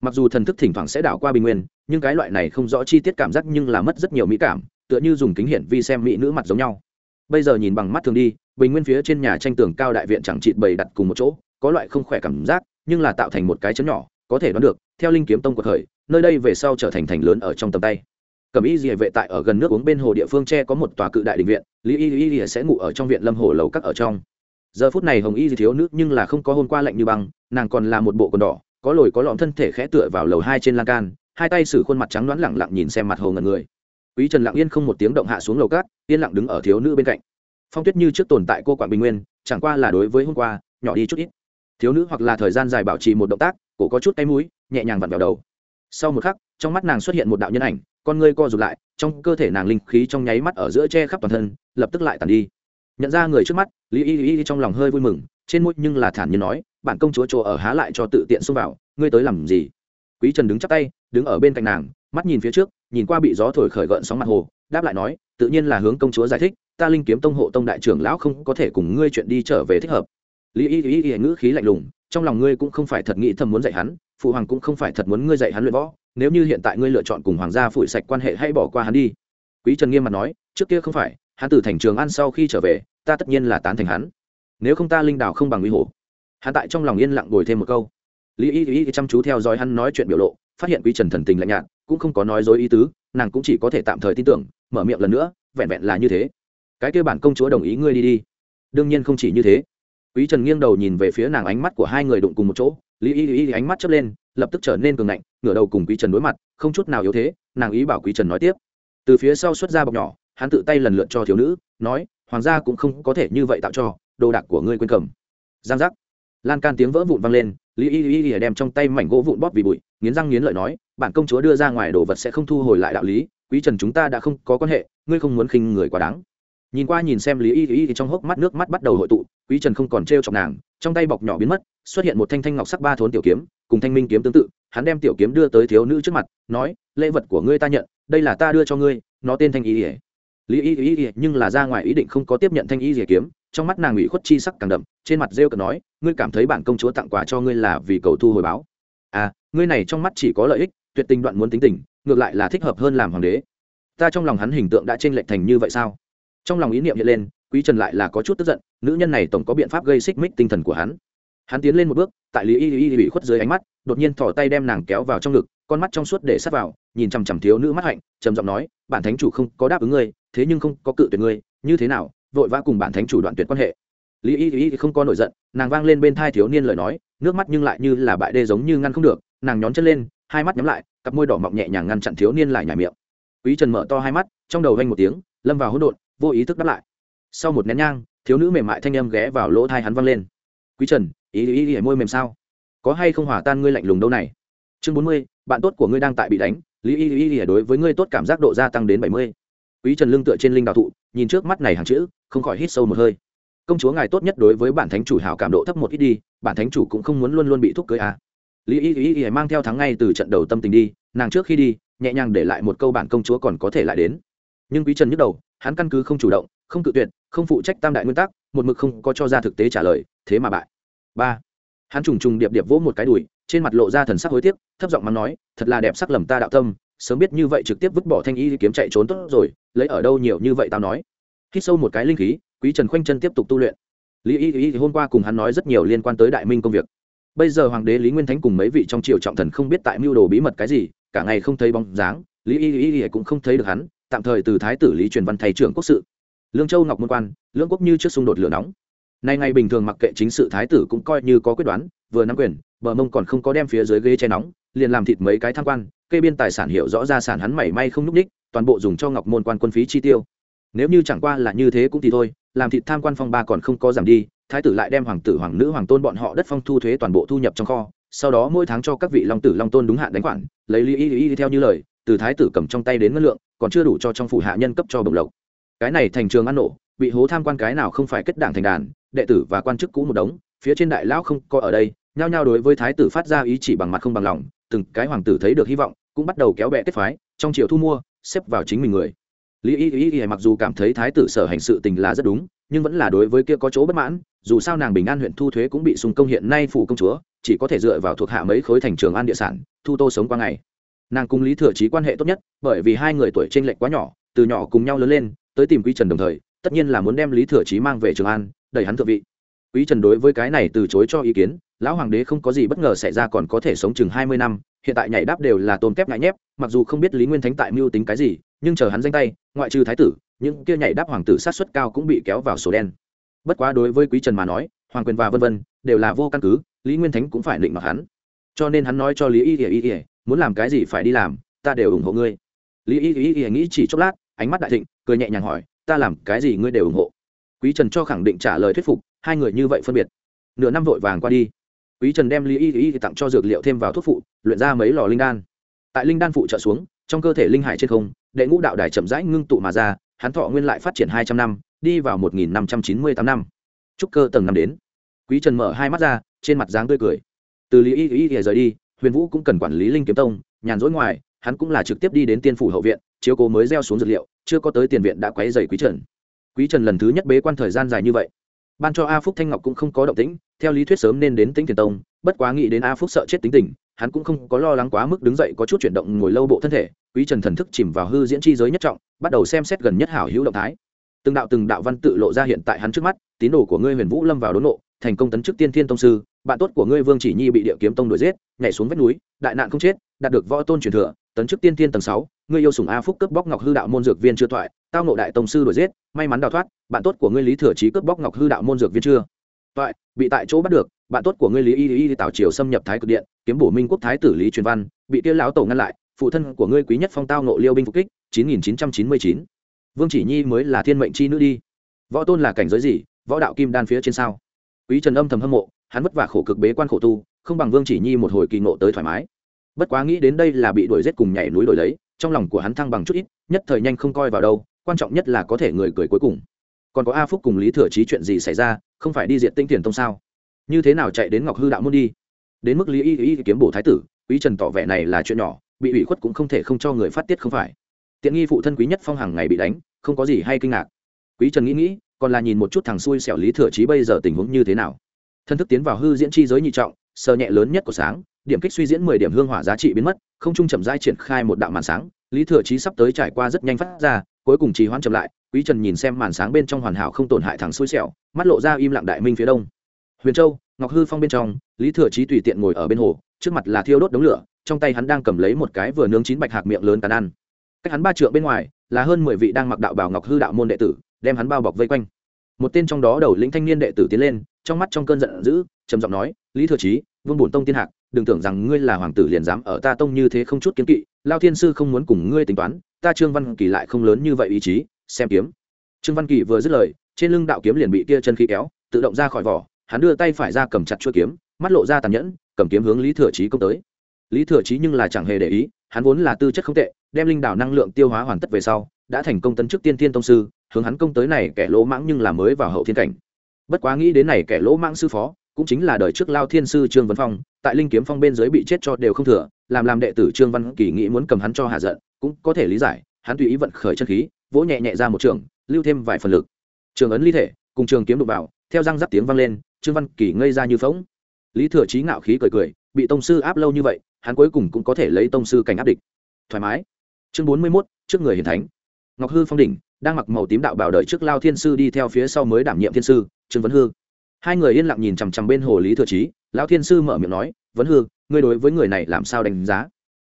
Mặc dù thần thức thỉnh thoảng sẽ đảo qua bình nguyên, nhưng cái loại này không rõ chi tiết cảm giác nhưng là mất rất nhiều mỹ cảm, tựa như dùng kính hiển vi xem mỹ nữ mặt giống nhau. Bây giờ nhìn bằng mắt thường đi, bình nguyên phía trên nhà tranh tường cao đại viện chẳng chịt bày đặt cùng một chỗ, có loại không khỏe cảm giác, nhưng là tạo thành một cái chấn nhỏ, có thể đoán được theo linh kiếm tông của khởi nơi đây về sau trở thành thành lớn ở trong tầm tay. Cầm y dìa vệ tại ở gần nước uống bên hồ địa phương tre có một tòa cự đại định viện, lý y y y sẽ ngủ ở trong viện lâm hồ lầu các ở trong. Giờ phút này hồng y thiếu nữ nhưng là không có hôm qua lạnh như băng, nàng còn là một bộ quần đỏ, có lồi có lõm thân thể khẽ tựa vào lầu hai trên lan can, hai tay xử khuôn mặt trắng đoán lẳng lặng nhìn xem mặt hồ ngần người. Quý trần lặng yên không một tiếng động hạ xuống lầu cát yên lặng đứng ở thiếu nữ bên cạnh. Phong tuyết như trước tồn tại cô quản bình nguyên, chẳng qua là đối với hôm qua, nhỏ đi chút ít. Thiếu nữ hoặc là thời gian dài bảo trì một động tác, cổ có chút tay mũi nhẹ nhàng vặn vào đầu. Sau một khắc, trong mắt nàng xuất hiện một đạo nhân ảnh, con ngươi co rụt lại, trong cơ thể nàng linh khí trong nháy mắt ở giữa che khắp toàn thân, lập tức lại tàn đi. Nhận ra người trước mắt, lý y y trong lòng hơi vui mừng, trên môi nhưng là thản nhiên nói, bản công chúa chỗ ở há lại cho tự tiện xông vào, ngươi tới làm gì? Quý trần đứng chắp tay, đứng ở bên cạnh nàng, mắt nhìn phía trước, nhìn qua bị gió thổi khởi gợn sóng mặt hồ, đáp lại nói, tự nhiên là hướng công chúa giải thích, ta linh kiếm tông hộ tông đại trưởng lão không có thể cùng ngươi chuyện đi trở về thích hợp. Lý y y y ngữ khí lạnh lùng, trong lòng ngươi cũng không phải thật nghĩ thầm muốn dạy hắn phụ hoàng cũng không phải thật muốn ngươi dạy hắn luyện võ, nếu như hiện tại ngươi lựa chọn cùng hoàng gia phủi sạch quan hệ hay bỏ qua hắn đi. Quý trần nghiêm mặt nói, trước kia không phải, hắn từ thành trường ăn sau khi trở về, ta tất nhiên là tán thành hắn. Nếu không ta linh đào không bằng uy hổ. Hắn tại trong lòng yên lặng ngồi thêm một câu. Lý y y chăm chú theo dõi hắn nói chuyện biểu lộ, phát hiện quý trần thần tình lạnh nhạt, cũng không có nói dối ý tứ, nàng cũng chỉ có thể tạm thời tin tưởng, mở miệng lần nữa, vẹn vẹn là như thế. Cái kêu bản công chúa đồng ý ngươi đi đi. Đương nhiên không chỉ như thế quý trần nghiêng đầu nhìn về phía nàng ánh mắt của hai người đụng cùng một chỗ, lý y y ánh mắt chớp lên, lập tức trở nên cường ngạnh, ngửa đầu cùng quý trần đối mặt, không chút nào yếu thế, nàng ý bảo quý trần nói tiếp. Từ phía sau xuất ra bọc nhỏ, hắn tự tay lần lượt cho thiếu nữ, nói, hoàng gia cũng không có thể như vậy tạo cho, đồ đạc của ngươi quên cầm. Giang giác. Lan can tiếng vỡ vụn vang lên, lý y y y đem trong tay mảnh gỗ vụn bóp vì bụi, nghiến răng nghiến lợi nói, bản công chúa đưa ra ngoài đồ vật sẽ không thu hồi lại đạo lý, quý trần chúng ta đã không có quan hệ, ngươi không muốn khinh người quá đáng. Nhìn qua nhìn xem lý y y thì trong hốc mắt nước mắt bắt đầu hội tụ quý trần không còn t r chọc nàng, trong tay bọc nhỏ biến mất, xuất hiện một thanh thanh ngọc sắc ba thốn tiểu kiếm, cùng thanh minh kiếm tương tự, hắn đem tiểu kiếm đưa tới thiếu nữ trước mặt, nói, lễ vật của ngươi ta nhận, đây là ta đưa cho ngươi, nó tên thanh y ỉa lý y ý ỉa nhưng là ra ngoài ý định không có tiếp nhận thanh y ỉa kiếm, trong mắt nàng ủy khuất chi sắc càng đậm, trên mặt rêu cờ nói, ngươi cảm thấy bản công chúa tặng quà cho ngươi là vì cầu thu hồi báo. À ngươi này trong mắt chỉ có lợi ích, tuyệt tình đoạn muốn tính tình, ngược lại là thích hợp hơn làm hoàng đế. Ta trong lòng hắn hình tượng đã chênh lệch thành như vậy sao? Trong lòng ý niệm hiện lên, quý trần lại là có chút tức giận nữ nhân này tổng có biện pháp gây xích mích tinh thần của hắn. Hắn tiến lên một bước, tại lý y y bị khuất dưới ánh mắt, đột nhiên thỏ tay đem nàng kéo vào trong ngực, con mắt trong suốt để sát vào, nhìn chằm chằm thiếu nữ mắt hạnh, trầm giọng nói, bản thánh chủ không có đáp ứng ngươi, thế nhưng không có cự tuyệt ngươi, như thế nào, vội vã cùng bản thánh chủ đoạn tuyệt quan hệ. Lý y y không có nổi giận, nàng vang lên bên thai thiếu niên lời nói, nước mắt nhưng lại như là bại đê giống như ngăn không được, nàng nhón chân lên, hai mắt nhắm lại, cặp môi đỏ mọng nhẹ nhàng ngăn chặn thiếu niên lại nhảy miệng. Quý trần mở to hai mắt, trong đầu vang một tiếng, lâm vào hỗn độn, vô ý thức đáp lại. Sau một nén nhang thiếu nữ mềm mại thanh âm ghé vào lỗ thai hắn văng lên. Quý trần, ý ý ý, môi mềm sao? Có hay không hòa tan ngươi lạnh lùng đâu này? Chương bốn mươi, bạn tốt của ngươi đang tại bị đánh. Lý ý ý ý, đối với ngươi tốt cảm giác độ gia tăng đến bảy mươi. Quý trần lưng tựa trên linh đào thụ, nhìn trước mắt này hàng chữ, không khỏi hít sâu một hơi. Công chúa ngài tốt nhất đối với bản thánh chủ hảo cảm độ thấp một ít đi, bản thánh chủ cũng không muốn luôn luôn bị thúc cưới à. lý ý ý ý mang theo thắng ngay từ trận đầu tâm tình đi, nàng trước khi đi, nhẹ nhàng để lại một câu bản công chúa còn có thể lại đến. Nhưng quý trần nhức đầu, hắn căn cứ không chủ động, không cự tuyệt không phụ trách tam đại nguyên tắc, một mực không có cho ra thực tế trả lời, thế mà bại. Ba. Hắn trùng trùng điệp điệp vỗ một cái đùi, trên mặt lộ ra thần sắc hối tiếc, thấp giọng mắng nói, thật là đẹp sắc lầm ta đạo tâm, sớm biết như vậy trực tiếp vứt bỏ thanh y kiếm chạy trốn tốt rồi, lấy ở đâu nhiều như vậy tao nói. Hít sâu một cái linh khí, quý trần khoanh chân tiếp tục tu luyện. Lý y y hôm qua cùng hắn nói rất nhiều liên quan tới đại minh công việc. Bây giờ hoàng đế lý nguyên thánh cùng mấy vị trong triều trọng thần không biết tại mưu đồ bí mật cái gì, cả ngày không thấy bóng dáng, lý y y y cũng không thấy được hắn, tạm thời từ thái tử lý truyền văn thầy trưởng quốc sự lương châu ngọc môn quan lương quốc như trước xung đột lửa nóng. Nay ngày bình thường mặc kệ chính sự thái tử cũng coi như có quyết đoán, vừa nắm quyền, bờ mông còn không có đem phía dưới ghế che nóng, liền làm thịt mấy cái tham quan, kê biên tài sản hiệu rõ ra sản hắn mảy may không nhúc ních toàn bộ dùng cho ngọc môn quan quân phí chi tiêu. Nếu như chẳng qua là như thế cũng thì thôi, làm thịt tham quan phong ba còn không có giảm đi, thái tử lại đem hoàng tử, hoàng nữ, hoàng tôn bọn họ đất phong thu thuế toàn bộ thu nhập trong kho, sau đó mỗi tháng cho các vị long tử, long tôn đúng hạn đánh khoản, lấy lý ý ý theo như lời, từ thái tử cầm trong tay đến ngân lượng, còn chưa đủ cho trong phủ hạ nhân cấp cho bồng lộc cái này thành trường ăn nổ, bị hố tham quan cái nào không phải kết đảng thành đàn, đệ tử và quan chức cũ một đống, phía trên đại lão không có ở đây, nhao nhao đối với thái tử phát ra ý chỉ bằng mặt không bằng lòng, từng cái hoàng tử thấy được hy vọng, cũng bắt đầu kéo bè kết phái, trong chiều thu mua, xếp vào chính mình người. Lý y y y mặc dù cảm thấy thái tử sở hành sự tình là rất đúng, nhưng vẫn là đối với kia có chỗ bất mãn, dù sao nàng bình an huyện thu thuế cũng bị sung công hiện nay phủ công chúa, chỉ có thể dựa vào thuộc hạ mấy khối thành trường an địa sản, thu tô sống qua ngày. Nàng cùng lý thừa trí quan hệ tốt nhất, bởi vì hai người tuổi t r ê n lệch quá nhỏ, từ nhỏ cùng nhau lớn lên tới tìm quý trần đồng thời, tất nhiên là muốn đem lý thừa trí mang về trường an, đẩy hắn thượng vị. Quý trần đối với cái này từ chối cho ý kiến, lão hoàng đế không có gì bất ngờ xảy ra còn có thể sống chừng hai mươi năm, hiện tại nhảy đáp đều là tôm kép ngại nhép, mặc dù không biết lý nguyên thánh tại mưu tính cái gì, nhưng chờ hắn danh tay, ngoại trừ thái tử, những kia nhảy đáp hoàng tử sát xuất cao cũng bị kéo vào sổ đen. Bất quá đối với quý trần mà nói, hoàng quyền và vân vân đều là vô căn cứ, lý nguyên thánh cũng phải định mặc hắn. Cho nên hắn nói cho lý y ỉa y ỉa muốn làm cái gì phải đi làm, ta đều ủng hộ ngươi. Lý y y ỉa nghĩ chỉ chốc lát ánh mắt đại thịnh, cười nhẹ nhàng hỏi, ta làm cái gì ngươi đều ủng hộ? Quý trần cho khẳng định trả lời thuyết phục, hai người như vậy phân biệt. Nửa năm vội vàng qua đi. Quý trần đem lý y y tặng cho dược liệu thêm vào thuốc phụ, luyện ra mấy lò linh đan. Tại linh đan phụ trợ xuống, trong cơ thể linh hải trên không, đệ ngũ đạo đài chậm rãi ngưng tụ mà ra, hắn thọ nguyên lại phát triển hai trăm năm, đi vào một nghìn năm trăm chín mươi tám năm. Trúc cơ tầng năm đến. Quý trần mở hai mắt ra, trên mặt dáng tươi cười. Từ lý y y y rời đi, huyền vũ cũng cần quản lý linh kiếm tông, nhàn rỗi ngoài, hắn cũng là trực tiếp đi đến tiên phủ hậu viện chiếu cố mới gieo xuống dược liệu, chưa có tới tiền viện đã quấy dày quý trần. Quý trần lần thứ nhất bế quan thời gian dài như vậy. Ban cho a phúc thanh ngọc cũng không có động tĩnh, theo lý thuyết sớm nên đến tĩnh tiền tông, bất quá nghĩ đến a phúc sợ chết tính tình, hắn cũng không có lo lắng quá mức đứng dậy có chút chuyển động ngồi lâu bộ thân thể, quý trần thần thức chìm vào hư diễn chi giới nhất trọng, bắt đầu xem xét gần nhất hảo hữu động thái. Từng đạo từng đạo văn tự lộ ra hiện tại hắn trước mắt, tín đồ của ngươi huyền vũ lâm vào đốn nộ thành công tấn chức tiên thiên tông sư, bạn tốt của ngươi vương chỉ nhi bị địa kiếm tông đuổi giết, nhảy xuống vách núi, đại nạn không chết, đạt được võ tôn truyền thừa, tấn chức tiên thiên tầng sáu, ngươi yêu sủng a phúc cướp bóc ngọc hư đạo môn dược viên chưa thoại, tao nộ đại tông sư đuổi giết, may mắn đào thoát, bạn tốt của ngươi lý thừa trí cướp bóc ngọc hư đạo môn dược viên chưa thoại, bị tại chỗ bắt được, bạn tốt của ngươi lý y y tảo triều xâm nhập thái cực điện, kiếm bổ minh quốc thái tử lý truyền văn, bị kia lão tổ ngăn lại, phụ thân của ngươi quý nhất phong tao nộ liêu binh phục kích, chín nghìn chín trăm chín mươi chín. Vương chỉ nhi mới là thiên mệnh chi nữ đi. Võ tôn là cảnh giới gì? Võ đạo kim đan phía trên sao? Quý trần âm thầm hâm mộ, hắn vất vả khổ cực bế quan khổ tu, không bằng vương chỉ nhi một hồi kỳ ngộ tới thoải mái. Bất quá nghĩ đến đây là bị đuổi giết cùng nhảy núi đổi lấy, trong lòng của hắn thăng bằng chút ít, nhất thời nhanh không coi vào đâu, quan trọng nhất là có thể người cười cuối cùng. Còn có a phúc cùng lý thừa trí chuyện gì xảy ra, không phải đi diện tinh tiền tông sao? Như thế nào chạy đến ngọc hư đạo môn đi? Đến mức lý y y kiếm bổ thái tử, quý trần tỏ vẻ này là chuyện nhỏ, bị ủy khuất cũng không thể không cho người phát tiết không phải. Tiện nghi phụ thân quý nhất phong hàng ngày bị đánh, không có gì hay kinh ngạc. Quý trần nghĩ nghĩ còn là nhìn một chút thằng xui xẻo lý thừa trí bây giờ tình huống như thế nào. Thân thức tiến vào hư diễn chi giới nhị trọng, sờ nhẹ lớn nhất của sáng, điểm kích suy diễn mười điểm hương hỏa giá trị biến mất, không trung chậm rãi triển khai một đạo màn sáng, lý thừa trí sắp tới trải qua rất nhanh phát ra, cuối cùng trì hoãn chậm lại, quý trần nhìn xem màn sáng bên trong hoàn hảo không tổn hại thằng xui xẻo, mắt lộ ra im lặng đại minh phía đông. Huyền châu, ngọc hư phong bên trong, lý thừa trí tùy tiện ngồi ở bên hồ, trước mặt là thiêu đốt đống lửa, trong tay hắn đang cầm lấy một cái vừa nướng chín bạch hạc miệng lớn tàn ăn. Cách hắn ba trượng bên ngoài, là hơn mười vị đang mặc đạo bảo ngọc hư đạo môn đệ tử đem hắn bao bọc vây quanh. Một tên trong đó đầu lĩnh thanh niên đệ tử tiến lên, trong mắt trong cơn giận dữ, trầm giọng nói, lý thừa trí vương bổn tông tiên hạc, đừng tưởng rằng ngươi là hoàng tử liền dám ở ta tông như thế không chút kiến kỵ, lao thiên sư không muốn cùng ngươi tính toán, ta trương văn kỳ lại không lớn như vậy ý chí, xem kiếm. Trương văn kỳ vừa dứt lời, trên lưng đạo kiếm liền bị kia chân khí kéo, tự động ra khỏi vỏ, hắn đưa tay phải ra cầm chặt chuôi kiếm, mắt lộ ra tàn nhẫn, cầm kiếm hướng lý thừa trí công tới. Lý thừa trí nhưng là chẳng hề để ý, hắn vốn là tư chất không tệ, đem linh đảo năng lượng tiêu hóa hoàn tất về sau, đã thành công tấn chức tiên thiên tông sư hướng hắn công tới này kẻ lỗ mãng nhưng là mới vào hậu thiên cảnh. Bất quá nghĩ đến này kẻ lỗ mãng sư phó, cũng chính là đời trước lao thiên sư trương văn phong, tại linh kiếm phong bên dưới bị chết cho đều không thừa, làm làm đệ tử trương văn kỳ nghĩ muốn cầm hắn cho hạ giận, cũng có thể lý giải, hắn tùy ý vận khởi chân khí, vỗ nhẹ nhẹ ra một trường, lưu thêm vài phần lực. Trường ấn ly thể, cùng trường kiếm đục vào, theo răng giáp tiếng vang lên, trương văn kỳ ngây ra như phóng lý thừa trí ngạo khí cười cười, bị tông sư áp lâu như vậy, hắn cuối cùng cũng có thể lấy tông sư cảnh áp địch. Thoải mái. Chương bốn mươi mốt, trước người hiền thánh. Ngọc hư phong đỉnh đang mặc màu tím đạo bảo đợi trước lao thiên sư đi theo phía sau mới đảm nhiệm thiên sư, trương vấn hư. Hai người yên lặng nhìn chằm chằm bên hồ lý thừa trí lao thiên sư mở miệng nói, vấn hư, ngươi đối với người này làm sao đánh giá?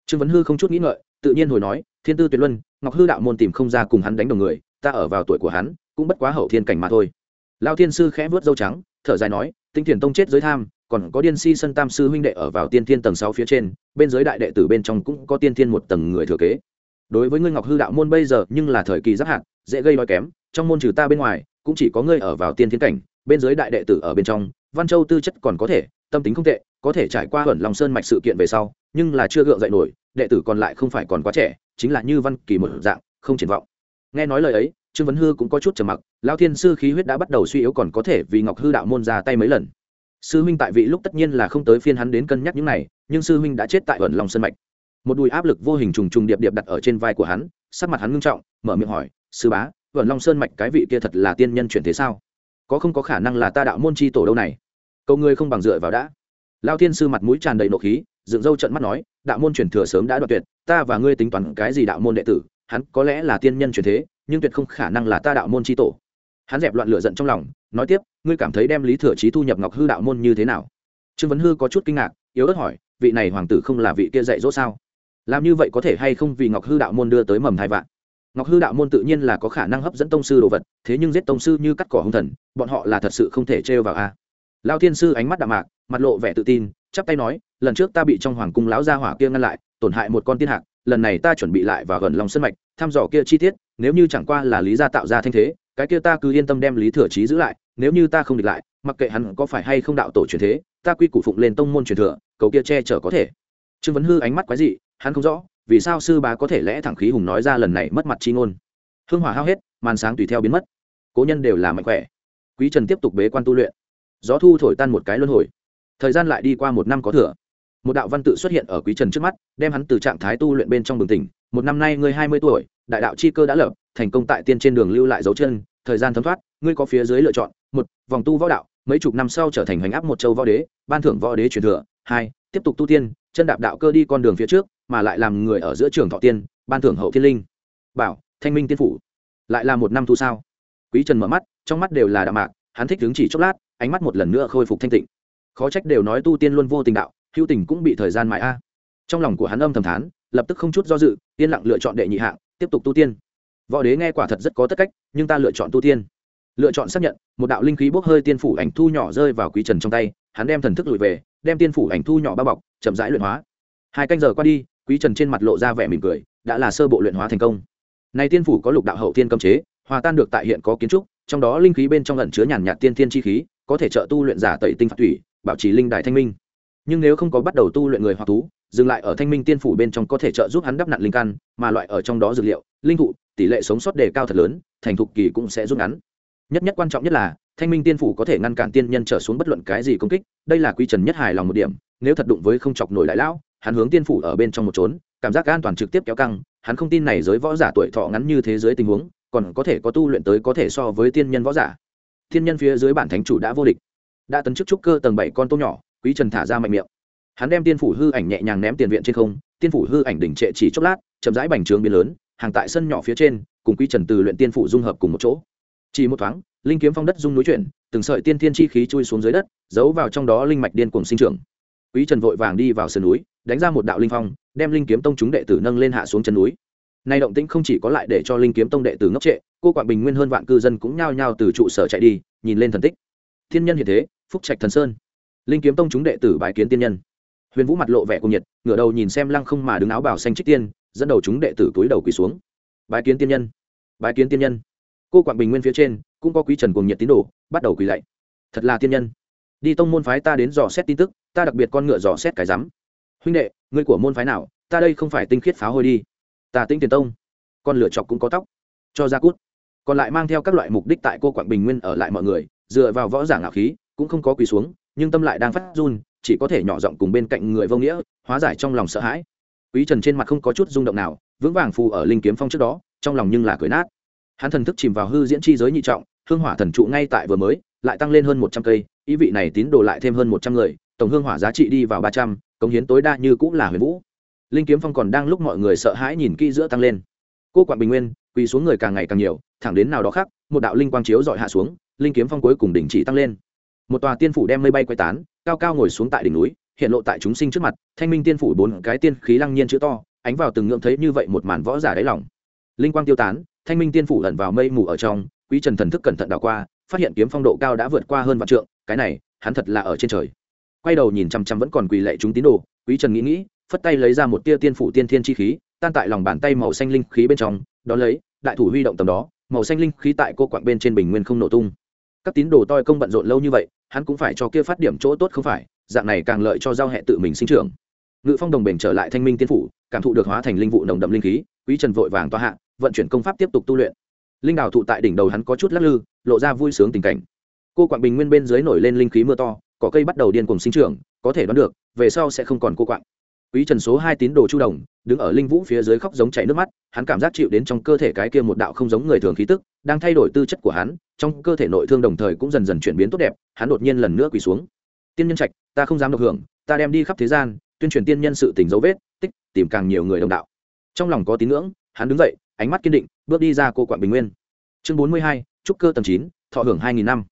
Trương vấn hư không chút nghĩ ngợi, tự nhiên hồi nói, thiên tư tuyệt luân, ngọc hư đạo môn tìm không ra cùng hắn đánh đồng người, ta ở vào tuổi của hắn, cũng bất quá hậu thiên cảnh mà thôi. Lao thiên sư khẽ vớt dâu trắng, thở dài nói, tinh thiền tông chết giới tham, còn có điên si sân tam sư huynh đệ ở vào tiên thiên tầng sáu phía trên, bên giới đại đệ tử bên trong cũng có tiên thiên một tầng người thừa kế đối với ngươi ngọc hư đạo môn bây giờ nhưng là thời kỳ giáp hạn dễ gây đói kém, trong môn trừ ta bên ngoài, cũng chỉ có ngươi ở vào tiên thiên cảnh, bên dưới đại đệ tử ở bên trong, văn châu tư chất còn có thể, tâm tính không tệ, có thể trải qua hẩn lòng sơn mạch sự kiện về sau, nhưng là chưa gượng dậy nổi, đệ tử còn lại không phải còn quá trẻ, chính là như văn kỳ một dạng, không triển vọng. Nghe nói lời ấy, trương vấn hư cũng có chút trầm mặc, lao thiên sư khí huyết đã bắt đầu suy yếu còn có thể vì ngọc hư đạo môn ra tay mấy lần. Sư huynh tại vị lúc tất nhiên là không tới phiên hắn đến cân nhắc những này, nhưng sư huynh đã chết tại ẩn lòng sơn mạch một đùi áp lực vô hình trùng trùng điệp điệp đặt ở trên vai của hắn, sắc mặt hắn ngưng trọng, mở miệng hỏi, sư bá vẩn long sơn mạch cái vị kia thật là tiên nhân chuyển thế sao? Có không có khả năng là ta đạo môn chi tổ đâu này? Câu ngươi không bằng dựa vào đã. Lao thiên sư mặt mũi tràn đầy nộ khí, dựng râu trận mắt nói, đạo môn chuyển thừa sớm đã đoạt tuyệt, ta và ngươi tính toán cái gì đạo môn đệ tử, hắn có lẽ là tiên nhân chuyển thế, nhưng tuyệt không khả năng là ta đạo môn chi tổ. Hắn dẹp loạn lửa giận trong lòng, nói tiếp, ngươi cảm thấy đem lý thừa trí thu nhập ngọc hư đạo môn như thế nào? Trương vấn hư có chút kinh ngạc, yếu ớt hỏi, vị này hoàng tử không là vị kia dạy dỗ sao? Làm như vậy có thể hay không vì ngọc hư đạo môn đưa tới mầm thai vạn? Ngọc hư đạo môn tự nhiên là có khả năng hấp dẫn tông sư đồ vật, thế nhưng giết tông sư như cắt cỏ hung thần, bọn họ là thật sự không thể trêu vào a. Lao thiên sư ánh mắt đạm mạc, mặt lộ vẻ tự tin, chắp tay nói, lần trước ta bị trong hoàng cung lão gia hỏa kia ngăn lại, tổn hại một con tiên hạc, lần này ta chuẩn bị lại và gần lòng sân mạch, thăm dò kia chi tiết, nếu như chẳng qua là lý gia tạo ra thanh thế, cái kia ta cứ yên tâm đem lý thừa trí giữ lại, nếu như ta không địch lại, mặc kệ hắn có phải hay không đạo tổ truyền thế, ta quy củ phụng lên tông môn truyền thừa, cầu kia che chở có thể. Trương vấn hư ánh mắt quái dị hắn không rõ, vì sao sư bá có thể lẽ thẳng khí hùng nói ra lần này mất mặt chi ngôn. Hương hỏa hao hết, màn sáng tùy theo biến mất. Cố nhân đều là mạnh khỏe. Quý trần tiếp tục bế quan tu luyện. Gió thu thổi tan một cái luân hồi. Thời gian lại đi qua một năm có thừa. Một đạo văn tự xuất hiện ở quý trần trước mắt, đem hắn từ trạng thái tu luyện bên trong bừng tỉnh. Một năm nay ngươi hai mươi tuổi, đại đạo chi cơ đã lập, thành công tại tiên trên đường lưu lại dấu chân, thời gian thấm thoát, ngươi có phía dưới lựa chọn. Một, vòng tu võ đạo, mấy chục năm sau trở thành hành áp một châu võ đế, ban thưởng võ đế truyền thừa. Hai, tiếp tục tu tiên, chân đạp đạo cơ đi con đường phía trước mà lại làm người ở giữa trường thọ tiên, ban thưởng hậu thiên linh. Bảo, thanh minh tiên phủ. Lại là một năm thu sao? Quý trần mở mắt, trong mắt đều là đạo mạc, hắn thích đứng chỉ chốc lát, ánh mắt một lần nữa khôi phục thanh tịnh. Khó trách đều nói tu tiên luôn vô tình đạo, hữu tình cũng bị thời gian mãi a. À. Trong lòng của hắn âm thầm thán, lập tức không chút do dự, yên lặng lựa chọn đệ nhị hạng, tiếp tục tu tiên. Võ đế nghe quả thật rất có tất cách, nhưng ta lựa chọn tu tiên. Lựa chọn xác nhận, một đạo linh khí bốc hơi tiên phủ ảnh thu nhỏ rơi vào quý trần trong tay, hắn đem thần thức lùi về, đem tiên phủ ảnh thu nhỏ bao bọc, chậm rãi luyện hóa. Hai canh giờ qua đi quý trần trên mặt lộ ra vẻ mỉm cười, đã là sơ bộ luyện hóa thành công. Này tiên phủ có lục đạo hậu tiên cấm chế, hòa tan được tại hiện có kiến trúc, trong đó linh khí bên trong ẩn chứa nhàn nhạt tiên tiên chi khí, có thể trợ tu luyện giả tẩy tinh phạt thủy, bảo trì linh đại thanh minh. Nhưng nếu không có bắt đầu tu luyện người hoặc thú, dừng lại ở thanh minh tiên phủ bên trong có thể trợ giúp hắn đắp nặn linh căn, mà loại ở trong đó dược liệu, linh thụ, tỷ lệ sống sót đề cao thật lớn, thành thục kỳ cũng sẽ rút ngắn. Nhất nhất quan trọng nhất là, thanh minh tiên phủ có thể ngăn cản tiên nhân trở xuống bất luận cái gì công kích, đây là quy trần nhất hài lòng một điểm, nếu thật đụng với không chọc nổi đại lão hắn hướng tiên phủ ở bên trong một trốn, cảm giác an toàn trực tiếp kéo căng, hắn không tin này giới võ giả tuổi thọ ngắn như thế giới tình huống, còn có thể có tu luyện tới có thể so với tiên nhân võ giả. Thiên nhân phía dưới bản thánh chủ đã vô địch, đã tấn chức trúc cơ tầng bảy con tôm nhỏ, quý trần thả ra mạnh miệng. Hắn đem tiên phủ hư ảnh nhẹ nhàng ném tiền viện trên không, tiên phủ hư ảnh đỉnh trệ chỉ chốc lát, chậm rãi bành trướng biến lớn, hàng tại sân nhỏ phía trên, cùng quý trần từ luyện tiên phủ dung hợp cùng một chỗ. Chỉ một thoáng, linh kiếm phong đất dung núi chuyển, từng sợi tiên thiên chi khí chui xuống dưới đất, giấu vào trong đó linh mạch điên cùng sinh trưởng. Quý trần vội vàng đi vào sườn núi đánh ra một đạo linh phong, đem linh kiếm tông chúng đệ tử nâng lên hạ xuống chân núi. Nay động tĩnh không chỉ có lại để cho linh kiếm tông đệ tử ngốc trệ, cô quảng bình nguyên hơn vạn cư dân cũng nhao nhao từ trụ sở chạy đi, nhìn lên thần tích. Thiên nhân hiện thế, phúc trạch thần sơn. Linh kiếm tông chúng đệ tử bái kiến tiên nhân. Huyền vũ mặt lộ vẻ cung nhiệt, ngửa đầu nhìn xem lăng không mà đứng áo bảo xanh trích tiên, dẫn đầu chúng đệ tử túi đầu quỳ xuống. Bái kiến tiên nhân. Bái kiến tiên nhân. Cô quảng bình nguyên phía trên, cũng có quý trần cùng nhiệt tín đồ, bắt đầu quỳ lạy. Thật là tiên nhân. Đi tông môn phái ta đến dò xét tin tức, ta đặc biệt con ngựa dò xét cái rắm huynh đệ, ngươi của môn phái nào, ta đây không phải tinh khiết pháo hôi đi. Ta tinh tiền tông. Con lửa chọc cũng có tóc. Cho ra cút. Còn lại mang theo các loại mục đích tại cô quảng bình nguyên ở lại mọi người, dựa vào võ giả ngạo khí, cũng không có quỳ xuống, nhưng tâm lại đang phát run, chỉ có thể nhỏ giọng cùng bên cạnh người vô nghĩa, hóa giải trong lòng sợ hãi. Quý trần trên mặt không có chút rung động nào, vững vàng phù ở linh kiếm phong trước đó, trong lòng nhưng là cười nát. Hắn thần thức chìm vào hư diễn chi giới nhị trọng, hương hỏa thần trụ ngay tại vừa mới, lại tăng lên hơn một trăm cây, ý vị này tín đồ lại thêm hơn một trăm người, tổng hương hỏa giá trị đi vào ba trăm cống hiến tối đa như cũng là huyền vũ. Linh kiếm phong còn đang lúc mọi người sợ hãi nhìn kỹ giữa tăng lên. Cô quạng bình nguyên, quỳ xuống người càng ngày càng nhiều, thẳng đến nào đó khác, một đạo linh quang chiếu dọi hạ xuống, linh kiếm phong cuối cùng đình chỉ tăng lên. Một tòa tiên phủ đem mây bay quay tán, cao cao ngồi xuống tại đỉnh núi, hiện lộ tại chúng sinh trước mặt, thanh minh tiên phủ bốn cái tiên khí lăng nhiên chữ to, ánh vào từng ngưỡng thấy như vậy một màn võ giả đáy lòng. Linh quang tiêu tán, thanh minh tiên phủ ẩn vào mây mù ở trong, quý trần thần thức cẩn thận đảo qua, phát hiện kiếm phong độ cao đã vượt qua hơn vạn trượng, cái này, hắn thật là ở trên trời quay đầu nhìn chăm chăm vẫn còn quỳ lệ chúng tín đồ, quý trần nghĩ nghĩ, phất tay lấy ra một tia tiên phủ tiên thiên chi khí, tan tại lòng bàn tay màu xanh linh khí bên trong, đó lấy, đại thủ huy động tầm đó, màu xanh linh khí tại cô quạng bên trên bình nguyên không nổ tung. Các tín đồ toi công bận rộn lâu như vậy, hắn cũng phải cho kia phát điểm chỗ tốt không phải, dạng này càng lợi cho giao hệ tự mình sinh trưởng. Ngự phong đồng bền trở lại thanh minh tiên phủ, cảm thụ được hóa thành linh vụ nồng đậm linh khí, quý trần vội vàng toa hạ, vận chuyển công pháp tiếp tục tu luyện. Linh đào thụ tại đỉnh đầu hắn có chút lắc lư, lộ ra vui sướng tình cảnh. Cô quạng bình nguyên bên dưới nổi lên linh khí mưa to cỏ cây bắt đầu điên cuồng sinh trưởng, có thể đoán được, về sau sẽ không còn cô quạng. Quý trần số hai tín đồ chu đồng, đứng ở linh vũ phía dưới khóc giống chảy nước mắt, hắn cảm giác chịu đến trong cơ thể cái kia một đạo không giống người thường khí tức, đang thay đổi tư chất của hắn, trong cơ thể nội thương đồng thời cũng dần dần chuyển biến tốt đẹp, hắn đột nhiên lần nữa quỳ xuống. Tiên nhân trạch, ta không dám độc hưởng, ta đem đi khắp thế gian, tuyên truyền tiên nhân sự tình dấu vết, tích, tìm càng nhiều người đồng đạo. Trong lòng có tín ngưỡng, hắn đứng dậy, ánh mắt kiên định, bước đi ra cô quạng bình nguyên. Chương bốn mươi hai, trúc cơ tầng chín, thọ hưởng hai nghìn năm.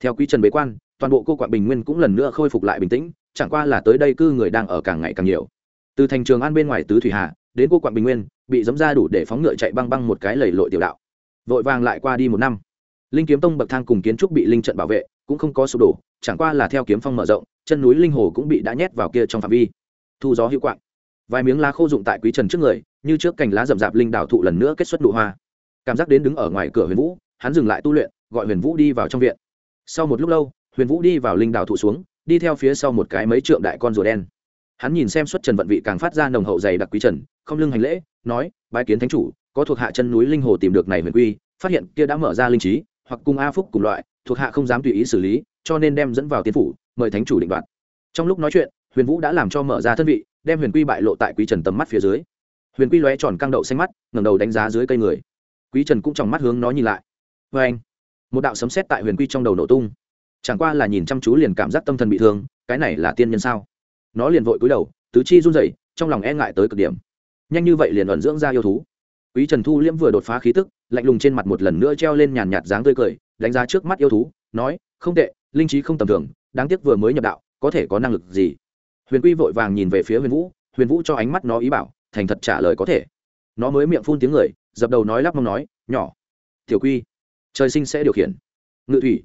Theo quý trần bế quan toàn bộ cô quạng bình nguyên cũng lần nữa khôi phục lại bình tĩnh, chẳng qua là tới đây cư người đang ở càng ngày càng nhiều. Từ thành trường an bên ngoài tứ thủy hà, đến cô quạng bình nguyên, bị dấm ra đủ để phóng ngựa chạy băng băng một cái lầy lội tiểu đạo. Vội vàng lại qua đi một năm. Linh kiếm tông bậc thang cùng kiến trúc bị linh trận bảo vệ, cũng không có sụp đổ, chẳng qua là theo kiếm phong mở rộng, chân núi linh hồ cũng bị đã nhét vào kia trong phạm vi. Thu gió hữu quạng. Vài miếng lá khô dụng tại quý trần trước người, như trước cành lá rậm rạp linh đảo thụ lần nữa kết xuất nụ hoa. Cảm giác đến đứng ở ngoài cửa huyền vũ, hắn dừng lại tu luyện, gọi huyền vũ đi vào trong viện. Sau một lúc lâu huyền vũ đi vào linh đảo thụ xuống, đi theo phía sau một cái mấy trượng đại con rùa đen. Hắn nhìn xem xuất trần vận vị càng phát ra nồng hậu dày đặc quý trần, không lưng hành lễ, nói, bái kiến thánh chủ, có thuộc hạ chân núi linh hồ tìm được này huyền quy, phát hiện kia đã mở ra linh trí, hoặc cùng a phúc cùng loại, thuộc hạ không dám tùy ý xử lý, cho nên đem dẫn vào tiến phủ, mời thánh chủ định đoạt. Trong lúc nói chuyện, huyền vũ đã làm cho mở ra thân vị, đem huyền quy bại lộ tại quý trần tầm mắt phía dưới. Huyền quy lóe tròn căng đậu xanh mắt, ngẩng đầu đánh giá dưới cây người. Quý trần cũng trong mắt hướng nó nhìn lại. Vê anh một đạo sấm sét tại huyền quy trong đầu nổ tung chẳng qua là nhìn chăm chú liền cảm giác tâm thần bị thương, cái này là tiên nhân sao? Nó liền vội cúi đầu, tứ chi run rẩy, trong lòng e ngại tới cực điểm. Nhanh như vậy liền ẩn dưỡng ra yêu thú. Quý trần thu liễm vừa đột phá khí tức, lạnh lùng trên mặt một lần nữa treo lên nhàn nhạt dáng tươi cười, đánh giá trước mắt yêu thú, nói, không tệ, linh trí không tầm thường, đáng tiếc vừa mới nhập đạo, có thể có năng lực gì? Huyền quy vội vàng nhìn về phía huyền vũ huyền vũ cho ánh mắt nó ý bảo, thành thật trả lời có thể. Nó mới miệng phun tiếng người, dập đầu nói lắp mong nói, nhỏ, tiểu quy, trời sinh sẽ điều khiển. Ngự thủy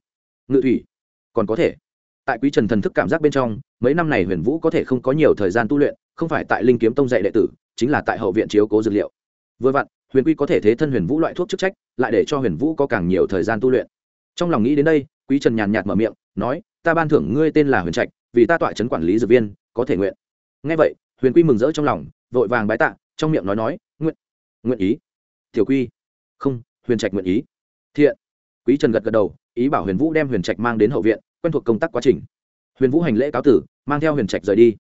ngự thủy còn có thể. Tại quý trần thần thức cảm giác bên trong, mấy năm này huyền vũ có thể không có nhiều thời gian tu luyện, không phải tại linh kiếm tông dạy đệ tử, chính là tại hậu viện chiếu cố dược liệu. Vừa vặn, huyền quy có thể thế thân huyền vũ loại thuốc chức trách, lại để cho huyền vũ có càng nhiều thời gian tu luyện. Trong lòng nghĩ đến đây, quý trần nhàn nhạt mở miệng, nói, ta ban thưởng ngươi tên là huyền trạch, vì ta tọa trấn quản lý dược viên, có thể nguyện. Nghe vậy, huyền quy mừng rỡ trong lòng, vội vàng bái tạ, trong miệng nói nói, nguyện nguyện ý. Tiểu quy. Không, huyền trạch nguyện ý. Thiện. Quý trần gật gật đầu, ý bảo huyền vũ đem huyền trạch mang đến hậu viện quen thuộc công tác quá trình. Huyền vũ hành lễ cáo tử, mang theo huyền trạch rời đi.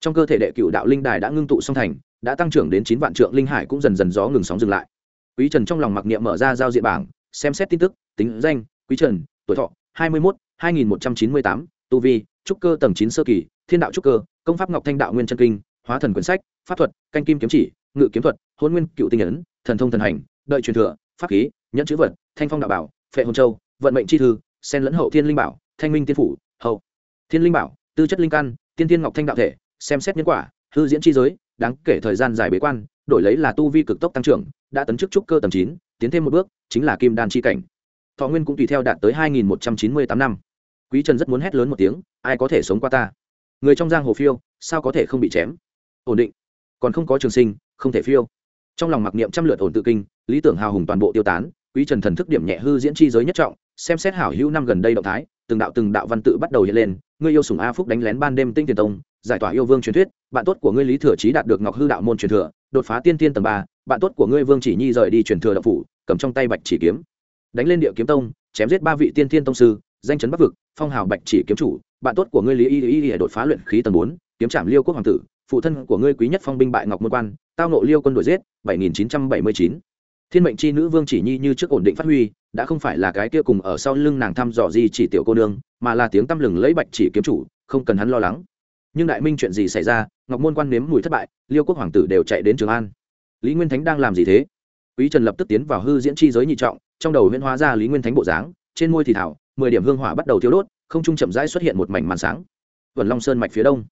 Trong cơ thể đệ cựu đạo linh đài đã ngưng tụ song thành, đã tăng trưởng đến chín vạn trượng linh hải cũng dần dần gió ngừng sóng dừng lại. Quý trần trong lòng mặc niệm mở ra giao diện bảng, xem xét tin tức, tính danh, quý trần, tuổi thọ, hai mươi một hai nghìn một trăm chín mươi tám, tu vi, trúc cơ tầng chín sơ kỳ, thiên đạo trúc cơ, công pháp ngọc thanh đạo nguyên chân kinh, hóa thần quyển sách, pháp thuật, canh kim kiếm chỉ, ngự kiếm thuật, hôn nguyên cựu tinh ấn, thần thông thần hành, đợi truyền thừa, pháp khí, nhẫn chữ vật, thanh phong đạo bảo, phệ hồn châu, vận mệnh chi thư, sen lẫn hậu thiên linh bảo thanh minh tiên phủ hậu thiên linh bảo, tư chất linh căn, tiên thiên ngọc thanh đạo thể, xem xét nhân quả, hư diễn chi giới, đáng kể thời gian dài bế quan, đổi lấy là tu vi cực tốc tăng trưởng, đã tấn chức trúc cơ tầm chín, tiến thêm một bước, chính là kim đan chi cảnh. Thọ nguyên cũng tùy theo đạt tới hai nghìn một trăm chín mươi tám năm. Quý trần rất muốn hét lớn một tiếng, ai có thể sống qua ta? Người trong giang hồ phiêu, sao có thể không bị chém? Ổn định. Còn không có trường sinh, không thể phiêu. Trong lòng mặc niệm trăm lượt ổn tự kinh, lý tưởng hào hùng toàn bộ tiêu tán, quý trần thần thức điểm nhẹ hư diễn chi giới nhất trọng, xem xét hảo hữu năm gần đây động thái từng đạo từng đạo văn tự bắt đầu hiện lên, ngươi yêu sùng a phúc đánh lén ban đêm tinh tiền tông, giải tỏa yêu vương truyền thuyết, bạn tốt của ngươi lý thừa trí đạt được ngọc hư đạo môn truyền thừa, đột phá tiên tiên tầng ba, bạn tốt của ngươi vương chỉ nhi rời đi truyền thừa đạo phủ, cầm trong tay bạch chỉ kiếm. Đánh lên địa kiếm tông, chém giết ba vị tiên tiên tông sư, danh chấn bắc vực, phong hào bạch chỉ kiếm chủ, bạn tốt của ngươi lý y y y đột phá luyện khí tầng bốn, kiếm trảm liêu quốc hoàng tử, phụ thân của ngươi quý nhất phong binh bại ngọc môn quan, tao nộ liêu quân đội giết, bảy nghìn chín trăm bảy mươi chín thiên mệnh chi nữ vương chỉ nhi như trước ổn định phát huy, đã không phải là cái kia cùng ở sau lưng nàng thăm dò gì chỉ tiểu cô nương, mà là tiếng tăm lừng lấy bạch chỉ kiếm chủ, không cần hắn lo lắng. Nhưng đại minh chuyện gì xảy ra, ngọc môn quan nếm mùi thất bại, liêu quốc hoàng tử đều chạy đến trường an. Lý nguyên thánh đang làm gì thế? Quý trần lập tức tiến vào hư diễn chi giới nhị trọng, trong đầu huyễn hóa ra lý nguyên thánh bộ dáng, trên môi thì thảo, mười điểm hương hỏa bắt đầu thiếu đốt, không trung chậm rãi xuất hiện một mảnh màn sáng. Vần long sơn mạch phía đông.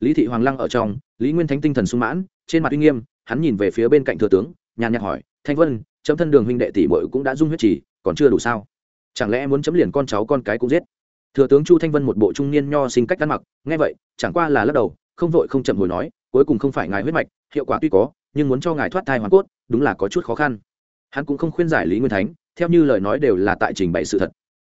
Lý thị hoàng lăng ở trong, lý nguyên thánh tinh thần sung mãn, trên mặt uy nghiêm, hắn nhìn về phía bên cạnh thừa tướng, nhàn nhạt hỏi thanh vân, chấm thân đường huynh đệ tỷ bội cũng đã dung huyết trì, còn chưa đủ sao? Chẳng lẽ muốn chấm liền con cháu con cái cũng giết? Thừa tướng chu thanh vân một bộ trung niên nho sinh cách ăn mặc, nghe vậy, chẳng qua là lắc đầu, không vội không chậm hồi nói, cuối cùng không phải ngài huyết mạch, hiệu quả tuy có, nhưng muốn cho ngài thoát thai hoàn cốt, đúng là có chút khó khăn. Hắn cũng không khuyên giải lý nguyên thánh, theo như lời nói đều là tại trình bày sự thật.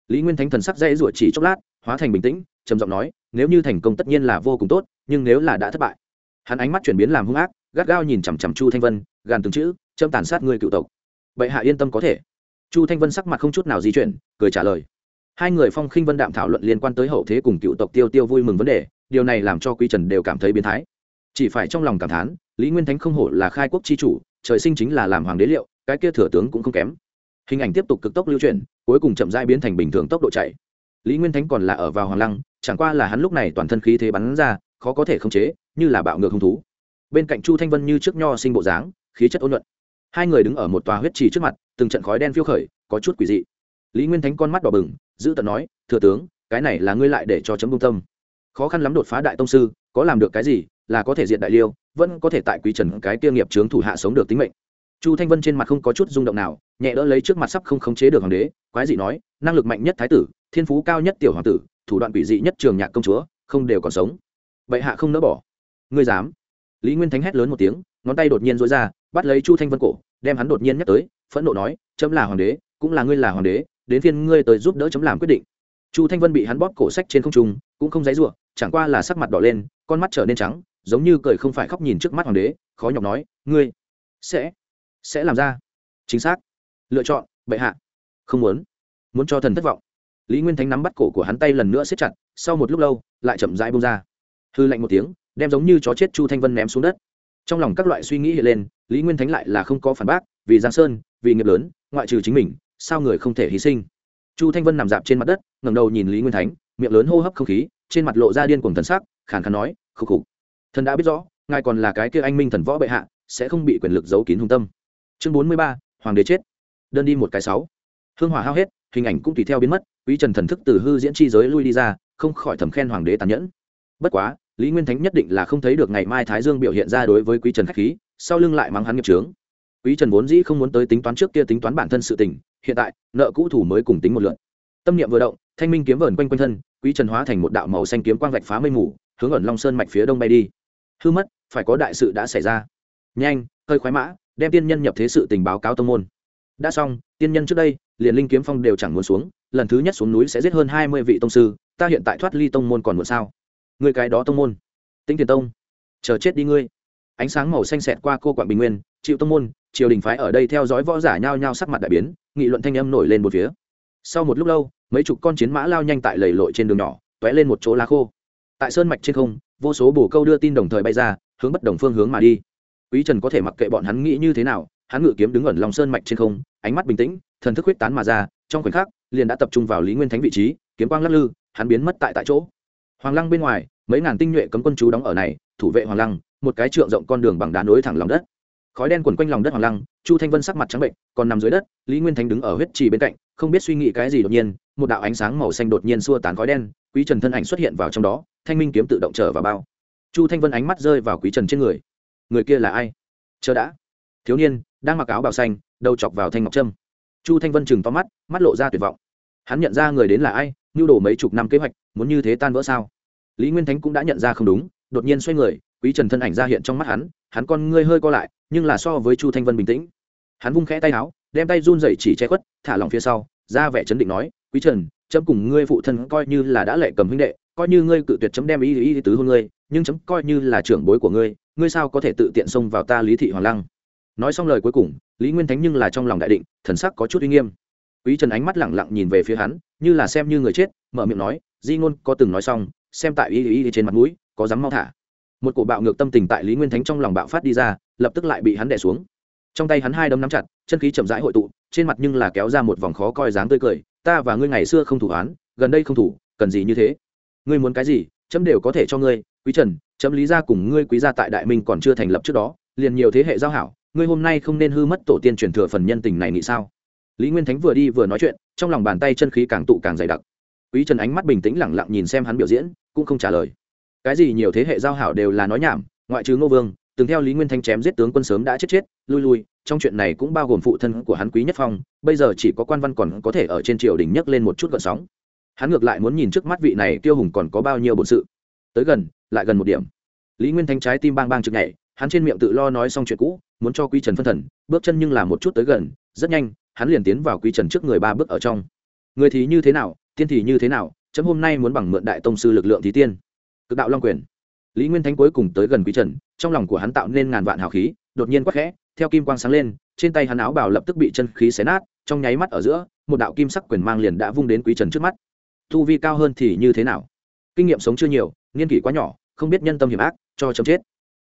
Lý nguyên thánh thần sắc dây rủa chỉ chốc lát, hóa thành bình tĩnh, trầm giọng nói, nếu như thành công tất nhiên là vô cùng tốt, nhưng nếu là đã thất bại. Hắn ánh mắt chuyển biến làm hung ác, gắt gao nhìn chằm chằm chu thanh vân, gàn từng chữ châm tàn sát người cựu tộc. Bệ hạ yên tâm có thể. Chu thanh vân sắc mặt không chút nào di chuyển, cười trả lời. Hai người phong khinh vân đạm thảo luận liên quan tới hậu thế cùng cựu tộc tiêu tiêu vui mừng vấn đề, điều này làm cho quý trần đều cảm thấy biến thái. Chỉ phải trong lòng cảm thán, lý nguyên thánh không hổ là khai quốc chi chủ, trời sinh chính là làm hoàng đế liệu, cái kia thừa tướng cũng không kém. Hình ảnh tiếp tục cực tốc lưu chuyển, cuối cùng chậm rãi biến thành bình thường tốc độ chạy. Lý nguyên thánh còn là ở vào hoàng lăng, chẳng qua là hắn lúc này toàn thân khí thế bắn ra, khó có thể khống chế, như là bạo ngược hung thú. Bên cạnh chu thanh vân như trước nho sinh bộ dáng, khí chất ôn nhuận hai người đứng ở một tòa huyết trì trước mặt, từng trận khói đen phiêu khởi, có chút quỷ dị. Lý nguyên thánh con mắt đỏ bừng, giữ tận nói, thừa tướng, cái này là ngươi lại để cho chấm công tâm. Khó khăn lắm đột phá đại tông sư, có làm được cái gì, là có thể diện đại liêu, vẫn có thể tại quý trần cái kia nghiệp trướng thủ hạ sống được tính mệnh. Chu thanh vân trên mặt không có chút rung động nào, nhẹ đỡ lấy trước mặt sắp không khống chế được hoàng đế, quái dị nói, năng lực mạnh nhất thái tử, thiên phú cao nhất tiểu hoàng tử, thủ đoạn quỷ dị nhất trường nhạc công chúa, không đều còn sống. Vậy hạ không nỡ bỏ. Ngươi dám? Lý nguyên thánh hét lớn một tiếng, ngón tay đột nhiên dối ra bắt lấy chu thanh vân cổ, đem hắn đột nhiên nhắc tới, phẫn nộ nói, chấm là hoàng đế, cũng là ngươi là hoàng đế, đến phiên ngươi tới giúp đỡ chấm làm quyết định. Chu thanh vân bị hắn bóp cổ sách trên không trung, cũng không dãy r u ộ chẳng qua là sắc mặt đỏ lên, con mắt trở nên trắng, giống như cười không phải khóc nhìn trước mắt hoàng đế, khó nhọc nói, ngươi sẽ sẽ làm ra. Chính xác. Lựa chọn, bệ hạ. Không muốn muốn cho thần thất vọng. Lý nguyên thánh nắm bắt cổ của hắn tay lần nữa xếp chặt, sau một lúc lâu, lại chậm rãi bông ra. Hư lạnh một tiếng, đem giống như chó chết chu thanh vân ném xuống đất trong lòng các loại suy nghĩ hiện lên, lý nguyên thánh lại là không có phản bác, vì giang sơn, vì nghiệp lớn, ngoại trừ chính mình, sao người không thể hy sinh? Chu thanh vân nằm dạp trên mặt đất, ngẩng đầu nhìn lý nguyên thánh, miệng lớn hô hấp không khí, trên mặt lộ ra điên cùng thần sắc, khàn khàn nói khục khục thần đã biết rõ, ngài còn là cái kia anh minh thần võ bệ hạ, sẽ không bị quyền lực giấu kín hung tâm. Chương bốn mươi ba, hoàng đế chết. Đơn đi một cái sáu. Hương hỏa hao hết, hình ảnh cũng tùy theo biến mất, quý trần thần thức từ hư diễn chi giới lui đi ra, không khỏi thầm khen hoàng đế tàn nhẫn. Bất quá lý nguyên thánh nhất định là không thấy được ngày mai thái dương biểu hiện ra đối với quý trần khách khí, sau lưng lại mắng hắn nghiệp trướng quý trần vốn dĩ không muốn tới tính toán trước kia tính toán bản thân sự tình, hiện tại, nợ cũ thủ mới cùng tính một lượn tâm niệm vừa động, thanh minh kiếm vờn quanh quanh thân, quý trần hóa thành một đạo màu xanh kiếm quang vạch phá mây mù, hướng ẩn long sơn mạch phía đông bay đi. Hư mất, phải có đại sự đã xảy ra. Nhanh, hơi khoái mã, đem tiên nhân nhập thế sự tình báo cáo tông môn. Đã xong, tiên nhân trước đây, liền linh kiếm phong đều chẳng muốn xuống, lần thứ nhất xuống núi sẽ giết hơn hai mươi vị tông sư, ta hiện tại thoát ly tông môn còn muốn sao? Người cái đó tông môn. Tinh thiền tông, chờ chết đi ngươi. Ánh sáng màu xanh xẹt qua cô quảng bình nguyên chịu tông môn, triều đình phái ở đây theo dõi võ giả nhao nhao sắc mặt đại biến, nghị luận thanh âm nổi lên một phía. Sau một lúc lâu, mấy chục con chiến mã lao nhanh tại lầy lội trên đường nhỏ t ó é lên một chỗ lá khô. Tại sơn mạch trên không, vô số bồ câu đưa tin đồng thời bay ra, hướng bất đồng phương hướng mà đi. Quý trần có thể mặc kệ bọn hắn nghĩ như thế nào, hắn ngự kiếm đứng ẩn lòng sơn mạch trên không, ánh mắt bình tĩnh, thần thức huyết tán mà ra, trong khoảnh khắc, liền đã tập trung vào lý nguyên thánh vị trí, kiếm quang lắc lư, hắn biến mất tại tại chỗ hoàng lăng bên ngoài, mấy ngàn tinh nhuệ cấm quân chú đóng ở này, thủ vệ hoàng lăng, một cái trượng rộng con đường bằng đá nối thẳng lòng đất. Khói đen quần quanh lòng đất hoàng lăng, chu thanh vân sắc mặt trắng bệnh, còn nằm dưới đất, lý nguyên thánh đứng ở huyết trì bên cạnh, không biết suy nghĩ cái gì đột nhiên, một đạo ánh sáng màu xanh đột nhiên xua tán khói đen, quý trần thân ảnh xuất hiện vào trong đó, thanh minh kiếm tự động trở vào bao. Chu thanh vân ánh mắt rơi vào quý trần trên người. Người kia là ai? Chờ đã. Thiếu niên, đang mặc áo bào xanh, đầu chọc vào thanh ngọc trâm. Chu thanh vân chừng to mắt mắt lộ ra tuyệt vọng. Hắn nhận ra người đến là ai nhu đồ mấy chục năm kế hoạch, muốn như thế tan vỡ sao? Lý nguyên thánh cũng đã nhận ra không đúng, đột nhiên xoay người, quý trần thân ảnh ra hiện trong mắt hắn hắn con ngươi hơi co lại, nhưng là so với chu thanh vân bình tĩnh. Hắn vung khẽ tay áo, đem tay run dậy chỉ che khuất, thả lòng phía sau, ra vẻ chấn định nói, quý trần, chấm cùng ngươi phụ thân coi như là đã lệ cầm huynh đệ, coi như ngươi cự tuyệt chấm đem ý ý tứ hôn ngươi, nhưng chấm coi như là trưởng bối của ngươi ngươi sao có thể tự tiện xông vào ta lý thị hoàng lăng? Nói xong lời cuối cùng, lý nguyên thánh nhưng là trong lòng đại định, thần sắc có chút uy nghiêm. Quý trần ánh mắt lẳng lặng nhìn về phía hắn, như là xem như người chết, mở miệng nói di ngôn có từng nói xong, xem tại y y trên mặt mũi, có dám mau thả. Một cổ bạo ngược tâm tình tại lý nguyên thánh trong lòng bạo phát đi ra, lập tức lại bị hắn đẻ xuống. Trong tay hắn hai đấm nắm chặt, chân khí chậm rãi hội tụ, trên mặt nhưng là kéo ra một vòng khó coi dáng tươi cười, ta và ngươi ngày xưa không thủ án gần đây không thủ, cần gì như thế? Ngươi muốn cái gì, chấm đều có thể cho ngươi, quý trần, chấm lý ra cùng ngươi quý gia tại đại minh còn chưa thành lập trước đó, liền nhiều thế hệ giao hảo, ngươi hôm nay không nên hư mất tổ tiên truyền thừa phần nhân tình này nghĩ sao? Lý nguyên thánh vừa đi vừa nói chuyện, trong lòng bàn tay chân khí càng tụ càng dày đặc quý trần ánh mắt bình tĩnh lẳng lặng nhìn xem hắn biểu diễn, cũng không trả lời. Cái gì nhiều thế hệ giao hảo đều là nói nhảm, ngoại trừ ngô vương, từng theo lý nguyên thanh chém giết tướng quân sớm đã chết chết, lui lui, trong chuyện này cũng bao gồm phụ thân của hắn quý nhất phong, bây giờ chỉ có quan văn còn có thể ở trên triều đình nhấc lên một chút gợn sóng. Hắn ngược lại muốn nhìn trước mắt vị này tiêu hùng còn có bao nhiêu bổn sự. Tới gần, lại gần một điểm. Lý nguyên thanh trái tim bang bang trực nhảy, hắn trên miệng tự lo nói xong chuyện cũ, muốn cho quý trần phân thần, bước chân nhưng là một chút tới gần, rất nhanh, hắn liền tiến vào quý trần trước người ba bước ở trong. Người thì như thế nào tiên thì như thế nào, chấm hôm nay muốn bằng mượn đại tông sư lực lượng thí tiên. Cực đạo long quyền. Lý nguyên thánh cuối cùng tới gần quý trần, trong lòng của hắn tạo nên ngàn vạn hào khí, đột nhiên quắc khẽ, theo kim quang sáng lên, trên tay hắn áo bào lập tức bị chân khí xé nát, trong nháy mắt ở giữa, một đạo kim sắc quyền mang liền đã vung đến quý trần trước mắt. Thu vi cao hơn thì như thế nào? Kinh nghiệm sống chưa nhiều niên kỷ quá nhỏ, không biết nhân tâm hiểm ác, cho chấm chết.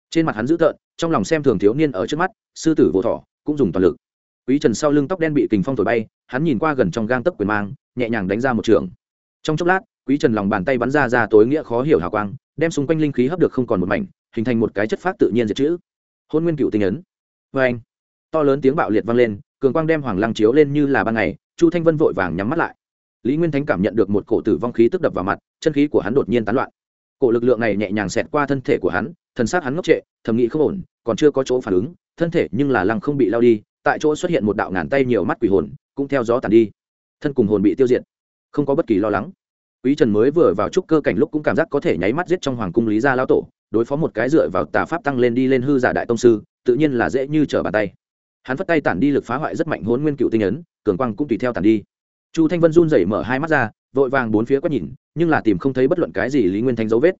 Trên mặt hắn dữ tợn, trong lòng xem thường thiếu niên ở trước mắt, sư tử vô thọ cũng dùng toàn lực quý trần sau lưng tóc đen bị kình phong thổi bay, hắn nhìn qua gần trong gang tấc quyền mang, nhẹ nhàng đánh ra một trường. Trong chốc lát, quý trần lòng bàn tay bắn ra ra tối nghĩa khó hiểu hào quang, đem xung quanh linh khí hấp được không còn một mảnh, hình thành một cái chất phát tự nhiên diệt chữ. Hôn nguyên cựu tinh ấn. Vê anh, to lớn tiếng bạo liệt vang lên, cường quang đem hoàng lăng chiếu lên như là ban ngày, chu thanh vân vội vàng nhắm mắt lại. Lý nguyên thánh cảm nhận được một cổ tử vong khí tức đập vào mặt, chân khí của hắn đột nhiên tán loạn. Cổ lực lượng này nhẹ nhàng xẹt qua thân thể của hắn, thần sát hắn ngốc trệ, thầm nghĩ không ổn, còn chưa có chỗ phản ứng, thân thể nhưng là lăng không bị lao đi tại chỗ xuất hiện một đạo ngàn tay nhiều mắt quỷ hồn, cũng theo gió tàn đi. Thân cùng hồn bị tiêu diệt, không có bất kỳ lo lắng. Quý trần mới vừa vào trúc cơ cảnh lúc cũng cảm giác có thể nháy mắt giết trong hoàng cung lý gia lao tổ, đối phó một cái dựa vào tà pháp tăng lên đi lên hư giả đại tông sư, tự nhiên là dễ như trở bàn tay. Hắn phất tay tản đi lực phá hoại rất mạnh hồn nguyên cựu tinh ấn, cường quang cũng tùy theo tản đi. Chu thanh vân run rẩy mở hai mắt ra, vội vàng bốn phía quét nhìn, nhưng là tìm không thấy bất luận cái gì lý nguyên thánh dấu vết.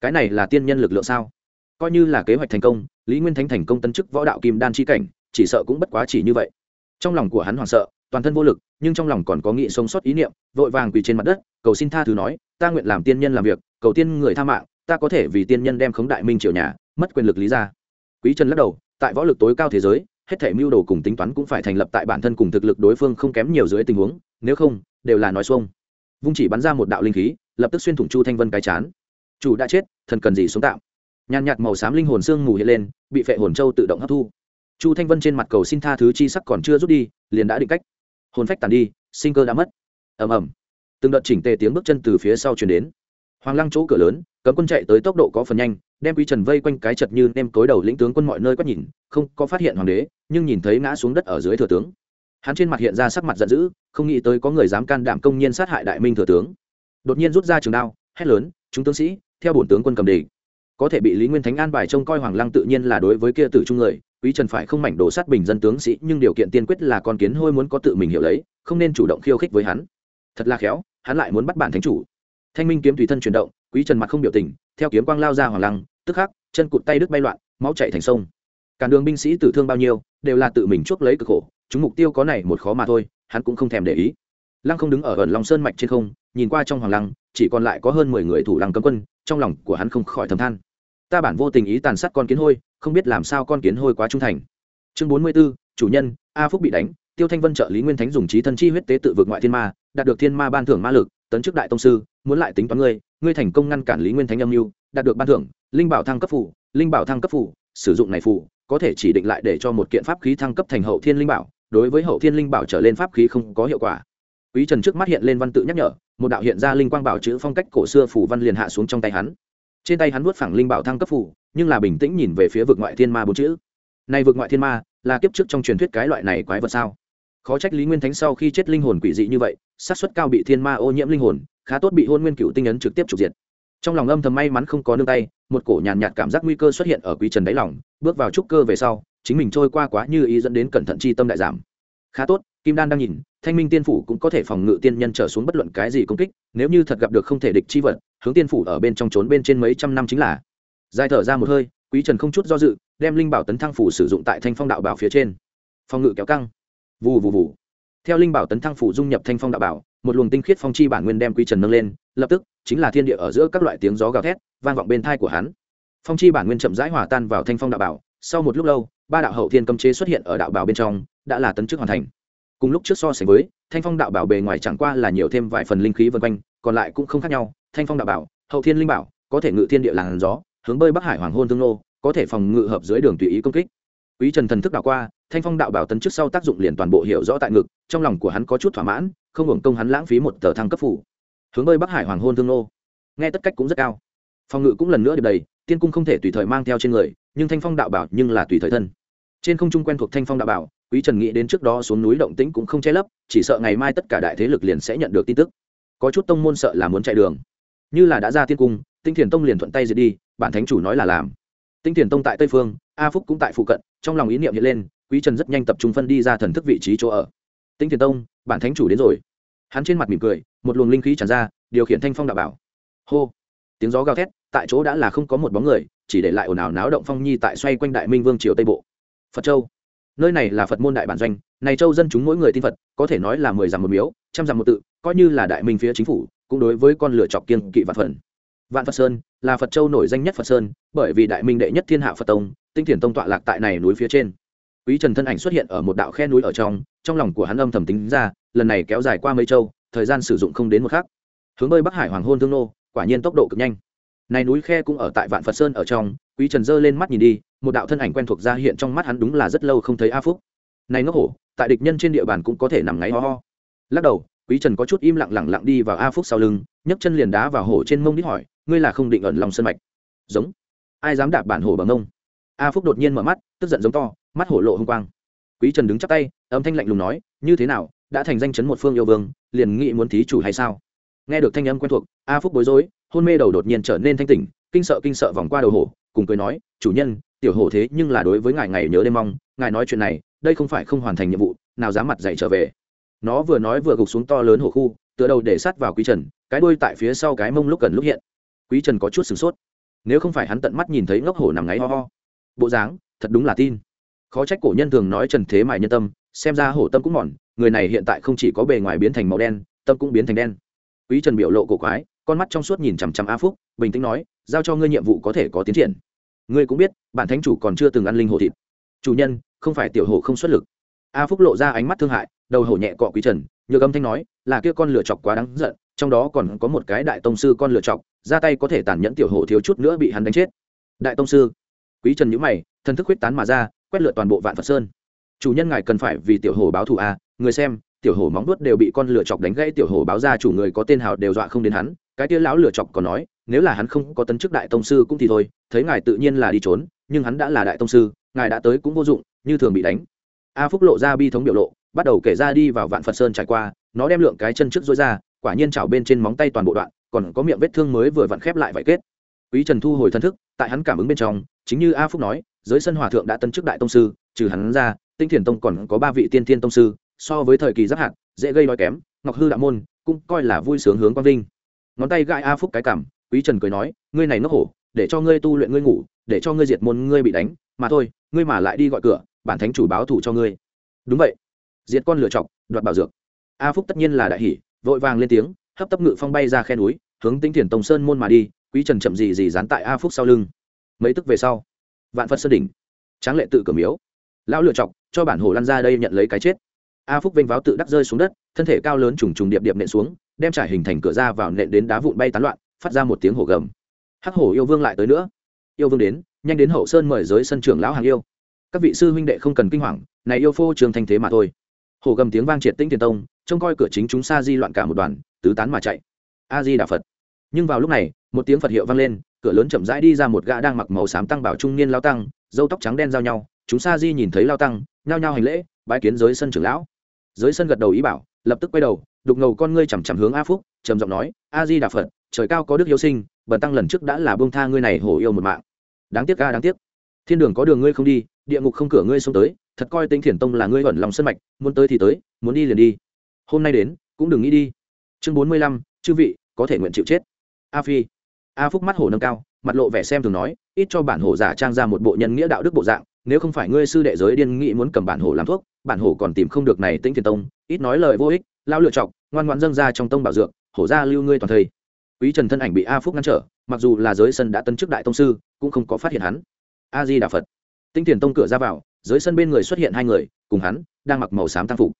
Cái này là tiên nhân lực lượng sao? Coi như là kế hoạch thành công, lý nguyên thánh thành công tân chức võ đạo kim đan chi cảnh chỉ sợ cũng bất quá chỉ như vậy. Trong lòng của hắn hoảng sợ, toàn thân vô lực, nhưng trong lòng còn có nghị sống sót ý niệm, vội vàng quỳ trên mặt đất, cầu xin tha thứ nói, ta nguyện làm tiên nhân làm việc, cầu tiên người tha mạng, ta có thể vì tiên nhân đem khống đại minh triều nhà, mất quyền lực lý ra. Quý trần lắc đầu, tại võ lực tối cao thế giới, hết thể mưu đồ cùng tính toán cũng phải thành lập tại bản thân cùng thực lực đối phương không kém nhiều dưới tình huống, nếu không, đều là nói xuông. Vung chỉ bắn ra một đạo linh khí, lập tức xuyên thủng chu thanh vân cái chán. Chủ đã chết, thần cần gì xuống tạm? Nhàn nhạt màu xám linh hồn xương mù hiện lên, bị phệ hồn châu tự động hấp thu chu thanh vân trên mặt cầu xin tha thứ chi sắc còn chưa rút đi, liền đã định cách. Hồn phách tàn đi, sinh cơ đã mất. Ầm ầm. Từng đợt chỉnh tề tiếng bước chân từ phía sau chuyển đến. Hoàng lăng chỗ cửa lớn, cấm quân chạy tới tốc độ có phần nhanh, đem quý trần vây quanh cái chật như nem cối đầu lĩnh tướng quân mọi nơi quét nhìn, không có phát hiện hoàng đế, nhưng nhìn thấy ngã xuống đất ở dưới thừa tướng. Hắn trên mặt hiện ra sắc mặt giận dữ, không nghĩ tới có người dám can đảm công nhiên sát hại đại minh thừa tướng. Đột nhiên rút ra trường đao, hét lớn, chúng tướng sĩ, theo bổn tướng quân cầm đề có thể bị lý nguyên thánh an bài trông coi hoàng lăng tự nhiên là đối với kia tử trung người quý trần phải không mảnh đổ sát bình dân tướng sĩ, nhưng điều kiện tiên quyết là con kiến hôi muốn có tự mình hiểu lấy, không nên chủ động khiêu khích với hắn. Thật là khéo, hắn lại muốn bắt bản thánh chủ. Thanh minh kiếm tùy thân chuyển động, quý trần mặt không biểu tình, theo kiếm quang lao ra hoàng lăng, tức khắc, chân cụt tay đứt bay loạn, máu chạy thành sông. Cả đường binh sĩ tử thương bao nhiêu, đều là tự mình chuốc lấy cực khổ, chúng mục tiêu có này một khó mà thôi, hắn cũng không thèm để ý. Lăng không đứng ở gần long sơn mạch trên không, nhìn qua trong hoàng lăng, chỉ còn lại có hơn mười người thủ lăng cấm quân, trong lòng của hắn không khỏi thầm than. Ta bản vô tình ý tàn sát con kiến hôi không biết làm sao con kiến hôi quá trung thành. Chương bốn mươi 44, chủ nhân a phúc bị đánh tiêu thanh vân trợ lý nguyên thánh dùng trí thân chi huyết tế tự vượt ngoại thiên ma đạt được thiên ma ban thưởng ma lực tấn chức đại tông sư muốn lại tính toán ngươi ngươi thành công ngăn cản lý nguyên thánh âm mưu đạt được ban thưởng linh bảo thăng cấp phủ linh bảo thăng cấp phủ sử dụng này phủ có thể chỉ định lại để cho một kiện pháp khí thăng cấp thành hậu thiên linh bảo đối với hậu thiên linh bảo trở lên pháp khí không có hiệu quả. Quý trần trước mắt hiện lên văn tự nhắc nhở một đạo hiện ra linh quang bảo chữ phong cách cổ xưa phủ văn liền hạ xuống trong tay hắn trên tay hắn vuốt phẳng linh bảo thăng cấp phủ nhưng là bình tĩnh nhìn về phía vực ngoại thiên ma bốn chữ. Này vực ngoại thiên ma là kiếp trước trong truyền thuyết cái loại này quái vật sao? Khó trách lý nguyên thánh sau khi chết linh hồn quỷ dị như vậy sát suất cao bị thiên ma ô nhiễm linh hồn khá tốt bị hôn nguyên cựu tinh ấn trực tiếp trục diệt. Trong lòng âm thầm may mắn không có nương tay một cổ nhàn nhạt, cảm giác nguy cơ xuất hiện ở quý trần đáy lòng bước vào trúc cơ về sau chính mình trôi qua quá như ý dẫn đến cẩn thận chi tâm đại giảm. Khá tốt kim đan đang nhìn thanh minh tiên phủ cũng có thể phòng ngự tiên nhân trở xuống bất luận cái gì công kích nếu như thật gặp được không thể địch chi vật hướng tiên phủ ở bên trong trốn bên trên mấy trăm năm chính là. Dài thở ra một hơi, quý trần không chút do dự, đem linh bảo tấn thăng phủ sử dụng tại thanh phong đạo bảo phía trên. Phòng ngự kéo căng. Vù vù vù. Theo linh bảo tấn thăng phủ dung nhập thanh phong đạo bảo, một luồng tinh khiết phong chi bản nguyên đem quý trần nâng lên, lập tức, chính là thiên địa ở giữa các loại tiếng gió gào thét, vang vọng bên thai của hắn. Phong chi bản nguyên chậm rãi hòa tan vào thanh phong đạo bảo, sau một lúc lâu, ba đạo hậu thiên cấm chế xuất hiện ở đạo bảo bên trong, đã là tấn chức hoàn thành. Cùng lúc trước so sánh với, thanh phong đạo bảo bề ngoài chẳng qua là nhiều thêm vài phần linh khí vân quanh, còn lại cũng không khác nhau thanh phong đạo bảo, hậu thiên linh bảo, có thể ngự thiên địa làn gió, hướng bơi bắc hải hoàng hôn Thương nô, có thể phòng ngự hợp dưới đường tùy ý công kích. Quý trần thần thức đạo qua, thanh phong đạo bảo tấn trước sau tác dụng liền toàn bộ hiểu rõ tại ngực, trong lòng của hắn có chút thỏa mãn, không hưởng công hắn lãng phí một tờ thăng cấp phủ. Hướng bơi bắc hải hoàng hôn Thương nô, nghe tất cách cũng rất cao. Phòng ngự cũng lần nữa được đầy, tiên cung không thể tùy thời mang theo trên người, nhưng thanh phong đạo bảo nhưng là tùy thời thân. Trên không trung quen thuộc thanh phong đạo bảo, quý trần nghĩ đến trước đó xuống núi động tĩnh cũng không che lấp, chỉ sợ ngày mai tất cả đại thế lực liền sẽ nhận được tin tức. Có chút tông môn sợ là muốn chạy đường như là đã ra tiên cung, tinh thiền tông liền thuận tay diệt đi, bản thánh chủ nói là làm. Tinh thiền tông tại tây phương, a phúc cũng tại phụ cận, trong lòng ý niệm hiện lên, quý trần rất nhanh tập trung phân đi ra thần thức vị trí chỗ ở. Tinh thiền tông, bản thánh chủ đến rồi. Hắn trên mặt mỉm cười, một luồng linh khí tràn ra, điều khiển thanh phong đạo bảo. Hô! Tiếng gió gào thét, tại chỗ đã là không có một bóng người, chỉ để lại ồn ào náo động phong nhi tại xoay quanh đại minh vương triều tây bộ. Phật châu. Nơi này là phật môn đại bản doanh, này châu dân chúng mỗi người tin phật, có thể nói là mười dặm một miếu, trăm dặm một tự, coi như là đại minh phía chính phủ cũng đối với con lửa chọc kiên kỵ vạn phần. Vạn phật sơn là phật châu nổi danh nhất phật sơn, bởi vì đại minh đệ nhất thiên hạ phật tông, tinh thiền tông tọa lạc tại này núi phía trên. Quý trần thân ảnh xuất hiện ở một đạo khe núi ở trong trong lòng của hắn âm thầm tính ra, lần này kéo dài qua mấy châu, thời gian sử dụng không đến một khắc. Hướng bơi bắc hải hoàng hôn thương nô, quả nhiên tốc độ cực nhanh. Này núi khe cũng ở tại vạn phật sơn ở trong, quý trần giơ lên mắt nhìn đi, một đạo thân ảnh quen thuộc ra hiện trong mắt hắn đúng là rất lâu không thấy a phúc. Này ngốc hổ, tại địch nhân trên địa bàn cũng có thể nằm ngáy ho ho. Lắc đầu quý trần có chút im lặng lẳng lặng đi vào a phúc sau lưng, nhấc chân liền đá vào hổ trên mông đít hỏi, ngươi là không định ẩn lòng sân mạch? Giống. Ai dám đạp bản hổ bằng mông a phúc đột nhiên mở mắt, tức giận giống to, mắt hổ lộ hung quang. Quý trần đứng chắp tay, âm thanh lạnh lùng nói, như thế nào, đã thành danh chấn một phương yêu vương, liền nghĩ muốn thí chủ hay sao? Nghe được thanh âm quen thuộc, a phúc bối rối, hôn mê đầu đột nhiên trở nên thanh tỉnh, kinh sợ kinh sợ vòng qua đầu hổ, cùng cười nói, chủ nhân, tiểu hổ thế nhưng là đối với ngài ngày nhớ đêm mong, ngài nói chuyện này, đây không phải không hoàn thành nhiệm vụ, nào dám mặt dạy trở về nó vừa nói vừa gục xuống to lớn hổ khu, tựa đầu để sát vào quý trần, cái đuôi tại phía sau cái mông lúc cần lúc hiện. Quý trần có chút sửng sốt. Nếu không phải hắn tận mắt nhìn thấy ngốc hổ nằm ngáy ho ho. Bộ dáng, thật đúng là tin. Khó trách cổ nhân thường nói trần thế mại nhân tâm, xem ra hổ tâm cũng mòn, người này hiện tại không chỉ có bề ngoài biến thành màu đen, tâm cũng biến thành đen. Quý trần biểu lộ cổ quái, con mắt trong suốt nhìn chằm chằm a phúc, bình tĩnh nói, giao cho ngươi nhiệm vụ có thể có tiến triển. Ngươi cũng biết, bản thánh chủ còn chưa từng ăn linh hổ thịt. Chủ nhân, không phải tiểu hổ không xuất lực. A phúc lộ ra ánh mắt thương hại đầu hổ nhẹ cọ quý trần, nhược âm thanh nói, là kia con lửa chọc quá đáng giận, trong đó còn có một cái đại tông sư con lửa chọc, ra tay có thể tàn nhẫn tiểu hổ thiếu chút nữa bị hắn đánh chết. Đại tông sư quý trần nhữ mày thân thức huyết tán mà ra, quét lượt toàn bộ vạn phật sơn. Chủ nhân ngài cần phải vì tiểu hổ báo thù a người xem, tiểu hổ móng vuốt đều bị con lửa chọc đánh gãy, tiểu hổ báo ra chủ người có tên hào đều dọa không đến hắn. Cái tia lão lửa chọc còn nói, nếu là hắn không có tấn chức đại tông sư cũng thì thôi, thấy ngài tự nhiên là đi trốn, nhưng hắn đã là đại tông sư, ngài đã tới cũng vô dụng, như thường bị đánh. A phúc lộ ra bi thống biểu lộ bắt đầu kể ra đi vào vạn phật sơn trải qua, nó đem lượng cái chân trước dối ra, quả nhiên chảo bên trên móng tay toàn bộ đoạn, còn có miệng vết thương mới vừa vặn khép lại vải kết. Quý trần thu hồi thân thức, tại hắn cảm ứng bên trong, chính như a phúc nói, giới sân hòa thượng đã tân chức đại tông sư, trừ hắn ra, tinh thiền tông còn có ba vị tiên thiên tông sư, so với thời kỳ giáp hạt, dễ gây đói kém, ngọc hư đạo môn cũng coi là vui sướng hướng quang vinh. Ngón tay gãi a phúc cái cảm quý trần cười nói, ngươi này nốc hổ, để cho ngươi tu luyện ngươi ngủ, để cho ngươi diệt môn ngươi bị đánh, mà thôi, ngươi mà lại đi gọi cửa, bản thánh chủ báo thủ cho ngươi. Đúng vậy diệt con lựa chọc, đoạt bảo dược. A phúc tất nhiên là đại hỷ vội vàng lên tiếng, hấp tấp ngự phong bay ra khe núi, hướng tinh thiền tông sơn môn mà đi, quý trần chậm gì gì dán tại a phúc sau lưng. Mấy tức về sau, vạn phật sơn đỉnh, tráng lệ tự cửa miếu. Lão lựa chọc, cho bản hồ lăn ra đây nhận lấy cái chết. A phúc vênh váo tự đắc rơi xuống đất, thân thể cao lớn trùng trùng điệp điệp nện xuống, đem trải hình thành cửa ra vào nện đến đá vụn bay tán loạn, phát ra một tiếng hổ gầm. Hắc hổ yêu vương lại tới nữa. Yêu vương đến, nhanh đến hậu sơn mời giới sân trưởng lão hàng yêu. Các vị sư huynh đệ không cần kinh hoàng, này yêu phô trường thanh thế mà thôi hổ gầm tiếng vang triệt tinh tiền tông, trông coi cửa chính chúng sa di loạn cả một đoàn, tứ tán mà chạy. A di đà phật. Nhưng vào lúc này, một tiếng phật hiệu vang lên, cửa lớn chậm rãi đi ra một gã đang mặc màu xám tăng bảo trung niên lao tăng dâu tóc trắng đen giao nhau, chúng sa di nhìn thấy lao tăng, nhao nhao hành lễ, bái kiến giới sân trưởng lão. Giới sân gật đầu ý bảo, lập tức quay đầu, đục ngầu con ngươi chằm chằm hướng a phúc, trầm giọng nói, a di đà phật, trời cao có đức yêu sinh, bần tăng lần trước đã là bông tha ngươi này hổ yêu một mạng. Đáng tiếc ca đáng tiếc. Thiên đường có đường ngươi không đi, địa ngục không cửa ngươi xông tới thật coi tinh thiền tông là ngươi ẩn lòng sân mạch, muốn tới thì tới, muốn đi liền đi. Hôm nay đến, cũng đừng nghĩ đi. Chương bốn mươi lăm, chư vị, có thể nguyện chịu chết. A phi. A phúc mắt hổ nâng cao, mặt lộ vẻ xem thường nói, ít cho bản hổ giả trang ra một bộ nhân nghĩa đạo đức bộ dạng, nếu không phải ngươi sư đệ giới điên nghị muốn cầm bản hổ làm thuốc, bản hổ còn tìm không được này tĩnh thiền tông, ít nói lời vô ích, lao lựa chọc, ngoan ngoan dâng ra trong tông bảo dược, hổ ra lưu ngươi toàn thây. Quý trần thân ảnh bị a phúc ngăn trở, mặc dù là giới sân đã tân chức đại tông sư, cũng không có phát hiện hắn. A di đà phật. Tinh thiền tông cửa ra vào dưới sân bên người xuất hiện hai người, cùng hắn đang mặc màu xám tăng phục.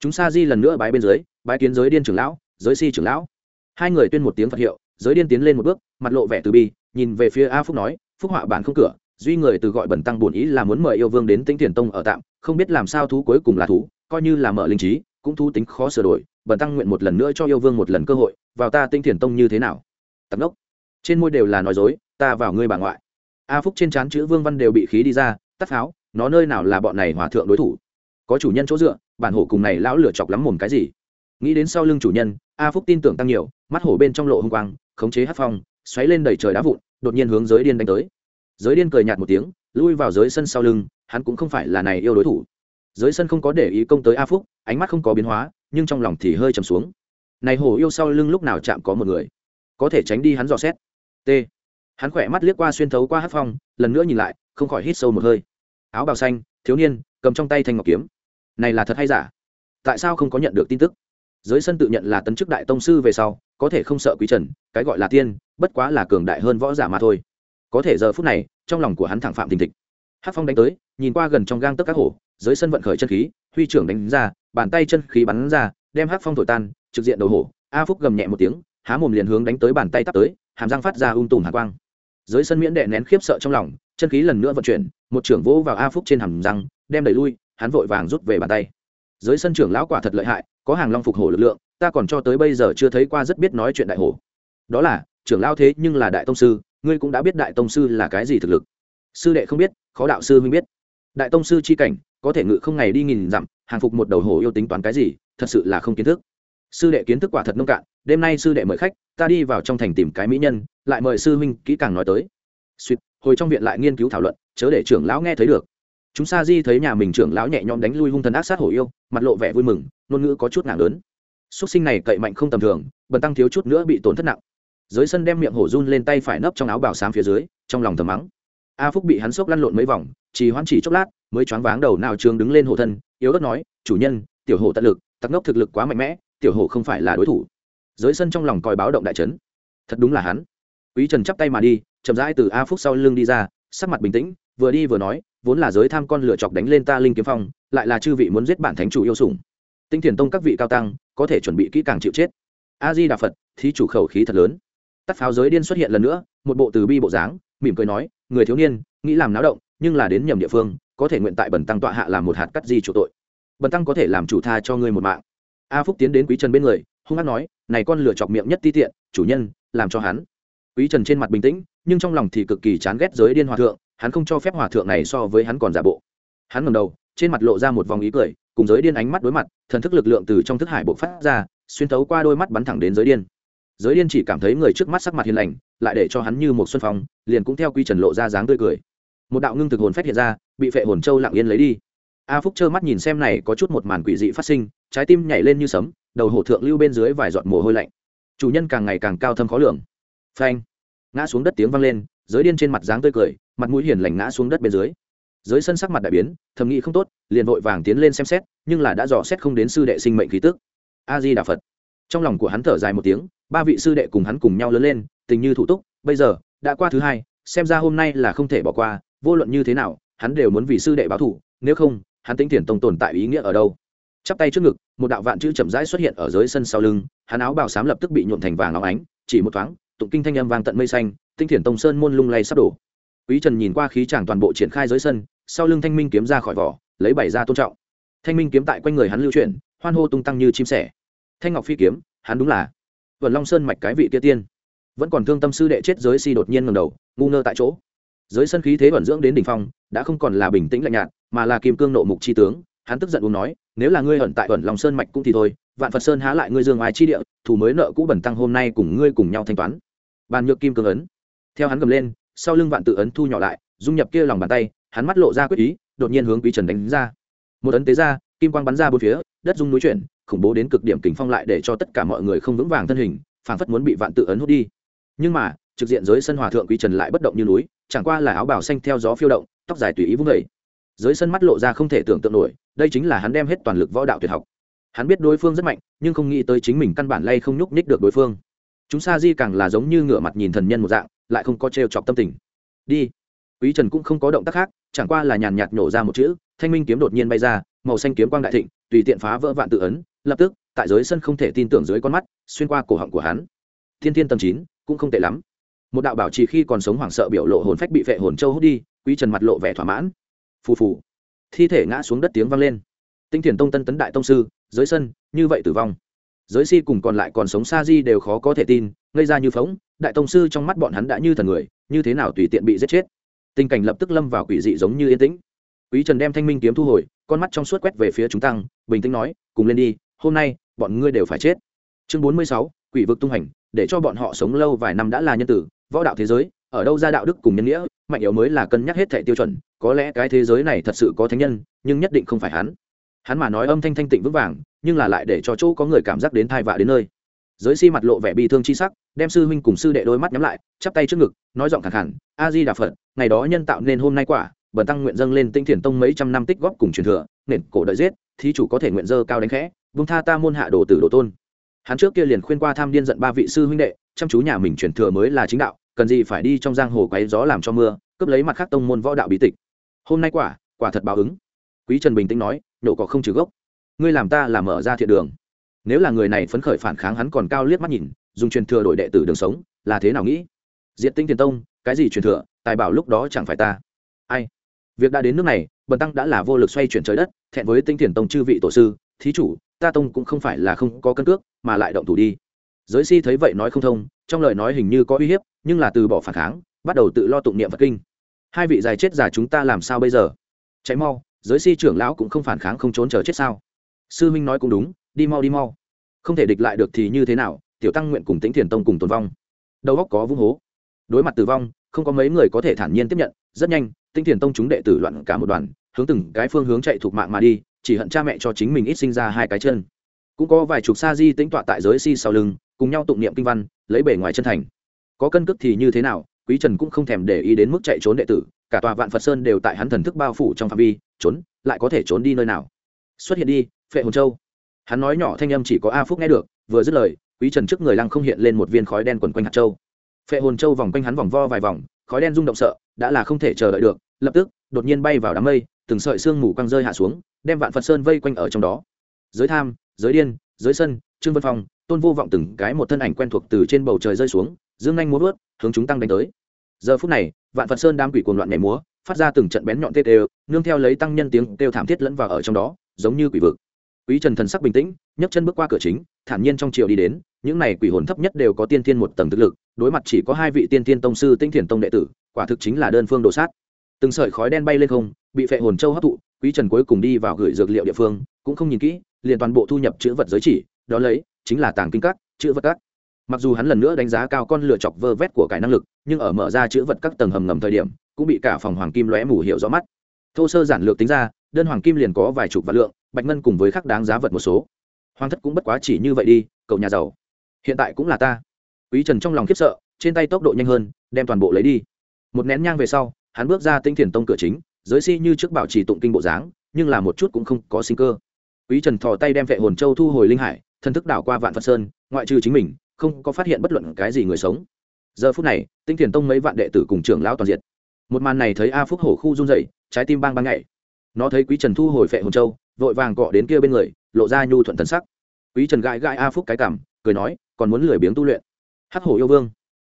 Chúng sa di lần nữa bái bên dưới, bái kiến giới điên trưởng lão, giới si trưởng lão. Hai người tuyên một tiếng phật hiệu, giới điên tiến lên một bước, mặt lộ vẻ từ bi, nhìn về phía a phúc nói, phúc họa bản không cửa, duy người từ gọi bẩn tăng bổn ý là muốn mời yêu vương đến tinh thiền tông ở tạm, không biết làm sao thú cuối cùng là thú, coi như là mở linh trí, cũng thú tính khó sửa đổi, bẩn tăng nguyện một lần nữa cho yêu vương một lần cơ hội, vào ta tinh thiền tông như thế nào? Tặc đốc trên môi đều là nói dối, ta vào ngươi bà ngoại. A phúc trên trán chữ vương văn đều bị khí đi ra, tắt pháo nó nơi nào là bọn này hòa thượng đối thủ? Có chủ nhân chỗ dựa, bản hổ cùng này lão lửa chọc lắm mồm cái gì? Nghĩ đến sau lưng chủ nhân, a phúc tin tưởng tăng nhiều, mắt hổ bên trong lộ hung quang, khống chế hát phong, xoáy lên đầy trời đá vụn, đột nhiên hướng giới điên đánh tới. Giới điên cười nhạt một tiếng, lui vào giới sân sau lưng, hắn cũng không phải là này yêu đối thủ. Giới sân không có để ý công tới a phúc, ánh mắt không có biến hóa, nhưng trong lòng thì hơi trầm xuống. Này hổ yêu sau lưng lúc nào chạm có một người? Có thể tránh đi hắn dò xét. T. Hắn khỏe mắt liếc qua xuyên thấu qua hát phong, lần nữa nhìn lại, không khỏi hít sâu một hơi áo bào xanh, thiếu niên, cầm trong tay thanh ngọc kiếm. Này là thật hay giả? Tại sao không có nhận được tin tức? Giới sân tự nhận là tấn chức đại tông sư về sau, có thể không sợ quý trần, cái gọi là tiên, bất quá là cường đại hơn võ giả mà thôi. Có thể giờ phút này, trong lòng của hắn thẳng phạm thình thịch. Hát phong đánh tới, nhìn qua gần trong gang tấc các hổ dưới sân vận khởi chân khí, huy trưởng đánh ra, bàn tay chân khí bắn ra, đem hát phong thổi tan, trực diện đầu hổ, a phúc gầm nhẹ một tiếng, há mồm liền hướng đánh tới bàn tay tắp tới, hàm răng phát ra ung tùm hạ quang. Dưới sân miễn đệ nén khiếp sợ trong lòng chân khí lần nữa vận chuyển, một trưởng vỗ vào a phúc trên hầm răng, đem đẩy lui, hắn vội vàng rút về bàn tay. Dưới sân trưởng lão quả thật lợi hại, có hàng long phục hổ lực lượng, ta còn cho tới bây giờ chưa thấy qua rất biết nói chuyện đại hổ. Đó là, trưởng lão thế nhưng là đại tông sư, ngươi cũng đã biết đại tông sư là cái gì thực lực. Sư đệ không biết, khó đạo sư huynh biết. Đại tông sư chi cảnh, có thể ngự không ngày đi nghìn dặm, hàng phục một đầu hổ yêu tính toán cái gì, thật sự là không kiến thức. Sư đệ kiến thức quả thật nông cạn, đêm nay sư đệ mời khách, ta đi vào trong thành tìm cái mỹ nhân, lại mời sư huynh kỹ càng nói tới. Suýt hồi trong viện lại nghiên cứu thảo luận, chớ để trưởng lão nghe thấy được. Chúng sa di thấy nhà mình trưởng lão nhẹ nhõm đánh lui hung thần ác sát hổ yêu, mặt lộ vẻ vui mừng, ngôn ngữ có chút nặng lớn. Xuất sinh này cậy mạnh không tầm thường, bần tăng thiếu chút nữa bị tổn thất nặng. Dưới sân đem miệng hổ run lên tay phải nấp trong áo bào xám phía dưới, trong lòng thầm mắng. A phúc bị hắn sốc lăn lộn mấy vòng chỉ hoãn chỉ chốc lát, mới choáng váng đầu nào trường đứng lên hổ thân, yếu ớt nói, chủ nhân, tiểu hổ tận lực, tặc ngốc thực lực quá mạnh mẽ, tiểu hổ không phải là đối thủ. Dưới sân trong lòng coi báo động đại trấn thật đúng là hắn. Quý trần chắp tay mà đi chậm rãi từ a phúc sau lưng đi ra, sắc mặt bình tĩnh, vừa đi vừa nói, vốn là giới tham con lựa chọc đánh lên ta linh kiếm phong, lại là chư vị muốn giết bản thánh chủ yêu sủng. Tinh thiền tông các vị cao tăng, có thể chuẩn bị kỹ càng chịu chết. A di đà phật, thí chủ khẩu khí thật lớn. Tắt pháo giới điên xuất hiện lần nữa, một bộ từ bi bộ dáng, mỉm cười nói, người thiếu niên, nghĩ làm náo động, nhưng là đến nhầm địa phương, có thể nguyện tại bần tăng tọa hạ làm một hạt cắt di chủ tội. Bần tăng có thể làm chủ tha cho ngươi một mạng. A phúc tiến đến quý trần bên người, hung hát nói, này con lửa chọc miệng nhất ti tiện, chủ nhân, làm cho hắn. Quý trần trên mặt bình tĩnh nhưng trong lòng thì cực kỳ chán ghét giới điên hòa thượng, hắn không cho phép hòa thượng này so với hắn còn giả bộ. Hắn ngầm đầu, trên mặt lộ ra một vòng ý cười, cùng giới điên ánh mắt đối mặt, thần thức lực lượng từ trong thức hải bộc phát ra, xuyên thấu qua đôi mắt bắn thẳng đến giới điên. Giới điên chỉ cảm thấy người trước mắt sắc mặt hiền lành, lại để cho hắn như một xuân phong, liền cũng theo quy trần lộ ra dáng tươi cười. Một đạo ngưng thực hồn phép hiện ra, bị phệ hồn châu lặng yên lấy đi. A phúc trơ mắt nhìn xem này có chút một màn quỷ dị phát sinh, trái tim nhảy lên như sấm, đầu hổ thượng lưu bên dưới vài giọt mồ hôi lạnh. Chủ nhân càng ngày càng cao thâm khó lường. Phanh ngã xuống đất tiếng vang lên, giới điên trên mặt dáng tươi cười, mặt mũi hiền lành ngã xuống đất bên dưới. Dưới sân sắc mặt đại biến, thầm nghĩ không tốt, liền vội vàng tiến lên xem xét, nhưng là đã dò xét không đến sư đệ sinh mệnh khí tức. A di đà phật. Trong lòng của hắn thở dài một tiếng, ba vị sư đệ cùng hắn cùng nhau lớn lên, tình như thủ túc, bây giờ, đã qua thứ hai, xem ra hôm nay là không thể bỏ qua, vô luận như thế nào, hắn đều muốn vì sư đệ báo thủ nếu không, hắn tính tiền tông tồn tại ý nghĩa ở đâu. Chắp tay trước ngực, một đạo vạn chữ chậm rãi xuất hiện ở dưới sân sau lưng, hắn áo bào xám lập tức bị nhuộn thành vàng óng ánh, chỉ một thoáng tụng kinh thanh âm vang tận mây xanh, tinh thiển tông sơn môn lung lay sắp đổ. Quý trần nhìn qua khí chàng toàn bộ triển khai dưới sân, sau lưng thanh minh kiếm ra khỏi vỏ, lấy bảy ra tôn trọng. Thanh minh kiếm tại quanh người hắn lưu chuyển, hoan hô tung tăng như chim sẻ. Thanh ngọc phi kiếm, hắn đúng là vần long sơn mạch cái vị kia tiên. Vẫn còn thương tâm sư đệ chết giới si đột nhiên ngầm đầu, ngu ngơ tại chỗ. Giới sân khí thế vẩn dưỡng đến đỉnh phong, đã không còn là bình tĩnh lạnh nhạt, mà là kim cương nộ mục chi tướng. Hắn tức giận uống nói, nếu là ngươi ẩn tại vẩn lòng sơn mạch cũng thì thôi, vạn phật sơn há lại ngươi dương ai chi địa, thủ mới nợ cũ bẩn tăng hôm nay cùng ngươi cùng nhau thanh toán bàn nhược kim cương ấn. Theo hắn gầm lên, sau lưng vạn tự ấn thu nhỏ lại, dung nhập kia lòng bàn tay, hắn mắt lộ ra quyết ý, đột nhiên hướng quý trần đánh ra. Một ấn tế ra, kim quang bắn ra bốn phía, đất dung núi chuyển, khủng bố đến cực điểm kính phong lại để cho tất cả mọi người không vững vàng thân hình, phảng phất muốn bị vạn tự ấn hút đi. Nhưng mà, trực diện giới sân hòa thượng quý trần lại bất động như núi, chẳng qua là áo bào xanh theo gió phiêu động, tóc dài tùy ý vung vẩy giới sân mắt lộ ra không thể tưởng tượng nổi, đây chính là hắn đem hết toàn lực võ đạo tuyệt học. Hắn biết đối phương rất mạnh, nhưng không nghĩ tới chính mình căn bản lay không nhúc nhích được đối phương chúng sa di càng là giống như ngửa mặt nhìn thần nhân một dạng, lại không có trêu chọc tâm tình. Đi. Quý trần cũng không có động tác khác, chẳng qua là nhàn nhạt nhổ ra một chữ, thanh minh kiếm đột nhiên bay ra, màu xanh kiếm quang đại thịnh, tùy tiện phá vỡ vạn tự ấn, lập tức, tại giới sân không thể tin tưởng dưới con mắt, xuyên qua cổ họng của hắn. Thiên thiên tầm chín, cũng không tệ lắm. Một đạo bảo trì khi còn sống hoảng sợ biểu lộ hồn phách bị vệ hồn châu hút đi, quý trần mặt lộ vẻ thỏa mãn. Phù phù. Thi thể ngã xuống đất tiếng vang lên. Tinh thiền tông tân tấn đại tông sư dưới sân, như vậy tử vong giới si cùng còn lại còn sống sa di đều khó có thể tin, ngây ra như phóng đại tông sư trong mắt bọn hắn đã như thần người, như thế nào tùy tiện bị giết chết. Tình cảnh lập tức lâm vào quỷ dị giống như yên tĩnh. Quý trần đem thanh minh kiếm thu hồi, con mắt trong suốt quét về phía chúng tăng, bình tĩnh nói, cùng lên đi, hôm nay, bọn ngươi đều phải chết. Chương bốn mươi sáu, quỷ vực tung hành, để cho bọn họ sống lâu vài năm đã là nhân tử, võ đạo thế giới, ở đâu ra đạo đức cùng nhân nghĩa, mạnh yếu mới là cân nhắc hết thẻ tiêu chuẩn, có lẽ cái thế giới này thật sự có thánh nhân, nhưng nhất định không phải hắn hắn mà nói âm thanh thanh tịnh vững vàng, nhưng là lại để cho chỗ có người cảm giác đến thai vạ đến nơi. Giới si mặt lộ vẻ bi thương chi sắc, đem sư huynh cùng sư đệ đôi mắt nhắm lại, chắp tay trước ngực, nói giọng thẳng hẳn a di đà phật, ngày đó nhân tạo nên hôm nay quả, bần tăng nguyện dâng lên tinh thiền tông mấy trăm năm tích góp cùng truyền thừa, nền cổ đợi giết, thí chủ có thể nguyện dơ cao đánh khẽ, vung tha ta môn hạ đồ tử đồ tôn. Hắn trước kia liền khuyên qua tham điên giận ba vị sư huynh đệ, chăm chú nhà mình truyền thừa mới là chính đạo, cần gì phải đi trong giang hồ quấy gió làm cho mưa, cướp lấy mặt khác tông môn võ đạo bí tịch. Hôm nay quả quả thật báo ứng. Quý trần bình tĩnh nói nhổ cỏ không trừ gốc. Ngươi làm ta làm mở ra thiện đường. Nếu là người này phấn khởi phản kháng hắn còn cao liếc mắt nhìn, dùng truyền thừa đổi đệ tử đường sống, là thế nào nghĩ? Diện tinh tiền tông, cái gì truyền thừa, tài bảo lúc đó chẳng phải ta. Ai? Việc đã đến nước này, bần tăng đã là vô lực xoay chuyển trời đất, thẹn với tinh thiền tông chư vị tổ sư, thí chủ, ta tông cũng không phải là không có cân cước, mà lại động thủ đi. Giới si thấy vậy nói không thông, trong lời nói hình như có uy hiếp, nhưng là từ bỏ phản kháng, bắt đầu tự lo tụng niệm vật kinh. Hai vị dài chết già chúng ta làm sao bây giờ? Cháy mau giới si trưởng lão cũng không phản kháng không trốn chờ chết sao? Sư minh nói cũng đúng, đi mau đi mau. Không thể địch lại được thì như thế nào? Tiểu tăng nguyện cùng tĩnh thiền tông cùng tồn vong. Đầu góc có vung hố. Đối mặt tử vong, không có mấy người có thể thản nhiên tiếp nhận. Rất nhanh tinh thiền tông chúng đệ tử loạn cả một đoàn, hướng từng cái phương hướng chạy thuộc mạng mà đi, chỉ hận cha mẹ cho chính mình ít sinh ra hai cái chân. Cũng có vài chục sa di tĩnh tọa tại giới si sau lưng, cùng nhau tụng niệm kinh văn, lấy bể ngoài chân thành. Có cân cước thì như thế nào? Quý trần cũng không thèm để ý đến mức chạy trốn đệ tử, cả tòa vạn phật sơn đều tại hắn thần thức bao phủ trong phạm vi, trốn, lại có thể trốn đi nơi nào? Xuất hiện đi, phệ hồn châu. Hắn nói nhỏ thanh âm chỉ có a phúc nghe được, vừa dứt lời, quý trần trước người lăng không hiện lên một viên khói đen quần quanh hạt châu. Phệ hồn châu vòng quanh hắn vòng vo vài vòng, khói đen rung động sợ, đã là không thể chờ đợi được, lập tức, đột nhiên bay vào đám mây, từng sợi sương mù quăng rơi hạ xuống, đem vạn phật sơn vây quanh ở trong đó. Giới tham, giới điên, giới sân, trương vân phong tôn vô vọng từng cái một thân ảnh quen thuộc từ trên bầu trời rơi xuống, dương anh múa vớt, hướng chúng tăng đánh tới. Giờ phút này, vạn phật sơn đám quỷ cuồng loạn nhảy múa, phát ra từng trận bén nhọn tê tê, nương theo lấy tăng nhân tiếng kêu thảm thiết lẫn vào ở trong đó, giống như quỷ vực. Quý trần thần sắc bình tĩnh, nhấc chân bước qua cửa chính, thản nhiên trong chiều đi đến, những này quỷ hồn thấp nhất đều có tiên thiên một tầng thực lực, đối mặt chỉ có hai vị tiên thiên tông sư tinh thiền tông đệ tử, quả thực chính là đơn phương đồ sát. Từng sợi khói đen bay lên không, bị phệ hồn châu hấp thụ, quý trần cuối cùng đi vào gửi dược liệu địa phương, cũng không nhìn kỹ, liền toàn bộ thu nhập chữ vật giới chỉ, đó lấy chính là tàng kinh các, chữ vật các. Mặc dù hắn lần nữa đánh giá cao con lựa chọc vơ vét của cải năng lực, nhưng ở mở ra chữ vật các tầng hầm ngầm thời điểm, cũng bị cả phòng hoàng kim lóe mù hiệu rõ mắt. Thô sơ giản lược tính ra, đơn hoàng kim liền có vài chục vạn lượng, bạch ngân cùng với khắc đáng giá vật một số. Hoàng thất cũng bất quá chỉ như vậy đi, cậu nhà giàu. Hiện tại cũng là ta. Quý trần trong lòng khiếp sợ, trên tay tốc độ nhanh hơn, đem toàn bộ lấy đi. Một nén nhang về sau, hắn bước ra tinh thiền tông cửa chính, giới si như trước bảo trì tụng kinh bộ dáng, nhưng là một chút cũng không có sinh cơ quý trần thò tay đem vệ hồn châu thu hồi linh hải thân thức đảo qua vạn phật sơn, ngoại trừ chính mình, không có phát hiện bất luận cái gì người sống. Giờ phút này, tinh thiền tông mấy vạn đệ tử cùng trưởng lão toàn diện một màn này thấy a phúc hổ khu run dậy trái tim bang bang nhảy. Nó thấy quý trần thu hồi phệ hồn châu, vội vàng cọ đến kia bên người, lộ ra nhu thuận thần sắc. Quý trần gãi gãi a phúc cái cảm cười nói, còn muốn lười biếng tu luyện? Hắc hổ yêu vương.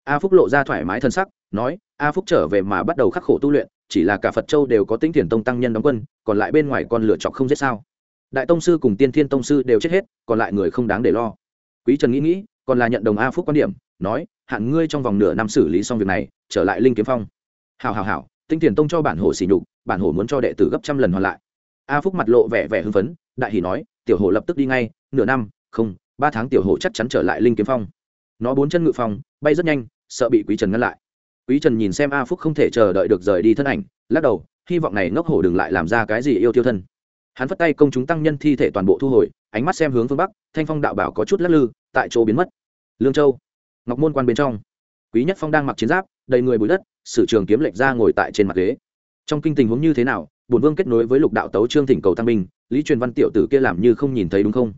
A phúc lộ ra thoải mái thân sắc, nói, a phúc trở về mà bắt đầu khắc khổ tu luyện, chỉ là cả phật châu đều có tinh thiền tông tăng nhân đóng quân, còn lại bên ngoài còn lựa chọc không giết sao? Đại tông sư cùng tiên thiên tông sư đều chết hết, còn lại người không đáng để lo. Quý trần nghĩ nghĩ, còn là nhận đồng a phúc quan điểm, nói, hạn ngươi trong vòng nửa năm xử lý xong việc này, trở lại linh kiếm phong. Hào hào hào tinh tiền tông cho bản hồ xỉ nhục, bản hồ muốn cho đệ tử gấp trăm lần hoàn lại. A phúc mặt lộ vẻ vẻ hưng phấn, đại hỷ nói, tiểu hồ lập tức đi ngay, nửa năm, không, ba tháng tiểu hồ chắc chắn trở lại linh kiếm phong. Nó bốn chân ngự phong, bay rất nhanh, sợ bị quý trần ngăn lại. Quý trần nhìn xem a phúc không thể chờ đợi được rời đi thân ảnh, lắc đầu, hy vọng này ngốc hổ đừng lại làm ra cái gì yêu tiêu thân hắn phất tay công chúng tăng nhân thi thể toàn bộ thu hồi, ánh mắt xem hướng phương bắc, thanh phong đạo bảo có chút lắc lư, tại chỗ biến mất. Lương châu, ngọc môn quan bên trong. Quý nhất phong đang mặc chiến giáp, đầy người bụi đất, sử trường kiếm lệch ra ngồi tại trên mặt ghế. Trong kinh tình huống như thế nào, bổn vương kết nối với lục đạo tấu trương thỉnh cầu tăng binh, lý truyền văn tiểu tử kia làm như không nhìn thấy đúng không?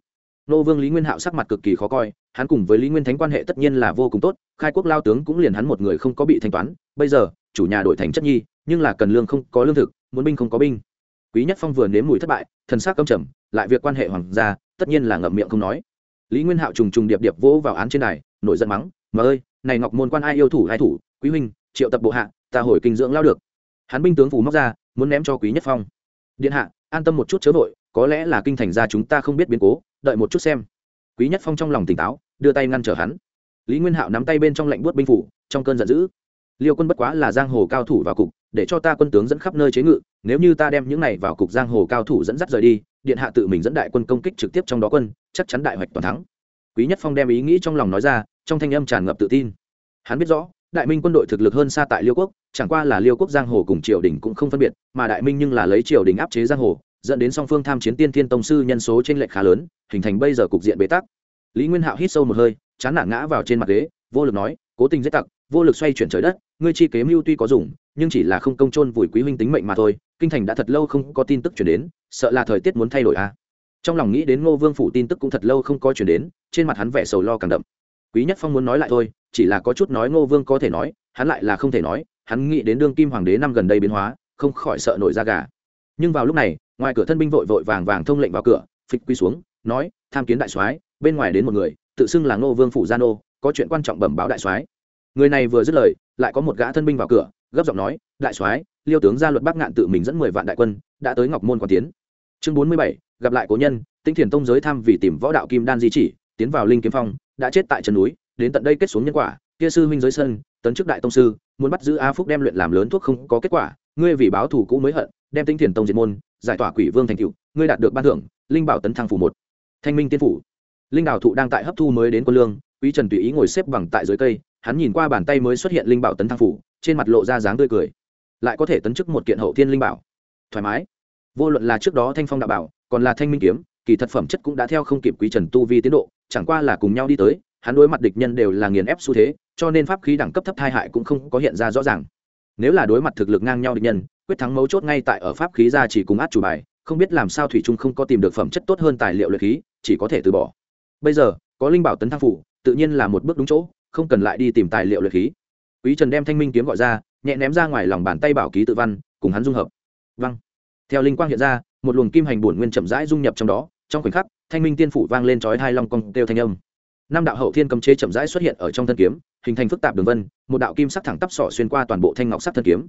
Nô vương lý nguyên hạo sắc mặt cực kỳ khó coi, hắn cùng với lý nguyên thánh quan hệ tất nhiên là vô cùng tốt, khai quốc lao tướng cũng liền hắn một người không có bị thanh toán, bây giờ, chủ nhà đổi thành chất nhi, nhưng là cần lương không có lương thực, muốn binh không có binh quý nhất phong vừa nếm mùi thất bại, thần sắc căm trầm, lại việc quan hệ hoàng gia, tất nhiên là ngậm miệng không nói. Lý nguyên hạo trùng trùng điệp điệp vỗ vào án trên này nổi giận mắng, mà ơi, này ngọc môn quan ai yêu thủ ai thủ, quý huynh, triệu tập bộ hạ, ta hồi kinh dưỡng lao được. Hắn binh tướng phủ móc ra, muốn ném cho quý nhất phong. Điện hạ, an tâm một chút chớ vội, có lẽ là kinh thành ra chúng ta không biết biến cố, đợi một chút xem. Quý nhất phong trong lòng tỉnh táo, đưa tay ngăn trở hắn. Lý nguyên hạo nắm tay bên trong lạnh buốt binh phủ, trong cơn giận dữ. Liêu quân bất quá là giang hồ cao thủ vào cục, để cho ta quân tướng dẫn khắp nơi chế ngự nếu như ta đem những này vào cục giang hồ cao thủ dẫn dắt rời đi, điện hạ tự mình dẫn đại quân công kích trực tiếp trong đó quân, chắc chắn đại hoạch toàn thắng. Quý nhất phong đem ý nghĩ trong lòng nói ra, trong thanh âm tràn ngập tự tin. Hắn biết rõ, đại minh quân đội thực lực hơn xa tại liêu quốc, chẳng qua là liêu quốc giang hồ cùng triều đình cũng không phân biệt, mà đại minh nhưng là lấy triều đình áp chế giang hồ, dẫn đến song phương tham chiến tiên thiên tông sư nhân số trên lệch khá lớn, hình thành bây giờ cục diện bế tắc. Lý nguyên hạo hít sâu một hơi, chán nản ngã vào trên mặt ghế, vô lực nói, cố tình giết tặc vô lực xoay chuyển trời đất, ngươi chi kế mưu tuy có dùng, nhưng chỉ là không công chôn vùi quý huynh tính mệnh mà thôi, kinh thành đã thật lâu không có tin tức chuyển đến, sợ là thời tiết muốn thay đổi a à. trong lòng nghĩ đến ngô vương phủ tin tức cũng thật lâu không có chuyển đến, trên mặt hắn vẻ sầu lo càng đậm. Quý nhất phong muốn nói lại thôi, chỉ là có chút nói ngô vương có thể nói, hắn lại là không thể nói, hắn nghĩ đến đương kim hoàng đế năm gần đây biến hóa, không khỏi sợ nổi da gà. Nhưng vào lúc này, ngoài cửa thân binh vội vội vàng vàng thông lệnh vào cửa, phịch quy xuống, nói, tham kiến đại soái, bên ngoài đến một người, tự xưng là ngô vương phủ gia nô, có chuyện quan trọng bẩm báo đại soái người này vừa dứt lời, lại có một gã thân binh vào cửa, gấp giọng nói, đại soái, liêu tướng gia luật bắc ngạn tự mình dẫn mười vạn đại quân, đã tới ngọc môn còn tiến. Chương bốn mươi bảy, gặp lại cố nhân tinh thiền tông giới tham vì tìm võ đạo kim đan di chỉ, tiến vào linh kiếm phong, đã chết tại chân núi, đến tận đây kết xuống nhân quả, kia sư huynh giới sân, tấn chức đại tông sư, muốn bắt giữ a phúc đem luyện làm lớn thuốc không có kết quả, ngươi vì báo thù cũ mới hận, đem tinh thiền tông diệt môn, giải tỏa quỷ vương thành cựu ngươi đạt được ban thưởng, linh bảo tấn thăng phủ một. Thanh minh tiên phủ. Linh đào thụ đang tại hấp thu mới đến quân lương, quý trần tùy ý ngồi xếp bằng tại dưới cây hắn nhìn qua bàn tay mới xuất hiện linh bảo tấn thăng phủ, trên mặt lộ ra dáng tươi cười. Lại có thể tấn chức một kiện hậu thiên linh bảo. Thoải mái. Vô luận là trước đó thanh phong đạo bảo, còn là thanh minh kiếm, kỳ thật phẩm chất cũng đã theo không kịp quý trần tu vi tiến độ, chẳng qua là cùng nhau đi tới, hắn đối mặt địch nhân đều là nghiền ép xu thế, cho nên pháp khí đẳng cấp thấp thai hại cũng không có hiện ra rõ ràng. Nếu là đối mặt thực lực ngang nhau địch nhân, quyết thắng mấu chốt ngay tại ở pháp khí ra chỉ cùng át chủ bài, không biết làm sao thủy trung không có tìm được phẩm chất tốt hơn tài liệu luyện khí, chỉ có thể từ bỏ. Bây giờ, có linh bảo tấn thăng phủ, tự nhiên là một bước đúng chỗ không cần lại đi tìm tài liệu luyện khí. Quý trần đem thanh minh kiếm gọi ra, nhẹ ném ra ngoài lòng bàn tay bảo ký tự văn, cùng hắn dung hợp. Văng theo linh quang hiện ra, một luồng kim hành bổn nguyên chậm rãi dung nhập trong đó, trong khoảnh khắc, thanh minh tiên phủ vang lên chói hai long cong kêu thanh âm. Năm đạo hậu thiên cầm chế chậm rãi xuất hiện ở trong thân kiếm, hình thành phức tạp đường vân, một đạo kim sắc thẳng tắp sỏ xuyên qua toàn bộ thanh ngọc sắc thân kiếm.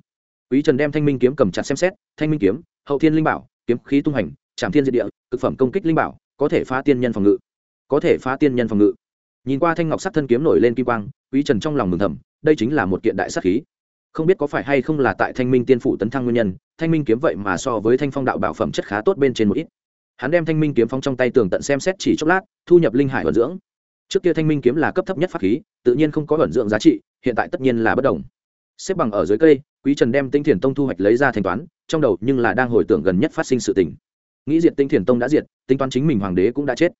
Quý trần đem thanh minh kiếm cầm chặt xem xét, thanh minh kiếm, hậu thiên linh bảo, kiếm khí tung hành, trảm thiên diệt địa thực phẩm công kích linh bảo, có thể phá tiên nhân phòng ngự. Có thể phá tiên nhân phòng ngự nhìn qua thanh ngọc sắc thân kiếm nổi lên kim quang, quý trần trong lòng mừng thầm, đây chính là một kiện đại sắc khí. Không biết có phải hay không là tại thanh minh tiên phủ tấn thăng nguyên nhân, thanh minh kiếm vậy mà so với thanh phong đạo bảo phẩm chất khá tốt bên trên một ít. Hắn đem thanh minh kiếm phong trong tay tường tận xem xét chỉ chốc lát, thu nhập linh hải vận dưỡng. Trước kia thanh minh kiếm là cấp thấp nhất pháp khí, tự nhiên không có vận dưỡng giá trị, hiện tại tất nhiên là bất đồng. Xếp bằng ở dưới cây, quý trần đem tinh thiền tông thu hoạch lấy ra thanh toán, trong đầu nhưng là đang hồi tưởng gần nhất phát sinh sự tình. Nghĩ diệt tinh thiền tông đã diệt, tính toán chính mình hoàng đế cũng đã chết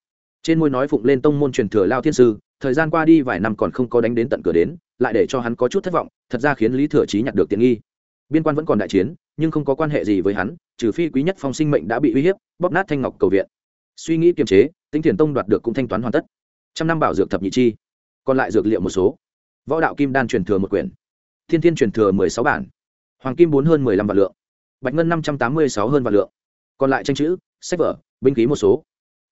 trên môi nói phụng lên tông môn truyền thừa lao thiên sư, thời gian qua đi vài năm còn không có đánh đến tận cửa đến, lại để cho hắn có chút thất vọng, thật ra khiến lý thừa trí nhặt được tiện nghi. Biên quan vẫn còn đại chiến, nhưng không có quan hệ gì với hắn, trừ phi quý nhất phong sinh mệnh đã bị uy hiếp, bóp nát thanh ngọc cầu viện. Suy nghĩ kiềm chế tính thiền tông đoạt được cũng thanh toán hoàn tất. Trăm năm bảo dược thập nhị chi, còn lại dược liệu một số. Võ đạo kim đan truyền thừa một quyển, thiên thiên truyền thừa mười sáu bản, hoàng kim bốn hơn mười lăm vạn lượng, bạch ngân năm trăm tám mươi sáu hơn vạn lượng. Còn lại tranh chữ, sách vở, binh khí một số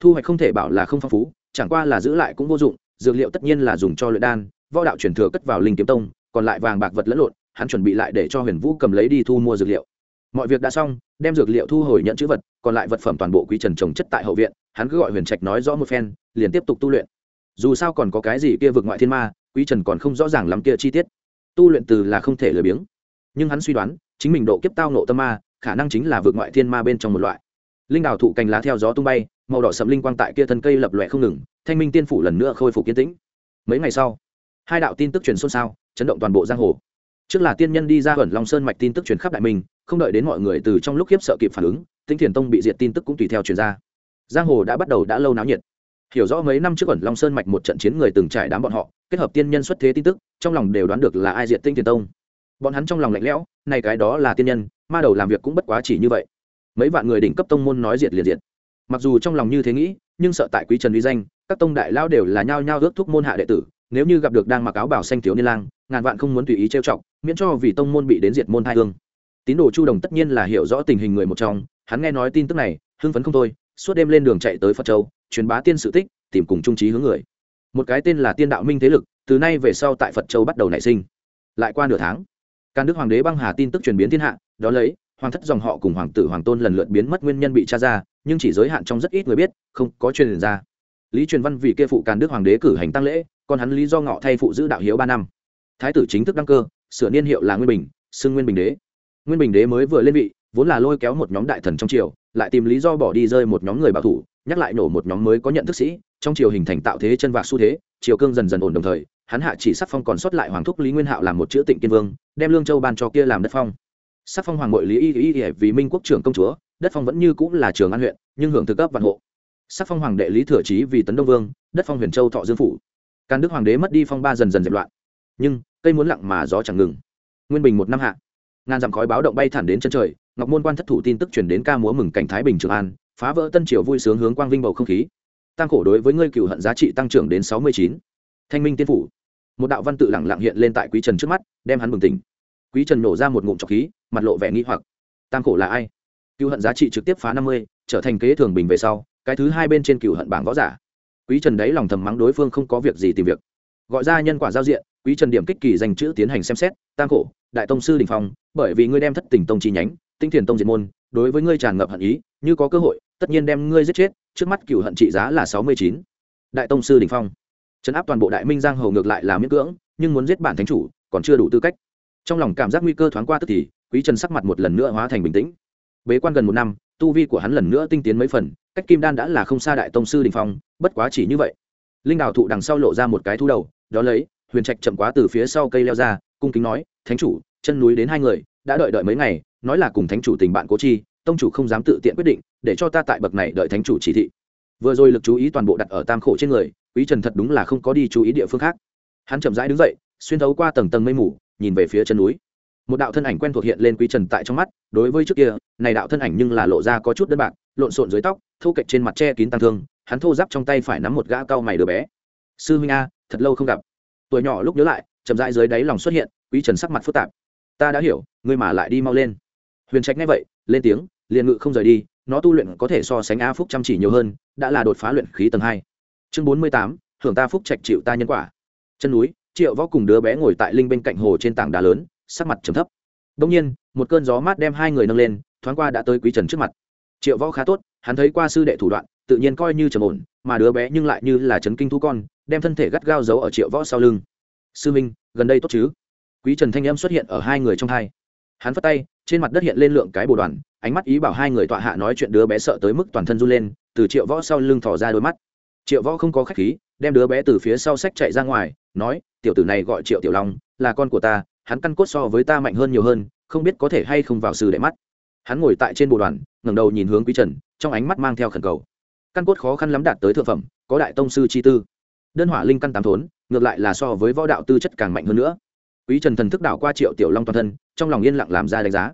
thu hoạch không thể bảo là không phong phú, chẳng qua là giữ lại cũng vô dụng, dược liệu tất nhiên là dùng cho luyện đan, võ đạo truyền thừa cất vào linh kiếm tông, còn lại vàng bạc vật lẫn lộn, hắn chuẩn bị lại để cho huyền vũ cầm lấy đi thu mua dược liệu. Mọi việc đã xong, đem dược liệu thu hồi nhận chữ vật, còn lại vật phẩm toàn bộ quý trần trồng chất tại hậu viện, hắn cứ gọi huyền trạch nói rõ một phen, liền tiếp tục tu luyện. Dù sao còn có cái gì kia vượt ngoại thiên ma, quý trần còn không rõ ràng lắm kia chi tiết. Tu luyện từ là không thể lười biếng. Nhưng hắn suy đoán, chính mình độ kiếp tao nộ tâm ma, khả năng chính là vượt ngoại thiên ma bên trong một loại linh đào thụ cành lá theo gió tung bay, màu đỏ sầm linh quang tại kia thân cây lập lòe không ngừng, thanh minh tiên phủ lần nữa khôi phục kiến tĩnh. Mấy ngày sau, hai đạo tin tức truyền xôn xao, chấn động toàn bộ giang hồ. Trước là tiên nhân đi ra ẩn long sơn mạch tin tức truyền khắp đại minh, không đợi đến mọi người từ trong lúc khiếp sợ kịp phản ứng tinh thiền tông bị diệt tin tức cũng tùy theo truyền ra. Giang hồ đã bắt đầu đã lâu náo nhiệt. Hiểu rõ mấy năm trước ẩn long sơn mạch một trận chiến người từng trải đám bọn họ, kết hợp tiên nhân xuất thế tin tức, trong lòng đều đoán được là ai diệt tinh thiền tông. Bọn hắn trong lòng lạnh lẽo này cái đó là tiên nhân, ma đầu làm việc cũng bất quá chỉ như vậy mấy vạn người đỉnh cấp tông môn nói diệt liền diệt. Mặc dù trong lòng như thế nghĩ, nhưng sợ tại quý trần uy danh, các tông đại lao đều là nhao nhao ước thúc môn hạ đệ tử, nếu như gặp được đang mặc áo bảo xanh thiếu niên lang, ngàn vạn không muốn tùy ý trêu chọc, miễn cho vì tông môn bị đến diệt môn hai hương. Tín đồ chu đồng tất nhiên là hiểu rõ tình hình người một trong, hắn nghe nói tin tức này, hưng phấn không thôi, suốt đêm lên đường chạy tới phật châu, truyền bá tiên sự tích, tìm cùng trung trí hướng người. Một cái tên là tiên đạo minh thế lực, từ nay về sau tại phật châu bắt đầu nảy sinh. Lại qua nửa tháng, càn đức hoàng đế băng hà tin tức truyền biến thiên hạ đó lấy hoàng thất dòng họ cùng hoàng tử hoàng tôn lần lượt biến mất nguyên nhân bị tra ra, nhưng chỉ giới hạn trong rất ít người biết, không có truyền ra. Lý truyền văn vì kia phụ càn đức hoàng đế cử hành tăng lễ, còn hắn lý do ngọ thay phụ giữ đạo hiếu ba năm. Thái tử chính thức đăng cơ, sửa niên hiệu là nguyên bình, xưng nguyên bình đế. Nguyên bình đế mới vừa lên vị, vốn là lôi kéo một nhóm đại thần trong triều, lại tìm lý do bỏ đi rơi một nhóm người bảo thủ, nhắc lại nổ một nhóm mới có nhận thức sĩ, trong triều hình thành tạo thế chân vạc xu thế, triều cương dần dần ổn đồng thời, hắn hạ chỉ sắc phong còn sót lại hoàng thúc lý nguyên hạo làm một chữ tịnh kiên vương, đem lương châu ban cho kia làm đất phong sắc phong hoàng nội lý y y y vì minh quốc trưởng công chúa, đất phong vẫn như cũng là trường an huyện, nhưng hưởng thực cấp vạn hộ. Sắc phong hoàng đệ lý thừa trí vì tấn đông vương, đất phong huyền châu thọ dương phủ. Càn đức hoàng đế mất đi phong ba dần dần dẹp loạn. Nhưng, cây muốn lặng mà gió chẳng ngừng. Nguyên bình một năm hạ, ngàn dặm khói báo động bay thẳng đến chân trời, ngọc môn quan thất thủ tin tức chuyển đến ca múa mừng cảnh thái bình trường an, phá vỡ tân triều vui sướng hướng quang vinh bầu không khí. Tăng khổ đối với ngươi cựu hận giá trị tăng trưởng đến sáu mươi chín. Thanh minh tiên phủ. Một đạo văn tự lẳng lặng hiện lên tại quý trần trước mắt, đem hắn bừng tỉnh quý trần nổ ra một ngụm trọc khí, mặt lộ vẻ nghi hoặc. Tam khổ là ai? Cựu hận giá trị trực tiếp phá năm mươi, trở thành kế thường bình về sau, cái thứ hai bên trên cựu hận bảng võ giả. Quý trần đấy lòng thầm mắng đối phương không có việc gì tìm việc. Gọi ra nhân quả giao diện, quý trần điểm kích kỳ danh chữ tiến hành xem xét, tam khổ, đại tông sư đình phong, bởi vì ngươi đem thất tình tông chi nhánh, tinh thiền tông diệt môn, đối với ngươi tràn ngập hận ý, như có cơ hội, tất nhiên đem ngươi giết chết, trước mắt cựu hận trị giá là sáu mươi chín. Đại tông sư đình phong. Trấn áp toàn bộ đại minh giang hồ ngược lại là miễn cưỡng, nhưng muốn giết bản thánh chủ, còn chưa đủ tư cách trong lòng cảm giác nguy cơ thoáng qua tức thì, quý trần sắc mặt một lần nữa hóa thành bình tĩnh. Bế quan gần một năm, tu vi của hắn lần nữa tinh tiến mấy phần, cách kim đan đã là không xa đại tông sư đình phong, bất quá chỉ như vậy. Linh đào thụ đằng sau lộ ra một cái thu đầu, đó lấy, huyền trạch chậm quá từ phía sau cây leo ra, cung kính nói, thánh chủ, chân núi đến hai người, đã đợi đợi mấy ngày, nói là cùng thánh chủ tình bạn cố chi, tông chủ không dám tự tiện quyết định, để cho ta tại bậc này đợi thánh chủ chỉ thị. Vừa rồi lực chú ý toàn bộ đặt ở tam khổ trên người, quý trần thật đúng là không có đi chú ý địa phương khác. Hắn chậm rãi đứng dậy, xuyên thấu qua tầng tầng mây mù nhìn về phía chân núi. Một đạo thân ảnh quen thuộc hiện lên quý trần tại trong mắt, đối với trước kia, này đạo thân ảnh nhưng là lộ ra có chút đơn bạc, lộn xộn dưới tóc, thô kệch trên mặt che kín tăng thương, hắn thô giáp trong tay phải nắm một gã cao mày đứa bé. Sư huynh a, thật lâu không gặp. Tuổi nhỏ lúc nhớ lại, chậm rãi dưới đáy lòng xuất hiện, quý trần sắc mặt phức tạp. Ta đã hiểu, ngươi mà lại đi mau lên. Huyền trạch nghe vậy, lên tiếng, liền ngự không rời đi, nó tu luyện có thể so sánh a phúc chăm chỉ nhiều hơn, đã là đột phá luyện khí tầng hai. Chương bốn mươi tám hưởng ta phúc trạch chịu ta nhân quả. Chân núi triệu võ cùng đứa bé ngồi tại linh bên cạnh hồ trên tảng đá lớn, sắc mặt trầm thấp. Đông nhiên, một cơn gió mát đem hai người nâng lên, thoáng qua đã tới quý trần trước mặt. Triệu võ khá tốt, hắn thấy qua sư đệ thủ đoạn, tự nhiên coi như trầm ổn, mà đứa bé nhưng lại như là chấn kinh thú con, đem thân thể gắt gao giấu ở triệu võ sau lưng. Sư minh, gần đây tốt chứ? Quý trần thanh âm xuất hiện ở hai người trong hai. Hắn phất tay, trên mặt đất hiện lên lượng cái bồ đoàn, ánh mắt ý bảo hai người tọa hạ nói chuyện đứa bé sợ tới mức toàn thân run lên, từ triệu võ sau lưng thỏ ra đôi mắt. Triệu võ không có khách khí, đem đứa bé từ phía sau sách chạy ra ngoài, nói tiểu tử này gọi triệu tiểu long, là con của ta, hắn căn cốt so với ta mạnh hơn nhiều hơn, không biết có thể hay không vào sư đệ mắt. Hắn ngồi tại trên bộ đoàn, ngẩng đầu nhìn hướng quý trần, trong ánh mắt mang theo khẩn cầu. Căn cốt khó khăn lắm đạt tới thượng phẩm, có đại tông sư chi tư. Đơn hỏa linh căn tám thốn, ngược lại là so với võ đạo tư chất càng mạnh hơn nữa. Quý trần thần thức đảo qua triệu tiểu long toàn thân, trong lòng yên lặng làm ra đánh giá.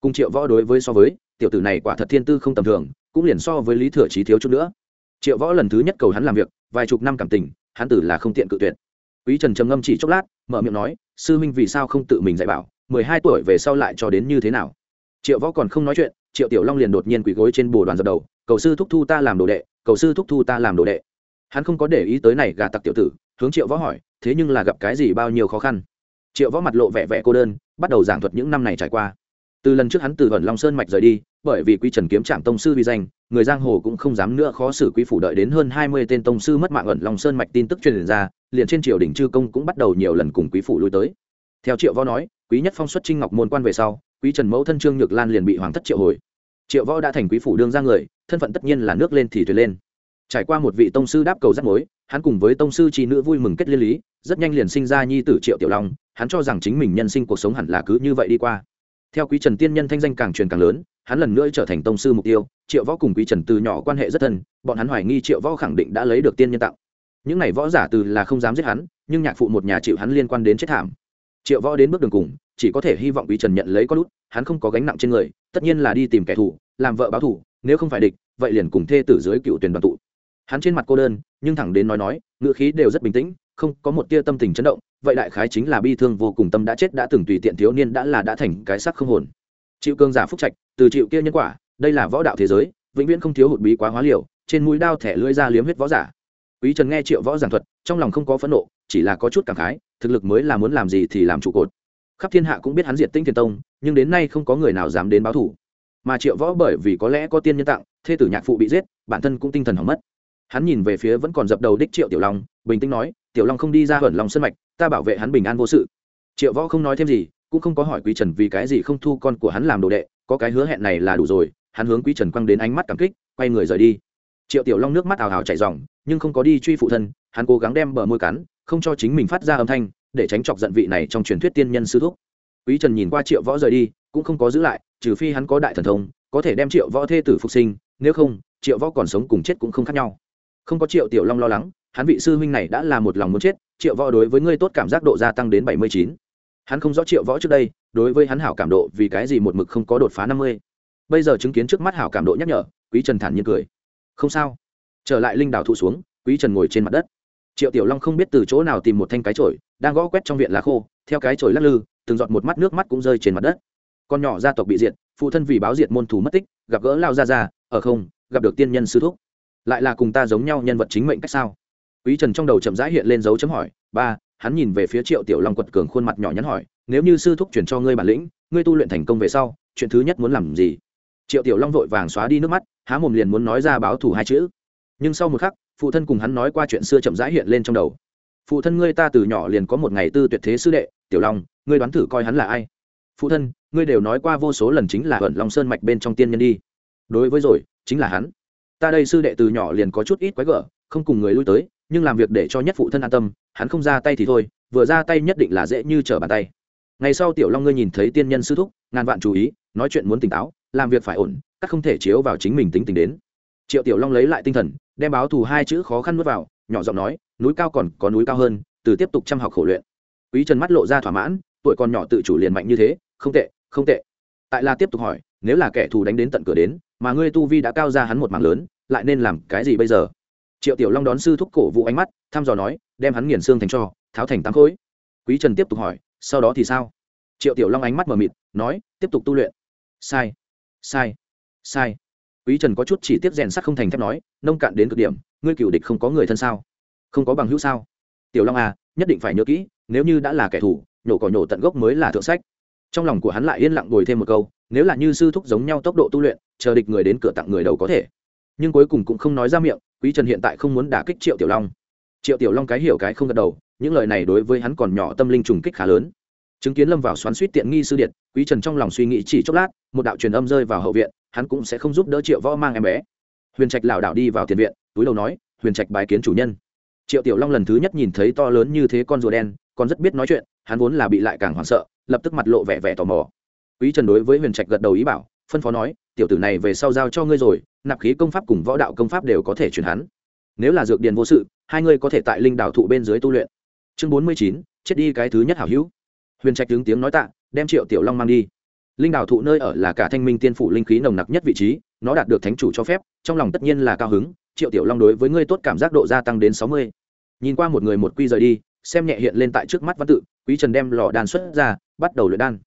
Cùng triệu võ đối với so với, tiểu tử này quả thật thiên tư không tầm thường, cũng liền so với lý thừa trí thiếu chút nữa. Triệu võ lần thứ nhất cầu hắn làm việc, vài chục năm cảm tình, hắn tử là không tiện cự tuyệt quý trần trầm ngâm chỉ chốc lát, mở miệng nói, sư minh vì sao không tự mình dạy bảo, mười hai tuổi về sau lại cho đến như thế nào? Triệu võ còn không nói chuyện, triệu tiểu long liền đột nhiên quỳ gối trên bồ đoàn dập đầu, cầu sư thúc thu ta làm đồ đệ, cầu sư thúc thu ta làm đồ đệ. Hắn không có để ý tới này gà tặc tiểu tử, hướng triệu võ hỏi, thế nhưng là gặp cái gì bao nhiêu khó khăn? Triệu võ mặt lộ vẻ vẻ cô đơn, bắt đầu giảng thuật những năm này trải qua. Từ lần trước hắn từ ẩn long sơn mạch rời đi, bởi vì quý trần kiếm trạm tông sư vi danh, người giang hồ cũng không dám nữa khó xử quý phủ đợi đến hơn hai mươi tên tông sư mất mạng ẩn long sơn mạch tin tức truyền ra liền trên triều đình chư công cũng bắt đầu nhiều lần cùng quý phủ lui tới. Theo triệu võ nói, quý nhất phong xuất trinh ngọc môn quan về sau, quý trần mẫu thân trương nhược lan liền bị hoàng thất triệu hồi. Triệu võ đã thành quý phủ đương ra người, thân phận tất nhiên là nước lên thì thuyền lên. Trải qua một vị tông sư đáp cầu rắc mối, hắn cùng với tông sư trí nữ vui mừng kết liên lý, rất nhanh liền sinh ra nhi tử triệu tiểu long, hắn cho rằng chính mình nhân sinh cuộc sống hẳn là cứ như vậy đi qua. Theo quý trần tiên nhân thanh danh càng truyền càng lớn, hắn lần nữa trở thành tông sư mục tiêu, triệu võ cùng quý trần từ nhỏ quan hệ rất thân, bọn hắn hoài nghi triệu võ khẳng định đã lấy được tiên nhân tặng những này võ giả từ là không dám giết hắn, nhưng nhạc phụ một nhà chịu hắn liên quan đến chết thảm. Triệu võ đến bước đường cùng, chỉ có thể hy vọng quý trần nhận lấy con lút hắn không có gánh nặng trên người, tất nhiên là đi tìm kẻ thù, làm vợ báo thù, nếu không phải địch, vậy liền cùng thê tử dưới cựu tuyển đoàn tụ. Hắn trên mặt cô đơn, nhưng thẳng đến nói nói ngựa khí đều rất bình tĩnh, không có một tia tâm tình chấn động, vậy đại khái chính là bi thương vô cùng tâm đã chết đã từng tùy tiện thiếu niên đã là đã thành cái sắc không hồn. Chịu cương giả phúc trạch, từ chịu kia nhân quả, đây là võ đạo thế giới, vĩnh viễn không thiếu hụt bí quá hóa liều, trên mũi đao thẻ lưỡi ra liếm huyết võ giả quý trần nghe triệu võ giảng thuật, trong lòng không có phẫn nộ, chỉ là có chút cảm khái, thực lực mới là muốn làm gì thì làm trụ cột. Khắp thiên hạ cũng biết hắn diệt tinh thiên tông, nhưng đến nay không có người nào dám đến báo thủ. Mà triệu võ bởi vì có lẽ có tiên nhân tặng, thê tử nhạc phụ bị giết, bản thân cũng tinh thần hỏng mất. Hắn nhìn về phía vẫn còn dập đầu đích triệu tiểu long, bình tĩnh nói, tiểu long không đi ra hởn lòng sân mạch, ta bảo vệ hắn bình an vô sự. Triệu võ không nói thêm gì, cũng không có hỏi quý trần vì cái gì không thu con của hắn làm đồ đệ, có cái hứa hẹn này là đủ rồi, hắn hướng quý trần quăng đến ánh mắt cảm kích, quay người rời đi. Triệu tiểu long nước mắt ào ào chảy ròng nhưng không có đi truy phụ thân, hắn cố gắng đem bờ môi cắn, không cho chính mình phát ra âm thanh, để tránh chọc giận vị này trong truyền thuyết tiên nhân sư thúc. Quý trần nhìn qua triệu võ rời đi, cũng không có giữ lại, trừ phi hắn có đại thần thông, có thể đem triệu võ thê tử phục sinh, nếu không, triệu võ còn sống cùng chết cũng không khác nhau. Không có triệu tiểu long lo lắng, hắn vị sư huynh này đã là một lòng muốn chết, triệu võ đối với ngươi tốt cảm giác độ gia tăng đến bảy mươi chín. Hắn không rõ triệu võ trước đây, đối với hắn hảo cảm độ vì cái gì một mực không có đột phá năm mươi. Bây giờ chứng kiến trước mắt hảo cảm độ nhắc nhở, quý trần thản nhiên cười. Không sao trở lại linh đảo thụ xuống, quý trần ngồi trên mặt đất. Triệu tiểu long không biết từ chỗ nào tìm một thanh cái chổi, đang gõ quét trong viện lá khô, theo cái chổi lắc lư, từng giọt một mắt nước mắt cũng rơi trên mặt đất. Con nhỏ gia tộc bị diệt, phụ thân vì báo diệt môn thủ mất tích, gặp gỡ lao ra ra ở không, gặp được tiên nhân sư thúc. Lại là cùng ta giống nhau nhân vật chính mệnh cách sao? Quý trần trong đầu chậm rãi hiện lên dấu chấm hỏi, ba, hắn nhìn về phía triệu tiểu long quật cường khuôn mặt nhỏ nhắn hỏi, nếu như sư thúc chuyển cho ngươi bản lĩnh, ngươi tu luyện thành công về sau, chuyện thứ nhất muốn làm gì? Triệu tiểu long vội vàng xóa đi nước mắt, há mồm liền muốn nói ra báo thù hai chữ nhưng sau một khắc, phụ thân cùng hắn nói qua chuyện xưa chậm rãi hiện lên trong đầu. Phụ thân ngươi ta từ nhỏ liền có một ngày tư tuyệt thế sư đệ, tiểu long, ngươi đoán thử coi hắn là ai? Phụ thân, ngươi đều nói qua vô số lần chính là ẩn long sơn mạch bên trong tiên nhân đi. Đối với rồi, chính là hắn. Ta đây sư đệ từ nhỏ liền có chút ít quái gở, không cùng người lui tới, nhưng làm việc để cho nhất phụ thân an tâm, hắn không ra tay thì thôi, vừa ra tay nhất định là dễ như trở bàn tay. Ngày sau tiểu long ngươi nhìn thấy tiên nhân sư thúc, ngàn vạn chú ý, nói chuyện muốn tỉnh táo, làm việc phải ổn các không thể chiếu vào chính mình tính tình đến triệu tiểu long lấy lại tinh thần, đem báo thù hai chữ khó khăn nuốt vào, nhỏ giọng nói, núi cao còn có núi cao hơn, từ tiếp tục chăm học khổ luyện. Quý trần mắt lộ ra thỏa mãn, tuổi còn nhỏ tự chủ liền mạnh như thế, không tệ không tệ. Tại là tiếp tục hỏi, nếu là kẻ thù đánh đến tận cửa đến, mà ngươi tu vi đã cao ra hắn một mảng lớn, lại nên làm cái gì bây giờ? Triệu tiểu long đón sư thúc cổ vũ ánh mắt, thăm dò nói, đem hắn nghiền xương thành cho, tháo thành tám khối. Quý trần tiếp tục hỏi, sau đó thì sao? Triệu tiểu long ánh mắt mờ mịt, nói, tiếp tục tu luyện. Sai sai sai quý trần có chút chỉ tiếp rèn sắt không thành thép nói, nông cạn đến cực điểm, ngươi cựu địch không có người thân sao? Không có bằng hữu sao? Tiểu long à nhất định phải nhớ kỹ, nếu như đã là kẻ thù, nhổ cỏ nhổ tận gốc mới là thượng sách. Trong lòng của hắn lại yên lặng bồi thêm một câu, nếu là như sư thúc giống nhau tốc độ tu luyện, chờ địch người đến cửa tặng người đầu có thể. Nhưng cuối cùng cũng không nói ra miệng, quý trần hiện tại không muốn đả kích triệu tiểu long. Triệu tiểu long cái hiểu cái không gật đầu, những lời này đối với hắn còn nhỏ tâm linh trùng kích khá lớn chứng kiến lâm vào xoắn suýt tiện nghi sư điện quý trần trong lòng suy nghĩ chỉ chốc lát, một đạo truyền âm rơi vào hậu viện, hắn cũng sẽ không giúp đỡ triệu võ mang em bé. Huyền trạch lảo đảo đi vào tiền viện, túi đầu nói, huyền trạch bài kiến chủ nhân. Triệu tiểu long lần thứ nhất nhìn thấy to lớn như thế con rùa đen, còn rất biết nói chuyện, hắn vốn là bị lại càng hoảng sợ, lập tức mặt lộ vẻ vẻ tò mò. Quý trần đối với huyền trạch gật đầu ý bảo, phân phó nói, tiểu tử này về sau giao cho ngươi rồi, nạp khí công pháp cùng võ đạo công pháp đều có thể truyền hắn. Nếu là dược điền vô sự, hai ngươi có thể tại linh đảo thụ bên dưới tu luyện. Chương bốn mươi chín, chết đi cái thứ nhất hảo hữu huyền trạch tướng tiếng nói tạ, đem triệu tiểu long mang đi. Linh đảo thụ nơi ở là cả thanh minh tiên phủ linh khí nồng nặc nhất vị trí, nó đạt được thánh chủ cho phép, trong lòng tất nhiên là cao hứng, triệu tiểu long đối với ngươi tốt cảm giác độ gia tăng đến sáu mươi. Nhìn qua một người một quy rời đi, xem nhẹ hiện lên tại trước mắt văn tự, quý trần đem lò đan xuất ra, bắt đầu luyện đan.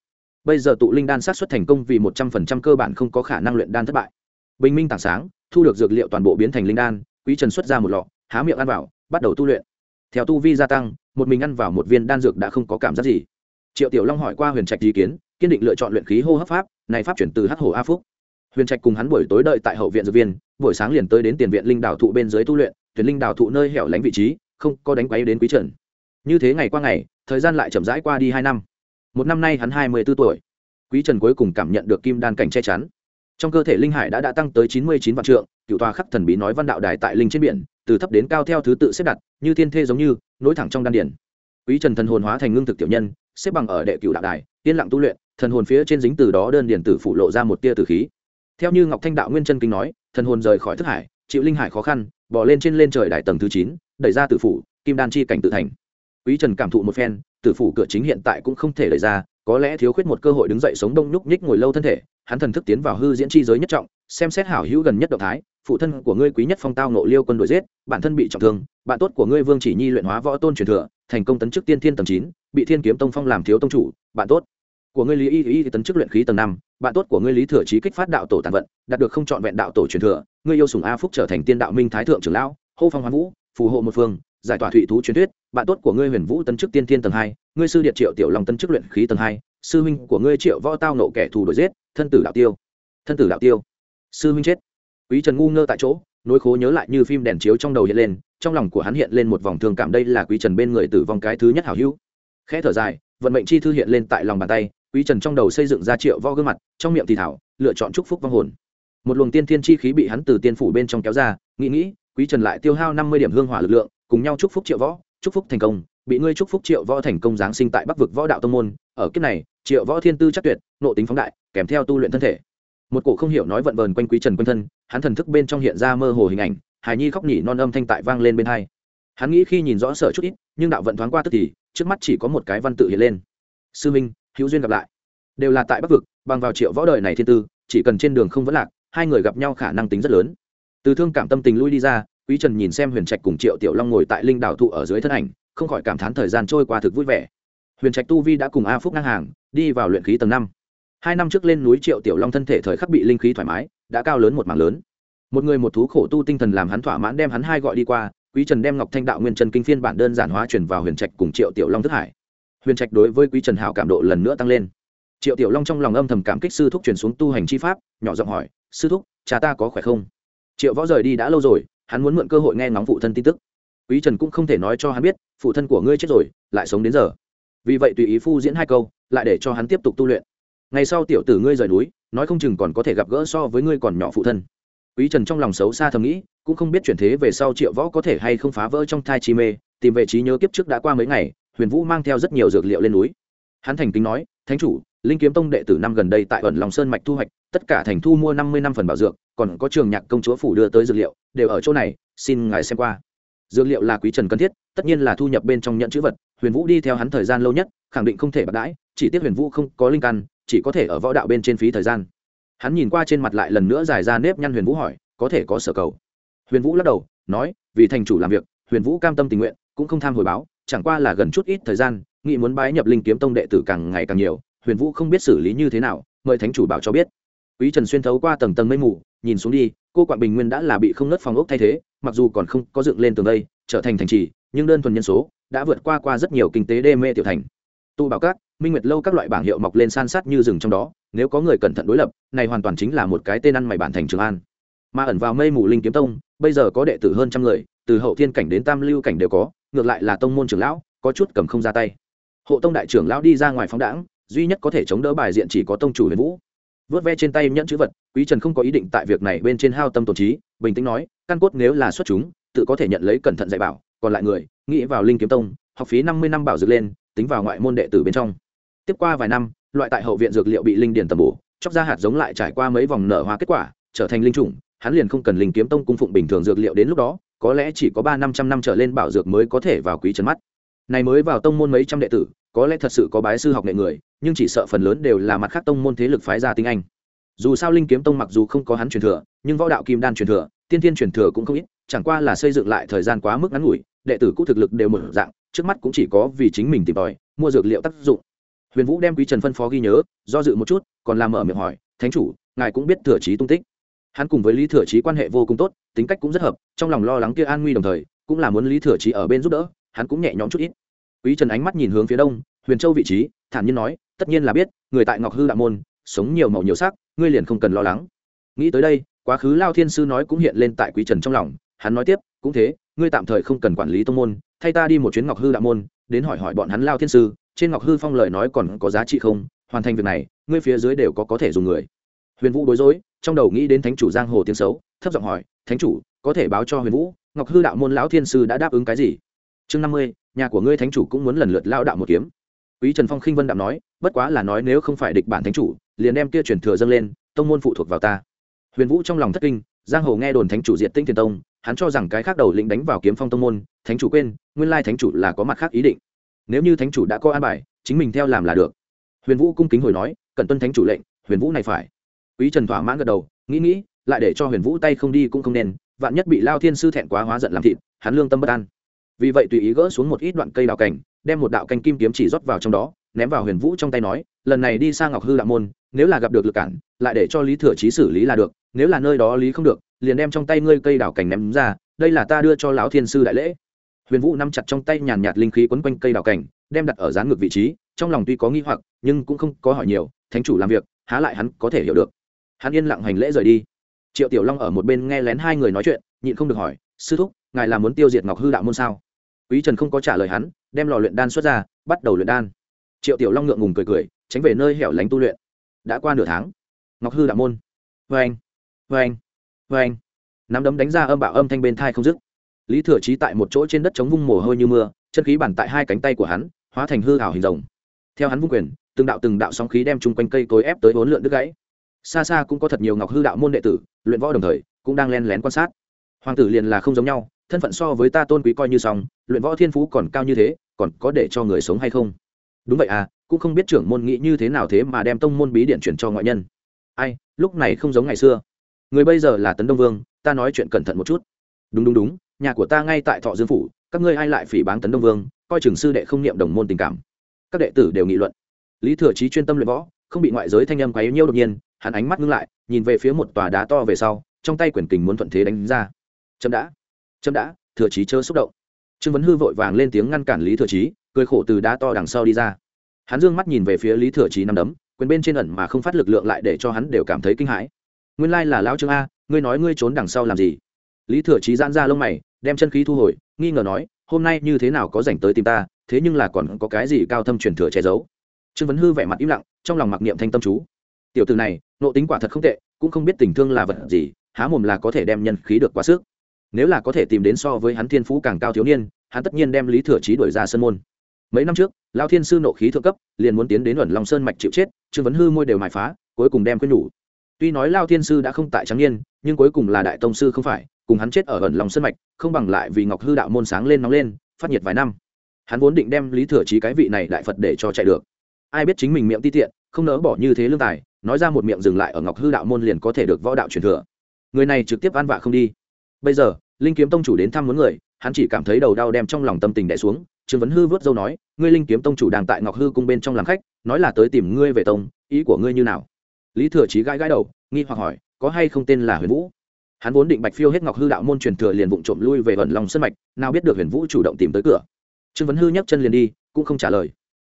Bây giờ tụ linh đan sát xuất thành công vì một trăm phần trăm cơ bản không có khả năng luyện đan thất bại. Bình minh tảng sáng, thu được dược liệu toàn bộ biến thành linh đan, quý trần xuất ra một lọ, há miệng ăn vào, bắt đầu tu luyện. Theo tu vi gia tăng, một mình ăn vào một viên đan dược đã không có cảm giác gì triệu tiểu long hỏi qua huyền trạch ý kiến, kiên định lựa chọn luyện khí hô hấp pháp, này pháp chuyển từ hắc hồ a phúc. Huyền trạch cùng hắn buổi tối đợi tại hậu viện dược viên, buổi sáng liền tới đến tiền viện linh đảo thụ bên dưới tu luyện, tuyển linh đảo thụ nơi hẻo lánh vị trí, không có đánh quấy đến quý trần. Như thế ngày qua ngày, thời gian lại chậm rãi qua đi hai năm. Một năm nay hắn hai mươi b ố tuổi. Quý trần cuối cùng cảm nhận được kim đan cảnh che chắn. Trong cơ thể linh hải đã đã tăng tới chín mươi chín vạn trượng cựu tòa khắc thần bí nói văn đạo đài tại linh trên biển, từ thấp đến cao theo thứ tự xếp đặt, như thiên thê giống như, nối thẳng trong đan điển quý trần thần hồn hóa thành ngưng thực tiểu nhân, xếp bằng ở đệ cựu đạo đài, yên lặng tu luyện, thần hồn phía trên dính từ đó đơn điển tử phủ lộ ra một tia tử khí. Theo như ngọc thanh đạo nguyên chân kinh nói, thần hồn rời khỏi thức hải, chịu linh hải khó khăn bỏ lên trên lên trời đại tầng thứ chín, đẩy ra tử phủ, kim đan chi cảnh tự thành. Quý trần cảm thụ một phen, tử phủ cửa chính hiện tại cũng không thể đẩy ra, có lẽ thiếu khuyết một cơ hội đứng dậy sống đông nhúc nhích ngồi lâu thân thể, hắn thần thức tiến vào hư diễn chi giới nhất trọng, xem xét hảo hữu gần nhất động thái, phụ thân của ngươi quý nhất phong tao nộ liêu quân đội giết, bản thân bị trọng thương, bạn tốt của ngươi vương chỉ nhi luyện hóa võ tôn truyền thừa thành công tấn chức tiên thiên tầng chín, bị thiên kiếm tông phong làm thiếu tông chủ, bạn tốt. Của ngươi lý y y tấn chức luyện khí tầng năm, bạn tốt của ngươi lý thừa trí kích phát đạo tổ tàn vận, đạt được không chọn vẹn đạo tổ truyền thừa, ngươi yêu sùng a phúc trở thành tiên đạo minh thái thượng trưởng lão, hô phong hoán vũ, phù hộ một phương, giải tỏa thụy thú truyền thuyết, bạn tốt của ngươi huyền vũ tấn chức tiên thiên tầng hai, ngươi sư điện triệu tiểu long tấn chức luyện khí tầng hai, sư huynh của ngươi triệu võ tao nộ kẻ thù đổi giết, thân tử đạo tiêu. Thân tử đạo tiêu. Sư huynh chết. Quý trần ngu ngơ tại chỗ, nỗi khố nhớ lại như phim đèn chiếu trong đầu hiện lên trong lòng của hắn hiện lên một vòng thương cảm, đây là quý trần bên người tử vong cái thứ nhất hảo hữu. Khẽ thở dài, vận mệnh chi thư hiện lên tại lòng bàn tay, quý trần trong đầu xây dựng ra triệu võ gương mặt, trong miệng thì thảo, lựa chọn chúc phúc vong hồn. Một luồng tiên thiên chi khí bị hắn từ tiên phủ bên trong kéo ra, nghĩ nghĩ, quý trần lại tiêu hao năm mươi điểm hương hỏa lực lượng, cùng nhau chúc phúc triệu võ, chúc phúc thành công, bị ngươi chúc phúc triệu võ thành công giáng sinh tại bắc vực võ đạo tông môn. Ở kiếp này, triệu võ thiên tư chắc tuyệt, nộ tính phóng đại, kèm theo tu luyện thân thể. Một cổ không hiểu nói vận vờn quanh quý trần quanh thân, hắn thần thức bên trong hiện ra mơ hồ hình ảnh hài nhi khóc nhỉ non âm thanh tại vang lên bên hai. Hắn nghĩ khi nhìn rõ sở chút ít, nhưng đạo vận thoáng qua tức thì, trước mắt chỉ có một cái văn tự hiện lên. Sư minh, hữu duyên gặp lại. Đều là tại bắc vực, bằng vào triệu võ đời này thiên tư, chỉ cần trên đường không vẫn lạc, hai người gặp nhau khả năng tính rất lớn. Từ thương cảm tâm tình lui đi ra, quý trần nhìn xem huyền trạch cùng triệu tiểu long ngồi tại linh đảo thụ ở dưới thân ảnh, không khỏi cảm thán thời gian trôi qua thực vui vẻ. Huyền trạch tu vi đã cùng a phúc ngang hàng, đi vào luyện khí tầng năm. Hai năm trước lên núi triệu tiểu long thân thể thời khắc bị linh khí thoải mái, đã cao lớn một mảng lớn một người một thú khổ tu tinh thần làm hắn thỏa mãn đem hắn hai gọi đi qua, quý trần đem ngọc thanh đạo nguyên trần kinh phiên bản đơn giản hóa chuyển vào huyền trạch cùng triệu tiểu long thức hải. Huyền trạch đối với quý trần hảo cảm độ lần nữa tăng lên. Triệu tiểu long trong lòng âm thầm cảm kích sư thúc chuyển xuống tu hành chi pháp, nhỏ giọng hỏi, sư thúc, cha ta có khỏe không? Triệu võ rời đi đã lâu rồi, hắn muốn mượn cơ hội nghe ngóng phụ thân tin tức. Quý trần cũng không thể nói cho hắn biết, phụ thân của ngươi chết rồi, lại sống đến giờ. Vì vậy tùy ý phu diễn hai câu, lại để cho hắn tiếp tục tu luyện. Ngày sau tiểu tử ngươi rời núi, nói không chừng còn có thể gặp gỡ so với ngươi còn nhỏ phụ thân quý trần trong lòng xấu xa thầm nghĩ, cũng không biết chuyển thế về sau triệu võ có thể hay không phá vỡ trong thai chi mê, tìm về trí nhớ kiếp trước đã qua mấy ngày, huyền vũ mang theo rất nhiều dược liệu lên núi. Hắn thành kính nói, thánh chủ, linh kiếm tông đệ tử năm gần đây tại ẩn lòng sơn mạch thu hoạch, tất cả thành thu mua năm mươi năm phần bảo dược, còn có trường nhạc công chúa phủ đưa tới dược liệu, đều ở chỗ này, xin ngài xem qua. Dược liệu là quý trần cần thiết, tất nhiên là thu nhập bên trong nhận chữ vật, huyền vũ đi theo hắn thời gian lâu nhất, khẳng định không thể bạc đãi, chỉ tiếc huyền vũ không có linh căn, chỉ có thể ở võ đạo bên trên phí thời gian hắn nhìn qua trên mặt lại lần nữa dài ra nếp nhăn huyền vũ hỏi, có thể có sở cầu? Huyền vũ lắc đầu, nói, vì thành chủ làm việc, huyền vũ cam tâm tình nguyện, cũng không tham hồi báo, chẳng qua là gần chút ít thời gian, nghị muốn bái nhập linh kiếm tông đệ tử càng ngày càng nhiều, huyền vũ không biết xử lý như thế nào, mời thánh chủ bảo cho biết. Quý trần xuyên thấu qua tầng tầng mây mù, nhìn xuống đi, cô quạng bình nguyên đã là bị không nớt phòng ốc thay thế, mặc dù còn không có dựng lên tường đây, trở thành thành trì, nhưng đơn thuần nhân số đã vượt qua qua rất nhiều kinh tế đê mê tiểu thành tu bảo các, minh nguyệt lâu các loại bảng hiệu mọc lên san sát như rừng trong đó, nếu có người cẩn thận đối lập, này hoàn toàn chính là một cái tên ăn mày bản thành trường an. Mà ẩn vào mây mù linh kiếm tông, bây giờ có đệ tử hơn trăm người, từ hậu thiên cảnh đến tam lưu cảnh đều có, ngược lại là tông môn trưởng lão, có chút cầm không ra tay. Hộ tông đại trưởng lão đi ra ngoài phóng đãng, duy nhất có thể chống đỡ bài diện chỉ có tông chủ huyền vũ. Vớt ve trên tay nhẫn chữ vật, quý trần không có ý định tại việc này bên trên hao tâm tổn trí, bình tĩnh nói, căn cốt nếu là xuất chúng, tự có thể nhận lấy cẩn thận dạy bảo, còn lại người, nghĩ vào linh kiếm tông, học phí năm mươi năm bảo dược lên tính vào ngoại môn đệ tử bên trong. Tiếp qua vài năm, loại tại hậu viện dược liệu bị linh điển tầm bổ, chóc ra hạt giống lại trải qua mấy vòng nở hoa kết quả, trở thành linh chủng, hắn liền không cần linh kiếm tông cung phụng bình thường dược liệu đến lúc đó, có lẽ chỉ có ba năm trăm năm trở lên bảo dược mới có thể vào quý trấn mắt. Này mới vào tông môn mấy trăm đệ tử, có lẽ thật sự có bái sư học nghệ người, nhưng chỉ sợ phần lớn đều là mặt khác tông môn thế lực phái ra tinh anh. Dù sao linh kiếm tông mặc dù không có hắn truyền thừa, nhưng võ đạo kim đan truyền thừa, tiên tiên truyền thừa cũng không ít, chẳng qua là xây dựng lại thời gian quá mức ngắn ngủi, đệ tử cũ thực lực đều một dạng trước mắt cũng chỉ có vì chính mình tìm tòi, mua dược liệu tác dụng. Huyền vũ đem quý trần phân phó ghi nhớ, do dự một chút, còn làm mở miệng hỏi, thánh chủ, ngài cũng biết thừa trí tung tích. Hắn cùng với lý thừa trí quan hệ vô cùng tốt, tính cách cũng rất hợp, trong lòng lo lắng kia an nguy đồng thời, cũng là muốn lý thừa trí ở bên giúp đỡ, hắn cũng nhẹ nhõm chút ít. Quý trần ánh mắt nhìn hướng phía đông, huyền châu vị trí, thản nhiên nói, tất nhiên là biết, người tại ngọc hư đạo môn, sống nhiều màu nhiều sắc, ngươi liền không cần lo lắng. Nghĩ tới đây, quá khứ lao thiên sư nói cũng hiện lên tại quý trần trong lòng, hắn nói tiếp, cũng thế, ngươi tạm thời không cần quản lý tông môn thay ta đi một chuyến ngọc hư đạo môn, đến hỏi hỏi bọn hắn lao thiên sư, trên ngọc hư phong lời nói còn có giá trị không? Hoàn thành việc này, ngươi phía dưới đều có có thể dùng người. Huyền vũ bối rối, trong đầu nghĩ đến thánh chủ giang hồ tiếng xấu, thấp giọng hỏi, thánh chủ, có thể báo cho huyền vũ, ngọc hư đạo môn lão thiên sư đã đáp ứng cái gì? Chương năm mươi, nhà của ngươi thánh chủ cũng muốn lần lượt lao đạo một kiếm. Quý trần phong khinh vân đạo nói, bất quá là nói nếu không phải địch bản thánh chủ, liền đem kia truyền thừa dâng lên, tông môn phụ thuộc vào ta. Huyền vũ trong lòng thất kinh, giang hồ nghe đồn thánh chủ diện tinh thiền tông hắn cho rằng cái khác đầu lĩnh đánh vào kiếm phong tông môn, thánh chủ quên, nguyên lai thánh chủ là có mặt khác ý định. Nếu như thánh chủ đã có an bài, chính mình theo làm là được. Huyền vũ cung kính hồi nói cần tuân thánh chủ lệnh, huyền vũ này phải. Quý trần thỏa mãn gật đầu, nghĩ nghĩ, lại để cho huyền vũ tay không đi cũng không nên, vạn nhất bị lao thiên sư thẹn quá hóa giận làm thịt, hắn lương tâm bất an. Vì vậy tùy ý gỡ xuống một ít đoạn cây đào cảnh đem một đạo canh kim kiếm chỉ rót vào trong đó, ném vào huyền vũ trong tay nói, lần này đi sang ngọc hư đạo môn, nếu là gặp được lực cản, lại để cho lý thừa trí xử lý là được nếu là nơi đó lý không được, liền đem trong tay ngươi cây đào cảnh ném ra, đây là ta đưa cho lão thiên sư đại lễ. Huyền vũ nắm chặt trong tay nhàn nhạt linh khí quấn quanh cây đào cảnh đem đặt ở dán ngược vị trí, trong lòng tuy có nghi hoặc, nhưng cũng không có hỏi nhiều, thánh chủ làm việc, há lại hắn có thể hiểu được. Hắn yên lặng hành lễ rời đi. Triệu tiểu long ở một bên nghe lén hai người nói chuyện, nhịn không được hỏi, sư thúc, ngài là muốn tiêu diệt ngọc hư đạo môn sao? Quý trần không có trả lời hắn, đem lò luyện đan xuất ra, bắt đầu luyện đan. Triệu tiểu long ngượng ngùng cười cười, tránh về nơi hẻo lánh tu luyện. Đã qua nửa tháng, ngọc hư đạo môn. Vê anh vê anh vê anh. Nắm đấm đánh ra âm bạo âm thanh bên thai không dứt. Lý thừa trí tại một chỗ trên đất chống vung mồ hôi như mưa, chân khí bản tại hai cánh tay của hắn, hóa thành hư hảo hình rồng. Theo hắn vung quyền, từng đạo từng đạo sóng khí đem chung quanh cây cối ép tới bốn lượn đứt gãy. Xa xa cũng có thật nhiều ngọc hư đạo môn đệ tử, luyện võ đồng thời, cũng đang len lén quan sát. Hoàng tử liền là không giống nhau, thân phận so với ta tôn quý coi như xong, luyện võ thiên phú còn cao như thế, còn có để cho người sống hay không? Đúng vậy à cũng không biết trưởng môn nghĩ như thế nào thế mà đem tông môn bí điện chuyển cho ngoại nhân. Ai, lúc này không giống ngày xưa người bây giờ là tấn đông vương, ta nói chuyện cẩn thận một chút. Đúng đúng đúng, nhà của ta ngay tại thọ dương phủ, các ngươi ai lại phỉ báng tấn đông vương, coi trường sư đệ không niệm đồng môn tình cảm. Các đệ tử đều nghị luận. Lý thừa trí chuyên tâm luyện võ, không bị ngoại giới thanh âm quấy nhiêu đột nhiên, hắn ánh mắt ngưng lại, nhìn về phía một tòa đá to về sau, trong tay quyển kình muốn thuận thế đánh ra. Chậm đã chậm đã, thừa trí chớ xúc động. Trương vấn hư vội vàng lên tiếng ngăn cản lý thừa trí cười khổ từ đá to đằng sau đi ra. Hắn dương mắt nhìn về phía lý thừa trí nằm đấm, quyền bên trên ẩn mà không phát lực lượng lại để cho hắn đều cảm thấy kinh hãi nguyên lai là lão trương a, ngươi nói ngươi trốn đằng sau làm gì? Lý thừa trí giãn ra lông mày, đem chân khí thu hồi, nghi ngờ nói, hôm nay như thế nào có dành tới tìm ta, thế nhưng là còn có cái gì cao thâm truyền thừa che giấu? Trương vấn hư vẻ mặt im lặng, trong lòng mặc niệm thanh tâm chú. Tiểu từ này, nộ tính quả thật không tệ, cũng không biết tình thương là vật gì, há mồm là có thể đem nhân khí được quá sức. Nếu là có thể tìm đến so với hắn thiên phú càng cao thiếu niên, hắn tất nhiên đem lý thừa trí đuổi ra sân môn. Mấy năm trước lao thiên sư nộ khí thượng cấp, liền muốn tiến đến ẩn long sơn mạch chịu chết, trương vấn hư môi đều mài phá, cuối cùng đem quyết nhủ tuy nói lao thiên sư đã không tại trắng niên, nhưng cuối cùng là đại tông sư không phải, cùng hắn chết ở ẩn lòng sơn mạch, không bằng lại vì ngọc hư đạo môn sáng lên nóng lên, phát nhiệt vài năm. Hắn vốn định đem lý thừa trí cái vị này đại phật để cho chạy được. Ai biết chính mình miệng ti tiện, không nỡ bỏ như thế lương tài, nói ra một miệng dừng lại ở ngọc hư đạo môn liền có thể được võ đạo truyền thừa. Người này trực tiếp ăn vạ không đi. Bây giờ, linh kiếm tông chủ đến thăm muốn người, hắn chỉ cảm thấy đầu đau đem trong lòng tâm tình đẻ xuống. Trương vấn hư vớt dâu nói, ngươi linh kiếm tông chủ đang tại ngọc hư cung bên trong làm khách, nói là tới tìm ngươi về tông, ý của ngươi như nào? Lý thừa trí gãi gãi đầu, nghi hoặc hỏi, có hay không tên là huyền vũ? Hắn vốn định bạch phiêu hết ngọc hư đạo môn truyền thừa liền vụng trộm lui về vần lòng sân mạch, nào biết được huyền vũ chủ động tìm tới cửa. Trương vấn hư nhấc chân liền đi, cũng không trả lời.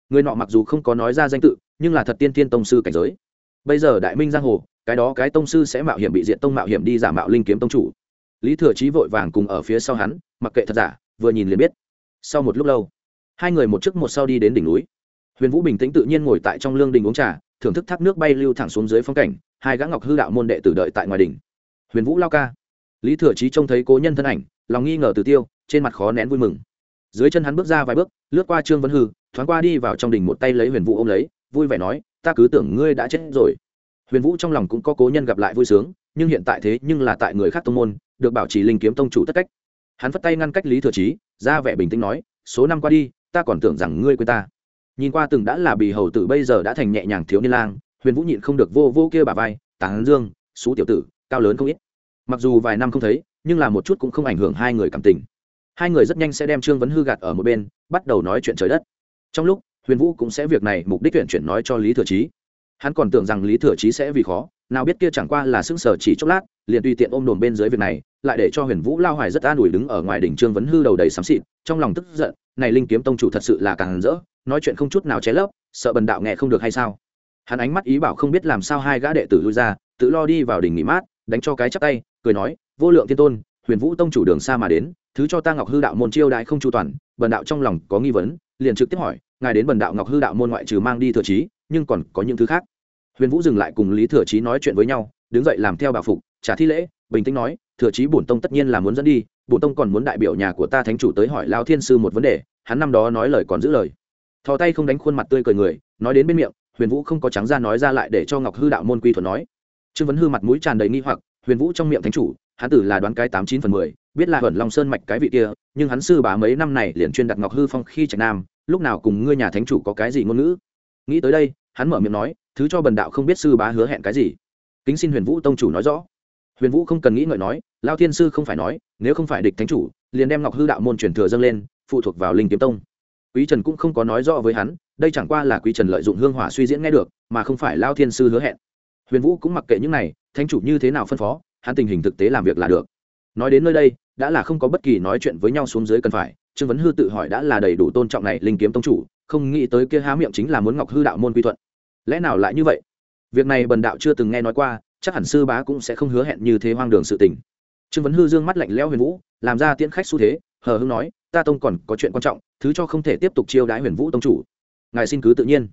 Người nọ mặc dù không có nói ra danh tự, nhưng là thật tiên tiên tông sư cảnh giới. Bây giờ đại minh giang hồ, cái đó cái tông sư sẽ mạo hiểm bị diện tông mạo hiểm đi giả mạo linh kiếm tông chủ. Lý thừa trí vội vàng cùng ở phía sau hắn, mặc kệ thật giả, vừa nhìn liền biết. Sau một lúc lâu, hai người một trước một sau đi đến đỉnh núi. Huyền vũ bình tĩnh tự nhiên ngồi tại trong lương đình uống trà thưởng thức thác nước bay lưu thẳng xuống dưới phong cảnh, hai gã ngọc hư đạo môn đệ tử đợi tại ngoài đỉnh. Huyền vũ lao ca. Lý thừa trí trông thấy cố nhân thân ảnh, lòng nghi ngờ từ tiêu, trên mặt khó nén vui mừng. Dưới chân hắn bước ra vài bước, lướt qua trương vân hư, thoáng qua đi vào trong đỉnh một tay lấy huyền vũ ôm lấy, vui vẻ nói, ta cứ tưởng ngươi đã chết rồi. Huyền vũ trong lòng cũng có cố nhân gặp lại vui sướng, nhưng hiện tại thế nhưng là tại người khác tông môn, được bảo trì linh kiếm tông chủ tất cách. Hắn phất tay ngăn cách lý thừa trí ra vẻ bình tĩnh nói, số năm qua đi, ta còn tưởng rằng ngươi quên ta nhìn qua từng đã là bì hầu tử bây giờ đã thành nhẹ nhàng thiếu niên lang, huyền vũ nhịn không được vô vô kia bà vai, tán dương, xú tiểu tử, cao lớn không ít. Mặc dù vài năm không thấy, nhưng là một chút cũng không ảnh hưởng hai người cảm tình. Hai người rất nhanh sẽ đem trương vấn hư gạt ở một bên, bắt đầu nói chuyện trời đất. Trong lúc, huyền vũ cũng sẽ việc này mục đích tuyển chuyển nói cho lý thừa trí hắn còn tưởng rằng lý thừa trí sẽ vì khó, nào biết kia chẳng qua là xứng sở chỉ chốc lát, liền tùy tiện ôm đồn bên dưới việc này lại để cho huyền vũ lao hoài rất an ủi đứng ở ngoài đỉnh trương vấn hư đầu đầy xám xịt, trong lòng tức giận, này linh kiếm tông chủ thật sự là càng rỡ, nói chuyện không chút nào che lấp, sợ bần đạo nghe không được hay sao? Hắn ánh mắt ý bảo không biết làm sao hai gã đệ tử lui ra, tự lo đi vào đỉnh nghỉ mát, đánh cho cái chắp tay, cười nói, vô lượng thiên tôn, huyền vũ tông chủ đường xa mà đến, thứ cho ta ngọc hư đạo môn chiêu đại không chu toàn. Bần đạo trong lòng có nghi vấn, liền trực tiếp hỏi, ngài đến bần đạo ngọc hư đạo môn ngoại trừ mang đi thừa trí, nhưng còn có những thứ khác? Huyền vũ dừng lại cùng lý thừa trí nói chuyện với nhau, đứng dậy làm theo bà phục, trả thi lễ bình tĩnh nói, thừa trí bổn tông tất nhiên là muốn dẫn đi, bổn tông còn muốn đại biểu nhà của ta thánh chủ tới hỏi lao thiên sư một vấn đề, hắn năm đó nói lời còn giữ lời. Thò tay không đánh khuôn mặt tươi cười người, nói đến bên miệng, huyền vũ không có trắng ra nói ra lại để cho ngọc hư đạo môn quy thuận nói. Trương vấn hư mặt mũi tràn đầy nghi hoặc, huyền vũ trong miệng thánh chủ, hắn tử là đoán cái tám chín phần mười, biết là hẩn long sơn mạch cái vị kia, nhưng hắn sư bá mấy năm này liền chuyên đặt ngọc hư phong khi trạch nam, lúc nào cùng ngươi nhà thánh chủ có cái gì ngôn ngữ? Nghĩ tới đây, hắn mở miệng nói, thứ cho bần đạo không biết sư bá hứa hẹn cái gì. Kính xin huyền vũ tông chủ nói rõ huyền vũ không cần nghĩ ngợi nói, lao thiên sư không phải nói, nếu không phải địch thánh chủ, liền đem ngọc hư đạo môn truyền thừa dâng lên, phụ thuộc vào linh kiếm tông. Quý trần cũng không có nói rõ với hắn, đây chẳng qua là quý trần lợi dụng hương hỏa suy diễn nghe được, mà không phải lao thiên sư hứa hẹn. Huyền vũ cũng mặc kệ những này, thánh chủ như thế nào phân phó, hắn tình hình thực tế làm việc là được. Nói đến nơi đây, đã là không có bất kỳ nói chuyện với nhau xuống dưới cần phải, trương vấn hư tự hỏi đã là đầy đủ tôn trọng này linh kiếm tông chủ, không nghĩ tới kia há miệng chính là muốn ngọc hư đạo môn quy thuận. Lẽ nào lại như vậy? Việc này bần đạo chưa từng nghe nói qua chắc hẳn sư bá cũng sẽ không hứa hẹn như thế hoang đường sự tình. Trương vấn hư dương mắt lạnh lẽo huyền vũ, làm ra tiễn khách xu thế, hờ hưng nói, ta tông còn có chuyện quan trọng, thứ cho không thể tiếp tục chiêu đãi huyền vũ tông chủ. Ngài xin cứ tự nhiên.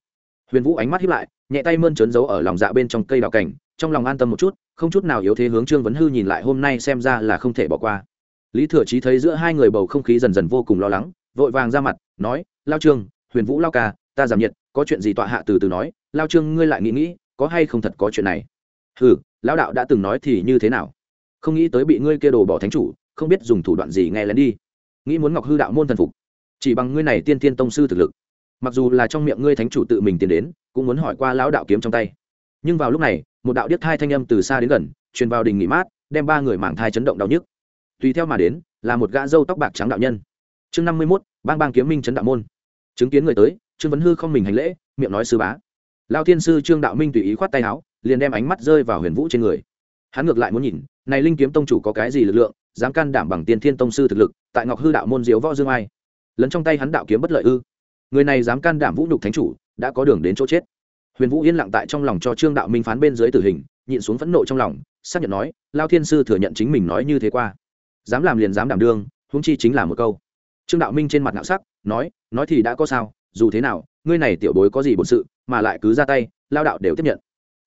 Huyền vũ ánh mắt hiếp lại, nhẹ tay mơn trớn giấu ở lòng dạ bên trong cây đào cảnh, trong lòng an tâm một chút, không chút nào yếu thế hướng trương vấn hư nhìn lại hôm nay xem ra là không thể bỏ qua. Lý thừa trí thấy giữa hai người bầu không khí dần dần vô cùng lo lắng, vội vàng ra mặt, nói, lao trương, huyền vũ lao ca, ta giảm nhiệt, có chuyện gì tọa hạ từ từ nói, lao trương ngươi lại nghĩ nghĩ, có hay không thật có chuyện này? Hừ, lão đạo đã từng nói thì như thế nào? Không nghĩ tới bị ngươi kia đồ bỏ thánh chủ, không biết dùng thủ đoạn gì nghe lén đi. Nghĩ muốn ngọc hư đạo môn thần phục. Chỉ bằng ngươi này tiên tiên tông sư thực lực. Mặc dù là trong miệng ngươi thánh chủ tự mình tiến đến, cũng muốn hỏi qua lão đạo kiếm trong tay. Nhưng vào lúc này, một đạo điếc thai thanh âm từ xa đến gần, truyền vào đình nghỉ mát, đem ba người mảng thai chấn động đau nhức. Tùy theo mà đến, là một gã dâu tóc bạc trắng đạo nhân. Chương năm mươi mốt, bang bang kiếm minh trấn đạo môn. Chứng kiến người tới, trương vấn hư không mình hành lễ, miệng nói sư bá. Lao thiên sư trương đạo minh tùy ý khoát tay áo liền đem ánh mắt rơi vào huyền vũ trên người. Hắn ngược lại muốn nhìn, này linh kiếm tông chủ có cái gì lực lượng, dám can đảm bằng tiên thiên tông sư thực lực, tại ngọc hư đạo môn diếu võ dương ai. Lấn trong tay hắn đạo kiếm bất lợi ư. Người này dám can đảm vũ nhục thánh chủ, đã có đường đến chỗ chết. Huyền vũ yên lặng tại trong lòng cho trương đạo minh phán bên dưới tử hình, nhịn xuống phẫn nộ trong lòng, xác nhận nói, lao thiên sư thừa nhận chính mình nói như thế qua. Dám làm liền dám đảm đương, huống chi chính là một câu. Trương đạo minh trên mặt ngạo sắc, nói nói thì đã có sao, dù thế nào, ngươi này tiểu bối có gì bổn sự, mà lại cứ ra tay, lao đạo đều tiếp nhận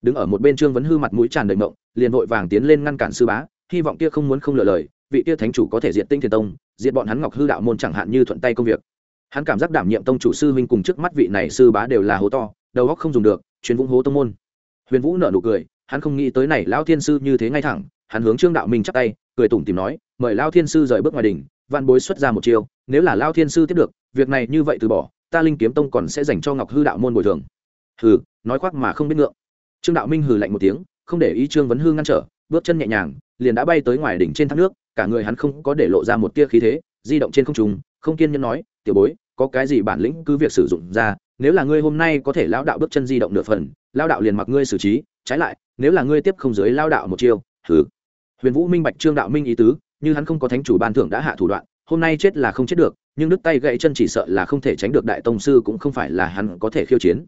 đứng ở một bên trương vấn hư mặt mũi tràn đầy mộng, liền vội vàng tiến lên ngăn cản sư bá, hy vọng kia không muốn không lựa lời, vị kia thánh chủ có thể diện tinh thiền tông diện bọn hắn ngọc hư đạo môn chẳng hạn như thuận tay công việc. Hắn cảm giác đảm nhiệm tông chủ sư huynh cùng trước mắt vị này sư bá đều là hố to, đầu góc không dùng được chuyến vũng hố tông môn. Huyền vũ nở nụ cười, hắn không nghĩ tới này lão thiên sư như thế ngay thẳng, hắn hướng trương đạo minh chắp tay, cười tủm tìm nói, mời lao thiên sư rời bước ngoài đỉnh văn bối xuất ra một chiêu, nếu là lao thiên sư tiếp được, việc này như vậy từ bỏ, ta linh kiếm tông còn sẽ dành cho ngọc hư đạo môn bồi thường. Hừ, nói khoác mà không biết ngượng trương đạo minh hừ lạnh một tiếng, không để ý trương vấn hư ngăn trở, bước chân nhẹ nhàng, liền đã bay tới ngoài đỉnh trên thác nước, cả người hắn không có để lộ ra một tia khí thế, di động trên không trung, không kiên nhẫn nói, tiểu bối, có cái gì bản lĩnh cứ việc sử dụng ra, nếu là ngươi hôm nay có thể lao đạo bước chân di động nửa phần lao đạo liền mặc ngươi xử trí, trái lại, nếu là ngươi tiếp không giới lao đạo một chiêu thử huyền vũ minh bạch trương đạo minh ý tứ, như hắn không có thánh chủ ban thưởng đã hạ thủ đoạn, hôm nay chết là không chết được, nhưng đứt tay gãy chân chỉ sợ là không thể tránh được đại tông sư cũng không phải là hắn có thể khiêu chiến.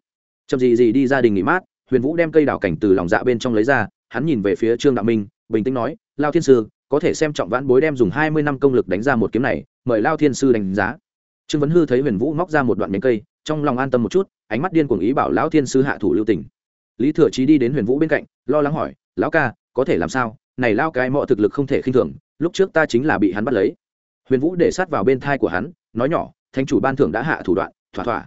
Chậm gì gì đi gia đình nghỉ mát huyền vũ đem cây đào cảnh từ lòng dạ bên trong lấy ra, hắn nhìn về phía trương đạo minh, bình tĩnh nói, lao thiên sư, có thể xem trọng vãn bối đem dùng hai mươi năm công lực đánh ra một kiếm này, mời lao thiên sư đánh giá. Trương vấn hư thấy huyền vũ móc ra một đoạn nhánh cây, trong lòng an tâm một chút, ánh mắt điên cuồng ý bảo lão thiên sư hạ thủ lưu tình. Lý thừa trí đi đến huyền vũ bên cạnh, lo lắng hỏi, lão ca, có thể làm sao? Này lao cái mọi thực lực không thể khinh thường, lúc trước ta chính là bị hắn bắt lấy. Huyền vũ để sát vào bên thai của hắn, nói nhỏ thanh chủ ban thưởng đã hạ thủ đoạn, thỏa thỏa.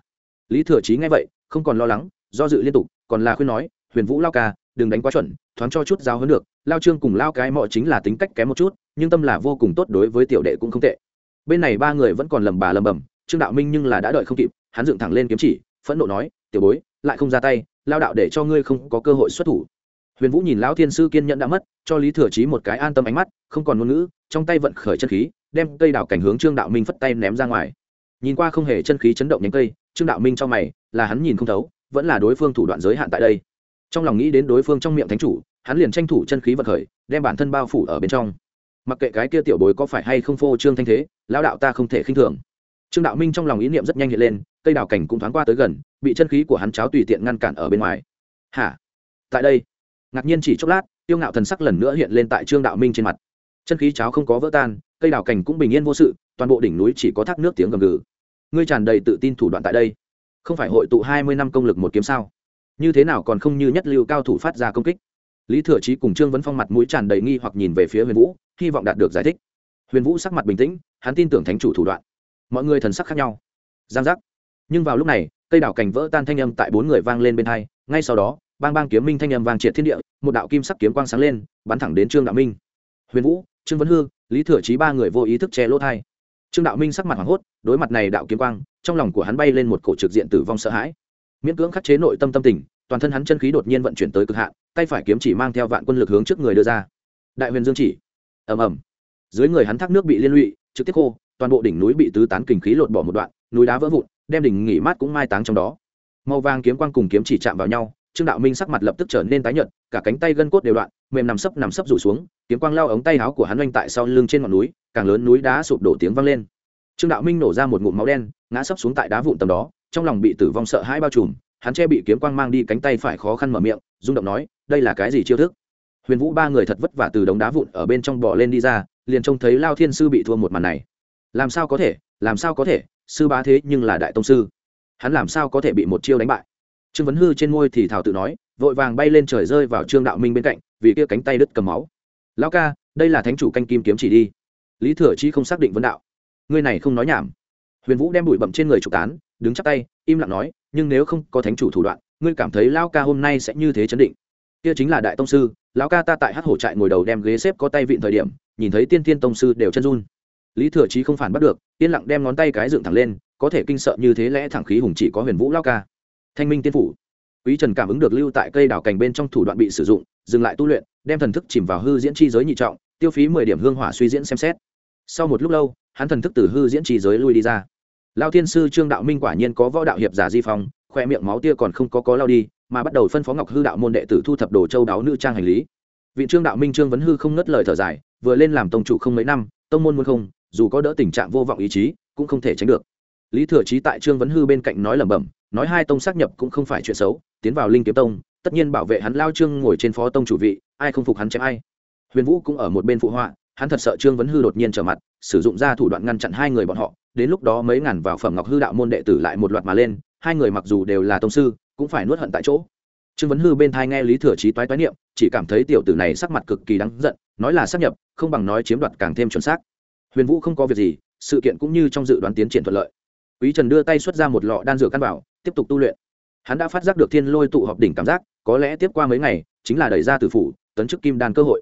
Lý thừa trí nghe vậy, không còn lo lắng do dự liên tục, còn là khuyên nói, huyền vũ lao ca, đừng đánh quá chuẩn, thoáng cho chút giao hơn được, lao trương cùng lao cái mọi chính là tính cách kém một chút, nhưng tâm là vô cùng tốt đối với tiểu đệ cũng không tệ. Bên này ba người vẫn còn lầm bà lầm bầm, trương đạo minh nhưng là đã đợi không kịp, hắn dựng thẳng lên kiếm chỉ, phẫn nộ nói, tiểu bối, lại không ra tay, lao đạo để cho ngươi không có cơ hội xuất thủ. Huyền vũ nhìn lão thiên sư kiên nhẫn đã mất, cho lý thừa trí một cái an tâm ánh mắt, không còn ngôn ngữ, trong tay vận khởi chân khí, đem cây đào cảnh hướng trương đạo minh phất tay ném ra ngoài. Nhìn qua không hề chân khí chấn động nhánh cây, trương đạo minh cho mày, là hắn nhìn không thấu vẫn là đối phương thủ đoạn giới hạn tại đây. Trong lòng nghĩ đến đối phương trong miệng thánh chủ, hắn liền tranh thủ chân khí vận khởi, đem bản thân bao phủ ở bên trong. Mặc kệ cái kia tiểu bối có phải hay không phô trương thanh thế, lão đạo ta không thể khinh thường. Trương đạo minh trong lòng ý niệm rất nhanh hiện lên, cây đào cảnh cũng thoáng qua tới gần, bị chân khí của hắn cháo tùy tiện ngăn cản ở bên ngoài. Hả? Tại đây. Ngạc nhiên chỉ chốc lát, tiêu ngạo thần sắc lần nữa hiện lên tại trương đạo minh trên mặt. Chân khí cháo không có vỡ tan, cây đào cảnh cũng bình yên vô sự, toàn bộ đỉnh núi chỉ có thác nước tiếng gầm gừ. Ngươi tràn đầy tự tin thủ đoạn tại đây không phải hội tụ hai mươi năm công lực một kiếm sao? Như thế nào còn không như nhất lưu cao thủ phát ra công kích? Lý thừa trí cùng trương vấn phong mặt mũi tràn đầy nghi hoặc nhìn về phía huyền vũ, hy vọng đạt được giải thích. Huyền vũ sắc mặt bình tĩnh, hắn tin tưởng thánh chủ thủ đoạn. Mọi người thần sắc khác nhau. Giang giác. Nhưng vào lúc này, cây đảo cành vỡ tan thanh âm tại bốn người vang lên bên hai, ngay sau đó, bang bang kiếm minh thanh âm vang triệt thiên địa, một đạo kim sắc kiếm quang sáng lên, bắn thẳng đến trương đạo minh. Huyền vũ, trương vấn hương lý thừa trí ba người vô ý thức che lỗ thai trương đạo minh sắc mặt hoảng hốt, đối mặt này đạo kiếm quang trong lòng của hắn bay lên một cổ trực diện tử vong sợ hãi. Miễn cưỡng khắc chế nội tâm tâm tình, toàn thân hắn chân khí đột nhiên vận chuyển tới cực hạn, tay phải kiếm chỉ mang theo vạn quân lực hướng trước người đưa ra. Đại huyền dương chỉ. Ầm ầm. Dưới người hắn thác nước bị liên lụy, trực tiếp khô, toàn bộ đỉnh núi bị tứ tán kình khí lột bỏ một đoạn, núi đá vỡ vụn, đem đỉnh nghỉ mát cũng mai táng trong đó. Màu vàng kiếm quang cùng kiếm chỉ chạm vào nhau, trương đạo minh sắc mặt lập tức trở nên tái nhợt, cả cánh tay gân cốt đều đoạn, mềm nằm sấp nằm sấp rủ xuống, kiếm quang lao ống tay áo của hắn oanh tại sau lưng trên ngọn núi, càng lớn núi đá sụp đổ tiếng vang lên. Trương đạo minh nổ ra một ngụm máu đen ngã sấp xuống tại đá vụn tầm đó, trong lòng bị tử vong sợ hãi bao trùm, hắn che bị kiếm quang mang đi cánh tay phải khó khăn mở miệng, rung động nói, đây là cái gì chiêu thức? Huyền vũ ba người thật vất vả từ đống đá vụn ở bên trong bỏ lên đi ra, liền trông thấy lao thiên sư bị thua một màn này. Làm sao có thể, làm sao có thể, sư bá thế nhưng là đại tông sư. Hắn làm sao có thể bị một chiêu đánh bại? Trương vấn hư trên ngôi thì thảo tự nói, vội vàng bay lên trời rơi vào trương đạo minh bên cạnh, vì kia cánh tay đứt cầm máu. Lão ca, đây là thánh chủ canh kim kiếm chỉ đi. Lý thừa chi không xác định vấn đạo. Ngươi này không nói nhảm huyền vũ đem bụi bậm trên người trục tán, đứng chắc tay, im lặng nói, nhưng nếu không có thánh chủ thủ đoạn, ngươi cảm thấy lão ca hôm nay sẽ như thế chấn định? Kia chính là đại tông sư lão ca ta tại hát hổ trại ngồi đầu đem ghế xếp có tay vịn thời điểm, nhìn thấy tiên tiên tông sư đều chân run. Lý thừa trí không phản bắt được, yên lặng đem ngón tay cái dựng thẳng lên, có thể kinh sợ như thế lẽ thẳng khí hùng chỉ có huyền vũ lao ca. Thanh minh tiên phủ. Quý trần cảm ứng được lưu tại cây đảo cành bên trong thủ đoạn bị sử dụng, dừng lại tu luyện, đem thần thức chìm vào hư diễn chi giới nhị trọng, tiêu phí mười điểm hương hỏa suy diễn xem xét. Sau một lúc lâu, hắn thần thức từ hư diễn chi giới lui đi ra lao thiên sư trương đạo minh quả nhiên có võ đạo hiệp giả di phong, khoe miệng máu tia còn không có có lao đi, mà bắt đầu phân phó ngọc hư đạo môn đệ tử thu thập đồ châu đáo nữ trang hành lý. Vị trương đạo minh trương vấn hư không ngất lời thở dài, vừa lên làm tông chủ không mấy năm, tông môn muốn không, dù có đỡ tình trạng vô vọng ý chí, cũng không thể tránh được. Lý thừa trí tại trương vấn hư bên cạnh nói lẩm bẩm, nói hai tông xác nhập cũng không phải chuyện xấu, tiến vào linh kiếm tông, tất nhiên bảo vệ hắn lao trương ngồi trên phó tông chủ vị, ai không phục hắn chém ai. Huyền vũ cũng ở một bên phụ họa, hắn thật sợ trương vấn hư đột nhiên trở mặt, sử dụng ra thủ đoạn ngăn chặn hai người bọn họ đến lúc đó mấy ngàn vào phẩm ngọc hư đạo môn đệ tử lại một loạt mà lên, hai người mặc dù đều là tông sư, cũng phải nuốt hận tại chỗ. Trương vấn hư bên thai nghe lý thừa trí toái toái niệm, chỉ cảm thấy tiểu tử này sắc mặt cực kỳ đáng giận, nói là xác nhập, không bằng nói chiếm đoạt càng thêm chuẩn xác. Huyền vũ không có việc gì, sự kiện cũng như trong dự đoán tiến triển thuận lợi. Quý trần đưa tay xuất ra một lọ đan dược căn bảo, tiếp tục tu luyện. Hắn đã phát giác được thiên lôi tụ họp đỉnh cảm giác, có lẽ tiếp qua mấy ngày, chính là đẩy ra từ phủ, tấn chức kim đan cơ hội.